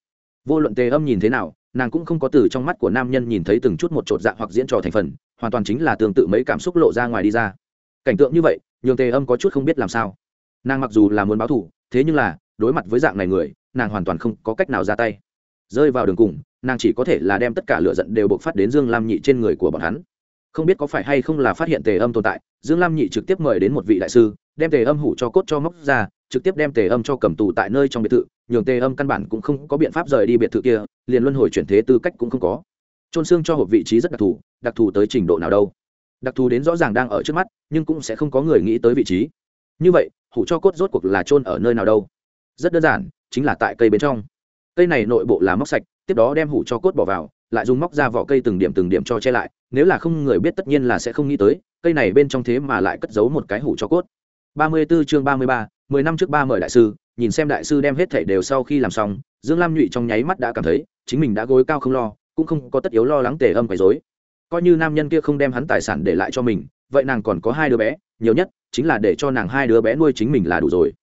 Vô luận tề âm nhìn thế nào nàng cũng không có từ trong mắt của nam nhân nhìn thấy từng chút một chột dạ hoặc diễn trò thành phần hoàn toàn chính là tương tự mấy cảm xúc lộ ra ngoài đi ra. Cảnh tượng như vậy nhường tề âm có chút không biết làm sao. Nàng mặc dù là muốn báo thù, thế nhưng là đối mặt với dạng này người nàng hoàn toàn không có cách nào ra tay. Rơi vào đường cùng nàng chỉ có thể là đem tất cả lựa giận đều bộc phát đến dương lam nhị trên người của bọn hắn. Không biết có phải hay không là phát hiện tề âm tồn tại dương lam nhị trực tiếp mời đến một vị đại sư đem tề âm hủ cho cốt cho móc ra, trực tiếp đem tề âm cho cầm tù tại nơi trong biệt thự, nhường tề âm căn bản cũng không có biện pháp rời đi biệt thự kia, liền luân hồi chuyển thế tư cách cũng không có. Trôn xương cho hộp vị trí rất đặc thù đặc thù tới trình độ nào đâu. Đặc thù đến rõ ràng đang ở trước mắt, nhưng cũng sẽ không có người nghĩ tới vị trí. Như vậy, hủ cho cốt rốt cuộc là trôn ở nơi nào đâu? Rất đơn giản, chính là tại cây bên trong. Cây này nội bộ là móc sạch, tiếp đó đem hủ cho cốt bỏ vào, lại dùng móc ra vỏ cây từng điểm từng điểm cho che lại, nếu là không người biết tất nhiên là sẽ không nghĩ tới, cây này bên trong thế mà lại cất giấu một cái hủ cho cốt. 34 chương ba mươi ba, mười năm trước ba mời đại sư nhìn xem đại sư đem hết thảy đều sau khi làm xong dương lam nhụy trong nháy mắt đã cảm thấy chính mình đã gối cao không lo cũng không có tất yếu lo lắng tề âm quấy rối. Coi như nam nhân kia không đem hắn tài sản để lại cho mình vậy nàng còn có hai đứa bé nhiều nhất chính là để cho nàng hai đứa bé nuôi chính mình là đủ rồi.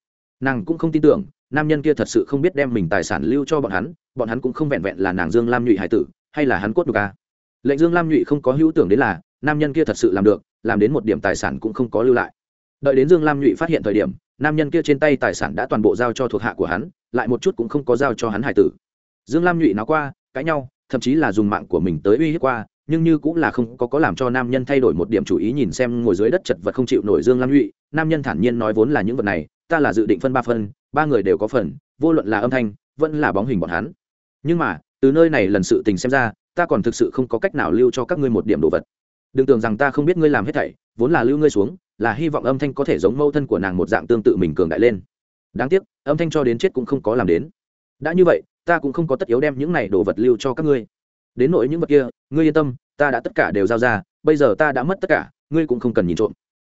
Nàng cũng không tin tưởng nam nhân kia thật sự không biết đem mình tài sản lưu cho bọn hắn bọn hắn cũng không vẹn vẹn là nàng dương lam nhụy hải tử hay là hắn cốt nhục a. Lệnh dương lam nhụy không có hữu tưởng đến là nam nhân kia thật sự làm được làm đến một điểm tài sản cũng không có lưu lại đợi đến dương lam nhụy phát hiện thời điểm, nam nhân kia trên tay tài sản đã toàn bộ giao cho thuộc hạ của hắn, lại một chút cũng không có giao cho hắn hải tử. Dương lam nhụy nói qua, cãi nhau, thậm chí là dùng mạng của mình tới uy hiếp qua, nhưng như cũng là không có có làm cho nam nhân thay đổi một điểm chủ ý nhìn xem ngồi dưới đất chật vật không chịu nổi dương lam nhụy, nam nhân thản nhiên nói vốn là những vật này, ta là dự định phân ba phân ba người đều có phần, vô luận là âm thanh, vẫn là bóng hình bọn hắn. Nhưng mà, từ nơi này lần sự tình xem ra, ta còn thực sự không có cách nào lưu cho các ngươi một điểm đồ vật. Đừng tưởng rằng ta không biết ngươi làm hết thảy, vốn là lưu ngươi xuống là hy vọng âm thanh có thể giống mâu thân của nàng một dạng tương tự mình cường đại lên. Đáng tiếc, âm thanh cho đến chết cũng không có làm đến. Đã như vậy, ta cũng không có tất yếu đem những này đồ vật lưu cho các ngươi. Đến nỗi những vật kia, ngươi yên tâm, ta đã tất cả đều giao ra, bây giờ ta đã mất tất cả, ngươi cũng không cần nhìn trộm.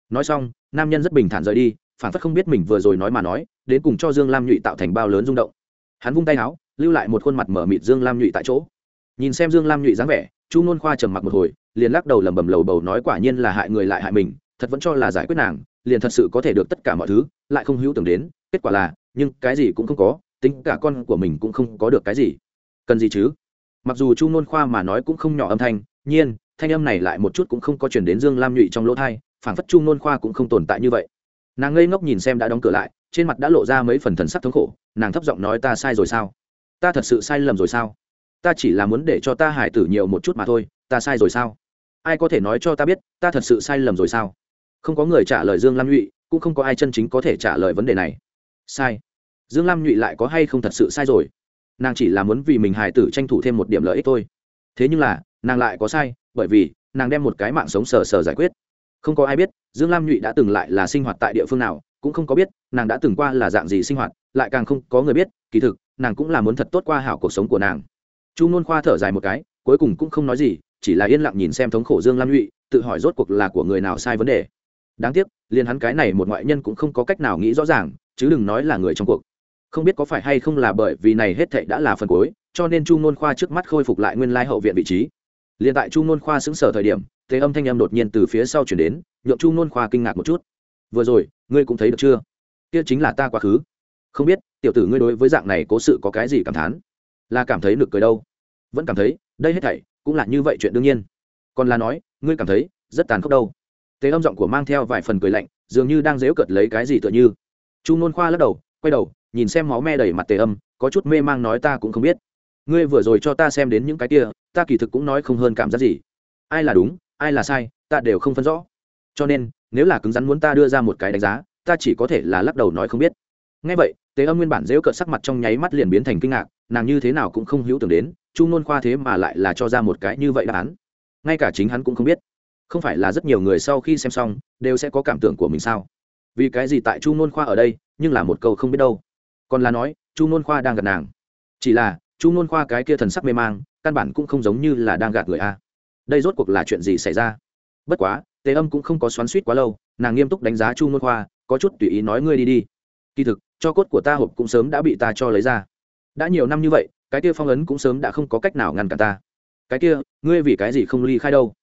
Nói xong, nam nhân rất bình thản rời đi, phản phất không biết mình vừa rồi nói mà nói, đến cùng cho dương lam nhụy tạo thành bao lớn rung động. Hắn vung tay áo, lưu lại một khuôn mặt mở mịt dương lam nhụy tại chỗ. Nhìn xem dương lam nhụy dáng vẻ, chu n khoa trầm mặc một hồi, liền lắc đầu lầm bầm lầu bầu nói quả nhiên là hại người lại hại mình thật vẫn cho là giải quyết nàng, liền thật sự có thể được tất cả mọi thứ, lại không hữu tưởng đến, kết quả là, nhưng cái gì cũng không có, tính cả con của mình cũng không có được cái gì. Cần gì chứ? Mặc dù chu nôn khoa mà nói cũng không nhỏ âm thanh, nhiên, thanh âm này lại một chút cũng không có chuyển đến dương lam nhụy trong lỗ thai phảng phất chu nôn khoa cũng không tồn tại như vậy. Nàng ngây ngốc nhìn xem đã đóng cửa lại, trên mặt đã lộ ra mấy phần thần sắc thống khổ, nàng thấp giọng nói ta sai rồi sao? Ta thật sự sai lầm rồi sao? Ta chỉ là muốn để cho ta hải tử nhiều một chút mà thôi, ta sai rồi sao? Ai có thể nói cho ta biết, ta thật sự sai lầm rồi sao? Không có người trả lời dương lam nhụy, cũng không có ai chân chính có thể trả lời vấn đề này. Sai. Dương lam nhụy lại có hay không thật sự sai rồi? Nàng chỉ là muốn vì mình hài tử tranh thủ thêm một điểm lợi ích thôi. Thế nhưng là, nàng lại có sai, bởi vì, nàng đem một cái mạng sống sờ sờ giải quyết. Không có ai biết, dương lam nhụy đã từng lại là sinh hoạt tại địa phương nào, cũng không có biết, nàng đã từng qua là dạng gì sinh hoạt, lại càng không có người biết, kỳ thực, nàng cũng là muốn thật tốt qua hảo cuộc sống của nàng. Chu n khoa thở dài một cái, cuối cùng cũng không nói gì, chỉ là yên lặng nhìn xem thống khổ dương lam nhụy, tự hỏi rốt cuộc là của người nào sai vấn đề đáng tiếc, liền hắn cái này một ngoại nhân cũng không có cách nào nghĩ rõ ràng, chứ đừng nói là người trong cuộc. Không biết có phải hay không là bởi vì này hết thệ đã là phần cuối, cho nên chu nôn khoa trước mắt khôi phục lại nguyên lai hậu viện vị trí. Liền tại chu nôn khoa xứng sở thời điểm, thế âm thanh âm đột nhiên từ phía sau chuyển đến, nhượng chu nôn khoa kinh ngạc một chút. Vừa rồi, ngươi cũng thấy được chưa? Kia chính là ta quá khứ. Không biết, tiểu tử ngươi đối với dạng này cố sự có cái gì cảm thán? Là cảm thấy nực cười đâu. Vẫn cảm thấy, đây hết thảy cũng là như vậy chuyện đương nhiên. Còn là nói, ngươi cảm thấy rất tàn khốc đâu tế âm giọng của mang theo vài phần cười lạnh, dường như đang dếu cợt lấy cái gì tựa như. Chu nôn khoa lắc đầu, quay đầu, nhìn xem máu me đầy mặt tề âm, có chút mê mang nói ta cũng không biết. Ngươi vừa rồi cho ta xem đến những cái kia, ta kỳ thực cũng nói không hơn cảm giác gì. Ai là đúng, ai là sai, ta đều không phân rõ. Cho nên, nếu là cứng rắn muốn ta đưa ra một cái đánh giá, ta chỉ có thể là lắc đầu nói không biết. Ngay vậy tế âm nguyên bản dễu cợt sắc mặt trong nháy mắt liền biến thành kinh ngạc, nàng như thế nào cũng không hữu tưởng đến, chu nôn khoa thế mà lại là cho ra một cái như vậy đáp án. Ngay cả chính hắn cũng không biết không phải là rất nhiều người sau khi xem xong, đều sẽ có cảm tưởng của mình sao? Vì cái gì tại chu nôn khoa ở đây, nhưng là một câu không biết đâu. Còn là nói, chu nôn khoa đang gạt nàng. Chỉ là, chu nôn khoa cái kia thần sắc mê mang, căn bản cũng không giống như là đang gạt người a. Đây rốt cuộc là chuyện gì xảy ra? Bất quá, tề âm cũng không có xoắn suýt quá lâu, nàng nghiêm túc đánh giá chu nôn khoa, có chút tùy ý nói ngươi đi đi. Kỳ thực, cho cốt của ta hộp cũng sớm đã bị ta cho lấy ra. Đã nhiều năm như vậy, cái kia phong ấn cũng sớm đã không có cách nào ngăn cản ta. Cái kia, ngươi vì cái gì không ly khai đâu?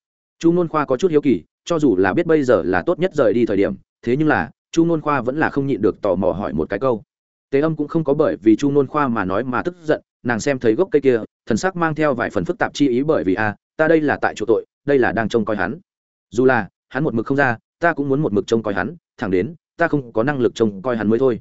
Chu n khoa có chút hiếu kỳ, cho dù là biết bây giờ là tốt nhất rời đi thời điểm, thế nhưng là, chu n khoa vẫn là không nhịn được tò mò hỏi một cái câu. Tế âm cũng không có bởi vì chu n khoa mà nói mà tức giận, nàng xem thấy gốc cây kia, thần sắc mang theo vài phần phức tạp chi ý bởi vì a ta đây là tại chỗ tội, đây là đang trông coi hắn. Dù là, hắn một mực không ra, ta cũng muốn một mực trông coi hắn, thẳng đến, ta không có năng lực trông coi hắn mới thôi.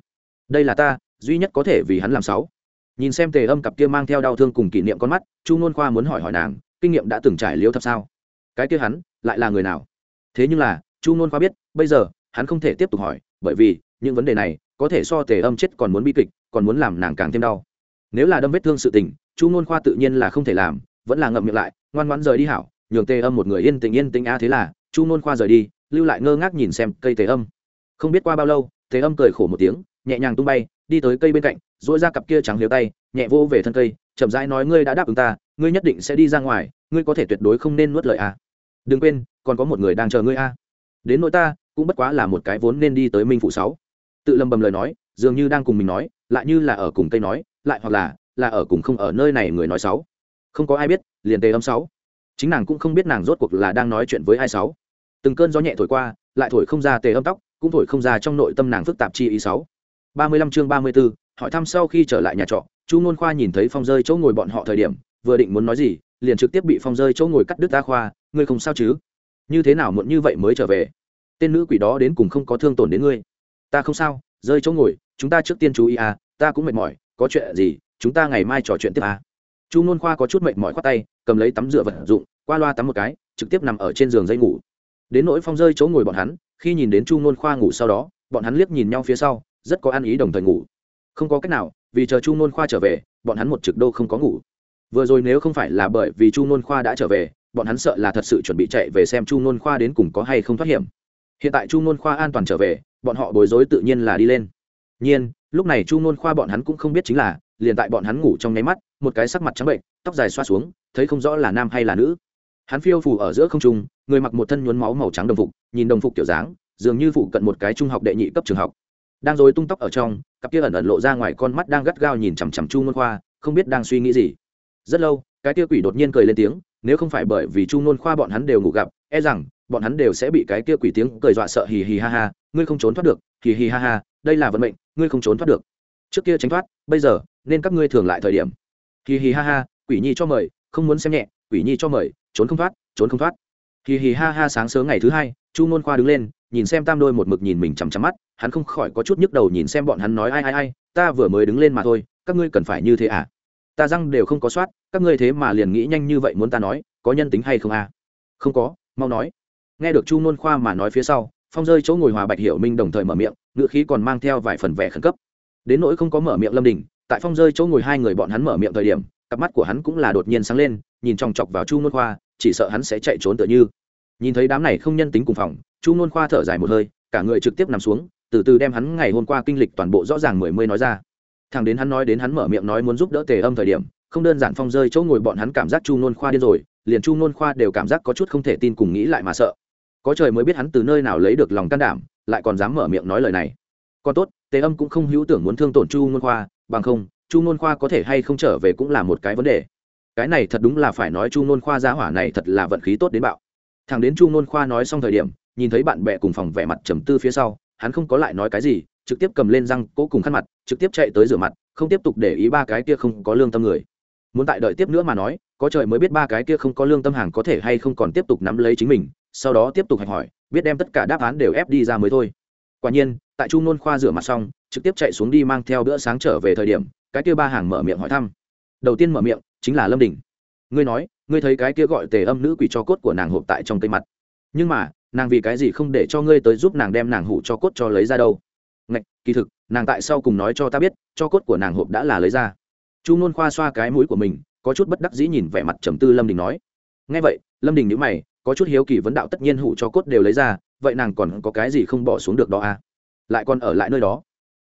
Đây là ta, duy nhất có thể vì hắn làm sáu. Nhìn xem tề âm cặp kia mang theo đau thương cùng kỷ niệm con mắt, chu n khoa muốn hỏi hỏi nàng, kinh nghiệm đã từng trải liêu thập sao? Cái kia hắn lại là người nào? Thế nhưng là, chu nôn khoa biết, bây giờ, hắn không thể tiếp tục hỏi, bởi vì, những vấn đề này, có thể so tề âm chết còn muốn bi kịch, còn muốn làm nàng càng thêm đau. Nếu là đâm vết thương sự tình, chu nôn khoa tự nhiên là không thể làm, vẫn là ngậm miệng lại, ngoan ngoãn rời đi hảo, nhường tề âm một người yên tình yên tĩnh a thế là, chu nôn khoa rời đi, lưu lại ngơ ngác nhìn xem cây tề âm. Không biết qua bao lâu, tề âm cười khổ một tiếng, nhẹ nhàng tung bay, đi tới cây bên cạnh dỗi ra cặp kia trắng liều tay, nhẹ vô về thân cây, chậm rãi nói, ngươi đã đáp ứng ta, ngươi nhất định sẽ đi ra ngoài, ngươi có thể tuyệt đối không nên nuốt lời à? Đừng quên còn có một người đang chờ ngươi a. Đến nỗi ta cũng bất quá là một cái vốn nên đi tới minh phụ sáu. Tự lầm bầm lời nói dường như đang cùng mình nói lại như là ở cùng cây nói lại hoặc là là ở cùng không ở nơi này người nói sáu. Không có ai biết liền tề âm sáu. Chính nàng cũng không biết nàng rốt cuộc là đang nói chuyện với ai sáu. Từng cơn gió nhẹ thổi qua lại thổi không ra tề âm tóc cũng thổi không ra trong nội tâm nàng phức tạp chi ý sáu. Ba mươi lăm chương ba mươi 34, hỏi thăm sau khi trở lại nhà trọ chu ngôn khoa nhìn thấy phong rơi chỗ ngồi bọn họ thời điểm vừa định muốn nói gì liền trực tiếp bị phong rơi chỗ ngồi cắt đứt ta khoa ngươi không sao chứ? Như thế nào muộn như vậy mới trở về? Tên nữ quỷ đó đến cùng không có thương tổn đến ngươi. Ta không sao, rơi chỗ ngồi, chúng ta trước tiên chú ý à ta cũng mệt mỏi, có chuyện gì, chúng ta ngày mai trò chuyện tiếp à. Chu nôn khoa có chút mệt mỏi khoát tay, cầm lấy tắm rửa vật dụng, qua loa tắm một cái, trực tiếp nằm ở trên giường dây ngủ. Đến nỗi phong rơi chỗ ngồi bọn hắn, khi nhìn đến chu nôn khoa ngủ sau đó, bọn hắn liếc nhìn nhau phía sau, rất có ăn ý đồng thời ngủ. Không có cách nào, vì chờ chu nôn khoa trở về, bọn hắn một trực đô không có ngủ. Vừa rồi nếu không phải là bởi vì chu nôn khoa đã trở về bọn hắn sợ là thật sự chuẩn bị chạy về xem chu nôn khoa đến cùng có hay không thoát hiểm. Hiện tại chu nôn khoa an toàn trở về, bọn họ bối rối tự nhiên là đi lên. Nhiên, lúc này chu nôn khoa bọn hắn cũng không biết chính là, liền tại bọn hắn ngủ trong nháy mắt, một cái sắc mặt trắng bệnh, tóc dài xoa xuống, thấy không rõ là nam hay là nữ. Hắn phiêu phủ ở giữa không trung, người mặc một thân nhuốm máu màu trắng đồng phục, nhìn đồng phục kiểu dáng, dường như phụ cận một cái trung học đệ nhị cấp trường học. Đang dối tung tóc ở trong, cặp kia ẩn ẩn lộ ra ngoài con mắt đang gắt gao nhìn chằm chằm chu ngôn khoa, không biết đang suy nghĩ gì. Rất lâu, cái kia quỷ đột nhiên cười lên tiếng nếu không phải bởi vì chu nôn khoa bọn hắn đều ngủ gặp e rằng bọn hắn đều sẽ bị cái kia quỷ tiếng cười dọa sợ hì hì ha ha, ngươi không trốn thoát được, hì hì ha ha, đây là vận mệnh, ngươi không trốn thoát được. Trước kia tránh thoát, bây giờ, nên các ngươi thường lại thời điểm. Hì hì ha ha, quỷ nhi cho mời, không muốn xem nhẹ, quỷ nhi cho mời, trốn không thoát, trốn không thoát. Hì hì ha ha sáng sớm ngày thứ hai, chu nôn khoa đứng lên, nhìn xem tam đôi một mực nhìn mình chằm chằm mắt, hắn không khỏi có chút nhức đầu nhìn xem bọn hắn nói ai ai ai, ta vừa mới đứng lên mà thôi, các ngươi cần phải như thế à? Ta răng đều không có soát, các ngươi thế mà liền nghĩ nhanh như vậy muốn ta nói, có nhân tính hay không à không có, mau nói. Nghe được chu nôn khoa mà nói phía sau, phong rơi chỗ ngồi hòa bạch hiểu minh đồng thời mở miệng, ngựa khí còn mang theo vài phần vẻ khẩn cấp. Đến nỗi không có mở miệng lâm đình, tại phong rơi chỗ ngồi hai người bọn hắn mở miệng thời điểm, cặp mắt của hắn cũng là đột nhiên sáng lên, nhìn chòng chọc vào chu nôn khoa, chỉ sợ hắn sẽ chạy trốn tựa như. Nhìn thấy đám này không nhân tính cùng phòng, chu nôn khoa thở dài một hơi, cả người trực tiếp nằm xuống, từ từ đem hắn ngày hôm qua kinh lịch toàn bộ rõ ràng mười mươi nói ra thằng đến hắn nói đến hắn mở miệng nói muốn giúp đỡ tề âm thời điểm, không đơn giản phong rơi chỗ ngồi bọn hắn cảm giác chu nôn khoa điên rồi, liền chu nôn khoa đều cảm giác có chút không thể tin cùng nghĩ lại mà sợ. Có trời mới biết hắn từ nơi nào lấy được lòng can đảm, lại còn dám mở miệng nói lời này. Còn tốt, tề âm cũng không hữu tưởng muốn thương tổn chu nôn khoa, bằng không, chu nôn khoa có thể hay không trở về cũng là một cái vấn đề. Cái này thật đúng là phải nói chu nôn khoa giá hỏa này thật là vận khí tốt đến bạo. Thằng đến chu nôn khoa nói xong thời điểm, nhìn thấy bạn bè cùng phòng vẻ mặt trầm tư phía sau, hắn không có lại nói cái gì, trực tiếp cầm lên răng cố cùng khăn mặt trực tiếp chạy tới rửa mặt, không tiếp tục để ý ba cái kia không có lương tâm người. Muốn tại đợi tiếp nữa mà nói, có trời mới biết ba cái kia không có lương tâm hàng có thể hay không còn tiếp tục nắm lấy chính mình, sau đó tiếp tục hạch hỏi, biết đem tất cả đáp án đều ép đi ra mới thôi. Quả nhiên, tại trung nôn khoa rửa mặt xong, trực tiếp chạy xuống đi mang theo bữa sáng trở về thời điểm, cái kia ba hàng mở miệng hỏi thăm. Đầu tiên mở miệng, chính là lâm đình. Ngươi nói, ngươi thấy cái kia gọi tề âm nữ quỷ cho cốt của nàng hộp tại trong cây mặt. Nhưng mà, nàng vì cái gì không để cho ngươi tới giúp nàng đem nàng hủ cho cốt cho lấy ra đâu? Ngạch, kỳ thực nàng tại sau cùng nói cho ta biết, cho cốt của nàng hộp đã là lấy ra. Chu nôn khoa xoa cái mũi của mình, có chút bất đắc dĩ nhìn vẻ mặt trầm tư lâm đình nói. Ngay vậy, lâm đình nhữ mày, có chút hiếu kỳ vấn đạo tất nhiên hủ cho cốt đều lấy ra, vậy nàng còn có cái gì không bỏ xuống được đó à? Lại còn ở lại nơi đó.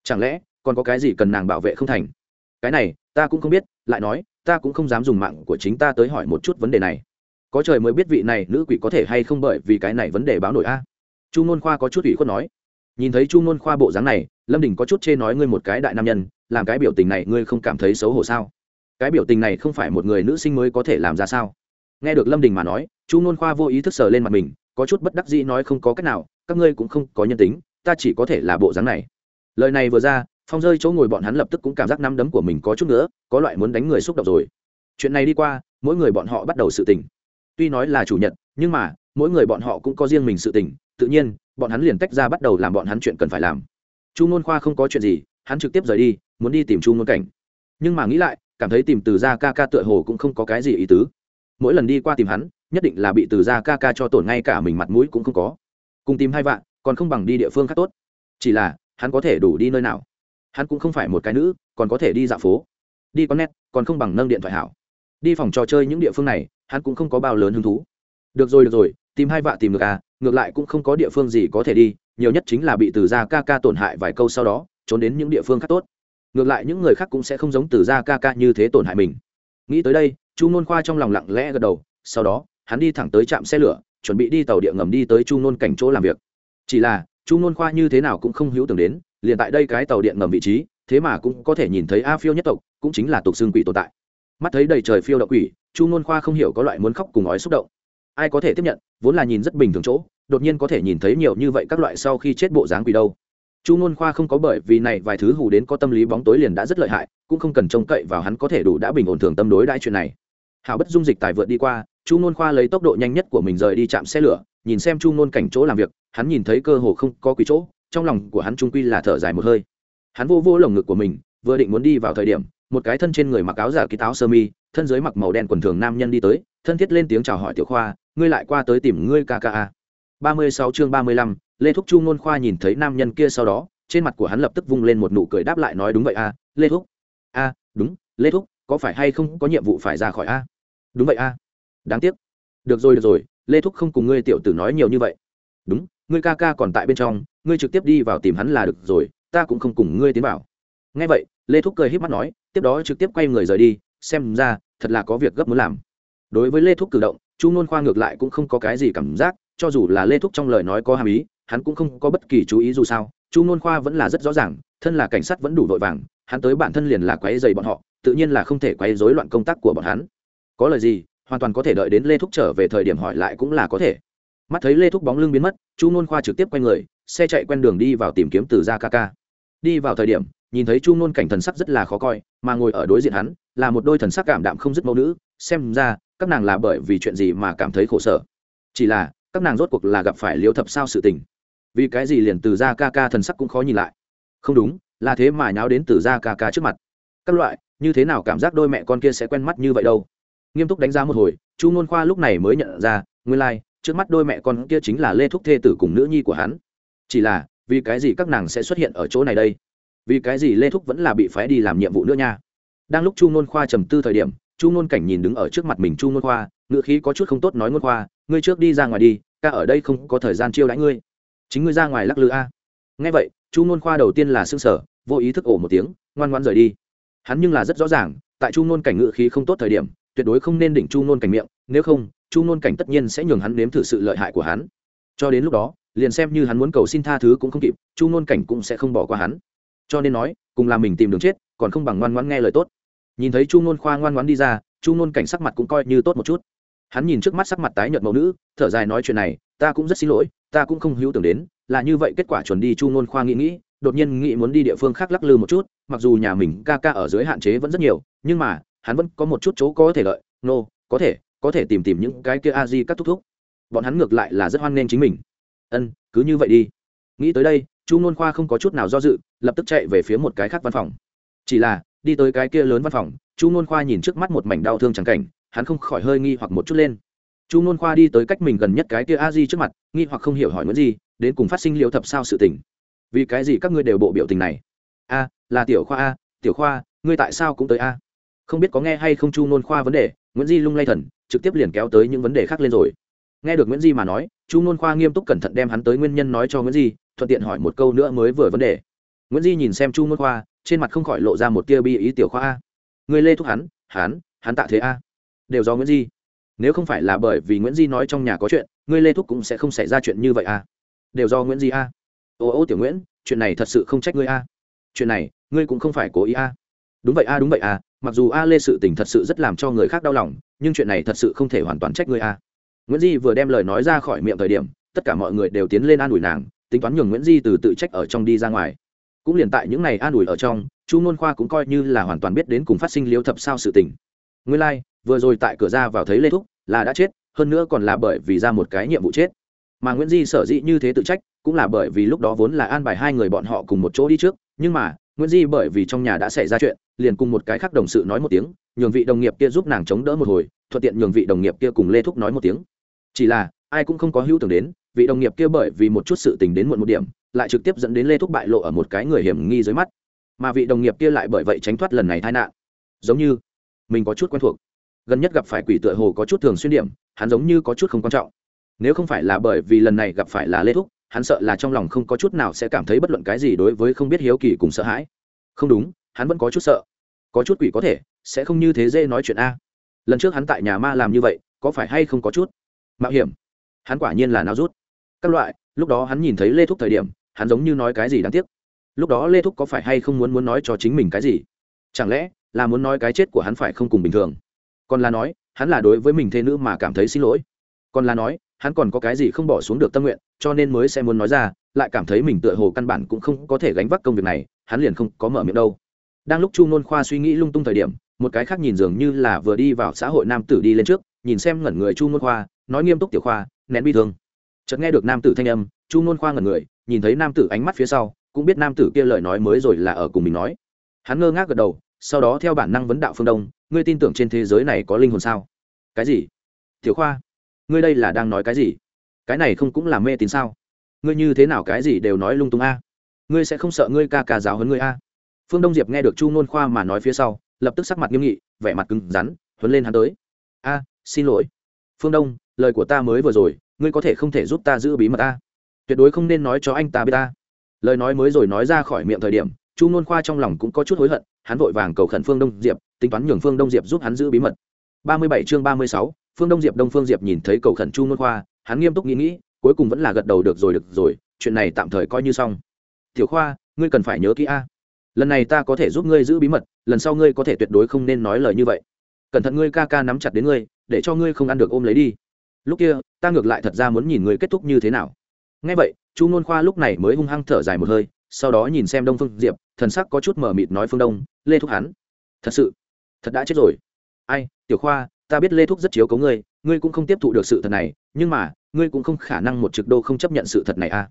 Chẳng lẽ, còn có cái gì cần nàng bảo vệ không thành? Cái này, ta cũng không biết, lại nói, ta cũng không dám dùng mạng của chính ta tới hỏi một chút vấn đề này. Có trời mới biết vị này nữ quỷ có thể hay không bởi vì cái này vấn đề báo nổi a. Chu nôn khoa có chút ủy khuất nói nhìn thấy chu ngôn khoa bộ dáng này, lâm đình có chút chê nói ngươi một cái đại nam nhân, làm cái biểu tình này ngươi không cảm thấy xấu hổ sao? Cái biểu tình này không phải một người nữ sinh mới có thể làm ra sao? Nghe được lâm đình mà nói, chu ngôn khoa vô ý thức sờ lên mặt mình, có chút bất đắc dĩ nói không có cách nào, các ngươi cũng không có nhân tính, ta chỉ có thể là bộ dáng này. Lời này vừa ra, phong rơi chỗ ngồi bọn hắn lập tức cũng cảm giác nắm đấm của mình có chút nữa có loại muốn đánh người xúc động rồi. Chuyện này đi qua, mỗi người bọn họ bắt đầu sự tình. Tuy nói là chủ nhật, nhưng mà, mỗi người bọn họ cũng có riêng mình sự tình, tự nhiên bọn hắn liền tách ra bắt đầu làm bọn hắn chuyện cần phải làm. Chu ngôn khoa không có chuyện gì, hắn trực tiếp rời đi, muốn đi tìm chu ngôn cảnh. Nhưng mà nghĩ lại, cảm thấy tìm từ gia ca ca tựa hồ cũng không có cái gì ý tứ. Mỗi lần đi qua tìm hắn, nhất định là bị từ gia ca ca cho tổn ngay cả mình mặt mũi cũng không có. Cùng tìm hai vạn, còn không bằng đi địa phương khác tốt. Chỉ là, hắn có thể đủ đi nơi nào? Hắn cũng không phải một cái nữ, còn có thể đi dạo phố. Đi con nét còn không bằng nâng điện thoại hảo. Đi phòng trò chơi những địa phương này, hắn cũng không có bao lớn hứng thú. Được rồi được rồi, tìm hai vạ tìm được à? Ngược lại cũng không có địa phương gì có thể đi, nhiều nhất chính là bị từ gia ca ca tổn hại vài câu sau đó, trốn đến những địa phương khác tốt. Ngược lại những người khác cũng sẽ không giống từ gia ca ca như thế tổn hại mình. Nghĩ tới đây, chu nôn khoa trong lòng lặng lẽ gật đầu, sau đó, hắn đi thẳng tới trạm xe lửa, chuẩn bị đi tàu địa ngầm đi tới chu nôn cảnh chỗ làm việc. Chỉ là, chu nôn khoa như thế nào cũng không hữu tưởng đến, liền tại đây cái tàu điện ngầm vị trí, thế mà cũng có thể nhìn thấy a phiêu nhất tộc, cũng chính là tục xương quỷ tồn tại. Mắt thấy đầy trời phiêu đậu quỷ, chu nôn khoa không hiểu có loại muốn khóc cùng ói xúc động. Ai có thể tiếp nhận, vốn là nhìn rất bình thường chỗ đột nhiên có thể nhìn thấy nhiều như vậy các loại sau khi chết bộ dáng quỷ đâu. Chu ngôn khoa không có bởi vì này vài thứ hù đến có tâm lý bóng tối liền đã rất lợi hại, cũng không cần trông cậy vào hắn có thể đủ đã bình ổn thường tâm đối đại chuyện này. Hảo bất dung dịch tài vượt đi qua, chu ngôn khoa lấy tốc độ nhanh nhất của mình rời đi chạm xe lửa, nhìn xem chu ngôn cảnh chỗ làm việc, hắn nhìn thấy cơ hồ không có quý chỗ, trong lòng của hắn trung quy là thở dài một hơi. Hắn vô vô lồng ngực của mình, vừa định muốn đi vào thời điểm, một cái thân trên người mặc áo giả ký táo sơ mi, thân dưới mặc màu đen quần thường nam nhân đi tới, thân thiết lên tiếng chào hỏi tiểu khoa, ngươi lại qua tới tìm ngươi ca à? 36 chương 35, Lê Thúc Chu ngôn khoa nhìn thấy nam nhân kia sau đó, trên mặt của hắn lập tức vung lên một nụ cười đáp lại nói đúng vậy a, à, Lê Thúc. A, à, đúng, Lê Thúc, có phải hay không có nhiệm vụ phải ra khỏi a? À? Đúng vậy a. Đáng tiếc. Được rồi được rồi, Lê Thúc không cùng ngươi tiểu tử nói nhiều như vậy. Đúng, ngươi ca ca còn tại bên trong, ngươi trực tiếp đi vào tìm hắn là được rồi, ta cũng không cùng ngươi tiến vào. Nghe vậy, Lê Thúc cười híp mắt nói, tiếp đó trực tiếp quay người rời đi, xem ra thật là có việc gấp muốn làm. Đối với Lê Thúc cử động, Chu Nôn Khoa ngược lại cũng không có cái gì cảm giác, cho dù là lê thúc trong lời nói có hàm ý, hắn cũng không có bất kỳ chú ý dù sao, chu nôn khoa vẫn là rất rõ ràng, thân là cảnh sát vẫn đủ vội vàng, hắn tới bản thân liền là quáy dày bọn họ, tự nhiên là không thể quấy rối loạn công tác của bọn hắn. Có lời gì, hoàn toàn có thể đợi đến lê thúc trở về thời điểm hỏi lại cũng là có thể. Mắt thấy lê thúc bóng lưng biến mất, chu nôn khoa trực tiếp quay người, xe chạy quen đường đi vào tìm kiếm từ gia ca ca. Đi vào thời điểm, nhìn thấy chu nôn cảnh thần sắc rất là khó coi, mà ngồi ở đối diện hắn, là một đôi thần sắc cảm đạm không dứt mẫu nữ, xem ra, các nàng là bởi vì chuyện gì mà cảm thấy khổ sở. Chỉ là các nàng rốt cuộc là gặp phải liễu thập sao sự tình. Vì cái gì liền từ ra ca ca thần sắc cũng khó nhìn lại? Không đúng là thế mà nháo đến từ ra ca ca trước mặt. Các loại như thế nào cảm giác đôi mẹ con kia sẽ quen mắt như vậy đâu? Nghiêm túc đánh giá một hồi chu n khoa lúc này mới nhận ra nguyên lai、like, trước mắt đôi mẹ con kia chính là lê thúc thê tử cùng nữ nhi của hắn. Chỉ là vì cái gì các nàng sẽ xuất hiện ở chỗ này đây? Vì cái gì lê thúc vẫn là bị phái đi làm nhiệm vụ nữa nha? Đang lúc chu n khoa trầm tư thời điểm chu n cảnh nhìn đứng ở trước mặt mình chu n khoa ngựa khí có chút không tốt nói ngôn khoa, ngươi trước đi ra ngoài đi, ca ở đây không có thời gian chiêu đãi ngươi. Chính ngươi ra ngoài lắc lư a. Nghe vậy, chu ngôn khoa đầu tiên là s ư n g sở vô ý thức ổ một tiếng, ngoan ngoan rời đi. Hắn nhưng là rất rõ ràng, tại chu ngôn cảnh ngự khí không tốt thời điểm, tuyệt đối không nên đỉnh chu ngôn cảnh miệng, nếu không, chu ngôn cảnh tất nhiên sẽ nhường hắn nếm thử sự lợi hại của hắn. Cho đến lúc đó, liền xem như hắn muốn cầu xin tha thứ cũng không kịp, chu ngôn cảnh cũng sẽ không bỏ qua hắn. Cho nên nói, cùng làm mình tìm đường chết, còn không bằng ngoan ngoan nghe lời tốt. Nhìn thấy chu ngôn khoa ngoan ngoan đi ra, chu ngôn cảnh sắc mặt cũng coi như tốt một chút hắn nhìn trước mắt sắc mặt tái nhợt mẫu nữ thở dài nói chuyện này ta cũng rất xin lỗi ta cũng không hữu tưởng đến là như vậy kết quả chuẩn đi chu ngôn khoa nghĩ nghĩ đột nhiên nghĩ muốn đi địa phương khác lắc lư một chút mặc dù nhà mình ca ca ở dưới hạn chế vẫn rất nhiều nhưng mà hắn vẫn có một chút chỗ có thể lợi nô、no, có thể có thể tìm tìm những cái kia a di các thúc thúc. Bọn hắn ngược lại là rất hoan nghênh chính mình. Ân cứ như vậy đi. Nghĩ tới đây chu ngôn khoa không có chút nào do dự lập tức chạy về phía một cái khác văn phòng. Chỉ là đi tới cái kia lớn văn phòng chu ngôn khoa nhìn trước mắt một mảnh đau thương trắng cảnh hắn không khỏi hơi nghi hoặc một chút lên. Chu nôn khoa đi tới cách mình gần nhất cái kia a di trước mặt, nghi hoặc không hiểu hỏi nguyễn gì đến cùng phát sinh liệu thập sao sự tình. Vì cái gì các ngươi đều bộ biểu tình này? A, là tiểu khoa a, tiểu khoa, ngươi tại sao cũng tới a? Không biết có nghe hay không chu nôn khoa vấn đề, nguyễn di lung lay thần, trực tiếp liền kéo tới những vấn đề khác lên rồi. Nghe được nguyễn di mà nói, chu nôn khoa nghiêm túc cẩn thận đem hắn tới nguyên nhân nói cho nguyễn di, thuận tiện hỏi một câu nữa mới vừa vấn đề. Nguyễn di nhìn xem chu nôn khoa, trên mặt không khỏi lộ ra một tia bi ý tiểu khoa a. Người lê thúc hắn hắn hắn tạ thế a đều do nguyễn di nếu không phải là bởi vì nguyễn di nói trong nhà có chuyện ngươi lê thúc cũng sẽ không xảy ra chuyện như vậy à? đều do nguyễn di à? ô ô tiểu nguyễn chuyện này thật sự không trách ngươi à? chuyện này ngươi cũng không phải cố ý à? đúng vậy à đúng vậy à, mặc dù a lê sự tình thật sự rất làm cho người khác đau lòng nhưng chuyện này thật sự không thể hoàn toàn trách ngươi à? nguyễn di vừa đem lời nói ra khỏi miệng thời điểm tất cả mọi người đều tiến lên an ủi nàng tính toán nhường nguyễn di từ tự trách ở trong đi ra ngoài cũng liền tại những ngày an ủi ở trong chu nôn khoa cũng coi như là hoàn toàn biết đến cùng phát sinh liêu thập sao sự tình nguyên lai、like, vừa rồi tại cửa ra vào thấy lê thúc, là đã chết, hơn nữa còn là bởi vì ra một cái nhiệm vụ chết. Mà nguyễn di sở dĩ như thế tự trách, cũng là bởi vì lúc đó vốn là an bài hai người bọn họ cùng một chỗ đi trước, nhưng mà, nguyễn di bởi vì trong nhà đã xảy ra chuyện, liền cùng một cái khác đồng sự nói một tiếng, nhường vị đồng nghiệp kia giúp nàng chống đỡ một hồi, thuận tiện nhường vị đồng nghiệp kia cùng lê thúc nói một tiếng. Chỉ là, ai cũng không có hữu tưởng đến, vị đồng nghiệp kia bởi vì một chút sự tình đến muộn một điểm, lại trực tiếp dẫn đến lê thúc bại lộ ở một cái người hiểm nghi dưới mắt. Mà vị đồng nghiệp kia lại bởi vậy tránh thoát lần này tai nạn. Giống như, mình có chút quen thuộc gần nhất gặp phải quỷ tựa hồ có chút thường xuyên điểm, hắn giống như có chút không quan trọng. Nếu không phải là bởi vì lần này gặp phải là lê thúc, hắn sợ là trong lòng không có chút nào sẽ cảm thấy bất luận cái gì đối với không biết hiếu kỳ cùng sợ hãi. Không đúng, hắn vẫn có chút sợ. Có chút quỷ có thể, sẽ không như thế dễ nói chuyện a. Lần trước hắn tại nhà ma làm như vậy, có phải hay không có chút? Mạo hiểm. Hắn quả nhiên là nao rút. Các loại, lúc đó hắn nhìn thấy lê thúc thời điểm, hắn giống như nói cái gì đáng tiếc? Lúc đó lê thúc có phải hay không muốn muốn nói cho chính mình cái gì? Chẳng lẽ là muốn nói cái chết của hắn phải không cùng bình thường? Còn là nói, hắn là đối với mình thê nữ mà cảm thấy xin lỗi. Còn là nói, hắn còn có cái gì không bỏ xuống được tâm nguyện, cho nên mới sẽ muốn nói ra, lại cảm thấy mình tựa hồ căn bản cũng không có thể gánh vác công việc này, hắn liền không có mở miệng đâu. Đang lúc chu nôn khoa suy nghĩ lung tung thời điểm, một cái khác nhìn dường như là vừa đi vào xã hội nam tử đi lên trước, nhìn xem ngẩn người chu nôn khoa, nói nghiêm túc tiểu khoa, nén bi thương. Chợt nghe được nam tử thanh âm, chu nôn khoa ngẩn người, nhìn thấy nam tử ánh mắt phía sau, cũng biết nam tử kia lời nói mới rồi là ở cùng mình nói. Hắn ngơ ngác gật đầu, sau đó theo bản năng vấn đạo phương đông ngươi tin tưởng trên thế giới này có linh hồn sao? Cái gì? Tiểu khoa, ngươi đây là đang nói cái gì? Cái này không cũng là mê tín sao? Ngươi như thế nào cái gì đều nói lung tung a? Ngươi sẽ không sợ ngươi ca ca giáo hơn ngươi a? Phương đông diệp nghe được chu nôn khoa mà nói phía sau, lập tức sắc mặt nghiêm nghị, vẻ mặt cứng rắn, huấn lên hắn tới. A, xin lỗi. Phương đông, lời của ta mới vừa rồi, ngươi có thể không thể giúp ta giữ bí mật ta tuyệt đối không nên nói cho anh ta biết ta. Lời nói mới rồi nói ra khỏi miệng thời điểm, chu nôn khoa trong lòng cũng có chút hối hận hắn vội vàng cầu khẩn phương đông diệp, tính toán nhường phương đông diệp giúp hắn giữ bí mật. Ba mươi bảy chương ba mươi sáu, phương đông diệp đông phương diệp nhìn thấy cầu khẩn chu nôn khoa, hắn nghiêm túc nghĩ nghĩ, cuối cùng vẫn là gật đầu được rồi được rồi, chuyện này tạm thời coi như xong. Tiểu khoa, ngươi cần phải nhớ kỹ a. Lần này ta có thể giúp ngươi giữ bí mật, lần sau ngươi có thể tuyệt đối không nên nói lời như vậy. Cẩn thận ngươi ca ca nắm chặt đến ngươi, để cho ngươi không ăn được ôm lấy đi. Lúc kia, ta ngược lại thật ra muốn nhìn ngươi kết thúc như thế nào. Ngay vậy, chu nôn khoa lúc này mới hung hăng thở dài một hơi sau đó nhìn xem đông phương diệp thần sắc có chút mờ mịt nói phương đông lê thúc hắn thật sự thật đã chết rồi ai tiểu khoa ta biết lê thúc rất chiếu cấu ngươi ngươi cũng không tiếp thụ được sự thật này nhưng mà ngươi cũng không khả năng một trực đô không chấp nhận sự thật này a à.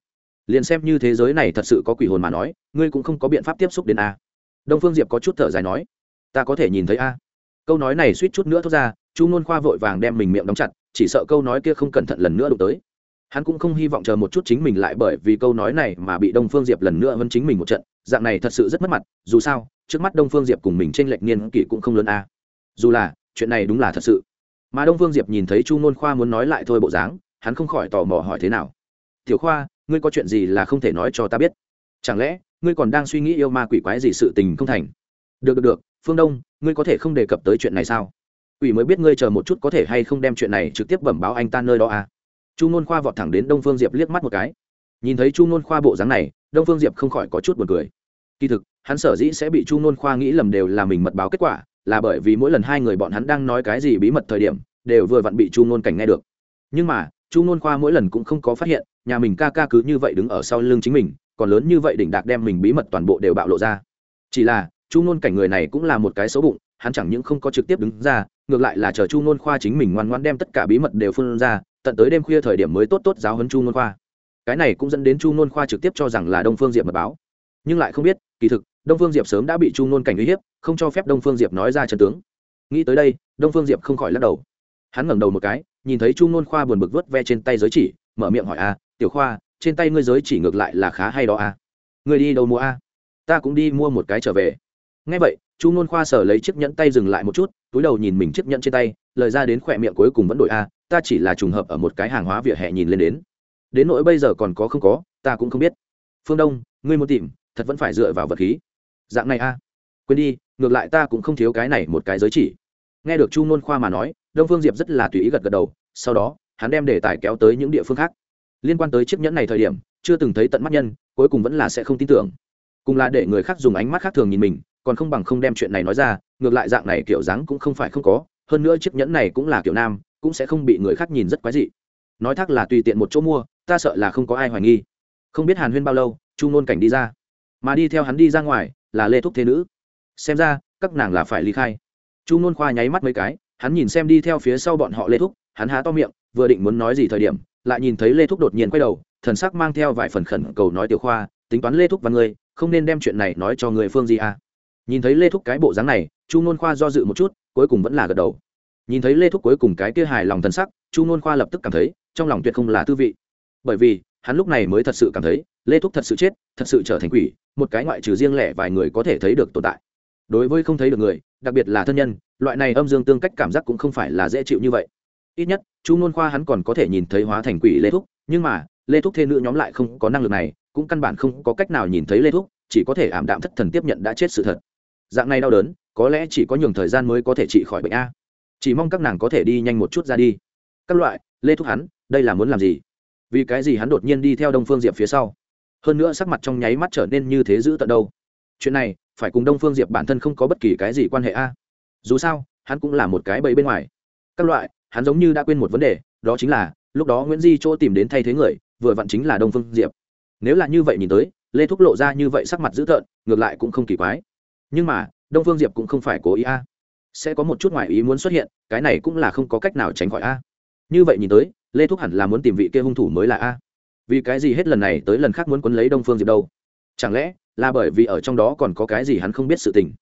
liền xem như thế giới này thật sự có quỷ hồn mà nói ngươi cũng không có biện pháp tiếp xúc đến a à. đông phương diệp có chút thở dài nói ta có thể nhìn thấy a à. câu nói này suýt chút nữa thốt ra chu nôn khoa vội vàng đem mình miệng đóng chặt chỉ sợ câu nói kia không cẩn thận lần nữa đụng tới hắn cũng không hy vọng chờ một chút chính mình lại bởi vì câu nói này mà bị đông phương diệp lần nữa hơn chính mình một trận. Dạng này thật sự rất mất mặt, dù sao, trước mắt đông phương diệp cùng mình t r ê n lệch niên kỷ cũng không lớn a. Dù là, chuyện này đúng là thật sự. Mà đông phương diệp nhìn thấy chu nôn khoa muốn nói lại thôi bộ dáng, hắn không khỏi tò mò hỏi thế nào. Tiểu khoa, ngươi có chuyện gì là không thể nói cho ta biết? Chẳng lẽ, ngươi còn đang suy nghĩ yêu ma quỷ quái gì sự tình không thành? Được được được, phương đông, ngươi có thể không đề cập tới chuyện này sao? Quỷ mới biết ngươi chờ một chút có thể hay không đem chuyện này trực tiếp bẩm báo anh ta nơi đó à? Chu n khoa vọt thẳng đến đông phương diệp liếc mắt một cái. Nhìn thấy chu n khoa bộ dáng này, đông phương diệp không khỏi có chút buồn cười. Kỳ thực, hắn sở dĩ sẽ bị chu n khoa nghĩ lầm đều là mình mật báo kết quả, là bởi vì mỗi lần hai người bọn hắn đang nói cái gì bí mật thời điểm, đều vừa vặn bị chu n cảnh nghe được. Nhưng mà, chu n khoa mỗi lần cũng không có phát hiện, nhà mình ca ca cứ như vậy đứng ở sau lưng chính mình, còn lớn như vậy đỉnh đạc đem mình bí mật toàn bộ đều bạo lộ ra. Chỉ là, chu n cảnh người này cũng là một cái xấu bụng, hắn chẳng những không có trực tiếp đứng ra, ngược lại là chờ chu n khoa chính mình ngoan ngoan đem tất cả bí mật đều phun ra tận tới đêm khuya thời điểm mới tốt tốt giáo huấn chu nôn khoa. Cái này cũng dẫn đến chu nôn khoa trực tiếp cho rằng là đông phương diệp mật báo. Nhưng lại không biết, kỳ thực, đông phương diệp sớm đã bị chu nôn cảnh uy hiếp, không cho phép đông phương diệp nói ra trận tướng. Nghĩ tới đây, đông phương diệp không khỏi lắc đầu. Hắn ngẩng đầu một cái, nhìn thấy chu nôn khoa buồn bực vớt ve trên tay giới chỉ, mở miệng hỏi, a, tiểu khoa, trên tay ngươi giới chỉ ngược lại là khá hay đó a? Ngươi đi đâu mua a? Ta cũng đi mua một cái trở về. Ngay vậy, chu nôn khoa sở lấy chiếc nhẫn tay dừng lại một chút, túi đầu nhìn mình chiếc nhẫn trên tay, lời ra đến khỏe miệng cuối cùng vẫn đổi a ta chỉ là trùng hợp ở một cái hàng hóa vỉa hè nhìn lên đến. Đến nỗi bây giờ còn có không có, ta cũng không biết. Phương đông, ngươi muốn tìm, thật vẫn phải dựa vào vật khí. Dạng này a. Quên đi, ngược lại ta cũng không thiếu cái này một cái giới chỉ. Nghe được chu ngôn khoa mà nói, đông phương diệp rất là tùy ý gật gật đầu, sau đó, hắn đem đề tài kéo tới những địa phương khác. Liên quan tới chiếc nhẫn này thời điểm, chưa từng thấy tận mắt nhân, cuối cùng vẫn là sẽ không tin tưởng. Cùng là để người khác dùng ánh mắt khác thường nhìn mình, còn không bằng không đem chuyện này nói ra, ngược lại dạng này kiểu dáng cũng không phải không có, hơn nữa chiếc nhẫn này cũng là kiểu nam cũng sẽ không bị người khác nhìn rất quái dị. Nói thắc là tùy tiện một chỗ mua, ta sợ là không có ai hoài nghi. Không biết hàn huyên bao lâu, chu ngôn cảnh đi ra. Mà đi theo hắn đi ra ngoài, là lê thúc thế nữ. Xem ra, các nàng là phải ly khai. Chu ngôn khoa nháy mắt mấy cái, hắn nhìn xem đi theo phía sau bọn họ lê thúc, hắn há to miệng, vừa định muốn nói gì thời điểm, lại nhìn thấy lê thúc đột nhiên quay đầu, thần sắc mang theo vài phần khẩn cầu nói tiểu khoa, tính toán lê thúc và ngươi, không nên đem chuyện này nói cho người phương gì à? Nhìn thấy lê thúc cái bộ dáng này, chu ngôn khoa do dự một chút, cuối cùng vẫn là gật đầu nhìn thấy lê thúc cuối cùng cái kia hài lòng thân sắc, chu ngôn khoa lập tức cảm thấy trong lòng tuyệt không là tư vị. Bởi vì, hắn lúc này mới thật sự cảm thấy, lê thúc thật sự chết, thật sự trở thành quỷ, một cái ngoại trừ riêng lẻ vài người có thể thấy được tồn tại. Đối với không thấy được người, đặc biệt là thân nhân, loại này âm dương tương cách cảm giác cũng không phải là dễ chịu như vậy. Ít nhất, chu ngôn khoa hắn còn có thể nhìn thấy hóa thành quỷ lê thúc, nhưng mà, lê thúc thê nữ nhóm lại không có năng lực này, cũng căn bản không có cách nào nhìn thấy lê thúc, chỉ có thể ảm đạm thất thần tiếp nhận đã chết sự thật. Dạng này đau đớn, có lẽ chỉ có nhường thời gian mới có thể trị khỏi bệnh a chỉ mong các nàng có thể đi nhanh một chút ra đi. Các loại, lê thúc hắn, đây là muốn làm gì? Vì cái gì hắn đột nhiên đi theo đông phương diệp phía sau? Hơn nữa sắc mặt trong nháy mắt trở nên như thế giữ tận đâu. Chuyện này, phải cùng đông phương diệp bản thân không có bất kỳ cái gì quan hệ a. Dù sao, hắn cũng là một cái bẫy bên ngoài. Các loại, hắn giống như đã quên một vấn đề, đó chính là, lúc đó nguyễn di chỗ tìm đến thay thế người, vừa vặn chính là đông phương diệp. Nếu là như vậy nhìn tới, lê thúc lộ ra như vậy sắc mặt dữ tợn, ngược lại cũng không kỳ quái. Nhưng mà, đông phương diệp cũng không phải cố ý a sẽ có một chút ngoại ý muốn xuất hiện, cái này cũng là không có cách nào tránh khỏi a. Như vậy nhìn tới, lê thúc hẳn là muốn tìm vị kia hung thủ mới là a. Vì cái gì hết lần này tới lần khác muốn quấn lấy đông phương diệp đâu? Chẳng lẽ là bởi vì ở trong đó còn có cái gì hắn không biết sự tình?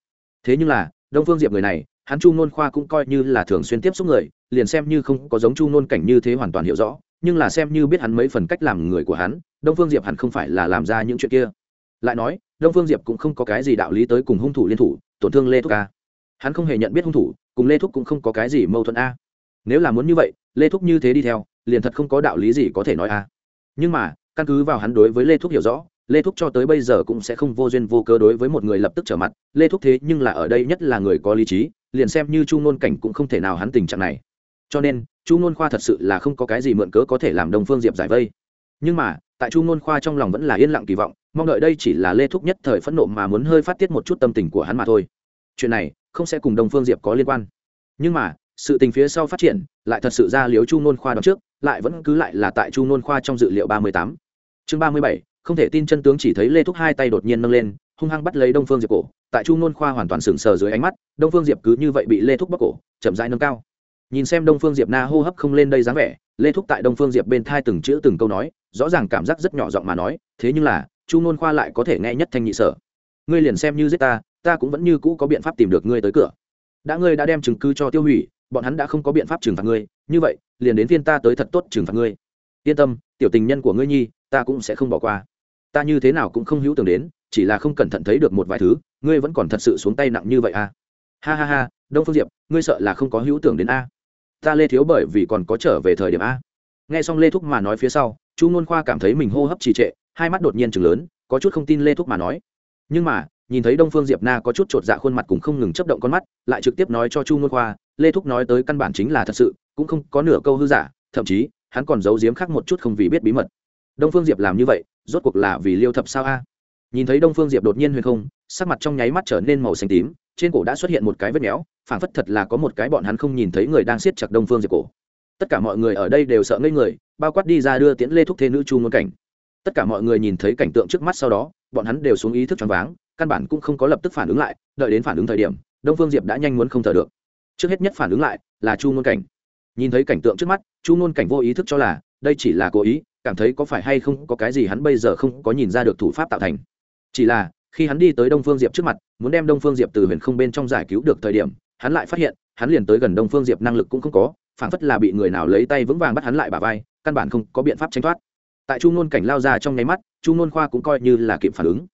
Thế nhưng là, đông phương diệp người này, hắn chu nôn khoa cũng coi như là thường xuyên tiếp xúc người, liền xem như không có giống chu nôn cảnh như thế hoàn toàn hiểu rõ, nhưng là xem như biết hắn mấy phần cách làm người của hắn, đông phương diệp hẳn không phải là làm ra những chuyện kia. Lại nói, đông phương diệp cũng không có cái gì đạo lý tới cùng hung thủ liên thủ, tổn thương lê thúc ca hắn không hề nhận biết hung thủ, cùng lê thúc cũng không có cái gì mâu thuẫn a. Nếu là muốn như vậy, lê thúc như thế đi theo, liền thật không có đạo lý gì có thể nói a. Nhưng mà, căn cứ vào hắn đối với lê thúc hiểu rõ, lê thúc cho tới bây giờ cũng sẽ không vô duyên vô cớ đối với một người lập tức trở mặt. Lê thúc thế nhưng là ở đây nhất là người có lý trí, liền xem như chu ngôn cảnh cũng không thể nào hắn tình trạng này. Cho nên, chu ngôn khoa thật sự là không có cái gì mượn cớ có thể làm đông phương diệp giải vây. Nhưng mà, tại chu ngôn khoa trong lòng vẫn là yên lặng kỳ vọng, mong đợi đây chỉ là lê thúc nhất thời phẫn nộ mà muốn hơi phát tiết một chút tâm tình của hắn mà thôi. Chuyện này không sẽ cùng đông phương diệp có liên quan. Nhưng mà, sự tình phía sau phát triển, lại thật sự ra liếu chu Nôn khoa đón trước, lại vẫn cứ lại là tại chu Nôn khoa trong dự liệu ba mươi tám. Chương ba mươi bảy, không thể tin chân tướng chỉ thấy lê thúc hai tay đột nhiên nâng lên, hung hăng bắt lấy đông phương diệp cổ. Tại chu Nôn khoa hoàn toàn sừng sờ dưới ánh mắt, đông phương diệp cứ như vậy bị lê thúc bóc cổ, chậm rãi nâng cao. Nhìn xem đông phương diệp na hô hấp không lên đây dáng vẻ, lê thúc tại đông phương diệp bên thai từng chữ từng câu nói, rõ ràng cảm giác rất nhỏ giọng mà nói, thế nhưng là, chu Nôn khoa lại có thể nghe nhất thanh nhị sở. Ngươi liền xem như giết ta ta cũng vẫn như cũ có biện pháp tìm được ngươi tới cửa. Đã ngươi đã đem chứng cứ cho tiêu hủy, bọn hắn đã không có biện pháp trừng phạt ngươi. Như vậy, liền đến phiên ta tới thật tốt trừng phạt ngươi. Yên tâm, tiểu tình nhân của ngươi nhi, ta cũng sẽ không bỏ qua. Ta như thế nào cũng không hữu tưởng đến, chỉ là không cẩn thận thấy được một vài thứ, ngươi vẫn còn thật sự xuống tay nặng như vậy à? Ha ha ha, đông phương diệp, ngươi sợ là không có hữu tưởng đến a. Ta lê thiếu bởi vì còn có trở về thời điểm a. Nghe xong lê thúc mà nói phía sau, chu nôn khoa cảm thấy mình hô hấp trì trệ, hai mắt đột nhiên chừng lớn, có chút không tin lê thúc mà nói. Nhưng mà nhìn thấy đông phương diệp na có chút chột dạ khuôn mặt cũng không ngừng chấp động con mắt, lại trực tiếp nói cho chu ngôn khoa, lê thúc nói tới căn bản chính là thật sự, cũng không có nửa câu hư giả, thậm chí, hắn còn giấu giếm khác một chút không vì biết bí mật. Đông phương diệp làm như vậy, rốt cuộc là vì liêu thập sao a? Nhìn thấy đông phương diệp đột nhiên huyền không, sắc mặt trong nháy mắt trở nên màu xanh tím, trên cổ đã xuất hiện một cái vết méo phản phất thật là có một cái bọn hắn không nhìn thấy người đang siết chặt đông phương diệp cổ. Tất cả mọi người ở đây đều sợ ngây người, bao quát đi ra đưa tiễn lê thúc thế nữ chu ngôn cảnh. Tất cả mọi người nhìn thấy cảnh tượng trước mắt sau đó, bọn hắn đều xuống ý thức choáng váng căn bản cũng không có lập tức phản ứng lại, đợi đến phản ứng thời điểm, đông phương diệp đã nhanh muốn không thở được. Trước hết nhất phản ứng lại là chu ngôn cảnh. Nhìn thấy cảnh tượng trước mắt, chu ngôn cảnh vô ý thức cho là đây chỉ là cố ý, cảm thấy có phải hay không có cái gì hắn bây giờ không có nhìn ra được thủ pháp tạo thành. Chỉ là, khi hắn đi tới đông phương diệp trước mặt, muốn đem đông phương diệp từ huyền không bên trong giải cứu được thời điểm, hắn lại phát hiện, hắn liền tới gần đông phương diệp năng lực cũng không có, phản phất là bị người nào lấy tay vững vàng bắt hắn lại bà vai, căn bản không có biện pháp tránh thoát. Tại chu ngôn cảnh lao ra trong nháy mắt, chu ngôn khoa cũng coi như là kịp phản ứng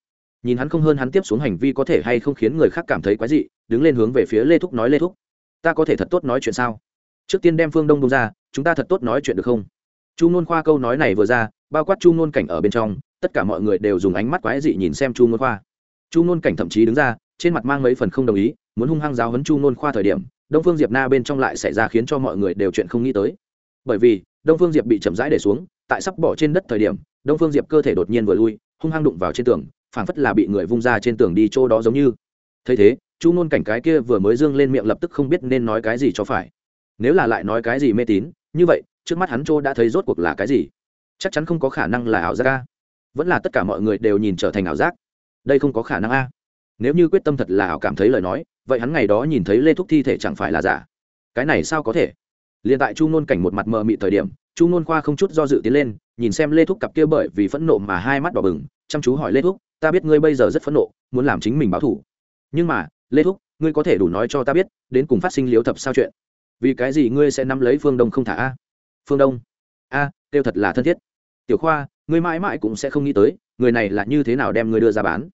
nhìn hắn không hơn hắn tiếp xuống hành vi có thể hay không khiến người khác cảm thấy quái dị, đứng lên hướng về phía lê thúc nói lê thúc, ta có thể thật tốt nói chuyện sao? Trước tiên đem phương đông đông ra, chúng ta thật tốt nói chuyện được không? Chu ngôn khoa câu nói này vừa ra, bao quát chu ngôn cảnh ở bên trong, tất cả mọi người đều dùng ánh mắt quái dị nhìn xem chu ngôn khoa. Chu ngôn cảnh thậm chí đứng ra, trên mặt mang mấy phần không đồng ý, muốn hung hăng giáo hấn chu ngôn khoa thời điểm, đông phương diệp na bên trong lại xảy ra khiến cho mọi người đều chuyện không nghĩ tới. Bởi vì, đông phương diệp bị chậm rãi để xuống, tại sắp bỏ trên đất thời điểm, đông phương diệp cơ thể đột nhiên vừa lui, hung hăng đụng vào trên tường phảng phất là bị người vung ra trên tường đi chỗ đó giống như. Thấy thế, chu ngôn cảnh cái kia vừa mới dương lên miệng lập tức không biết nên nói cái gì cho phải. Nếu là lại nói cái gì mê tín, như vậy, trước mắt hắn chỗ đã thấy rốt cuộc là cái gì? Chắc chắn không có khả năng là ảo giác a. Vẫn là tất cả mọi người đều nhìn trở thành ảo giác. Đây không có khả năng a. Nếu như quyết tâm thật là ảo cảm thấy lời nói, vậy hắn ngày đó nhìn thấy lê thúc thi thể chẳng phải là giả? Cái này sao có thể? Liền tại chu ngôn cảnh một mặt mờ mị thời điểm, chu ngôn khoa không chút do dự tiến lên, nhìn xem lê thúc cặp kia bởi vì phẫn nộ mà hai mắt đỏ bừng, chăm chú hỏi lê thúc ta biết ngươi bây giờ rất phẫn nộ muốn làm chính mình báo thủ nhưng mà lê thúc ngươi có thể đủ nói cho ta biết đến cùng phát sinh liếu thập sao chuyện. Vì cái gì ngươi sẽ nắm lấy phương đông không thả a? Phương đông? A à, kêu thật là thân thiết. Tiểu khoa ngươi mãi mãi cũng sẽ không nghĩ tới người này là như thế nào đem ngươi đưa ra bán.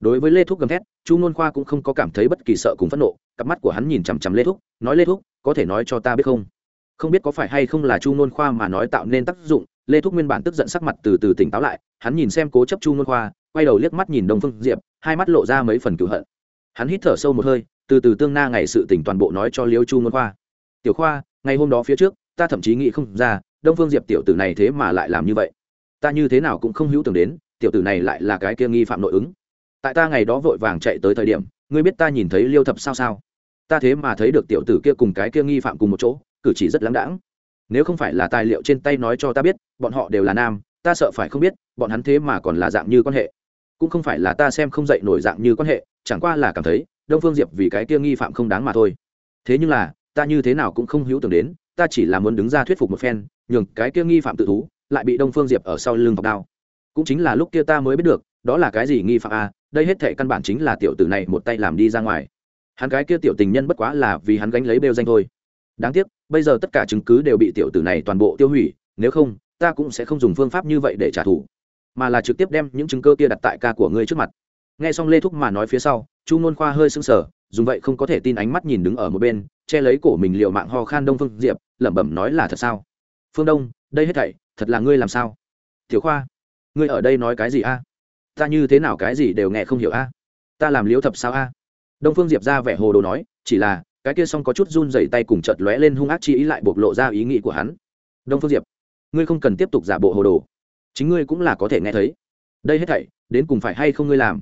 Đối với lê thúc gầm thét chu nôn khoa cũng không có cảm thấy bất kỳ sợ cùng phẫn nộ cặp mắt của hắn nhìn chằm chằm lê thúc nói lê thúc có thể nói cho ta biết không? Không biết có phải hay không là chu nôn khoa mà nói tạo nên tác dụng lê thúc nguyên bản tức giận sắc mặt từ từ tỉnh táo lại, hắn nhìn xem cố chấp chu ngôn khoa, quay đầu liếc mắt nhìn đông phương diệp, hai mắt lộ ra mấy phần cửu hận. Hắn hít thở sâu một hơi, từ từ tương na ngày sự tỉnh toàn bộ nói cho liêu chu ngôn khoa. Tiểu khoa, ngày hôm đó phía trước, ta thậm chí nghĩ không ra, đông phương diệp tiểu tử này thế mà lại làm như vậy. Ta như thế nào cũng không hữu tưởng đến, tiểu tử này lại là cái kia nghi phạm nội ứng. Tại ta ngày đó vội vàng chạy tới thời điểm, ngươi biết ta nhìn thấy liêu thập sao sao? Ta thế mà thấy được tiểu tử kia cùng cái kia nghi phạm cùng một chỗ, cử chỉ rất lãng đãng. Nếu không phải là tài liệu trên tay nói cho ta biết bọn họ đều là nam, ta sợ phải không biết, bọn hắn thế mà còn là dạng như quan hệ. Cũng không phải là ta xem không dậy nổi dạng như quan hệ, chẳng qua là cảm thấy, đông phương diệp vì cái kia nghi phạm không đáng mà thôi. Thế nhưng là, ta như thế nào cũng không hữu tưởng đến, ta chỉ là muốn đứng ra thuyết phục một phen, nhường cái kia nghi phạm tự thú, lại bị đông phương diệp ở sau lưng thọc đao. Cũng chính là lúc kia ta mới biết được, đó là cái gì nghi phạm a, đây hết thệ căn bản chính là tiểu tử này một tay làm đi ra ngoài. Hắn cái kia tiểu tình nhân bất quá là vì hắn gánh lấy bêu danh thôi. Đáng tiếc, bây giờ tất cả chứng cứ đều bị tiểu tử này toàn bộ tiêu hủy, nếu không ta cũng sẽ không dùng phương pháp như vậy để trả thù, mà là trực tiếp đem những chứng cơ kia đặt tại ca của ngươi trước mặt. Nghe xong lê thúc mà nói phía sau, chu ngôn khoa hơi sưng sờ, dùng vậy không có thể tin ánh mắt nhìn đứng ở một bên, che lấy cổ mình liệu mạng ho khan đông phương diệp, lẩm bẩm nói là thật sao? Phương đông, đây hết thảy, thật là ngươi làm sao? Tiểu khoa, ngươi ở đây nói cái gì a? Ta như thế nào cái gì đều nghe không hiểu a? Ta làm liếu thập sao a? Đông phương diệp ra vẻ hồ đồ nói, chỉ là, cái kia xong có chút run dày tay cùng chợt lóe lên hung ác chi ý lại bộc lộ ra ý nghĩ của hắn. Đông phương diệp ngươi không cần tiếp tục giả bộ hồ đồ. Chính ngươi cũng là có thể nghe thấy. Đây hết thảy, đến cùng phải hay không ngươi làm?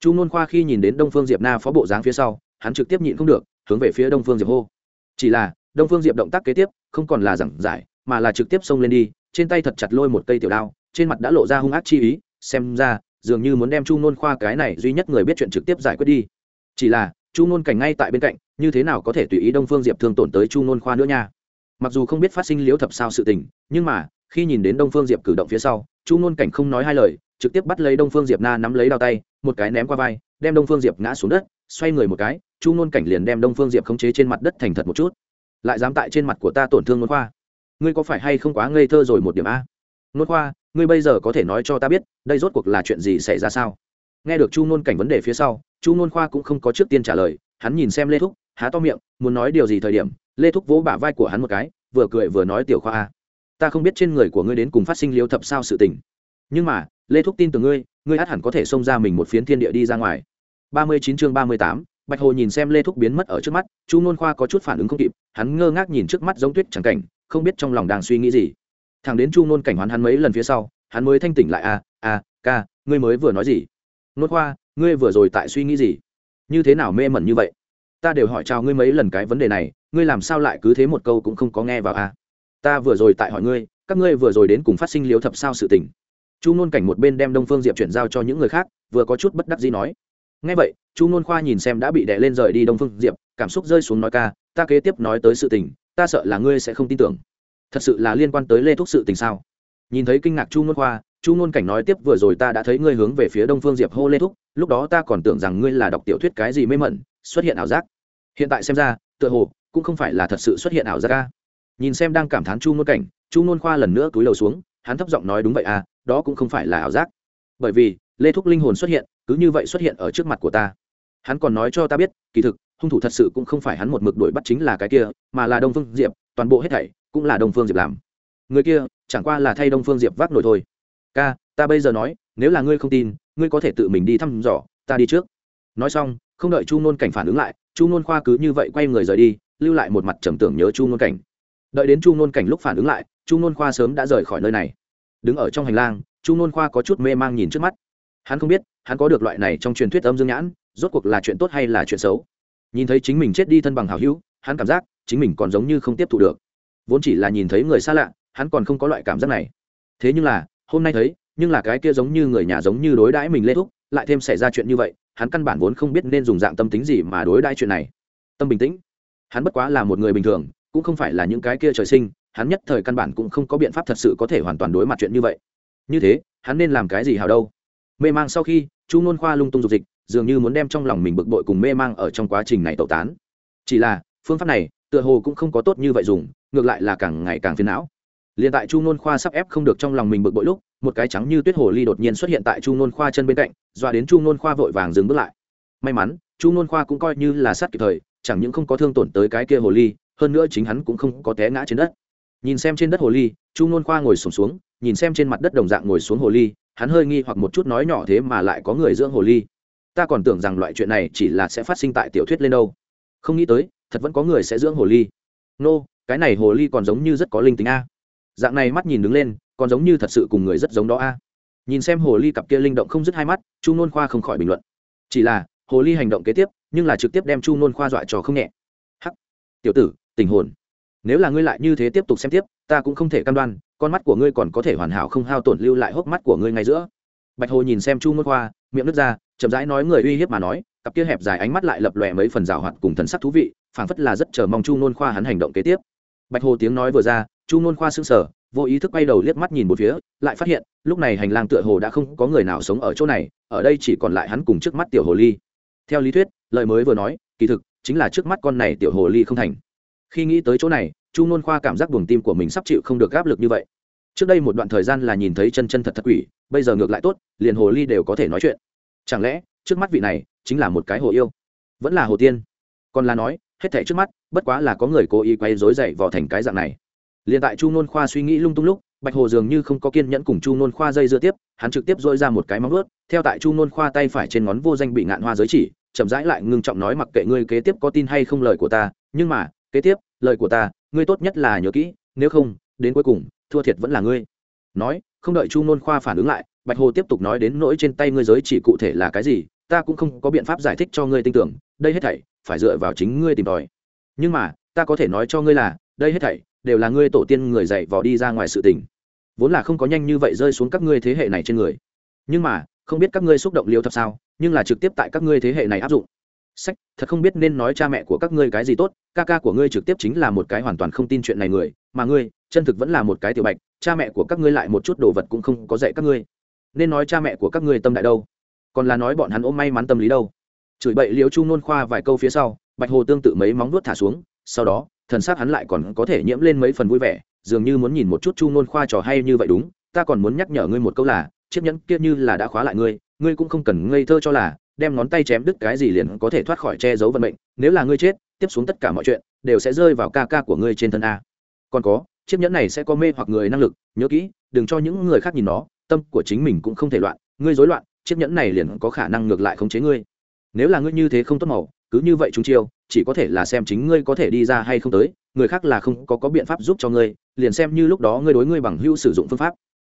Chu nôn khoa khi nhìn đến đông phương diệp na phó bộ dáng phía sau, hắn trực tiếp nhịn không được, hướng về phía đông phương diệp hô. Chỉ là, đông phương diệp động tác kế tiếp, không còn là giảng giải, mà là trực tiếp xông lên đi, trên tay thật chặt lôi một cây tiểu đao, trên mặt đã lộ ra hung ác chi ý, xem ra, dường như muốn đem chu nôn khoa cái này duy nhất người biết chuyện trực tiếp giải quyết đi. Chỉ là, chu nôn cảnh ngay tại bên cạnh, như thế nào có thể tùy ý đông phương diệp thương tổn tới chu nôn khoa nữa nha? Mặc dù không biết phát sinh liếu thập sao sự tình, nhưng mà, khi nhìn đến đông phương diệp cử động phía sau, chu ngôn cảnh không nói hai lời, trực tiếp bắt lấy đông phương diệp na nắm lấy đao tay, một cái ném qua vai, đem đông phương diệp ngã xuống đất, xoay người một cái, chu ngôn cảnh liền đem đông phương diệp khống chế trên mặt đất thành thật một chút. Lại dám tại trên mặt của ta tổn thương nôn khoa. Ngươi có phải hay không quá ngây thơ rồi một điểm a? Nôn khoa, ngươi bây giờ có thể nói cho ta biết, đây rốt cuộc là chuyện gì xảy ra sao? Nghe được chu ngôn cảnh vấn đề phía sau, chu ngôn khoa cũng không có trước tiên trả lời, hắn nhìn xem lê thúc, há to miệng, muốn nói điều gì thời điểm lê thúc vỗ bả vai của hắn một cái, vừa cười vừa nói, tiểu khoa a ta không biết trên người của ngươi đến cùng phát sinh liêu thập sao sự tình. Nhưng mà, lê thúc tin từ ngươi ngươi át hẳn có thể xông ra mình một phiến thiên địa đi ra ngoài. Ba mươi chín chương ba mươi tám, bạch hồ nhìn xem lê thúc biến mất ở trước mắt, chu nôn khoa có chút phản ứng không kịp, hắn ngơ ngác nhìn trước mắt giống tuyết chẳng cảnh, không biết trong lòng đang suy nghĩ gì. Thằng đến chu nôn cảnh hoán hắn mấy lần phía sau, hắn mới thanh tỉnh lại a a ca, ngươi mới vừa nói gì? Nôn khoa, ngươi vừa rồi tại suy nghĩ gì? Như thế nào mê mẩn như vậy? Ta đều hỏi chào ngươi mấy lần cái vấn đề này, ngươi làm sao lại cứ thế một câu cũng không có nghe vào a ta vừa rồi tại hỏi ngươi, các ngươi vừa rồi đến cùng phát sinh liếu thập sao sự tình. Chu nôn cảnh một bên đem đông phương diệp chuyển giao cho những người khác, vừa có chút bất đắc gì nói. Ngay vậy, chu nôn khoa nhìn xem đã bị đè lên rời đi đông phương diệp, cảm xúc rơi xuống nói ca, ta kế tiếp nói tới sự tình, ta sợ là ngươi sẽ không tin tưởng. Thật sự là liên quan tới lê thúc sự tình sao? Nhìn thấy kinh ngạc chu nôn khoa, chu nôn cảnh nói tiếp vừa rồi ta đã thấy ngươi hướng về phía đông phương diệp hô lê thúc, lúc đó ta còn tưởng rằng ngươi là đọc tiểu thuyết cái gì mê mẩn, xuất hiện ảo giác hiện tại xem ra, tựa hồ, cũng không phải là thật sự xuất hiện ảo giác ca nhìn xem đang cảm thán chu nôn cảnh, chu nôn khoa lần nữa túi đầu xuống, hắn thấp giọng nói đúng vậy à đó cũng không phải là ảo giác. Bởi vì, lê thúc linh hồn xuất hiện, cứ như vậy xuất hiện ở trước mặt của ta. Hắn còn nói cho ta biết, kỳ thực, hung thủ thật sự cũng không phải hắn một mực đuổi bắt chính là cái kia, mà là đông phương diệp, toàn bộ hết thảy cũng là đông phương diệp làm. Người kia, chẳng qua là thay đông phương diệp vác nổi thôi. Ca, ta bây giờ nói, nếu là ngươi không tin, ngươi có thể tự mình đi thăm dò, ta đi trước. Nói xong, không đợi chu nôn cảnh phản ứng lại chu nôn khoa cứ như vậy quay người rời đi, lưu lại một mặt trầm tưởng nhớ chu nôn cảnh. Đợi đến chu nôn cảnh lúc phản ứng lại, chu nôn khoa sớm đã rời khỏi nơi này. Đứng ở trong hành lang, chu nôn khoa có chút mê mang nhìn trước mắt. Hắn không biết, hắn có được loại này trong truyền thuyết âm dương nhãn, rốt cuộc là chuyện tốt hay là chuyện xấu? Nhìn thấy chính mình chết đi thân bằng hào hữu, hắn cảm giác chính mình còn giống như không tiếp thu được. Vốn chỉ là nhìn thấy người xa lạ, hắn còn không có loại cảm giác này. Thế nhưng là, hôm nay thấy, nhưng là cái kia giống như người nhà giống như đối đãi mình lê thúc, lại thêm xảy ra chuyện như vậy hắn căn bản vốn không biết nên dùng dạng tâm tính gì mà đối đãi chuyện này. Tâm bình tĩnh. Hắn bất quá là một người bình thường, cũng không phải là những cái kia trời sinh, hắn nhất thời căn bản cũng không có biện pháp thật sự có thể hoàn toàn đối mặt chuyện như vậy. Như thế, hắn nên làm cái gì hào đâu? Mê mang sau khi, chu nôn khoa lung tung dục dịch, dường như muốn đem trong lòng mình bực bội cùng mê mang ở trong quá trình này tẩu tán. Chỉ là, phương pháp này, tựa hồ cũng không có tốt như vậy dùng, ngược lại là càng ngày càng phiền não liền tại chu nôn khoa sắp ép không được trong lòng mình bực bội lúc một cái trắng như tuyết hồ ly đột nhiên xuất hiện tại chu nôn khoa chân bên cạnh dọa đến chu nôn khoa vội vàng dừng bước lại. May mắn chu nôn khoa cũng coi như là sát kịp thời chẳng những không có thương tổn tới cái kia hồ ly hơn nữa chính hắn cũng không có té ngã trên đất. Nhìn xem trên đất hồ ly chu nôn khoa ngồi sùng xuống, xuống nhìn xem trên mặt đất đồng dạng ngồi xuống hồ ly hắn hơi nghi hoặc một chút nói nhỏ thế mà lại có người dưỡng hồ ly. Ta còn tưởng rằng loại chuyện này chỉ là sẽ phát sinh tại tiểu thuyết lên đâu. Không nghĩ tới thật vẫn có người sẽ dưỡng hồ ly. Nô、no, cái này hồ ly còn giống như rất có linh tính a dạng này mắt nhìn đứng lên, còn giống như thật sự cùng người rất giống đó a. Nhìn xem hồ ly cặp kia linh động không dứt hai mắt, chu nôn khoa không khỏi bình luận. Chỉ là, hồ ly hành động kế tiếp, nhưng là trực tiếp đem chu nôn khoa dọa trò không nhẹ. Hắc! Tiểu tử, tình hồn. Nếu là ngươi lại như thế tiếp tục xem tiếp, ta cũng không thể cam đoan, con mắt của ngươi còn có thể hoàn hảo không hao tổn lưu lại hốc mắt của ngươi ngay giữa. Bạch hồ nhìn xem chu nôn khoa, miệng nứt ra, chậm rãi nói người uy hiếp mà nói, cặp kia hẹp dài ánh mắt lại lập lòe mấy phần rào hoạt cùng thần sắc thú vị, phảng phất là rất chờ mong chu nôn khoa hắn hành động kế tiếp. Bạch hồ tiếng nói vừa ra chu nôn khoa sững sờ, vô ý thức quay đầu liếc mắt nhìn một phía, lại phát hiện, lúc này hành lang tựa hồ đã không có người nào sống ở chỗ này, ở đây chỉ còn lại hắn cùng trước mắt tiểu hồ ly. Theo lý thuyết, lời mới vừa nói, kỳ thực, chính là trước mắt con này tiểu hồ ly không thành. Khi nghĩ tới chỗ này, chu nôn khoa cảm giác buồng tim của mình sắp chịu không được áp lực như vậy. Trước đây một đoạn thời gian là nhìn thấy chân chân thật thật quỷ, bây giờ ngược lại tốt, liền hồ ly đều có thể nói chuyện. Chẳng lẽ, trước mắt vị này chính là một cái hồ yêu? Vẫn là hồ tiên? Còn là nói, hết thảy trước mắt, bất quá là có người cố ý quay rối dậy vò thành cái dạng này liền tại chu nôn khoa suy nghĩ lung tung lúc, bạch hồ dường như không có kiên nhẫn cùng chu nôn khoa dây dưa tiếp, hắn trực tiếp dội ra một cái móng ướt theo tại chu nôn khoa tay phải trên ngón vô danh bị ngạn hoa giới chỉ, chậm rãi lại ngưng trọng nói mặc kệ ngươi kế tiếp có tin hay không lời của ta, nhưng mà, kế tiếp, lời của ta, ngươi tốt nhất là nhớ kỹ, nếu không, đến cuối cùng, thua thiệt vẫn là ngươi. Nói, không đợi chu nôn khoa phản ứng lại, bạch hồ tiếp tục nói đến nỗi trên tay ngươi giới chỉ cụ thể là cái gì, ta cũng không có biện pháp giải thích cho ngươi tin tưởng, đây hết thảy, phải dựa vào chính ngươi tìm tòi. Nhưng mà, ta có thể nói cho ngươi là, đây hết thảy đều là ngươi tổ tiên người dạy vò đi ra ngoài sự tình. Vốn là không có nhanh như vậy rơi xuống các ngươi thế hệ này trên người. Nhưng mà, không biết các ngươi xúc động liêu thật sao, nhưng là trực tiếp tại các ngươi thế hệ này áp dụng. Sách, thật không biết nên nói cha mẹ của các ngươi cái gì tốt, ca ca của ngươi trực tiếp chính là một cái hoàn toàn không tin chuyện này người, mà ngươi, chân thực vẫn là một cái tiểu bạch, cha mẹ của các ngươi lại một chút đồ vật cũng không có dạy các ngươi. Nên nói cha mẹ của các ngươi tâm đại đâu? Còn là nói bọn hắn ôm may mắn tâm lý đâu? Chửi bậy liễu chu nôn khoa vài câu phía sau, bạch hồ tương tự mấy móng nuốt thả xuống, sau đó thần s á c hắn lại còn có thể nhiễm lên mấy phần vui vẻ, dường như muốn nhìn một chút chu nôn khoa trò hay như vậy đúng, ta còn muốn nhắc nhở ngươi một câu là, chiếc nhẫn kia như là đã khóa lại ngươi ngươi cũng không cần ngây thơ cho là, đem ngón tay chém đứt cái gì liền có thể thoát khỏi che giấu vận mệnh, nếu là ngươi chết, tiếp xuống tất cả mọi chuyện, đều sẽ rơi vào ca ca của ngươi trên thân a. Còn có, chiếc nhẫn này sẽ có mê hoặc người năng lực, nhớ kỹ, đừng cho những người khác nhìn nó, tâm của chính mình cũng không thể loạn, ngươi rối loạn, chiếc nhẫn này liền có khả năng ngược lại khống chế ngươi. Nếu là ngươi như thế không tốt màu cứ như vậy chúng chiêu chỉ có thể là xem chính ngươi có thể đi ra hay không tới người khác là không có, có biện pháp giúp cho ngươi liền xem như lúc đó ngươi đối ngươi bằng hữu sử dụng phương pháp.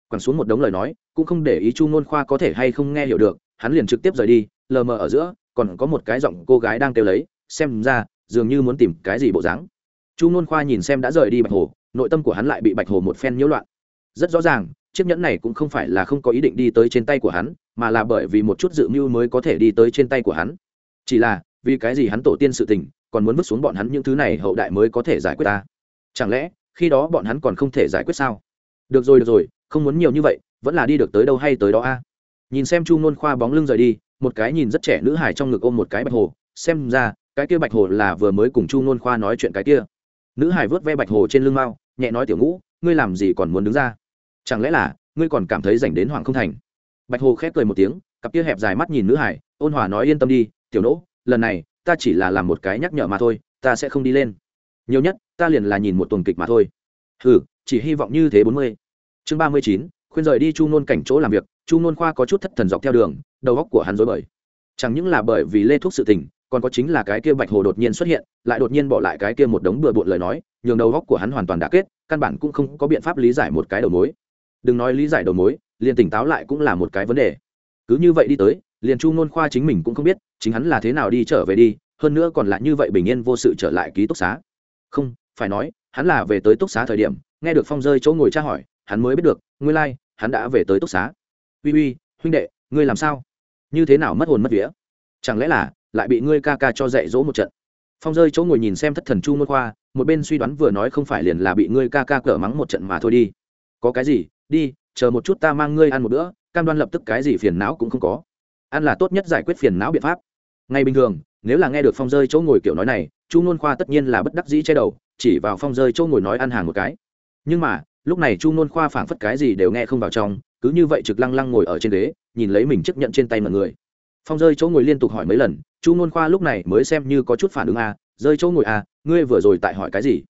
Quẳng xuống một đống lời nói cũng không để ý chu ngôn khoa có thể hay không nghe hiểu được hắn liền trực tiếp rời đi lờ mờ ở giữa còn có một cái giọng cô gái đang kêu lấy xem ra dường như muốn tìm cái gì bộ dáng. Chu ngôn khoa nhìn xem đã rời đi bạch hồ nội tâm của hắn lại bị bạch hồ một phen nhiễu loạn. Rất rõ ràng chiếc nhẫn này cũng không phải là không có ý định đi tới trên tay của hắn mà là bởi vì một chút dự mưu mới có thể đi tới trên tay của hắn. Chỉ là vì cái gì hắn tổ tiên sự tình, còn muốn vứt xuống bọn hắn những thứ này hậu đại mới có thể giải quyết ta? Chẳng lẽ, khi đó bọn hắn còn không thể giải quyết sao? Được rồi được rồi, không muốn nhiều như vậy, vẫn là đi được tới đâu hay tới đó a. Nhìn xem chu nôn khoa bóng lưng rời đi, một cái nhìn rất trẻ nữ hải trong ngực ôm một cái bạch hồ, xem ra, cái kia bạch hồ là vừa mới cùng chu nôn khoa nói chuyện cái kia. Nữ hải vớt ve bạch hồ trên lưng mao nhẹ nói tiểu ngũ, ngươi làm gì còn muốn đứng ra? Chẳng lẽ là, ngươi còn cảm thấy dành đến hoàng không thành? Bạch hồ khép cười một tiếng, cặp kia hẹp dài mắt nhìn nữ hải ôn hòa nói, yên tâm đi, tiểu nỗ lần này, ta chỉ là làm một cái nhắc nhở mà thôi, ta sẽ không đi lên. Nhiều nhất, ta liền là nhìn một tuần kịch mà thôi. Ừ chỉ hy vọng như thế bốn mươi. Chương ba mươi chín, khuyên rời đi chu nôn cảnh chỗ làm việc, chu nôn khoa có chút thất thần dọc theo đường, đầu góc của hắn dối bời. Chẳng những là bởi vì lê thuốc sự tình, còn có chính là cái kia bạch hồ đột nhiên xuất hiện, lại đột nhiên bỏ lại cái kia một đống bừa bộn lời nói, nhường đầu góc của hắn hoàn toàn đã kết, căn bản cũng không có biện pháp lý giải một cái đầu mối. Đừng nói lý giải đầu mối, liền tỉnh táo lại cũng là một cái vấn đề. Cứ như vậy đi tới liền chu nôn khoa chính mình cũng không biết chính hắn là thế nào đi trở về đi hơn nữa còn lại như vậy bình yên vô sự trở lại ký túc xá. Không phải nói hắn là về tới túc xá thời điểm nghe được phong rơi chỗ ngồi tra hỏi hắn mới biết được ngươi lai、like, hắn đã về tới túc xá. Uy uy huynh đệ ngươi làm sao? Như thế nào mất hồn mất vía? Chẳng lẽ là lại bị ngươi ca ca cho dạy dỗ một trận? Phong rơi chỗ ngồi nhìn xem thất thần chu ngôn khoa một bên suy đoán vừa nói không phải liền là bị ngươi ca ca cỡ mắng một trận mà thôi đi. Có cái gì? Đi chờ một chút ta mang ngươi ăn một bữa cam đoan lập tức cái gì phiền não cũng không có ăn là tốt nhất giải quyết phiền não biện pháp. Ngay bình thường nếu là nghe được phong rơi chỗ ngồi kiểu nói này chu nôn khoa tất nhiên là bất đắc dĩ che đầu chỉ vào phong rơi chỗ ngồi nói ăn hàng một cái. Nhưng mà lúc này chu nôn khoa phảng phất cái gì đều nghe không vào trong cứ như vậy trực lăng lăng ngồi ở trên ghế nhìn lấy mình chấp nhận trên tay mọi người. Phong rơi chỗ ngồi liên tục hỏi mấy lần chu nôn khoa lúc này mới xem như có chút phản ứng a à, rơi chỗ ngồi a à, ngươi vừa rồi tại hỏi cái gì?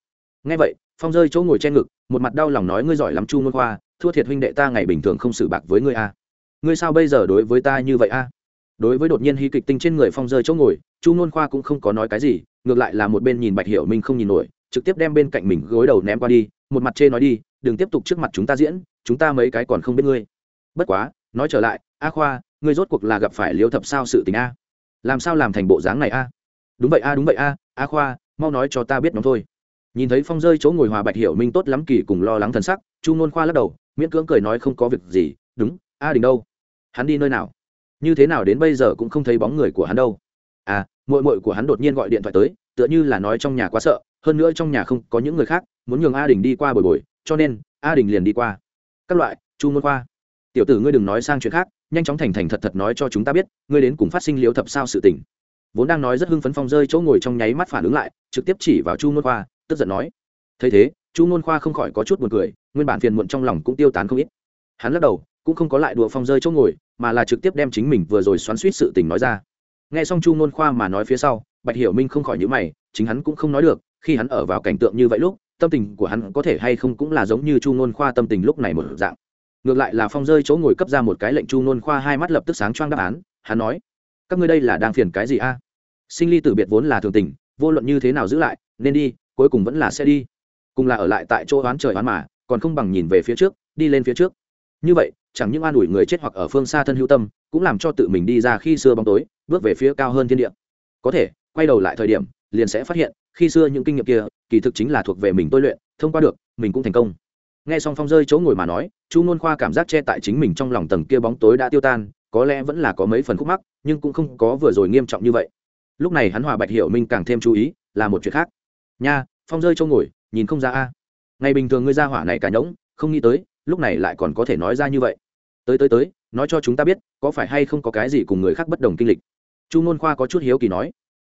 Nghe vậy phong rơi chỗ ngồi che ngực một mặt đau lòng nói ngươi giỏi lắm chu nôn khoa thua thiệt huynh đệ ta ngày bình thường không xử bạc với ngươi a à ngươi sao bây giờ đối với ta như vậy a? À? Đối với đột nhiên hy kịch tinh trên người phong rơi chỗ ngồi, chu nôn khoa cũng không có nói cái gì, ngược lại là một bên nhìn bạch hiểu minh không nhìn nổi, trực tiếp đem bên cạnh mình gối đầu ném qua đi, một mặt chê nói đi, đừng tiếp tục trước mặt chúng ta diễn, chúng ta mấy cái còn không biết ngươi. Bất quá, nói trở lại, a khoa, ngươi rốt cuộc là gặp phải liêu thập sao sự tình a? Làm sao làm thành bộ dáng này a? Đúng vậy a, đúng vậy a a khoa, mau nói cho ta biết nó thôi. Nhìn thấy phong rơi chỗ ngồi hòa bạch hiểu minh tốt lắm kỳ cùng lo lắng thần sắc, chu nôn khoa lắc đầu, miễn cưỡng cười nói không có việc gì, đúng, a đình đâu? Hắn đi nơi nào? Như thế nào đến bây giờ cũng không thấy bóng người của hắn đâu. À mội mội của hắn đột nhiên gọi điện thoại tới, tựa như là nói trong nhà quá sợ, hơn nữa trong nhà không có những người khác, muốn nhường a đình đi qua bồi bồi, cho nên, a đình liền đi qua. Các loại, chu môn khoa. Tiểu tử ngươi đừng nói sang chuyện khác, nhanh chóng thành thành thật thật nói cho chúng ta biết, ngươi đến cùng phát sinh liếu thập sao sự tình. Vốn đang nói rất hưng phấn phong rơi chỗ ngồi trong nháy mắt phản ứng lại, trực tiếp chỉ vào chu môn khoa, tức giận nói. Thấy thế, chu môn khoa không khỏi có chút buồn cười, nguyên bản phiền muộn trong lòng cũng tiêu tán không ít. Hắn lắc đầu cũng không có lại đùa phong rơi chỗ ngồi, mà là trực tiếp đem chính mình vừa rồi xoắn suýt sự tình nói ra. Nghe xong chu ngôn khoa mà nói phía sau, bạch hiểu minh không khỏi nhữ mày, chính hắn cũng không nói được, khi hắn ở vào cảnh tượng như vậy lúc, tâm tình của hắn có thể hay không cũng là giống như chu ngôn khoa tâm tình lúc này một dạng. Ngược lại là phong rơi chỗ ngồi cấp ra một cái lệnh chu ngôn khoa hai mắt lập tức sáng choang đáp án, hắn nói, các ngươi đây là đang phiền cái gì a? Sinh ly tử biệt vốn là thường tình, vô luận như thế nào giữ lại, nên đi, cuối cùng vẫn là sẽ đi. Cùng là ở lại tại chỗ oán trời oán mà, còn không bằng nhìn về phía trước, đi lên phía trước như vậy, chẳng những an ủi người chết hoặc ở phương xa thân hữu tâm, cũng làm cho tự mình đi ra khi xưa bóng tối, bước về phía cao hơn thiên địa. Có thể, quay đầu lại thời điểm, liền sẽ phát hiện, khi xưa những kinh nghiệm kia, kỳ thực chính là thuộc về mình tôi luyện, thông qua được, mình cũng thành công. Nghe xong phong rơi chỗ ngồi mà nói, chu ngôn khoa cảm giác che tại chính mình trong lòng tầng kia bóng tối đã tiêu tan, có lẽ vẫn là có mấy phần khúc mắc, nhưng cũng không có vừa rồi nghiêm trọng như vậy. Lúc này hắn hòa bạch hiểu minh càng thêm chú ý, là một chuyện khác. Nha, phong rơi chỗ ngồi, nhìn không ra a. Ngày bình thường ngươi ra hỏa này cả nhỗng không nghĩ tới lúc này lại còn có thể nói ra như vậy. Tới tới tới, nói cho chúng ta biết, có phải hay không có cái gì cùng người khác bất đồng kinh lịch? Chu nôn khoa có chút hiếu kỳ nói.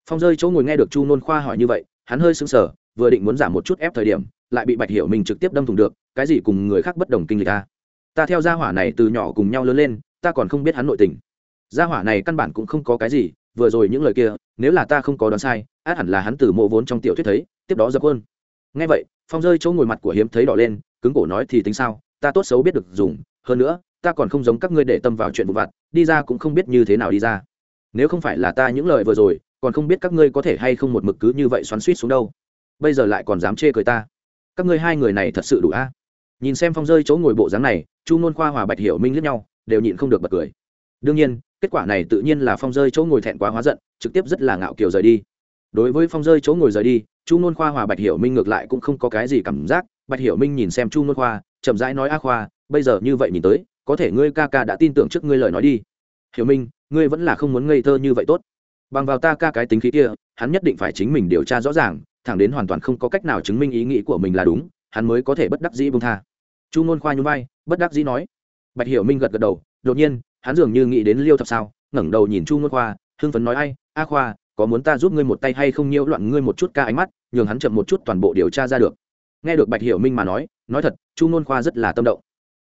Phong rơi chỗ ngồi nghe được chu nôn khoa hỏi như vậy, hắn hơi sững sờ, vừa định muốn giảm một chút ép thời điểm, lại bị bạch hiểu mình trực tiếp đâm thủng được, cái gì cùng người khác bất đồng kinh lịch ta ta theo gia hỏa này từ nhỏ cùng nhau lớn lên, ta còn không biết hắn nội tình. Gia hỏa này căn bản cũng không có cái gì, vừa rồi những lời kia, nếu là ta không có đoán sai, át hẳn là hắn từ mộ vốn trong tiểu thuyết thấy, tiếp đó dập quân nghe vậy, phong rơi chỗ ngồi mặt của hiếm thấy đỏ lên, cứng cổ nói thì tính sao? Ta tốt xấu biết được dùng, hơn nữa, ta còn không giống các ngươi để tâm vào chuyện vụ vặt, đi ra cũng không biết như thế nào đi ra. Nếu không phải là ta những lời vừa rồi, còn không biết các ngươi có thể hay không một mực cứ như vậy xoắn suýt xuống đâu. Bây giờ lại còn dám chê cười ta. Các ngươi hai người này thật sự đủ a. Nhìn xem phong rơi chỗ ngồi bộ dáng này, chu nôn khoa, hòa bạch, hiểu minh lẫn nhau, đều nhịn không được bật cười. Đương nhiên, kết quả này tự nhiên là phong rơi chỗ ngồi thẹn quá hóa giận, trực tiếp rất là ngạo kiều rời đi. Đối với phong rơi chỗ ngồi rời đi, chu nôn khoa, hòa bạch, hiểu minh ngược lại cũng không có cái gì cảm giác. Bạch hiểu minh nhìn xem chu nôn khoa chậm rãi nói a khoa, bây giờ như vậy nhìn tới, có thể ngươi ca ca đã tin tưởng trước ngươi lời nói đi. Hiểu minh, ngươi vẫn là không muốn ngây thơ như vậy tốt. Bằng vào ta ca cái tính khí kia, hắn nhất định phải chính mình điều tra rõ ràng, thẳng đến hoàn toàn không có cách nào chứng minh ý nghĩ của mình là đúng, hắn mới có thể bất đắc dĩ bông tha. Chu ngôn khoa nhún vai, bất đắc dĩ nói. Bạch hiểu minh gật gật đầu, đột nhiên, hắn dường như nghĩ đến liêu thập sao, ngẩng đầu nhìn chu ngôn khoa, hưng phấn nói ai, a khoa, có muốn ta giúp ngươi một tay hay không nhiễu loạn ngươi một chút ca ánh mắt, nhường hắn chậm một chút toàn bộ điều tra ra được. Nghe được bạch hiểu minh mà nói nói thật, chu ngôn khoa rất là tâm động.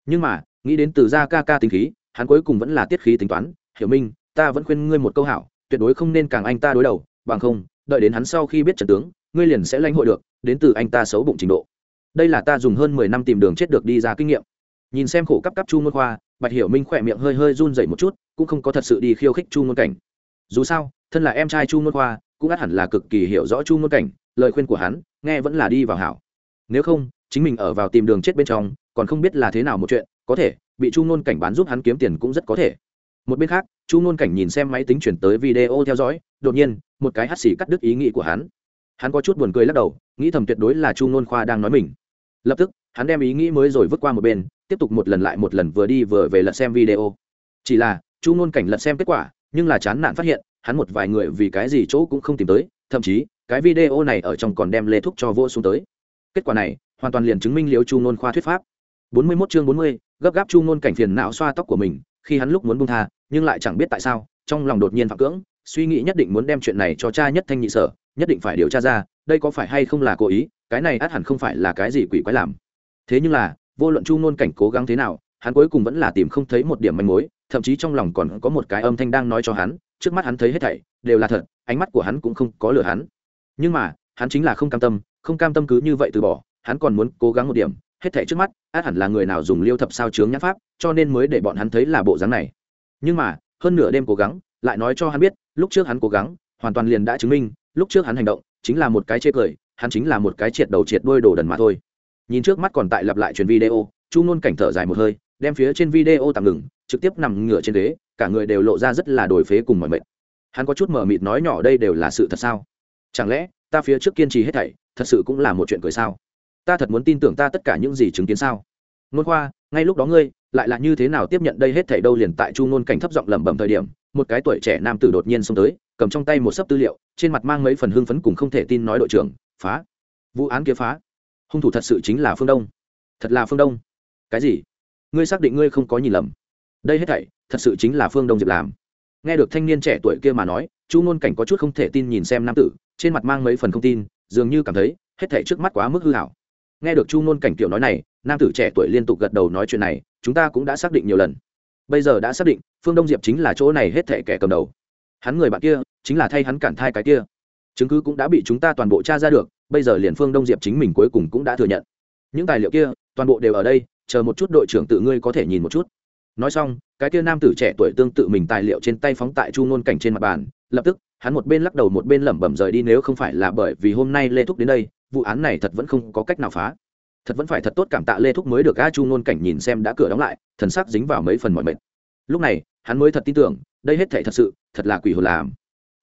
Nhưng mà, nghĩ đến từ gia ca ca tính khí, hắn cuối cùng vẫn là tiết khí tính toán, hiểu minh, ta vẫn khuyên ngươi một câu hảo, tuyệt đối không nên càng anh ta đối đầu, bằng không, đợi đến hắn sau khi biết trận tướng, ngươi liền sẽ lãnh hội được, đến từ anh ta xấu bụng trình độ. Đây là ta dùng hơn mười năm tìm đường chết được đi ra kinh nghiệm. Nhìn xem khổ cấp cấp chu môn khoa, bạch hiểu minh khỏe miệng hơi hơi run dậy một chút, cũng không có thật sự đi khiêu khích chu môn cảnh. Dù sao, thân là em trai chu môn khoa, cũng ắt hẳn là cực kỳ hiểu rõ chu môn cảnh, lời khuyên của hắn, nghe vẫn là đi vào hảo. Nếu không chính mình ở vào tìm đường chết bên trong, còn không biết là thế nào một chuyện, có thể, bị chu ngôn cảnh bán giúp hắn kiếm tiền cũng rất có thể. Một bên khác, chu ngôn cảnh nhìn xem máy tính chuyển tới video theo dõi, đột nhiên, một cái hắt xì cắt đứt ý nghĩ của hắn. Hắn có chút buồn cười lắc đầu, nghĩ thầm tuyệt đối là chu ngôn khoa đang nói mình. Lập tức, hắn đem ý nghĩ mới rồi vứt qua một bên, tiếp tục một lần lại một lần vừa đi vừa về lật xem video. Chỉ là, chu ngôn cảnh lật xem kết quả, nhưng là chán nản phát hiện, hắn một vài người vì cái gì chỗ cũng không tìm tới, thậm chí, cái video này ở trong còn đem lê thúc cho vô xuống tới. Kết quả này hoàn toàn liền chứng minh liễu chu ngôn khoa thuyết pháp. Bốn mươi 41 chương bốn mươi, gấp gáp chu ngôn cảnh phiền não xoa tóc của mình khi hắn lúc muốn buông tha nhưng lại chẳng biết tại sao trong lòng đột nhiên phạm cưỡng suy nghĩ nhất định muốn đem chuyện này cho cha nhất thanh nhị sở nhất định phải điều tra ra đây có phải hay không là cố ý cái này át hẳn không phải là cái gì quỷ quái làm. Thế nhưng là vô luận chu ngôn cảnh cố gắng thế nào hắn cuối cùng vẫn là tìm không thấy một điểm manh mối thậm chí trong lòng còn có một cái âm thanh đang nói cho hắn trước mắt hắn thấy hết thảy đều là thật ánh mắt của hắn cũng không có lừa hắn. Nhưng mà hắn chính là không cam tâm không cam tâm cứ như vậy từ bỏ hắn còn muốn cố gắng một điểm, hết thảy trước mắt, át hẳn là người nào dùng liêu thập sao chướng nhãn pháp, cho nên mới để bọn hắn thấy là bộ dáng này. Nhưng mà, hơn nửa đêm cố gắng, lại nói cho hắn biết, lúc trước hắn cố gắng, hoàn toàn liền đã chứng minh, lúc trước hắn hành động, chính là một cái chê cười, hắn chính là một cái triệt đầu triệt đuôi đồ đần mà thôi. Nhìn trước mắt còn tại lặp lại truyền video, chu nôn cảnh thở dài một hơi, đem phía trên video tạm ngừng, trực tiếp nằm ngửa trên ghế, cả người đều lộ ra rất là đổi phế cùng mọi mệt. Hắn có chút mở mịt nói nhỏ đây đều là sự thật sao? Chẳng lẽ, ta phía trước kiên trì hết thảy, thật sự cũng là một chuyện cười sao? Ta thật muốn tin tưởng ta tất cả những gì chứng kiến sao? Nôn khoa, ngay lúc đó ngươi lại là như thế nào tiếp nhận đây hết thảy đâu liền tại chu nôn cảnh thấp giọng lẩm bẩm thời điểm, một cái tuổi trẻ nam tử đột nhiên xông tới, cầm trong tay một sấp tư liệu, trên mặt mang mấy phần hưng phấn cùng không thể tin nói đội trưởng, phá, vụ án kia phá. Hung thủ thật sự chính là phương đông. Thật là phương đông? Cái gì? Ngươi xác định ngươi không có nhìn lầm? Đây hết thảy thật sự chính là phương đông diệp làm. Nghe được thanh niên trẻ tuổi kia mà nói, chu Nôn cảnh có chút không thể tin nhìn xem nam tử, trên mặt mang mấy phần không tin, dường như cảm thấy hết thảy trước mắt quá mức hư hảo nghe được chu ngôn cảnh tiểu nói này, nam tử trẻ tuổi liên tục gật đầu nói chuyện này, chúng ta cũng đã xác định nhiều lần. Bây giờ đã xác định, phương đông diệp chính là chỗ này hết thệ kẻ cầm đầu. Hắn người bạn kia, chính là thay hắn cản thai cái kia. Chứng cứ cũng đã bị chúng ta toàn bộ tra ra được, bây giờ liền phương đông diệp chính mình cuối cùng cũng đã thừa nhận. Những tài liệu kia, toàn bộ đều ở đây, chờ một chút đội trưởng tự ngươi có thể nhìn một chút. Nói xong, cái kia nam tử trẻ tuổi tương tự mình tài liệu trên tay phóng tại chu ngôn cảnh trên mặt bàn, lập tức, hắn một bên lắc đầu một bên lẩm bẩm rời đi nếu không phải là bởi vì hôm nay lê thúc đến đây vụ án này thật vẫn không có cách nào phá. Thật vẫn phải thật tốt cảm tạ lê thúc mới được a chu ngôn cảnh nhìn xem đã cửa đóng lại, thần sắc dính vào mấy phần mọi mệt. Lúc này, hắn mới thật tin tưởng, đây hết thể thật sự, thật là quỷ hồn làm.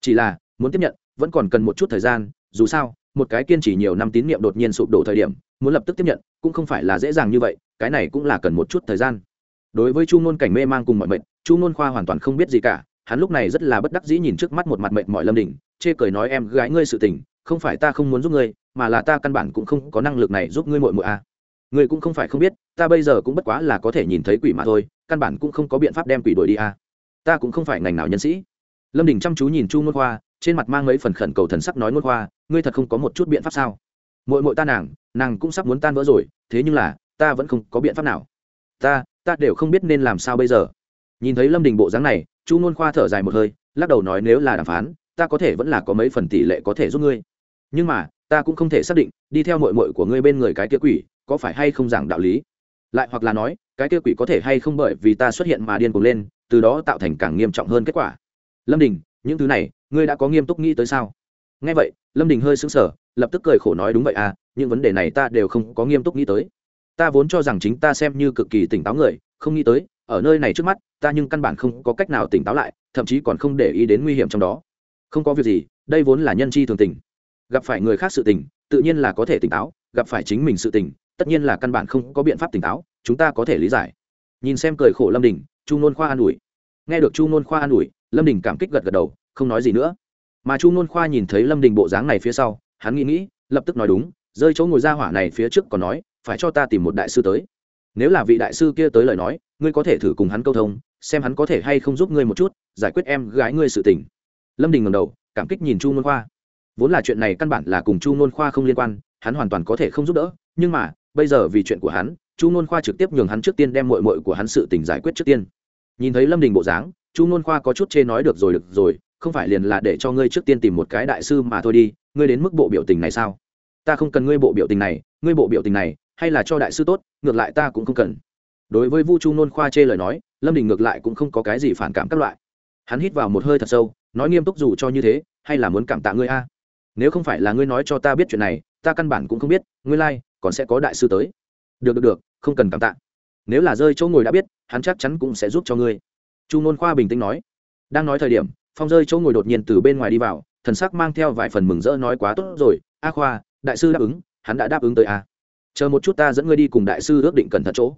Chỉ là, muốn tiếp nhận, vẫn còn cần một chút thời gian, dù sao, một cái kiên trì nhiều năm tín nhiệm đột nhiên sụp đổ thời điểm, muốn lập tức tiếp nhận, cũng không phải là dễ dàng như vậy, cái này cũng là cần một chút thời gian. Đối với chu ngôn cảnh mê mang cùng mọi mệnh chu ngôn khoa hoàn toàn không biết gì cả, hắn lúc này rất là bất đắc dĩ nhìn trước mắt một mặt mệnh mọi lâm đình, chê cười nói em gái ngươi sự tình không phải ta không muốn giúp ngươi, mà là ta căn bản cũng không có năng lực này giúp ngươi muội muội à. ngươi cũng không phải không biết, ta bây giờ cũng bất quá là có thể nhìn thấy quỷ mà thôi, căn bản cũng không có biện pháp đem quỷ đuổi đi à. ta cũng không phải ngành nào nhân sĩ. Lâm đình chăm chú nhìn chu ngôn khoa trên mặt mang mấy phần khẩn cầu thần sắc nói ngôn khoa ngươi thật không có một chút biện pháp sao? Muội muội ta nàng nàng cũng sắp muốn tan vỡ rồi, thế nhưng là, ta vẫn không có biện pháp nào. Ta ta đều không biết nên làm sao bây giờ. Nhìn thấy lâm đình bộ dáng này, chu ngôn khoa thở dài một hơi, lắc đầu nói nếu là đàm phán, ta có thể vẫn là có mấy phần tỷ lệ có thể giúp ngươi nhưng mà, ta cũng không thể xác định, đi theo mội mội của ngươi bên người cái kia quỷ, có phải hay không giảng đạo lý? Lại hoặc là nói, cái kia quỷ có thể hay không bởi vì ta xuất hiện mà điên cuồng lên, từ đó tạo thành càng nghiêm trọng hơn kết quả. Lâm đình, những thứ này, ngươi đã có nghiêm túc nghĩ tới sao? Nghe vậy, lâm đình hơi sững sờ, lập tức cười khổ nói đúng vậy à những vấn đề này ta đều không có nghiêm túc nghĩ tới. Ta vốn cho rằng chính ta xem như cực kỳ tỉnh táo người, không nghĩ tới, ở nơi này trước mắt, ta nhưng căn bản không có cách nào tỉnh táo lại, thậm chí còn không để ý đến nguy hiểm trong đó. Không có việc gì, đây vốn là nhân chi thường tình gặp phải người khác sự tình, tự nhiên là có thể tỉnh táo, gặp phải chính mình sự tình, tất nhiên là căn bản không có biện pháp tỉnh táo, chúng ta có thể lý giải. Nhìn xem cười khổ lâm đình, chu nôn khoa an ủi. Nghe được chu nôn khoa an ủi, lâm đình cảm kích gật gật đầu, không nói gì nữa. Mà chu nôn khoa nhìn thấy lâm đình bộ dáng này phía sau, hắn nghĩ nghĩ, lập tức nói đúng, rơi chỗ ngồi ra hỏa này phía trước còn nói, phải cho ta tìm một đại sư tới. Nếu là vị đại sư kia tới lời nói, ngươi có thể thử cùng hắn câu thông, xem hắn có thể hay không giúp ngươi một chút, giải quyết em gái ngươi sự tình. Lâm đình ngầm đầu, cảm kích nhìn chu nôn khoa vốn là chuyện này căn bản là cùng chu nôn khoa không liên quan, hắn hoàn toàn có thể không giúp đỡ, nhưng mà, bây giờ vì chuyện của hắn, chu nôn khoa trực tiếp nhường hắn trước tiên đem mội mội của hắn sự tình giải quyết trước tiên. Nhìn thấy lâm đình bộ dáng, chu nôn khoa có chút chê nói được rồi được rồi, không phải liền là để cho ngươi trước tiên tìm một cái đại sư mà thôi đi, ngươi đến mức bộ biểu tình này sao? Ta không cần ngươi bộ biểu tình này, ngươi bộ biểu tình này, hay là cho đại sư tốt, ngược lại ta cũng không cần. Đối với vu chu nôn khoa chê lời nói, lâm đình ngược lại cũng không có cái gì phản cảm các loại. Hắn hít vào một hơi thật sâu, nói nghiêm túc dù cho như thế, hay là muốn cảm tạ ngươi a? Nếu không phải là ngươi nói cho ta biết chuyện này ta căn bản cũng không biết ngươi lai、like, còn sẽ có đại sư tới. Được được được không cần cảm tạ. Nếu là rơi chỗ ngồi đã biết hắn chắc chắn cũng sẽ giúp cho ngươi. Chu nôn khoa bình tĩnh nói. Đang nói thời điểm phong rơi chỗ ngồi đột nhiên từ bên ngoài đi vào thần sắc mang theo vài phần mừng rỡ nói quá tốt rồi. A khoa đại sư đáp ứng hắn đã đáp ứng tới a. Chờ một chút ta dẫn ngươi đi cùng đại sư ước định cẩn thận chỗ.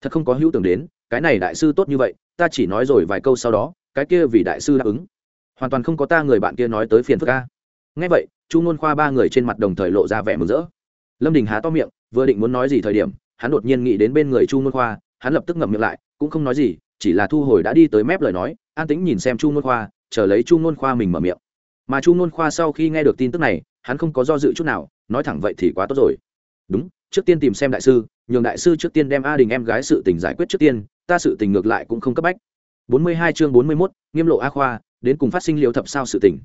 Thật không có hữu tưởng đến cái này đại sư tốt như vậy ta chỉ nói rồi vài câu sau đó cái kia vì đại sư đáp ứng. Hoàn toàn không có ta người bạn kia nói tới phiền phức a. ngay vậy chu ngôn khoa ba người trên mặt đồng thời lộ ra vẻ mừng rỡ. Lâm đình há to miệng vừa định muốn nói gì thời điểm hắn đột nhiên nghĩ đến bên người chu ngôn khoa hắn lập tức ngậm miệng lại cũng không nói gì chỉ là thu hồi đã đi tới mép lời nói an tĩnh nhìn xem chu ngôn khoa chờ lấy chu ngôn khoa mình mở miệng. Mà chu ngôn khoa sau khi nghe được tin tức này hắn không có do dự chút nào nói thẳng vậy thì quá tốt rồi. Đúng trước tiên tìm xem đại sư nhường đại sư trước tiên đem a đình em gái sự tình giải quyết trước tiên ta sự tình ngược lại cũng không cấp bách. Bốn mươi hai chương bốn mươi 41, nghiêm lộ a khoa đến cùng phát sinh liều thập sao sự tình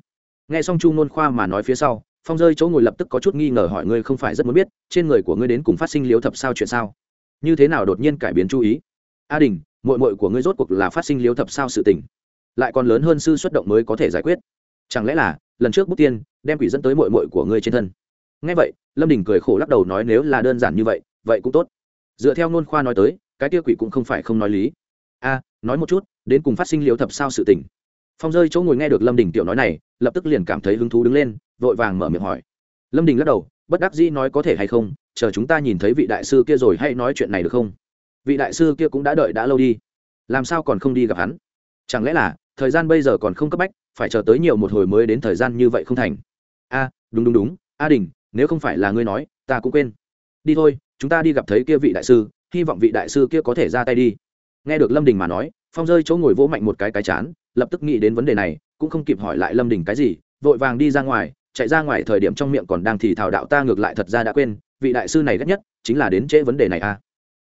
nghe xong chu ngôn khoa mà nói phía sau, phong rơi chỗ ngồi lập tức có chút nghi ngờ hỏi ngươi không phải rất muốn biết, trên người của ngươi đến cùng phát sinh liếu thập sao chuyện sao? Như thế nào đột nhiên cải biến chú ý? A đình mội mội của ngươi rốt cuộc là phát sinh liếu thập sao sự tình. Lại còn lớn hơn sư xuất động mới có thể giải quyết. Chẳng lẽ là, lần trước bút tiên, đem quỷ dẫn tới mội mội của ngươi trên thân? Ngay vậy, lâm đình cười khổ lắc đầu nói nếu là đơn giản như vậy vậy cũng tốt. Dựa theo ngôn khoa nói tới, cái tia quỷ cũng không phải không nói lý. A, nói một chút, đến cùng phát sinh liếu thập sao sự tình phong rơi chỗ ngồi nghe được lâm đình tiểu nói này, lập tức liền cảm thấy hứng thú đứng lên, vội vàng mở miệng hỏi. Lâm đình lắc đầu, bất đắc dĩ nói có thể hay không, chờ chúng ta nhìn thấy vị đại sư kia rồi hay nói chuyện này được không? Vị đại sư kia cũng đã đợi đã lâu đi. Làm sao còn không đi gặp hắn? Chẳng lẽ là, thời gian bây giờ còn không cấp bách, phải chờ tới nhiều một hồi mới đến thời gian như vậy không thành? A, đúng đúng đúng, a đình, nếu không phải là ngươi nói, ta cũng quên. Đi thôi, chúng ta đi gặp thấy kia vị đại sư, hy vọng vị đại sư kia có thể ra tay đi. Nghe được lâm đình mà nói, phong rơi chỗ ngồi vỗ mạnh một cái cái chán lập tức nghĩ đến vấn đề này, cũng không kịp hỏi lại lâm đình cái gì, vội vàng đi ra ngoài, chạy ra ngoài thời điểm trong miệng còn đang thì thảo đạo ta ngược lại thật ra đã quên, vị đại sư này ghét nhất chính là đến trễ vấn đề này a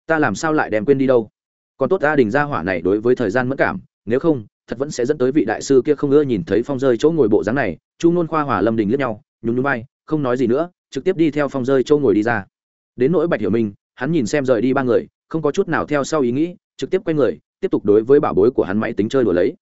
ta làm sao lại đem quên đi đâu? Còn tốt ta đình ra hỏa này đối với thời gian mất cảm, nếu không, thật vẫn sẽ dẫn tới vị đại sư kia không ưa nhìn thấy phong rơi chỗ ngồi bộ dáng này, chu nôn khoa hỏa lâm đình lướt nhau, nhún nhún bay không nói gì nữa, trực tiếp đi theo phong rơi chỗ ngồi đi ra. Đến nỗi bạch hiểu minh, hắn nhìn xem rời đi ba người, không có chút nào theo sau ý nghĩ, trực tiếp quay người, tiếp tục đối với bảo bối của hắn máy tính chơi đùa lấy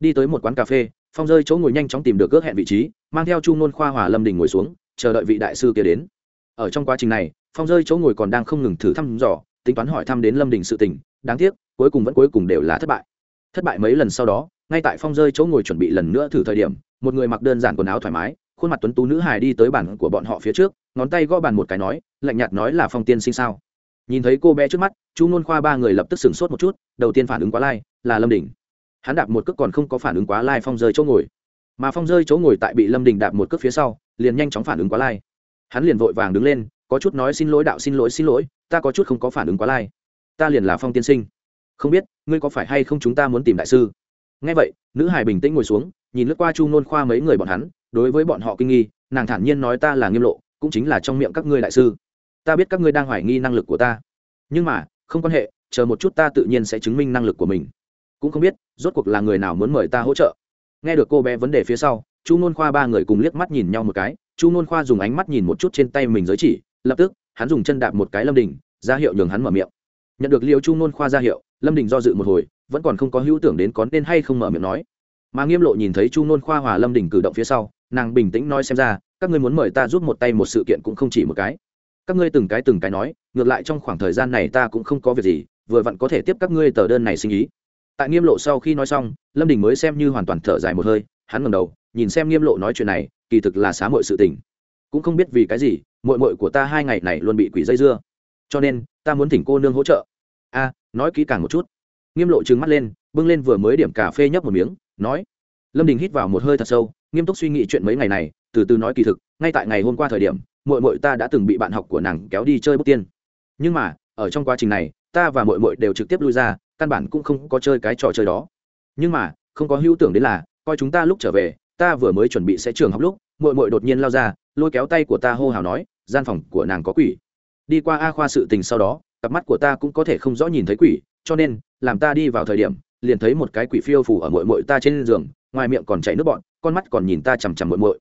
đi tới một quán cà phê, phong rơi chỗ ngồi nhanh chóng tìm được ước hẹn vị trí, mang theo chu ngôn khoa hòa lâm đình ngồi xuống, chờ đợi vị đại sư kia đến. Ở trong quá trình này, phong rơi chỗ ngồi còn đang không ngừng thử thăm dò, tính toán hỏi thăm đến lâm đình sự tình, đáng tiếc, cuối cùng vẫn cuối cùng đều là thất bại. Thất bại mấy lần sau đó, ngay tại phong rơi chỗ ngồi chuẩn bị lần nữa thử thời điểm, một người mặc đơn giản quần áo thoải mái, khuôn mặt tuấn tú nữ hài đi tới bàn của bọn họ phía trước, ngón tay gõ bàn một cái nói, lạnh nhạt nói là phong tiên sinh sao? Nhìn thấy cô bé trước mắt, chu nôn khoa ba người lập tức sửng sốt một chút, đầu tiên phản ứng quá lai, là lâm đình hắn đạp một cước còn không có phản ứng quá lai phong rơi chỗ ngồi mà phong rơi chỗ ngồi tại bị lâm đình đạp một cước phía sau liền nhanh chóng phản ứng quá lai hắn liền vội vàng đứng lên có chút nói xin lỗi đạo xin lỗi xin lỗi ta có chút không có phản ứng quá lai ta liền là phong tiên sinh không biết ngươi có phải hay không chúng ta muốn tìm đại sư ngay vậy nữ hải bình tĩnh ngồi xuống nhìn lướt qua chu nôn khoa mấy người bọn hắn đối với bọn họ kinh nghi nàng thản nhiên nói ta là nghiêm lộ cũng chính là trong miệng các ngươi đại sư ta biết các ngươi đang hoài nghi năng lực của ta nhưng mà không quan hệ chờ một chút ta tự nhiên sẽ chứng minh năng lực của mình cũng không biết rốt cuộc là người nào muốn mời ta hỗ trợ. Nghe được cô bé vấn đề phía sau, chu nôn khoa ba người cùng liếc mắt nhìn nhau một cái, chu nôn khoa dùng ánh mắt nhìn một chút trên tay mình giới chỉ, lập tức, hắn dùng chân đạp một cái lâm đình, ra hiệu nhường hắn mở miệng. Nhận được liều chu nôn khoa ra hiệu, lâm đình do dự một hồi, vẫn còn không có hữu tưởng đến có nên hay không mở miệng nói. Mà nghiêm lộ nhìn thấy chu nôn khoa hòa lâm đình cử động phía sau, nàng bình tĩnh nói xem ra, các ngươi muốn mời ta giúp một tay một sự kiện cũng không chỉ một cái. Các ngươi từng cái từng cái nói, ngược lại trong khoảng thời gian này ta cũng không có việc gì, vừa vặn có thể tiếp các ngươi tờ đơn này sinh ý tại nghiêm lộ sau khi nói xong, lâm đình mới xem như hoàn toàn thở dài một hơi, hắn ngầm đầu, nhìn xem nghiêm lộ nói chuyện này, kỳ thực là xá mọi sự tình. Cũng không biết vì cái gì mội mội của ta hai ngày này luôn bị quỷ dây dưa. Cho nên, ta muốn thỉnh cô nương hỗ trợ. A, nói kỹ càng một chút. Nghiêm lộ trừng mắt lên, bưng lên vừa mới điểm cà phê nhấp một miếng, nói. Lâm đình hít vào một hơi thật sâu, nghiêm túc suy nghĩ chuyện mấy ngày này, từ từ nói kỳ thực, ngay tại ngày hôm qua thời điểm mội mội ta đã từng bị bạn học của nàng kéo đi chơi bút tiên. Nhưng mà, ở trong quá trình này, ta và mội mội đều trực tiếp lui ra căn bản cũng không có chơi cái trò chơi đó. Nhưng mà, không có hữu tưởng đến là, coi chúng ta lúc trở về, ta vừa mới chuẩn bị sẽ trường học lúc mội mội đột nhiên lao ra, lôi kéo tay của ta hô hào nói, gian phòng của nàng có quỷ. Đi qua a khoa sự tình sau đó, cặp mắt của ta cũng có thể không rõ nhìn thấy quỷ, cho nên, làm ta đi vào thời điểm, liền thấy một cái quỷ phiêu phủ ở mội mội ta trên giường, ngoài miệng còn chảy nước bọn con mắt còn nhìn ta chằm chằm mội mội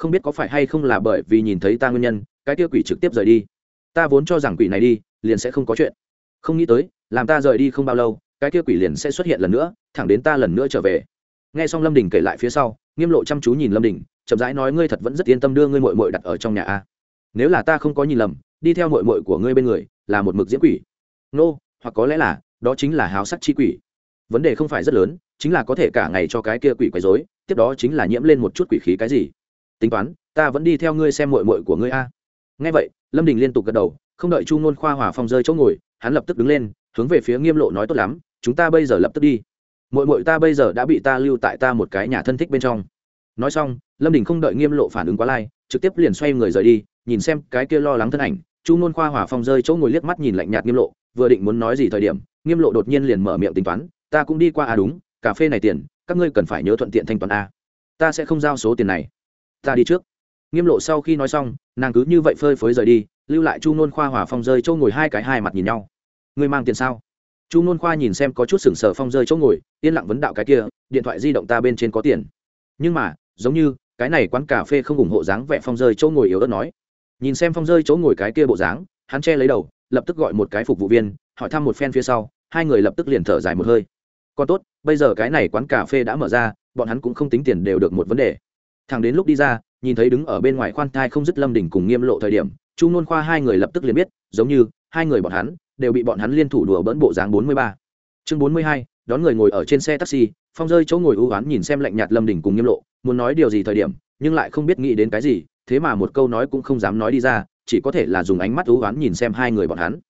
không biết có phải hay không là bởi vì nhìn thấy ta nguyên nhân, cái kia quỷ trực tiếp rời đi. Ta vốn cho rằng quỷ này đi, liền sẽ không có chuyện. Không nghĩ tới làm ta rời đi không bao lâu cái kia quỷ liền sẽ xuất hiện lần nữa thẳng đến ta lần nữa trở về. Nghe xong lâm đình kể lại phía sau nghiêm lộ chăm chú nhìn lâm đình chậm rãi nói ngươi thật vẫn rất yên tâm đưa ngươi mội mội đặt ở trong nhà a. Nếu là ta không có nhìn lầm đi theo mội mội của ngươi bên người là một mực diễm quỷ. Nô、no, hoặc có lẽ là đó chính là háo sắc chi quỷ. Vấn đề không phải rất lớn chính là có thể cả ngày cho cái kia quỷ quấy dối tiếp đó chính là nhiễm lên một chút quỷ khí cái gì. Tính toán ta vẫn đi theo ngươi xem mội mội của ngươi a. Ngay vậy lâm đình liên tục gật đầu không đợi chu ngôn khoa hòa phong rơi chỗ ngồi hắn lập tức đứng lên hướng về phía nghiêm lộ nói tốt lắm, chúng ta bây giờ lập tức đi. Mội mội ta bây giờ đã bị ta lưu tại ta một cái nhà thân thích bên trong. Nói xong, lâm đình không đợi nghiêm lộ phản ứng quá lai, trực tiếp liền xoay người rời đi, nhìn xem cái kia lo lắng thân ảnh, chu nôn khoa hỏa phong rơi chỗ ngồi liếc mắt nhìn lạnh nhạt nghiêm lộ, vừa định muốn nói gì thời điểm, nghiêm lộ đột nhiên liền mở miệng tính toán, ta cũng đi qua à đúng, cà phê này tiền, các ngươi cần phải nhớ thuận tiện thanh toán a ta sẽ không giao số tiền này. Ta đi trước. Nghiêm lộ sau khi nói xong, nàng cứ như vậy phơi phới rời đi, lưu lại chu nôn khoa hỏa phong rơi chỗ ngồi hai cái hai mặt nhìn nhau ngươi mang tiền sao? Chu nôn khoa nhìn xem có chút sừng sờ phong rơi chỗ ngồi, yên lặng vấn đạo cái kia, điện thoại di động ta bên trên có tiền. Nhưng mà, giống như, cái này quán cà phê không ủng hộ dáng vẻ phong rơi chỗ ngồi yếu ớt nói. Nhìn xem phong rơi chỗ ngồi cái kia bộ dáng, hắn che lấy đầu, lập tức gọi một cái phục vụ viên, hỏi thăm một phen phía sau, hai người lập tức liền thở dài một hơi. Còn tốt, bây giờ cái này quán cà phê đã mở ra, bọn hắn cũng không tính tiền đều được một vấn đề. Thằng đến lúc đi ra, nhìn thấy đứng ở bên ngoài khoan thai không dứt lâm đỉnh cùng nghiêm lộ thời điểm, chu nôn khoa hai người lập tức liền biết, giống như, hai người bọn hắn đều bị bọn hắn liên thủ đùa bỡn bộ dáng bốn mươi ba. Chương bốn mươi hai, đón người ngồi ở trên xe taxi, phong rơi chỗ ngồi ưu oán nhìn xem lạnh nhạt lâm đỉnh cùng nghiêm lộ, muốn nói điều gì thời điểm, nhưng lại không biết nghĩ đến cái gì, thế mà một câu nói cũng không dám nói đi ra, chỉ có thể là dùng ánh mắt ưu oán nhìn xem hai người bọn hắn.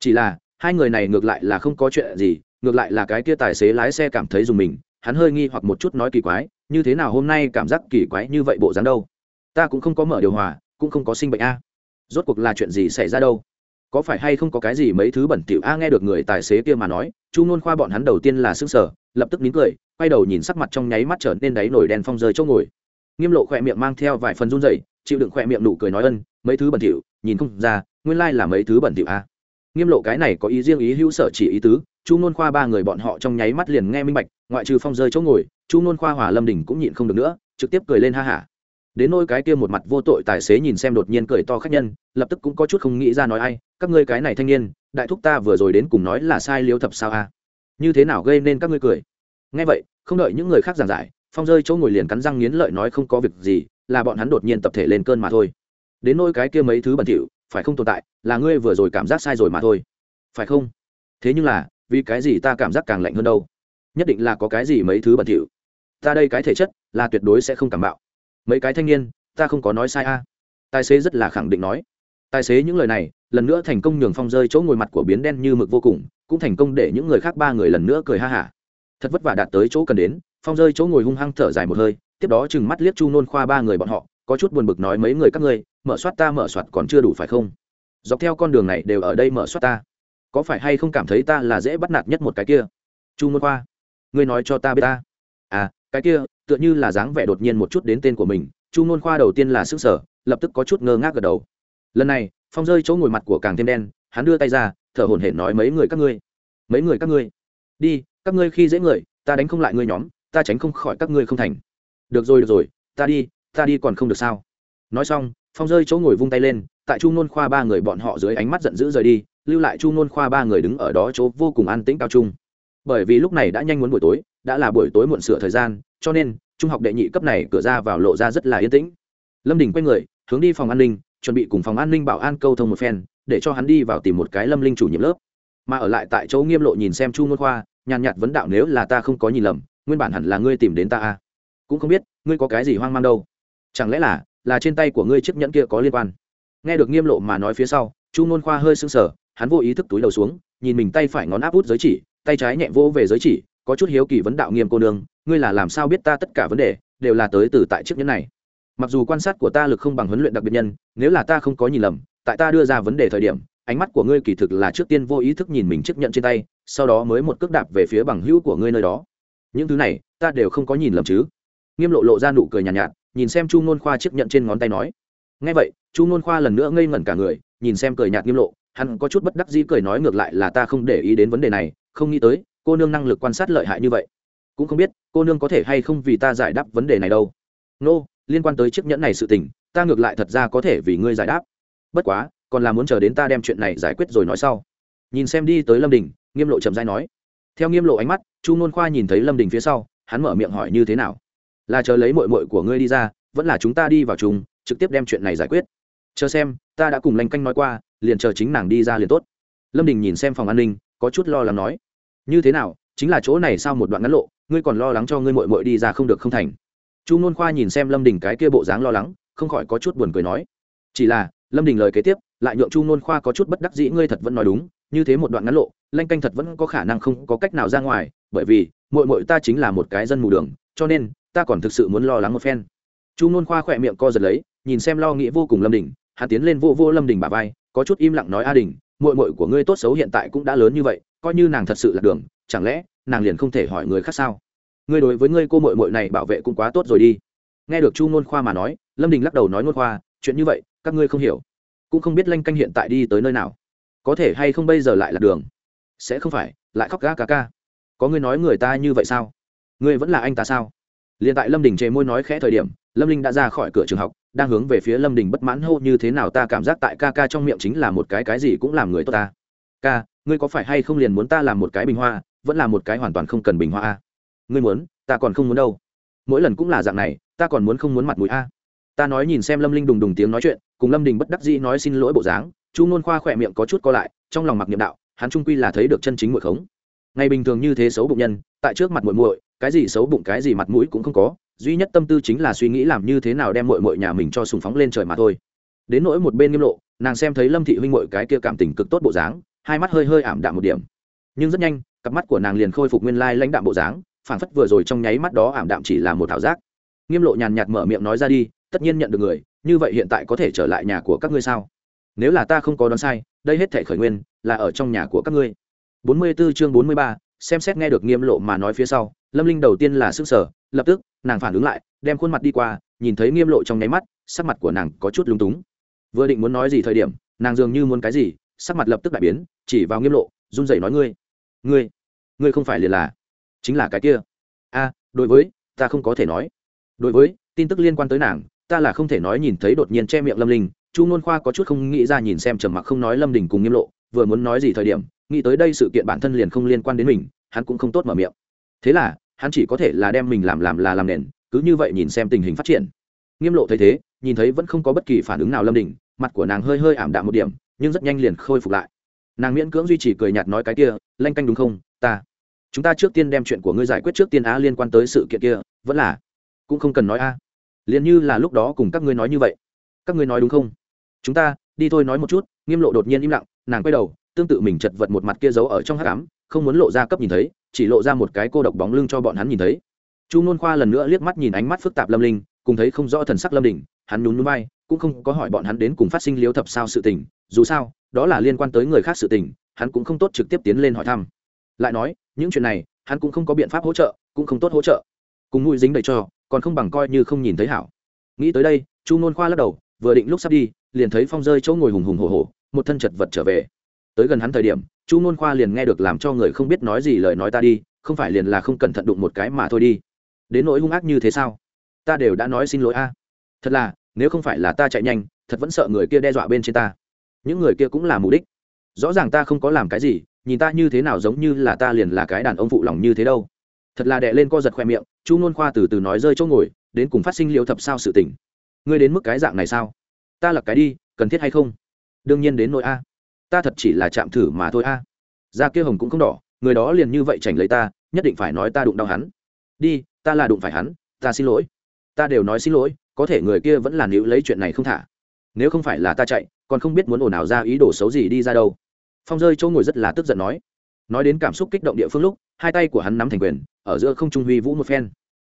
Chỉ là, hai người này ngược lại là không có chuyện gì, ngược lại là cái kia tài xế lái xe cảm thấy dùng mình, hắn hơi nghi hoặc một chút nói kỳ quái, như thế nào hôm nay cảm giác kỳ quái như vậy bộ dáng đâu? Ta cũng không có mở điều hòa, cũng không có sinh bệnh a. Rốt cuộc là chuyện gì xảy ra đâu? Có phải hay không có cái gì mấy thứ bẩn thỉu? A, nghe được người tài xế kia mà nói, chu nôn khoa bọn hắn đầu tiên là s ư n g sở lập tức nín cười, quay đầu nhìn sắc mặt trong nháy mắt trở nên đáy nổi đen phong rơi chỗ ngồi. Nghiêm lộ khỏe miệng mang theo vài phần run dày chịu đựng khỏe miệng nụ cười nói ân, mấy thứ bẩn thỉu, nhìn không ra, nguyên lai là mấy thứ bẩn thỉu a. Nghiêm lộ cái này có ý riêng ý hữu sở chỉ ý tứ, chu nôn khoa ba người bọn họ trong nháy mắt liền nghe minh bạch, ngoại trừ phong rơi chỗ ngồi, chu nôn khoa hòa lâm đình cũng nhịn không được nữa, trực tiếp cười lên ha hả đến nôi cái kia một mặt vô tội tài xế nhìn xem đột nhiên cười to khách nhân, lập tức cũng có chút không nghĩ ra nói ai, các ngươi cái này thanh niên, đại thúc ta vừa rồi đến cùng nói là sai liêu thập sao a? Như thế nào gây nên các ngươi cười? Nghe vậy, không đợi những người khác giảng giải, phong rơi chỗ ngồi liền cắn răng nghiến lợi nói không có việc gì, là bọn hắn đột nhiên tập thể lên cơn mà thôi. Đến nôi cái kia mấy thứ bẩn thỉu, phải không tồn tại, là ngươi vừa rồi cảm giác sai rồi mà thôi. Phải không? Thế nhưng là, vì cái gì ta cảm giác càng lạnh hơn đâu? Nhất định là có cái gì mấy thứ bẩn thỉu. Ta đây cái thể chất, là tuyệt đối sẽ không cảm bạo mấy cái thanh niên, ta không có nói sai a. Tài xế rất là khẳng định nói. Tài xế những lời này, lần nữa thành công nhường phong rơi chỗ ngồi mặt của biến đen như mực vô cùng, cũng thành công để những người khác ba người lần nữa cười ha hả. Thật vất vả đạt tới chỗ cần đến, phong rơi chỗ ngồi hung hăng thở dài một hơi, tiếp đó chừng mắt liếc chu nôn khoa ba người bọn họ, có chút buồn bực nói mấy người các ngươi, mở soát ta mở soát còn chưa đủ phải không? Dọc theo con đường này đều ở đây mở soát ta. Có phải hay không cảm thấy ta là dễ bắt nạt nhất một cái kia? Chu nôn khoa, ngươi nói cho ta biết ta. À cái kia tựa như là dáng vẻ đột nhiên một chút đến tên của mình, chu nôn khoa đầu tiên là sức sở lập tức có chút ngơ ngác gật đầu. Lần này, phong rơi chỗ ngồi mặt của càng thêm đen, hắn đưa tay ra, thở hổn hển nói mấy người các ngươi. Mấy người các ngươi? Đi, các ngươi khi dễ người, ta đánh không lại ngươi nhóm, ta tránh không khỏi các ngươi không thành. Được rồi được rồi, ta đi ta đi còn không được sao? Nói xong, phong rơi chỗ ngồi vung tay lên, tại chu nôn khoa ba người bọn họ dưới ánh mắt giận dữ rời đi, lưu lại chu nôn khoa ba người đứng ở đó chỗ vô cùng an tĩnh cao trung. Bởi vì lúc này đã nhanh muốn buổi tối đã là buổi tối muộn sửa thời gian, cho nên, trung học đệ nhị cấp này cửa ra vào lộ ra rất là yên tĩnh. Lâm đình quay người, hướng đi phòng an ninh, chuẩn bị cùng phòng an ninh bảo an câu thông một phen, để cho hắn đi vào tìm một cái lâm linh chủ nhiệm lớp. Mà ở lại tại chỗ nghiêm lộ nhìn xem chu ngôn khoa, nhàn nhạt vấn đạo nếu là ta không có nhìn lầm, nguyên bản hẳn là ngươi tìm đến ta à. cũng không biết, ngươi có cái gì hoang mang đâu. Chẳng lẽ là là trên tay của ngươi chiếc nhẫn kia có liên quan? Nghe được nghiêm lộ mà nói phía sau, chu ngôn khoa hơi sưng sờ, hắn vô ý thức túi đầu xuống, nhìn mình tay phải ngón áp út giới chỉ, tay trái nhẹ vỗ về giới chỉ có chút hiếu kỳ vấn đạo nghiêm cô nương ngươi là làm sao biết ta tất cả vấn đề đều là tới từ tại chiếc nhẫn này. Mặc dù quan sát của ta lực không bằng huấn luyện đặc biệt nhân nếu là ta không có nhìn lầm tại ta đưa ra vấn đề thời điểm ánh mắt của ngươi kỳ thực là trước tiên vô ý thức nhìn mình chiếc nhẫn trên tay sau đó mới một cước đạp về phía bằng hữu của ngươi nơi đó. Những thứ này ta đều không có nhìn lầm chứ. Nghiêm lộ lộ ra nụ cười nhàn nhạt, nhạt nhìn xem chu ngôn khoa chiếc nhẫn trên ngón tay nói. Ngay vậy chu ngôn khoa lần nữa ngây ngẩn cả người nhìn xem cười nhạt nghiêm lộ hắn có chút bất đắc dĩ cười nói ngược lại là ta không để ý đến vấn đề này không nghĩ tới cô nương năng lực quan sát lợi hại như vậy? Cũng không biết cô nương có thể hay không vì ta giải đáp vấn đề này đâu. Nô、no, liên quan tới chiếc nhẫn này sự tình ta ngược lại thật ra có thể vì ngươi giải đáp. Bất quá còn là muốn chờ đến ta đem chuyện này giải quyết rồi nói sau. Nhìn xem đi tới lâm đình nghiêm lộ chậm dai nói. Theo nghiêm lộ ánh mắt chu n khoa nhìn thấy lâm đình phía sau hắn mở miệng hỏi như thế nào? Là chờ lấy mội mội của ngươi đi ra vẫn là chúng ta đi vào chúng, trực tiếp đem chuyện này giải quyết. Chờ xem ta đã cùng lanh canh nói qua liền chờ chính nàng đi ra liền tốt. Lâm đình nhìn xem phòng an ninh có chút lo lắng nói như thế nào, chính là chỗ này sau một đoạn ngắn lộ, ngươi còn lo lắng cho ngươi mội mội đi ra không được không thành. Chu nôn khoa nhìn xem lâm đình cái kia bộ dáng lo lắng, không khỏi có chút buồn cười nói. Chỉ là, lâm đình lời kế tiếp, lại nhượng chu nôn khoa có chút bất đắc dĩ, ngươi thật vẫn nói đúng, như thế một đoạn ngắn lộ, lanh canh thật vẫn có khả năng không có cách nào ra ngoài, bởi vì mội mội ta chính là một cái dân mù đường, cho nên, ta còn thực sự muốn lo lắng một phen. Chu nôn khoa khỏe miệng co giật lấy, nhìn xem lo nghĩ vô cùng lâm đình, hắn tiến lên vô vô lâm đình bà vai, có chút im lặng nói, a đình mội mội của ngươi tốt xấu hiện tại cũng đã lớn như vậy coi như nàng thật sự là đường, chẳng lẽ nàng liền không thể hỏi người khác sao? Ngươi đối với ngươi cô mội mội này bảo vệ cũng quá tốt rồi đi. Nghe được chu nôn khoa mà nói, lâm đình lắc đầu nói nôn khoa, chuyện như vậy, các ngươi không hiểu, cũng không biết lanh canh hiện tại đi tới nơi nào. Có thể hay không bây giờ lại là đường? Sẽ không phải, lại khóc gác ca ca. Có ngươi nói người ta như vậy sao? Ngươi vẫn là anh ta sao? Liền tại lâm đình chề môi nói khẽ thời điểm, lâm linh đã ra khỏi cửa trường học, đang hướng về phía lâm đình bất mãn hô như thế nào ta cảm giác tại ca ca trong miệng chính là một cái cái gì cũng làm người tốt ta. Ca ngươi có phải hay không liền muốn ta làm một cái bình hoa, vẫn là một cái hoàn toàn không cần bình hoa a? Ngươi muốn, ta còn không muốn đâu. Mỗi lần cũng là dạng này, ta còn muốn không muốn mặt mũi a. Ta nói nhìn xem lâm linh đùng đùng tiếng nói chuyện, cùng lâm đình bất đắc dĩ nói xin lỗi bộ dáng, chu nôn khoa khỏe miệng có chút co lại, trong lòng mặc niệm đạo, hắn trung quy là thấy được chân chính muội khống. Ngày bình thường như thế xấu bụng nhân, tại trước mặt muội muội, cái gì xấu bụng cái gì mặt mũi cũng không có, duy nhất tâm tư chính là suy nghĩ làm như thế nào đem muội muội nhà mình cho sùng phóng lên trời mà thôi. Đến nỗi một bên nghiêm lộ, nàng xem thấy lâm thị huynh muội cái kia cảm tình cực tốt bộ dáng hai mắt hơi hơi ảm đạm một điểm. Nhưng rất nhanh cặp mắt của nàng liền khôi phục nguyên lai lãnh đạm bộ dáng phản phất vừa rồi trong nháy mắt đó ảm đạm chỉ là một thảo giác. Nghiêm lộ nhàn nhạt mở miệng nói ra đi tất nhiên nhận được người như vậy hiện tại có thể trở lại nhà của các ngươi sao? Nếu là ta không có đoán sai đây hết thể khởi nguyên là ở trong nhà của các ngươi. 44 chương 43, xem xét nghe được nghiêm lộ mà nói phía sau lâm linh đầu tiên là sức sở lập tức nàng phản ứng lại đem khuôn mặt đi qua nhìn thấy nghiêm lộ trong nháy mắt sắc mặt của nàng có chút lúng túng. Vừa định muốn nói gì thời điểm nàng dường như muốn cái gì sắc mặt lập tức đại biến, chỉ vào nghiêm lộ, run rẩy nói ngươi ngươi ngươi không phải liền là, chính là cái kia. A, đối với, ta không có thể nói. Đối với, tin tức liên quan tới nàng, ta là không thể nói nhìn thấy đột nhiên che miệng lâm linh. Chu n khoa có chút không nghĩ ra nhìn xem trầm mặc không nói lâm đình cùng nghiêm lộ, vừa muốn nói gì thời điểm, nghĩ tới đây sự kiện bản thân liền không liên quan đến mình, hắn cũng không tốt mở miệng. Thế là, hắn chỉ có thể là đem mình làm làm là làm nền, cứ như vậy nhìn xem tình hình phát triển. Nghiêm lộ thấy thế, nhìn thấy vẫn không có bất kỳ phản ứng nào lâm đình, mặt của nàng hơi hơi ảm đạm một điểm nhưng rất nhanh liền khôi phục lại. Nàng miễn cưỡng duy trì cười nhạt nói cái kia, lanh canh đúng không, ta. Chúng ta trước tiên đem chuyện của ngươi giải quyết trước tiên á liên quan tới sự kiện kia, vẫn là, cũng không cần nói a. Liền như là lúc đó cùng các ngươi nói như vậy. Các ngươi nói đúng không? Chúng ta, đi thôi nói một chút, nghiêm lộ đột nhiên im lặng, nàng quay đầu, tương tự mình chật vật một mặt kia giấu ở trong hát cám không muốn lộ ra cấp nhìn thấy, chỉ lộ ra một cái cô độc bóng lưng cho bọn hắn nhìn thấy. Chu nôn khoa lần nữa liếc mắt nhìn ánh mắt phức tạp lâm linh, cùng thấy không rõ thần sắc lâm đình, hắn nhún núi bay cũng không có hỏi bọn hắn đến cùng phát sinh liếu thập sao sự tình dù sao, đó là liên quan tới người khác sự tình, hắn cũng không tốt trực tiếp tiến lên hỏi thăm. Lại nói, những chuyện này, hắn cũng không có biện pháp hỗ trợ, cũng không tốt hỗ trợ. Cùng mũi dính đầy cho, còn không bằng coi như không nhìn thấy hảo. Nghĩ tới đây, chu nôn khoa lắc đầu, vừa định lúc sắp đi, liền thấy phong rơi chỗ ngồi hùng hùng hồ hồ một thân chật vật trở về. Tới gần hắn thời điểm, chu nôn khoa liền nghe được làm cho người không biết nói gì lời nói ta đi, không phải liền là không cẩn thận đụng một cái mà thôi đi. Đến nỗi hung ác như thế sao? Ta đều đã nói xin lỗi a. Thật là, nếu không phải là ta chạy nhanh, thật vẫn sợ người kia đe dọa bên trên ta những người kia cũng là mục đích. Rõ ràng ta không có làm cái gì, nhìn ta như thế nào giống như là ta liền là cái đàn ông phụ lòng như thế đâu. Thật là đệ lên co giật khoe miệng, chu nôn khoa từ từ nói rơi chỗ ngồi, đến cùng phát sinh liêu thập sao sự tỉnh. ngươi đến mức cái dạng này sao? Ta là cái đi, cần thiết hay không? Đương nhiên đến nỗi a. Ta thật chỉ là chạm thử mà thôi a. Da kia hồng cũng không đỏ, người đó liền như vậy chảnh lấy ta, nhất định phải nói ta đụng đau hắn. Đi, ta là đụng phải hắn, ta xin lỗi. Ta đều nói xin lỗi, có thể người kia vẫn là níu lấy chuyện này không thả. Nếu không phải là ta chạy còn không biết muốn ồn ào ra ý đồ xấu gì đi ra đâu. Phong rơi chỗ ngồi rất là tức giận nói. Nói đến cảm xúc kích động địa phương lúc, hai tay của hắn nắm thành quyền, ở giữa không trung huy vũ một phen.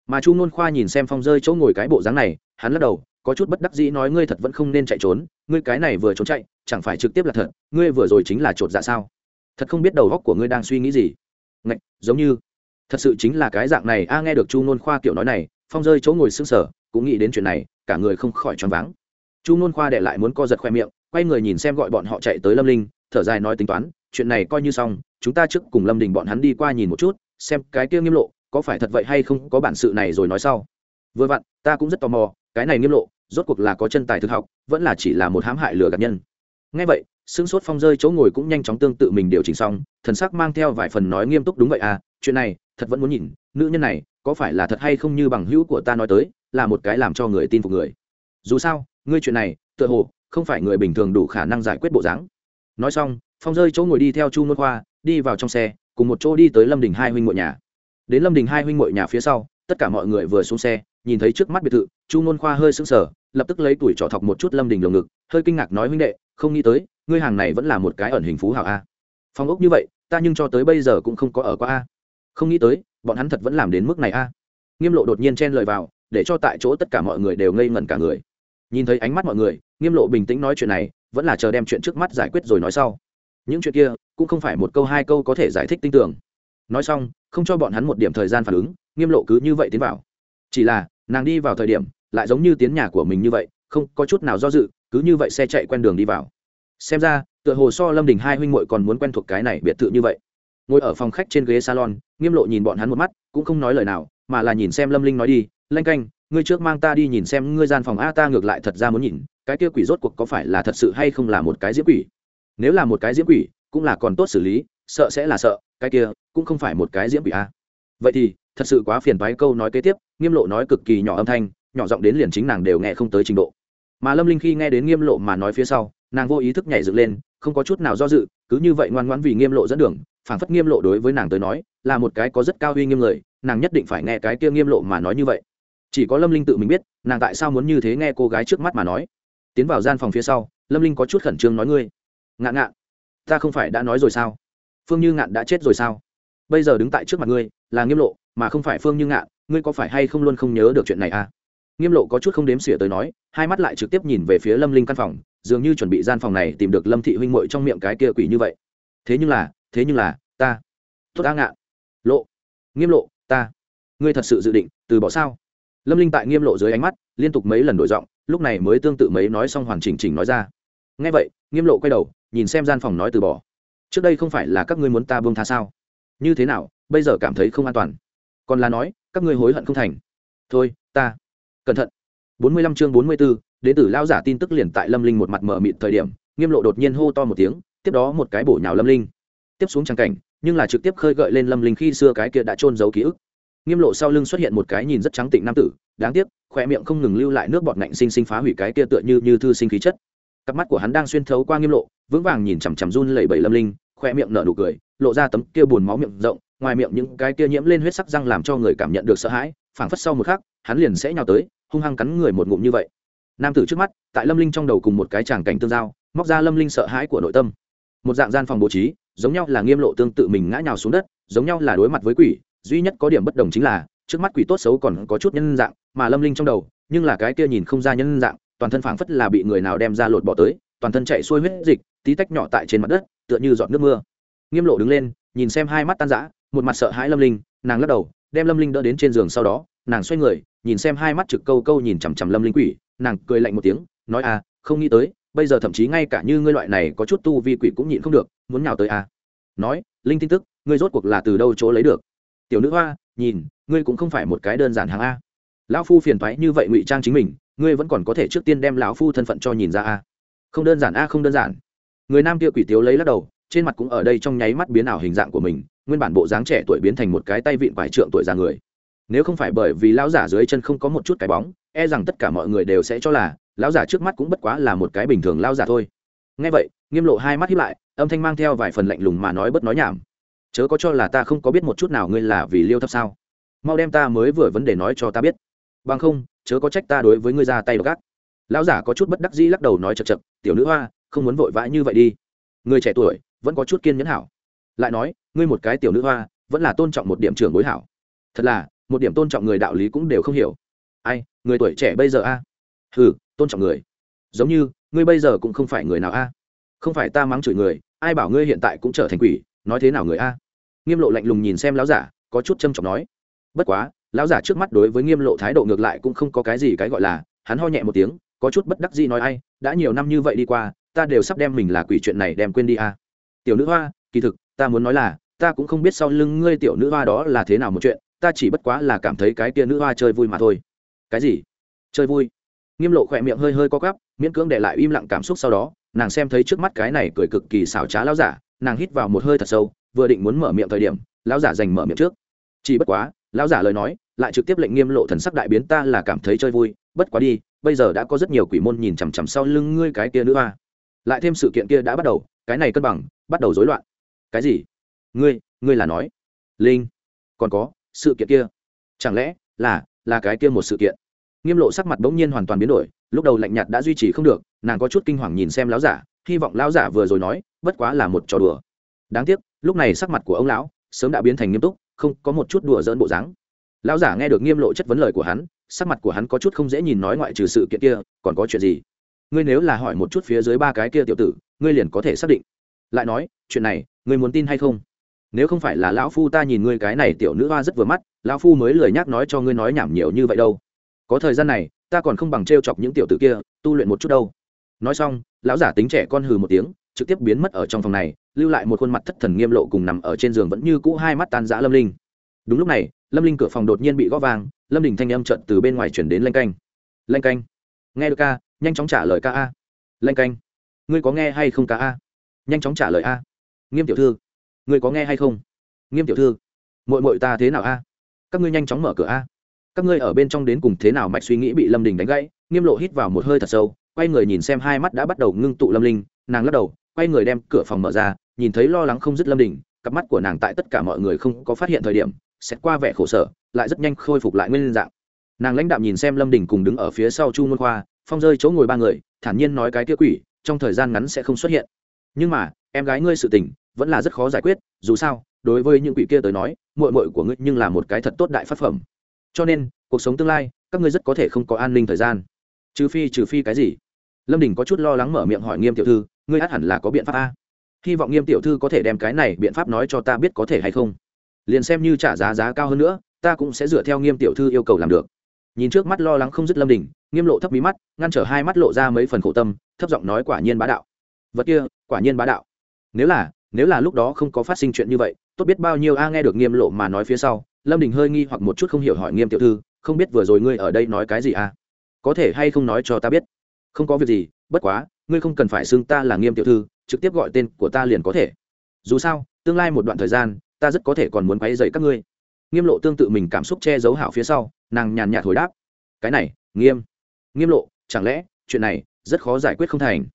Mà chu nôn khoa nhìn xem phong rơi chỗ ngồi cái bộ dáng này, hắn lắc đầu, có chút bất đắc dĩ nói, ngươi thật vẫn không nên chạy trốn, ngươi cái này vừa trốn chạy, chẳng phải trực tiếp là thật, ngươi vừa rồi chính là chột dạ sao? Thật không biết đầu góc của ngươi đang suy nghĩ gì. Ngạch, giống như, thật sự chính là cái dạng này. A, nghe được chu nôn khoa kiểu nói này, phong rơi chỗ ngồi xương sở cũng nghĩ đến chuyện này, cả người không khỏi choáng váng. Chu nôn khoa đệ lại muốn co giật khoe miệng quay người nhìn xem gọi bọn họ chạy tới lâm linh, thở dài nói tính toán, chuyện này coi như xong, chúng ta trước cùng lâm đình bọn hắn đi qua nhìn một chút, xem cái kia nghiêm lộ, có phải thật vậy hay không, có bản sự này rồi nói sau. Vừa vặn, ta cũng rất tò mò, cái này nghiêm lộ, rốt cuộc là có chân tài thực học, vẫn là chỉ là một hãm hại lừa gạt nhân. Ngay vậy xương sốt phong rơi chỗ ngồi cũng nhanh chóng tương tự mình điều chỉnh xong, thần sắc mang theo vài phần nói nghiêm túc đúng vậy à chuyện này, thật vẫn muốn nhìn, nữ nhân này, có phải là thật hay không như bằng hữu của ta nói tới, là một cái làm cho người tin phục người. Dù sao, ngươi chuyện này, tựa hồ không phải người bình thường đủ khả năng giải quyết bộ dáng. Nói xong, phong rơi chỗ ngồi đi theo chu môn khoa, đi vào trong xe, cùng một chỗ đi tới lâm đình hai huynh ngội nhà. Đến lâm đình hai huynh ngội nhà phía sau, tất cả mọi người vừa xuống xe, nhìn thấy trước mắt biệt thự, chu môn khoa hơi sững sờ, lập tức lấy tuổi trọ thọc một chút lâm đình lồng ngực, hơi kinh ngạc nói huynh đệ, không nghĩ tới, ngươi hàng này vẫn là một cái ẩn hình phú hảo a. Phong ốc như vậy, ta nhưng cho tới bây giờ cũng không có ở qua a. Không nghĩ tới, bọn hắn thật vẫn làm đến mức này a. Nghiêm lộ đột nhiên chen lời vào, để cho tại chỗ tất cả mọi người đều ngây ngẩn cả người nhìn thấy ánh mắt mọi người, nghiêm lộ bình tĩnh nói chuyện này, vẫn là chờ đem chuyện trước mắt giải quyết rồi nói sau. Những chuyện kia, cũng không phải một câu hai câu có thể giải thích tin tưởng. Nói xong, không cho bọn hắn một điểm thời gian phản ứng, nghiêm lộ cứ như vậy tiến vào. Chỉ là, nàng đi vào thời điểm, lại giống như tiến nhà của mình như vậy, không có chút nào do dự, cứ như vậy xe chạy quen đường đi vào. Xem ra, tựa hồ so lâm đình hai huynh muội còn muốn quen thuộc cái này biệt thự như vậy. Ngồi ở phòng khách trên ghế salon, nghiêm lộ nhìn bọn hắn một mắt, cũng không nói lời nào, mà là nhìn xem lâm linh nói đi, lanh canh ngươi trước mang ta đi nhìn xem ngươi gian phòng a, ta ngược lại thật ra muốn nhìn, cái kia quỷ rốt cuộc có phải là thật sự hay không là một cái diễm quỷ? Nếu là một cái diễm quỷ, cũng là còn tốt xử lý, sợ sẽ là sợ, cái kia cũng không phải một cái diễm quỷ a. Vậy thì, thật sự quá phiền toái câu nói kế tiếp, nghiêm lộ nói cực kỳ nhỏ âm thanh, nhỏ giọng đến liền chính nàng đều nghe không tới trình độ. Mà lâm linh khi nghe đến nghiêm lộ mà nói phía sau, nàng vô ý thức nhảy dựng lên, không có chút nào do dự, cứ như vậy ngoan ngoãn vì nghiêm lộ dẫn đường, phảng phất nghiêm lộ đối với nàng tới nói, là một cái có rất cao uy nghiêm người, nàng nhất định phải nghe cái kia nghiêm lộ mà nói như vậy chỉ có lâm linh tự mình biết nàng tại sao muốn như thế nghe cô gái trước mắt mà nói tiến vào gian phòng phía sau lâm linh có chút khẩn trương nói ngươi ngạn ngạn ta không phải đã nói rồi sao phương như ngạn đã chết rồi sao bây giờ đứng tại trước mặt ngươi là nghiêm lộ mà không phải phương như ngạn ngươi có phải hay không luôn không nhớ được chuyện này à nghiêm lộ có chút không đếm xỉa tới nói hai mắt lại trực tiếp nhìn về phía lâm linh căn phòng dường như chuẩn bị gian phòng này tìm được lâm thị huynh muội trong miệng cái kia quỷ như vậy thế nhưng là thế nhưng là ta tốt a ngạn lộ nghiêm lộ ta ngươi thật sự dự định từ bỏ sao lâm linh tại nghiêm lộ dưới ánh mắt liên tục mấy lần đổi giọng lúc này mới tương tự mấy nói xong hoàn chỉnh chỉnh nói ra. Ngay vậy nghiêm lộ quay đầu nhìn xem gian phòng nói từ bỏ. Trước đây không phải là các ngươi muốn ta buông tha sao? Như thế nào bây giờ cảm thấy không an toàn? Còn là nói các ngươi hối hận không thành. Thôi ta cẩn thận. Bốn mươi lăm chương bốn mươi 44, đến từ lao giả tin tức liền tại lâm linh một mặt mở mịt thời điểm nghiêm lộ đột nhiên hô to một tiếng tiếp đó một cái bổ nhào lâm linh. Tiếp xuống trang cảnh nhưng là trực tiếp khơi gợi lên lâm linh khi xưa cái kia đã trôn giấu ký ức nghiêm lộ sau lưng xuất hiện một cái nhìn rất trắng tịnh nam tử, đáng tiếc khoe miệng không ngừng lưu lại nước bọt ngạnh sinh sinh phá hủy cái kia tựa như như thư sinh khí chất. Cặp mắt của hắn đang xuyên thấu qua nghiêm lộ, vững vàng nhìn chằm chằm run lẩy bẩy lâm linh khoe miệng nở nụ cười, lộ ra tấm kia buồn máu miệng rộng, ngoài miệng những cái kia nhiễm lên huyết sắc răng làm cho người cảm nhận được sợ hãi, phảng phất sau một khắc, hắn liền sẽ nhào tới, hung hăng cắn người một ngụm như vậy. Nam tử trước mắt, tại lâm linh trong đầu cùng một cái tràng cảnh tương giao, móc ra lâm linh sợ hãi của nội tâm. Một dạng gian phòng bố trí, giống nhau là nghiêm lộ tương tự mình ngã nhào xuống đất, giống nhau là đối mặt với quỷ duy nhất có điểm bất đồng chính là, trước mắt quỷ tốt xấu còn có chút nhân dạng, mà lâm linh trong đầu, nhưng là cái kia nhìn không ra nhân dạng, toàn thân phảng phất là bị người nào đem ra lột bỏ tới, toàn thân chạy xuôi huyết dịch, tí tách nhỏ tại trên mặt đất, tựa như giọt nước mưa. Nghiêm lộ đứng lên, nhìn xem hai mắt tan rã, một mặt sợ hãi lâm linh, nàng lắc đầu, đem lâm linh đỡ đến trên giường sau đó, nàng xoay người, nhìn xem hai mắt trực câu câu nhìn chằm chằm lâm linh quỷ, nàng cười lạnh một tiếng, nói à không nghĩ tới, bây giờ thậm chí ngay cả như ngươi loại này có chút tu vi quỷ cũng nhịn không được, muốn nhào tới à. Nói, linh tin tức, ngươi rốt cuộc là từ đâu chỗ lấy được? Tiểu nữ hoa, nhìn, ngươi cũng không phải một cái đơn giản hàng a. Lão phu phiền thoái như vậy ngụy trang chính mình, ngươi vẫn còn có thể trước tiên đem lão phu thân phận cho nhìn ra a. Không đơn giản a, không đơn giản. Người nam kia quỷ tiếu lấy lắc đầu, trên mặt cũng ở đây trong nháy mắt biến ảo hình dạng của mình, nguyên bản bộ dáng trẻ tuổi biến thành một cái tay vịn vải trượng tuổi già người. Nếu không phải bởi vì lão giả dưới chân không có một chút cái bóng e rằng tất cả mọi người đều sẽ cho là lão giả trước mắt cũng bất quá là một cái bình thường lão giả thôi. Nghe vậy, nghiêm lộ hai mắt hiếp lại, âm thanh mang theo vài phần lạnh lùng mà nói bất nói nhảm chớ có cho là ta không có biết một chút nào ngươi là vì liêu thấp sao? Mau đem ta mới vừa vấn đề nói cho ta biết. Bằng không, chớ có trách ta đối với ngươi ra tay gác lão giả có chút bất đắc dĩ lắc đầu nói chật chật tiểu nữ hoa, không muốn vội vã như vậy đi. Người trẻ tuổi vẫn có chút kiên nhẫn hảo. Lại nói, ngươi một cái tiểu nữ hoa, vẫn là tôn trọng một điểm trưởng bối hảo. Thật là, một điểm tôn trọng người đạo lý cũng đều không hiểu. Ai, người tuổi trẻ bây giờ a? À? ừ tôn trọng người. Giống như, ngươi bây giờ cũng không phải người nào a. Không phải ta mắng chửi người, ai bảo ngươi hiện tại cũng trở thành quỷ, nói thế nào người a? Nghiêm lộ lạnh lùng nhìn xem lão giả, có chút trâm trọng nói, bất quá, lão giả trước mắt đối với nghiêm lộ thái độ ngược lại cũng không có cái gì cái gọi là. Hắn ho nhẹ một tiếng, có chút bất đắc gì nói, ai, đã nhiều năm như vậy đi qua, ta đều sắp đem mình là quỷ chuyện này đem quên đi à? tiểu nữ hoa, kỳ thực, ta muốn nói là, ta cũng không biết sau lưng ngươi tiểu nữ hoa đó là thế nào một chuyện, ta chỉ bất quá là cảm thấy cái kia nữ hoa chơi vui mà thôi. Cái gì? Chơi vui? Nghiêm lộ khỏe miệng hơi hơi co cắp miễn cưỡng để lại im lặng cảm xúc sau đó, nàng xem thấy trước mắt cái này cười cực kỳ xảo trá lão giả, nàng hít vào một hơi thật sâu vừa định muốn mở miệng thời điểm, lão giả dành mở miệng trước. Chỉ bất quá, lão giả lời nói, lại trực tiếp lệnh nghiêm lộ thần sắc đại biến, ta là cảm thấy chơi vui, bất quá đi, bây giờ đã có rất nhiều quỷ môn nhìn chằm chằm sau lưng ngươi cái kia nữ hoa. Lại thêm sự kiện kia đã bắt đầu, cái này cân bằng, bắt đầu rối loạn. Cái gì? Ngươi ngươi là nói. Linh, còn có, sự kiện kia. Chẳng lẽ là là cái kia một sự kiện? Nghiêm lộ sắc mặt bỗng nhiên hoàn toàn biến đổi, lúc đầu lạnh nhạt đã duy trì không được, nàng có chút kinh hoàng nhìn xem lão giả, hy vọng lão giả vừa rồi nói, bất quá là một trò đùa đáng tiếc, lúc này sắc mặt của ông lão sớm đã biến thành nghiêm túc, không có một chút đùa dỡn bộ dáng. Lão giả nghe được nghiêm lộ chất vấn lời của hắn, sắc mặt của hắn có chút không dễ nhìn nói ngoại trừ sự kiện kia, còn có chuyện gì? Ngươi nếu là hỏi một chút phía dưới ba cái kia tiểu tử, ngươi liền có thể xác định. Lại nói, chuyện này, ngươi muốn tin hay không? Nếu không phải là lão phu ta nhìn ngươi cái này tiểu nữ hoa rất vừa mắt, lão phu mới lười nhắc nói cho ngươi nói nhảm nhiều như vậy đâu. Có thời gian này, ta còn không bằng t r e o chọc những tiểu tử kia, tu luyện một chút đâu. Nói xong, lão giả tính trẻ con hừ một tiếng, trực tiếp biến mất ở trong phòng này lưu lại một khuôn mặt thất thần nghiêm lộ cùng nằm ở trên giường vẫn như cũ hai mắt tan dã lâm linh. Đúng lúc này, lâm linh cửa phòng đột nhiên bị gõ vàng lâm đình thanh âm trận từ bên ngoài chuyển đến lanh canh. Lanh canh. Nghe được ca, nhanh chóng trả lời ca a. Lanh canh. Ngươi có nghe hay không ca a? Nhanh chóng trả lời a. Nghiêm tiểu thư. Ngươi có nghe hay không? Nghiêm tiểu thư. Mội mội ta thế nào a? Các ngươi nhanh chóng mở cửa a. Các ngươi ở bên trong đến cùng thế nào mạch suy nghĩ bị lâm đình đánh gãy, nghiêm lộ hít vào một hơi thật sâu, quay người nhìn xem hai mắt đã bắt đầu ngưng tụ lâm linh, nàng lắc đầu, quay người đem cửa phòng mở ra nhìn thấy lo lắng không dứt lâm đình, cặp mắt của nàng tại tất cả mọi người không có phát hiện thời điểm xét qua vẻ khổ sở, lại rất nhanh khôi phục lại nguyên dạng. Nàng lãnh đạm nhìn xem lâm đình cùng đứng ở phía sau chu Môn khoa, phong rơi chỗ ngồi ba người, thản nhiên nói cái kia quỷ, trong thời gian ngắn sẽ không xuất hiện. Nhưng mà, em gái ngươi sự tình, vẫn là rất khó giải quyết, dù sao, đối với những quỷ kia tới nói mội mội của ngươi nhưng là một cái thật tốt đại phát phẩm. Cho nên, cuộc sống tương lai, các ngươi rất có thể không có an ninh thời gian. Trừ phi trừ phi cái gì? Lâm đình có chút lo lắng mở miệng hỏi nghiêm tiểu thư, ngươi át hẳn là có biện pháp a hy vọng nghiêm tiểu thư có thể đem cái này biện pháp nói cho ta biết có thể hay không. Liền xem như trả giá giá cao hơn nữa, ta cũng sẽ dựa theo nghiêm tiểu thư yêu cầu làm được. Nhìn trước mắt lo lắng không dứt lâm đình, nghiêm lộ thấp mí mắt, ngăn trở hai mắt lộ ra mấy phần khổ tâm, thấp giọng nói quả nhiên bá đạo. Vật kia, quả nhiên bá đạo. Nếu là nếu là lúc đó không có phát sinh chuyện như vậy, tốt biết bao nhiêu a nghe được nghiêm lộ mà nói phía sau, lâm đình hơi nghi hoặc một chút không hiểu hỏi nghiêm tiểu thư, không biết vừa rồi ngươi ở đây nói cái gì a? Có thể hay không nói cho ta biết? Không có việc gì, bất quá ngươi không cần phải xưng ta là nghiêm tiểu thư, trực tiếp gọi tên của ta liền có thể. Dù sao, tương lai một đoạn thời gian, ta rất có thể còn muốn quay dậy các ngươi. Nghiêm lộ tương tự mình cảm xúc che giấu hảo phía sau, nàng nhàn nhạt hồi đáp. Cái này, nghiêm. Nghiêm lộ, chẳng lẽ, chuyện này, rất khó giải quyết không thành?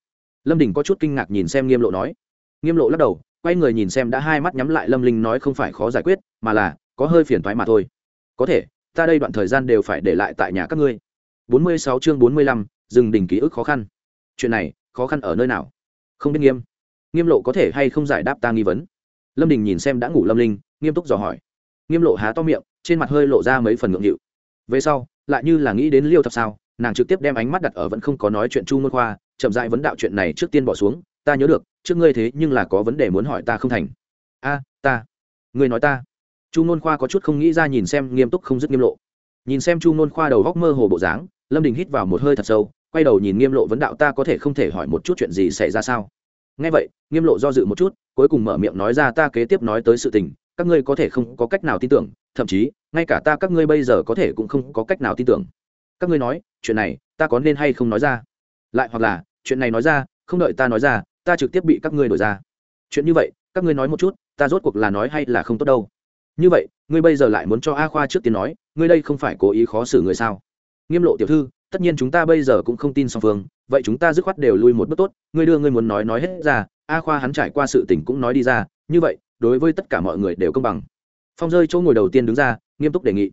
Lâm đình có chút kinh ngạc nhìn xem nghiêm lộ nói. Nghiêm lộ lắc đầu, quay người nhìn xem đã hai mắt nhắm lại lâm linh nói không phải khó giải quyết, mà là, có hơi phiền thoái mà thôi. Có thể, ta đây đoạn thời gian đều phải để lại tại nhà các ngươi. Bốn mươi sáu chương bốn mươi lăm, dừng đỉnh ký ức khó khăn. Chuyện này khó khăn ở nơi nào? Không biết nghiêm. Nghiêm lộ có thể hay không giải đáp ta nghi vấn? Lâm đình nhìn xem đã ngủ lâm linh, nghiêm túc dò hỏi. Nghiêm lộ há to miệng, trên mặt hơi lộ ra mấy phần ngượng nghịu. Về sau, lại như là nghĩ đến liêu thập sao, nàng trực tiếp đem ánh mắt đặt ở vẫn không có nói chuyện chu ngôn khoa, chậm dại vấn đạo chuyện này trước tiên bỏ xuống, ta nhớ được, trước ngươi thế nhưng là có vấn đề muốn hỏi ta không thành. A, ta. Ngươi nói ta. Chu ngôn khoa có chút không nghĩ ra nhìn xem nghiêm túc không dứt nghiêm lộ. Nhìn xem chu ngôn khoa đầu góc mơ hồ bộ dáng, lâm đình hít vào một hơi thật sâu quay đầu nhìn nghiêm lộ vấn đạo ta có thể không thể hỏi một chút chuyện gì xảy ra sao? Ngay vậy, nghiêm lộ do dự một chút, cuối cùng mở miệng nói ra ta kế tiếp nói tới sự tình, các ngươi có thể không có cách nào tin tưởng, thậm chí, ngay cả ta các ngươi bây giờ có thể cũng không có cách nào tin tưởng. Các ngươi nói, chuyện này, ta có nên hay không nói ra? Lại hoặc là, chuyện này nói ra, không đợi ta nói ra, ta trực tiếp bị các ngươi đổi ra. Chuyện như vậy, các ngươi nói một chút, ta rốt cuộc là nói hay là không tốt đâu? Như vậy, ngươi bây giờ lại muốn cho a khoa trước tiên nói, ngươi đây không phải cố ý khó xử người sao? Nghiêm lộ tiểu thư tất nhiên chúng ta bây giờ cũng không tin song phương, vậy chúng ta dứt khoát đều lui một bước tốt, ngươi đưa ngươi muốn nói nói hết ra, a khoa hắn trải qua sự tình cũng nói đi ra, như vậy, đối với tất cả mọi người đều công bằng. Phong rơi chỗ ngồi đầu tiên đứng ra, nghiêm túc đề nghị.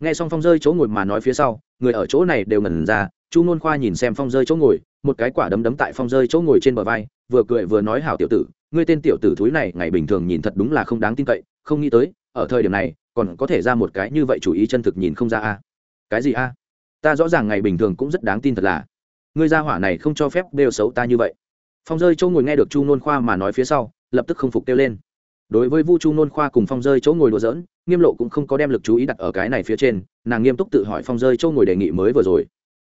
Nghe xong phong rơi chỗ ngồi mà nói phía sau, người ở chỗ này đều ngẩn ra, chu nôn khoa nhìn xem phong rơi chỗ ngồi, một cái quả đấm đấm tại phong rơi chỗ ngồi trên bờ vai, vừa cười vừa nói, hảo tiểu tử, ngươi tên tiểu tử thúi này, ngày bình thường nhìn thật đúng là không đáng tin cậy, không nghĩ tới, ở thời điểm này, còn có thể ra một cái như vậy chủ ý chân thực nhìn không ra a. Cái gì a? Ta rõ ràng ngày bình thường cũng rất đáng tin thật là. Ngươi ra hỏa này không cho phép đều xấu ta như vậy. Phong rơi chỗ ngồi nghe được chu nôn khoa mà nói phía sau, lập tức không phục kêu lên. Đối với vu chu nôn khoa cùng phong rơi chỗ ngồi đùa giỡn, nghiêm lộ cũng không có đem lực chú ý đặt ở cái này phía trên, nàng nghiêm túc tự hỏi phong rơi chỗ ngồi đề nghị mới vừa rồi.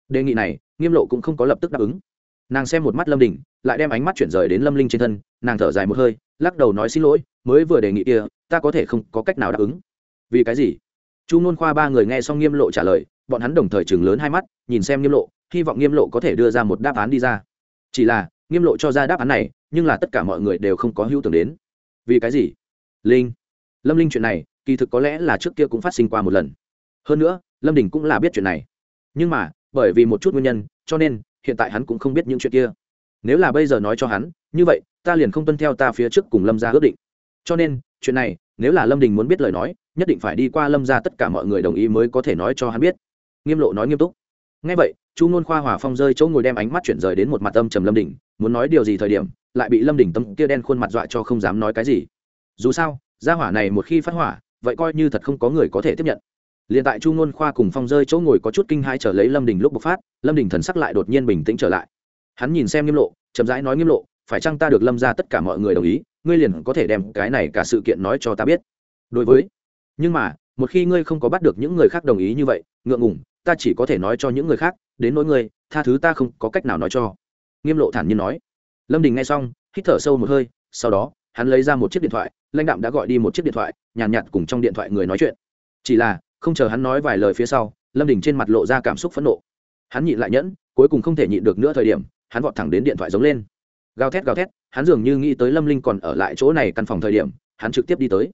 Đề nghị này, nghiêm lộ cũng không có lập tức đáp ứng. Nàng xem một mắt lâm đình, lại đem ánh mắt chuyển rời đến lâm linh trên thân, nàng thở dài một hơi, lắc đầu nói xin lỗi, mới vừa đề nghị kia, ta có thể không có cách nào đáp ứng. Vì cái gì? Chu nôn khoa ba người nghe xong nghiêm lộ trả lời, bọn hắn đồng thời chừng lớn hai mắt, nhìn xem nghiêm lộ, hy vọng nghiêm lộ có thể đưa ra một đáp án đi ra. Chỉ là, nghiêm lộ cho ra đáp án này, nhưng là tất cả mọi người đều không có hữu tưởng đến. Vì cái gì? Linh. Lâm linh chuyện này, kỳ thực có lẽ là trước kia cũng phát sinh qua một lần. Hơn nữa, lâm đình cũng là biết chuyện này. Nhưng mà, bởi vì một chút nguyên nhân, cho nên, hiện tại hắn cũng không biết những chuyện kia. Nếu là bây giờ nói cho hắn, như vậy, ta liền không tuân theo ta phía trước cùng lâm ra ước định. Cho nên, chuyện này nếu là lâm đình muốn biết lời nói, nhất định phải đi qua lâm ra tất cả mọi người đồng ý mới có thể nói cho hắn biết. Nghiêm lộ nói nghiêm túc. Ngay vậy, chu n khoa hòa phong rơi chỗ ngồi đem ánh mắt chuyển rời đến một mặt âm trầm lâm đình, muốn nói điều gì thời điểm, lại bị lâm đình tâm kia đen khuôn mặt dọa cho không dám nói cái gì. Dù sao, gia hỏa này một khi phát hỏa, vậy coi như thật không có người có thể tiếp nhận. Liền tại chu n khoa cùng phong rơi chỗ ngồi có chút kinh hai trở lấy lâm đình lúc bộc phát, lâm đình thần sắc lại đột nhiên bình tĩnh trở lại. Hắn nhìn xem nghiêm lộ, chậm rãi nói nghiêm lộ, phải chăng ta được lâm ra tất cả mọi người đồng ý ngươi liền có thể đem cái này cả sự kiện nói cho ta biết. Đối với nhưng mà một khi ngươi không có bắt được những người khác đồng ý như vậy ngượng ngùng ta chỉ có thể nói cho những người khác đến nỗi ngươi tha thứ ta không có cách nào nói cho. Nghiêm lộ thản nhiên nói. Lâm đình nghe xong hít thở sâu một hơi sau đó hắn lấy ra một chiếc điện thoại lãnh đạm đã gọi đi một chiếc điện thoại nhàn nhạt, nhạt cùng trong điện thoại người nói chuyện. Chỉ là không chờ hắn nói vài lời phía sau lâm đình trên mặt lộ ra cảm xúc phẫn nộ. Hắn nhịn lại nhẫn cuối cùng không thể nhịn được nữa thời điểm hắn vọt thẳng đến điện thoại giống lên gào thét gào thét, hắn dường như nghĩ tới lâm linh còn ở lại chỗ này căn phòng thời điểm, hắn trực tiếp đi tới.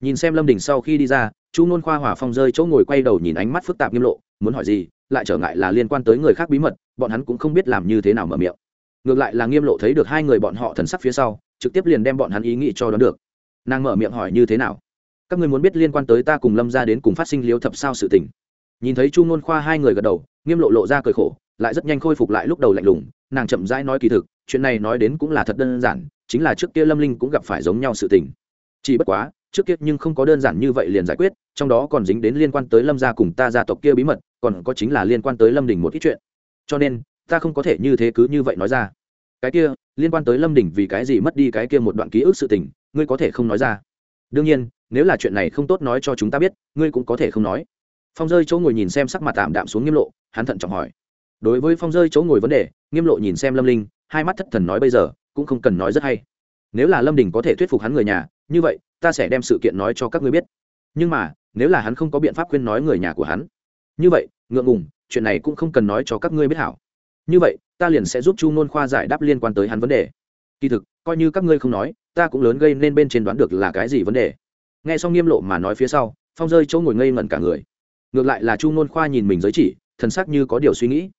Nhìn xem lâm đình sau khi đi ra, chu nôn khoa hỏa phong rơi chỗ ngồi quay đầu nhìn ánh mắt phức tạp nghiêm lộ, muốn hỏi gì, lại trở ngại là liên quan tới người khác bí mật, bọn hắn cũng không biết làm như thế nào mở miệng. Ngược lại là nghiêm lộ thấy được hai người bọn họ thần sắc phía sau, trực tiếp liền đem bọn hắn ý nghĩ cho đón được. Nàng mở miệng hỏi như thế nào? Các người muốn biết liên quan tới ta cùng lâm ra đến cùng phát sinh liếu thập sao sự tình. Nhìn thấy chu ngôn khoa hai người gật đầu, nghiêm lộ lộ ra cười khổ, lại rất nhanh khôi phục lại lúc đầu lạnh lùng, nàng chậm rãi nói kỳ thực chuyện này nói đến cũng là thật đơn giản, chính là trước kia lâm linh cũng gặp phải giống nhau sự tình. Chỉ bất quá, trước kia nhưng không có đơn giản như vậy liền giải quyết, trong đó còn dính đến liên quan tới lâm gia cùng ta gia tộc kia bí mật, còn có chính là liên quan tới lâm đình một ít chuyện. Cho nên, ta không có thể như thế cứ như vậy nói ra. Cái kia, liên quan tới lâm đình vì cái gì mất đi cái kia một đoạn ký ức sự tình, ngươi có thể không nói ra. Đương nhiên, nếu là chuyện này không tốt nói cho chúng ta biết, ngươi cũng có thể không nói. Phong rơi chỗ ngồi nhìn xem sắc mặt tạm đạm xuống nghiêm lộ, hắn thận trọng hỏi. Đối với phong rơi chỗ ngồi vấn đề, nghiêm lộ nhìn xem lâm linh hai mắt thất thần nói bây giờ, cũng không cần nói rất hay. Nếu là lâm đình có thể thuyết phục hắn người nhà, như vậy, ta sẽ đem sự kiện nói cho các ngươi biết. Nhưng mà, nếu là hắn không có biện pháp khuyên nói người nhà của hắn, như vậy, ngượng ngùng, chuyện này cũng không cần nói cho các ngươi biết hảo. Như vậy, ta liền sẽ giúp chu nôn khoa giải đáp liên quan tới hắn vấn đề. Kỳ thực, coi như các ngươi không nói, ta cũng lớn gây nên bên trên đoán được là cái gì vấn đề. Nghe xong nghiêm lộ mà nói phía sau, phong rơi chỗ ngồi ngây ngẩn cả người. Ngược lại là chu nôn khoa nhìn mình giới chỉ, thần sắc như có điều suy nghĩ.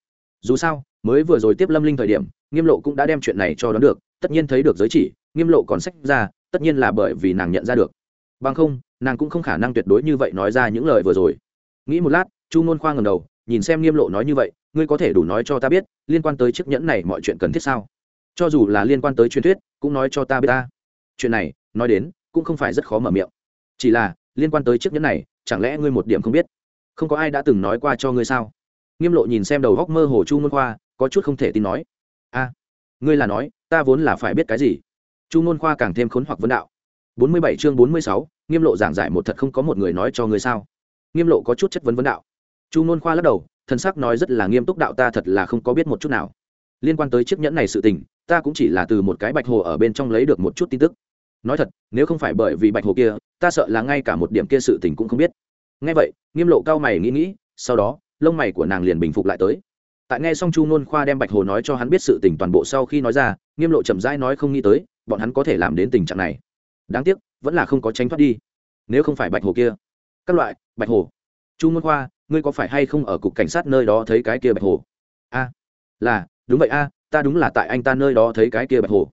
Dù sao, mới vừa rồi tiếp lâm linh thời điểm nghiêm lộ cũng đã đem chuyện này cho đoán được, tất nhiên thấy được giới chỉ, nghiêm lộ còn sách ra, tất nhiên là bởi vì nàng nhận ra được. Bằng không, nàng cũng không khả năng tuyệt đối như vậy nói ra những lời vừa rồi. Nghĩ một lát, chu nôn khoa ngầm đầu, nhìn xem nghiêm lộ nói như vậy, ngươi có thể đủ nói cho ta biết, liên quan tới chiếc nhẫn này mọi chuyện cần thiết sao? Cho dù là liên quan tới truyền thuyết, cũng nói cho ta biết ta. Chuyện này, nói đến, cũng không phải rất khó mở miệng. Chỉ là, liên quan tới chiếc nhẫn này, chẳng lẽ ngươi một điểm không biết? Không có ai đã từng nói qua cho ngươi sao? Nghiêm lộ nhìn xem đầu góc mơ hồ chu môn khoa, có chút không thể tin nói a ngươi là nói, ta vốn là phải biết cái gì? Chu môn khoa càng thêm khốn hoặc vấn đạo. Bốn mươi bảy chương bốn mươi sáu, nghiêm lộ giảng giải một thật không có một người nói cho ngươi sao? Nghiêm lộ có chút chất vấn vấn đạo. Chu môn khoa lắc đầu thân sắc nói rất là nghiêm túc đạo ta thật là không có biết một chút nào. Liên quan tới chiếc nhẫn này sự tình, ta cũng chỉ là từ một cái bạch hồ ở bên trong lấy được một chút tin tức. Nói thật, nếu không phải bởi vì bạch hồ kia, ta sợ là ngay cả một điểm kia sự tình cũng không biết. Ngay vậy, nghiêm lộ cao mày nghĩ nghĩ, sau đó, lông mày của nàng liền bình phục lại tới tại nghe xong chu nôn khoa đem bạch hồ nói cho hắn biết sự tình toàn bộ sau khi nói ra, nghiêm lộ chậm rãi nói không nghĩ tới, bọn hắn có thể làm đến tình trạng này. Đáng tiếc, vẫn là không có tránh thoát đi. Nếu không phải bạch hồ kia, các loại, bạch hồ. Chu nôn khoa, ngươi có phải hay không ở cục cảnh sát nơi đó thấy cái kia bạch hồ? A, là, đúng vậy a, ta đúng là tại anh ta nơi đó thấy cái kia bạch hồ.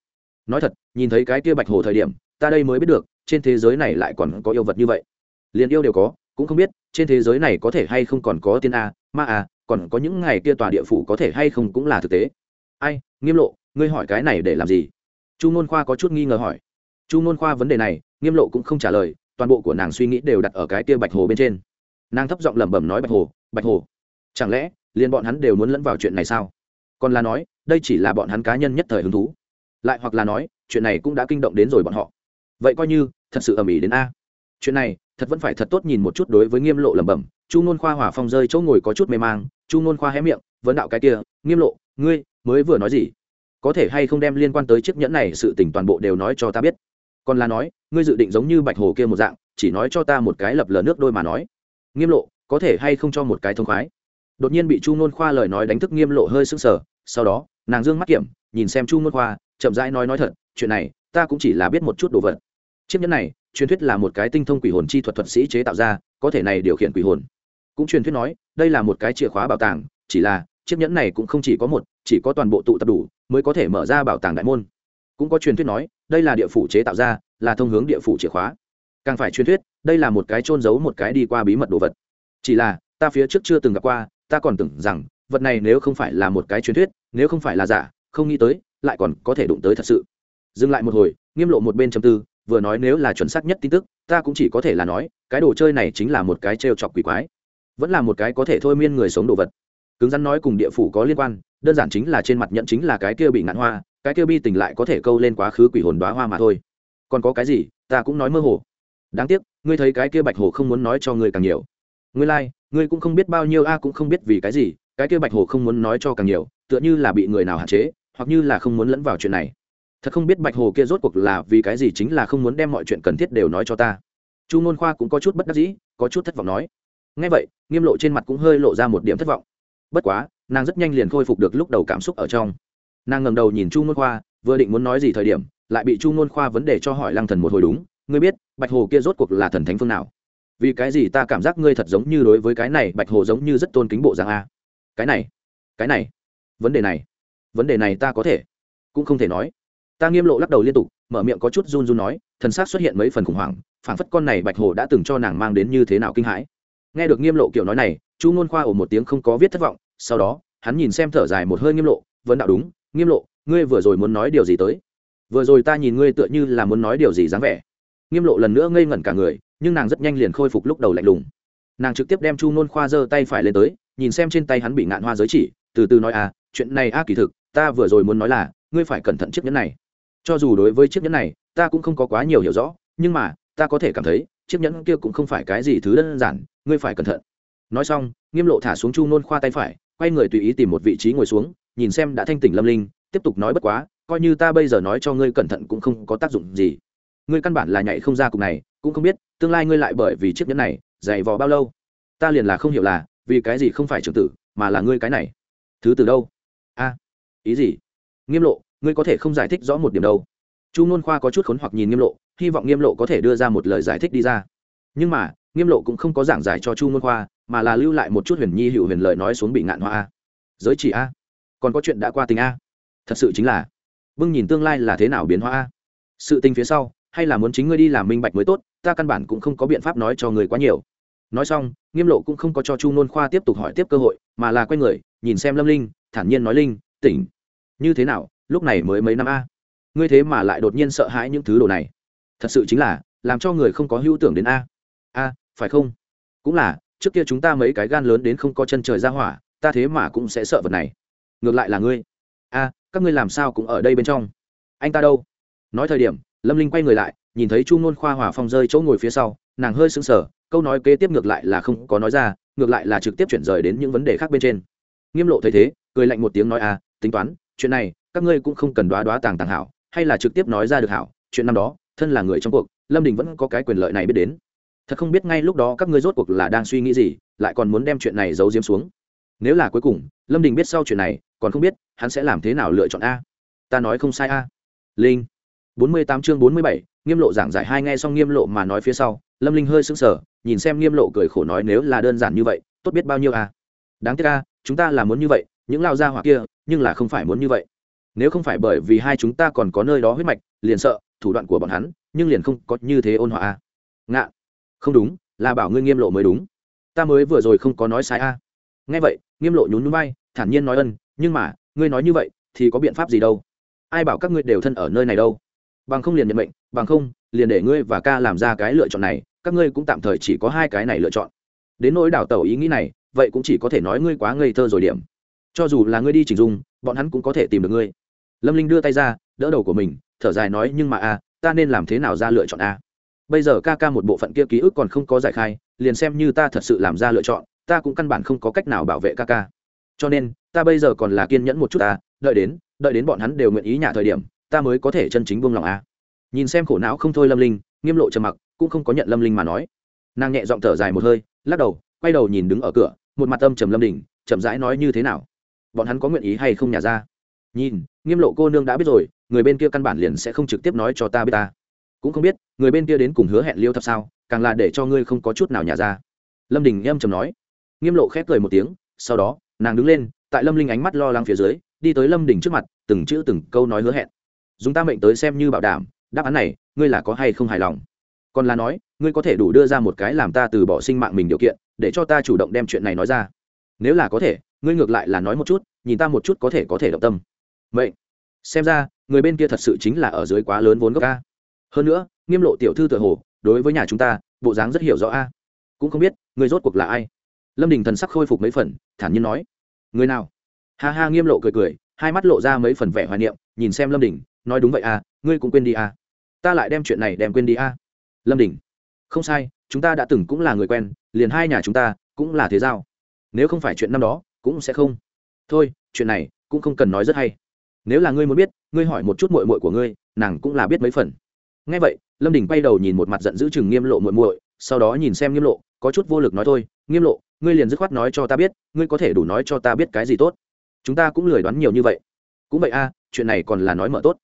Nói thật, nhìn thấy cái kia bạch hồ thời điểm, ta đây mới biết được, trên thế giới này lại còn có yêu vật như vậy. Liền yêu đều có, cũng không biết, trên thế giới này có thể hay không còn có tiên a, ma a còn có những ngày kia tòa địa phủ có thể hay không cũng là thực tế. Ai, nghiêm lộ, ngươi hỏi cái này để làm gì? Chu ngôn khoa có chút nghi ngờ hỏi. Chu ngôn khoa vấn đề này, nghiêm lộ cũng không trả lời, toàn bộ của nàng suy nghĩ đều đặt ở cái kia bạch hồ bên trên. Nàng thấp giọng lẩm bẩm nói bạch hồ bạch hồ. Chẳng lẽ, liền bọn hắn đều muốn lẫn vào chuyện này sao? Còn là nói, đây chỉ là bọn hắn cá nhân nhất thời hứng thú. Lại hoặc là nói, chuyện này cũng đã kinh động đến rồi bọn họ. Vậy coi như, thật sự ầm ĩ đến a chuyện này, thật vẫn phải thật tốt nhìn một chút đối với nghiêm lộ lẩm bẩm, chu ngôn khoa hỏa phong rơi chỗ ngồi có chút mê mang, chu ngôn khoa hé miệng, vấn đạo cái kia, nghiêm lộ, ngươi mới vừa nói gì? Có thể hay không đem liên quan tới chiếc nhẫn này sự tình toàn bộ đều nói cho ta biết? Còn là nói, ngươi dự định giống như bạch hồ kia một dạng, chỉ nói cho ta một cái lập lờ nước đôi mà nói. Nghiêm lộ, có thể hay không cho một cái thông khoái? Đột nhiên bị chu ngôn khoa lời nói đánh thức nghiêm lộ hơi sững sờ, sau đó, nàng dương mắt kiểm, nhìn xem chu ngôn khoa, chậm rãi nói nói thật, chuyện này, ta cũng chỉ là biết một chút đồ vật chiếc nhẫn này, truyền thuyết là một cái tinh thông quỷ hồn chi thuật thuật sĩ chế tạo ra, có thể này điều khiển quỷ hồn. Cũng truyền thuyết nói, đây là một cái chìa khóa bảo tàng, chỉ là, chiếc nhẫn này cũng không chỉ có một, chỉ có toàn bộ tụ tập đủ, mới có thể mở ra bảo tàng đại môn. Cũng có truyền thuyết nói, đây là địa phủ chế tạo ra, là thông hướng địa phủ chìa khóa. Càng phải truyền thuyết, đây là một cái trôn giấu một cái đi qua bí mật đồ vật. Chỉ là, ta phía trước chưa từng gặp qua, ta còn tưởng rằng, vật này nếu không phải là một cái truyền thuyết, nếu không phải là giả, không nghĩ tới, lại còn có thể đụng tới thật sự. Dừng lại một hồi, nghiêm lộ một bên chầm tư vừa nói nếu là chuẩn xác nhất tin tức ta cũng chỉ có thể là nói cái đồ chơi này chính là một cái trêu chọc quỷ quái. Vẫn là một cái có thể thôi miên người sống đồ vật. Cứng rắn nói cùng địa phủ có liên quan đơn giản chính là trên mặt nhận chính là cái kia bị ngạn hoa cái kia bi tình lại có thể câu lên quá khứ quỷ hồn đoá hoa mà thôi. Còn có cái gì ta cũng nói mơ hồ. Đáng tiếc ngươi thấy cái kia bạch hồ không muốn nói cho ngươi càng nhiều. Ngươi lai、like, ngươi cũng không biết bao nhiêu a cũng không biết vì cái gì cái kia bạch hồ không muốn nói cho càng nhiều tựa như là bị người nào hạn chế hoặc như là không muốn lẫn vào chuyện này thật không biết bạch hồ kia rốt cuộc là vì cái gì chính là không muốn đem mọi chuyện cần thiết đều nói cho ta. Chu ngôn khoa cũng có chút bất đắc dĩ, có chút thất vọng nói. Ngay vậy, nghiêm lộ trên mặt cũng hơi lộ ra một điểm thất vọng. Bất quá, nàng rất nhanh liền khôi phục được lúc đầu cảm xúc ở trong. Nàng ngầm đầu nhìn chu ngôn khoa, vừa định muốn nói gì thời điểm, lại bị chu ngôn khoa vấn đề cho hỏi lăng thần một hồi đúng, ngươi biết, bạch hồ kia rốt cuộc là thần thánh phương nào? Vì cái gì ta cảm giác ngươi thật giống như đối với cái này, bạch hồ giống như rất tôn kính bộ dạng a? Cái này cái này, vấn đề này, vấn đề này ta có thể, cũng không thể nói ta nghiêm lộ lắc đầu liên tục, mở miệng có chút run run nói, thần xác xuất hiện mấy phần khủng hoảng, phảng phất con này bạch hồ đã từng cho nàng mang đến như thế nào kinh hãi. Nghe được nghiêm lộ kiểu nói này, chu ngôn khoa ổ một tiếng không có viết thất vọng, sau đó, hắn nhìn xem thở dài một hơi nghiêm lộ vẫn đạo đúng, nghiêm lộ, ngươi vừa rồi muốn nói điều gì tới? Vừa rồi ta nhìn ngươi tựa như là muốn nói điều gì dáng vẻ. Nghiêm lộ lần nữa ngây ngẩn cả người, nhưng nàng rất nhanh liền khôi phục lúc đầu lạnh lùng. Nàng trực tiếp đem chu nôn khoa giơ tay phải lên tới, nhìn xem trên tay hắn bị ngạn hoa giới chỉ, từ từ nói à chuyện này a kỳ thực, ta vừa rồi muốn nói là, ngươi phải cẩn thận chiếc nhẫn này cho dù đối với chiếc nhẫn này, ta cũng không có quá nhiều hiểu rõ, nhưng mà, ta có thể cảm thấy, chiếc nhẫn kia cũng không phải cái gì thứ đơn giản, ngươi phải cẩn thận. Nói xong, nghiêm lộ thả xuống chu nôn khoa tay phải, quay người tùy ý tìm một vị trí ngồi xuống, nhìn xem đã thanh tỉnh lâm linh, tiếp tục nói bất quá, coi như ta bây giờ nói cho ngươi cẩn thận cũng không có tác dụng gì. Ngươi căn bản là nhảy không ra cục này, cũng không biết, tương lai ngươi lại bởi vì chiếc nhẫn này, dày vò bao lâu. Ta liền là không hiểu là, vì cái gì không phải trưởng tử, mà là ngươi cái này. Thứ từ đâu? A, ý gì? Nghiêm lộ ngươi có thể không giải thích rõ một điểm đâu. Chu nôn khoa có chút khốn hoặc nhìn nghiêm lộ, hy vọng nghiêm lộ có thể đưa ra một lời giải thích đi ra. Nhưng mà, nghiêm lộ cũng không có giảng giải cho chu nôn khoa, mà là lưu lại một chút huyền nhi hữu huyền lời nói xuống bị ngạn hoa a. Giới chỉ a? Còn có chuyện đã qua tình a? Thật sự chính là, bưng nhìn tương lai là thế nào biến hóa a? Sự tình phía sau, hay là muốn chính ngươi đi làm minh bạch mới tốt, ta căn bản cũng không có biện pháp nói cho người quá nhiều. Nói xong, nghiêm lộ cũng không có cho chu nôn khoa tiếp tục hỏi tiếp cơ hội, mà là quay người, nhìn xem lâm linh, thản nhiên nói linh, tỉnh, như thế nào? Lúc này mới mấy năm a. Ngươi thế mà lại đột nhiên sợ hãi những thứ đồ này. Thật sự chính là, làm cho người không có hữu tưởng đến a. A, phải không? Cũng là, trước kia chúng ta mấy cái gan lớn đến không có chân trời ra hỏa, ta thế mà cũng sẽ sợ vật này. Ngược lại là ngươi. A, các ngươi làm sao cũng ở đây bên trong. Anh ta đâu? Nói thời điểm, lâm linh quay người lại, nhìn thấy chu ngôn khoa hỏa phong rơi chỗ ngồi phía sau, nàng hơi sững sờ, câu nói kế tiếp ngược lại là không có nói ra, ngược lại là trực tiếp chuyển rời đến những vấn đề khác bên trên. Nghiêm lộ thấy thế, cười lạnh một tiếng nói, a, tính toán, chuyện này các ngươi cũng không cần đoá đoá tàng tàng hảo, hay là trực tiếp nói ra được hảo, chuyện năm đó, thân là người trong cuộc, lâm đình vẫn có cái quyền lợi này biết đến. Thật không biết ngay lúc đó các ngươi rốt cuộc là đang suy nghĩ gì, lại còn muốn đem chuyện này giấu diếm xuống. Nếu là cuối cùng, lâm đình biết sau chuyện này, còn không biết, hắn sẽ làm thế nào lựa chọn a? Ta nói không sai a. Linh. Bốn mươi tám chương bốn mươi bảy, nghiêm lộ giảng giải hai nghe xong nghiêm lộ mà nói phía sau, lâm linh hơi sững sờ, nhìn xem nghiêm lộ cười khổ nói nếu là đơn giản như vậy, tốt biết bao nhiêu a? Đáng tiếc a, chúng ta là muốn như vậy, những lao gia hỏa kia, nhưng là không phải muốn như vậy nếu không phải bởi vì hai chúng ta còn có nơi đó huyết mạch, liền sợ, thủ đoạn của bọn hắn, nhưng liền không có như thế ôn hòa a. Ngạ. Không đúng, là bảo ngươi nghiêm lộ mới đúng. Ta mới vừa rồi không có nói sai a. Nghe vậy, nghiêm lộ nhún nhún bay thản nhiên nói ân, nhưng mà, ngươi nói như vậy, thì có biện pháp gì đâu? Ai bảo các ngươi đều thân ở nơi này đâu? Bằng không liền nhận mệnh, bằng không, liền để ngươi và ca làm ra cái lựa chọn này, các ngươi cũng tạm thời chỉ có hai cái này lựa chọn. Đến nỗi đảo tàu ý nghĩ này, vậy cũng chỉ có thể nói ngươi quá ngây thơ rồi điểm. Cho dù là ngươi đi chỉnh dung, bọn hắn cũng có thể tìm được ngươi lâm linh đưa tay ra, đỡ đầu của mình, thở dài nói, nhưng mà a, ta nên làm thế nào ra lựa chọn a? Bây giờ ca ca một bộ phận kia ký ức còn không có giải khai, liền xem như ta thật sự làm ra lựa chọn, ta cũng căn bản không có cách nào bảo vệ ca ca. Cho nên, ta bây giờ còn là kiên nhẫn một chút ta đợi đến đợi đến bọn hắn đều nguyện ý nhà thời điểm, ta mới có thể chân chính buông lòng a. Nhìn xem khổ não không thôi lâm linh, nghiêm lộ trầm mặc, cũng không có nhận lâm linh mà nói. Nàng nhẹ giọng thở dài một hơi, lắc đầu, quay đầu nhìn đứng ở cửa, một mặt âm trầm lâm đình, chậm rãi nói, như thế nào? Bọn hắn có nguyện ý hay không nhà ra? Nhìn, nghiêm lộ cô nương đã biết rồi, người bên kia căn bản liền sẽ không trực tiếp nói cho ta biết ta. Cũng không biết, người bên kia đến cùng hứa hẹn liêu thập sao, càng là để cho ngươi không có chút nào nhà ra. Lâm đình nghiêm trầm nói. Nghiêm lộ khép cười một tiếng, sau đó, nàng đứng lên, tại lâm linh ánh mắt lo lắng phía dưới, đi tới lâm đình trước mặt, từng chữ từng câu nói hứa hẹn. Dùng ta mệnh tới xem như bảo đảm, đáp án này, ngươi là có hay không hài lòng? Còn là nói, ngươi có thể đủ đưa ra một cái làm ta từ bỏ sinh mạng mình điều kiện, để cho ta chủ động đem chuyện này nói ra. Nếu là có thể, ngươi ngược lại là nói một chút, nhìn ta một chút có thể có thể động tâm vậy xem ra người bên kia thật sự chính là ở dưới quá lớn vốn gốc a. Hơn nữa nghiêm lộ tiểu thư tựa hồ đối với nhà chúng ta bộ dáng rất hiểu rõ a. Cũng không biết người rốt cuộc là ai. Lâm đình thần sắc khôi phục mấy phần thản nhiên nói. Người nào? Ha ha nghiêm lộ cười cười hai mắt lộ ra mấy phần vẻ hoài niệm nhìn xem lâm đình nói đúng vậy a, ngươi cũng quên đi a. ta lại đem chuyện này đem quên đi a. Lâm đình. Không sai chúng ta đã từng cũng là người quen liền hai nhà chúng ta cũng là thế giao. Nếu không phải chuyện năm đó cũng sẽ không. Thôi chuyện này cũng không cần nói rất hay nếu là ngươi muốn biết, ngươi hỏi một chút mội mội của ngươi, nàng cũng là biết mấy phần. Ngay vậy, lâm đình quay đầu nhìn một mặt giận giữ chừng nghiêm lộ mội mội sau đó nhìn xem nghiêm lộ, có chút vô lực nói thôi, nghiêm lộ, ngươi liền dứt khoát nói cho ta biết, ngươi có thể đủ nói cho ta biết cái gì tốt. Chúng ta cũng lười đoán nhiều như vậy. Cũng vậy a, chuyện này còn là nói mở tốt.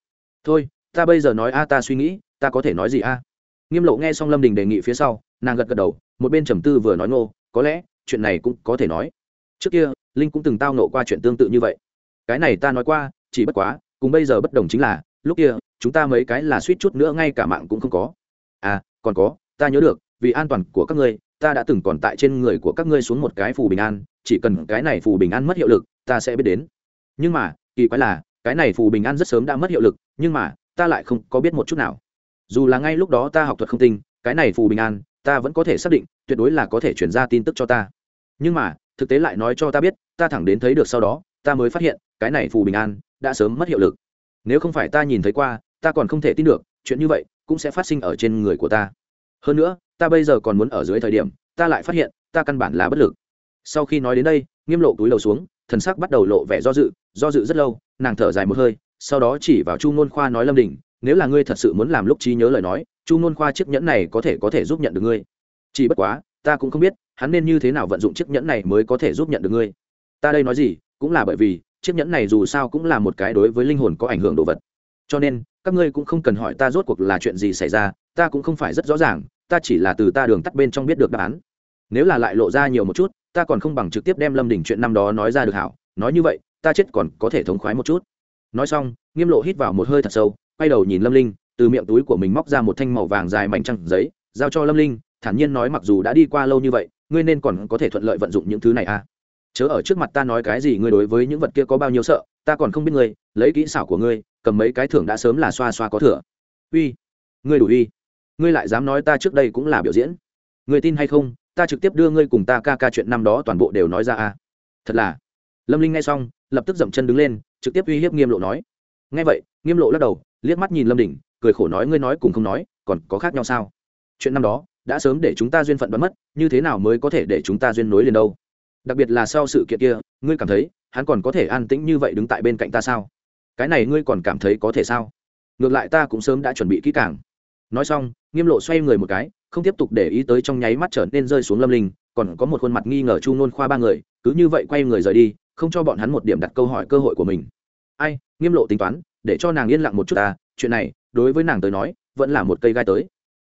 Thôi, ta bây giờ nói a, ta suy nghĩ, ta có thể nói gì a? Nghiêm lộ nghe xong lâm đình đề nghị phía sau, nàng gật gật đầu, một bên trầm tư vừa nói ngô, có lẽ, chuyện này cũng có thể nói. Trước kia, linh cũng từng tao nộ qua chuyện tương tự như vậy. Cái này ta nói qua chỉ bất quá, cùng bây giờ bất đồng chính là, lúc kia, chúng ta mấy cái là suýt chút nữa ngay cả mạng cũng không có. À còn có, ta nhớ được, vì an toàn của các ngươi, ta đã từng còn tại trên người của các ngươi xuống một cái phù bình an, chỉ cần cái này phù bình an mất hiệu lực, ta sẽ biết đến. Nhưng mà, kỳ quái là, cái này phù bình an rất sớm đã mất hiệu lực, nhưng mà, ta lại không có biết một chút nào. Dù là ngay lúc đó ta học thuật không tinh, cái này phù bình an, ta vẫn có thể xác định, tuyệt đối là có thể chuyển ra tin tức cho ta. Nhưng mà, thực tế lại nói cho ta biết, ta thẳng đến thấy được sau đó, ta mới phát hiện, cái này phù bình an đã sớm mất hiệu lực. Nếu không phải ta nhìn thấy qua, ta còn không thể tin được, chuyện như vậy cũng sẽ phát sinh ở trên người của ta. Hơn nữa, ta bây giờ còn muốn ở dưới thời điểm, ta lại phát hiện, ta căn bản là bất lực. Sau khi nói đến đây, nghiêm lộ túi đầu xuống, thần sắc bắt đầu lộ vẻ do dự do dự rất lâu, nàng thở dài một hơi, sau đó chỉ vào chu nôn khoa nói lâm đình, nếu là ngươi thật sự muốn làm lúc trí nhớ lời nói, chu nôn khoa chiếc nhẫn này có thể có thể giúp nhận được ngươi. Chỉ bất quá, ta cũng không biết, hắn nên như thế nào vận dụng chiếc nhẫn này mới có thể giúp nhận được ngươi. Ta đây nói gì, cũng là bởi vì chiếc nhẫn này dù sao cũng là một cái đối với linh hồn có ảnh hưởng đồ vật. Cho nên, các ngươi cũng không cần hỏi ta rốt cuộc là chuyện gì xảy ra, ta cũng không phải rất rõ ràng, ta chỉ là từ ta đường tắt bên trong biết được đáp án. Nếu là lại lộ ra nhiều một chút, ta còn không bằng trực tiếp đem lâm đình chuyện năm đó nói ra được hảo. Nói như vậy, ta chết còn có thể thống khoái một chút. Nói xong, nghiêm lộ hít vào một hơi thật sâu, quay đầu nhìn lâm linh, từ miệng túi của mình móc ra một thanh màu vàng dài mảnh trăng giấy, giao cho lâm linh, thản nhiên nói mặc dù đã đi qua lâu như vậy, ngươi nên còn có thể thuận lợi vận dụng những thứ này à chớ ở trước mặt ta nói cái gì ngươi đối với những vật kia có bao nhiêu sợ, ta còn không biết ngươi, lấy kỹ xảo của ngươi, cầm mấy cái thưởng đã sớm là xoa xoa có thừa. Uy, ngươi đủ uy. Ngươi lại dám nói ta trước đây cũng là biểu diễn. Ngươi tin hay không, ta trực tiếp đưa ngươi cùng ta ca ca chuyện năm đó toàn bộ đều nói ra à thật là. Lâm linh nghe xong, lập tức dậm chân đứng lên, trực tiếp uy hiếp nghiêm lộ nói. Nghe vậy, nghiêm lộ lắc đầu, liếc mắt nhìn lâm đình cười khổ nói ngươi nói cùng không nói, còn có khác nhau sao? Chuyện năm đó, đã sớm để chúng ta duyên phận bắn mất, như thế nào mới có thể để chúng ta duyên nối liền đâu? Đặc biệt là sau sự kiện kia, ngươi cảm thấy hắn còn có thể an tĩnh như vậy đứng tại bên cạnh ta sao? Cái này ngươi còn cảm thấy có thể sao? Ngược lại ta cũng sớm đã chuẩn bị kỹ càng. Nói xong, nghiêm lộ xoay người một cái, không tiếp tục để ý tới trong nháy mắt trở nên rơi xuống lâm linh, còn có một khuôn mặt nghi ngờ chu nôn khoa ba người, cứ như vậy quay người rời đi, không cho bọn hắn một điểm đặt câu hỏi cơ hội của mình. Ai, nghiêm lộ tính toán, để cho nàng yên lặng một chút ta chuyện này, đối với nàng tới nói, vẫn là một cây gai tới.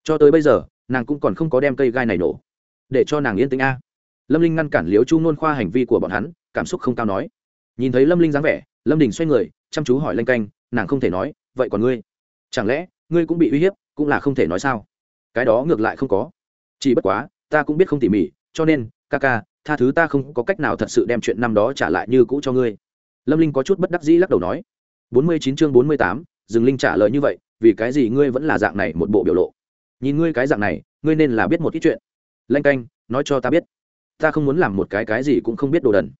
Cho tới bây giờ, nàng cũng còn không có đem cây gai này nổ. Để cho nàng yên tĩnh a lâm linh ngăn cản liếu chu nôn khoa hành vi của bọn hắn, cảm xúc không cao nói. Nhìn thấy lâm linh dáng vẻ, lâm đình xoay người, chăm chú hỏi lanh canh, nàng không thể nói, vậy còn ngươi? Chẳng lẽ, ngươi cũng bị uy hiếp, cũng là không thể nói sao? Cái đó ngược lại không có. Chỉ bất quá, ta cũng biết không tỉ mỉ, cho nên, ca ca, tha thứ ta không có cách nào thật sự đem chuyện năm đó trả lại như cũ cho ngươi. Lâm linh có chút bất đắc dĩ lắc đầu nói. Bốn mươi chín chương bốn mươi tám dừng linh trả lời như vậy, vì cái gì ngươi vẫn là dạng này một bộ biểu lộ? Nhìn ngươi cái dạng này, ngươi nên là biết một ít chuyện. Lanh canh, nói cho ta biết ta không muốn làm một cái cái gì cũng không biết đồ đần.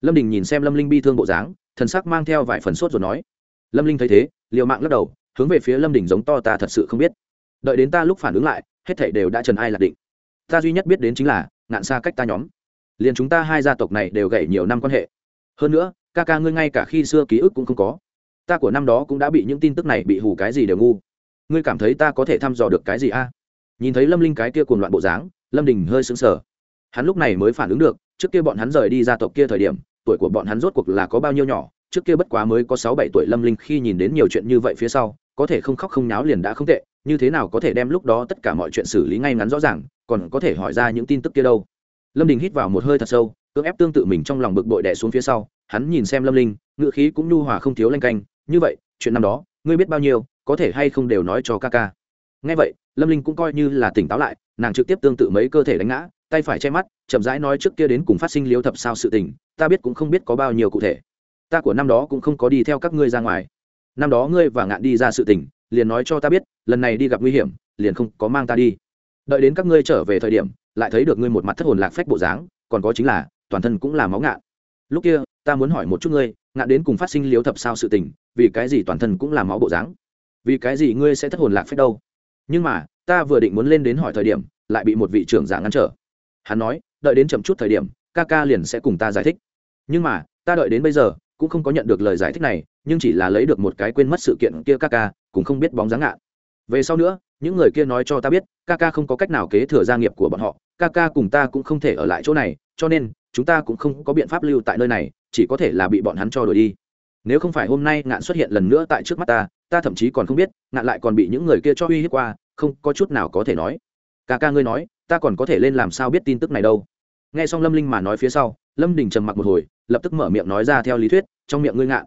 Lâm đình nhìn xem lâm linh bi thương bộ dáng, thần sắc mang theo vài phần sốt rồi nói. Lâm linh thấy thế, liều mạng lắc đầu, hướng về phía lâm đình giống to ta thật sự không biết. Đợi đến ta lúc phản ứng lại, hết thảy đều đã trần ai lạc định. Ta duy nhất biết đến chính là, ngạn xa cách ta nhóm. Liền chúng ta hai gia tộc này đều gảy nhiều năm quan hệ. Hơn nữa, ca ca ngươi ngay cả khi xưa ký ức cũng không có. Ta của năm đó cũng đã bị những tin tức này bị hù cái gì đều ngu. Ngươi cảm thấy ta có thể thăm dò được cái gì a? Nhìn thấy lâm linh cái kia cuồng loạn bộ dáng, lâm đình hơi sững sờ hắn lúc này mới phản ứng được, trước kia bọn hắn rời đi gia tộc kia thời điểm, tuổi của bọn hắn rốt cuộc là có bao nhiêu nhỏ, trước kia bất quá mới có sáu bảy tuổi lâm linh khi nhìn đến nhiều chuyện như vậy phía sau, có thể không khóc không náo liền đã không tệ, như thế nào có thể đem lúc đó tất cả mọi chuyện xử lý ngay ngắn rõ ràng, còn có thể hỏi ra những tin tức kia đâu. Lâm đình hít vào một hơi thật sâu, cưỡng ép tương tự mình trong lòng bực bội đẻ xuống phía sau, hắn nhìn xem lâm linh ngự khí cũng nhu hòa không thiếu lanh canh, như vậy, chuyện năm đó, ngươi biết bao nhiêu, có thể hay không đều nói cho ca ca? Ngay vậy, lâm linh cũng coi như là tỉnh táo lại, nàng trực tiếp tương tự mấy cơ thể đánh ngã tay phải che mắt, chậm rãi nói trước kia đến cùng phát sinh liếu thập sao sự tình, ta biết cũng không biết có bao nhiêu cụ thể. Ta của năm đó cũng không có đi theo các ngươi ra ngoài. Năm đó ngươi và ngạn đi ra sự tình, liền nói cho ta biết, lần này đi gặp nguy hiểm, liền không có mang ta đi. Đợi đến các ngươi trở về thời điểm, lại thấy được ngươi một mặt thất hồn lạc phách bộ dáng, còn có chính là, toàn thân cũng là máu ngạn. Lúc kia, ta muốn hỏi một chút ngươi, ngạn đến cùng phát sinh liếu thập sao sự tình, vì cái gì toàn thân cũng là máu bộ dáng? Vì cái gì ngươi sẽ thất hồn lạc phách đâu? Nhưng mà, ta vừa định muốn lên đến hỏi thời điểm, lại bị một vị trưởng giả ngăn trở hắn nói, đợi đến chậm chút thời điểm, ca ca liền sẽ cùng ta giải thích. Nhưng mà, ta đợi đến bây giờ, cũng không có nhận được lời giải thích này, nhưng chỉ là lấy được một cái quên mất sự kiện kia ca ca, cũng không biết bóng dáng ngạn về sau nữa, những người kia nói cho ta biết, ca ca không có cách nào kế thừa gia nghiệp của bọn họ, ca ca cùng ta cũng không thể ở lại chỗ này, cho nên, chúng ta cũng không có biện pháp lưu tại nơi này, chỉ có thể là bị bọn hắn cho đuổi đi. Nếu không phải hôm nay ngạn xuất hiện lần nữa tại trước mắt ta ta thậm chí còn không biết, ngạn lại còn bị những người kia cho uy hiếp qua, không có chút nào có thể nói. Ca ca ngươi nói ta còn có thể lên làm sao biết tin tức này đâu? Nghe xong lâm linh mà nói phía sau, lâm đình trầm mặc một hồi, lập tức mở miệng nói ra theo lý thuyết, trong miệng ngươi ngạn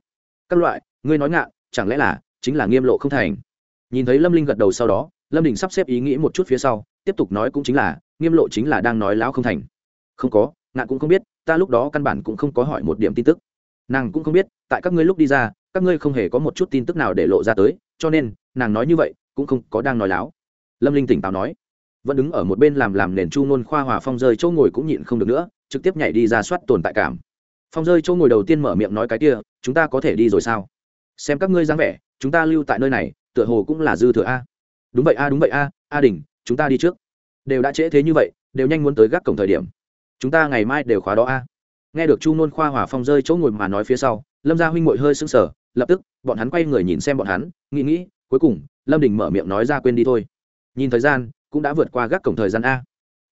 các loại, ngươi nói ngạn chẳng lẽ là chính là nghiêm lộ không thành? Nhìn thấy lâm linh gật đầu sau đó, lâm đình sắp xếp ý nghĩ một chút phía sau, tiếp tục nói cũng chính là, nghiêm lộ chính là đang nói lão không thành. Không có ngạn cũng không biết, ta lúc đó căn bản cũng không có hỏi một điểm tin tức. Nàng cũng không biết, tại các ngươi lúc đi ra, các ngươi không hề có một chút tin tức nào để lộ ra tới, cho nên, nàng nói như vậy, cũng không có đang nói láo. Lâm linh tỉnh táo nói vẫn đứng ở một bên làm làm nền chu ngôn khoa hòa phong rơi chỗ ngồi cũng nhịn không được nữa, trực tiếp nhảy đi ra soát tồn tại cảm. Phong rơi chỗ ngồi đầu tiên mở miệng nói cái kia, chúng ta có thể đi rồi sao? Xem các ngươi dáng vẻ, chúng ta lưu tại nơi này, tựa hồ cũng là dư thừa a. Đúng vậy a, đúng vậy a a đình, chúng ta đi trước. Đều đã trễ thế như vậy, đều nhanh muốn tới gác cổng thời điểm. Chúng ta ngày mai đều khóa đó a. Nghe được chu nôn khoa hòa phong rơi chỗ ngồi mà nói phía sau, lâm gia huynh ngồi hơi sững sờ, lập tức, bọn hắn quay người nhìn xem bọn hắn, nghĩ nghĩ, cuối cùng, lâm đình mở miệng nói ra quên đi thôi. Nhìn thời gian cũng đã vượt qua gác cổng thời gian a.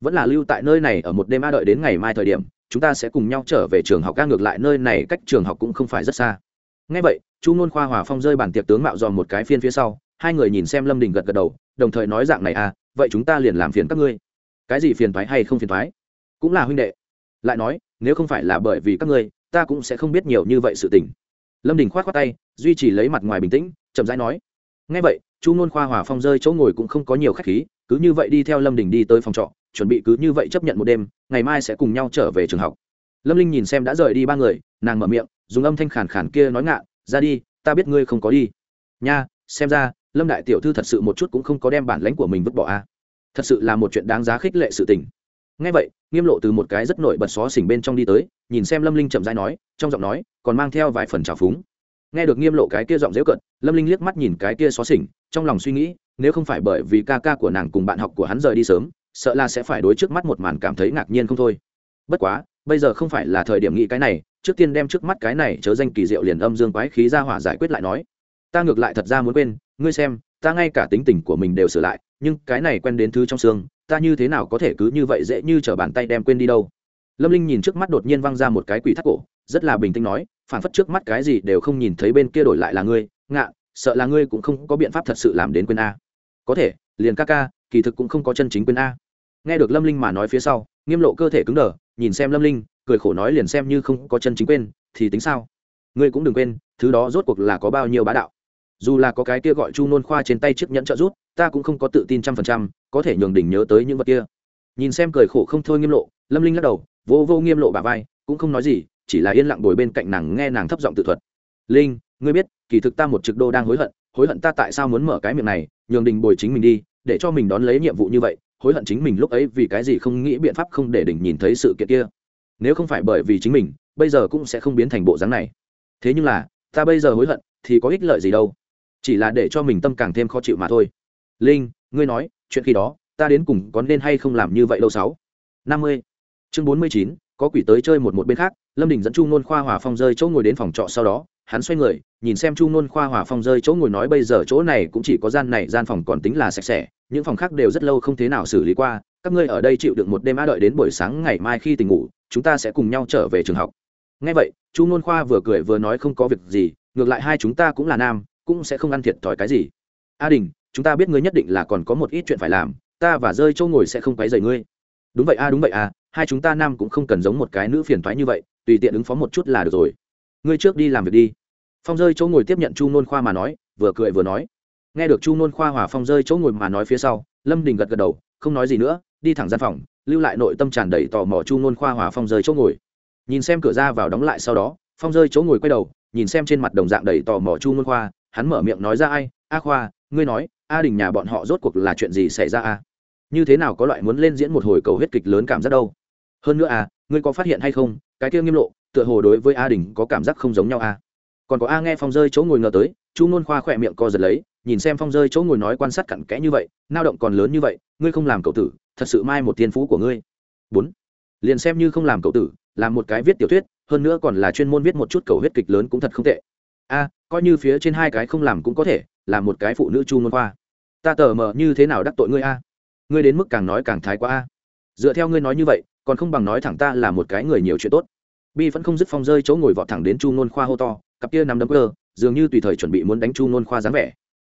Vẫn là lưu tại nơi này ở một đêm a đợi đến ngày mai thời điểm, chúng ta sẽ cùng nhau trở về trường học ca ngược lại nơi này cách trường học cũng không phải rất xa. Ngay vậy, chu ngôn khoa hòa phong rơi bản tiệc tướng mạo dòm một cái phiên phía sau, hai người nhìn xem lâm đình gật gật đầu, đồng thời nói dạng này à vậy chúng ta liền làm phiền các ngươi. Cái gì phiền thoái hay không phiền thoái cũng là huynh đệ. Lại nói, nếu không phải là bởi vì các ngươi, ta cũng sẽ không biết nhiều như vậy sự tình. Lâm đình k h o á t khoác tay, duy trì lấy mặt ngoài bình tĩnh, chậm rãi nói. Ngay vậy, chu ngôn khoa hòa phong rơi chỗ ngồi cũng không có nhiều k h á c h khí cứ như vậy đi theo lâm đình đi tới phòng trọ, chuẩn bị cứ như vậy chấp nhận một đêm, ngày mai sẽ cùng nhau trở về trường học. Lâm linh nhìn xem đã rời đi ba người, nàng mở miệng, dùng âm thanh khản khản kia nói ngạ, ra đi, ta biết ngươi không có đi. Nha, xem ra, lâm đại tiểu thư thật sự một chút cũng không có đem bản lãnh của mình vứt bỏ a thật sự là một chuyện đáng giá khích lệ sự tình. Ngay vậy, nghiêm lộ từ một cái rất nổi bật xó xỉnh bên trong đi tới, nhìn xem lâm linh chậm rãi nói, trong giọng nói còn mang theo vài phần trào phúng. Nghe được nghiêm lộ cái kia giọng dễu cận, lâm linh liếc mắt nhìn cái kia xó xỉnh, trong lòng suy nghĩ nếu không phải bởi vì ca ca của nàng cùng bạn học của hắn rời đi sớm, sợ là sẽ phải đối trước mắt một màn cảm thấy ngạc nhiên không thôi. Bất quá, bây giờ không phải là thời điểm nghĩ cái này, trước tiên đem trước mắt cái này chớ danh kỳ diệu liền âm dương quái khí ra hỏa giải quyết lại nói. Ta ngược lại thật ra muốn quên, ngươi xem, ta ngay cả tính tình của mình đều sửa lại, nhưng cái này quen đến thứ trong xương, ta như thế nào có thể cứ như vậy dễ như t r ở bàn tay đem quên đi đâu? Lâm linh nhìn trước mắt đột nhiên văng ra một cái quỷ thắt cổ, rất là bình tĩnh nói phản phất trước mắt cái gì đều không nhìn thấy bên kia đổi lại là ngươi, ngạ, sợ là ngươi cũng không có biện pháp thật sự làm đến quên a có thể, liền ca ca, kỳ thực cũng không có chân chính quên a. Nghe được lâm linh mà nói phía sau, nghiêm lộ cơ thể cứng đờ, nhìn xem lâm linh, cười khổ nói liền xem như không có chân chính quên, thì tính sao? Ngươi cũng đừng quên, thứ đó rốt cuộc là có bao nhiêu bá đạo. Dù là có cái kia gọi chu nôn khoa trên tay chiếc nhẫn trợ rút ta cũng không có tự tin trăm phần trăm, có thể nhường đỉnh nhớ tới những vật kia. Nhìn xem cười khổ không thôi nghiêm lộ, lâm linh lắc đầu, vô vô nghiêm lộ bà vai, cũng không nói gì, chỉ là yên lặng ngồi bên cạnh nàng nghe nàng thấp giọng tự thuật. Linh, ngươi biết, kỳ thực ta một trực đô đang hối hận hối hận ta tại sao muốn mở cái miệng này, nhường đình bồi chính mình đi, để cho mình đón lấy nhiệm vụ như vậy, hối hận chính mình lúc ấy vì cái gì không nghĩ biện pháp không để đỉnh nhìn thấy sự kiện kia. Nếu không phải bởi vì chính mình, bây giờ cũng sẽ không biến thành bộ dáng này. Thế nhưng là, ta bây giờ hối hận, thì có ích lợi gì đâu. Chỉ là để cho mình tâm càng thêm khó chịu mà thôi. Linh, ngươi nói, chuyện khi đó, ta đến cùng có nên hay không làm như vậy đâu sáu? năm mươi. Chương bốn mươi chín có quỷ tới chơi một một bên khác, lâm đình dẫn chu nôn khoa hòa phong rơi chỗ ngồi đến phòng trọ sau đó, hắn xoay người, nhìn xem chu nôn khoa hòa phong rơi chỗ ngồi nói bây giờ chỗ này cũng chỉ có gian này, gian phòng còn tính là sạch sẽ, những phòng khác đều rất lâu không thế nào xử lý qua, các ngươi ở đây chịu được một đêm a đợi đến buổi sáng ngày mai khi tỉnh ngủ, chúng ta sẽ cùng nhau trở về trường học. Ngay vậy, chu nôn khoa vừa cười vừa nói không có việc gì, ngược lại hai chúng ta cũng là nam, cũng sẽ không ăn thiệt thòi cái gì. A đình, chúng ta biết ngươi nhất định là còn có một ít chuyện phải làm, ta và rơi châu ngồi sẽ không quấy rầy ngươi. Đúng vậy a, đúng vậy a hai chúng ta nam cũng không cần giống một cái nữ phiền thoái như vậy, tùy tiện ứng phó một chút là được rồi. Ngươi trước đi làm việc đi. Phong rơi chỗ ngồi tiếp nhận chu nôn khoa mà nói, vừa cười vừa nói. Nghe được chu nôn khoa hòa phong rơi chỗ ngồi mà nói phía sau, lâm đình gật gật đầu, không nói gì nữa, đi thẳng gian phòng, lưu lại nội tâm tràn đầy tò mò chu nôn khoa hòa phong rơi chỗ ngồi. Nhìn xem cửa ra vào đóng lại sau đó, phong rơi chỗ ngồi quay đầu, nhìn xem trên mặt đồng dạng đầy tò mò chu nôn khoa, hắn mở miệng nói ra, ai, a khoa, ngươi nói, a đình nhà bọn họ rốt cuộc là chuyện gì xảy ra a? Như thế nào có loại muốn lên diễn một hồi cầu huyết kịch lớn cảm giác đâu? Hơn nữa à ngươi có phát hiện hay không, cái kia nghiêm lộ, tựa hồ đối với a đình có cảm giác không giống nhau à? còn có a nghe phong rơi chỗ ngồi ngờ tới, chu nôn khoa khỏe miệng co giật lấy, nhìn xem phong rơi chỗ ngồi nói quan sát cặn kẽ như vậy, nao động còn lớn như vậy, ngươi không làm cậu tử, thật sự mai một tiên phú của ngươi. Bốn. Liền xem như không làm cậu tử làm một cái viết tiểu thuyết, hơn nữa còn là chuyên môn viết một chút cầu huyết kịch lớn cũng thật không tệ. A, coi như phía trên hai cái không làm cũng có thể, là một cái phụ nữ chu ngôn khoa. Ta tờ mờ như thế nào đắc tội ngươi a? Ngươi đến mức càng nói càng thái quá a. Dựa theo ngươi nói như vậy còn không bằng nói thẳng ta là một cái người nhiều chuyện tốt. Bi vẫn không dứt phong rơi chỗ ngồi vọt thẳng đến chu nôn khoa hô to cặp kia nằm đấm cơ dường như tùy thời chuẩn bị muốn đánh chu nôn khoa dáng vẻ.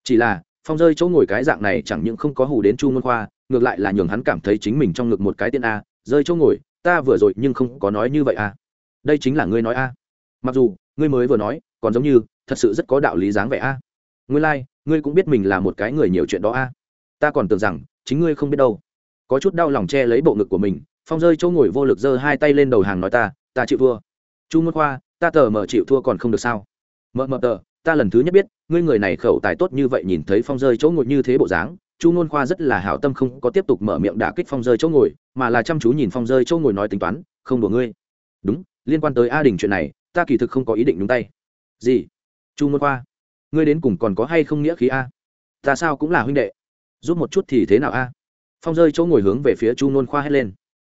Chỉ là phong rơi chỗ ngồi cái dạng này chẳng những không có hù đến chu nôn khoa ngược lại là nhường hắn cảm thấy chính mình trong ngực một cái tiên a rơi chỗ ngồi ta vừa rồi nhưng không có nói như vậy a. Đây chính là ngươi nói a. Mặc dù ngươi mới vừa nói còn giống như thật sự rất có đạo lý dáng vẻ a. Ngươi lai、like, ngươi cũng biết mình là một cái người nhiều chuyện đó a. Ta còn tưởng rằng chính ngươi không biết đâu. Có chút đau lòng che lấy bộ ngực của mình phong rơi chỗ ngồi vô lực giơ hai tay lên đầu hàng nói ta ta chịu thua. Chu môn khoa, ta tờ mờ chịu thua còn không được sao? Mờ mờ tờ, ta lần thứ nhất biết, ngươi người này khẩu tài tốt như vậy nhìn thấy phong rơi chỗ ngồi như thế bộ dáng, chu nôn khoa rất là hảo tâm không có tiếp tục mở miệng đả kích phong rơi chỗ ngồi, mà là chăm chú nhìn phong rơi chỗ ngồi nói tính toán, không đùa ngươi. Đúng, liên quan tới a đình chuyện này, ta kỳ thực không có ý định đúng tay. Gì? Chu nôn khoa, ngươi đến cùng còn có hay không nghĩa khí a? Ta sao cũng là huynh đệ. Giúp một chút thì thế nào a? Phong rơi chỗ ngồi hướng về phía chu nôn khoa hét lên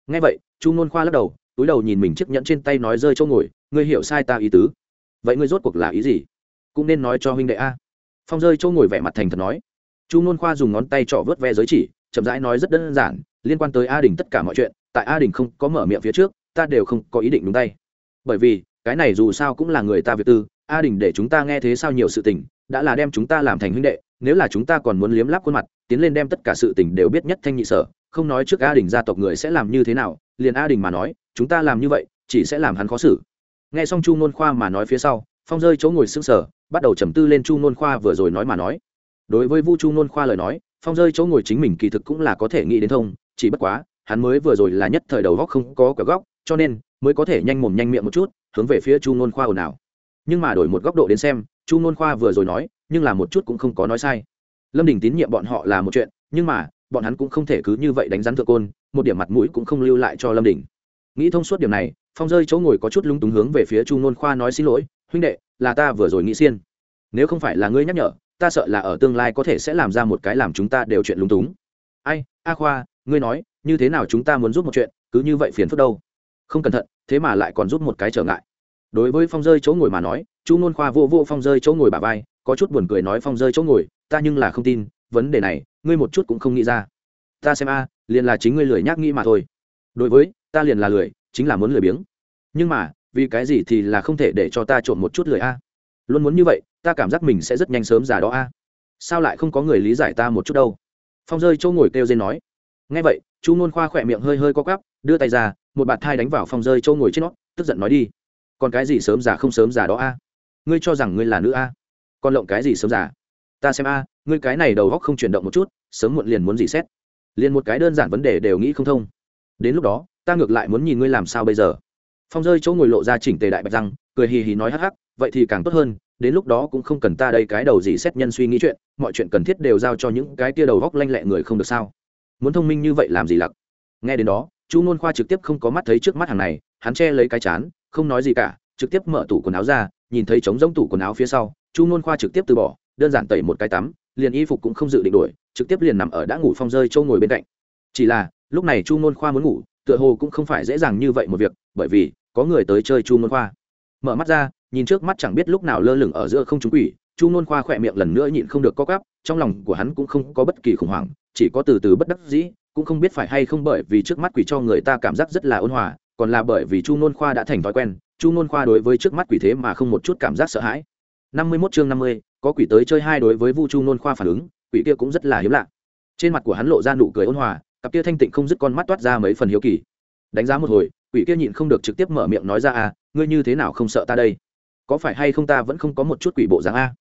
ngay vậy, chu nôn khoa lắc đầu, túi đầu nhìn mình chiếc nhẫn trên tay nói rơi chỗ ngồi, ngươi hiểu sai ta ý tứ. Vậy ngươi rốt cuộc là ý gì? Cũng nên nói cho huynh đệ a. Phong rơi chỗ ngồi vẻ mặt thành thật nói. Chu nôn khoa dùng ngón tay trỏ vớt ve giới chỉ, chậm rãi nói rất đơn giản, liên quan tới a đình tất cả mọi chuyện, tại a đình không có mở miệng phía trước, ta đều không có ý định đúng tay. Bởi vì, cái này dù sao cũng là người ta việc tư, a đình để chúng ta nghe thế sao nhiều sự tình, đã là đem chúng ta làm thành huynh đệ nếu là chúng ta còn muốn liếm láp khuôn mặt, tiến lên đem tất cả sự tình đều biết nhất thanh nhị sở, không nói trước a đình gia tộc người sẽ làm như thế nào, liền a đình mà nói, chúng ta làm như vậy, chỉ sẽ làm hắn khó xử. Nghe xong chu ngôn khoa mà nói phía sau, phong rơi chỗ ngồi s ư n g sở bắt đầu trầm tư lên chu ngôn khoa vừa rồi nói mà nói. Đối với vu chu ngôn khoa lời nói, phong rơi chỗ ngồi chính mình kỳ thực cũng là có thể nghĩ đến thông, chỉ bất quá, hắn mới vừa rồi là nhất thời đầu góc không có cả góc, cho nên mới có thể nhanh mồm nhanh miệng một chút, hướng về phía chu ngôn khoa ồn ào. Nhưng mà đổi một góc độ đến xem chu nôn khoa vừa rồi nói, nhưng là một chút cũng không có nói sai. Lâm đình tín nhiệm bọn họ là một chuyện, nhưng mà, bọn hắn cũng không thể cứ như vậy đánh rắn thượng côn, một điểm mặt mũi cũng không lưu lại cho lâm đình. Nghĩ thông suốt điểm này, phong rơi chỗ ngồi có chút lung túng hướng về phía chu nôn khoa nói xin lỗi, huynh đệ, là ta vừa rồi nghĩ xiên. Nếu không phải là ngươi nhắc nhở, ta sợ là ở tương lai có thể sẽ làm ra một cái làm chúng ta đều chuyện lung túng. Ai, a khoa, ngươi nói, như thế nào chúng ta muốn giúp một chuyện, cứ như vậy phiền phức đâu? Không cẩn thận, thế mà lại còn giúp một cái trở ngại đối với phong rơi chỗ ngồi mà nói, chu nôn khoa vô vô phong rơi chỗ ngồi bà vai, có chút buồn cười nói phong rơi chỗ ngồi, ta nhưng là không tin, vấn đề này, ngươi một chút cũng không nghĩ ra. Ta xem a, liền là chính ngươi lười nhác nghĩ mà thôi. Đối với, ta liền là lười, chính là muốn lười biếng. Nhưng mà, vì cái gì thì là không thể để cho ta trộm một chút lười a? Luôn muốn như vậy, ta cảm giác mình sẽ rất nhanh sớm già đó a. Sao lại không có người lý giải ta một chút đâu? Phong rơi chỗ ngồi kêu dên nói. Ngay vậy, chu nôn khoa khỏe miệng hơi hơi co cắp đưa tay ra, một bạt thai đánh vào phong rơi chỗ ngồi trên nó, tức giận nói đi còn cái gì sớm già không sớm già đó a? Ngươi cho rằng ngươi là nữ a? Còn lộng cái gì sớm già? Ta xem a, ngươi cái này đầu góc không chuyển động một chút, sớm muộn liền muốn gì xét. Liền một cái đơn giản vấn đề đều nghĩ không thông. Đến lúc đó, ta ngược lại muốn nhìn ngươi làm sao bây giờ. Phong rơi chỗ ngồi lộ ra chỉnh tề đại bạch răng, cười hì hì nói hắc hắc, vậy thì càng tốt hơn, đến lúc đó cũng không cần ta đây cái đầu gì xét nhân suy nghĩ chuyện, mọi chuyện cần thiết đều giao cho những cái tia đầu góc lanh lẹ người không được sao? Muốn thông minh như vậy làm gì lặc? Nghe đến đó, chu nôn khoa trực tiếp không có mắt thấy trước mắt hàng này, hắn che lấy cái chán không nói gì cả trực tiếp mở tủ quần áo ra nhìn thấy trống rỗng tủ quần áo phía sau chu nôn khoa trực tiếp từ bỏ đơn giản tẩy một cái tắm liền y phục cũng không dự định đổi, trực tiếp liền nằm ở đã ngủ phong rơi châu ngồi bên cạnh. Chỉ là lúc này chu nôn khoa muốn ngủ tựa hồ cũng không phải dễ dàng như vậy một việc bởi vì có người tới chơi chu nôn khoa. Mở mắt ra nhìn trước mắt chẳng biết lúc nào lơ lửng ở giữa không trúng quỷ chu nôn khoa khỏe miệng lần nữa nhịn không được co cắp trong lòng của hắn cũng không có bất kỳ khủng hoảng chỉ có từ từ bất đắc dĩ cũng không biết phải hay không bởi vì trước mắt quỷ cho người ta cảm giác rất là ôn hòa còn là bởi vì chu nôn khoa đã thành thói quen, chu nôn khoa đối với trước mắt quỷ thế mà không một chút cảm giác sợ hãi. Năm mươi mốt chương năm mươi, có quỷ tới chơi hai đối với vu chu nôn khoa phản ứng, quỷ kia cũng rất là hiếm lạ. Trên mặt của hắn lộ ra nụ cười ôn hòa, cặp kia thanh tịnh không dứt con mắt toát ra mấy phần hiếu kỳ. Đánh giá một hồi, quỷ kia nhịn không được trực tiếp mở miệng nói ra à ngươi như thế nào không sợ ta đây? Có phải hay không ta vẫn không có một chút quỷ bộ dáng a?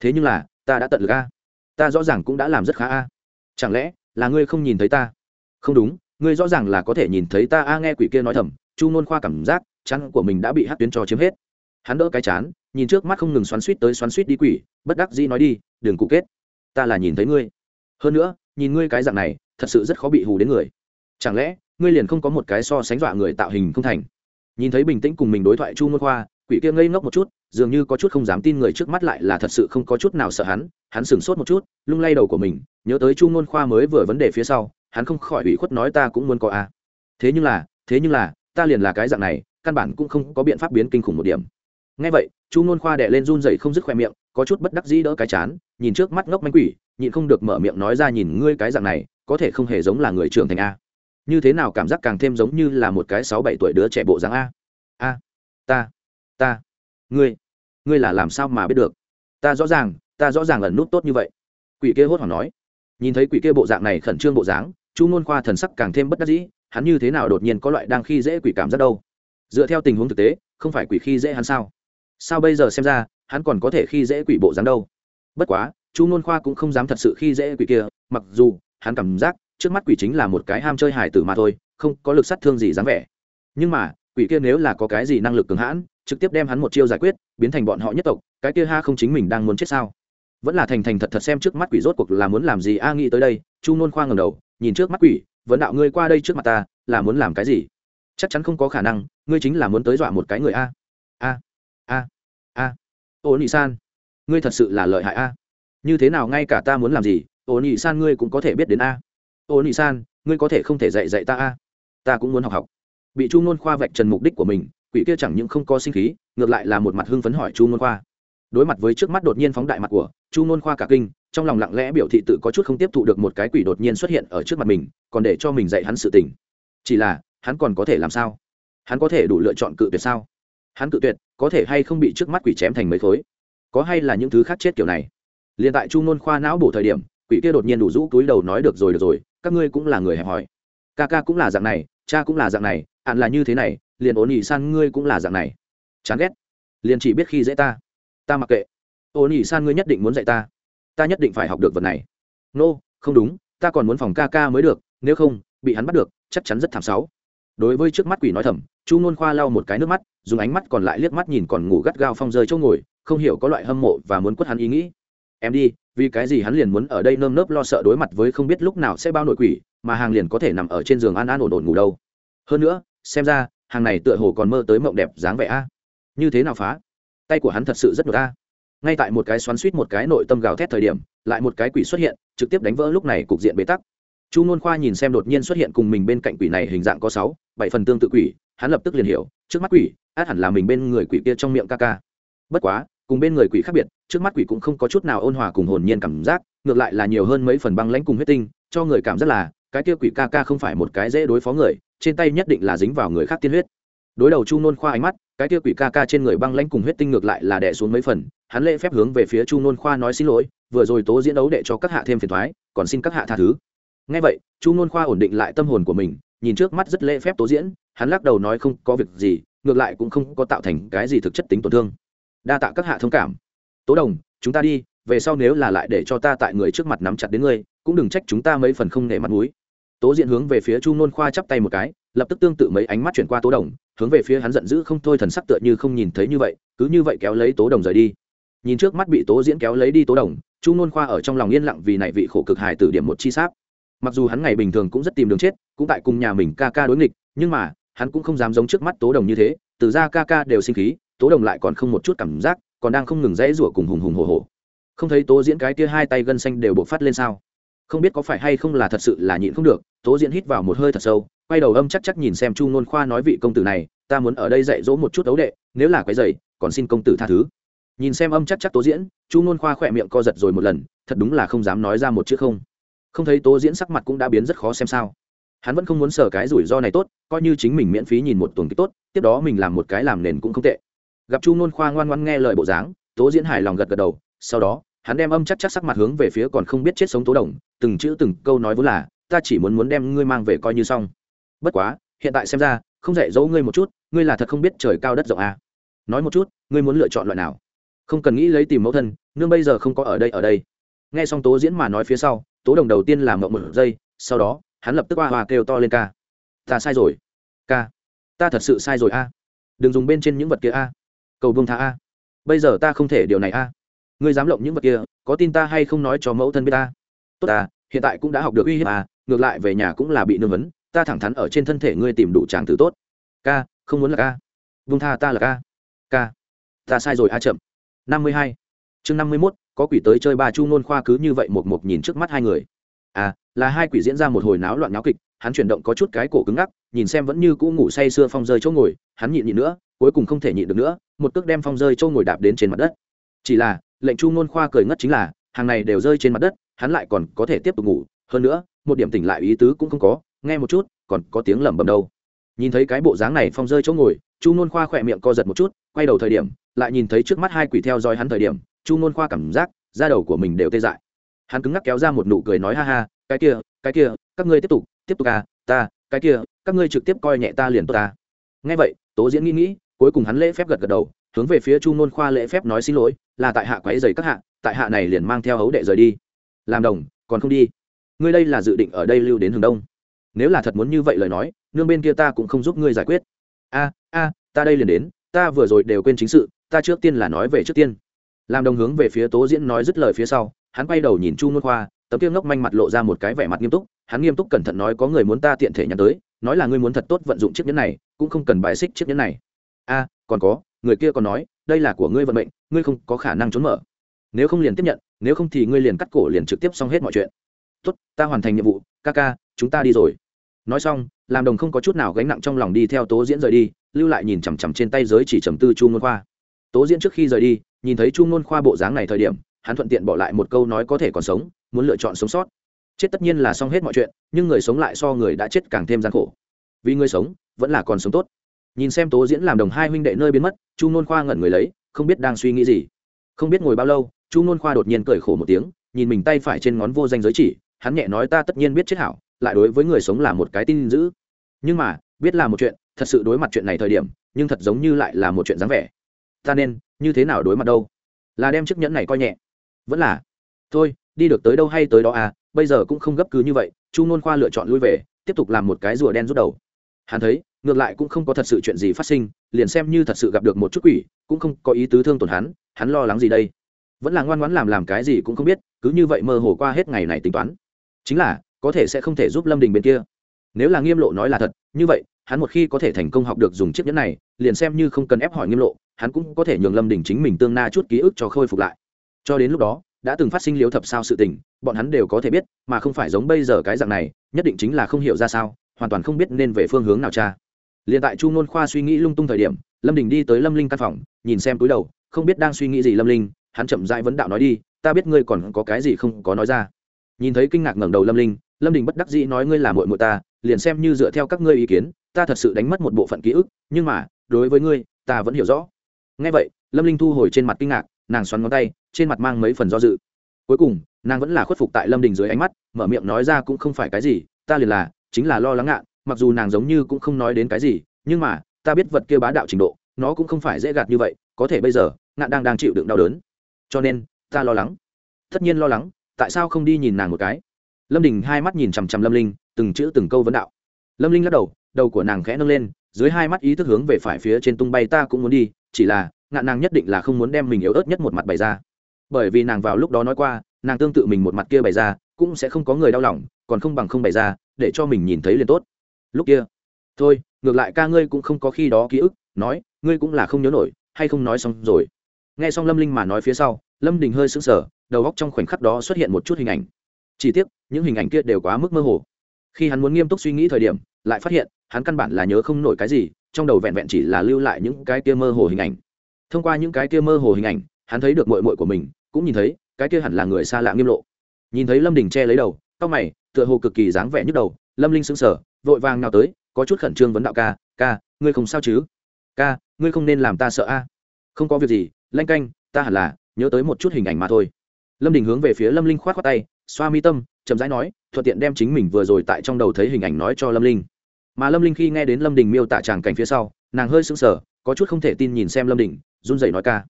Thế nhưng là, ta đã tận lực a. Ta rõ ràng cũng đã làm rất khá a. Chẳng lẽ là ngươi không nhìn thấy ta? Không đúng, ngươi rõ ràng là có thể nhìn thấy ta a, nghe quỷ kia nói thầm chu nôn khoa cảm giác chắn của mình đã bị hát tuyến cho chiếm hết. Hắn đỡ cái chán, nhìn trước mắt không ngừng xoắn suýt tới xoắn suýt đi quỷ, bất đắc dĩ nói đi, đừng cụ kết. Ta là nhìn thấy ngươi. Hơn nữa, nhìn ngươi cái dạng này, thật sự rất khó bị hù đến người. Chẳng lẽ, ngươi liền không có một cái so sánh dọa người tạo hình không thành? Nhìn thấy bình tĩnh cùng mình đối thoại chu môn khoa, quỷ kia ngây ngốc một chút, dường như có chút không dám tin người trước mắt lại là thật sự không có chút nào sợ hắn hắn sửng sốt một chút, lung lay đầu của mình, nhớ tới chu môn khoa mới vừa vấn đề phía sau, hắn không khỏi ủy khuất nói ta cũng muốn có a. Thế nhưng là, thế nhưng là ta liền là cái dạng này, căn bản cũng không có biện pháp biến kinh khủng một điểm. Ngay vậy, chu n khoa đệ lên run dậy không dứt khoe miệng, có chút bất đắc dĩ đỡ cái chán, nhìn trước mắt ngốc manh quỷ, nhịn không được mở miệng nói ra nhìn ngươi cái dạng này, có thể không hề giống là người trưởng thành a. Như thế nào cảm giác càng thêm giống như là một cái sáu bảy tuổi đứa trẻ bộ dáng a? A, ta ta, ngươi ngươi là làm sao mà biết được? Ta rõ ràng, ta rõ ràng ẩn nút tốt như vậy. Quỷ kia hốt hoảng nói. Nhìn thấy quỷ kia bộ dạng này khẩn trương bộ dáng, chu n khoa thần sắc càng thêm bất đắc dĩ hắn như thế nào đột nhiên có loại đang khi dễ quỷ cảm giác đâu? Dựa theo tình huống thực tế, không phải quỷ khi dễ hắn sao? Sao bây giờ xem ra, hắn còn có thể khi dễ quỷ bộ dáng đâu? Bất quá, chu nôn khoa cũng không dám thật sự khi dễ quỷ kia, mặc dù hắn cảm giác trước mắt quỷ chính là một cái ham chơi hài tử mà thôi, không có lực sát thương gì dáng vẻ. Nhưng mà, quỷ kia nếu là có cái gì năng lực cường hãn, trực tiếp đem hắn một chiêu giải quyết, biến thành bọn họ nhất tộc, cái kia ha không chính mình đang muốn chết sao? Vẫn là thành thành thật thật xem trước mắt quỷ rốt cuộc là muốn làm gì, a, nghĩ tới đây, chu nôn khoa ngầm đầu, nhìn trước mắt quỷ, vấn đạo ngươi qua đây trước mặt ta là muốn làm cái gì? Chắc chắn không có khả năng, ngươi chính là muốn tới dọa một cái người a. A a a. Ô nị san ngươi thật sự là lợi hại a. Như thế nào ngay cả ta muốn làm gì ô nị san ngươi cũng có thể biết đến a. Ô nị san ngươi có thể không thể dạy dạy ta a. Ta cũng muốn học học. Bị chu ngôn khoa vạch trần mục đích của mình, quỷ kia chẳng những không có sinh khí, ngược lại là một mặt hưng phấn hỏi chu ngôn khoa. Đối mặt với trước mắt đột nhiên phóng đại mặt của chu ngôn khoa cả kinh, trong lòng lặng lẽ biểu thị tự có chút không tiếp thụ được một cái quỷ đột nhiên xuất hiện ở trước mặt mình, còn để cho mình dạy hắn sự tình chỉ là hắn còn có thể làm sao? Hắn có thể đủ lựa chọn cự tuyệt sao? Hắn cự tuyệt có thể hay không bị trước mắt quỷ chém thành mấy khối? Có hay là những thứ khác chết kiểu này? Liền tại chu nôn khoa não bổ thời điểm quỷ kia đột nhiên đủ rũ túi đầu nói được rồi được rồi các ngươi cũng là người hẹp hòi. Ca ca cũng là dạng này cha cũng là dạng này hạn là như thế này liền ổn ỉ san ngươi cũng là dạng này. Chán ghét. Liền chỉ biết khi dễ ta. Ta mặc kệ. Ổn ỉ san ngươi nhất định muốn dạy ta. Ta nhất định phải học được vật này. Nô、no, không đúng ta còn muốn phòng ca ca mới được nếu không bị hắn bắt được, chắc chắn rất thảm sáu. Đối với trước mắt quỷ nói thầm, chu nôn khoa lau một cái nước mắt, dùng ánh mắt còn lại liếc mắt nhìn còn ngủ gắt gao phong rơi chỗ ngồi, không hiểu có loại hâm mộ và muốn quất hắn ý nghĩ. Em đi, vì cái gì hắn liền muốn ở đây nơm nớp lo sợ đối mặt với không biết lúc nào sẽ bao nội quỷ, mà hàng liền có thể nằm ở trên giường an an ổn ổn ngủ đâu. Hơn nữa, xem ra, hàng này tựa hồ còn mơ tới mộng đẹp dáng vẻ a. Như thế nào phá? Tay của hắn thật sự rất đột a. Ngay tại một cái xoắn suýt một cái nội tâm gào thét thời điểm, lại một cái quỷ xuất hiện, trực tiếp đánh vỡ lúc này cục diện bế tắc chu n khoa nhìn xem đột nhiên xuất hiện cùng mình bên cạnh quỷ này hình dạng có sáu, bảy phần tương tự quỷ, hắn lập tức liền hiểu, trước mắt quỷ, át hẳn là mình bên người quỷ kia trong miệng ca ca. Bất quá, cùng bên người quỷ khác biệt, trước mắt quỷ cũng không có chút nào ôn hòa cùng hồn nhiên cảm giác, ngược lại là nhiều hơn mấy phần băng lãnh cùng huyết tinh, cho người cảm giác là, cái kia quỷ ca ca không phải một cái dễ đối phó người, trên tay nhất định là dính vào người khác tiên huyết. Đối đầu chu nôn khoa ánh mắt, cái kia quỷ ca ca trên người băng lãnh cùng huyết tinh ngược lại là đè xuống mấy phần, hắn lễ phép hướng về phía chu nôn khoa nói xin lỗi, vừa rồi tố diễn đấu để cho các hạ thêm phiền thoái, còn xin các hạ tha thứ ngay vậy, chu nôn khoa ổn định lại tâm hồn của mình, nhìn trước mắt rất lễ phép tố diễn, hắn lắc đầu nói không có việc gì, ngược lại cũng không có tạo thành cái gì thực chất tính tổn thương. Đa tạ các hạ thông cảm. Tố đồng, chúng ta đi, về sau nếu là lại để cho ta tại người trước mặt nắm chặt đến ngươi, cũng đừng trách chúng ta mấy phần không nể mặt mũi. Tố diện hướng về phía chu nôn khoa chắp tay một cái, lập tức tương tự mấy ánh mắt chuyển qua tố đồng, hướng về phía hắn giận dữ không thôi thần sắc tựa như không nhìn thấy như vậy, cứ như vậy kéo lấy tố đồng rời đi. Nhìn trước mắt bị tố diễn kéo lấy đi tố đồng, chu nôn khoa ở trong lòng yên lặng vì này vị khổ cực hài từ điểm một chi sáp mặc dù hắn ngày bình thường cũng rất tìm đường chết, cũng tại cùng nhà mình ca ca đối nghịch, nhưng mà, hắn cũng không dám giống trước mắt tố đồng như thế, từ ra ca ca đều sinh khí, tố đồng lại còn không một chút cảm giác, còn đang không ngừng rẽ rủa cùng hùng hùng hồ hồ không thấy tố diễn cái kia hai tay gân xanh đều bộc phát lên sao? Không biết có phải hay không là thật sự là nhịn không được, tố diễn hít vào một hơi thật sâu, quay đầu âm chắc chắc nhìn xem chu ngôn khoa nói vị công tử này, ta muốn ở đây dạy dỗ một chút ấu đệ, nếu là cái dày còn xin công tử tha thứ. Nhìn xem âm chắc chắc tố diễn, chu ngôn khoa khỏe miệng co giật rồi một lần, thật đúng là không dám nói ra một chữ không không thấy tố diễn sắc mặt cũng đã biến rất khó xem sao. Hắn vẫn không muốn sở cái rủi ro này tốt, coi như chính mình miễn phí nhìn một tuần kích tốt, tiếp đó mình làm một cái làm nền cũng không tệ. Gặp chu nôn khoa ngoan ngoan nghe lời bộ dáng, tố diễn hài lòng gật gật đầu, sau đó, hắn đem âm chắc chắc sắc mặt hướng về phía còn không biết chết sống tố đồng, từng chữ từng câu nói vốn là, ta chỉ muốn muốn đem ngươi mang về coi như xong. Bất quá, hiện tại xem ra, không dạy dỗ ngươi một chút, ngươi là thật không biết trời cao đất rộng à. nói một chút, ngươi muốn lựa chọn loại nào? Không cần nghĩ lấy tìm mẫu thân, nương bây giờ không có ở đây ở đây. Nghe xong tố diễn mà nói phía sau tố đồng đầu tiên làm mộng một giây, sau đó, hắn lập tức hoa hoa kêu to lên ca. Ta sai rồi. Ca. Ta thật sự sai rồi a. Đừng dùng bên trên những vật kia a. Cầu vương tha a. Bây giờ ta không thể điều này a. Ngươi dám lộng những vật kia, có tin ta hay không nói cho mẫu thân biết ta? Tốt à hiện tại cũng đã học được uy hiếp à ngược lại về nhà cũng là bị nương vấn, ta thẳng thắn ở trên thân thể ngươi tìm đủ tràng tử tốt. Ca, không muốn là ca. Vương tha ta là ca. Ca. Ta sai rồi a chậm. Năm mươi hai. Chương năm mươi mốt có quỷ tới chơi ba chu nôn khoa cứ như vậy một một nhìn trước mắt hai người. À là hai quỷ diễn ra một hồi náo loạn náo kịch, hắn chuyển động có chút cái cổ cứng ngắc, nhìn xem vẫn như cũ ngủ say sưa phong rơi chỗ ngồi, hắn nhịn nhịn nữa, cuối cùng không thể nhịn được nữa, một cước đem phong rơi chỗ ngồi đạp đến trên mặt đất. Chỉ là, lệnh chu nôn khoa cười ngất chính là, hàng này đều rơi trên mặt đất, hắn lại còn có thể tiếp tục ngủ, hơn nữa, một điểm tỉnh lại ý tứ cũng không có, nghe một chút, còn có tiếng lẩm bẩm đâu. Nhìn thấy cái bộ dáng này phong rơi chỗ ngồi, chu nôn khoa khỏe miệng co giật một chút, quay đầu thời điểm, lại nhìn thấy trước mắt hai quỷ theo dõi hắn thời điểm chu nôn khoa cảm giác da đầu của mình đều tê dại. Hắn cứng ngắc kéo ra một nụ cười nói ha ha, cái kia cái kia, các ngươi tiếp tục tiếp tục à ta, cái kia, các ngươi trực tiếp coi nhẹ ta liền tốt ta. Nghe vậy, tố diễn nghĩ nghĩ, cuối cùng hắn lễ phép gật gật đầu, hướng về phía chu nôn khoa lễ phép nói xin lỗi, là tại hạ quáy dày các hạ, tại hạ này liền mang theo hấu đệ rời đi. Làm đồng, còn không đi. Ngươi đây là dự định ở đây lưu đến hướng đông. Nếu là thật muốn như vậy lời nói, nương bên kia ta cũng không giúp ngươi giải quyết. A a, ta đây liền đến, ta vừa rồi đều quên chính sự, ta trước tiên là nói về trước tiên làm đồng hướng về phía tố diễn nói dứt lời phía sau, hắn quay đầu nhìn chu ngôn khoa, tấm kia ngốc manh mặt lộ ra một cái vẻ mặt nghiêm túc, hắn nghiêm túc cẩn thận nói có người muốn ta tiện thể nhắn tới, nói là ngươi muốn thật tốt vận dụng chiếc nhẫn này, cũng không cần bài xích chiếc nhẫn này. A, còn có, người kia còn nói, đây là của ngươi vận mệnh, ngươi không có khả năng trốn mở. Nếu không liền tiếp nhận, nếu không thì ngươi liền cắt cổ liền trực tiếp xong hết mọi chuyện. Tốt, ta hoàn thành nhiệm vụ, ca ca, chúng ta đi rồi. Nói xong làm đồng không có chút nào gánh nặng trong lòng đi theo tố diễn rời đi, lưu lại nhìn chằm chằm trên tay giới chỉ trầm tư chu ngôn khoa. Tố diễn trước khi rời đi nhìn thấy chu ngôn khoa bộ dáng này thời điểm, hắn thuận tiện bỏ lại một câu nói có thể còn sống, muốn lựa chọn sống sót. Chết tất nhiên là xong hết mọi chuyện, nhưng người sống lại so người đã chết càng thêm gian khổ. Vì người sống, vẫn là còn sống tốt. Nhìn xem tố diễn làm đồng hai huynh đệ nơi biến mất, chu ngôn khoa ngẩn người lấy, không biết đang suy nghĩ gì. Không biết ngồi bao lâu, chu ngôn khoa đột nhiên cười khổ một tiếng, nhìn mình tay phải trên ngón vô danh giới chỉ, hắn nhẹ nói ta tất nhiên biết chết hảo, lại đối với người sống là một cái tin dữ. Nhưng mà, biết là một chuyện, thật sự đối mặt chuyện này thời điểm, nhưng thật giống như lại là một chuyện dáng vẻ ta nên như thế nào đối mặt đâu? Là đem chiếc nhẫn này coi nhẹ. Vẫn là, thôi, đi được tới đâu hay tới đó à bây giờ cũng không gấp cứ như vậy, chu ngôn khoa lựa chọn lui về, tiếp tục làm một cái rùa đen rút đầu. Hắn thấy, ngược lại cũng không có thật sự chuyện gì phát sinh, liền xem như thật sự gặp được một chút quỷ, cũng không có ý tứ thương tổn hắn hắn lo lắng gì đây? Vẫn là ngoan ngoãn làm làm cái gì cũng không biết, cứ như vậy mơ hồ qua hết ngày này tính toán. Chính là, có thể sẽ không thể giúp lâm đình bên kia. Nếu là nghiêm lộ nói là thật, như vậy, hắn một khi có thể thành công học được dùng chiếc nhẫn này, liền xem như không cần ép hỏi nghiêm lộ hắn cũng có thể nhường lâm đình chính mình tương na chút ký ức cho khôi phục lại. Cho đến lúc đó, đã từng phát sinh liếu thập sao sự tình, bọn hắn đều có thể biết, mà không phải giống bây giờ cái dạng này, nhất định chính là không hiểu ra sao, hoàn toàn không biết nên về phương hướng nào cha. Liền tại chu nôn khoa suy nghĩ lung tung thời điểm, lâm đình đi tới lâm linh căn phòng, nhìn xem túi đầu, không biết đang suy nghĩ gì lâm linh, hắn chậm dãi vấn đạo nói đi, ta biết ngươi còn có cái gì không có nói ra. Nhìn thấy kinh ngạc ngẩng đầu lâm linh, lâm đình bất đắc dĩ nói, ngươi là mội mội ta, liền xem như dựa theo các ngươi ý kiến, ta thật sự đánh mất một bộ phận ký ức, nhưng mà, đối với ngươi, ta vẫn hiểu rõ ngay vậy, lâm linh thu hồi trên mặt kinh ngạc, nàng xoắn ngón tay, trên mặt mang mấy phần do dự. Cuối cùng, nàng vẫn là khuất phục tại lâm đình dưới ánh mắt, mở miệng nói ra cũng không phải cái gì, ta liền là, chính là lo lắng ngạn mặc dù nàng giống như cũng không nói đến cái gì, nhưng mà, ta biết vật kia bá đạo trình độ, nó cũng không phải dễ gạt như vậy, có thể bây giờ, ngạn đang đang chịu đựng đau đớn. Cho nên, ta lo lắng. Tất nhiên lo lắng, tại sao không đi nhìn nàng một cái? Lâm đình hai mắt nhìn chằm chằm lâm linh, từng chữ từng câu vấn đạo. Lâm linh lắc đầu đầu của nàng khẽ nâng lên, dưới hai mắt ý thức hướng về phải phía trên tung bay, ta cũng muốn đi chỉ là, ngạn nàng nhất định là không muốn đem mình yếu ớt nhất một mặt bày ra. Bởi vì nàng vào lúc đó nói qua, nàng tương tự mình một mặt kia bày ra, cũng sẽ không có người đau lòng, còn không bằng không bày ra, để cho mình nhìn thấy liền tốt. Lúc kia, thôi, ngược lại ca ngươi cũng không có khi đó ký ức, nói, ngươi cũng là không nhớ nổi, hay không nói xong rồi. Nghe xong lâm linh mà nói phía sau, lâm đình hơi sững sờ, đầu góc trong khoảnh khắc đó xuất hiện một chút hình ảnh. Chỉ tiếc, những hình ảnh kia đều quá mức mơ hồ. Khi hắn muốn nghiêm túc suy nghĩ thời điểm, lại phát hiện, hắn căn bản là nhớ không nổi cái gì trong đầu vẹn vẹn chỉ là lưu lại những cái kia mơ hồ hình ảnh. Thông qua những cái kia mơ hồ hình ảnh, hắn thấy được mội mội của mình, cũng nhìn thấy, cái kia hẳn là người xa lạ nghiêm lộ. Nhìn thấy lâm đình che lấy đầu, tóc mày, tựa hồ cực kỳ dáng vẻ nhức đầu, lâm linh sững sờ, vội vàng nào tới, có chút khẩn trương vấn đạo ca ca, ngươi không sao chứ? Ca, ngươi không nên làm ta sợ a. Không có việc gì, lanh canh, ta hẳn là nhớ tới một chút hình ảnh mà thôi. Lâm đình hướng về phía lâm linh k h o á t khoác tay, xoa mi tâm, chậm rãi nói, thuận tiện đem chính mình vừa rồi tại trong đầu thấy hình ảnh nói cho lâm linh mà lâm linh khi nghe đến lâm đình miêu tả tràng cảnh phía sau nàng hơi sững sờ, có chút không thể tin nhìn xem lâm đình, run rẩy nói ca.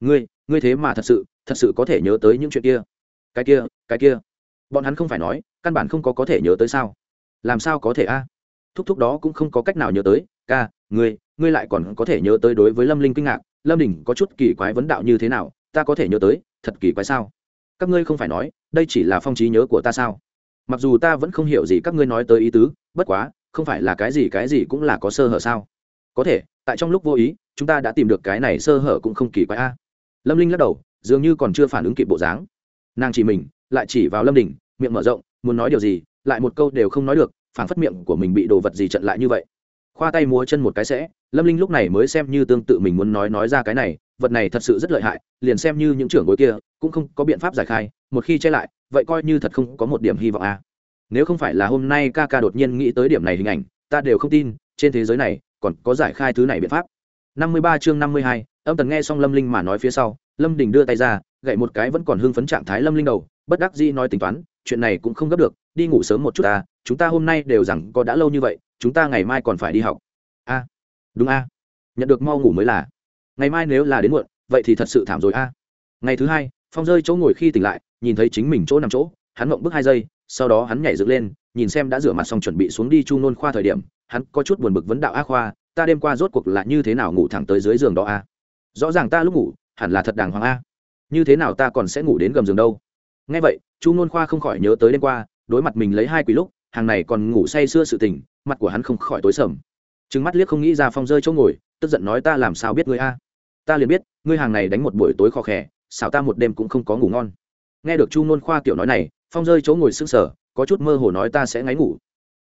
Ngươi ngươi thế mà thật sự thật sự có thể nhớ tới những chuyện kia. Cái kia cái kia. Bọn hắn không phải nói, căn bản không có có thể nhớ tới sao. Làm sao có thể a? Thúc thúc đó cũng không có cách nào nhớ tới, ca, ngươi ngươi lại còn có thể nhớ tới đối với lâm linh kinh ngạc, lâm đình có chút kỳ quái vấn đạo như thế nào, ta có thể nhớ tới, thật kỳ quái sao? Các ngươi không phải nói, đây chỉ là phong trí nhớ của ta sao? Mặc dù ta vẫn không hiểu gì các ngươi nói tới ý tứ, bất quá không phải là cái gì cái gì cũng là có sơ hở sao? Có thể, tại trong lúc vô ý, chúng ta đã tìm được cái này sơ hở cũng không kỳ quái a. Lâm linh lắc đầu, dường như còn chưa phản ứng kịp bộ dáng. Nàng chỉ mình, lại chỉ vào lâm đình, miệng mở rộng, muốn nói điều gì, lại một câu đều không nói được phản phất miệng của mình bị đồ vật gì trận lại như vậy. Khoa tay múa chân một cái sẽ, lâm linh lúc này mới xem như tương tự mình muốn nói nói ra cái này, vật này thật sự rất lợi hại, liền xem như những trưởng bối kia, cũng không có biện pháp giải khai, một khi che lại, vậy coi như thật không có một điểm hy vọng à nếu không phải là hôm nay ca ca đột nhiên nghĩ tới điểm này hình ảnh, ta đều không tin, trên thế giới này còn có giải khai thứ này biện pháp. Năm mươi ba chương năm mươi hai, âm tần nghe xong lâm linh mà nói phía sau, lâm đình đưa tay ra, gậy một cái vẫn còn hưng phấn trạng thái lâm linh đầu, bất đắc dĩ nói tính toán, chuyện này cũng không gấp được, đi ngủ sớm một chút ta, chúng ta hôm nay đều rằng có đã lâu như vậy, chúng ta ngày mai còn phải đi học. A, đúng a, nhận được mau ngủ mới là. Ngày mai nếu là đến muộn, vậy thì thật sự thảm rồi a. Ngày thứ hai, phong rơi chỗ ngồi khi tỉnh lại, nhìn thấy chính mình chỗ nằm chỗ, hắn mộng bước hai giây sau đó hắn nhảy dựng lên, nhìn xem đã rửa mặt xong chuẩn bị xuống đi chu nôn khoa thời điểm, hắn có chút buồn bực vấn đạo, a khoa, ta đêm qua rốt cuộc là như thế nào ngủ thẳng tới dưới giường đó a? Rõ ràng ta lúc ngủ, hẳn là thật đàng hoàng a. Như thế nào ta còn sẽ ngủ đến gầm giường đâu? Ngay vậy, chu nôn khoa không khỏi nhớ tới đêm qua, đối mặt mình lấy hai quý lúc, hàng này còn ngủ say sưa sự tình, mặt của hắn không khỏi tối sầm. Trừng mắt liếc không nghĩ ra phong rơi chỗ ngồi, tức giận nói, ta làm sao biết ngươi a? Ta liền biết, ngươi hàng này đánh một buổi tối khó khè, xảo ta một đêm cũng không có ngủ ngon. Nghe được chu nôn khoa kiểu nói này phong rơi chỗ ngồi sững sờ, có chút mơ hồ nói ta sẽ ngáy ngủ.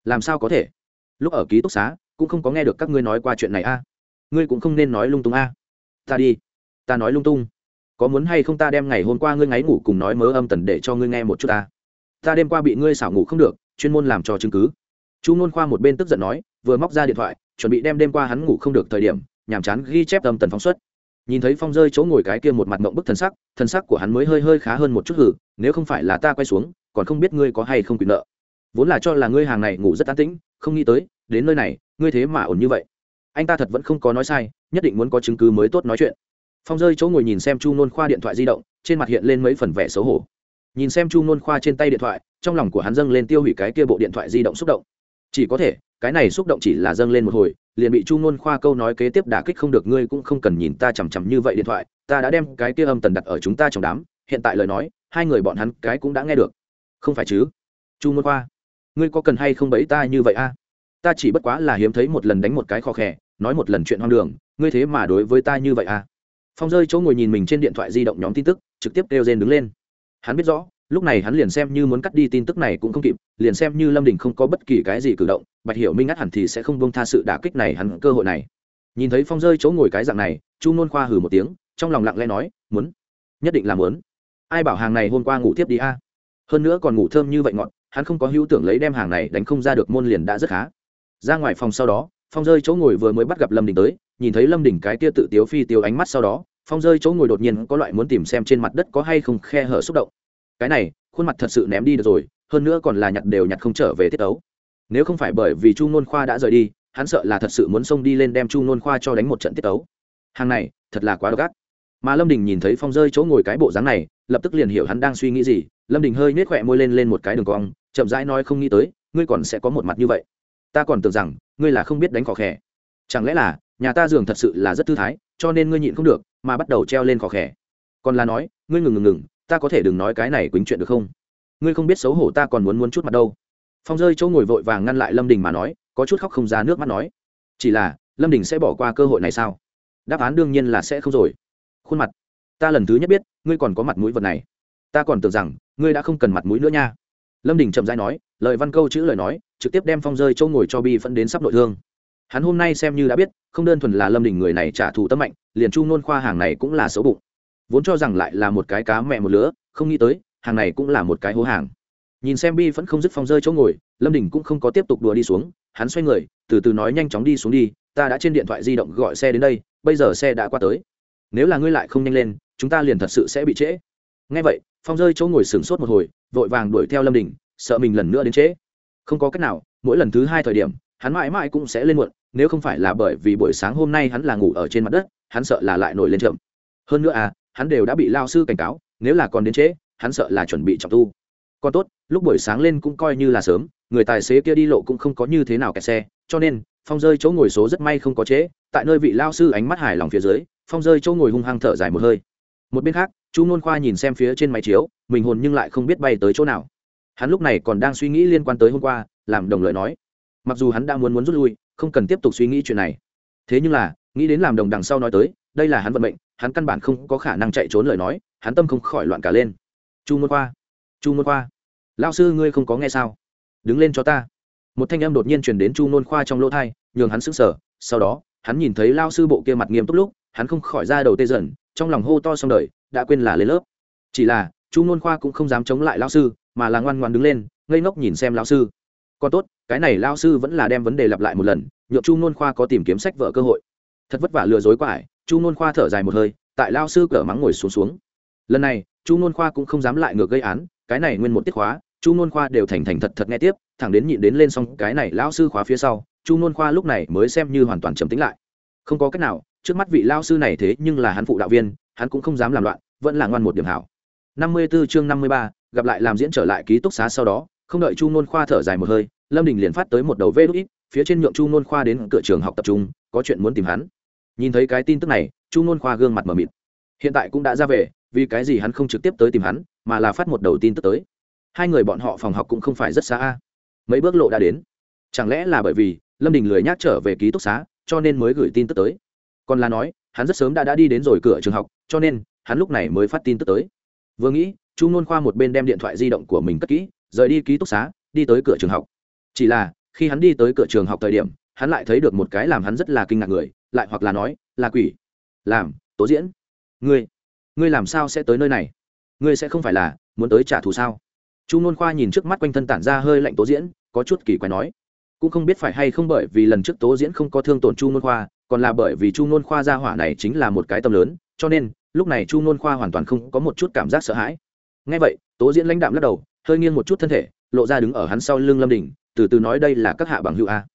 Làm sao có thể? Lúc ở ký túc xá, cũng không có nghe được các ngươi nói qua chuyện này a. Ngươi cũng không nên nói lung tung a. Ta đi. Ta nói lung tung. Có muốn hay không ta đem ngày hôm qua ngươi ngáy ngủ cùng nói mớ âm tần để cho ngươi nghe một chút ta. Ta đêm qua bị ngươi xảo ngủ không được, chuyên môn làm cho chứng cứ. Chu nôn khoa một bên tức giận nói, vừa móc ra điện thoại, chuẩn bị đem đêm qua hắn ngủ không được thời điểm, nhàm chán ghi chép âm tần phóng xuất nhìn thấy phong rơi chỗ ngồi cái kia một mặt mộng bức thần sắc thần sắc của hắn mới hơi hơi khá hơn một chút hử, nếu không phải là ta quay xuống, còn không biết ngươi có hay không quyền nợ. Vốn là cho là ngươi hàng này ngủ rất an tĩnh, không nghĩ tới, đến nơi này, ngươi thế mà ổn như vậy. Anh ta thật vẫn không có nói sai, nhất định muốn có chứng cứ mới tốt nói chuyện. Phong rơi chỗ ngồi nhìn xem chu nôn khoa điện thoại di động, trên mặt hiện lên mấy phần vẻ xấu hổ. Nhìn xem chu nôn khoa trên tay điện thoại, trong lòng của hắn dâng lên tiêu hủy cái kia bộ điện thoại di động xúc động. Chỉ có thể cái này xúc động chỉ là dâng lên một hồi, liền bị chu nôn khoa câu nói kế tiếp đả kích không được, ngươi cũng không cần nhìn ta chằm chằm như vậy điện thoại, ta đã đem cái kia âm tần đặt ở chúng ta trong đám, hiện tại lời nói, hai người bọn hắn cái cũng đã nghe được. Không phải chứ? Chu nôn khoa, ngươi có cần hay không bẫy ta như vậy a? Ta chỉ bất quá là hiếm thấy một lần đánh một cái khó khẽ nói một lần chuyện hoang đường, ngươi thế mà đối với ta như vậy a? Phong rơi chỗ ngồi nhìn mình trên điện thoại di động nhóm tin tức, trực tiếp kêu rên đứng lên. Hắn biết rõ lúc này hắn liền xem như muốn cắt đi tin tức này cũng không kịp, liền xem như lâm đình không có bất kỳ cái gì cử động, bạch hiểu minh ngắt hẳn thì sẽ không bông tha sự đả kích này hắn cơ hội này. Nhìn thấy phong rơi chỗ ngồi cái dạng này, chu nôn khoa hừ một tiếng, trong lòng lặng lẽ nói, muốn, nhất định là muốn. Ai bảo hàng này hôm qua ngủ tiếp đi a? À? Hơn nữa còn ngủ thơm như vậy ngọn, hắn không có hữu tưởng lấy đem hàng này đánh không ra được môn liền đã rất khá. Ra ngoài phòng sau đó, phong rơi chỗ ngồi vừa mới bắt gặp lâm đình tới, nhìn thấy lâm đình cái tia tự tiếu phi tiêu ánh mắt sau đó, phong rơi chỗ ngồi đột nhiên có loại muốn tìm xem trên mặt đất có hay không khe hở xúc động cái này, khuôn mặt thật sự ném đi được rồi, hơn nữa còn là nhặt đều nhặt không trở về tiết ấu. Nếu không phải bởi vì chu nôn khoa đã rời đi, hắn sợ là thật sự muốn xông đi lên đem chu nôn khoa cho đánh một trận tiết ấu. Hàng này, thật là quá độc ác. Mà lâm đình nhìn thấy phong rơi chỗ ngồi cái bộ dáng này, lập tức liền hiểu hắn đang suy nghĩ gì. Lâm đình hơi nết khỏe môi lên lên một cái đường cong, chậm rãi nói không nghĩ tới, ngươi còn sẽ có một mặt như vậy. Ta còn tưởng rằng, ngươi là không biết đánh khó khẽ chẳng lẽ là, nhà ta giường thật sự là rất thư thái, cho nên ngươi nhịn không được, mà bắt đầu treo lên khó khẽ còn là nói, ngươi ngừng ngừng ngừng ta có thể đừng nói cái này quýnh chuyện được không? Ngươi không biết xấu hổ ta còn muốn muốn chút mặt đâu. Phong rơi chỗ ngồi vội vàng ngăn lại lâm đình mà nói, có chút khóc không ra nước mắt nói, chỉ là, lâm đình sẽ bỏ qua cơ hội này sao? Đáp án đương nhiên là sẽ không rồi. Khuôn mặt, ta lần thứ nhất biết, ngươi còn có mặt mũi vật này. Ta còn tưởng rằng, ngươi đã không cần mặt mũi nữa nha. Lâm đình chậm rãi nói, lời văn câu chữ lời nói, trực tiếp đem phong rơi châu ngồi cho bi phẫn đến sắp nội thương. Hắn hôm nay xem như đã biết, không đơn thuần là lâm đình người này trả thù tâm mạnh, liền chu nôn khoa hàng này cũng là xấu bụng vốn cho rằng lại là một cái cá mẹ một lứa, không nghĩ tới, hàng này cũng là một cái hố hàng. Nhìn xem bi vẫn không dứt phong rơi chỗ ngồi, lâm đình cũng không có tiếp tục đùa đi xuống, hắn xoay người, từ từ nói nhanh chóng đi xuống đi, ta đã trên điện thoại di động gọi xe đến đây, bây giờ xe đã qua tới. Nếu là ngươi lại không nhanh lên, chúng ta liền thật sự sẽ bị trễ. Ngay vậy, phong rơi chỗ ngồi sửng sốt một hồi, vội vàng đuổi theo lâm đình, sợ mình lần nữa đến trễ. Không có cách nào, mỗi lần thứ hai thời điểm, hắn mãi mãi cũng sẽ lên muộn, nếu không phải là bởi vì buổi sáng hôm nay hắn là ngủ ở trên mặt đất, hắn sợ là lại nổi lên chậm. Hơn nữa à hắn đều đã bị lao sư cảnh cáo, nếu là còn đến trễ, hắn sợ là chuẩn bị trọng tu. Còn tốt, lúc buổi sáng lên cũng coi như là sớm, người tài xế kia đi lộ cũng không có như thế nào kẹt xe, cho nên, phong rơi chỗ ngồi số rất may không có trễ, tại nơi vị lao sư ánh mắt hài lòng phía dưới, phong rơi chỗ ngồi hung hăng thở dài một hơi. Một bên khác, chu nôn khoa nhìn xem phía trên máy chiếu, mình hồn nhưng lại không biết bay tới chỗ nào. Hắn lúc này còn đang suy nghĩ liên quan tới hôm qua, làm đồng lợi nói. Mặc dù hắn đã muốn muốn rút lui, không cần tiếp tục suy nghĩ chuyện này. Thế nhưng là, nghĩ đến làm đồng đằng sau nói tới đây là hắn vận mệnh, hắn căn bản không có khả năng chạy trốn lời nói, hắn tâm không khỏi loạn cả lên. Chu môn khoa, chu môn khoa lao sư ngươi không có nghe sao? Đứng lên cho ta. Một thanh âm đột nhiên chuyển đến chu nôn khoa trong lỗ thai nhường hắn sững sờ. Sau đó, hắn nhìn thấy lao sư bộ kia mặt nghiêm túc lúc, hắn không khỏi ra đầu tê dần, trong lòng hô to xong đời, đã quên là lên lớp. Chỉ là, chu nôn khoa cũng không dám chống lại lao sư, mà là ngoan ngoan đứng lên, ngây ngốc nhìn xem lao sư. Còn tốt, cái này lao sư vẫn là đem vấn đề lặp lại một lần, nhượng chu nôn khoa có tìm kiếm sách vợ cơ hội. Thật vất vả lừa dối quải à chu nôn khoa thở dài một hơi, tại lao sư cỡ mắng ngồi xuống xuống. Lần này, chu nôn khoa cũng không dám lại ngược gây án, cái này nguyên một tiết khóa, chu nôn khoa đều thành thành thật thật nghe tiếp, thẳng đến nhịn đến lên xong cái này lao sư khóa phía sau, chu nôn khoa lúc này mới xem như hoàn toàn trầm tính lại. Không có cách nào, trước mắt vị lao sư này thế nhưng là hắn phụ đạo viên, hắn cũng không dám làm loạn, vẫn là ngoan một điểm hảo. Năm mươi 54 chương năm mươi ba, gặp lại làm diễn trở lại ký túc xá sau đó, không đợi chu nôn khoa thở dài một hơi, lâm đình liền phát tới một đầu vê đúc ít phía trên nhượng chu nôn khoa đến cửa trường học tập trung, có chuyện muốn tìm hắn nhìn thấy cái tin tức này, chu nôn khoa gương mặt mờ mịt. Hiện tại cũng đã ra về, vì cái gì hắn không trực tiếp tới tìm hắn, mà là phát một đầu tin tức tới. Hai người bọn họ phòng học cũng không phải rất xa mấy bước lộ đã đến. Chẳng lẽ là bởi vì lâm đình lười nhác trở về ký túc xá, cho nên mới gửi tin tức tới? Còn là nói, hắn rất sớm đã đã đi đến rồi cửa trường học, cho nên hắn lúc này mới phát tin tức tới. Vừa nghĩ, chu nôn khoa một bên đem điện thoại di động của mình cất kỹ, rời đi ký túc xá, đi tới cửa trường học. Chỉ là, khi hắn đi tới cửa trường học thời điểm hắn lại thấy được một cái làm hắn rất là kinh ngạc người, lại hoặc là nói, là quỷ. Làm, tố diễn. Ngươi ngươi làm sao sẽ tới nơi này? Ngươi sẽ không phải là muốn tới trả thù sao? Chu nôn khoa nhìn trước mắt quanh thân tản ra hơi lạnh tố diễn, có chút kỳ quái nói. Cũng không biết phải hay không bởi vì lần trước tố diễn không có thương tổn chu nôn khoa, còn là bởi vì chu nôn khoa gia hỏa này chính là một cái tâm lớn, cho nên, lúc này chu nôn khoa hoàn toàn không có một chút cảm giác sợ hãi. Ngay vậy, tố diễn lãnh đạm lắc đầu, hơi nghiêng một chút thân thể, lộ ra đứng ở hắn sau lưng lâm đình, từ từ nói đây là các hạ bằng hữu a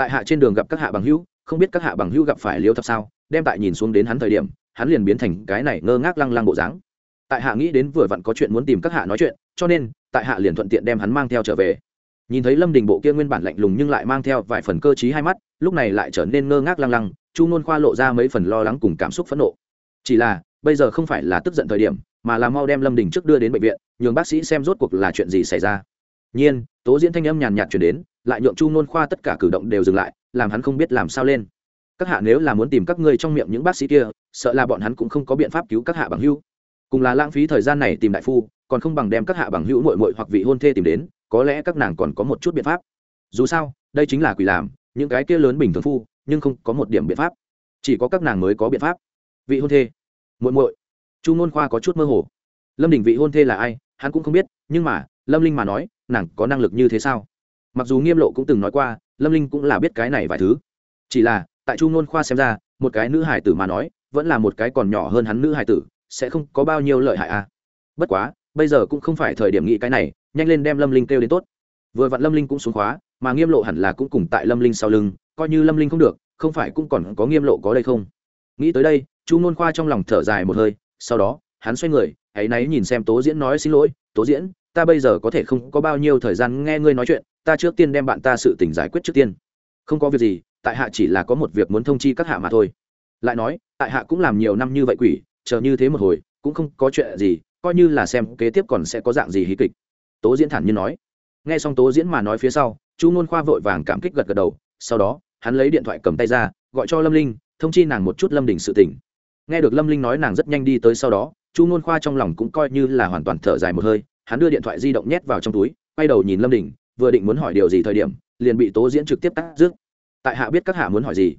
tại hạ trên đường gặp các hạ bằng hữu, không biết các hạ bằng hữu gặp phải liêu thập sao, đem tại nhìn xuống đến hắn thời điểm, hắn liền biến thành cái này ngơ ngác lăng lăng bộ dáng. Tại hạ nghĩ đến vừa vặn có chuyện muốn tìm các hạ nói chuyện, cho nên, tại hạ liền thuận tiện đem hắn mang theo trở về. Nhìn thấy lâm đình bộ kia nguyên bản lạnh lùng nhưng lại mang theo vài phần cơ t hai mắt, lúc này lại trở nên ngơ ngác lăng lăng, chu nôn khoa lộ ra mấy phần lo lắng cùng cảm xúc phẫn nộ. Chỉ là, bây giờ không phải là tức giận thời điểm, mà là mau đem lâm đình trước đưa đến bệnh viện, nhường bác sĩ xem rốt cuộc là chuyện gì xảy ra. Nhiên, tố diễn thanh âm nhàn nhạt chuyển đến lại nhượng chu nôn khoa tất cả cử động đều dừng lại, làm hắn không biết làm sao lên. Các hạ nếu là muốn tìm các ngươi trong miệng những bác sĩ kia, sợ là bọn hắn cũng không có biện pháp cứu các hạ bằng hữu. Cùng là lãng phí thời gian này tìm đại phu, còn không bằng đem các hạ bằng hữu mội mội hoặc vị hôn thê tìm đến, có lẽ các nàng còn có một chút biện pháp. Dù sao, đây chính là quỷ làm, những cái kia lớn bình thường phu, nhưng không có một điểm biện pháp. Chỉ có các nàng mới có biện pháp. Vị hôn thê, muội muội. Chu ngôn khoa có chút mơ hồ. Lâm đình vị hôn thê là ai, hắn cũng không biết, nhưng mà, lâm linh mà nói, nàng có năng lực như thế sao? Mặc dù nghiêm lộ cũng từng nói qua, lâm linh cũng là biết cái này vài thứ. Chỉ là, tại chu ngôn khoa xem ra, một cái nữ hải tử mà nói, vẫn là một cái còn nhỏ hơn hắn nữ hải tử, sẽ không có bao nhiêu lợi hại à. Bất quá, bây giờ cũng không phải thời điểm nghĩ cái này, nhanh lên đem lâm linh kêu đến tốt. Vừa vặn lâm linh cũng xuống khóa, mà nghiêm lộ hẳn là cũng cùng tại lâm linh sau lưng, coi như lâm linh không được, không phải cũng còn có nghiêm lộ có đây không? Nghĩ tới đây, chu ngôn khoa trong lòng thở dài một hơi, sau đó, hắn xoay người, hãy náy nhìn xem tố diễn nói xin lỗi, tố diễn, ta bây giờ có thể không có bao nhiêu thời gian nghe ngươi nói chuyện ta trước tiên đem bạn ta sự tình giải quyết trước tiên. Không có việc gì, tại hạ chỉ là có một việc muốn thông chi các hạ mà thôi. Lại nói, tại hạ cũng làm nhiều năm như vậy quỷ, chờ như thế một hồi, cũng không có chuyện gì, coi như là xem kế tiếp còn sẽ có dạng gì hí kịch. Tố diễn thản nhiên nói. Nghe xong tố diễn mà nói phía sau, chu ngôn khoa vội vàng cảm kích gật gật đầu, sau đó, hắn lấy điện thoại cầm tay ra, gọi cho lâm linh, thông chi nàng một chút lâm đình sự tỉnh nghe được lâm linh nói nàng rất nhanh đi tới sau đó, chu ngôn khoa trong lòng cũng coi như là hoàn toàn thở dài một hơi, hắn đưa điện thoại di động nhét vào trong túi, quay đầu nhìn lâm đình vừa định muốn hỏi điều gì thời điểm, liền bị tố diễn trực tiếp tắt dứt tại hạ biết các hạ muốn hỏi gì?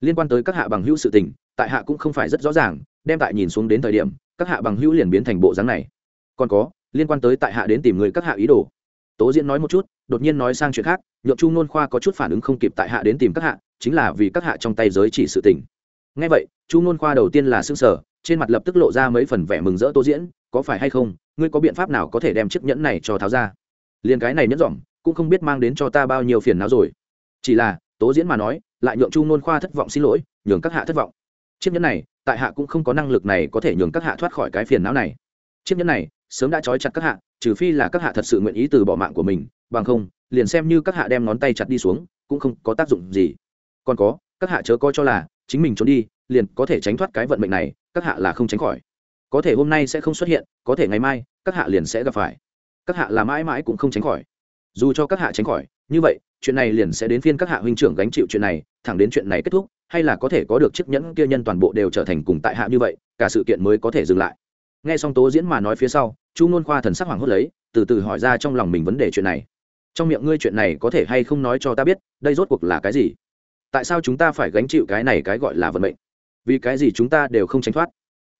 Liên quan tới các hạ bằng hữu sự tình, tại hạ cũng không phải rất rõ ràng, đem tại nhìn xuống đến thời điểm, các hạ bằng hữu liền biến thành bộ dáng này. Còn có, liên quan tới tại hạ đến tìm người các hạ ý đồ. Tố diễn nói một chút, đột nhiên nói sang chuyện khác, nhượng chu nôn khoa có chút phản ứng không kịp tại hạ đến tìm các hạ, chính là vì các hạ trong tay giới chỉ sự tình. Ngay vậy, chu nôn khoa đầu tiên là xương sở trên mặt lập tức lộ ra mấy phần vẻ mừng rỡ tố diễn, có phải hay không, ngươi có biện pháp nào có thể đem chiếc nhẫn này cho tháo ra? Liền cái này nhẫn dỏm cũng không biết mang đến cho ta bao nhiêu phiền não rồi. Chỉ là, tố diễn mà nói, lại nhượng chu nôn khoa thất vọng xin lỗi, nhường các hạ thất vọng. Chiếc nhẫn này, tại hạ cũng không có năng lực này có thể nhường các hạ thoát khỏi cái phiền não này. Chiếc nhẫn này, sớm đã trói chặt các hạ, trừ phi là các hạ thật sự nguyện ý từ bỏ mạng của mình, bằng không, liền xem như các hạ đem ngón tay chặt đi xuống, cũng không có tác dụng gì. Còn có, các hạ chớ coi cho là, chính mình trốn đi, liền có thể tránh thoát cái vận mệnh này, các hạ là không tránh khỏi. Có thể hôm nay sẽ không xuất hiện, có thể ngày mai, các hạ liền sẽ gặp phải. Các hạ là mãi mãi cũng không tránh khỏi dù cho các hạ tránh khỏi, như vậy, chuyện này liền sẽ đến phiên các hạ huynh trưởng gánh chịu chuyện này, thẳng đến chuyện này kết thúc, hay là có thể có được chiếc nhẫn kia nhân toàn bộ đều trở thành cùng tại hạ như vậy, cả sự kiện mới có thể dừng lại. Nghe xong tố diễn mà nói phía sau, chu nôn khoa thần sắc hoàng hốt lấy, từ từ hỏi ra trong lòng mình vấn đề chuyện này. Trong miệng ngươi chuyện này có thể hay không nói cho ta biết, đây rốt cuộc là cái gì? Tại sao chúng ta phải gánh chịu cái này cái gọi là vận mệnh? Vì cái gì chúng ta đều không tránh thoát?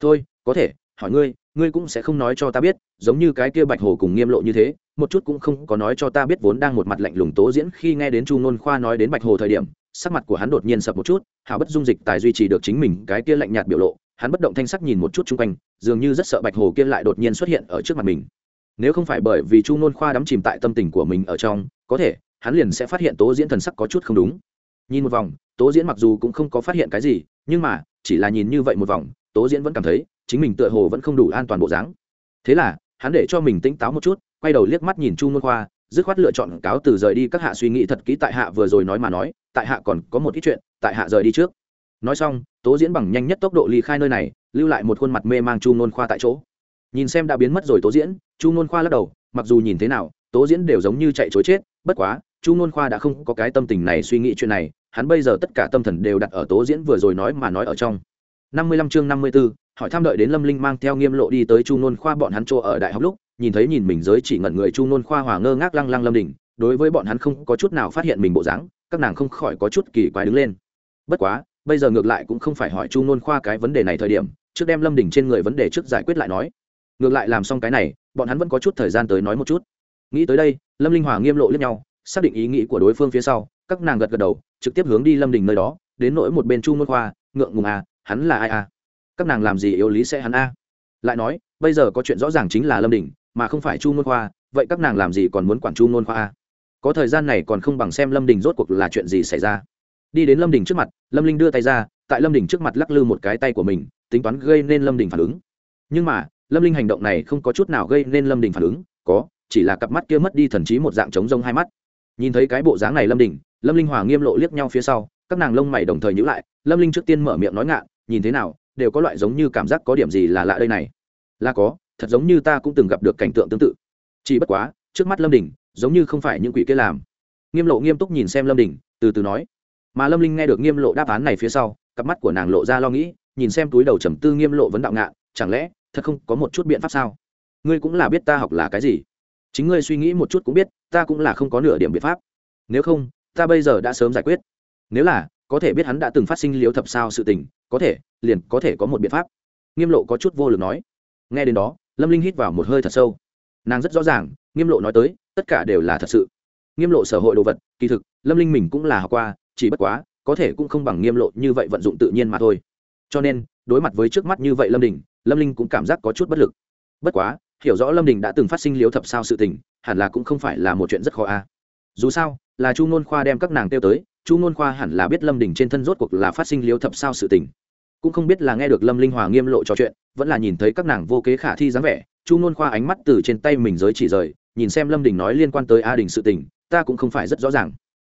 Thôi, có thể, hỏi ngươi ngươi cũng sẽ không nói cho ta biết, giống như cái kia bạch hồ cùng nghiêm lộ như thế, một chút cũng không có nói cho ta biết vốn đang một mặt lạnh lùng tố diễn khi nghe đến chu nôn khoa nói đến bạch hồ thời điểm, sắc mặt của hắn đột nhiên sập một chút, hào bất dung dịch tài duy trì được chính mình cái kia lạnh nhạt biểu lộ, hắn bất động thanh sắc nhìn một chút chung quanh, dường như rất sợ bạch hồ kia lại đột nhiên xuất hiện ở trước mặt mình. Nếu không phải bởi vì chu nôn khoa đắm chìm tại tâm tình của mình ở trong, có thể, hắn liền sẽ phát hiện tố diễn thần sắc có chút không đúng. Nhìn một vòng, tố diễn mặc dù cũng không có phát hiện cái gì, nhưng mà, chỉ là nhìn như vậy một vòng tố diễn vẫn cảm thấy, chính mình tựa hồ vẫn không đủ an toàn bộ dáng. Thế là, hắn để cho mình tỉnh táo một chút, quay đầu liếc mắt nhìn chu nôn khoa, dứt khoát lựa chọn cáo từ rời đi các hạ suy nghĩ thật kỹ tại hạ vừa rồi nói mà nói, tại hạ còn có một ít chuyện, tại hạ rời đi trước. Nói xong, tố diễn bằng nhanh nhất tốc độ ly khai nơi này, lưu lại một khuôn mặt mê mang chu nôn khoa tại chỗ. Nhìn xem đã biến mất rồi tố diễn, chu nôn khoa lắc đầu, mặc dù nhìn thế nào, tố diễn đều giống như chạy chối chết, bất quá, chu nôn khoa đã không có cái tâm tình này suy nghĩ chuyện này, hắn bây giờ tất cả tâm thần đều đặt ở tố diễn vừa rồi nói mà nói ở trong năm mươi lăm chương năm mươi b ố hỏi tham đợi đến lâm linh mang theo nghiêm lộ đi tới chu nôn khoa bọn hắn chỗ ở đại học lúc, nhìn thấy nhìn mình giới chỉ ngẩn người chu nôn khoa hòa ngơ ngác lăng lăng lâm đình, đối với bọn hắn không có chút nào phát hiện mình bộ dáng, các nàng không khỏi có chút kỳ quái đứng lên. Bất quá, bây giờ ngược lại cũng không phải hỏi chu nôn khoa cái vấn đề này thời điểm, trước đem lâm đình trên người vấn đề trước giải quyết lại nói. Ngược lại làm xong cái này, bọn hắn vẫn có chút thời gian tới nói một chút. Nghĩ tới đây, lâm linh hòa nghiêm lộ liếc nhau, xác định ý nghĩ của đối phương phía sau, các nàng gật gật đầu, trực tiếp hướng đi lâm đình nơi đó, đến nỗi một bên chu Nôn khoa, ngượng ngùng à hắn là ai à? Các nàng làm gì yếu lý sẽ hắn a? Lại nói, bây giờ có chuyện rõ ràng chính là lâm đình, mà không phải chu môn khoa, vậy các nàng làm gì còn muốn quản chu môn khoa a? Có thời gian này còn không bằng xem lâm đình rốt cuộc là chuyện gì xảy ra. Đi đến lâm đình trước mặt, lâm linh đưa tay ra, tại lâm đình trước mặt lắc lư một cái tay của mình, tính toán gây nên lâm đình phản ứng. Nhưng mà, lâm linh hành động này không có chút nào gây nên lâm đình phản ứng, có, chỉ là cặp mắt kia mất đi thần trí một dạng trống rông hai mắt. Nhìn thấy cái bộ dáng này lâm đình, lâm linh hòa nghiêm lộ liếc nhau phía sau, các nàng lông mày đồng thời nhữ lại, lâm linh trước tiên mở miệng nói ngạ nhìn thế nào, đều có loại giống như cảm giác có điểm gì là lạ đây này. Là có, thật giống như ta cũng từng gặp được cảnh tượng tương tự. Chỉ bất quá, trước mắt lâm đình, giống như không phải những quỷ kia làm. Nghiêm lộ nghiêm túc nhìn xem lâm đình, từ từ nói. Mà lâm linh nghe được nghiêm lộ đáp án này phía sau, cặp mắt của nàng lộ ra lo nghĩ, nhìn xem túi đầu trầm tư nghiêm lộ vấn đạo ngạ chẳng lẽ, thật không có một chút biện pháp sao? Ngươi cũng là biết ta học là cái gì. Chính ngươi suy nghĩ một chút cũng biết, ta cũng là không có nửa điểm biện pháp. Nếu không, ta bây giờ đã sớm giải quyết. Nếu là, có thể biết hắn đã từng phát sinh liếu thập sao sự tình có thể, liền có thể có một biện pháp. Nghiêm lộ có chút vô lực nói. Nghe đến đó, lâm linh hít vào một hơi thật sâu. Nàng rất rõ ràng, nghiêm lộ nói tới, tất cả đều là thật sự. Nghiêm lộ sở hội đồ vật, kỳ thực, lâm linh mình cũng là học qua, chỉ bất quá, có thể cũng không bằng nghiêm lộ như vậy vận dụng tự nhiên mà thôi. Cho nên, đối mặt với trước mắt như vậy lâm đình, lâm linh cũng cảm giác có chút bất lực. Bất quá, hiểu rõ lâm đình đã từng phát sinh liếu thập sao sự tình, hẳn là cũng không phải là một chuyện rất khó a. Dù sao, là chu ngôn khoa đem các nàng tiêu tới chu ngôn khoa hẳn là biết lâm đình trên thân rốt cuộc là phát sinh liếu thập sao sự tình. Cũng không biết là nghe được lâm linh hòa nghiêm lộ trò chuyện, vẫn là nhìn thấy các nàng vô kế khả thi dáng vẻ, chu ngôn khoa ánh mắt từ trên tay mình giới chỉ rời, nhìn xem lâm đình nói liên quan tới a đình sự tình, ta cũng không phải rất rõ ràng.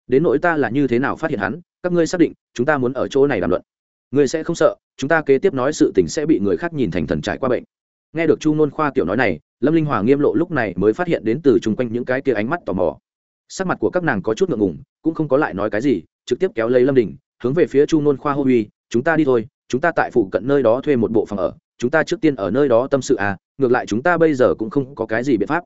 Đến nỗi ta là như thế nào phát hiện hắn, các ngươi xác định, chúng ta muốn ở chỗ này đàm luận. Ngươi sẽ không sợ, chúng ta kế tiếp nói sự tình sẽ bị người khác nhìn thành thần trải qua bệnh. Nghe được chu nôn khoa kiểu nói này, lâm linh hòa nghiêm lộ lúc này mới phát hiện đến từ chung quanh những cái tia ánh mắt tò mò sắc mặt của các nàng có chút ngượng ngùng, cũng không có lại nói cái gì, trực tiếp kéo lấy lâm đình, hướng về phía chu nôn khoa hô uy, chúng ta đi thôi, chúng ta tại phụ cận nơi đó thuê một bộ phòng ở, chúng ta trước tiên ở nơi đó tâm sự à ngược lại chúng ta bây giờ cũng không có cái gì biện pháp.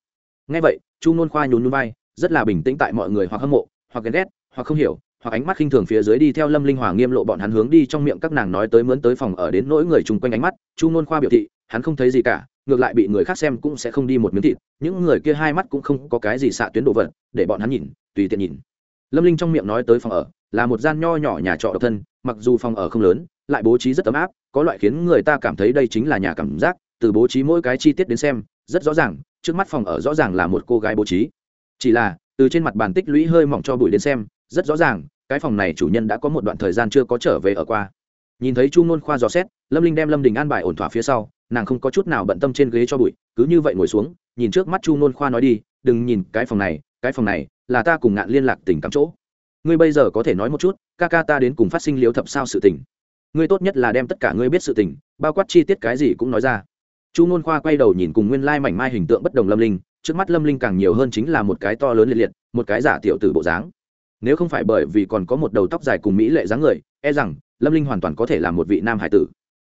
Ngay vậy, chu nôn khoa nhún nhún vai, rất là bình tĩnh tại mọi người hoặc hâm mộ, hoặc ghen ghét, hoặc không hiểu, hoặc ánh mắt khinh thường phía dưới đi theo lâm linh hòa nghiêm lộ bọn hắn hướng đi trong miệng các nàng nói tới mướn tới phòng ở đến nỗi người chung quanh ánh mắt. Chu nôn khoa biểu thị hắn không thấy gì cả, ngược lại bị người khác xem cũng sẽ không đi một miếng thịt, những người kia hai mắt cũng không có cái gì xạ tuyến đồ vật, để bọn hắn nhìn, tùy tiện nhìn. Lâm linh trong miệng nói tới phòng ở, là một gian nho nhỏ nhà trọ độc thân, mặc dù phòng ở không lớn, lại bố trí rất ấm áp, có loại khiến người ta cảm thấy đây chính là nhà cảm giác, từ bố trí mỗi cái chi tiết đến xem, rất rõ ràng, trước mắt phòng ở rõ ràng là một cô gái bố trí. Chỉ là, từ trên mặt bàn tích lũy hơi mỏng cho bụi đến xem, rất rõ ràng, cái phòng này chủ nhân đã có một đoạn thời gian chưa có trở về ở qua. Nhìn thấy chu nôn khoa dò xét, lâm linh đem lâm đình an bài ổn thỏa phía sau nàng không có chút nào bận tâm trên ghế cho bụi, cứ như vậy ngồi xuống, nhìn trước mắt chu nôn khoa nói đi, đừng nhìn cái phòng này, cái phòng này là ta cùng ngạn liên lạc tình cảm chỗ. Ngươi bây giờ có thể nói một chút, ca ca ta đến cùng phát sinh liếu thập sao sự tình. Ngươi tốt nhất là đem tất cả ngươi biết sự tình, bao quát chi tiết cái gì cũng nói ra. Chu nôn khoa quay đầu nhìn cùng nguyên lai mảnh mai hình tượng bất đồng lâm linh, trước mắt lâm linh càng nhiều hơn chính là một cái to lớn liệt liệt, một cái giả tiểu tử bộ dáng. Nếu không phải bởi vì còn có một đầu tóc dài cùng mỹ lệ dáng người e rằng lâm linh hoàn toàn có thể là một vị nam hải tử.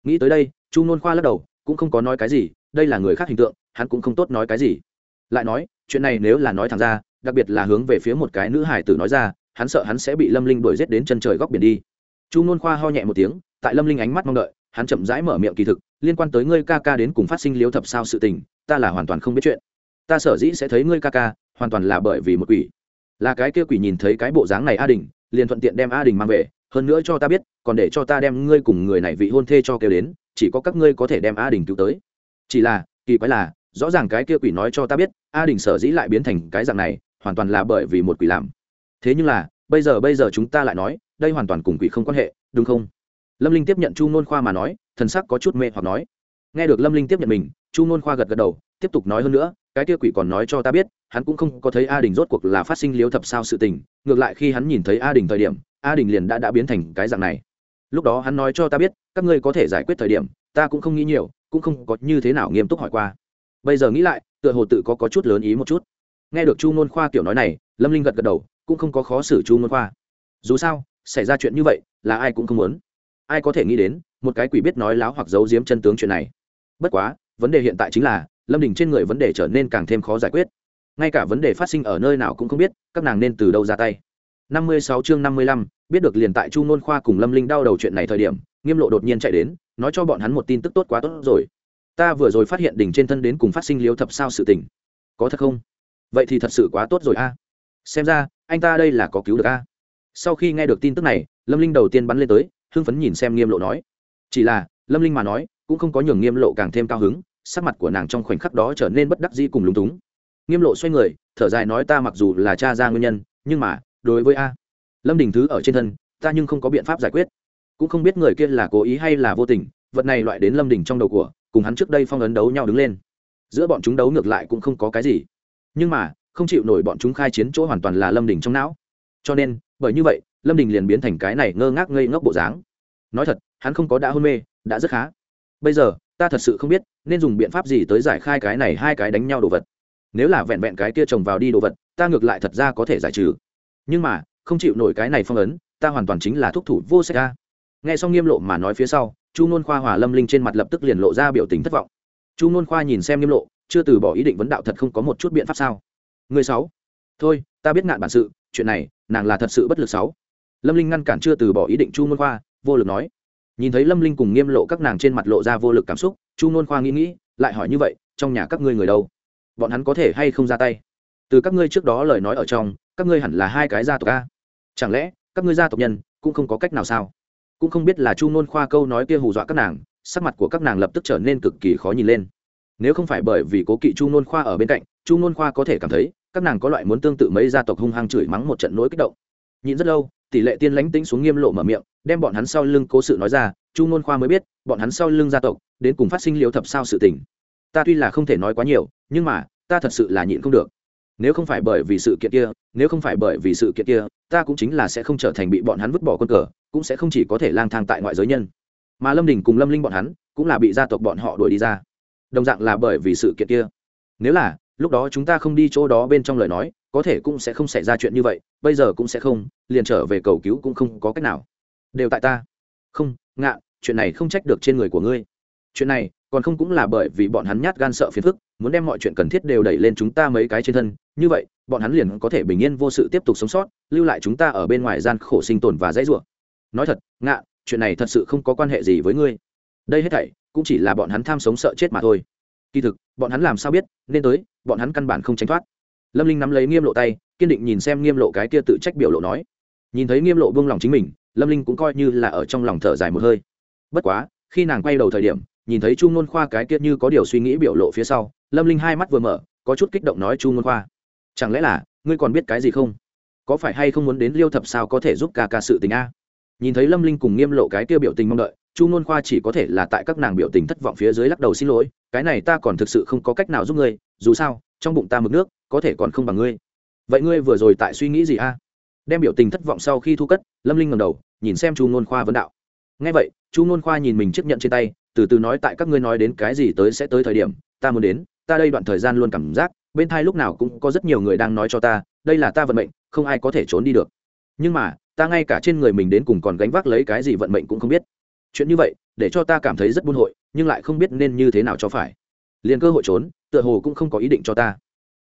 Nghĩ tới đây, chu nôn khoa lắc đầu cũng không có nói cái gì, đây là người khác hình tượng, hắn cũng không tốt nói cái gì. Lại nói, chuyện này nếu là nói thẳng ra, đặc biệt là hướng về phía một cái nữ hải tử nói ra, hắn sợ hắn sẽ bị lâm linh đuổi g i ế t đến chân trời góc biển đi. Chu nôn khoa ho nhẹ một tiếng, tại lâm linh ánh mắt mong đợi, hắn chậm rãi mở miệng kỳ thực, liên quan tới ngươi ca ca đến cùng phát sinh liếu thập sao sự tình, ta là hoàn toàn không biết chuyện. Ta sở dĩ sẽ thấy ngươi ca ca, hoàn toàn là bởi vì một quỷ. Là cái kia quỷ nhìn thấy cái bộ dáng này a đình, liền thuận tiện đem a đình mang về, hơn nữa cho ta biết, còn để cho ta đem ngươi cùng người này vị hôn thê cho kêu đến chỉ có các ngươi có thể đem a đình cứu tới. Chỉ là, kỳ quái là, rõ ràng cái kia quỷ nói cho ta biết, a đình sở dĩ lại biến thành cái dạng này, hoàn toàn là bởi vì một quỷ làm. Thế nhưng là, bây giờ bây giờ chúng ta lại nói, đây hoàn toàn cùng quỷ không quan hệ, đúng không? Lâm linh tiếp nhận chu nôn khoa mà nói, thần sắc có chút mê hoặc nói. Nghe được lâm linh tiếp nhận mình, chu nôn khoa gật gật đầu, tiếp tục nói hơn nữa, cái kia quỷ còn nói cho ta biết, hắn cũng không có thấy a đình rốt cuộc là phát sinh liếu thập sao sự tình, ngược lại khi hắn nhìn thấy a đình thời điểm, a đình liền đã đã biến thành cái dạng này lúc đó hắn nói cho ta biết các ngươi có thể giải quyết thời điểm ta cũng không nghĩ nhiều cũng không có như thế nào nghiêm túc hỏi qua. Bây giờ nghĩ lại tựa hồ tự có, có chút lớn ý một chút. Nghe được chu nôn khoa kiểu nói này lâm linh gật gật đầu cũng không có khó xử chu nôn khoa. Dù sao xảy ra chuyện như vậy là ai cũng không muốn. Ai có thể nghĩ đến một cái quỷ biết nói láo hoặc giấu giếm chân tướng chuyện này. Bất quá vấn đề hiện tại chính là lâm đình trên người vấn đề trở nên càng thêm khó giải quyết. Ngay cả vấn đề phát sinh ở nơi nào cũng không biết các nàng nên từ đâu ra tay năm mươi sáu chương năm mươi lăm, biết được liền tại chu nôn khoa cùng lâm linh đau đầu chuyện này thời điểm, nghiêm lộ đột nhiên chạy đến, nói cho bọn hắn một tin tức tốt quá tốt rồi. Ta vừa rồi phát hiện đỉnh trên thân đến cùng phát sinh liếu thập sao sự tình. Có thật không? Vậy thì thật sự quá tốt rồi a. Xem ra, anh ta đây là có cứu được a. Sau khi nghe được tin tức này, lâm linh đầu tiên bắn lên tới, hưng phấn nhìn xem nghiêm lộ nói. Chỉ là, lâm linh mà nói, cũng không có nhường nghiêm lộ càng thêm cao hứng, sắc mặt của nàng trong khoảnh khắc đó trở nên bất đắc dĩ cùng lúng túng. Nghiêm lộ xoay người, thở dài nói ta mặc dù là cha ra nguyên nhân, nhưng mà đối với a. Lâm đình thứ ở trên thân, ta nhưng không có biện pháp giải quyết. Cũng không biết người kia là cố ý hay là vô tình, vật này loại đến lâm đình trong đầu của, cùng hắn trước đây phong ấn đấu nhau đứng lên. Giữa bọn chúng đấu ngược lại cũng không có cái gì. Nhưng mà, không chịu nổi bọn chúng khai chiến chỗ hoàn toàn là lâm đình trong não. Cho nên, bởi như vậy, lâm đình liền biến thành cái này ngơ ngác ngây ngốc bộ dáng. Nói thật, hắn không có đã hôn mê, đã rất khá. Bây giờ, ta thật sự không biết, nên dùng biện pháp gì tới giải khai cái này hai cái đánh nhau đồ vật. Nếu là vẹn vẹn cái kia trồng vào đi đồ vật, ta ngược lại thật ra có thể giải trừ nhưng mà, không chịu nổi cái này phong ấn, ta hoàn toàn chính là thúc thủ vô sách ca nghe xong nghiêm lộ mà nói phía sau, chu n khoa hòa lâm linh trên mặt lập tức liền lộ ra biểu tình thất vọng. Chu n khoa nhìn xem nghiêm lộ, chưa từ bỏ ý định vấn đạo thật không có một chút biện pháp sao? Người sáu. Thôi, ta biết ngạn bản sự, chuyện này, nàng là thật sự bất lực sáu. Lâm linh ngăn cản chưa từ bỏ ý định chu nôn khoa, vô lực nói. Nhìn thấy lâm linh cùng nghiêm lộ các nàng trên mặt lộ ra vô lực cảm xúc, chu nôn khoa nghĩ nghĩ, lại hỏi như vậy, trong nhà các ngươi người đâu? Bọn hắn có thể hay không ra tay? Từ các ngươi trước đó lời nói ở trong, các ngươi hẳn là hai cái gia tộc a. Chẳng lẽ, các ngươi gia tộc nhân, cũng không có cách nào sao? Cũng không biết là chu nôn khoa câu nói kia hù dọa các nàng, sắc mặt của các nàng lập tức trở nên cực kỳ khó nhìn lên. Nếu không phải bởi vì cố kỵ chu nôn khoa ở bên cạnh, chu nôn khoa có thể cảm thấy, các nàng có loại muốn tương tự mấy gia tộc hung hăng chửi mắng một trận nỗi kích động. Nhịn rất lâu, tỷ lệ tiên lánh tính xuống nghiêm lộ mở miệng, đem bọn hắn sau lưng cố sự nói ra, chu nôn khoa mới biết, bọn hắn sau lưng gia tộc, đến cùng phát sinh liều thập sao sự tình. Ta tuy là không thể nói quá nhiều, nhưng mà, ta thật sự là nhịn không được nếu không phải bởi vì sự kiện kia, nếu không phải bởi vì sự kiện kia, ta cũng chính là sẽ không trở thành bị bọn hắn vứt bỏ con cờ, cũng sẽ không chỉ có thể lang thang tại ngoại giới nhân. Mà lâm đình cùng lâm linh bọn hắn cũng là bị gia tộc bọn họ đuổi đi ra. Đồng dạng là bởi vì sự kiện kia. Nếu là, lúc đó chúng ta không đi chỗ đó bên trong lời nói, có thể cũng sẽ không xảy ra chuyện như vậy, bây giờ cũng sẽ không, liền trở về cầu cứu cũng không có cách nào. Đều tại ta. Không, ngạ, chuyện này không trách được trên người của ngươi. Chuyện này còn không cũng là bởi vì bọn hắn nhát gan sợ phiền phức, muốn đem mọi chuyện cần thiết đều đẩy lên chúng ta mấy cái trên thân như vậy, bọn hắn liền có thể bình yên vô sự tiếp tục sống sót, lưu lại chúng ta ở bên ngoài gian khổ sinh tồn và dãy rủa. Nói thật, ngạ, chuyện này thật sự không có quan hệ gì với ngươi. Đây hết thảy cũng chỉ là bọn hắn tham sống sợ chết mà thôi. Kỳ thực, bọn hắn làm sao biết, nên tới, bọn hắn căn bản không tránh thoát. Lâm linh nắm lấy nghiêm lộ tay, kiên định nhìn xem nghiêm lộ cái kia tự trách biểu lộ nói. Nhìn thấy nghiêm lộ buông lòng chính mình, lâm linh cũng coi như là ở trong lòng thở dài một hơi. Bất quá, khi nàng quay đầu thời điểm, nhìn thấy chu ngôn khoa cái kia như có điều suy nghĩ biểu lộ phía sau, lâm linh hai mắt vừa mở, có chút kích động nói chu ngôn khoa chẳng lẽ là, ngươi còn biết cái gì không? Có phải hay không muốn đến liêu thập sao có thể giúp ca ca sự tình a? Nhìn thấy lâm linh cùng nghiêm lộ cái kia biểu tình mong đợi, chu ngôn khoa chỉ có thể là tại các nàng biểu tình thất vọng phía dưới lắc đầu xin lỗi, cái này ta còn thực sự không có cách nào giúp ngươi, dù sao, trong bụng ta mực nước, có thể còn không bằng ngươi. Vậy ngươi vừa rồi tại suy nghĩ gì a? Đem biểu tình thất vọng sau khi thu cất, lâm linh ngầm đầu, nhìn xem chu ngôn khoa vấn đạo. Ngay vậy, chu ngôn khoa nhìn mình chấp nhận trên tay, từ từ nói tại các ngươi nói đến cái gì tới sẽ tới thời điểm, ta muốn đến, ta đây đoạn thời gian luôn cảm giác bên thai lúc nào cũng có rất nhiều người đang nói cho ta, đây là ta vận mệnh, không ai có thể trốn đi được. Nhưng mà, ta ngay cả trên người mình đến cùng còn gánh vác lấy cái gì vận mệnh cũng không biết. Chuyện như vậy, để cho ta cảm thấy rất buôn hội, nhưng lại không biết nên như thế nào cho phải. Liền cơ hội trốn, tựa hồ cũng không có ý định cho ta.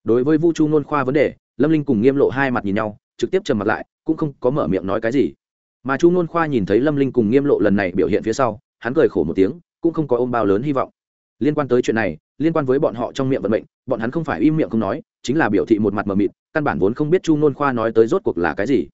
Đối với vu chu nôn khoa vấn đề, lâm linh cùng nghiêm lộ hai mặt nhìn nhau, trực tiếp trầm mặt lại, cũng không có mở miệng nói cái gì. Mà chu nôn khoa nhìn thấy lâm linh cùng nghiêm lộ lần này biểu hiện phía sau, hắn cười khổ một tiếng, cũng không có ôm bao lớn hy vọng liên quan tới chuyện này, liên quan với bọn họ trong miệng vận mệnh, bọn hắn không phải im miệng không nói, chính là biểu thị một mặt mờ mịt, căn bản vốn không biết chu nôn khoa nói tới rốt cuộc là cái gì.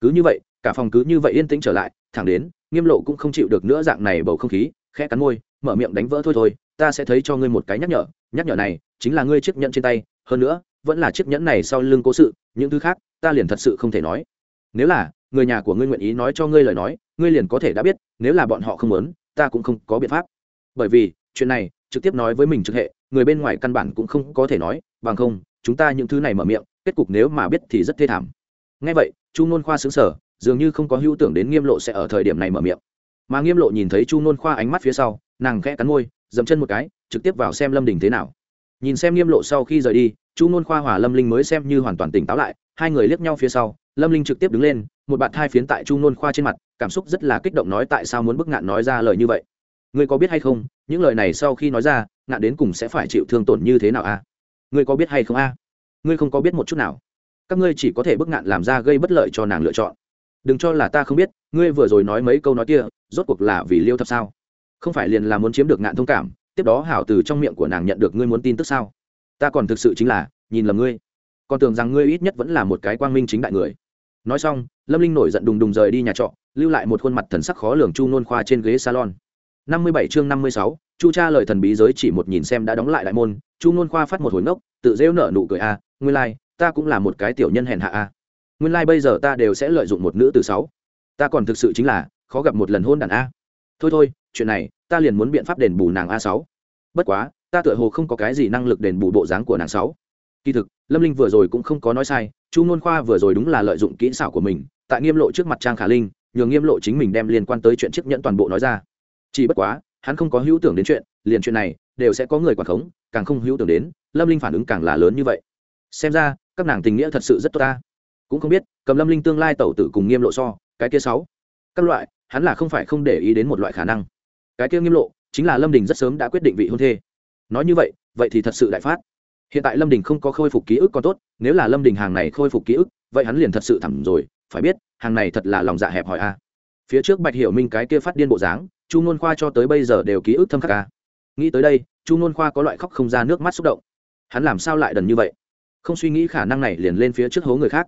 Cứ như vậy, cả phòng cứ như vậy yên tĩnh trở lại, thẳng đến, nghiêm lộ cũng không chịu được nữa dạng này bầu không khí, khẽ cắn môi, mở miệng đánh vỡ thôi thôi, ta sẽ thấy cho ngươi một cái nhắc nhở nhắc nhở này chính là ngươi chiếc nhẫn trên tay, hơn nữa, vẫn là chiếc nhẫn này sau lưng cố sự, những thứ khác, ta liền thật sự không thể nói. Nếu là, người nhà của ngươi nguyện ý nói cho ngươi lời nói, ngươi liền có thể đã biết, nếu là bọn họ không muốn, ta cũng không có biện pháp. Bởi vì, chuyện này trực tiếp nói với mình trực hệ, người bên ngoài căn bản cũng không có thể nói, bằng không, chúng ta những thứ này mở miệng, kết cục nếu mà biết thì rất thê thảm. Ngay vậy, chu nôn khoa xứng sở dường như không có hữu tưởng đến nghiêm lộ sẽ ở thời điểm này mở miệng. Mà nghiêm lộ nhìn thấy chu nôn khoa ánh mắt phía sau, nàng khẽ cắn môi, dậm chân một cái, trực tiếp vào xem lâm đình thế nào. Nhìn xem nghiêm lộ sau khi rời đi, chu nôn khoa hòa lâm linh mới xem như hoàn toàn tỉnh táo lại, hai người liếc nhau phía sau, lâm linh trực tiếp đứng lên, một bạn thai phiến tại chu nôn khoa trên mặt, cảm xúc rất là kích động nói tại sao muốn bức ngạn nói ra lời như vậy ngươi có biết hay không, những lời này sau khi nói ra, ngạn đến cùng sẽ phải chịu thương tổn như thế nào a ngươi có biết hay không a? Ngươi không có biết một chút nào. Các ngươi chỉ có thể bức ngạn làm ra gây bất lợi cho nàng lựa chọn. Đừng cho là ta không biết, ngươi vừa rồi nói mấy câu nói kia, rốt cuộc là vì liêu thập sao? Không phải liền là muốn chiếm được ngạn thông cảm, tiếp đó hảo từ trong miệng của nàng nhận được ngươi muốn tin tức sao? Ta còn thực sự chính là, nhìn lầm ngươi. Còn tưởng rằng ngươi ít nhất vẫn là một cái quang minh chính đại người. Nói xong, lâm linh nổi giận đùng đùng rời đi nhà trọ, lưu lại một khuôn mặt thần sắc khó lường chu nôn khoa trên ghế salon năm mươi bảy chương năm mươi sáu chu cha lời thần bí giới chỉ một nhìn xem đã đóng lại đại môn chu nôn khoa phát một hồi ngốc tự rêu nở nụ cười a nguyên lai、like, ta cũng là một cái tiểu nhân hèn hạ a. Nguyên lai bây giờ ta đều sẽ lợi dụng một nữ từ sáu. Ta còn thực sự chính là khó gặp một lần hôn đàn a. Thôi thôi chuyện này ta liền muốn biện pháp đền bù nàng a sáu. Bất quá ta tựa hồ không có cái gì năng lực đền bù bộ dáng của nàng sáu. Kỳ thực lâm linh vừa rồi cũng không có nói sai chu nôn khoa vừa rồi đúng là lợi dụng kỹ xảo của mình tại nghiêm lộ trước mặt trang khả linh nhường nghiêm lộ chính mình đem liên quan tới chuyện chiếc nhẫn toàn bộ nói ra chỉ bất quá, hắn không có hữu tưởng đến chuyện, liền chuyện này đều sẽ có người quản khống, càng không hữu tưởng đến, lâm linh phản ứng càng là lớn như vậy. Xem ra, các nàng tình nghĩa thật sự rất tốt ta. Cũng không biết, cầm lâm linh tương lai tẩu tử cùng nghiêm lộ so, cái kia sáu, các loại, hắn là không phải không để ý đến một loại khả năng. Cái kia nghiêm lộ, chính là lâm đình rất sớm đã quyết định vị hôn thê. Nói như vậy vậy thì thật sự đại phát. Hiện tại lâm đình không có khôi phục ký ức còn tốt, nếu là lâm đình hàng này khôi phục ký ức, vậy hắn liền thật sự thẳng rồi, phải biết, hàng này thật là lòng dạ hẹp hòi a phía trước bạch hiểu minh cái kia phát điên bộ dáng chu n khoa cho tới bây giờ đều ký ức thâm khắc ca nghĩ tới đây, chu n khoa có loại khóc không ra nước mắt xúc động. Hắn làm sao lại đần như vậy? Không suy nghĩ khả năng này liền lên phía trước hố người khác.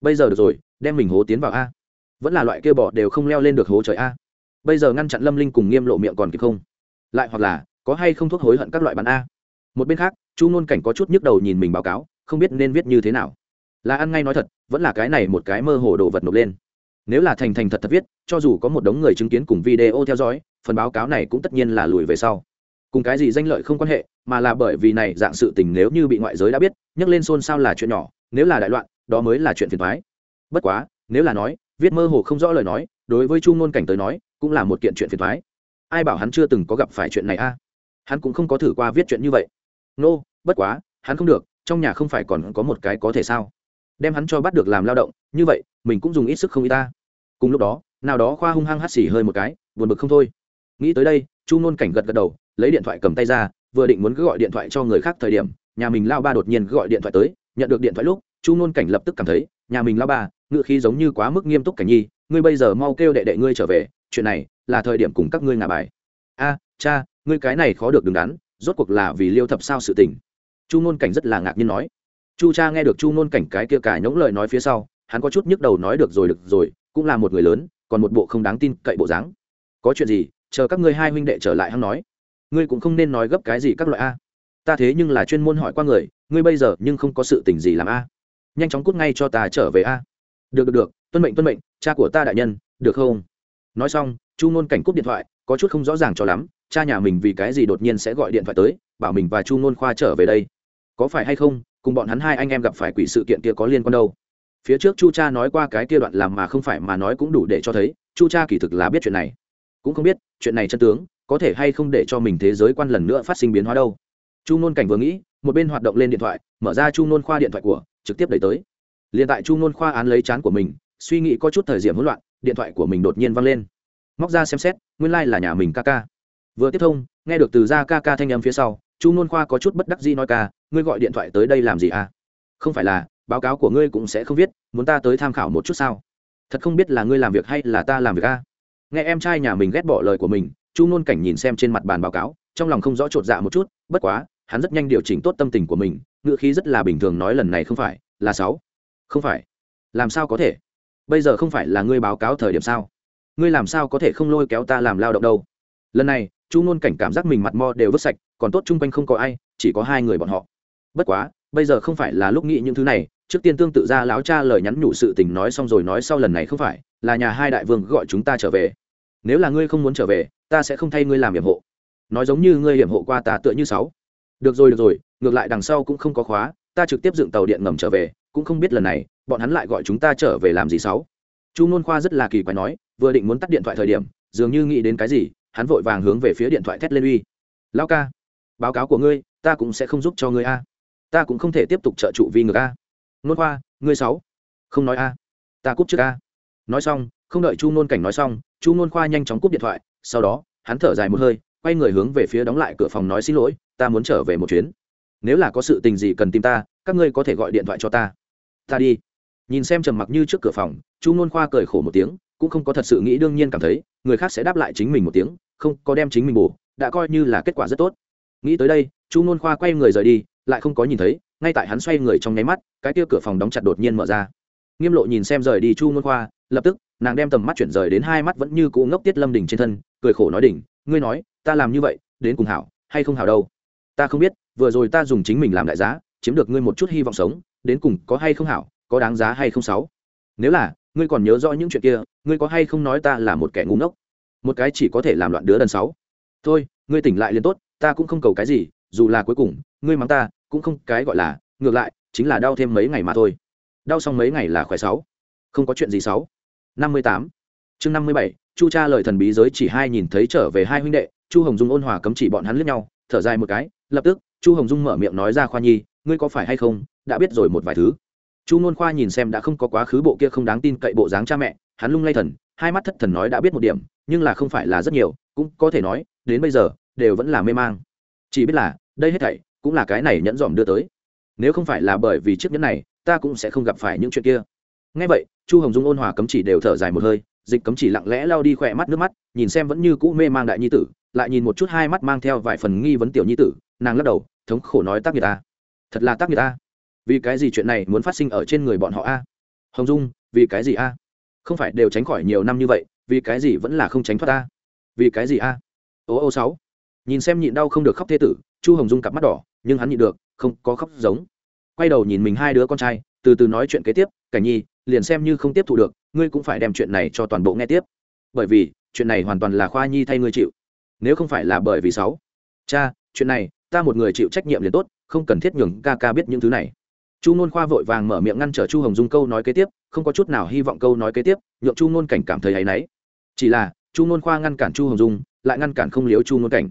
Bây giờ được rồi, đem mình hố tiến vào a. Vẫn là loại kia bỏ đều không leo lên được hố trời a. Bây giờ ngăn chặn lâm linh cùng nghiêm lộ miệng còn kịp không? Lại hoặc là, có hay không thuốc hối hận các loại bán a? Một bên khác, chu n cảnh có chút nhức đầu nhìn mình báo cáo, không biết nên viết như thế nào. Là ăn ngay nói thật, vẫn là cái này một cái mơ hồ đồ vật nộp lên nếu là thành thành thật thật viết cho dù có một đống người chứng kiến cùng video theo dõi phần báo cáo này cũng tất nhiên là lùi về sau. Cùng cái gì danh lợi không quan hệ mà là bởi vì này dạng sự tình nếu như bị ngoại giới đã biết nhắc lên xôn xao là chuyện nhỏ nếu là đại loạn đó mới là chuyện phiền thoái bất quá nếu là nói viết mơ hồ không rõ lời nói đối với chu ngôn cảnh tới nói cũng là một kiện chuyện phiền thoái ai bảo hắn chưa từng có gặp phải chuyện này a? À? Hắn cũng không có thử qua viết chuyện như vậy. Nô、no, bất quá hắn không được trong nhà không phải còn có một cái có thể sao? Đem hắn cho bắt được làm lao động, như vậy, mình cũng dùng ít sức không y ta. Cùng lúc đó, nào đó khoa hung hăng hắt xỉ hơi một cái, buồn bực không thôi. Nghĩ tới đây, chu ngôn cảnh gật gật đầu, lấy điện thoại cầm tay ra, vừa định muốn cứ gọi điện thoại cho người khác thời điểm, nhà mình lao ba đột nhiên gọi điện thoại tới, nhận được điện thoại lúc, chu ngôn cảnh lập tức cảm thấy, nhà mình lao ba, ngựa khí giống như quá mức nghiêm túc cảnh nhi, ngươi bây giờ mau kêu đệ đệ ngươi trở về, chuyện này là thời điểm cùng các ngươi ngả bài. A, cha, ngươi cái này khó được đứng đắn, rốt cuộc là vì liêu thập sao sự tình. Chu ngôn cảnh rất là ngạc nhiên nói chu cha nghe được chu ngôn cảnh cái kia cả những lời nói phía sau, hắn có chút nhức đầu nói được rồi được rồi, cũng là một người lớn, còn một bộ không đáng tin cậy bộ dáng. Có chuyện gì, chờ các ngươi hai huynh đệ trở lại hắn nói. Ngươi cũng không nên nói gấp cái gì các loại a. Ta thế nhưng là chuyên môn hỏi qua người, ngươi bây giờ nhưng không có sự tình gì làm a. Nhanh chóng cút ngay cho ta trở về a. Được được được, tuân mệnh tuân mệnh, cha của ta đại nhân, được không? Nói xong, chu ngôn cảnh cúp điện thoại, có chút không rõ ràng cho lắm, cha nhà mình vì cái gì đột nhiên sẽ gọi điện thoại tới, bảo mình và chu ngôn khoa trở về đây. Có phải hay không cùng bọn hắn hai anh em gặp phải quỷ sự kiện kia có liên quan đâu. Phía trước chu cha nói qua cái kia đoạn làm mà không phải mà nói cũng đủ để cho thấy, chu cha kỳ thực là biết chuyện này. Cũng không biết, chuyện này chân tướng, có thể hay không để cho mình thế giới quan lần nữa phát sinh biến hóa đâu. Chu Nôn cảnh vừa nghĩ, một bên hoạt động lên điện thoại, mở ra chu Nôn khoa điện thoại của, trực tiếp đẩy tới. Liền tại chu Nôn khoa án lấy chán của mình, suy nghĩ có chút thời điểm hỗn loạn, điện thoại của mình đột nhiên văng lên. Móc ra xem xét, nguyên lai、like、là nhà mình ca ca. Vừa tiếp thông, nghe được từ ra ca ca thanh âm phía sau, chu nôn khoa có chút bất đắc dĩ nói ca ngươi gọi điện thoại tới đây làm gì à? Không phải là, báo cáo của ngươi cũng sẽ không viết, muốn ta tới tham khảo một chút sao? Thật không biết là ngươi làm việc hay là ta làm việc a nghe em trai nhà mình ghét bỏ lời của mình, chu nôn cảnh nhìn xem trên mặt bàn báo cáo, trong lòng không rõ chột dạ một chút, bất quá, hắn rất nhanh điều chỉnh tốt tâm tình của mình ngựa khí rất là bình thường nói lần này không phải, là sáu. Không phải. Làm sao có thể? Bây giờ không phải là ngươi báo cáo thời điểm sao? Ngươi làm sao có thể không lôi kéo ta làm lao động đâu? Lần này, chu Nôn cảnh cảm giác mình mặt mo đều vứt sạch, còn tốt chung quanh không có ai, chỉ có hai người bọn họ bất quá, bây giờ không phải là lúc nghĩ những thứ này, trước tiên tương tự ra láo cha lời nhắn nhủ sự tình nói xong rồi nói sau lần này không phải, là nhà hai đại vương gọi chúng ta trở về. Nếu là ngươi không muốn trở về, ta sẽ không thay ngươi làm hiểm hộ. Nói giống như ngươi hiểm hộ qua ta tựa như sáu. Được rồi được rồi, ngược lại đằng sau cũng không có khóa, ta trực tiếp dựng tàu điện ngầm trở về, cũng không biết lần này, bọn hắn lại gọi chúng ta trở về làm gì sáu. Chu nôn khoa rất là kỳ quái nói, vừa định muốn tắt điện thoại thời điểm, dường như nghĩ đến cái gì, hắn vội vàng hướng về phía điện thoại thét lên uy. Lao ca, báo cáo của ngươi, ta cũng sẽ không giúp cho ngươi a ta cũng không thể tiếp tục trợ trụ vi ngược a. Nôn khoa, ngươi sáu. Không nói a. Ta cúp trước a. Nói xong, không đợi chu nôn cảnh nói xong, chu nôn khoa nhanh chóng cúp điện thoại, sau đó, hắn thở dài một hơi, quay người hướng về phía đóng lại cửa phòng nói xin lỗi, ta muốn trở về một chuyến. Nếu là có sự tình gì cần tìm ta, các ngươi có thể gọi điện thoại cho ta. Ta đi. Nhìn xem trầm mặc như trước cửa phòng, chu nôn khoa cười khổ một tiếng, cũng không có thật sự nghĩ đương nhiên cảm thấy, người khác sẽ đáp lại chính mình một tiếng, không có đem chính mình bổ, đã coi như là kết quả rất tốt. Nghĩ tới đây, chu nôn khoa quay người rời đi lại không có nhìn thấy, ngay tại hắn xoay người trong nháy mắt, cái kia cửa phòng đóng chặt đột nhiên mở ra. Nghiêm lộ nhìn xem rời đi chu nôn khoa, lập tức, nàng đem tầm mắt chuyển rời đến hai mắt vẫn như cũ ngốc tiết lâm đỉnh trên thân, cười khổ nói đỉnh ngươi nói, ta làm như vậy, đến cùng hảo hay không hảo đâu? Ta không biết, vừa rồi ta dùng chính mình làm đại giá, chiếm được ngươi một chút hy vọng sống, đến cùng có hay không hảo, có đáng giá hay không sáu? Nếu là, ngươi còn nhớ rõ những chuyện kia, ngươi có hay không nói ta là một kẻ ngu ngốc? Một cái chỉ có thể làm loạn đứa đần sáu. Thôi, ngươi tỉnh lại liền tốt, ta cũng không cầu cái gì, dù là cuối cùng, ngươi mắng ta cũng không cái gọi là, ngược lại, chính là đau thêm mấy ngày mà thôi. Đau xong mấy ngày là khỏe sáu. Không có chuyện gì sáu. Năm mươi tám. Chương năm mươi bảy, chu cha lời thần bí giới chỉ hai nhìn thấy trở về hai huynh đệ, chu hồng dung ôn hòa cấm chỉ bọn hắn lướt nhau, thở dài một cái, lập tức, chu hồng dung mở miệng nói ra khoa nhi, ngươi có phải hay không, đã biết rồi một vài thứ. Chu nôn khoa nhìn xem đã không có quá khứ bộ kia không đáng tin cậy bộ dáng cha mẹ, hắn lung lay thần, hai mắt thất thần nói đã biết một điểm, nhưng là không phải là rất nhiều, cũng có thể nói, đến bây giờ, đều vẫn là mê mang. Chỉ biết là, đây hết thảy cũng là cái này nhẫn dòm đưa tới. Nếu không phải là bởi vì chiếc nhẫn này, ta cũng sẽ không gặp phải những chuyện kia. Ngay vậy, chu hồng dung ôn hòa cấm chỉ đều thở dài một hơi, dịch cấm chỉ lặng lẽ lao đi khỏe mắt nước mắt, nhìn xem vẫn như cũ mê mang đại nhi tử, lại nhìn một chút hai mắt mang theo vài phần nghi vấn tiểu nhi tử, nàng lắc đầu, thống khổ nói tác người ta. Thật là tác người ta. Vì cái gì chuyện này muốn phát sinh ở trên người bọn họ a? Hồng dung, vì cái gì a? Không phải đều tránh khỏi nhiều năm như vậy, vì cái gì vẫn là không tránh thoát ta? Vì cái gì a? Ô ô sáu. Nhìn xem nhịn đau không được khóc thê tử chu hồng dung cặp mắt đỏ, nhưng hắn nhịn được, không có khóc giống. Quay đầu nhìn mình hai đứa con trai, từ từ nói chuyện kế tiếp, cảnh nhi, liền xem như không tiếp thu được, ngươi cũng phải đem chuyện này cho toàn bộ nghe tiếp. Bởi vì, chuyện này hoàn toàn là khoa nhi thay ngươi chịu. Nếu không phải là bởi vì sáu, cha, chuyện này, ta một người chịu trách nhiệm liền tốt, không cần thiết nhường ca ca biết những thứ này. Chu nôn khoa vội vàng mở miệng ngăn trở chu hồng dung câu nói kế tiếp, không có chút nào hy vọng câu nói kế tiếp, nhượng chu nôn cảnh cảm thấy áy náy. Chỉ là, chu nôn khoa ngăn cản chu hồng dung, lại ngăn cản không liếu chu nôn cảnh.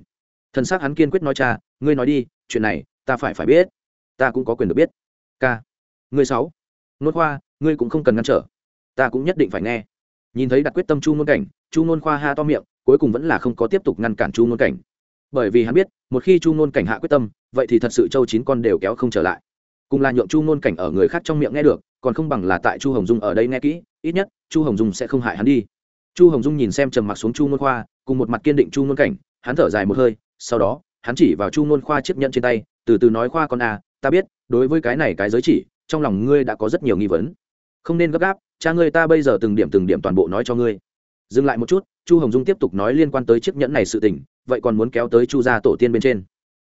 Thân xác hắn kiên quyết nói, cha ngươi nói đi, chuyện này ta phải phải biết. Ta cũng có quyền được biết. Ca ngươi sáu. Nôn khoa, ngươi cũng không cần ngăn trở. Ta cũng nhất định phải nghe. Nhìn thấy đặt quyết tâm chu nôn cảnh, chu nôn khoa ha to miệng, cuối cùng vẫn là không có tiếp tục ngăn cản chu nôn cảnh. Bởi vì hắn biết, một khi chu nôn cảnh hạ quyết tâm, vậy thì thật sự châu chín con đều kéo không trở lại. Cùng là nhượng chu nôn cảnh ở người khác trong miệng nghe được, còn không bằng là tại chu hồng dung ở đây nghe kỹ, ít nhất, chu hồng dung sẽ không hại hắn đi. Chu hồng dung nhìn xem trầm mặc xuống chu nôn khoa, cùng một mặt kiên định chu nôn cảnh, hắn thở dài một hơi, sau đó hắn chỉ vào chu ngôn khoa chiếc nhẫn trên tay, từ từ nói, khoa con à ta biết, đối với cái này cái giới chỉ, trong lòng ngươi đã có rất nhiều nghi vấn. Không nên gấp gáp, cha ngươi ta bây giờ từng điểm từng điểm toàn bộ nói cho ngươi. Dừng lại một chút, chu hồng dung tiếp tục nói liên quan tới chiếc nhẫn này sự tình, vậy còn muốn kéo tới chu gia tổ tiên bên trên.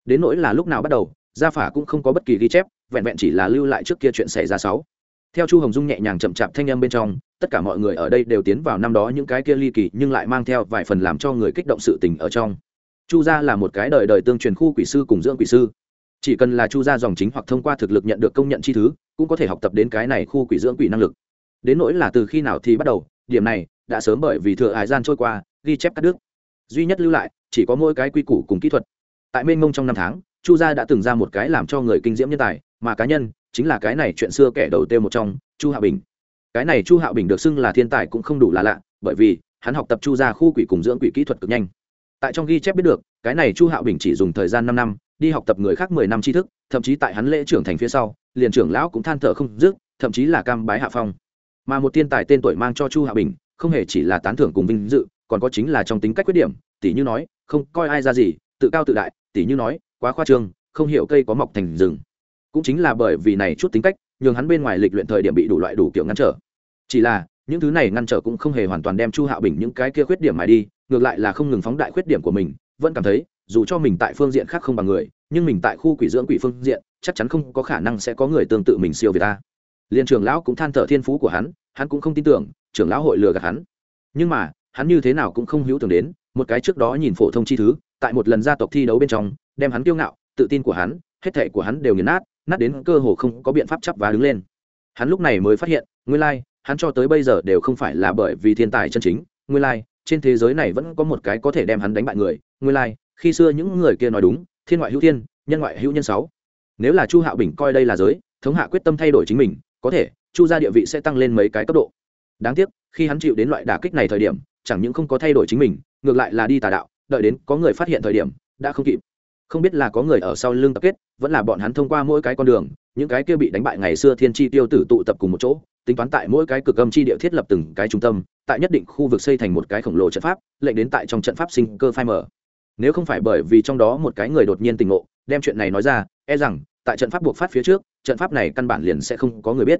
Đến nỗi là lúc nào bắt đầu, gia phả cũng không có bất kỳ ghi chép, vẹn vẹn chỉ là lưu lại trước kia chuyện xảy ra sáu. Theo chu hồng dung nhẹ nhàng chậm chạp thanh âm bên trong, tất cả mọi người ở đây đều tiến vào năm đó những cái kia ly kỳ, nhưng lại mang theo vài phần làm cho người kích động sự tình ở trong chu gia là một cái đời đời tương truyền khu quỷ sư cùng dưỡng quỷ sư. Chỉ cần là chu gia dòng chính hoặc thông qua thực lực nhận được công nhận chi thứ, cũng có thể học tập đến cái này khu quỷ dưỡng quỷ năng lực. Đến nỗi là từ khi nào thì bắt đầu, điểm này đã sớm bởi vì thừa hải gian trôi qua, ghi chép cắt đứt. Duy nhất lưu lại, chỉ có mỗi cái quy củ cùng kỹ thuật. Tại mênh mông trong năm tháng, chu gia đã từng ra một cái làm cho người kinh diễm nhân tài, mà cá nhân chính là cái này chuyện xưa kẻ đầu tiên một trong, chu hạ bình. Cái này chu hạ bình được xưng là thiên tài cũng không đủ là lạ, bởi vì hắn học tập chu gia khu quỷ cùng dưỡng quỷ kỹ thuật cực nhanh tại trong ghi chép biết được, cái này chu hạ bình chỉ dùng thời gian năm năm, đi học tập người khác mười năm tri thức, thậm chí tại hắn lễ trưởng thành phía sau, liền trưởng lão cũng than thở không dứt, thậm chí là cam bái hạ phong. Mà một thiên tài tên tuổi mang cho chu hạ bình, không hề chỉ là tán thưởng cùng vinh dự, còn có chính là trong tính cách khuyết điểm tỷ như nói, không coi ai ra gì, tự cao tự đại tỷ như nói, quá khoa trương, không hiểu cây có mọc thành rừng. Cũng chính là bởi vì này chút tính cách, nhường hắn bên ngoài lịch luyện thời điểm bị đủ loại đủ kiểu ngăn trở. Chỉ là, những thứ này ngăn trở cũng không hề hoàn toàn đem chu hạo bình những cái kia khuyết điểm mà đi ngược lại là không ngừng phóng đại khuyết điểm của mình, vẫn cảm thấy, dù cho mình tại phương diện khác không bằng người, nhưng mình tại khu quỷ dưỡng quỷ phương diện, chắc chắn không có khả năng sẽ có người tương tự mình siêu việt ta. Liên trưởng lão cũng than thở thiên phú của hắn hắn cũng không tin tưởng, trưởng lão hội lừa gạt hắn. Nhưng mà, hắn như thế nào cũng không hữu tưởng đến, một cái trước đó nhìn phổ thông chi thứ, tại một lần gia tộc thi đấu bên trong, đem hắn kiêu ngạo, tự tin của hắn, hết thệ của hắn đều nghiền nát nát đến cơ hồ không có biện pháp chấp và đứng lên. Hắn lúc này mới phát hiện, nguyên lai, hắn cho tới bây giờ đều không phải là bởi vì thiên tài chân chính, nguyên lai trên thế giới này vẫn có một cái có thể đem hắn đánh bại người, nguyên lai, khi xưa những người kia nói đúng, thiên ngoại hữu thiên, nhân ngoại hữu nhân sáu. Nếu là chu hạo bình coi đây là giới, thống hạ quyết tâm thay đổi chính mình, có thể, chu gia địa vị sẽ tăng lên mấy cái cấp độ. Đáng tiếc, khi hắn chịu đến loại đả kích này thời điểm, chẳng những không có thay đổi chính mình, ngược lại là đi tà đạo, đợi đến có người phát hiện thời điểm, đã không kịp không biết là có người ở sau lưng tập kết, vẫn là bọn hắn thông qua mỗi cái con đường, những cái kia bị đánh bại ngày xưa thiên tri tiêu tử tụ tập cùng một chỗ, tính toán tại mỗi cái cực âm chi địa thiết lập từng cái trung tâm, tại nhất định khu vực xây thành một cái khổng lồ trận pháp, lệnh đến tại trong trận pháp sinh cơ phai mở nếu không phải bởi vì trong đó một cái người đột nhiên tình ngộ, đem chuyện này nói ra e rằng, tại trận pháp buộc phát phía trước, trận pháp này căn bản liền sẽ không có người biết.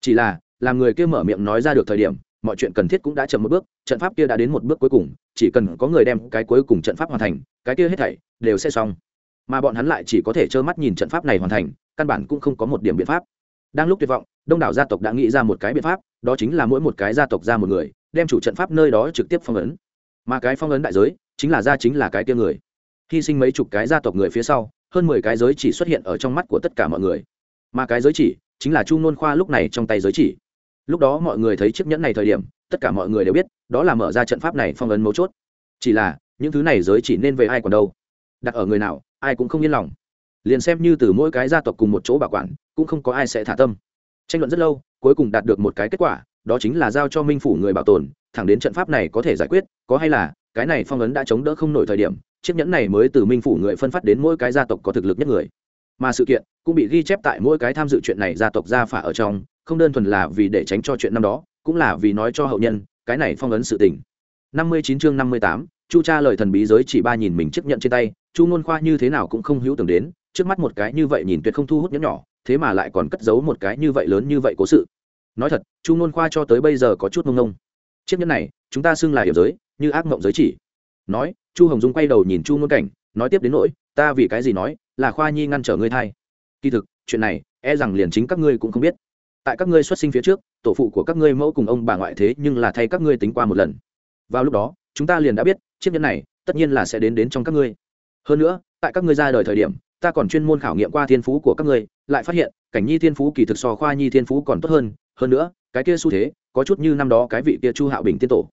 Chỉ là, làm người kia mở miệng nói ra được thời điểm, mọi chuyện cần thiết cũng đã chậm một bước, trận pháp kia đã đến một bước cuối cùng, chỉ cần có người đem cái cuối cùng trận pháp hoàn thành, cái kia hết thảy đều sẽ xong mà bọn hắn lại chỉ có thể trơ mắt nhìn trận pháp này hoàn thành, căn bản cũng không có một điểm biện pháp. Đang lúc tuyệt vọng, đông đảo gia tộc đã nghĩ ra một cái biện pháp, đó chính là mỗi một cái gia tộc ra một người, đem chủ trận pháp nơi đó trực tiếp phong ấn. Mà cái phong ấn đại giới, chính là ra chính là cái tiêu người. Hy sinh mấy chục cái gia tộc người phía sau, hơn mười cái giới chỉ xuất hiện ở trong mắt của tất cả mọi người. Mà cái giới chỉ, chính là chu nôn khoa lúc này trong tay giới chỉ. Lúc đó mọi người thấy chiếc nhẫn này thời điểm, tất cả mọi người đều biết, đó là mở ra trận pháp này phong ấn mấu chốt. Chỉ là, những thứ này giới chỉ nên về ai còn đâu? Đặt ở người nào, ai cũng không yên lòng. Liền xem như từ mỗi cái gia tộc cùng một chỗ bảo quản, cũng không có ai sẽ thả tâm. Tranh luận rất lâu, cuối cùng đạt được một cái kết quả, đó chính là giao cho minh phủ người bảo tồn, thẳng đến trận pháp này có thể giải quyết, có hay là, cái này phong ấn đã chống đỡ không nổi thời điểm, chiếc nhẫn này mới từ minh phủ người phân phát đến mỗi cái gia tộc có thực lực nhất người. Mà sự kiện cũng bị ghi chép tại mỗi cái tham dự chuyện này gia tộc gia phả ở trong, không đơn thuần là vì để tránh cho chuyện năm đó, cũng là vì nói cho hậu nhân, cái này phong ấn sự tình. Năm mươi chín chương năm mươi tám, chu cha lời thần bí giới chỉ ba nhìn mình chấp nhận trên tay chu ngôn khoa như thế nào cũng không hữu tưởng đến, trước mắt một cái như vậy nhìn tuyệt không thu hút nhẫn nhỏ, thế mà lại còn cất giấu một cái như vậy lớn như vậy cố sự. Nói thật, chu ngôn khoa cho tới bây giờ có chút mông ngông. Chiếc nhẫn này, chúng ta xưng là hiểu giới, như ác mộng giới chỉ. Nói, chu hồng dung quay đầu nhìn chu ngôn cảnh, nói tiếp đến nỗi, ta vì cái gì nói, là khoa nhi ngăn trở ngươi thai. Kỳ thực, chuyện này e rằng liền chính các ngươi cũng không biết. Tại các ngươi xuất sinh phía trước, tổ phụ của các ngươi mẫu cùng ông bà ngoại thế nhưng là thay các ngươi tính qua một lần. Vào lúc đó, chúng ta liền đã biết, chiếc nhẫn này, tất nhiên là sẽ đến đến trong các ngươi hơn nữa, tại các ngươi ra đời thời điểm, ta còn chuyên môn khảo nghiệm qua thiên phú của các ngươi, lại phát hiện, cảnh nhi thiên phú kỳ thực so khoa nhi thiên phú còn tốt hơn. Hơn nữa, cái kia xu thế, có chút như năm đó cái vị kia chu hạo bình tiên tổ.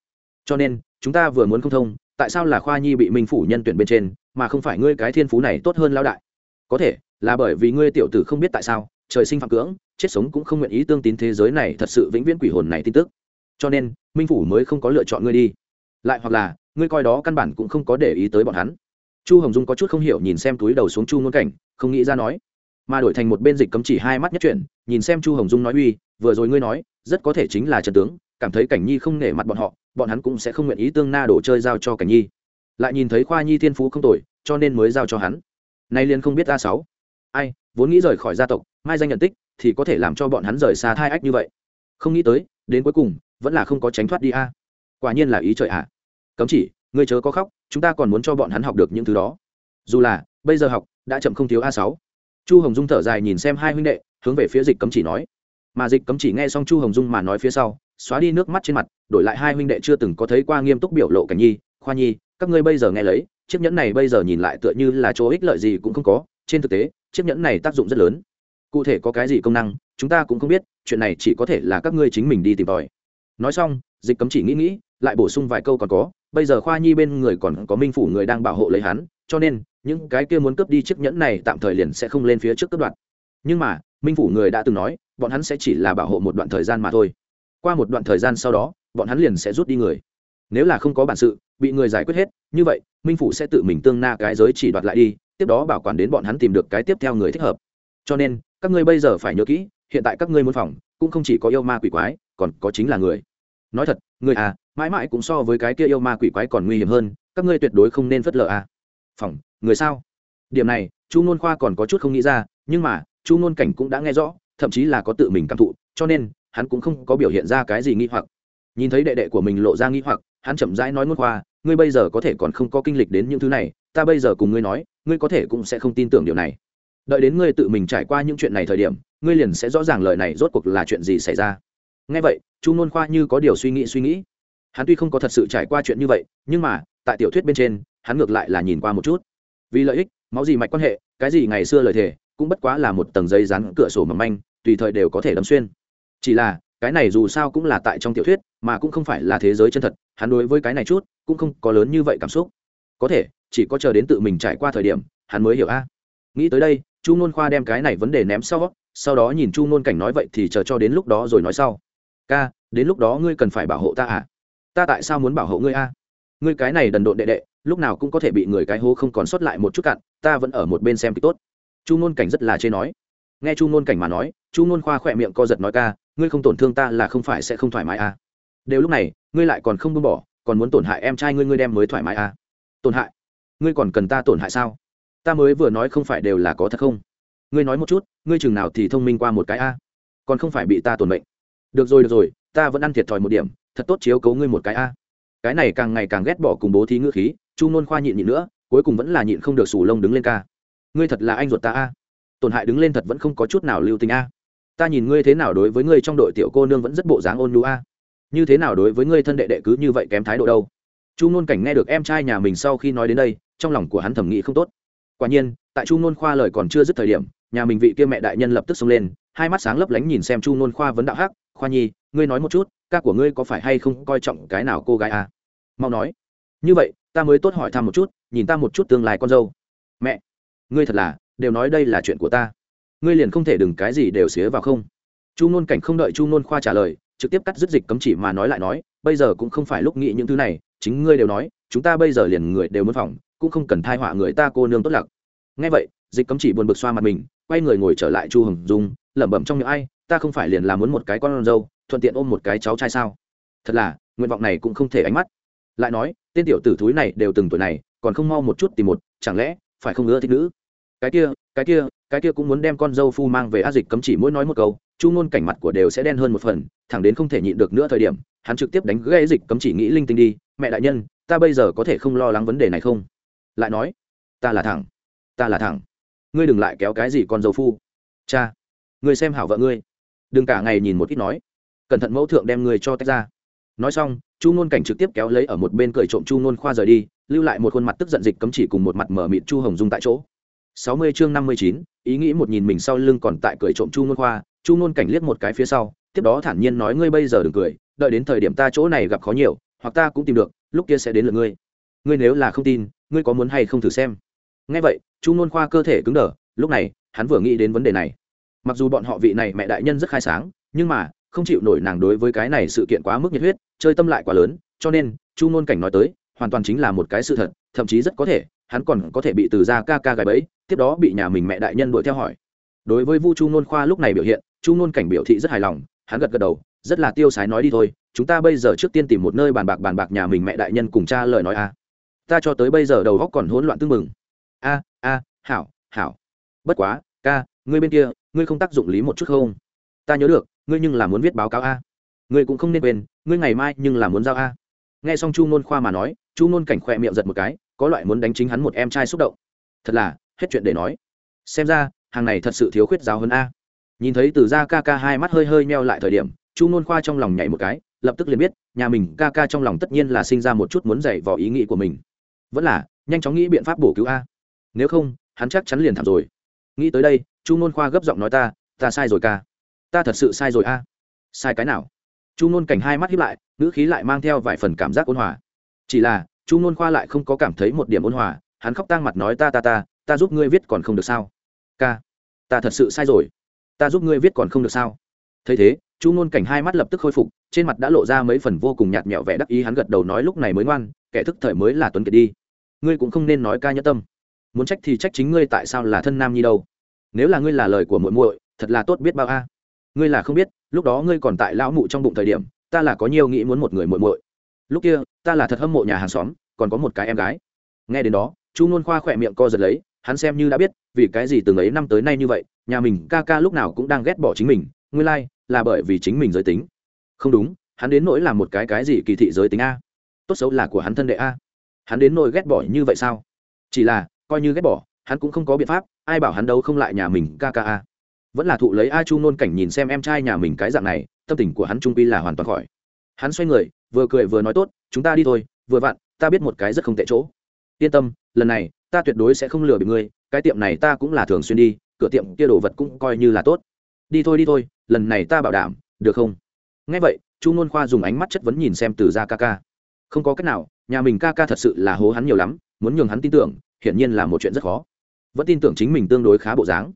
Cho nên, chúng ta vừa muốn không thông, tại sao là khoa nhi bị minh phủ nhân tuyển bên trên, mà không phải ngươi cái thiên phú này tốt hơn lao đại? Có thể, là bởi vì ngươi tiểu tử không biết tại sao, trời sinh phạm cưỡng, chết sống cũng không nguyện ý tương tín thế giới này thật sự vĩnh viễn quỷ hồn này tin tức. Cho nên, minh phủ mới không có lựa chọn ngươi đi. Lại hoặc là, ngươi coi đó căn bản cũng không có để ý tới bọn hắn chu hồng dung có chút không hiểu nhìn xem túi đầu xuống chu ngôn cảnh, không nghĩ ra nói. Mà đổi thành một bên dịch cấm chỉ hai mắt nhất chuyển, nhìn xem chu hồng dung nói uy, vừa rồi ngươi nói, rất có thể chính là trần tướng, cảm thấy cảnh nhi không nể mặt bọn họ, bọn hắn cũng sẽ không nguyện ý tương na đổ chơi giao cho cảnh nhi. Lại nhìn thấy khoa nhi thiên phú không tội cho nên mới giao cho hắn. Nay liền không biết a sáu. Ai, vốn nghĩ rời khỏi gia tộc, mai danh nhận tích, thì có thể làm cho bọn hắn rời xa thai ách như vậy. Không nghĩ tới, đến cuối cùng, vẫn là không có tránh thoát đi a. Quả nhiên là ý trời ạ. À. cấm chỉ ngươi chớ có khóc, chúng ta còn muốn cho bọn hắn học được những thứ đó. Dù là, bây giờ học, đã chậm không thiếu a sáu. Chu hồng dung thở dài nhìn xem hai huynh đệ, hướng về phía dịch cấm chỉ nói. Mà dịch cấm chỉ nghe xong chu hồng dung mà nói phía sau, xóa đi nước mắt trên mặt, đổi lại hai huynh đệ chưa từng có thấy qua nghiêm túc biểu lộ cảnh nhi, khoa nhi, các ngươi bây giờ nghe lấy, chiếc nhẫn này bây giờ nhìn lại tựa như là chỗ ích lợi gì cũng không có, trên thực tế, chiếc nhẫn này tác dụng rất lớn. Cụ thể có cái gì công năng, chúng ta cũng không biết, chuyện này chỉ có thể là các ngươi chính mình đi tìm tòi. Nói xong, dịch cấm chỉ nghĩ nghĩ, lại bổ sung vài câu còn có bây giờ khoa nhi bên người còn có minh phủ người đang bảo hộ lấy hắn, cho nên, những cái kia muốn cướp đi chiếc nhẫn này tạm thời liền sẽ không lên phía trước cướp đoạt. Nhưng mà, minh phủ người đã từng nói, bọn hắn sẽ chỉ là bảo hộ một đoạn thời gian mà thôi. Qua một đoạn thời gian sau đó, bọn hắn liền sẽ rút đi người. Nếu là không có bản sự, bị người giải quyết hết, như vậy, minh phủ sẽ tự mình tương na cái giới chỉ đoạt lại đi, tiếp đó bảo quản đến bọn hắn tìm được cái tiếp theo người thích hợp. Cho nên, các ngươi bây giờ phải nhớ kỹ, hiện tại các ngươi muốn phòng, cũng không chỉ có yêu ma quỷ quái, còn có chính là người nói thật người à mãi mãi cũng so với cái kia yêu ma quỷ quái còn nguy hiểm hơn, các ngươi tuyệt đối không nên phớt lờ à. Phòng người sao? Điểm này, chu nôn khoa còn có chút không nghĩ ra, nhưng mà, chu nôn cảnh cũng đã nghe rõ, thậm chí là có tự mình cảm thụ, cho nên, hắn cũng không có biểu hiện ra cái gì nghi hoặc. Nhìn thấy đệ đệ của mình lộ ra nghi hoặc, hắn chậm rãi nói nôn khoa, ngươi bây giờ có thể còn không có kinh lịch đến những thứ này, ta bây giờ cùng ngươi nói, ngươi có thể cũng sẽ không tin tưởng điều này. Đợi đến ngươi tự mình trải qua những chuyện này thời điểm, ngươi liền sẽ rõ ràng lời này rốt cuộc là chuyện gì xảy ra ngay vậy, chu nôn khoa như có điều suy nghĩ suy nghĩ. Hắn tuy không có thật sự trải qua chuyện như vậy, nhưng mà, tại tiểu thuyết bên trên, hắn ngược lại là nhìn qua một chút. Vì lợi ích, máu gì mạch quan hệ, cái gì ngày xưa lời thề, cũng bất quá là một tầng giấy rán cửa sổ mầm manh, tùy thời đều có thể đâm xuyên. Chỉ là, cái này dù sao cũng là tại trong tiểu thuyết, mà cũng không phải là thế giới chân thật, hắn đối với cái này chút, cũng không có lớn như vậy cảm xúc. Có thể, chỉ có chờ đến tự mình trải qua thời điểm, hắn mới hiểu a. Nghĩ tới đây, chu nôn khoa đem cái này vấn đề ném sau sau đó nhìn chu nôn cảnh nói vậy thì chờ cho đến lúc đó rồi nói sau ca, đến lúc đó ngươi cần phải bảo hộ ta à? Ta tại sao muốn bảo hộ ngươi a? Ngươi cái này đần độn đệ đệ, lúc nào cũng có thể bị người cái hố không còn sót lại một chút cặn ta vẫn ở một bên xem kịch tốt. Chu ngôn cảnh rất là chê nói. Nghe chu ngôn cảnh mà nói, chu ngôn khoa khỏe miệng co giật nói ca, ngươi không tổn thương ta là không phải sẽ không thoải mái à. đều lúc này, ngươi lại còn không buông bỏ, còn muốn tổn hại em trai ngươi ngươi đem mới thoải mái à. tổn hại? Ngươi còn cần ta tổn hại sao? Ta mới vừa nói không phải đều là có thật không? Ngươi nói một chút, ngươi chừng nào thì thông minh qua một cái a? Còn không phải bị ta tổn mệnh được rồi được rồi, ta vẫn ăn thiệt thòi một điểm, thật tốt chiếu cấu ngươi một cái a. Cái này càng ngày càng ghét bỏ cùng bố thí ngữ khí, chu nôn khoa nhịn nhịn nữa, cuối cùng vẫn là nhịn không được sù lông đứng lên ca. Ngươi thật là anh ruột ta a. Tổn hại đứng lên thật vẫn không có chút nào lưu tình a. Ta nhìn ngươi thế nào đối với ngươi trong đội tiểu cô nương vẫn rất bộ dáng ôn nhu a. Như thế nào đối với ngươi thân đệ đệ cứ như vậy kém thái độ đâu. Chu nôn cảnh nghe được em trai nhà mình sau khi nói đến đây, trong lòng của hắn thẩm nghĩ không tốt. Quả nhiên, tại chu nôn khoa lời còn chưa dứt thời điểm, nhà mình vị kia mẹ đại nhân lập tức xông lên, hai mắt sáng lấp lánh nhìn xem chu nôn khoa vấn đạo hắc khoa nhi, ngươi nói một chút, ca của ngươi có phải hay không coi trọng cái nào cô gái à? mau nói. Như vậy, ta mới tốt hỏi thăm một chút, nhìn ta một chút tương lai con dâu. Mẹ, ngươi thật là, đều nói đây là chuyện của ta. Ngươi liền không thể đừng cái gì đều xía vào không. Chu nôn cảnh không đợi chu nôn khoa trả lời, trực tiếp cắt dứt dịch cấm chỉ mà nói lại nói, bây giờ cũng không phải lúc nghĩ những thứ này, chính ngươi đều nói, chúng ta bây giờ liền người đều muốn phòng, cũng không cần thai họa người ta cô nương tốt lặc. Ngay vậy, dịch cấm chỉ buồn bực xoa mặt mình, quay người ngồi trở lại chu hồng dung, lẩm bẩm trong những ai ta không phải liền là muốn một cái con dâu, thuận tiện ôm một cái cháu trai sao? Thật là, nguyện vọng này cũng không thể ánh mắt. Lại nói, tên tiểu tử thúi này đều từng tuổi này, còn không mau một chút tìm một, chẳng lẽ phải không ưa thích nữ? Cái kia cái kia cái kia cũng muốn đem con dâu phu mang về a dịch cấm chỉ mỗi nói một câu, chu ngôn cảnh mặt của đều sẽ đen hơn một phần, thẳng đến không thể nhịn được nữa thời điểm, hắn trực tiếp đánh gây dịch cấm chỉ nghĩ linh tinh đi, mẹ đại nhân, ta bây giờ có thể không lo lắng vấn đề này không? Lại nói, ta là thẳng, ta là thẳng. Ngươi đừng lại kéo cái gì con dâu phu. Cha, ngươi xem hảo vợ ngươi đừng cả ngày nhìn một ít nói. Cẩn thận mẫu thượng đem người cho tách ra. Nói xong, chu nôn cảnh trực tiếp kéo lấy ở một bên cười trộm chu nôn khoa rời đi, lưu lại một khuôn mặt tức giận dịch cấm chỉ cùng một mặt mở mịt chu hồng dung tại chỗ. Sáu mươi chương năm mươi chín, ý nghĩ một nhìn mình sau lưng còn tại cười trộm chu nôn khoa, chu nôn cảnh liếc một cái phía sau, tiếp đó thản nhiên nói, ngươi bây giờ đừng cười, đợi đến thời điểm ta chỗ này gặp khó nhiều, hoặc ta cũng tìm được, lúc kia sẽ đến lượt ngươi. Ngươi nếu là không tin, ngươi có muốn hay không thử xem? Ngay vậy, chu nôn khoa cơ thể cứng đờ, lúc này, hắn vừa nghĩ đến vấn đề này mặc dù bọn họ vị này mẹ đại nhân rất khai sáng, nhưng mà, không chịu nổi nàng đối với cái này sự kiện quá mức nhiệt huyết, chơi tâm lại quá lớn, cho nên, chu ngôn cảnh nói tới, hoàn toàn chính là một cái sự thật, thậm chí rất có thể, hắn còn có thể bị từ ra ca ca gài bẫy, tiếp đó bị nhà mình mẹ đại nhân đuổi theo hỏi. Đối với vu chu ngôn khoa lúc này biểu hiện, chu ngôn cảnh biểu thị rất hài lòng, hắn gật gật đầu, rất là tiêu sái nói đi thôi, chúng ta bây giờ trước tiên tìm một nơi bàn bạc bàn bạc nhà mình mẹ đại nhân cùng cha lời nói a. Ta cho tới bây giờ đầu góc còn hỗn loạn tưng mừng a a, hảo hảo. Bất quá, ca, ngươi bên kia ngươi không tác dụng lý một chút không? Ta nhớ được, ngươi nhưng là muốn viết báo cáo a. Ngươi cũng không nên quên, ngươi ngày mai nhưng là muốn giao a. Nghe xong chu ngôn khoa mà nói, chu ngôn cảnh khỏe miệng giật một cái, có loại muốn đánh chính hắn một em trai xúc động. Thật là, hết chuyện để nói. Xem ra, hàng này thật sự thiếu khuyết giáo hơn a. Nhìn thấy từ ra ca ca hai mắt hơi hơi meo lại thời điểm, chu ngôn khoa trong lòng nhảy một cái, lập tức liền biết, nhà mình ca ca trong lòng tất nhiên là sinh ra một chút muốn dạy vò ý nghĩ của mình. Vẫn là, nhanh chóng nghĩ biện pháp bổ cứu a. Nếu không, hắn chắc chắn liền thảm rồi nghĩ tới đây, chu ngôn khoa gấp giọng nói ta ta sai rồi ca. Ta thật sự sai rồi a. Sai cái nào? Chu ngôn cảnh hai mắt hiếp lại, ngữ khí lại mang theo vài phần cảm giác ôn hòa. Chỉ là, chu ngôn khoa lại không có cảm thấy một điểm ôn hòa, hắn khóc tang mặt nói ta ta ta ta giúp ngươi viết còn không được sao? Ca, ta thật sự sai rồi. Ta giúp ngươi viết còn không được sao? Thấy thế, chu ngôn cảnh hai mắt lập tức khôi phục, trên mặt đã lộ ra mấy phần vô cùng nhạt nhẽo vẻ đắc ý, hắn gật đầu nói lúc này mới ngoan, kẻ thức thời mới là tuấn kiệt đi. Ngươi cũng không nên nói ca nhất tâm muốn trách thì trách chính ngươi tại sao là thân nam nhi đâu. Nếu là ngươi là lời của muội muội thật là tốt biết bao a. Ngươi là không biết lúc đó ngươi còn tại lão mụ trong bụng thời điểm ta là có nhiều nghĩ muốn một người muội muội. Lúc kia ta là thật hâm mộ nhà hàng xóm còn có một cái em gái. Nghe đến đó chu nôn khoa khỏe miệng co giật lấy hắn xem như đã biết vì cái gì từng ấy năm tới nay như vậy nhà mình ca ca lúc nào cũng đang ghét bỏ chính mình nguyên lai、like, là bởi vì chính mình giới tính. Không đúng hắn đến nỗi là một cái cái gì kỳ thị giới tính a? Tốt xấu là của hắn thân đệ a. Hắn đến nỗi ghét bỏ như vậy sao? Chỉ là coi như ghét bỏ, hắn cũng không có biện pháp, ai bảo hắn đâu không lại nhà mình ca ca a. Vẫn là thụ lấy a chu nôn cảnh nhìn xem em trai nhà mình cái dạng này, tâm tình của hắn trung pi là hoàn toàn khỏi. Hắn xoay người, vừa cười vừa nói tốt, chúng ta đi thôi, vừa vặn, ta biết một cái rất không tệ chỗ. Yên tâm, lần này, ta tuyệt đối sẽ không lừa bị ngươi, cái tiệm này ta cũng là thường xuyên đi, cửa tiệm kia đồ vật cũng coi như là tốt. Đi thôi đi thôi, lần này ta bảo đảm, được không? Ngay vậy, chu nôn khoa dùng ánh mắt chất vấn nhìn xem từ ra ca ca. Không có cách nào, nhà mình ca ca thật sự là hố hắn nhiều lắm, muốn nhường hắn tin tưởng hiển nhiên là một chuyện rất khó. Vẫn tin tưởng chính mình tương đối khá bộ dáng.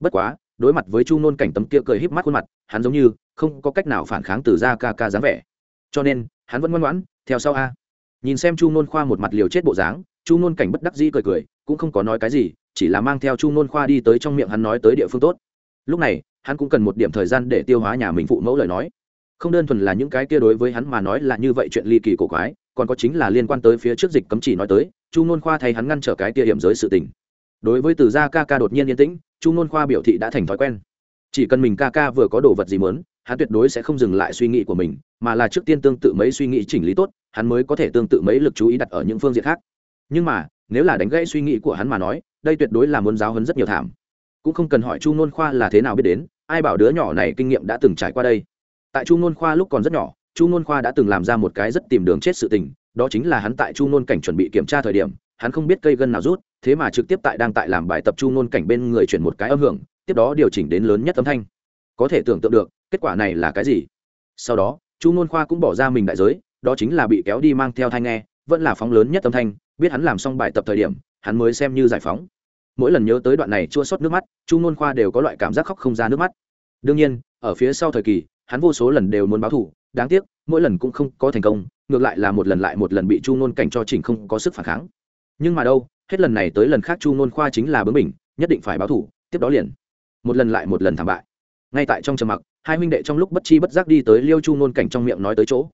Bất quá, đối mặt với chu nôn cảnh tấm kia cười híp mắt khuôn mặt, hắn giống như không có cách nào phản kháng từ ra ca ca dáng vẻ. Cho nên, hắn vẫn ngoan ngoãn, theo sau a. Nhìn xem chu nôn khoa một mặt liều chết bộ dáng, chu nôn cảnh bất đắc dĩ cười cười, cũng không có nói cái gì, chỉ là mang theo chu nôn khoa đi tới trong miệng hắn nói tới địa phương tốt. Lúc này, hắn cũng cần một điểm thời gian để tiêu hóa nhà mình phụ mẫu lời nói. Không đơn thuần là những cái kia đối với hắn mà nói là như vậy chuyện ly kỳ cổ quái, còn có chính là liên quan tới phía trước dịch cấm chỉ nói tới chu n khoa thay hắn ngăn trở cái tia hiểm giới sự tình. Đối với từ gia ca ca đột nhiên yên tĩnh, chu n khoa biểu thị đã thành thói quen. Chỉ cần mình ca ca vừa có đồ vật gì mớn hắn tuyệt đối sẽ không dừng lại suy nghĩ của mình, mà là trước tiên tương tự mấy suy nghĩ chỉnh lý tốt, hắn mới có thể tương tự mấy lực chú ý đặt ở những phương diện khác. Nhưng mà, nếu là đánh gãy suy nghĩ của hắn mà nói, đây tuyệt đối là muốn giáo hấn rất nhiều thảm. Cũng không cần hỏi chu n khoa là thế nào biết đến, ai bảo đứa nhỏ này kinh nghiệm đã từng trải qua đây. Tại chu n khoa lúc còn rất nhỏ, chu n khoa đã từng làm ra một cái rất tìm đường chết sự tình đó chính là hắn tại chu nôn cảnh chuẩn bị kiểm tra thời điểm, hắn không biết cây gân nào rút, thế mà trực tiếp tại đang tại làm bài tập chu nôn cảnh bên người chuyển một cái âm hưởng, tiếp đó điều chỉnh đến lớn nhất âm thanh. Có thể tưởng tượng được, kết quả này là cái gì? Sau đó, chu nôn khoa cũng bỏ ra mình đại giới, đó chính là bị kéo đi mang theo thai nghe, vẫn là phóng lớn nhất âm thanh, biết hắn làm xong bài tập thời điểm, hắn mới xem như giải phóng. Mỗi lần nhớ tới đoạn này chua xót nước mắt, chu nôn khoa đều có loại cảm giác khóc không ra nước mắt. Đương nhiên, ở phía sau thời kỳ, hắn vô số lần đều muốn báo thù, đáng tiếc mỗi lần cũng không có thành công, ngược lại là một lần lại một lần bị chu nôn cảnh cho chỉnh không có sức phản kháng. Nhưng mà đâu, hết lần này tới lần khác chu nôn khoa chính là bướng mình nhất định phải báo thù tiếp đó liền. Một lần lại một lần thảm bại. Ngay tại trong trầm mặc, hai huynh đệ trong lúc bất chi bất giác đi tới liêu chu nôn cảnh trong miệng nói tới chỗ.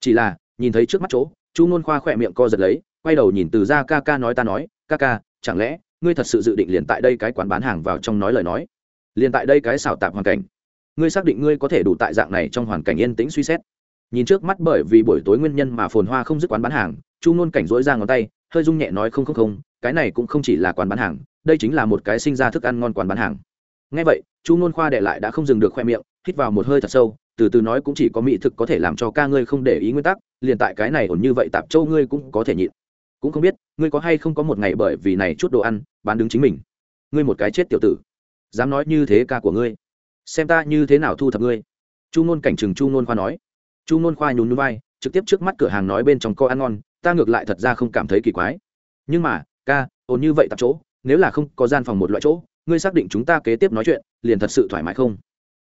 Chỉ là, nhìn thấy trước mắt chỗ, chu nôn khoa khỏe miệng co giật lấy, quay đầu nhìn từ ra ca ca nói ta nói, ca ca, chẳng lẽ ngươi thật sự dự định liền tại đây cái quán bán hàng vào trong nói lời nói? Liền tại đây cái xảo tạp hoàn cảnh. Ngươi xác định ngươi có thể đủ tại dạng này trong hoàn cảnh yên tĩnh suy xét nhìn trước mắt bởi vì buổi tối nguyên nhân mà phồn hoa không dứt quán bán hàng, chu nôn cảnh dỗi ra ngón tay, hơi rung nhẹ nói không không không, cái này cũng không chỉ là quán bán hàng, đây chính là một cái sinh ra thức ăn ngon quán bán hàng. Ngay vậy, chu nôn khoa đệ lại đã không dừng được khoe miệng, hít vào một hơi thật sâu, từ từ nói cũng chỉ có mỹ thực có thể làm cho ca ngươi không để ý nguyên tắc, liền tại cái này ổn như vậy tạp châu ngươi cũng có thể nhịn. Cũng không biết, ngươi có hay không có một ngày bởi vì này chút đồ ăn, bán đứng chính mình. Ngươi một cái chết tiểu tử. Dám nói như thế ca của ngươi. Xem ta như thế nào thu thập ngươi. Chu ngôn cảnh trừng chu ngôn khoa nói chu ngôn khoa nhún núi vai trực tiếp trước mắt cửa hàng nói bên trong co ăn ngon ta ngược lại thật ra không cảm thấy kỳ quái nhưng mà ca ổn như vậy tạp chỗ nếu là không có gian phòng một loại chỗ ngươi xác định chúng ta kế tiếp nói chuyện liền thật sự thoải mái không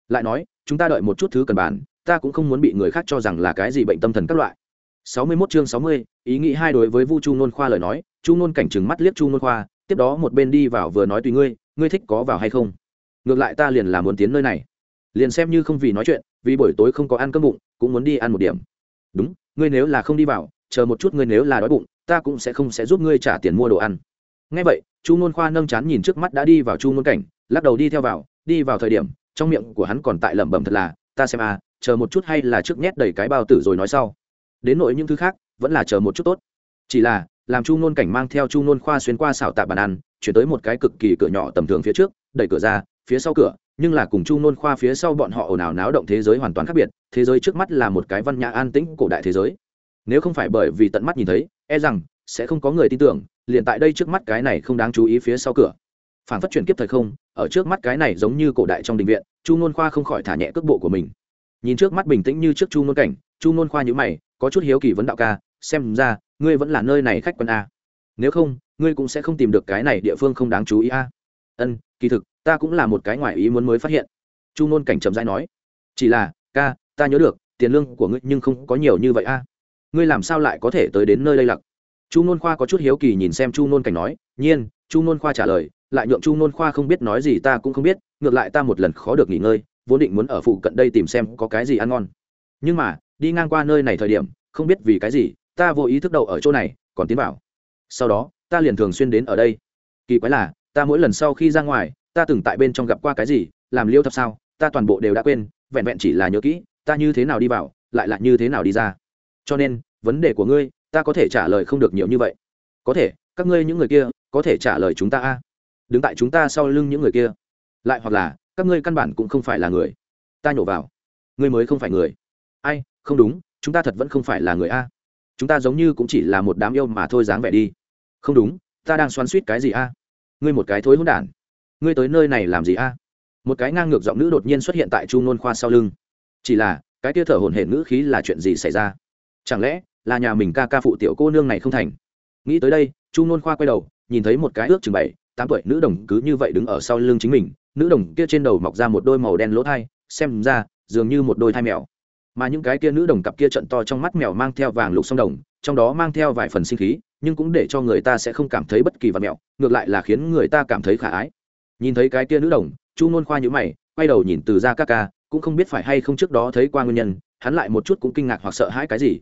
lại nói chúng ta đợi một chút thứ cần bàn ta cũng không muốn bị người khác cho rằng là cái gì bệnh tâm thần các loại sáu mươi 61 chương sáu mươi, ý nghĩ hai đối với Vu Chu Nôn Khoa lời nói, Chu Nôn cảnh trừng mắt liếc Chu Nôn Khoa, tiếp đó một bên đi vào vừa nói tùy ngươi, ngươi thích có vào hay không? Ngược lại ta liền là muốn tiến nơi này. Liền xem như không vì nói chuyện, vì buổi tối không có ăn cơm bụng, cũng muốn đi ăn một điểm. Đúng, ngươi nếu là không đi vào, chờ một chút ngươi nếu là đói bụng, ta cũng sẽ không sẽ giúp ngươi trả tiền mua đồ ăn. Nghe vậy, Chu n Khoa nâng chán nhìn trước mắt đã đi vào Chu n cảnh, lắc đầu đi theo vào, đi vào thời điểm, trong miệng của hắn còn tại lẩm bẩm thật là, ta xem a, chờ một chút hay là trước nhét đầy cái bao tử rồi nói sau đến nội những thứ khác vẫn là chờ một chút tốt chỉ là làm chu n cảnh mang theo chu n khoa xuyên qua xảo tạ bàn ăn chuyển tới một cái cực kỳ cửa nhỏ tầm thường phía trước đẩy cửa ra phía sau cửa nhưng là cùng chu nôn khoa phía sau bọn họ ồn ào náo động thế giới hoàn toàn khác biệt, thế giới trước mắt là một cái văn nhã an tĩnh cổ đại thế giới. Nếu không phải bởi vì tận mắt nhìn thấy e rằng sẽ không có người tin tưởng, liền tại đây trước mắt cái này không đáng chú ý phía sau cửa. Phản phát chuyển kiếp thời không, ở trước mắt cái này giống như cổ đại trong đình viện, chu nôn khoa không khỏi thả nhẹ cước bộ của mình. Nhìn trước mắt bình tĩnh như trước chu nôn cảnh, chu nôn khoa nhữ mày, có chút hiếu kỳ vấn đạo ca, xem ra, ngươi vẫn là nơi này khách quân a. Nếu không, ngươi cũng sẽ không tìm được cái này địa phương không đáng chú ý a ân, kỳ thực, ta cũng là một cái ngoại ý muốn mới phát hiện. Chu nôn cảnh chậm dãi nói, chỉ là, ca, ta nhớ được, tiền lương của ngươi nhưng không có nhiều như vậy a. Ngươi làm sao lại có thể tới đến nơi lây lặc? Chu nôn khoa có chút hiếu kỳ nhìn xem chu nôn cảnh nói, nhiên. Chu nôn khoa trả lời, lại nhượng chu nôn khoa không biết nói gì ta cũng không biết, ngược lại ta một lần khó được nghỉ ngơi, vốn định muốn ở phụ cận đây tìm xem có cái gì ăn ngon. Nhưng mà, đi ngang qua nơi này thời điểm, không biết vì cái gì, ta vô ý thức đậu ở chỗ này, còn tiến vào. Sau đó, ta liền thường xuyên đến ở đây. Kỳ quái là ta mỗi lần sau khi ra ngoài, ta từng tại bên trong gặp qua cái gì, làm liêu thập sao, ta toàn bộ đều đã quên, vẹn vẹn chỉ là nhớ kỹ, ta như thế nào đi vào, lại là như thế nào đi ra. Cho nên, vấn đề của ngươi, ta có thể trả lời không được nhiều như vậy. Có thể, các ngươi những người kia, có thể trả lời chúng ta a. Đứng tại chúng ta sau lưng những người kia. Lại hoặc là, các ngươi căn bản cũng không phải là người. Ta nhổ vào. Ngươi mới không phải người. Ai, không đúng, chúng ta thật vẫn không phải là người a. Chúng ta giống như cũng chỉ là một đám yêu mà thôi dáng vẻ đi. Không đúng, ta đang xoắn suýt cái gì a? Ngươi một cái thối hỗn đản. Ngươi tới nơi này làm gì a? Một cái ngang ngược giọng nữ đột nhiên xuất hiện tại chu nôn khoa sau lưng. Chỉ là, cái tia thở hổn hển ngữ khí là chuyện gì xảy ra? Chẳng lẽ là nhà mình ca ca phụ tiểu cô nương này không thành? Nghĩ tới đây, chu nôn khoa quay đầu, nhìn thấy một cái ước chừng bảy, tám tuổi nữ đồng cứ như vậy đứng ở sau lưng chính mình. Nữ đồng kia trên đầu mọc ra một đôi màu đen lỗ thai, xem ra dường như một đôi thai mèo. Mà những cái kia nữ đồng cặp kia trận to trong mắt mèo mang theo vàng lục song đồng, trong đó mang theo vài phần sinh khí nhưng cũng để cho người ta sẽ không cảm thấy bất kỳ vật mẹo, ngược lại là khiến người ta cảm thấy khả ái. Nhìn thấy cái kia nữ đồng, chu nôn khoa nhữ mày, quay đầu nhìn từ ra ca ca, cũng không biết phải hay không trước đó thấy qua nguyên nhân, hắn lại một chút cũng kinh ngạc hoặc sợ hãi cái gì.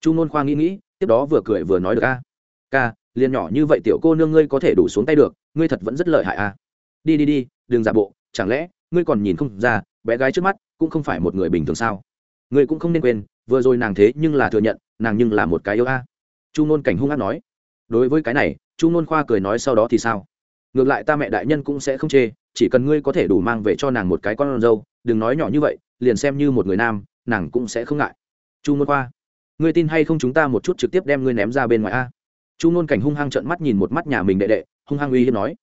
Chu nôn khoa nghĩ nghĩ, tiếp đó vừa cười vừa nói được, a, ca, liền nhỏ như vậy tiểu cô nương ngươi có thể đủ xuống tay được, ngươi thật vẫn rất lợi hại a. Đi đi đi, đừng giả bộ, chẳng lẽ ngươi còn nhìn không ra, bé gái trước mắt cũng không phải một người bình thường sao? Ngươi cũng không nên quên, vừa rồi nàng thế nhưng là thừa nhận, nàng nhưng là một cái yêu a chu nôn cảnh hung hát nói, đối với cái này, chu nôn khoa cười nói sau đó thì sao? Ngược lại ta mẹ đại nhân cũng sẽ không chê, chỉ cần ngươi có thể đủ mang về cho nàng một cái con dâu, đừng nói nhỏ như vậy, liền xem như một người nam, nàng cũng sẽ không ngại. Chu nôn khoa, ngươi tin hay không chúng ta một chút trực tiếp đem ngươi ném ra bên ngoài a? Chu nôn cảnh hung hăng trợn mắt nhìn một mắt nhà mình đệ đệ, hung hăng uy hiếp nói,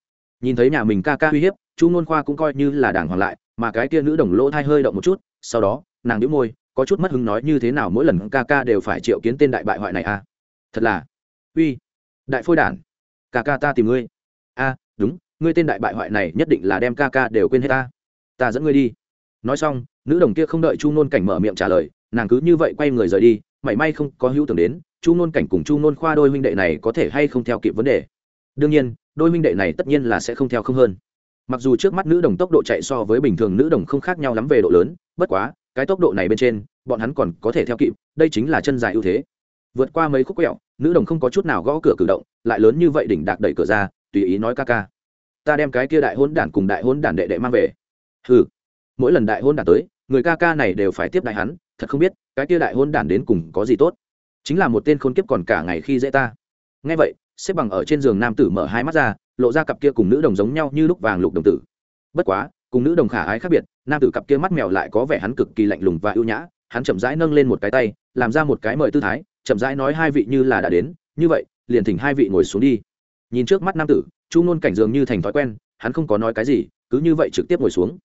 nhìn thấy nhà mình ca ca uy hiếp, chu nôn khoa cũng coi như là đàng hoàng lại, mà cái kia nữ đồng lỗ thai hơi động một chút, sau đó, nàng đĩu môi, có chút mất hứng nói như thế nào mỗi lần ca ca đều phải triệu kiến tên đại bại hoại này a? Thật là. Uy, đại phôi đản, ca ca ta tìm ngươi. A, đúng, ngươi tên đại bại hoại này nhất định là đem ca ca đều quên hết ta. Ta dẫn ngươi đi. Nói xong, nữ đồng kia không đợi chu nôn cảnh mở miệng trả lời, nàng cứ như vậy quay người rời đi, mảy may không có hữu tưởng đến, chu nôn cảnh cùng chu nôn khoa đôi huynh đệ này có thể hay không theo kịp vấn đề. Đương nhiên, đôi huynh đệ này tất nhiên là sẽ không theo không hơn. Mặc dù trước mắt nữ đồng tốc độ chạy so với bình thường nữ đồng không khác nhau lắm về độ lớn, bất quá, cái tốc độ này bên trên, bọn hắn còn có thể theo kịp, đây chính là chân dài ưu thế vượt qua mấy khúc quẹo, nữ đồng không có chút nào gõ cửa cử động, lại lớn như vậy đỉnh đạc đẩy cửa ra, tùy ý nói ca ca. Ta đem cái kia đại hôn đản cùng đại hôn đản đệ đệ mang về. Ừ mỗi lần đại hôn đản tới, người ca ca này đều phải tiếp đại hắn, thật không biết, cái kia đại hôn đản đến cùng có gì tốt. Chính là một tên khôn kiếp còn cả ngày khi dễ ta. Nghe vậy, xếp bằng ở trên giường nam tử mở hai mắt ra, lộ ra cặp kia cùng nữ đồng giống nhau như lúc vàng lục đồng tử. Bất quá, cùng nữ đồng khả ái khác biệt, nam tử cặp kia mắt mèo lại có vẻ hắn cực kỳ lạnh lùng và ưu nhã, hắn chậm rãi nâng lên một cái tay, làm ra một cái mời tư thái chậm rãi nói hai vị như là đã đến, như vậy, liền thỉnh hai vị ngồi xuống đi. Nhìn trước mắt nam tử, chu nôn cảnh dường như thành thói quen, hắn không có nói cái gì, cứ như vậy trực tiếp ngồi xuống.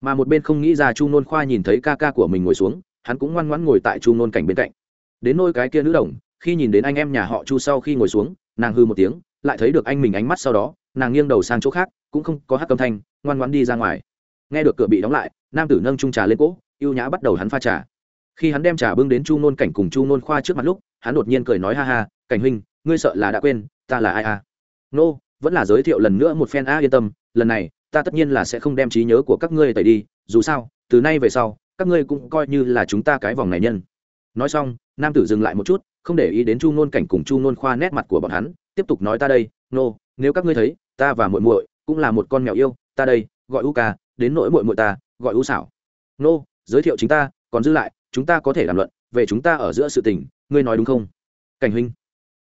Mà một bên không nghĩ ra chu nôn khoa nhìn thấy ca ca của mình ngồi xuống, hắn cũng ngoan ngoãn ngồi tại chu nôn cảnh bên cạnh. Đến nôi cái kia nữ đồng, khi nhìn đến anh em nhà họ chu sau khi ngồi xuống, nàng hư một tiếng, lại thấy được anh mình ánh mắt sau đó, nàng nghiêng đầu sang chỗ khác, cũng không có hát âm thanh, ngoan ngoãn đi ra ngoài. Nghe được cửa bị đóng lại, nam tử nâng trung trà lên cỗ y ê u nhã bắt đầu hắn pha trà. Khi hắn đem trà bưng đến chu nôn cảnh cùng chu nôn khoa trước mặt lúc hắn đột nhiên cười nói ha ha cảnh huynh ngươi sợ là đã quên ta là ai à? Nô、no, vẫn là giới thiệu lần nữa một phen a yên tâm lần này ta tất nhiên là sẽ không đem trí nhớ của các ngươi tẩy đi dù sao từ nay về sau các ngươi cũng coi như là chúng ta cái vòng này nhân. Nói xong nam tử dừng lại một chút không để ý đến chu nôn cảnh cùng chu nôn khoa nét mặt của bọn hắn tiếp tục nói ta đây nô nếu các ngươi thấy ta và muội muội cũng là một con mèo yêu ta đây gọi u ca đến nỗi muội muội ta gọi u xảo nô giới thiệu chính ta còn giữ lại chúng ta có thể làm luận về chúng ta ở giữa sự tình ngươi nói đúng không? Cảnh huynh